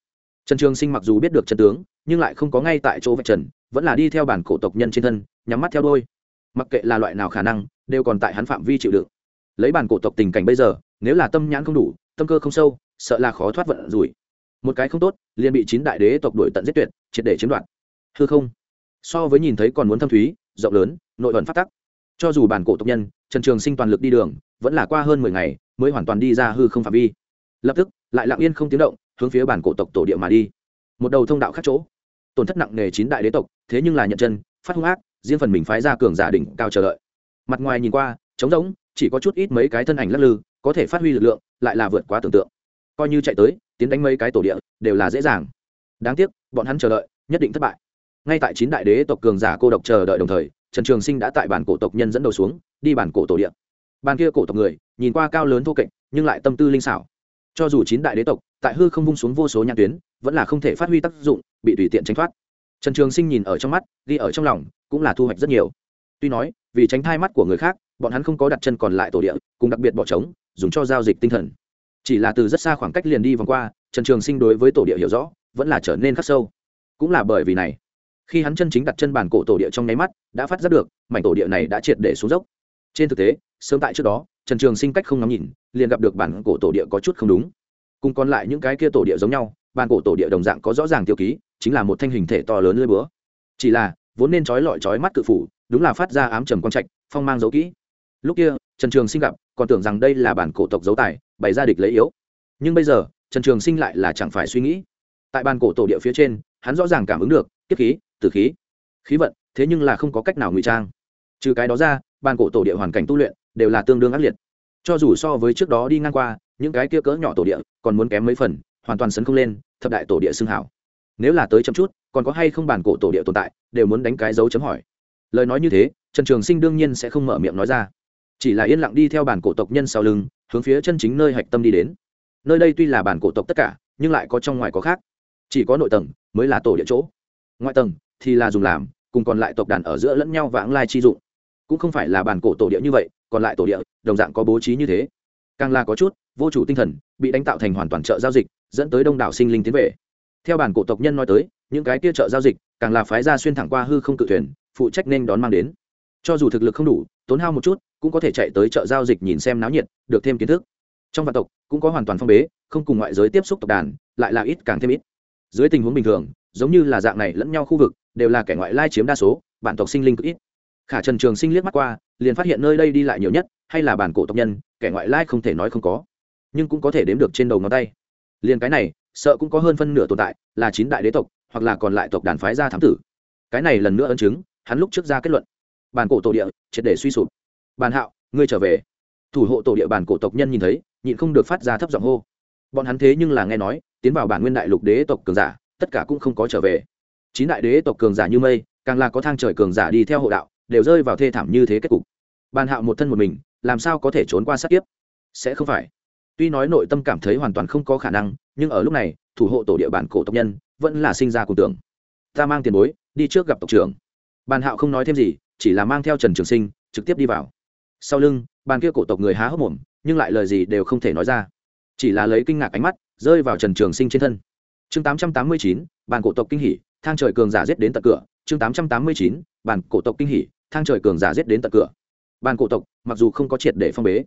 Speaker 1: Trần trường sinh mặc dù biết được chân tướng, nhưng lại không có ngay tại chỗ vạch trần, vẫn là đi theo bản cổ tộc nhân trên thân, nhắm mắt theo đôi mặc kệ là loại nào khả năng, đều còn tại hắn phạm vi chịu đựng. Lấy bản cổ tộc tình cảnh bây giờ, nếu là tâm nhãn không đủ, tâm cơ không sâu, sợ là khó thoát vận rủi. Một cái không tốt, liền bị chín đại đế tộc đuổi tận giết tuyệt, triệt để chiếm đoạt. Hư không. So với nhìn thấy còn muốn thâm thúy, rộng lớn, nội ẩn phát tắc. Cho dù bản cổ tộc nhân, trần trường sinh toàn lực đi đường vẫn là qua hơn mười ngày mới hoàn toàn đi ra hư không phạm vi. Lập tức, lại lặng yên không tiếng động, hướng phía bản cổ tộc tổ địa mà đi. Một đầu thông đạo khác chỗ. Tổn thất nặng nề chín đại đế tộc, thế nhưng là nhận chân, phát hung ác, riêng phần mình phái ra cường giả đỉnh cao chờ đợi. Mặt ngoài nhìn qua, trống rỗng, chỉ có chút ít mấy cái thân ảnh lắc lư, có thể phát huy lực lượng, lại là vượt quá tưởng tượng. Coi như chạy tới, tiến đánh mấy cái tổ địa, đều là dễ dàng. Đáng tiếc, bọn hắn chờ đợi, nhất định thất bại. Ngay tại chín đại đế tộc cường giả cô độc chờ đợi đồng thời, trần trường sinh đã tại bản cổ tộc nhân dẫn đầu xuống, đi bản cổ tổ địa bàn kia cổ tộc người, nhìn qua cao lớn thô kệch, nhưng lại tâm tư linh xảo. Cho dù chín đại đế tộc, tại hư không vung xuống vô số nhãn tuyến, vẫn là không thể phát huy tác dụng, bị tùy tiện tránh thoát. Trần trường sinh nhìn ở trong mắt, ghi ở trong lòng, cũng là thu hoạch rất nhiều. Tuy nói, vì tránh thai mắt của người khác, bọn hắn không có đặt chân còn lại tổ địa, cùng đặc biệt bỏ trống, dùng cho giao dịch tinh thần. Chỉ là từ rất xa khoảng cách liền đi vòng qua, trần trường sinh đối với tổ địa hiểu rõ, vẫn là trở nên khắc sâu. Cũng là bởi vì này, khi hắn chân chính đặt chân bàn cổ tổ địa trong nháy mắt, đã phát giác được, mảnh tổ địa này đã triệt để xuống dốc. Trên thực tế sớm tại trước đó, trần trường sinh cách không ngắm nhìn, liền gặp được bản cổ tổ địa có chút không đúng. Cùng còn lại những cái kia tổ địa giống nhau, bản cổ tổ địa đồng dạng có rõ ràng tiêu ký, chính là một thanh hình thể to lớn lưỡi búa. Chỉ là, vốn nên trói lọi trói mắt cự phủ, đúng là phát ra ám trầm quang trạch, phong mang dấu kỹ. Lúc kia, trần trường sinh gặp, còn tưởng rằng đây là bản cổ tộc dấu tài, bày ra địch lấy yếu. Nhưng bây giờ, trần trường sinh lại là chẳng phải suy nghĩ. Tại bàn cổ tổ địa phía trên, hắn rõ ràng cảm ứng được, kiếp khí, tử khí khí vận, thế nhưng là không có cách nào ngụy trang. Trừ cái đó ra bàn cổ tổ địa hoàn cảnh tu luyện đều là tương đương ác liệt. Cho dù so với trước đó đi ngang qua, những cái kia cỡ nhỏ tổ địa còn muốn kém mấy phần, hoàn toàn sấn không lên, thập đại tổ địa xưng hảo. Nếu là tới chậm chút, còn có hay không bản cổ tổ địa tồn tại, đều muốn đánh cái dấu chấm hỏi. Lời nói như thế, trần trường sinh đương nhiên sẽ không mở miệng nói ra. Chỉ là yên lặng đi theo bản cổ tộc nhân sau lưng, hướng phía chân chính nơi hạch tâm đi đến. Nơi đây tuy là bản cổ tộc tất cả, nhưng lại có trong ngoài có khác. Chỉ có nội tầng mới là tổ địa chỗ. Ngoại tầng thì là dùng làm, cùng còn lại tộc đàn ở giữa lẫn nhau vãng lai chi dụng. Cũng không phải là bản cổ tổ địa như vậy còn lại tổ địa, đồng dạng có bố trí như thế. Càng là có chút, vô chủ tinh thần, bị đánh tạo thành hoàn toàn chợ giao dịch, dẫn tới đông đảo sinh linh tiến về. Theo bản cổ tộc nhân nói tới, những cái kia chợ giao dịch, càng là phái ra xuyên thẳng qua hư không cự thuyền, phụ trách nên đón mang đến. Cho dù thực lực không đủ, tốn hao một chút, cũng có thể chạy tới chợ giao dịch nhìn xem náo nhiệt, được thêm kiến thức. Trong vạn tộc, cũng có hoàn toàn phong bế, không cùng ngoại giới tiếp xúc tộc đàn, lại là ít càng thêm ít. Dưới tình huống bình thường, giống như là dạng này lẫn nhau khu vực, đều là kẻ ngoại lai chiếm đa số bản tộc sinh linh cực ít. Khả trần trường sinh liếc mắt qua liền phát hiện nơi đây đi lại nhiều nhất, hay là bản cổ tộc nhân, kẻ ngoại lai không thể nói không có. Nhưng cũng có thể đếm được trên đầu ngón tay. Liền cái này, sợ cũng có hơn phân nửa tồn tại, là chín đại đế tộc, hoặc là còn lại tộc đàn phái gia thám tử. Cái này lần nữa ấn chứng, hắn lúc trước ra kết luận. Bản cổ tổ địa, triệt để suy sụp. Bàn hạo, ngươi trở về. Thủ hộ tổ địa bản cổ tộc nhân nhìn thấy, nhịn không được phát ra thấp giọng hô. Bọn hắn thế nhưng là nghe nói, tiến vào bản nguyên đại lục đế tộc cường giả, tất cả cũng không có trở về. Chín đại đế tộc cường giả như mây, càng là có thang trời cường giả đi theo hộ đạo đều rơi vào thê thảm như thế kết cục. Bàn hạo một thân một mình, làm sao có thể trốn qua sát kiếp? Sẽ không phải. Tuy nói nội tâm cảm thấy hoàn toàn không có khả năng, nhưng ở lúc này, thủ hộ tổ địa bản cổ tộc nhân vẫn là sinh ra cùng tưởng. Ta mang tiền bối, đi trước gặp tộc trưởng. Bàn hạo không nói thêm gì, chỉ là mang theo trần trường sinh, trực tiếp đi vào. Sau lưng, bàn kia cổ tộc người há hốc mồm, nhưng lại lời gì đều không thể nói ra. Chỉ là lấy kinh ngạc ánh mắt, rơi vào trần trường sinh trên thân. Chương tám trăm tám mươi chín, bàn cổ tộc kinh hỉ, thang trời cường giả giết đến tận cửa. Chương tám trăm tám mươi chín, bàn cổ tộc kinh hỉ thang trời cường giả giết đến tận cửa. Bàn cổ tộc, mặc dù không có triệt để phong bế,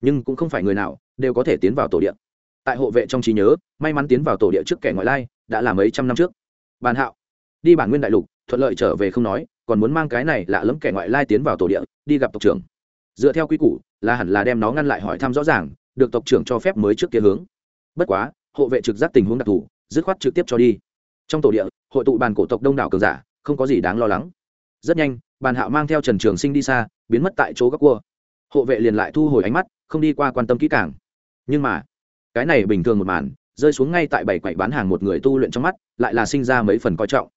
Speaker 1: nhưng cũng không phải người nào đều có thể tiến vào tổ địa. Tại hộ vệ trong trí nhớ, may mắn tiến vào tổ địa trước kẻ ngoại lai đã là mấy trăm năm trước. Bàn hạo, đi bản nguyên đại lục, thuận lợi trở về không nói, còn muốn mang cái này lạ lẫm kẻ ngoại lai tiến vào tổ địa, đi gặp tộc trưởng. Dựa theo quy củ, là hẳn là đem nó ngăn lại hỏi thăm rõ ràng, được tộc trưởng cho phép mới trước kia hướng. Bất quá, hộ vệ trực giác tình huống đặc thù, dứt khoát trực tiếp cho đi. Trong tổ địa, hội tụ bàn cổ tộc đông đảo cường giả, không có gì đáng lo lắng. Rất nhanh bàn hạo mang theo trần trường sinh đi xa, biến mất tại chỗ các cua. Hộ vệ liền lại thu hồi ánh mắt, không đi qua quan tâm kỹ càng. Nhưng mà, cái này bình thường một màn, rơi xuống ngay tại bảy quậy bán hàng một người tu luyện trong mắt, lại là sinh ra mấy phần coi trọng.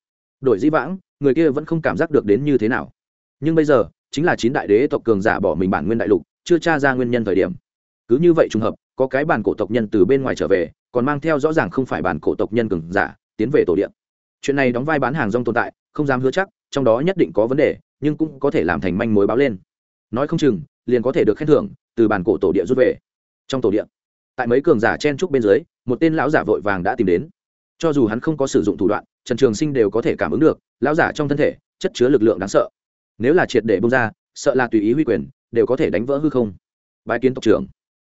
Speaker 1: Đổi di vãng, người kia vẫn không cảm giác được đến như thế nào. Nhưng bây giờ, chính là chín đại đế tộc cường giả bỏ mình bản nguyên đại lục, chưa tra ra nguyên nhân thời điểm. Cứ như vậy trùng hợp, có cái bản cổ tộc nhân từ bên ngoài trở về, còn mang theo rõ ràng không phải bản cổ tộc nhân cường giả, tiến về tổ điện chuyện này đóng vai bán hàng rong tồn tại, không dám hứa chắc, trong đó nhất định có vấn đề nhưng cũng có thể làm thành manh mối báo lên. Nói không chừng, liền có thể được khen thưởng, từ bản cổ tổ địa rút về. Trong tổ địa, tại mấy cường giả chen trúc bên dưới, một tên lão giả vội vàng đã tìm đến. Cho dù hắn không có sử dụng thủ đoạn, trần trường sinh đều có thể cảm ứng được, lão giả trong thân thể, chất chứa lực lượng đáng sợ. Nếu là triệt để bông ra, sợ là tùy ý huy quyền, đều có thể đánh vỡ hư không. Bài kiến tộc trưởng.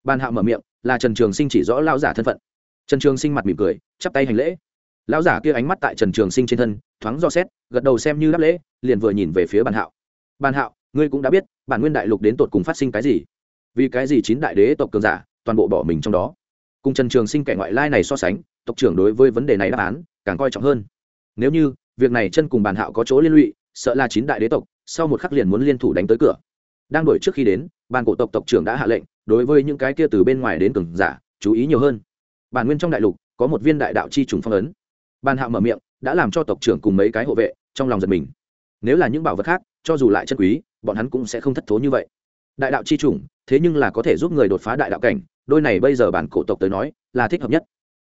Speaker 1: Ban hạ mở miệng, là trần trường sinh chỉ rõ lão giả thân phận. Trần trường sinh mặt mỉm cười, chắp tay hành lễ lão giả kia ánh mắt tại trần trường sinh trên thân, thoáng do xét, gật đầu xem như đáp lễ, liền vừa nhìn về phía bàn hạo. Bàn hạo, ngươi cũng đã biết, bản nguyên đại lục đến tột cùng phát sinh cái gì? Vì cái gì chín đại đế tộc cường giả toàn bộ bỏ mình trong đó? Cùng trần trường sinh kẻ ngoại lai này so sánh, tộc trưởng đối với vấn đề này đáp án càng coi trọng hơn. Nếu như, việc này chân cùng bàn hạo có chỗ liên lụy, sợ là chín đại đế tộc sau một khắc liền muốn liên thủ đánh tới cửa. Đang đổi trước khi đến, ban cổ tộc tộc trưởng đã hạ lệnh, đối với những cái kia từ bên ngoài đến cường giả, chú ý nhiều hơn. Bản nguyên trong đại lục có một viên đại đạo chi trùng phong ấn ban hạo mở miệng, đã làm cho tộc trưởng cùng mấy cái hộ vệ trong lòng giật mình. Nếu là những bảo vật khác, cho dù lại chân quý, bọn hắn cũng sẽ không thất thố như vậy. Đại đạo chi chủng, thế nhưng là có thể giúp người đột phá đại đạo cảnh, đôi này bây giờ bản cổ tộc tới nói là thích hợp nhất.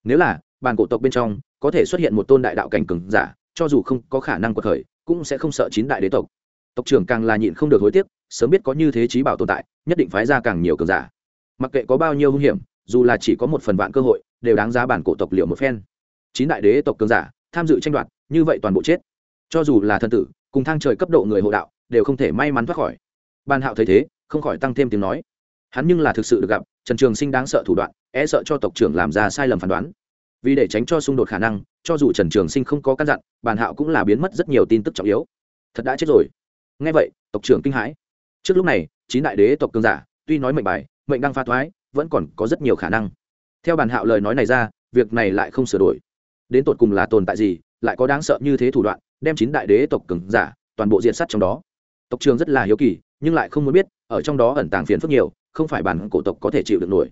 Speaker 1: Nếu là bản cổ tộc bên trong có thể xuất hiện một tôn đại đạo cảnh cường giả, cho dù không có khả năng quật khởi, cũng sẽ không sợ chín đại đế tộc. Tộc trưởng càng là nhịn không được hối tiếc, sớm biết có như thế trí bảo tồn tại, nhất định phái ra càng nhiều cường giả. Mặc kệ có bao nhiêu hung hiểm, dù là chỉ có một phần vạn cơ hội, đều đáng giá bản cổ tộc liệu một phen chín đại đế tộc cường giả, tham dự tranh đoạt, như vậy toàn bộ chết. Cho dù là thân tử, cùng thang trời cấp độ người hộ đạo, đều không thể may mắn thoát khỏi. Ban hạo thấy thế, không khỏi tăng thêm tiếng nói. Hắn nhưng là thực sự được gặp, trần trường sinh đáng sợ thủ đoạn e sợ cho tộc trưởng làm ra sai lầm phán đoán. Vì để tránh cho xung đột khả năng, cho dù trần trường sinh không có căn dặn bàn hạo cũng là biến mất rất nhiều tin tức trọng yếu. Thật đã chết rồi. Ngay vậy, tộc trưởng kinh hãi. Trước lúc này, chín đại đế tộc cường giả, tuy nói mệnh bài, mệnh đang pha thoái, vẫn còn có rất nhiều khả năng. Theo bàn hạo lời nói này ra, việc này lại không sửa đổi đến tột cùng là tồn tại gì, lại có đáng sợ như thế thủ đoạn, đem chín đại đế tộc cường giả, toàn bộ diện sắt trong đó. Tộc trường rất là hiếu kỳ, nhưng lại không muốn biết, ở trong đó ẩn tàng phiền phức nhiều, không phải bản cổ tộc có thể chịu được nổi.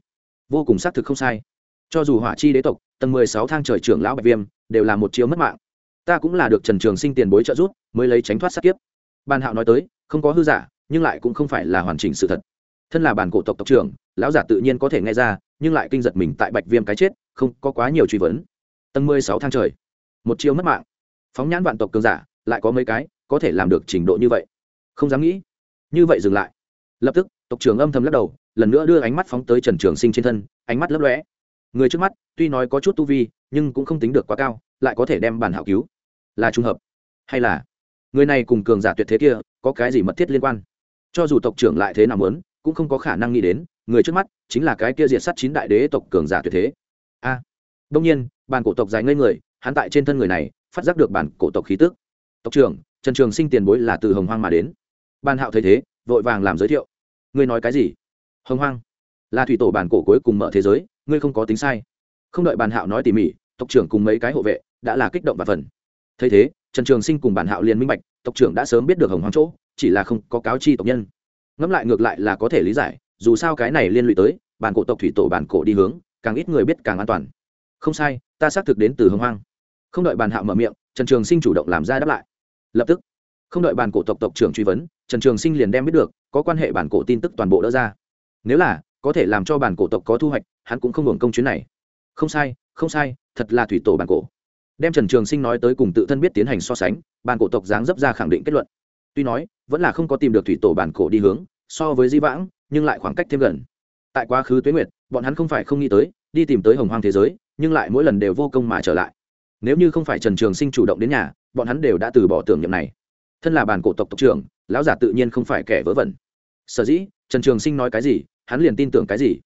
Speaker 1: Vô cùng xác thực không sai. Cho dù hỏa chi đế tộc, tầng mười sáu thang trời trưởng lão bạch viêm, đều là một chiếu mất mạng. Ta cũng là được trần trường sinh tiền bối trợ giúp, mới lấy tránh thoát sát kiếp. Ban hạo nói tới, không có hư giả, nhưng lại cũng không phải là hoàn chỉnh sự thật. Thân là bản cổ tộc tộc trưởng, lão giả tự nhiên có thể nghe ra, nhưng lại kinh giật mình tại bạch viêm cái chết, không có quá nhiều truy vấn tầng mười sáu thang trời. Một chiêu mất mạng. Phóng nhãn vạn tộc cường giả lại có mấy cái có thể làm được trình độ như vậy. Không dám nghĩ. Như vậy dừng lại. Lập tức tộc trưởng âm thầm lắc đầu lần nữa đưa ánh mắt phóng tới trần trường sinh trên thân ánh mắt lấp lóe. Người trước mắt tuy nói có chút tu vi nhưng cũng không tính được quá cao lại có thể đem bản hảo cứu. Là trùng hợp. Hay là người này cùng cường giả tuyệt thế kia có cái gì mật thiết liên quan? Cho dù tộc trưởng lại thế nào muốn cũng không có khả năng nghĩ đến người trước mắt chính là cái kia diệt sát chín đại đế tộc cường giả tuyệt thế. A. À, đông nhiên bản cổ tộc dài ngây người, hắn tại trên thân người này, phát giác được bản cổ tộc khí tức. Tộc trưởng, trần trường sinh tiền bối là từ hồng hoang mà đến. Ban hạo thấy thế, vội vàng làm giới thiệu. Ngươi nói cái gì? Hồng hoang là thủy tổ bản cổ cuối cùng mở thế giới, ngươi không có tính sai. Không đợi bản hạo nói tỉ mỉ, tộc trưởng cùng mấy cái hộ vệ đã là kích động và phần. Thấy thế, trần trường sinh cùng bản hạo liền minh bạch, tộc trưởng đã sớm biết được hồng hoang chỗ, chỉ là không có cáo chi tộc nhân. Ngẫm lại ngược lại là có thể lý giải, dù sao cái này liên lụy tới, bản cổ tộc thủy tổ bản cổ đi hướng, càng ít người biết càng an toàn. Không sai ta xác thực đến từ hồng hoang. Không đợi bàn hạo mở miệng, trần trường sinh chủ động làm ra đáp lại. Lập tức, không đợi bàn cổ tộc tộc trưởng truy vấn, trần trường sinh liền đem biết được, có quan hệ bản cổ tin tức toàn bộ đỡ ra. Nếu là, có thể làm cho bản cổ tộc có thu hoạch, hắn cũng không hưởng công chuyến này. Không sai không sai, thật là thủy tổ bản cổ. Đem trần trường sinh nói tới cùng tự thân biết tiến hành so sánh bản cổ tộc dáng dấp ra khẳng định kết luận. Tuy nói, vẫn là không có tìm được thủy tổ bản cổ đi hướng, so với di vãng, nhưng lại khoảng cách thêm gần. Tại quá khứ tuế nguyệt, bọn hắn không phải không nghĩ tới, đi tìm tới hồng hoang thế giới nhưng lại mỗi lần đều vô công mà trở lại. Nếu như không phải trần trường sinh chủ động đến nhà, bọn hắn đều đã từ bỏ tưởng niệm này. Thân là bản cổ tộc tộc trưởng, lão giả tự nhiên không phải kẻ vớ vẩn. Sở dĩ, trần trường sinh nói cái gì, hắn liền tin tưởng cái gì.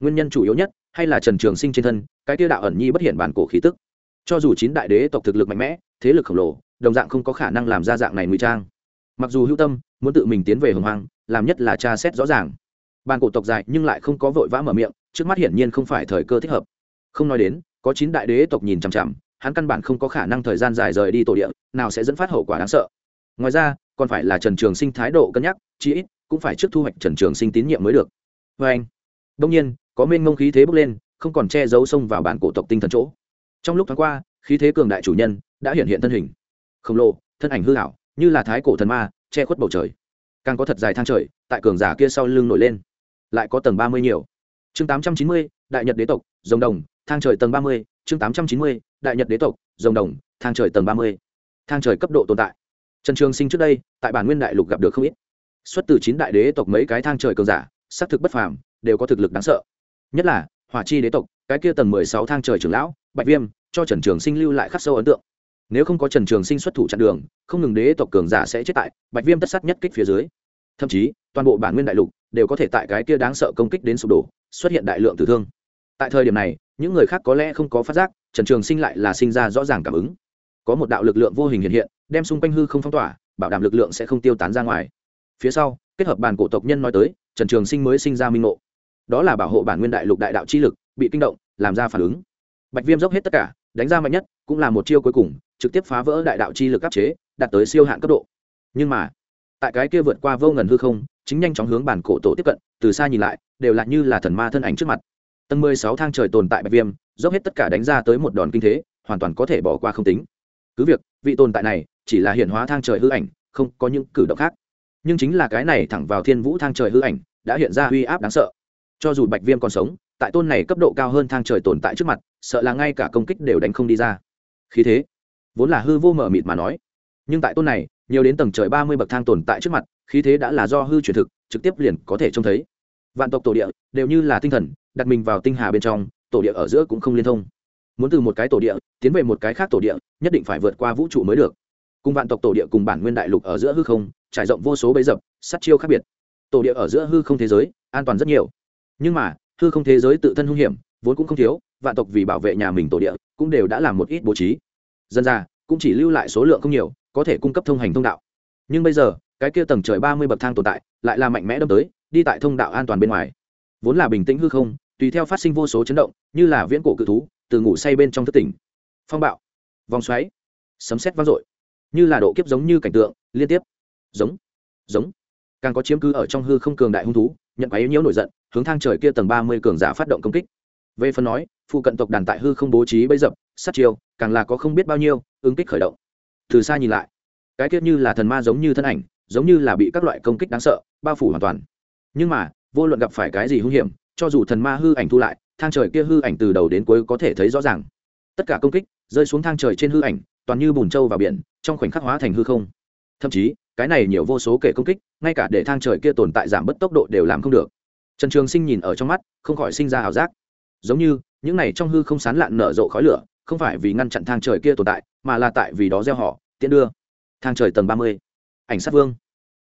Speaker 1: Nguyên nhân chủ yếu nhất, hay là trần trường sinh trên thân, cái tiêu đạo ẩn nhi bất hiện bản cổ khí tức. Cho dù chín đại đế tộc thực lực mạnh mẽ, thế lực khổng lồ, đồng dạng không có khả năng làm ra dạng này ngụy trang. Mặc dù hữu tâm, muốn tự mình tiến về hồng hoàng làm nhất là tra xét rõ ràng. Bản cổ tộc dài nhưng lại không có vội vã mở miệng, trước mắt hiển nhiên không phải thời cơ thích hợp không nói đến, có chín đại đế tộc nhìn chằm chằm, hắn căn bản không có khả năng thời gian dài rời đi tổ địa, nào sẽ dẫn phát hậu quả đáng sợ. Ngoài ra, còn phải là trần trường sinh thái độ cân nhắc, chí ít cũng phải trước thu hoạch trần trường sinh tín nhiệm mới được. Vê anh đông nhiên, có mênh mông khí thế bước lên, không còn che giấu xông vào bản cổ tộc tinh thần chỗ. Trong lúc thoáng qua, khí thế cường đại chủ nhân đã hiện hiện thân hình. Khổng lồ, thân ảnh hư hảo, như là thái cổ thần ma, che khuất bầu trời. Càng có thật dài thang trời, tại cường giả kia sau lưng nổi lên. Lại có tầng ba mươi nhiều. Chương tám trăm chín mươi, đại nhật đế tộc, rồng đồng thang trời tầng ba mươi, chương tám trăm chín mươi, đại nhật đế tộc, rồng đồng, thang trời tầng ba mươi. Thang trời cấp độ tồn tại. Trần trường sinh trước đây, tại bản nguyên đại lục gặp được không ít. Xuất từ chín đại đế tộc mấy cái thang trời cường giả, xác thực bất phàm, đều có thực lực đáng sợ. Nhất là, hỏa chi đế tộc, cái kia tầng mười sáu thang trời trưởng lão, bạch viêm, cho trần trường sinh lưu lại khắc sâu ấn tượng. Nếu không có trần trường sinh xuất thủ chặn đường, không ngừng đế tộc cường giả sẽ chết tại bạch viêm tất sát nhất kích phía dưới. Thậm chí, toàn bộ bản nguyên đại lục đều có thể tại cái kia đáng sợ công kích đến sụp đổ, xuất hiện đại lượng tử thương. Tại thời điểm này những người khác có lẽ không có phát giác, trần trường sinh lại là sinh ra rõ ràng cảm ứng. Có một đạo lực lượng vô hình hiện hiện, đem xung quanh hư không phong tỏa, bảo đảm lực lượng sẽ không tiêu tán ra ngoài. Phía sau, kết hợp bàn cổ tộc nhân nói tới, trần trường sinh mới sinh ra minh ngộ. Đó là bảo hộ bản nguyên đại lục đại đạo chi lực, bị kinh động, làm ra phản ứng. Bạch viêm dốc hết tất cả, đánh ra mạnh nhất, cũng là một chiêu cuối cùng, trực tiếp phá vỡ đại đạo chi lực áp chế, đạt tới siêu hạn cấp độ. Nhưng mà, tại cái kia vượt qua vô ngần hư không, chính nhanh chóng hướng bản cổ tổ tiếp cận, từ xa nhìn lại, đều là như là thần ma thân ảnh trước mặt tầng mười sáu thang trời tồn tại bạch viêm, dốc hết tất cả đánh ra tới một đòn kinh thế, hoàn toàn có thể bỏ qua không tính. Cứ việc, vị tồn tại này chỉ là hiện hóa thang trời hư ảnh, không có những cử động khác. Nhưng chính là cái này thẳng vào thiên vũ thang trời hư ảnh, đã hiện ra uy áp đáng sợ. Cho dù bạch viêm còn sống, tại tôn này cấp độ cao hơn thang trời tồn tại trước mặt, sợ là ngay cả công kích đều đánh không đi ra. Khí thế, vốn là hư vô mở mịt mà nói. Nhưng tại tôn này, nhiều đến tầng trời ba mươi bậc thang tồn tại trước mặt, khí thế đã là do hư chuyển thực, trực tiếp liền có thể trông thấy vạn tộc tổ địa đều như là tinh thần, đặt mình vào tinh hà bên trong, tổ địa ở giữa cũng không liên thông. Muốn từ một cái tổ địa tiến về một cái khác tổ địa, nhất định phải vượt qua vũ trụ mới được. Cùng vạn tộc tổ địa cùng bản nguyên đại lục ở giữa hư không, trải rộng vô số bấy dập sắt chiêu khác biệt. Tổ địa ở giữa hư không thế giới, an toàn rất nhiều. Nhưng mà, hư không thế giới tự thân hung hiểm, vốn cũng không thiếu, vạn tộc vì bảo vệ nhà mình tổ địa, cũng đều đã làm một ít bố trí. Dân ra cũng chỉ lưu lại số lượng không nhiều, có thể cung cấp thông hành thông đạo. Nhưng bây giờ, cái kia tầng trời ba mươi bậc thang tồn tại, lại là mạnh mẽ đâm tới đi tại thông đạo an toàn bên ngoài. Vốn là bình tĩnh hư không, tùy theo phát sinh vô số chấn động, như là viễn cổ cự thú, từ ngủ say bên trong thất tỉnh. Phong bạo, vòng xoáy, sấm xét vang dội, như là độ kiếp giống như cảnh tượng, liên tiếp. Giống giống. Càng có chiếm cứ ở trong hư không cường đại hung thú, nhận quái nhiễu nổi giận, hướng thang trời kia tầng ba mươi cường giả phát động công kích. Về phần nói, phụ cận tộc đàn tại hư không bố trí bấy dập, sát chiêu, càng là có không biết bao nhiêu, ứng kích khởi động. Từ xa nhìn lại, cái tiết như là thần ma giống như thân ảnh, giống như là bị các loại công kích đáng sợ, bao phủ hoàn toàn nhưng mà, vô luận gặp phải cái gì hung hiểm, cho dù thần ma hư ảnh thu lại, thang trời kia hư ảnh từ đầu đến cuối có thể thấy rõ ràng. Tất cả công kích rơi xuống thang trời trên hư ảnh, toàn như bùn trâu vào biển, trong khoảnh khắc hóa thành hư không. Thậm chí, cái này nhiều vô số kể công kích, ngay cả để thang trời kia tồn tại giảm bớt tốc độ đều làm không được. Trần trường sinh nhìn ở trong mắt, không khỏi sinh ra ảo giác. Giống như, những này trong hư không sán lạn nở rộ khói lửa, không phải vì ngăn chặn thang trời kia tồn tại, mà là tại vì đó gieo họ, tiễn đưa. Thang trời tầng ba mươi. Ảnh sát vương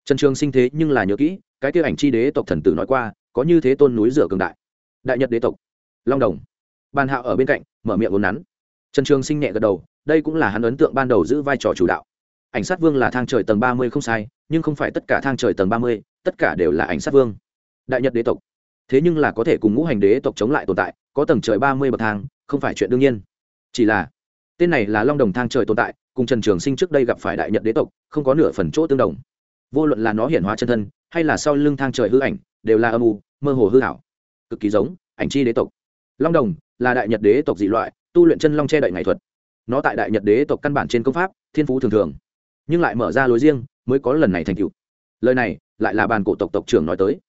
Speaker 1: trần trường sinh thế nhưng là nhớ kỹ, cái kia ảnh chi đế tộc thần tử nói qua, có như thế tôn núi rửa cường đại. Đại nhật đế tộc. Long đồng. Ban hạo ở bên cạnh, mở miệng vốn nắn. Trần trường sinh nhẹ gật đầu, đây cũng là hắn ấn tượng ban đầu giữ vai trò chủ đạo. Ảnh sát vương là thang trời tầng ba mươi không sai, nhưng không phải tất cả thang trời tầng ba mươi, tất cả đều là ảnh sát vương. Đại nhật đế tộc. Thế nhưng là có thể cùng ngũ hành đế tộc chống lại tồn tại, có tầng trời ba mươi bậc thang, không phải chuyện đương nhiên. Chỉ là, tên này là long đồng thang trời tồn tại, cùng trần trường sinh trước đây gặp phải đại nhật đế tộc, không có nửa phần chỗ tương đồng vô luận là nó hiển hóa chân thân, hay là sau lưng thang trời hư ảnh, đều là âm u, mơ hồ hư hảo cực kỳ giống ảnh chi đế tộc. Long đồng là đại nhật đế tộc dị loại, tu luyện chân long che đậy nghệ thuật. Nó tại đại nhật đế tộc căn bản trên công pháp, thiên phú thường thường, nhưng lại mở ra lối riêng, mới có lần này thành tựu. lời này lại là bàn cổ tộc tộc trưởng nói tới.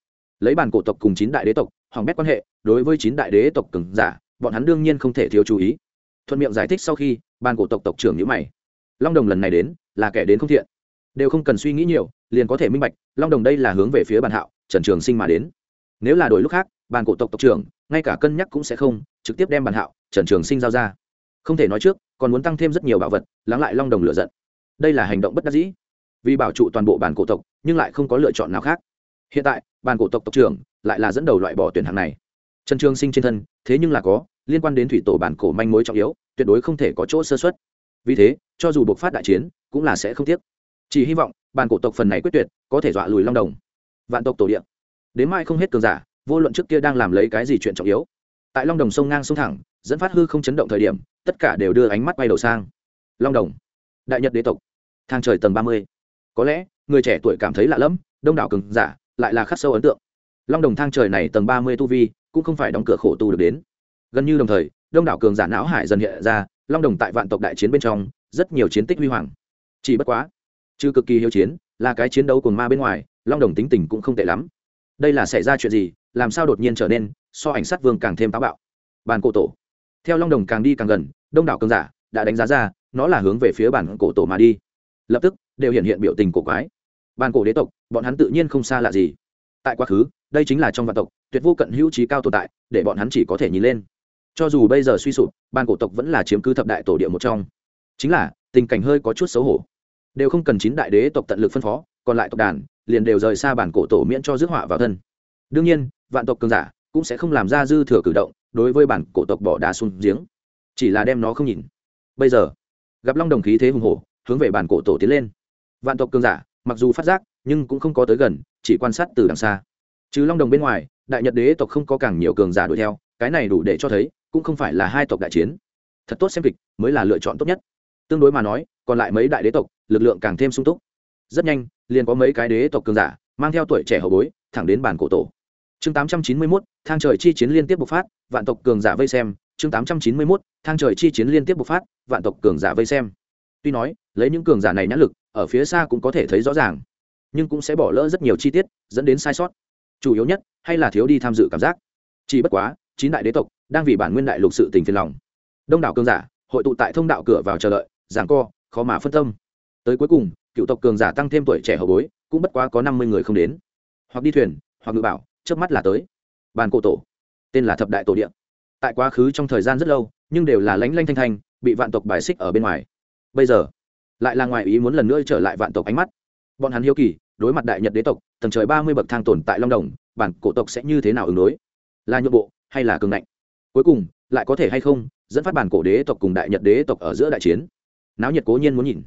Speaker 1: Lấy bàn cổ tộc cùng chín đại đế tộc, hoàng bét quan hệ, đối với chín đại đế tộc cứng giả, bọn hắn đương nhiên không thể thiếu chú ý. Thuận miệng giải thích sau khi bàn cổ tộc tộc trưởng nhữ mày. Long đồng lần này đến là kẻ đến không thiện đều không cần suy nghĩ nhiều, liền có thể minh bạch, long đồng đây là hướng về phía bàn hạo, trần trường sinh mà đến. Nếu là đổi lúc khác, bàn cổ tộc tộc trưởng, ngay cả cân nhắc cũng sẽ không, trực tiếp đem bàn hạo, trần trường sinh giao ra. Không thể nói trước, còn muốn tăng thêm rất nhiều bảo vật, lắng lại long đồng lựa giận. Đây là hành động bất đắc dĩ. Vì bảo trụ toàn bộ bản cổ tộc, nhưng lại không có lựa chọn nào khác. Hiện tại bản cổ tộc tộc trưởng lại là dẫn đầu loại bỏ tuyển hạng này. Trần trường sinh trên thân, thế nhưng là có, liên quan đến thủy tổ bản cổ manh mối trọng yếu, tuyệt đối không thể có chỗ sơ xuất vì thế, cho dù buộc phát đại chiến, cũng là sẽ không tiếc chỉ hy vọng bàn cổ tộc phần này quyết tuyệt, có thể dọa lùi long đồng. Vạn tộc tổ điện đến mai không hết cường giả, vô luận trước kia đang làm lấy cái gì chuyện trọng yếu. Tại long đồng sông ngang sông thẳng, dẫn phát hư không chấn động thời điểm, tất cả đều đưa ánh mắt bay đầu sang. Long đồng, đại nhật đế tộc, thang trời tầng ba mươi. Có lẽ, người trẻ tuổi cảm thấy lạ lẫm, đông đảo cường giả, lại là khắc sâu ấn tượng. Long đồng thang trời này tầng ba mươi tu vi, cũng không phải đóng cửa khổ tu được đến. Gần như đồng thời, đông đảo cường giả não hải dần hiện ra, long đồng tại vạn tộc đại chiến bên trong, rất nhiều chiến tích huy hoàng. Chỉ bất quá trừ cực kỳ hiếu chiến, là cái chiến đấu cùng ma bên ngoài, long đồng tính tình cũng không tệ lắm. Đây là xảy ra chuyện gì, làm sao đột nhiên trở nên so ảnh sát vương càng thêm táo bạo? Bàn cổ tổ. Theo long đồng càng đi càng gần, đông đảo cường giả đã đánh giá ra, nó là hướng về phía bản cổ tổ mà đi. Lập tức, đều hiện hiện biểu tình cổ quái. Bàn cổ đế tộc, bọn hắn tự nhiên không xa lạ gì. Tại quá khứ, đây chính là trong vạn tộc, tuyệt vô cận hữu trí cao tồn tại, để bọn hắn chỉ có thể nhìn lên. Cho dù bây giờ suy sụp bàn cổ tộc vẫn là chiếm cứ thập đại tổ địa một trong. Chính là, tình cảnh hơi có chút xấu hổ đều không cần chín đại đế tộc tận lực phân phó, còn lại tộc đàn liền đều rời xa bản cổ tổ miễn cho rước họa vào thân. Đương nhiên, vạn tộc cường giả cũng sẽ không làm ra dư thừa cử động đối với bản cổ tộc bỏ đá xuống giếng, chỉ là đem nó không nhìn. Bây giờ, gặp long đồng khí thế hùng hổ, hướng về bản cổ tổ tiến lên. Vạn tộc cường giả, mặc dù phát giác, nhưng cũng không có tới gần, chỉ quan sát từ đằng xa. Chứ long đồng bên ngoài, đại nhật đế tộc không có càng nhiều cường giả đuổi theo, cái này đủ để cho thấy, cũng không phải là hai tộc đại chiến. Thật tốt xem kịch, mới là lựa chọn tốt nhất. Tương đối mà nói, còn lại mấy đại đế tộc lực lượng càng thêm sung túc. Rất nhanh, liền có mấy cái đế tộc cường giả, mang theo tuổi trẻ hậu bối, thẳng đến bản cổ tổ. Chương tám trăm chín mươi mốt, thang trời chi chiến liên tiếp bộc phát, vạn tộc cường giả vây xem. Chương tám trăm chín mươi mốt, thang trời chi chiến liên tiếp bộc phát, vạn tộc cường giả vây xem. Tuy nói, lấy những cường giả này nhãn lực, ở phía xa cũng có thể thấy rõ ràng, nhưng cũng sẽ bỏ lỡ rất nhiều chi tiết, dẫn đến sai sót. Chủ yếu nhất, hay là thiếu đi tham dự cảm giác. Chỉ bất quá, chín đại đế tộc đang vì bản nguyên đại lục sự tình phiền lòng. Đông đảo cường giả hội tụ tại thông đạo cửa vào chờ đợi, giảng co, khó mà phân tâm tới cuối cùng, cựu tộc cường giả tăng thêm tuổi trẻ hậu bối, cũng bất quá có năm mươi người không đến. Hoặc đi thuyền, hoặc ngự bảo trước mắt là tới. Bàn cổ tổ, tên là thập đại tổ điện tại quá khứ trong thời gian rất lâu, nhưng đều là lánh lanh thanh thanh, bị vạn tộc bài xích ở bên ngoài. Bây giờ, lại là ngoài ý muốn lần nữa trở lại vạn tộc ánh mắt. Bọn hắn hiếu kỳ, đối mặt đại nhật đế tộc, tầng trời ba mươi bậc thang tồn tại long đồng, bản cổ tộc sẽ như thế nào ứng đối? Là nhượng bộ hay là cường ngạnh? Cuối cùng, lại có thể hay không dẫn phát bản cổ đế tộc cùng đại nhật đế tộc ở giữa đại chiến? Náo nhiệt cố nhiên muốn nhìn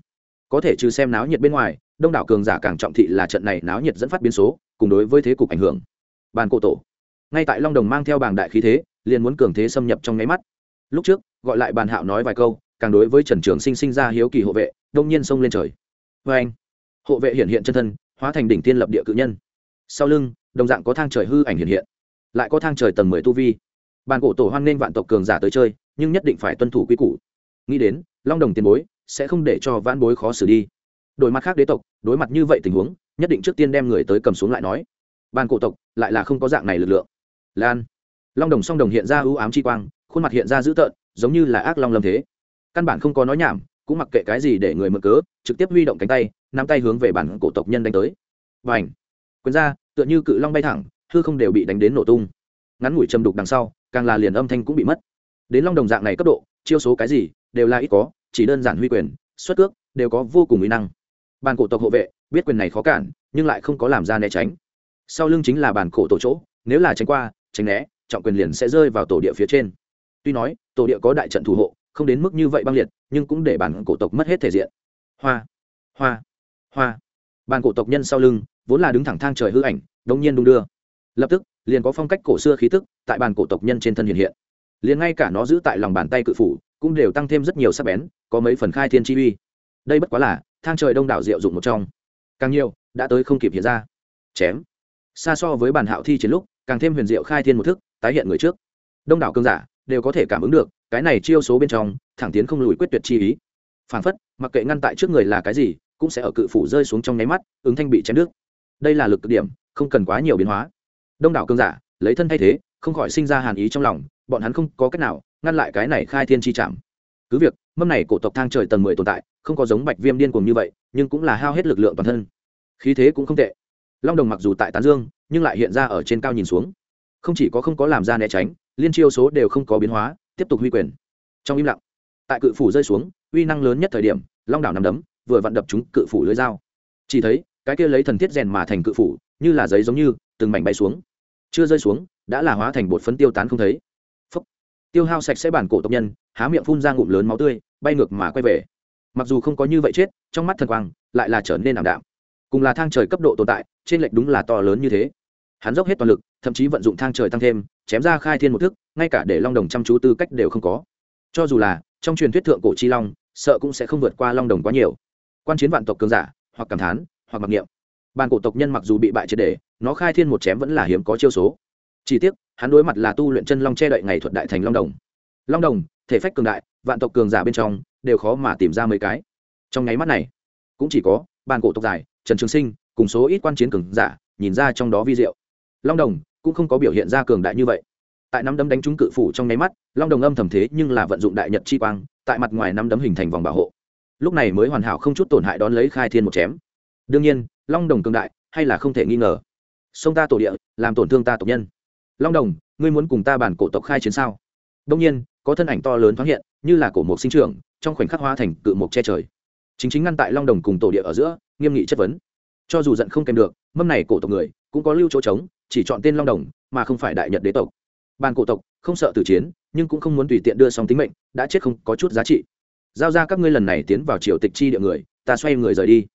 Speaker 1: có thể trừ xem náo nhiệt bên ngoài, đông đảo cường giả càng trọng thị là trận này náo nhiệt dẫn phát biến số, cùng đối với thế cục ảnh hưởng. Bàn cổ tổ. Ngay tại long đồng mang theo bảng đại khí thế, liền muốn cường thế xâm nhập trong nháy mắt. Lúc trước, gọi lại bàn hạo nói vài câu, càng đối với trần trường sinh sinh ra hiếu kỳ hộ vệ, đông nhiên xông lên trời. Vê anh, hộ vệ hiện hiện chân thân, hóa thành đỉnh tiên lập địa cự nhân. Sau lưng, đồng dạng có thang trời hư ảnh hiện hiện. Lại có thang trời tầng mười tu vi. Bàn cổ tổ hoan nghênh vạn tộc cường giả tới chơi, nhưng nhất định phải tuân thủ quy củ. Nghĩ đến, long đồng tiền bối sẽ không để cho vãn bối khó xử đi. Đổi mặt khác đế tộc, đối mặt như vậy tình huống, nhất định trước tiên đem người tới cầm xuống lại nói. Bàn cổ tộc, lại là không có dạng này lực lượng. Lan. Long đồng song đồng hiện ra ưu ám chi quang, khuôn mặt hiện ra dữ tợn, giống như là ác long lâm thế. Căn bản không có nói nhảm, cũng mặc kệ cái gì để người mở cớ, trực tiếp huy động cánh tay, nắm tay hướng về bản cổ tộc nhân đánh tới. Và ảnh quyền ra, tựa như cự long bay thẳng, hư không đều bị đánh đến nổ tung. Ngắn ngủi châm đục đằng sau, càng là liền âm thanh cũng bị mất. Đến long đồng dạng này cấp độ, chiêu số cái gì, đều là ít có chỉ đơn giản huy quyền, xuất cước, đều có vô cùng uy năng. Bàn cổ tộc hộ vệ, biết quyền này khó cản, nhưng lại không có làm ra né tránh. Sau lưng chính là bàn cổ tổ chỗ, nếu là tránh qua, tránh né, trọng quyền liền sẽ rơi vào tổ địa phía trên. Tuy nói, tổ địa có đại trận thủ hộ, không đến mức như vậy băng liệt, nhưng cũng để bản cổ tộc mất hết thể diện. Hoa hoa hoa. Bàn cổ tộc nhân sau lưng, vốn là đứng thẳng thang trời hư ảnh đông nhiên đung đưa. Lập tức, liền có phong cách cổ xưa khí tức tại bàn cổ tộc nhân trên thân hiện hiện. Liền ngay cả nó giữ tại lòng bàn tay cự phủ cũng đều tăng thêm rất nhiều sắc bén, có mấy phần khai thiên chi uy. Đây bất quá là, thang trời đông đảo diệu dụng một trong. Càng nhiều, đã tới không kịp hiện ra. Chém. Xa so với bản hạo thi chiến lúc, càng thêm huyền diệu khai thiên một thức, tái hiện người trước. Đông đảo cương giả, đều có thể cảm ứng được, cái này chiêu số bên trong, thẳng tiến không lùi quyết tuyệt chi ý. Phản phất, mặc kệ ngăn tại trước người là cái gì, cũng sẽ ở cự phủ rơi xuống trong nháy mắt, ứng thanh bị chém nước đây là lực cực điểm, không cần quá nhiều biến hóa. Đông đảo cương giả, lấy thân thay thế, không khỏi sinh ra hàn ý trong lòng, bọn hắn không có cách nào ngăn lại cái này khai thiên chi chạm cứ việc, mâm này cổ tộc thang trời tầng mười tồn tại, không có giống bạch viêm điên cuồng như vậy, nhưng cũng là hao hết lực lượng toàn thân. Khí thế cũng không tệ. Long đồng mặc dù tại tán dương, nhưng lại hiện ra ở trên cao nhìn xuống. Không chỉ có không có làm ra né tránh, liên chiêu số đều không có biến hóa, tiếp tục huy quyền. Trong im lặng, tại cự phủ rơi xuống, uy năng lớn nhất thời điểm, long đảo nằm đấm, vừa vặn đập chúng cự phủ lưới dao. Chỉ thấy, cái kia lấy thần thiết rèn mà thành cự phủ, như là giấy giống như, từng mảnh bay xuống. Chưa rơi xuống, đã là hóa thành bột phấn tiêu tán không thấy tiêu hao sạch sẽ bản cổ tộc nhân, há miệng phun ra ngụm lớn máu tươi, bay ngược mà quay về. Mặc dù không có như vậy chết, trong mắt thần quang lại là trở nên ảm đạm. Cùng là thang trời cấp độ tồn tại, trên lệch đúng là to lớn như thế. Hắn dốc hết toàn lực, thậm chí vận dụng thang trời tăng thêm, chém ra khai thiên một thức, ngay cả để long đồng chăm chú tư cách đều không có. Cho dù là, trong truyền thuyết thượng cổ chi long, sợ cũng sẽ không vượt qua long đồng quá nhiều. Quan chiến vạn tộc cường giả, hoặc cảm thán, hoặc mặc niệm. Bàn cổ tộc nhân mặc dù bị bại triệt đề nó khai thiên một chém vẫn là hiếm có chiêu số chỉ tiếc, hắn đối mặt là tu luyện chân long che đậy ngày thuật đại thành long đồng. Long đồng, thể phách cường đại, vạn tộc cường giả bên trong, đều khó mà tìm ra mấy cái. Trong nháy mắt này, cũng chỉ có bàn cổ tộc giải, trần trường sinh, cùng số ít quan chiến cường giả, nhìn ra trong đó vi diệu. Long đồng, cũng không có biểu hiện ra cường đại như vậy. Tại năm đấm đánh trúng cự phủ trong nháy mắt, long đồng âm thầm thế nhưng là vận dụng đại nhật chi quang, tại mặt ngoài năm đấm hình thành vòng bảo hộ. Lúc này mới hoàn hảo không chút tổn hại đón lấy khai thiên một chém. Đương nhiên, long đồng cường đại, hay là không thể nghi ngờ. Sông ta tổ địa, làm tổn thương ta tộc nhân long đồng, ngươi muốn cùng ta bản cổ tộc khai chiến sao? Đông nhiên, có thân ảnh to lớn thoáng hiện, như là cổ mộc sinh trưởng, trong khoảnh khắc hoa thành cự mộc che trời. Chính chính ngăn tại long đồng cùng tổ địa ở giữa, nghiêm nghị chất vấn. Cho dù giận không kèm được, mâm này cổ tộc người, cũng có lưu chỗ trống, chỉ chọn tên long đồng, mà không phải đại nhật đế tộc. Bàn cổ tộc, không sợ tử chiến, nhưng cũng không muốn tùy tiện đưa xong tính mệnh, đã chết không có chút giá trị. Giao ra các ngươi lần này tiến vào triều tịch chi địa người, ta xoay người rời đi.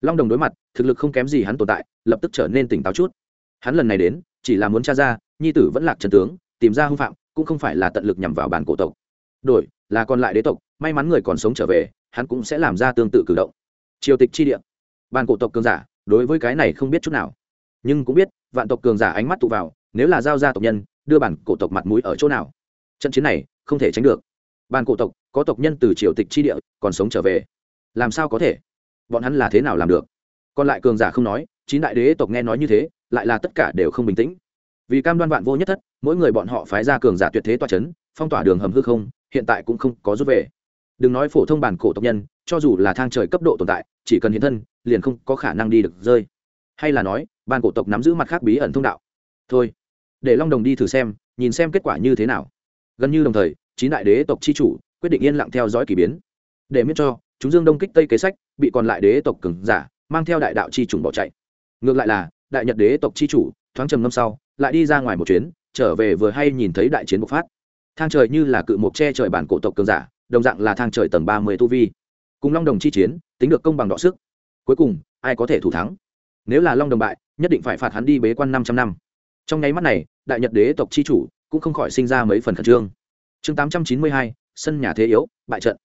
Speaker 1: Long đồng đối mặt, thực lực không kém gì hắn tồn tại, lập tức trở nên tỉnh táo chút. Hắn lần này đến chỉ là muốn t r a ra, nhi tử vẫn lạc trần tướng, tìm ra hung phạm, cũng không phải là tận lực nhằm vào bản cổ tộc. Đổi, là còn lại đế tộc, may mắn người còn sống trở về, hắn cũng sẽ làm ra tương tự cử động. Triều tịch chi địa. Bản cổ tộc cường giả, đối với cái này không biết chút nào. Nhưng cũng biết, vạn tộc cường giả ánh mắt tụ vào, nếu là giao ra tộc nhân, đưa bản cổ tộc mặt mũi ở chỗ nào? Trận chiến này, không thể tránh được. Bản cổ tộc, có tộc nhân từ triều tịch chi địa, còn sống trở về. Làm sao có thể? Bọn hắn là thế nào làm được? Còn lại cường giả không nói, chín đại đế tộc nghe nói như thế lại là tất cả đều không bình tĩnh. Vì cam đoan vạn vô nhất thất, mỗi người bọn họ phái ra cường giả tuyệt thế toa c h ấ n phong tỏa đường hầm hư không, hiện tại cũng không có rút về. Đừng nói phổ thông bản cổ tộc nhân, cho dù là thang trời cấp độ tồn tại, chỉ cần hiện thân, liền không có khả năng đi được rơi. Hay là nói, bản cổ tộc nắm giữ mặt khác bí ẩn thông đạo. Thôi, để long đồng đi thử xem, nhìn xem kết quả như thế nào. Gần như đồng thời, chín đại đế tộc c h i chủ quyết định yên lặng theo dõi k ỳ biến. Để miễn cho, chúng dương đông kích tây kế sách, bị còn lại đế tộc cường giả, mang theo đại đạo c h i chủng bỏ chạy. Ngược lại là đại nhật đế tộc c h i chủ, thoáng trầm ngâm sau, lại đi ra ngoài một chuyến, trở về vừa hay nhìn thấy đại chiến bộc phát. Thang trời như là cự mộc che trời bản cổ tộc cường giả, đồng dạng là thang trời tầng ba mươi tu vi. Cùng long đồng chi chiến, tính được công bằng đọ sức. Cuối cùng, ai có thể thủ thắng? Nếu là long đồng bại, nhất định phải phạt hắn đi bế quan năm trăm năm. Trong nháy mắt này, đại nhật đế tộc chi chủ cũng không khỏi sinh ra mấy phần khẩn trương. Chương tám trăm chín mươi hai, sân nhà thế yếu, bại trận.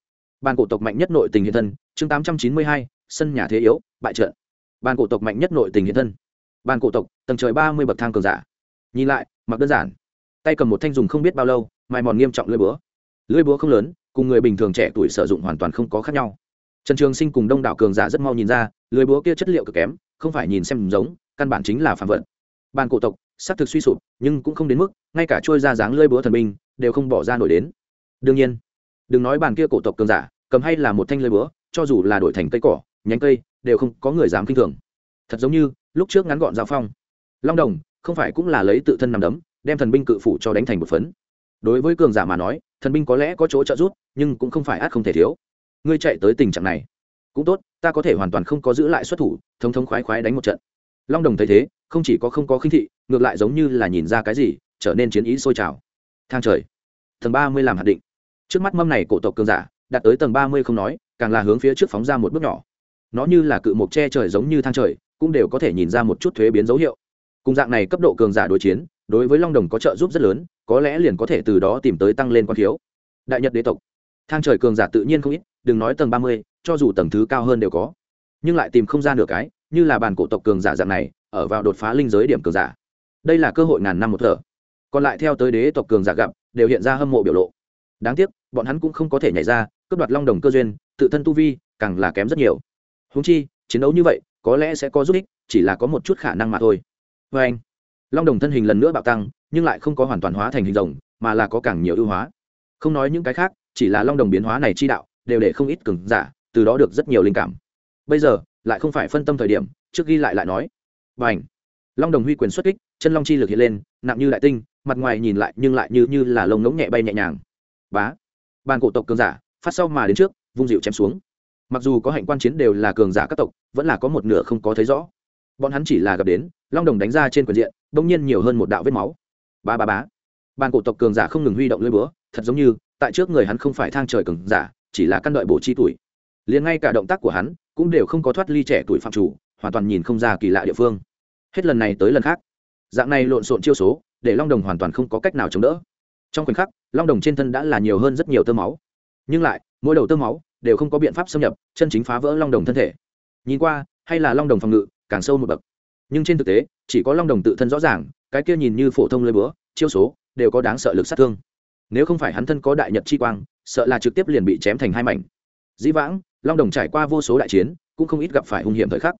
Speaker 1: Ban cổ tộc mạnh nhất nội tình hiện thân, chương tám trăm chín mươi hai, sân nhà thế yếu, bại trận. Ban cổ tộc mạnh nhất nội tình hiện thân ban cổ tộc, tầng trời ba mươi bậc thang cường giả. Nhìn lại, mặc đơn giản. Tay cầm một thanh dùng không biết bao lâu, mài mòn nghiêm trọng lưỡi búa. Lưỡi búa không lớn, cùng người bình thường trẻ tuổi sử dụng hoàn toàn không có khác nhau. Trần trường sinh cùng đông đảo cường giả rất mau nhìn ra, lưỡi búa kia chất liệu cực kém, không phải nhìn xem giống, căn bản chính là phạm vận bàn cổ tộc xác thực suy sụp, nhưng cũng không đến mức, ngay cả trôi ra dáng lưỡi búa thần binh, đều không bỏ ra nổi đến. Đương nhiên, đừng nói bàn kia cổ tộc cường giả, cầm hay là một thanh lưỡi búa, cho dù là đổi thành cây cỏ, nhánh cây, đều không có người dám kinh thường. Thật giống như lúc trước ngắn gọn giao phong. Long đồng, không phải cũng là lấy tự thân nằm đấm, đem thần binh cự phủ cho đánh thành một phấn. Đối với cường giả mà nói, thần binh có lẽ có chỗ trợ giúp, nhưng cũng không phải át không thể thiếu. Ngươi chạy tới tình trạng này, cũng tốt, ta có thể hoàn toàn không có giữ lại xuất thủ, thống thống khoái khoái đánh một trận. Long đồng thấy thế, không chỉ có không có khinh thị, ngược lại giống như là nhìn ra cái gì, trở nên chiến ý sôi trào. Thang trời, tầng ba mươi làm hạt định. Trước mắt mâm này cổ tộc cường giả, đạt tới tầng ba mươi không nói, càng là hướng phía trước phóng ra một bước nhỏ. Nó như là cự mộc che trời giống như thang trời cũng đều có thể nhìn ra một chút thuế biến dấu hiệu. Cùng dạng này cấp độ cường giả đối chiến, đối với long đồng có trợ giúp rất lớn, có lẽ liền có thể từ đó tìm tới tăng lên quan khiếu. Đại nhật đế tộc. Thang trời cường giả tự nhiên không ít, đừng nói tầng ba mươi, cho dù tầng thứ cao hơn đều có. Nhưng lại tìm không ra được cái, như là bàn cổ tộc cường giả dạng này, ở vào đột phá linh giới điểm cường giả. Đây là cơ hội ngàn năm một thở. Còn lại theo tới đế tộc cường giả gặp, đều hiện ra hâm mộ biểu lộ. Đáng tiếc, bọn hắn cũng không có thể nhảy ra, cướp đoạt long đồng cơ duyên, tự thân tu vi, càng là kém rất nhiều. Húng chi, chiến đấu như vậy có lẽ sẽ có giúp ích, chỉ là có một chút khả năng mà thôi. Vê anh, long đồng thân hình lần nữa bạo tăng, nhưng lại không có hoàn toàn hóa thành hình rồng, mà là có càng nhiều ưu hóa. Không nói những cái khác, chỉ là long đồng biến hóa này chi đạo, đều để không ít cứng giả, từ đó được rất nhiều linh cảm. Bây giờ, lại không phải phân tâm thời điểm, trước ghi lại lại nói. Và ảnh long đồng huy quyền xuất kích, chân long chi lực hiện lên, nặng như đại tinh, mặt ngoài nhìn lại nhưng lại như như là lông ngỗng nhẹ bay nhẹ nhàng. Bá, bàn cổ tộc cường giả, phát sau mà đến trước, vung dịu chém xuống mặc dù có hạnh quan chiến đều là cường giả các tộc, vẫn là có một nửa không có thấy rõ. Bọn hắn chỉ là gặp đến, long đồng đánh ra trên quyền diện bỗng nhiên nhiều hơn một đạo vết máu. Ba ba bá bàn cổ tộc cường giả không ngừng huy động lưỡi búa, thật giống như, tại trước người hắn không phải thang trời cường giả, chỉ là căn đợi bổ chi tuổi. Liền ngay cả động tác của hắn, cũng đều không có thoát ly trẻ tuổi phạm chủ, hoàn toàn nhìn không ra kỳ lạ địa phương. Hết lần này tới lần khác. Dạng này lộn xộn chiêu số, để long đồng hoàn toàn không có cách nào chống đỡ. Trong khoảnh khắc, long đồng trên thân đã là nhiều hơn rất nhiều tơ máu. Nhưng lại, mỗi đầu tơ máu đều không có biện pháp xâm nhập, chân chính phá vỡ long đồng thân thể. Nhìn qua, hay là long đồng phòng ngự, càng sâu một bậc. Nhưng trên thực tế, chỉ có long đồng tự thân rõ ràng, cái kia nhìn như phổ thông lơi búa, chiêu số, đều có đáng sợ lực sát thương. Nếu không phải hắn thân có đại nhật chi quang, sợ là trực tiếp liền bị chém thành hai mảnh. Dĩ vãng, long đồng trải qua vô số đại chiến, cũng không ít gặp phải hung hiểm thời khắc.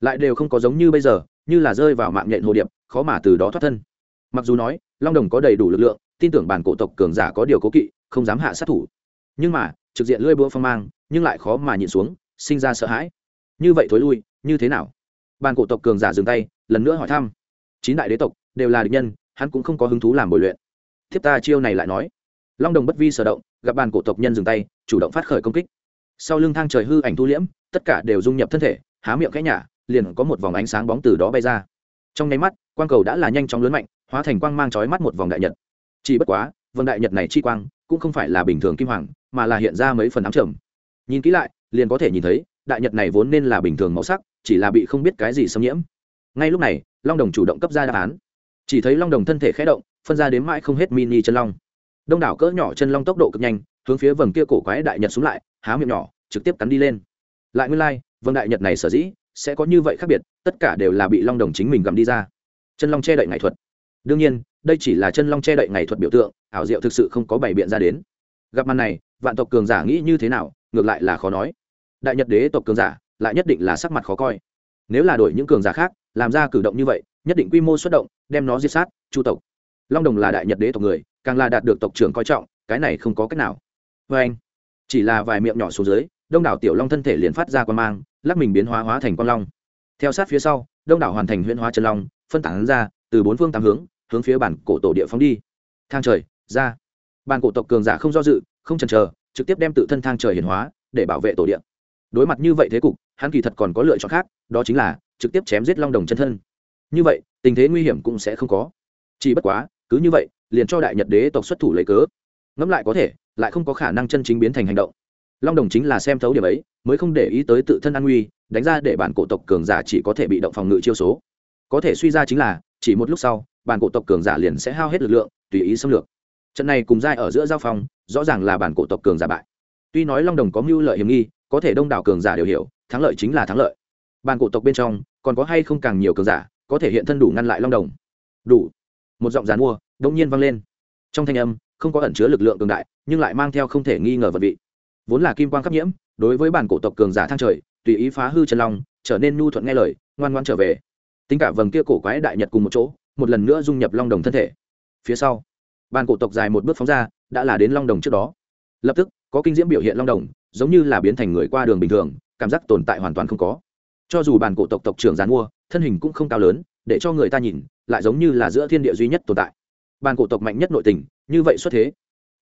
Speaker 1: Lại đều không có giống như bây giờ, như là rơi vào mạng nhện hồ điệp, khó mà từ đó thoát thân. Mặc dù nói, long đồng có đầy đủ lực lượng, tin tưởng bản cổ tộc cường giả có điều cố kỵ, không dám hạ sát thủ. Nhưng mà trực diện lưỡi búa phong mang, nhưng lại khó mà nhịn xuống, sinh ra sợ hãi. Như vậy thối lui, như thế nào? Bàn cổ tộc cường giả dừng tay, lần nữa hỏi thăm. Chín đại đế tộc đều là địch nhân, hắn cũng không có hứng thú làm bồi luyện. Thiếp ta chiêu này lại nói. Long đồng bất vi sở động, gặp bàn cổ tộc nhân dừng tay, chủ động phát khởi công kích. Sau lưng thang trời hư ảnh thu liễm, tất cả đều dung nhập thân thể, há miệng khẽ nhả, liền có một vòng ánh sáng bóng từ đó bay ra. Trong nháy mắt, quang cầu đã là nhanh chóng lớn mạnh, hóa thành quang mang chói mắt một vòng đại nhật. Chỉ bất quá, vòng đại nhật này chi quang cũng không phải là bình thường kim hoàng mà là hiện ra mấy phần ám trầm. Nhìn kỹ lại liền có thể nhìn thấy đại nhật này vốn nên là bình thường màu sắc chỉ là bị không biết cái gì xâm nhiễm. Ngay lúc này long đồng chủ động cấp ra đáp án. Chỉ thấy long đồng thân thể khé động phân ra đến mãi không hết mini chân long. Đông đảo cỡ nhỏ chân long tốc độ cực nhanh hướng phía vầng kia cổ quái đại nhật xuống lại há miệng nhỏ trực tiếp cắn đi lên. Lại nguyên lai、like, vầng đại nhật này sở dĩ sẽ có như vậy khác biệt tất cả đều là bị long đồng chính mình gặm đi ra. Chân long che đậy nghệ thuật. Đương nhiên đây chỉ là chân long che đậy ngày thuật biểu tượng, ảo diệu thực sự không có bày biện ra đến. Gặp màn này, vạn tộc cường giả nghĩ như thế nào, ngược lại là khó nói. Đại nhật đế tộc cường giả, lại nhất định là sắc mặt khó coi. Nếu là đổi những cường giả khác, làm ra cử động như vậy, nhất định quy mô xuất động, đem nó diệt sát, chu tộc. Long đồng là đại nhật đế tộc người, càng là đạt được tộc trưởng coi trọng, cái này không có cách nào. Vê anh, chỉ là vài miệng nhỏ xuống dưới, đông đảo tiểu long thân thể liền phát ra quan mang, lắc mình biến hóa hóa thành con long. Theo sát phía sau, đông đảo hoàn thành huyễn hóa chân long, phân tán ra, từ bốn phương tám hướng hướng phía bản cổ tổ địa phóng đi. Thang trời, ra. Bản cổ tộc cường giả không do dự, không chần chờ, trực tiếp đem tự thân thang trời hiển hóa, để bảo vệ tổ địa. Đối mặt như vậy thế cục, hắn kỳ thật còn có lựa chọn khác, đó chính là trực tiếp chém giết long đồng chân thân. Như vậy, tình thế nguy hiểm cũng sẽ không có. Chỉ bất quá, cứ như vậy, liền cho đại nhật đế tộc xuất thủ lấy cớ. Ngẫm lại có thể, lại không có khả năng chân chính biến thành hành động. Long đồng chính là xem thấu điểm ấy, mới không để ý tới tự thân an nguy, đánh ra để bản cổ tộc cường giả chỉ có thể bị động phòng ngự chiêu số. Có thể suy ra chính là chỉ một lúc sau bản cổ tộc cường giả liền sẽ hao hết lực lượng tùy ý xâm lược. Trận này cùng giai ở giữa giao phong, rõ ràng là bản cổ tộc cường giả bại. Tuy nói long đồng có mưu lợi hiểm nghi có thể đông đảo cường giả đều hiểu thắng lợi chính là thắng lợi. Bản cổ tộc bên trong còn có hay không càng nhiều cường giả có thể hiện thân đủ ngăn lại long đồng. Đủ. Một giọng dàn mua đông nhiên vang lên. Trong thanh âm không có ẩn chứa lực lượng cường đại nhưng lại mang theo không thể nghi ngờ vật vị. Vốn là kim quang khắc nhiễm đối với bản cổ tộc cường giả thang trời tùy ý phá hư chân long trở nên nhu thuận nghe lời ngoan ngoan trở về tính cả vầng kia cổ quái đại nhật cùng một chỗ, một lần nữa dung nhập long đồng thân thể. Phía sau, bàn cổ tộc dài một bước phóng ra, đã là đến long đồng trước đó. Lập tức, có kinh diễm biểu hiện long đồng, giống như là biến thành người qua đường bình thường, cảm giác tồn tại hoàn toàn không có. Cho dù bàn cổ tộc tộc trưởng giàn mua, thân hình cũng không cao lớn, để cho người ta nhìn, lại giống như là giữa thiên địa duy nhất tồn tại. Bàn cổ tộc mạnh nhất nội tình, như vậy xuất thế.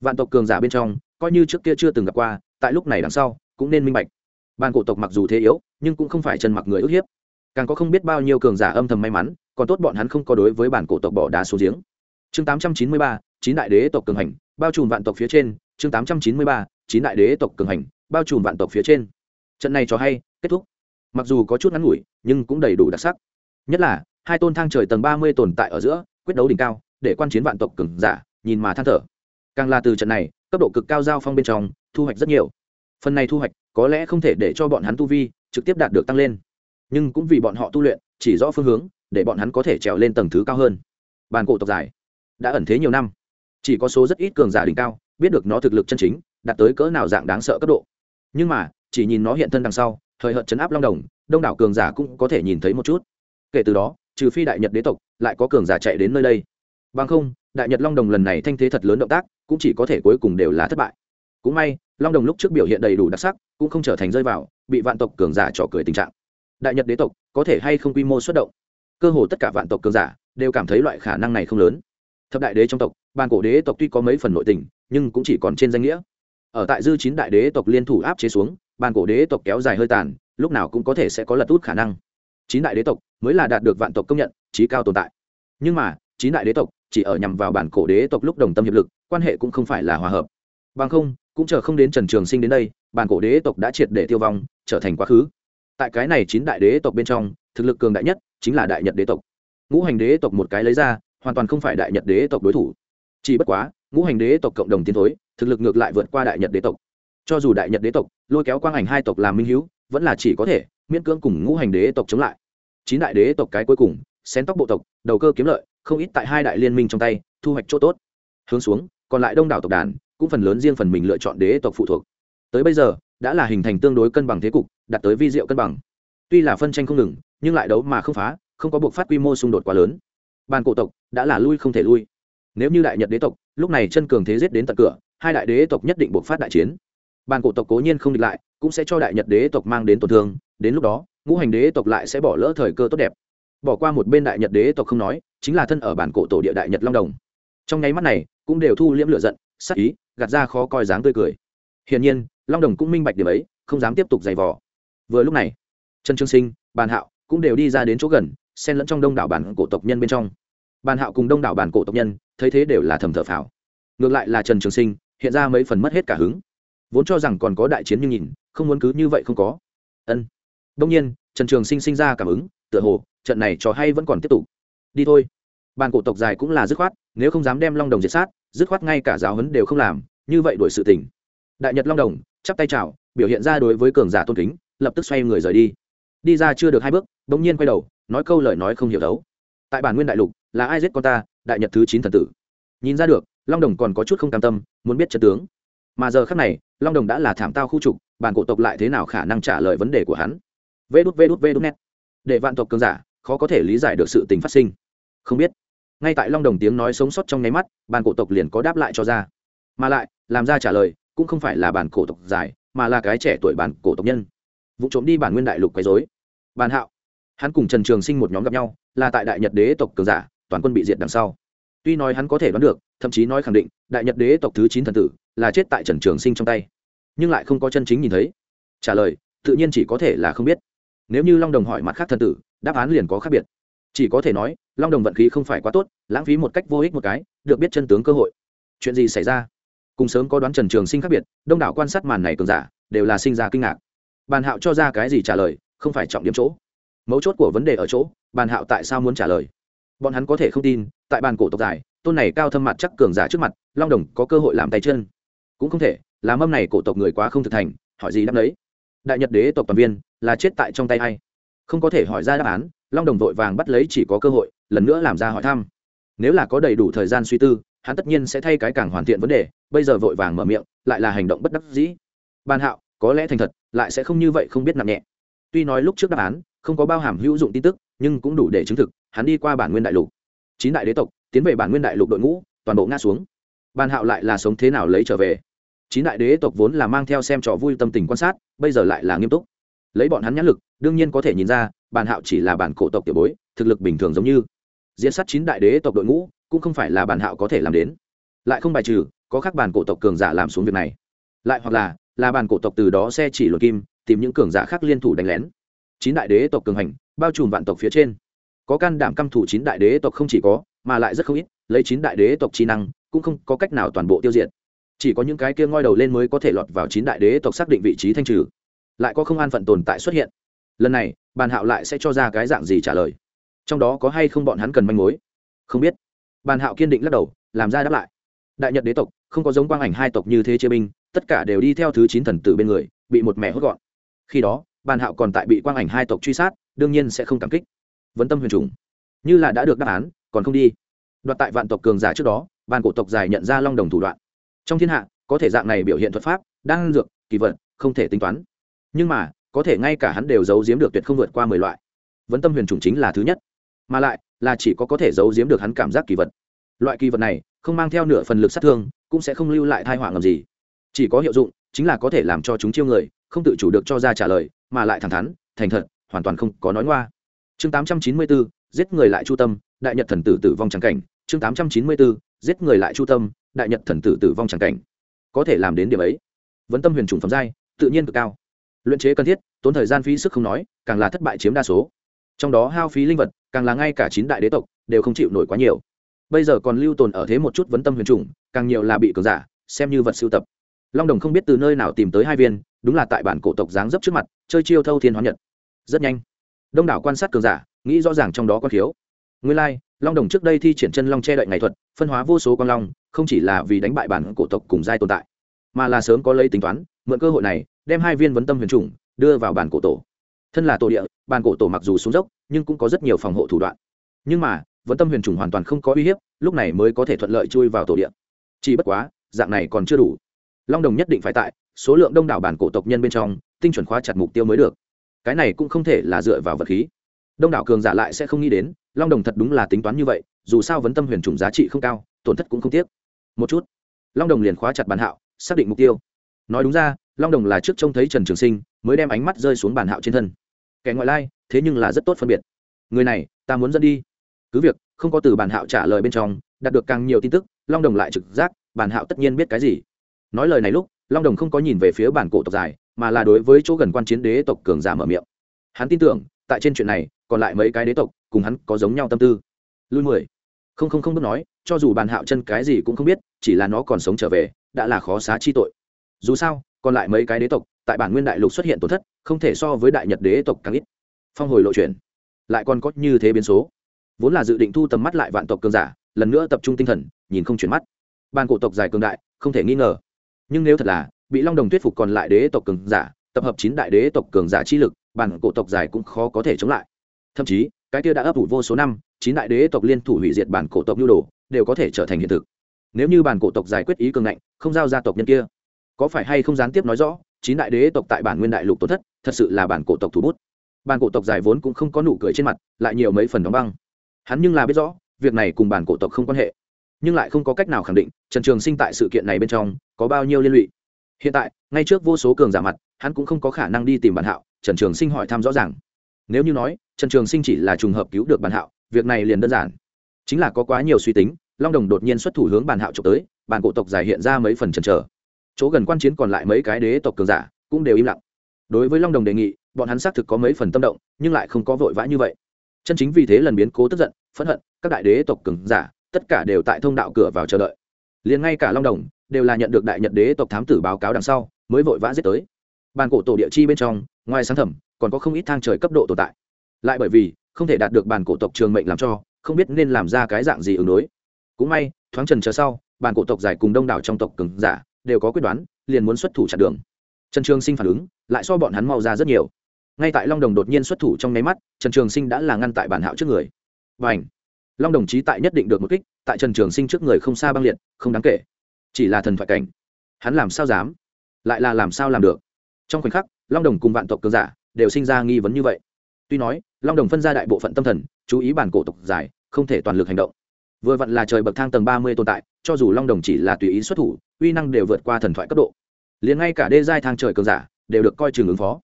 Speaker 1: Vạn tộc cường giả bên trong, coi như trước kia chưa từng gặp qua, tại lúc này đằng sau, cũng nên minh bạch. Bàn cổ tộc mặc dù thế yếu, nhưng cũng không phải chân mặc người ức hiếp càng có không biết bao nhiêu cường giả âm thầm may mắn, còn tốt bọn hắn không có đối với bản cổ tộc bỏ đá xuống giếng. Chương tám trăm chín mươi ba, chín đại đế tộc cường hành, bao trùm vạn tộc phía trên. Chương tám trăm chín mươi ba, chín đại đế tộc cường hành, bao trùm vạn tộc phía trên. Trận này cho hay, kết thúc. Mặc dù có chút ngắn ngủi, nhưng cũng đầy đủ đặc sắc. Nhất là, hai tôn thang trời tầng ba mươi tồn tại ở giữa, quyết đấu đỉnh cao, để quan chiến vạn tộc cường giả nhìn mà than thở. Càng là từ trận này, cấp độ cực cao giao phong bên trong, thu hoạch rất nhiều. Phần này thu hoạch, có lẽ không thể để cho bọn hắn tu vi trực tiếp đạt được tăng lên nhưng cũng vì bọn họ tu luyện, chỉ rõ phương hướng, để bọn hắn có thể trèo lên tầng thứ cao hơn. Bàn cổ tộc dài đã ẩn thế nhiều năm, chỉ có số rất ít cường giả đỉnh cao, biết được nó thực lực chân chính, đạt tới cỡ nào dạng đáng sợ cấp độ. Nhưng mà, chỉ nhìn nó hiện thân đằng sau thời hợt chấn áp long đồng, đông đảo cường giả cũng có thể nhìn thấy một chút. Kể từ đó, trừ phi đại nhật đế tộc, lại có cường giả chạy đến nơi đây. Bằng không, đại nhật long đồng lần này thanh thế thật lớn động tác, cũng chỉ có thể cuối cùng đều là thất bại. Cũng may, long đồng lúc trước biểu hiện đầy đủ đặc sắc, cũng không trở thành rơi vào, bị vạn tộc cường giả trò cười tình trạng đại nhật đế tộc có thể hay không quy mô xuất động? Cơ hồ tất cả vạn tộc cường giả đều cảm thấy loại khả năng này không lớn. Thập đại đế trong tộc, bàn cổ đế tộc tuy có mấy phần nội tình, nhưng cũng chỉ còn trên danh nghĩa. Ở tại dư chín đại đế tộc liên thủ áp chế xuống, bàn cổ đế tộc kéo dài hơi tàn, lúc nào cũng có thể sẽ có lật út khả năng. Chín đại đế tộc mới là đạt được vạn tộc công nhận trí cao tồn tại. Nhưng mà, chín đại đế tộc chỉ ở nhằm vào bản cổ đế tộc lúc đồng tâm hiệp lực, quan hệ cũng không phải là hòa hợp. Bằng không, cũng chờ không đến trần trường sinh đến đây bản cổ đế tộc đã triệt để tiêu vong, trở thành quá khứ tại cái này chín đại đế tộc bên trong, thực lực cường đại nhất chính là đại nhật đế tộc. Ngũ hành đế tộc một cái lấy ra, hoàn toàn không phải đại nhật đế tộc đối thủ. Chỉ bất quá, ngũ hành đế tộc cộng đồng tiến thối, thực lực ngược lại vượt qua đại nhật đế tộc. Cho dù đại nhật đế tộc lôi kéo quang ảnh hai tộc làm minh hữu vẫn là chỉ có thể miễn cưỡng cùng ngũ hành đế tộc chống lại. Chín đại đế tộc cái cuối cùng, xén tóc bộ tộc, đầu cơ kiếm lợi, không ít tại hai đại liên minh trong tay, thu hoạch chỗ tốt. Hướng xuống, còn lại đông đảo tộc đàn, cũng phần lớn riêng phần mình lựa chọn đế tộc phụ thuộc. Tới bây giờ đã là hình thành tương đối cân bằng thế cục, đạt tới vi diệu cân bằng. Tuy là phân tranh không ngừng, nhưng lại đấu mà không phá, không có buộc phát quy mô xung đột quá lớn. Bàn cổ tộc đã là lui không thể lui. Nếu như đại nhật đế tộc, lúc này chân cường thế giết đến tận cửa, hai đại đế tộc nhất định buộc phát đại chiến. Bàn cổ tộc cố nhiên không địch lại, cũng sẽ cho đại nhật đế tộc mang đến tổn thương, đến lúc đó, ngũ hành đế tộc lại sẽ bỏ lỡ thời cơ tốt đẹp. Bỏ qua một bên đại nhật đế tộc không nói, chính là thân ở bản cổ tổ địa đại nhật long đồng. Trong nháy mắt này, cũng đều thu liễm lửa giận sắc ý, gạt ra khó coi dáng tươi cười. Hiển nhiên long đồng cũng minh bạch điểm ấy, không dám tiếp tục giày vò. Vừa lúc này, trần trương sinh, bàn hạo cũng đều đi ra đến chỗ gần, xen lẫn trong đông đảo bản cổ tộc nhân bên trong. Bàn hạo cùng đông đảo bản cổ tộc nhân, thấy thế đều là thầm thở phào. Ngược lại là trần trường sinh, hiện ra mấy phần mất hết cả hứng. Vốn cho rằng còn có đại chiến nhưng nhìn, không muốn cứ như vậy không có. Ân. Đông nhiên, trần trường sinh sinh ra cảm ứng, tựa hồ, trận này trò hay vẫn còn tiếp tục. Đi thôi. Bàn cổ tộc dài cũng là dứt khoát, nếu không dám đem long đồng diệt sát, dứt khoát ngay cả giáo huấn đều không làm, như vậy đổi sự tình. Đại nhật long đồng chắp tay chào, biểu hiện ra đối với cường giả tôn kính, lập tức xoay người rời đi. Đi ra chưa được hai bước, bỗng nhiên quay đầu, nói câu lời nói không hiểu đấu. Tại bản nguyên đại lục, là ai giết con ta? Đại nhật thứ chín thần tử. Nhìn ra được, long đồng còn có chút không cam tâm, muốn biết trận tướng. Mà giờ khác này, long đồng đã là thảm tao khu trục, bản cổ tộc lại thế nào khả năng trả lời vấn đề của hắn? Vê đút vê đút vê đút net để vạn tộc cường giả, khó có thể lý giải được sự tình phát sinh. Không biết. Ngay tại long đồng tiếng nói sống sót trong nháy mắt, bản cổ tộc liền có đáp lại cho ra. Mà lại, làm ra trả lời cũng không phải là bản cổ tộc dài, mà là cái trẻ tuổi bản cổ tộc nhân. Vụ trộm đi bản nguyên đại lục quấy dối bàn hạo, hắn cùng trần trường sinh một nhóm gặp nhau, là tại đại nhật đế tộc cường giả, toàn quân bị diệt đằng sau. Tuy nói hắn có thể đoán được, thậm chí nói khẳng định, đại nhật đế tộc thứ chín thần tử là chết tại trần trường sinh trong tay. Nhưng lại không có chân chính nhìn thấy. Trả lời, tự nhiên chỉ có thể là không biết. Nếu như long đồng hỏi mặt khác thần tử, đáp án liền có khác biệt. Chỉ có thể nói, long đồng vận khí không phải quá tốt, lãng phí một cách vô ích một cái, được biết chân tướng cơ hội. Chuyện gì xảy ra? Cùng sớm có đoán trần trường sinh khác biệt, đông đảo quan sát màn này cường giả đều là sinh ra kinh ngạc. Bàn hạo cho ra cái gì trả lời, không phải trọng điểm chỗ. Mấu chốt của vấn đề ở chỗ, bàn hạo tại sao muốn trả lời? Bọn hắn có thể không tin, tại bàn cổ tộc dài tôn này cao thâm mặt chắc cường giả trước mặt, long đồng có cơ hội làm tay chân. Cũng không thể làm mâm này cổ tộc người quá không thực thành hỏi gì đáp đấy đại nhật đế tộc toàn viên, là chết tại trong tay hay không có thể hỏi ra đáp án, long đồng vội vàng bắt lấy chỉ có cơ hội, lần nữa làm ra hỏi thăm. Nếu là có đầy đủ thời gian suy tư, hắn tất nhiên sẽ thay cái càng hoàn thiện vấn đề bây giờ vội vàng mở miệng, lại là hành động bất đắc dĩ. Ban hạo, có lẽ thành thật, lại sẽ không như vậy không biết nặng nhẹ. Tuy nói lúc trước đáp án, không có bao hàm hữu dụng tin tức, nhưng cũng đủ để chứng thực, hắn đi qua bản nguyên đại lục. Chín đại đế tộc, tiến về bản nguyên đại lục đội ngũ, toàn bộ ngã xuống. Ban hạo lại là sống thế nào lấy trở về? Chín đại đế tộc vốn là mang theo xem trò vui tâm tình quan sát, bây giờ lại là nghiêm túc. Lấy bọn hắn nhãn lực, đương nhiên có thể nhìn ra bản hạo chỉ là bản cổ tộc tiểu bối, thực lực bình thường giống như. Diễn sát chín đại đế tộc đội ngũ, cũng không phải là bản hạo có thể làm đến. Lại không bài trừ có các bản cổ tộc cường giả làm xuống việc này. Lại hoặc là là bản cổ tộc từ đó xe chỉ luật kim, tìm những cường giả khác liên thủ đánh lén. Chín đại đế tộc cường hành, bao trùm vạn tộc phía trên. Có can đảm căm thủ chín đại đế tộc không chỉ có, mà lại rất không ít, lấy chín đại đế tộc trí năng, cũng không có cách nào toàn bộ tiêu diệt. Chỉ có những cái kia ngoi đầu lên mới có thể lọt vào chín đại đế tộc xác định vị trí thanh trừ. Lại có không an phận tồn tại xuất hiện. Lần này, bàn hạo lại sẽ cho ra cái dạng gì trả lời? Trong đó có hay không bọn hắn cần manh mối? Không biết. Bàn hạo kiên định lắc đầu, làm ra đáp lại đại nhật đế tộc, không có giống quang ảnh hai tộc như thế chia binh, tất cả đều đi theo thứ chín thần tử bên người, bị một mẹ hốt gọn. Khi đó, bàn hạo còn tại bị quang ảnh hai tộc truy sát, đương nhiên sẽ không cảm kích. Vấn tâm huyền trùng. Như là đã được đáp án, còn không đi. Đoạt tại vạn tộc cường giả trước đó, bàn cổ tộc dài nhận ra long đồng thủ đoạn. Trong thiên hạ, có thể dạng này biểu hiện thuật pháp đang dược, kỳ vật, không thể tính toán. Nhưng mà, có thể ngay cả hắn đều giấu giếm được tuyệt không vượt qua mười loại. Vấn tâm huyền trùng chính là thứ nhất. Mà lại, là chỉ có có thể giấu giếm được hắn cảm giác kỳ vật loại kỳ vật này không mang theo nửa phần lực sát thương, cũng sẽ không lưu lại thai họa ngầm gì. Chỉ có hiệu dụng, chính là có thể làm cho chúng chiêu người không tự chủ được cho ra trả lời, mà lại thẳng thắn, thành thật, hoàn toàn không có nói ngoa. Chương tám trăm chín mươi bốn giết người lại chu tâm, đại nhật thần tử tử vong trắng cảnh. Chương tám trăm chín mươi bốn giết người lại chu tâm, đại nhật thần tử tử vong trắng cảnh. Có thể làm đến điểm ấy. Vẫn tâm huyền trùng phẩm giai, tự nhiên cực cao. Luyện chế cần thiết, tốn thời gian phí sức không nói, càng là thất bại chiếm đa số. Trong đó hao phí linh vật, càng là ngay cả chín đại đế tộc đều không chịu nổi quá nhiều bây giờ còn lưu tồn ở thế một chút vấn tâm huyền trùng càng nhiều là bị cường giả xem như vật sưu tập. Long đồng không biết từ nơi nào tìm tới hai viên đúng là tại bản cổ tộc dáng dấp trước mặt chơi chiêu thâu thiên hóa nhật. Rất nhanh. Đông đảo quan sát cường giả nghĩ rõ ràng trong đó có thiếu nguyên lai、like, long đồng trước đây thi triển chân long che đậy ngày thuật phân hóa vô số con long không chỉ là vì đánh bại bản cổ tộc cùng giai tồn tại mà là sớm có lấy tính toán mượn cơ hội này đem hai viên vấn tâm huyền trùng đưa vào bản cổ tổ. Thân là tổ địa bản cổ tổ mặc dù xuống dốc nhưng cũng có rất nhiều phòng hộ thủ đoạn. Nhưng mà vấn tâm huyền trùng hoàn toàn không có uy hiếp, lúc này mới có thể thuận lợi chui vào tổ địa. Chỉ bất quá, dạng này còn chưa đủ. Long đồng nhất định phải tại, số lượng đông đảo bản cổ tộc nhân bên trong, tinh chuẩn khóa chặt mục tiêu mới được. Cái này cũng không thể là dựa vào vật khí. Đông đảo cường giả lại sẽ không nghĩ đến, long đồng thật đúng là tính toán như vậy, dù sao vấn tâm huyền trùng giá trị không cao, tổn thất cũng không tiếc. Một chút, long đồng liền khóa chặt bàn hạo, xác định mục tiêu. Nói đúng ra, long đồng là trước trông thấy trần trường sinh, mới đem ánh mắt rơi xuống bàn hạo trên thân. Kẻ ngoại lai, thế nhưng là rất tốt phân biệt. Người này, ta muốn dẫn đi cứ việc, không có từ bản hạo trả lời bên trong, đạt được càng nhiều tin tức, long đồng lại trực giác, bản hạo tất nhiên biết cái gì. Nói lời này lúc, long đồng không có nhìn về phía bản cổ tộc dài, mà là đối với chỗ gần quan chiến đế tộc cường giả mở miệng. Hắn tin tưởng, tại trên chuyện này, còn lại mấy cái đế tộc, cùng hắn có giống nhau tâm tư. Lui mười. Không không không bước nói, cho dù bàn hạo chân cái gì cũng không biết, chỉ là nó còn sống trở về, đã là khó xá chi tội. Dù sao, còn lại mấy cái đế tộc, tại bản nguyên đại lục xuất hiện tổn thất, không thể so với đại nhật đế tộc càng ít. Phong hồi lộ chuyển. Lại còn có như thế biến số vốn là dự định thu tầm mắt lại vạn tộc cường giả, lần nữa tập trung tinh thần, nhìn không chuyển mắt. Ban cổ tộc dài cường đại, không thể nghi ngờ. Nhưng nếu thật là, bị long đồng thuyết phục còn lại đế tộc cường giả, tập hợp chín đại đế tộc cường giả chi lực bản cổ tộc dài cũng khó có thể chống lại. Thậm chí, cái kia đã ấp ủ vô số năm, chín đại đế tộc liên thủ hủy diệt bản cổ tộc nhu đồ, đều có thể trở thành hiện thực. Nếu như bản cổ tộc giải quyết ý cường ngạnh, không giao gia tộc nhân kia, có phải hay không gián tiếp nói rõ, chín đại đế tộc tại bản nguyên đại lục tổn thất, thật sự là bản cổ tộc thủ bút. Bản cổ tộc giải vốn cũng không có nụ cười trên mặt, lại nhiều mấy phần đóng băng hắn nhưng là biết rõ, việc này cùng bản cổ tộc không quan hệ. Nhưng lại không có cách nào khẳng định, trần trường sinh tại sự kiện này bên trong có bao nhiêu liên lụy. Hiện tại, ngay trước vô số cường giả mặt, hắn cũng không có khả năng đi tìm bản hạo, trần trường sinh hỏi thăm rõ ràng. Nếu như nói, trần trường sinh chỉ là trùng hợp cứu được bản hạo, việc này liền đơn giản. Chính là có quá nhiều suy tính, long đồng đột nhiên xuất thủ hướng bản hạo trộm tới, bản cổ tộc giải hiện ra mấy phần chần chờ. Chỗ gần quan chiến còn lại mấy cái đế tộc cường giả cũng đều im lặng. Đối với long đồng đề nghị, bọn hắn xác thực có mấy phần tâm động, nhưng lại không có vội vã như vậy chân chính vì thế lần biến cố tức giận, phẫn hận, các đại đế tộc cường giả, tất cả đều tại thông đạo cửa vào chờ đợi. Liền ngay cả long đồng, đều là nhận được đại nhật đế tộc thám tử báo cáo đằng sau, mới vội vã giết tới. Bàn cổ tổ địa chi bên trong, ngoài sáng thẩm, còn có không ít thang trời cấp độ tồn tại. Lại bởi vì, không thể đạt được bàn cổ tộc trường mệnh làm cho, không biết nên làm ra cái dạng gì ứng đối. Cũng may, thoáng trần chờ sau, bàn cổ tộc giải cùng đông đảo trong tộc cường giả, đều có quyết đoán, liền muốn xuất thủ chặn đường. Trần trường sinh phản ứng, lại so bọn hắn mau ra rất nhiều ngay tại long đồng đột nhiên xuất thủ trong nháy mắt, trần trường sinh đã là ngăn tại bản hạo trước người. Và ảnh long đồng chí tại nhất định được một kích, tại trần trường sinh trước người không xa băng liệt, không đáng kể. Chỉ là thần thoại cảnh. Hắn làm sao dám? Lại là làm sao làm được? Trong khoảnh khắc, long đồng cùng vạn tộc cường giả đều sinh ra nghi vấn như vậy. Tuy nói, long đồng phân ra đại bộ phận tâm thần, chú ý bản cổ tộc dài không thể toàn lực hành động. Vừa vặn là trời bậc thang tầng ba mươi tồn tại, cho dù long đồng chỉ là tùy ý xuất thủ, uy năng đều vượt qua thần thoại cấp độ. Liền ngay cả đê giai thang trời cường giả đều được coi chừng ứng phó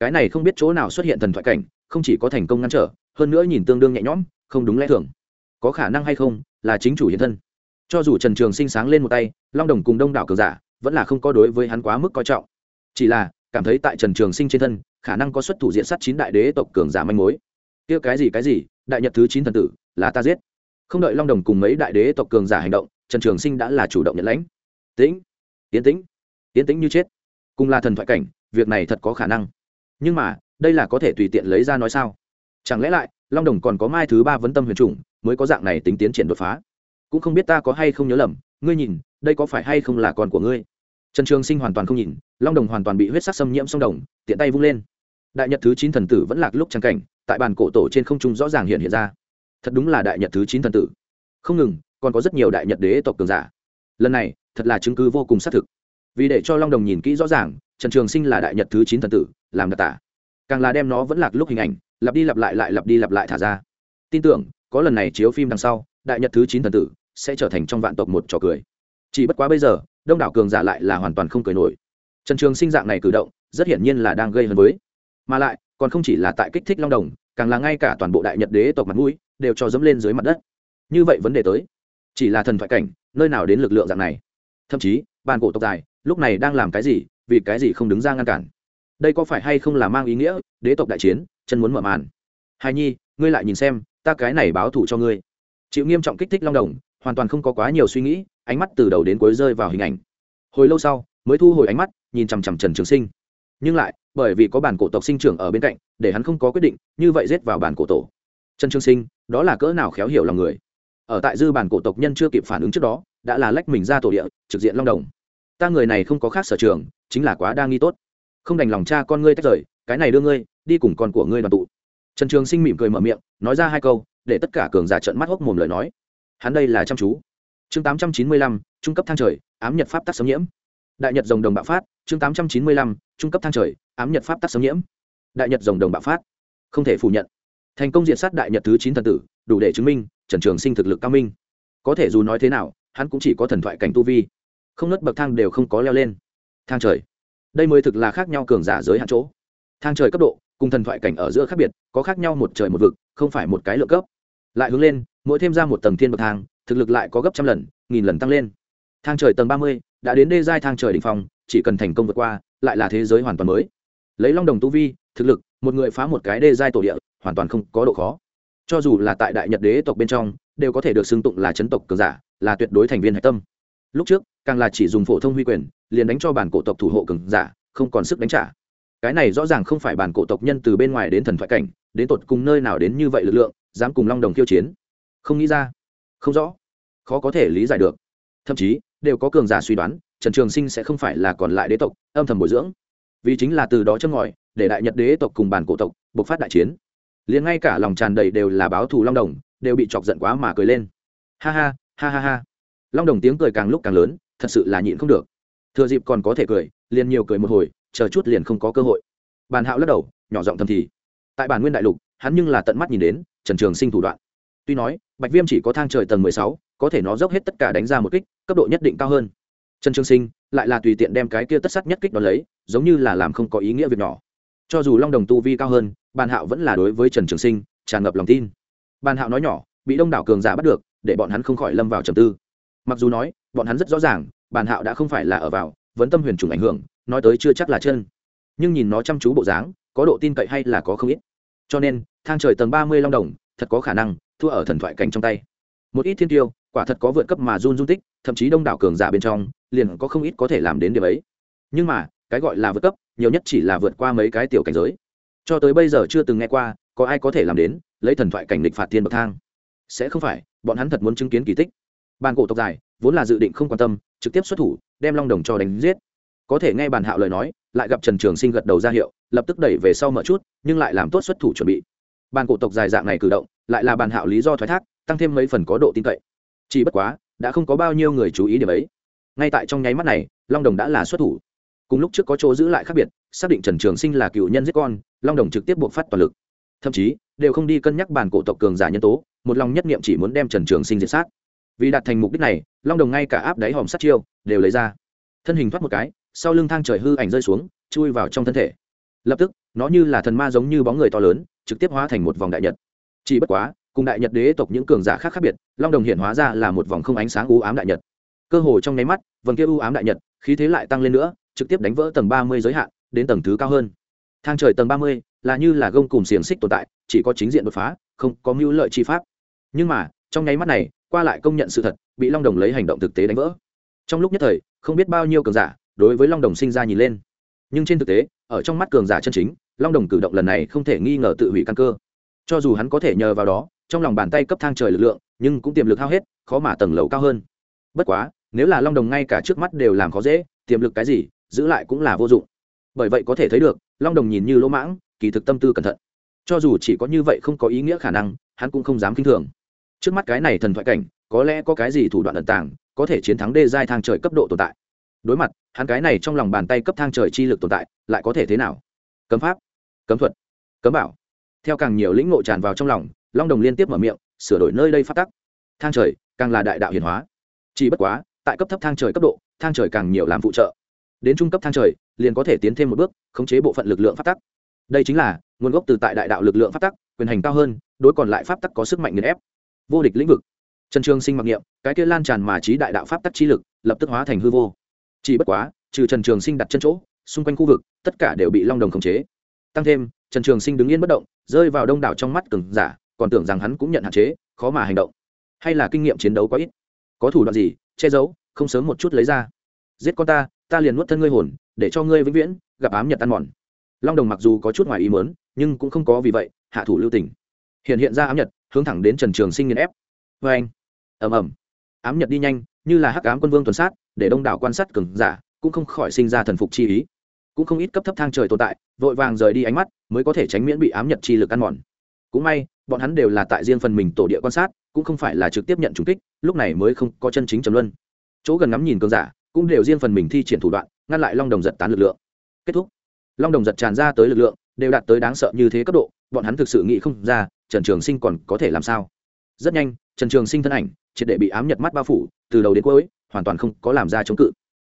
Speaker 1: cái này không biết chỗ nào xuất hiện thần thoại cảnh, không chỉ có thành công ngăn trở, hơn nữa nhìn tương đương nhẹ nhõm, không đúng lẽ thường. Có khả năng hay không, là chính chủ hiện thân. Cho dù trần trường sinh sáng lên một tay, long đồng cùng đông đảo cường giả, vẫn là không có đối với hắn quá mức coi trọng. Chỉ là, cảm thấy tại trần trường sinh trên thân, khả năng có xuất thủ diện sát chín đại đế tộc cường giả manh mối. Kia cái gì cái gì, đại nhật thứ chín thần tử, là ta giết. Không đợi long đồng cùng mấy đại đế tộc cường giả hành động, trần trường sinh đã là chủ động nhận lãnh. Tĩnh tiến tĩnh tiến tĩnh như chết. Cùng là thần thoại cảnh, việc này thật có khả năng nhưng mà, đây là có thể tùy tiện lấy ra nói sao? Chẳng lẽ lại, long đồng còn có mai thứ ba vấn tâm huyền trùng, mới có dạng này tính tiến triển đột phá? Cũng không biết ta có hay không nhớ lầm, ngươi nhìn, đây có phải hay không là con của ngươi? Trần trường sinh hoàn toàn không nhìn, long đồng hoàn toàn bị huyết sắc xâm nhiễm sông đồng, tiện tay vung lên. Đại nhật thứ chín thần tử vẫn lạc lúc trang cảnh, tại bàn cổ tổ trên không trung rõ ràng hiện hiện ra. Thật đúng là đại nhật thứ chín thần tử. Không ngừng, còn có rất nhiều đại nhật đế tộc cường giả. Lần này, thật là chứng cứ vô cùng xác thực. Vì để cho long đồng nhìn kỹ rõ ràng trần trường sinh là đại nhật thứ chín thần tử, làm đặc tả. Càng là đem nó vẫn lạc lúc hình ảnh, lặp đi lặp lại lại lặp đi lặp lại thả ra. Tin tưởng, có lần này chiếu phim đằng sau, đại nhật thứ chín thần tử sẽ trở thành trong vạn tộc một trò cười. Chỉ bất quá bây giờ, đông đảo cường giả lại là hoàn toàn không cười nổi. Trần trường sinh dạng này cử động, rất hiển nhiên là đang gây hấn với. Mà lại, còn không chỉ là tại kích thích long đồng, càng là ngay cả toàn bộ đại nhật đế tộc mặt mũi đều cho dẫm lên dưới mặt đất. Như vậy vấn đề tới, chỉ là thần thoại cảnh, nơi nào đến lực lượng dạng này. Thậm chí bàn cổ tộc dài lúc này đang làm cái gì, vì cái gì không đứng ra ngăn cản? Đây có phải hay không là mang ý nghĩa, đế tộc đại chiến, chân muốn mở màn? Hài nhi, ngươi lại nhìn xem, ta cái này báo thủ cho ngươi. Chịu nghiêm trọng kích thích long đồng, hoàn toàn không có quá nhiều suy nghĩ, ánh mắt từ đầu đến cuối rơi vào hình ảnh. Hồi lâu sau, mới thu hồi ánh mắt, nhìn chằm chằm trần trường sinh. Nhưng lại, bởi vì có bản cổ tộc sinh trưởng ở bên cạnh, để hắn không có quyết định, như vậy rết vào bản cổ tổ. Trần trường sinh, đó là cỡ nào khéo hiểu lòng người? Ở tại dư bản cổ tộc nhân chưa kịp phản ứng trước đó, đã là lách mình ra tổ địa, trực diện long đồng ta người này không có khác sở trường, chính là quá đa nghi tốt. Không đành lòng cha con ngươi tách rời, cái này đưa ngươi, đi cùng con của ngươi đoàn tụ. Trần trường sinh mỉm cười mở miệng, nói ra hai câu, để tất cả cường giả trận mắt hốc mồm lời nói. Hắn đây là chăm chú. Chương tám trăm chín mươi lăm, trung cấp thang trời, ám nhật pháp tắc sống nhiễm. Đại nhật dòng đồng bạo phát, chương tám trăm chín mươi lăm, trung cấp thang trời, ám nhật pháp tắc sống nhiễm. Đại nhật dòng đồng bạo phát. Không thể phủ nhận. Thành công diện sát đại nhật thứ chín thần tử, đủ để chứng minh trần trường sinh thực lực cao minh. Có thể dù nói thế nào, hắn cũng chỉ có thần thoại cảnh tu vi không nớt bậc thang đều không có leo lên. Thang trời. Đây mới thực là khác nhau cường giả giới hạn chỗ. Thang trời cấp độ, cùng thần thoại cảnh ở giữa khác biệt, có khác nhau một trời một vực, không phải một cái lượng cấp. Lại hướng lên, mỗi thêm ra một tầng thiên bậc thang, thực lực lại có gấp trăm lần, nghìn lần tăng lên. Thang trời tầng ba mươi, đã đến đê giai thang trời đ ỉ n h phòng chỉ cần thành công vượt qua, lại là thế giới hoàn toàn mới. Lấy long đồng tu vi, thực lực, một người phá một cái đê giai tổ địa, hoàn toàn không có độ khó. Cho dù là tại đại nhật đế tộc bên trong, đều có thể được xưng tụng là chấn tộc cường giả, là tuyệt đối thành viên hạch tâm lúc trước, càng là chỉ dùng phổ thông huy quyền, liền đánh cho bản cổ tộc thủ hộ cường giả, không còn sức đánh trả. Cái này rõ ràng không phải bản cổ tộc nhân từ bên ngoài đến thần thoại cảnh, đến tột cùng nơi nào đến như vậy lực lượng, dám cùng long đồng khiêu chiến. Không nghĩ ra. Không rõ. Khó có thể lý giải được. Thậm chí, đều có cường giả suy đoán, trần trường sinh sẽ không phải là còn lại đế tộc, âm thầm bồi dưỡng. Vì chính là từ đó châm ngòi, để đại nhật đế tộc cùng bản cổ tộc bộc phát đại chiến. Liền ngay cả lòng tràn đầy đều là báo thù long đồng, đều bị chọc giận quá mà cười lên. Ha ha ha ha ha long đồng tiếng cười càng lúc càng lớn, thật sự là nhịn không được. Thừa dịp còn có thể cười, liền nhiều cười một hồi, chờ chút liền không có cơ hội. Bàn hạo lắc đầu, nhỏ giọng thầm thì. Tại bản nguyên đại lục, hắn nhưng là tận mắt nhìn đến, trần trường sinh thủ đoạn. Tuy nói, bạch viêm chỉ có thang trời tầng mười sáu, có thể nó dốc hết tất cả đánh ra một kích, cấp độ nhất định cao hơn. Trần trường sinh lại là tùy tiện đem cái kia tất sắt nhất kích đ ó lấy, giống như là làm không có ý nghĩa việc nhỏ. Cho dù long đồng tu vi cao hơn, bàn hạo vẫn là đối với trần trường sinh tràn ngập lòng tin. Bàn hạo nói nhỏ, bị đông đảo cường giả bắt được, để bọn hắn không khỏi lâm vào trầm tư mặc dù nói, bọn hắn rất rõ ràng bàn hạo đã không phải là ở vào, vấn tâm huyền trùng ảnh hưởng, nói tới chưa chắc là chân. Nhưng nhìn nó chăm chú bộ dáng, có độ tin cậy hay là có không ít. Cho nên, thang trời tầng ba mươi long đồng, thật có khả năng, thua ở thần thoại cảnh trong tay. Một ít thiên tiêu, quả thật có vượt cấp mà run run tích, thậm chí đông đảo cường giả bên trong, liền có không ít có thể làm đến điều ấy. Nhưng mà, cái gọi là vượt cấp, nhiều nhất chỉ là vượt qua mấy cái tiểu cảnh giới. Cho tới bây giờ chưa từng nghe qua, có ai có thể làm đến, lấy thần thoại cảnh địch phạt thiên bậc thang. Sẽ không phải, bọn hắn thật muốn chứng kiến kỳ tích ban cổ tộc dài, vốn là dự định không quan tâm, trực tiếp xuất thủ, đem long đồng cho đánh giết. Có thể nghe bàn hạo lời nói, lại gặp trần trường sinh gật đầu ra hiệu, lập tức đẩy về sau mở chút, nhưng lại làm tốt xuất thủ chuẩn bị. Bàn cổ tộc dài dạng này cử động, lại là bàn hạo lý do thoái thác, tăng thêm mấy phần có độ tin cậy. Chỉ bất quá, đã không có bao nhiêu người chú ý điểm ấy. Ngay tại trong nháy mắt này, long đồng đã là xuất thủ. Cùng lúc trước có chỗ giữ lại khác biệt, xác định trần trường sinh là cựu nhân giết con, long đồng trực tiếp buộc phát toàn lực. Thậm chí, đều không đi cân nhắc bàn cổ tộc cường giả nhân tố, một lòng nhất nghiệm chỉ muốn đem trần trường sinh diệt sát vì đạt thành mục đích này, long đồng ngay cả áp đáy hòm sát chiêu đều lấy ra. Thân hình thoát một cái, sau lưng thang trời hư ảnh rơi xuống, chui vào trong thân thể. Lập tức, nó như là thần ma giống như bóng người to lớn, trực tiếp hóa thành một vòng đại nhật. Chỉ bất quá, cùng đại nhật đế tộc những cường giả khác khác biệt, long đồng hiện hóa ra là một vòng không ánh sáng u ám đại nhật. Cơ hồ trong nháy mắt, vầng kia u ám đại nhật, khí thế lại tăng lên nữa, trực tiếp đánh vỡ tầng ba mươi giới hạn, đến tầng thứ cao hơn. Thang trời tầng ba mươi là như là gông cùng xiềng xích tồn tại, chỉ có chính diện đột phá, không có mưu lợi chi pháp. Nhưng mà, trong nháy mắt này qua lại công nhận sự thật, bị long đồng lấy hành động thực tế đánh vỡ. Trong lúc nhất thời, không biết bao nhiêu cường giả đối với long đồng sinh ra nhìn lên. Nhưng trên thực tế, ở trong mắt cường giả chân chính, long đồng cử động lần này không thể nghi ngờ tự hủy căn cơ. Cho dù hắn có thể nhờ vào đó, trong lòng bàn tay cấp thang trời lực lượng, nhưng cũng tiềm lực hao hết, khó mà tầng lầu cao hơn. Bất quá, nếu là long đồng ngay cả trước mắt đều làm khó dễ, tiềm lực cái gì, giữ lại cũng là vô dụng. Bởi vậy có thể thấy được, long đồng nhìn như lỗ mãng, kỳ thực tâm tư cẩn thận. Cho dù chỉ có như vậy không có ý nghĩa khả năng, hắn cũng không dám k i n h thường trước mắt cái này thần thoại cảnh, có lẽ có cái gì thủ đoạn ẩn tàng, có thể chiến thắng đê giai thang trời cấp độ tồn tại. Đối mặt, hắn cái này trong lòng bàn tay cấp thang trời chi lực tồn tại, lại có thể thế nào? Cấm pháp, cấm thuật, cấm bảo. Theo càng nhiều lĩnh ngộ tràn vào trong lòng, long đồng liên tiếp mở miệng, sửa đổi nơi đây phát tắc. Thang trời, càng là đại đạo hiền hóa. Chỉ bất quá, tại cấp thấp thang trời cấp độ, thang trời càng nhiều làm phụ trợ. Đến trung cấp thang trời, liền có thể tiến thêm một bước, khống chế bộ phận lực lượng phát tắc. Đây chính là nguồn gốc từ tại đại đạo lực lượng phát tắc, quyền hành cao hơn, đối còn lại pháp tắc có sức mạnh nghiền ép vô địch lĩnh vực. Trần trường sinh mặc niệm, cái kia lan tràn mà trí đại đạo pháp tắc chi lực, lập tức hóa thành hư vô. Chỉ bất quá, trừ trần trường sinh đặt chân chỗ, xung quanh khu vực, tất cả đều bị long đồng khống chế. Tăng thêm, trần trường sinh đứng yên bất động, rơi vào đông đảo trong mắt cừng giả, còn tưởng rằng hắn cũng nhận hạn chế, khó mà hành động. Hay là kinh nghiệm chiến đấu quá ít. Có thủ đoạn gì, che giấu, không sớm một chút lấy ra. Giết con ta ta liền nuốt thân ngươi hồn, để cho ngươi vĩnh viễn gặp ám nhật ăn mòn. Long đồng mặc dù có chút ngoài ý mớn nhưng cũng không có vì vậy, hạ thủ lưu tình hiện hiện ra ám nhật, hướng thẳng đến trần trường sinh nghiền ép. Vê anh ẩm ẩm ám nhật đi nhanh, như là hắc ám quân vương tuần sát, để đông đảo quan sát cường giả cũng không khỏi sinh ra thần phục chi ý. Cũng không ít cấp thấp thang trời tồn tại, vội vàng rời đi ánh mắt, mới có thể tránh miễn bị ám nhật chi lực ăn mòn. Cũng may, bọn hắn đều là tại riêng phần mình tổ địa quan sát, cũng không phải là trực tiếp nhận trùng kích, lúc này mới không có chân chính trầm luân. Chỗ gần ngắm nhìn cường giả, cũng đều riêng phần mình thi triển thủ đoạn, ngăn lại long đồng giật tán lực lượng. Kết thúc. Long đồng giật tràn ra tới lực lượng, đều đạt tới đáng sợ như thế cấp độ, bọn hắn thực sự nghĩ không ra trần trường sinh còn có thể làm sao? Rất nhanh, trần trường sinh thân ảnh, triệt để bị ám nhật mắt bao phủ, từ đầu đến cuối, hoàn toàn không có làm ra chống cự.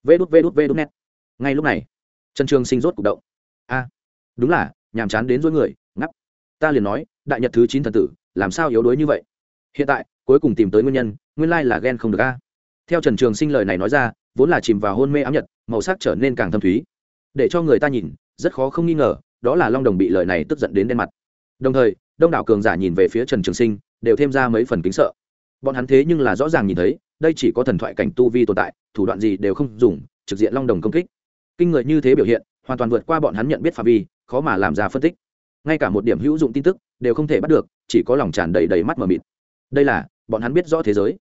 Speaker 1: Vê đút vê đút vê đút net. Ngay lúc này, trần trường sinh rốt cục động. A, đúng là, nhàm chán đến dối người ngắp ta liền nói, đại nhật thứ chín thần tử, làm sao yếu đuối như vậy? Hiện tại, cuối cùng tìm tới nguyên nhân, nguyên lai là ghen không được a. Theo trần trường sinh lời này nói ra, vốn là chìm vào hôn mê ám nhật, màu sắc trở nên càng thâm thúy. Để cho người ta nhìn, rất khó không nghi ngờ, đó là long đồng bị lời này tức giận đến đen mặt. Đồng thời đông đảo cường giả nhìn về phía trần trường sinh, đều thêm ra mấy phần kính sợ. Bọn hắn thế nhưng là rõ ràng nhìn thấy, đây chỉ có thần thoại cảnh tu vi tồn tại, thủ đoạn gì đều không dùng, trực diện long đồng công kích. Kinh người như thế biểu hiện, hoàn toàn vượt qua bọn hắn nhận biết phạm vi, khó mà làm ra phân tích. Ngay cả một điểm hữu dụng tin tức, đều không thể bắt được, chỉ có lòng tràn đầy đầy mắt mờ mịt. Đây là, bọn hắn biết rõ thế giới.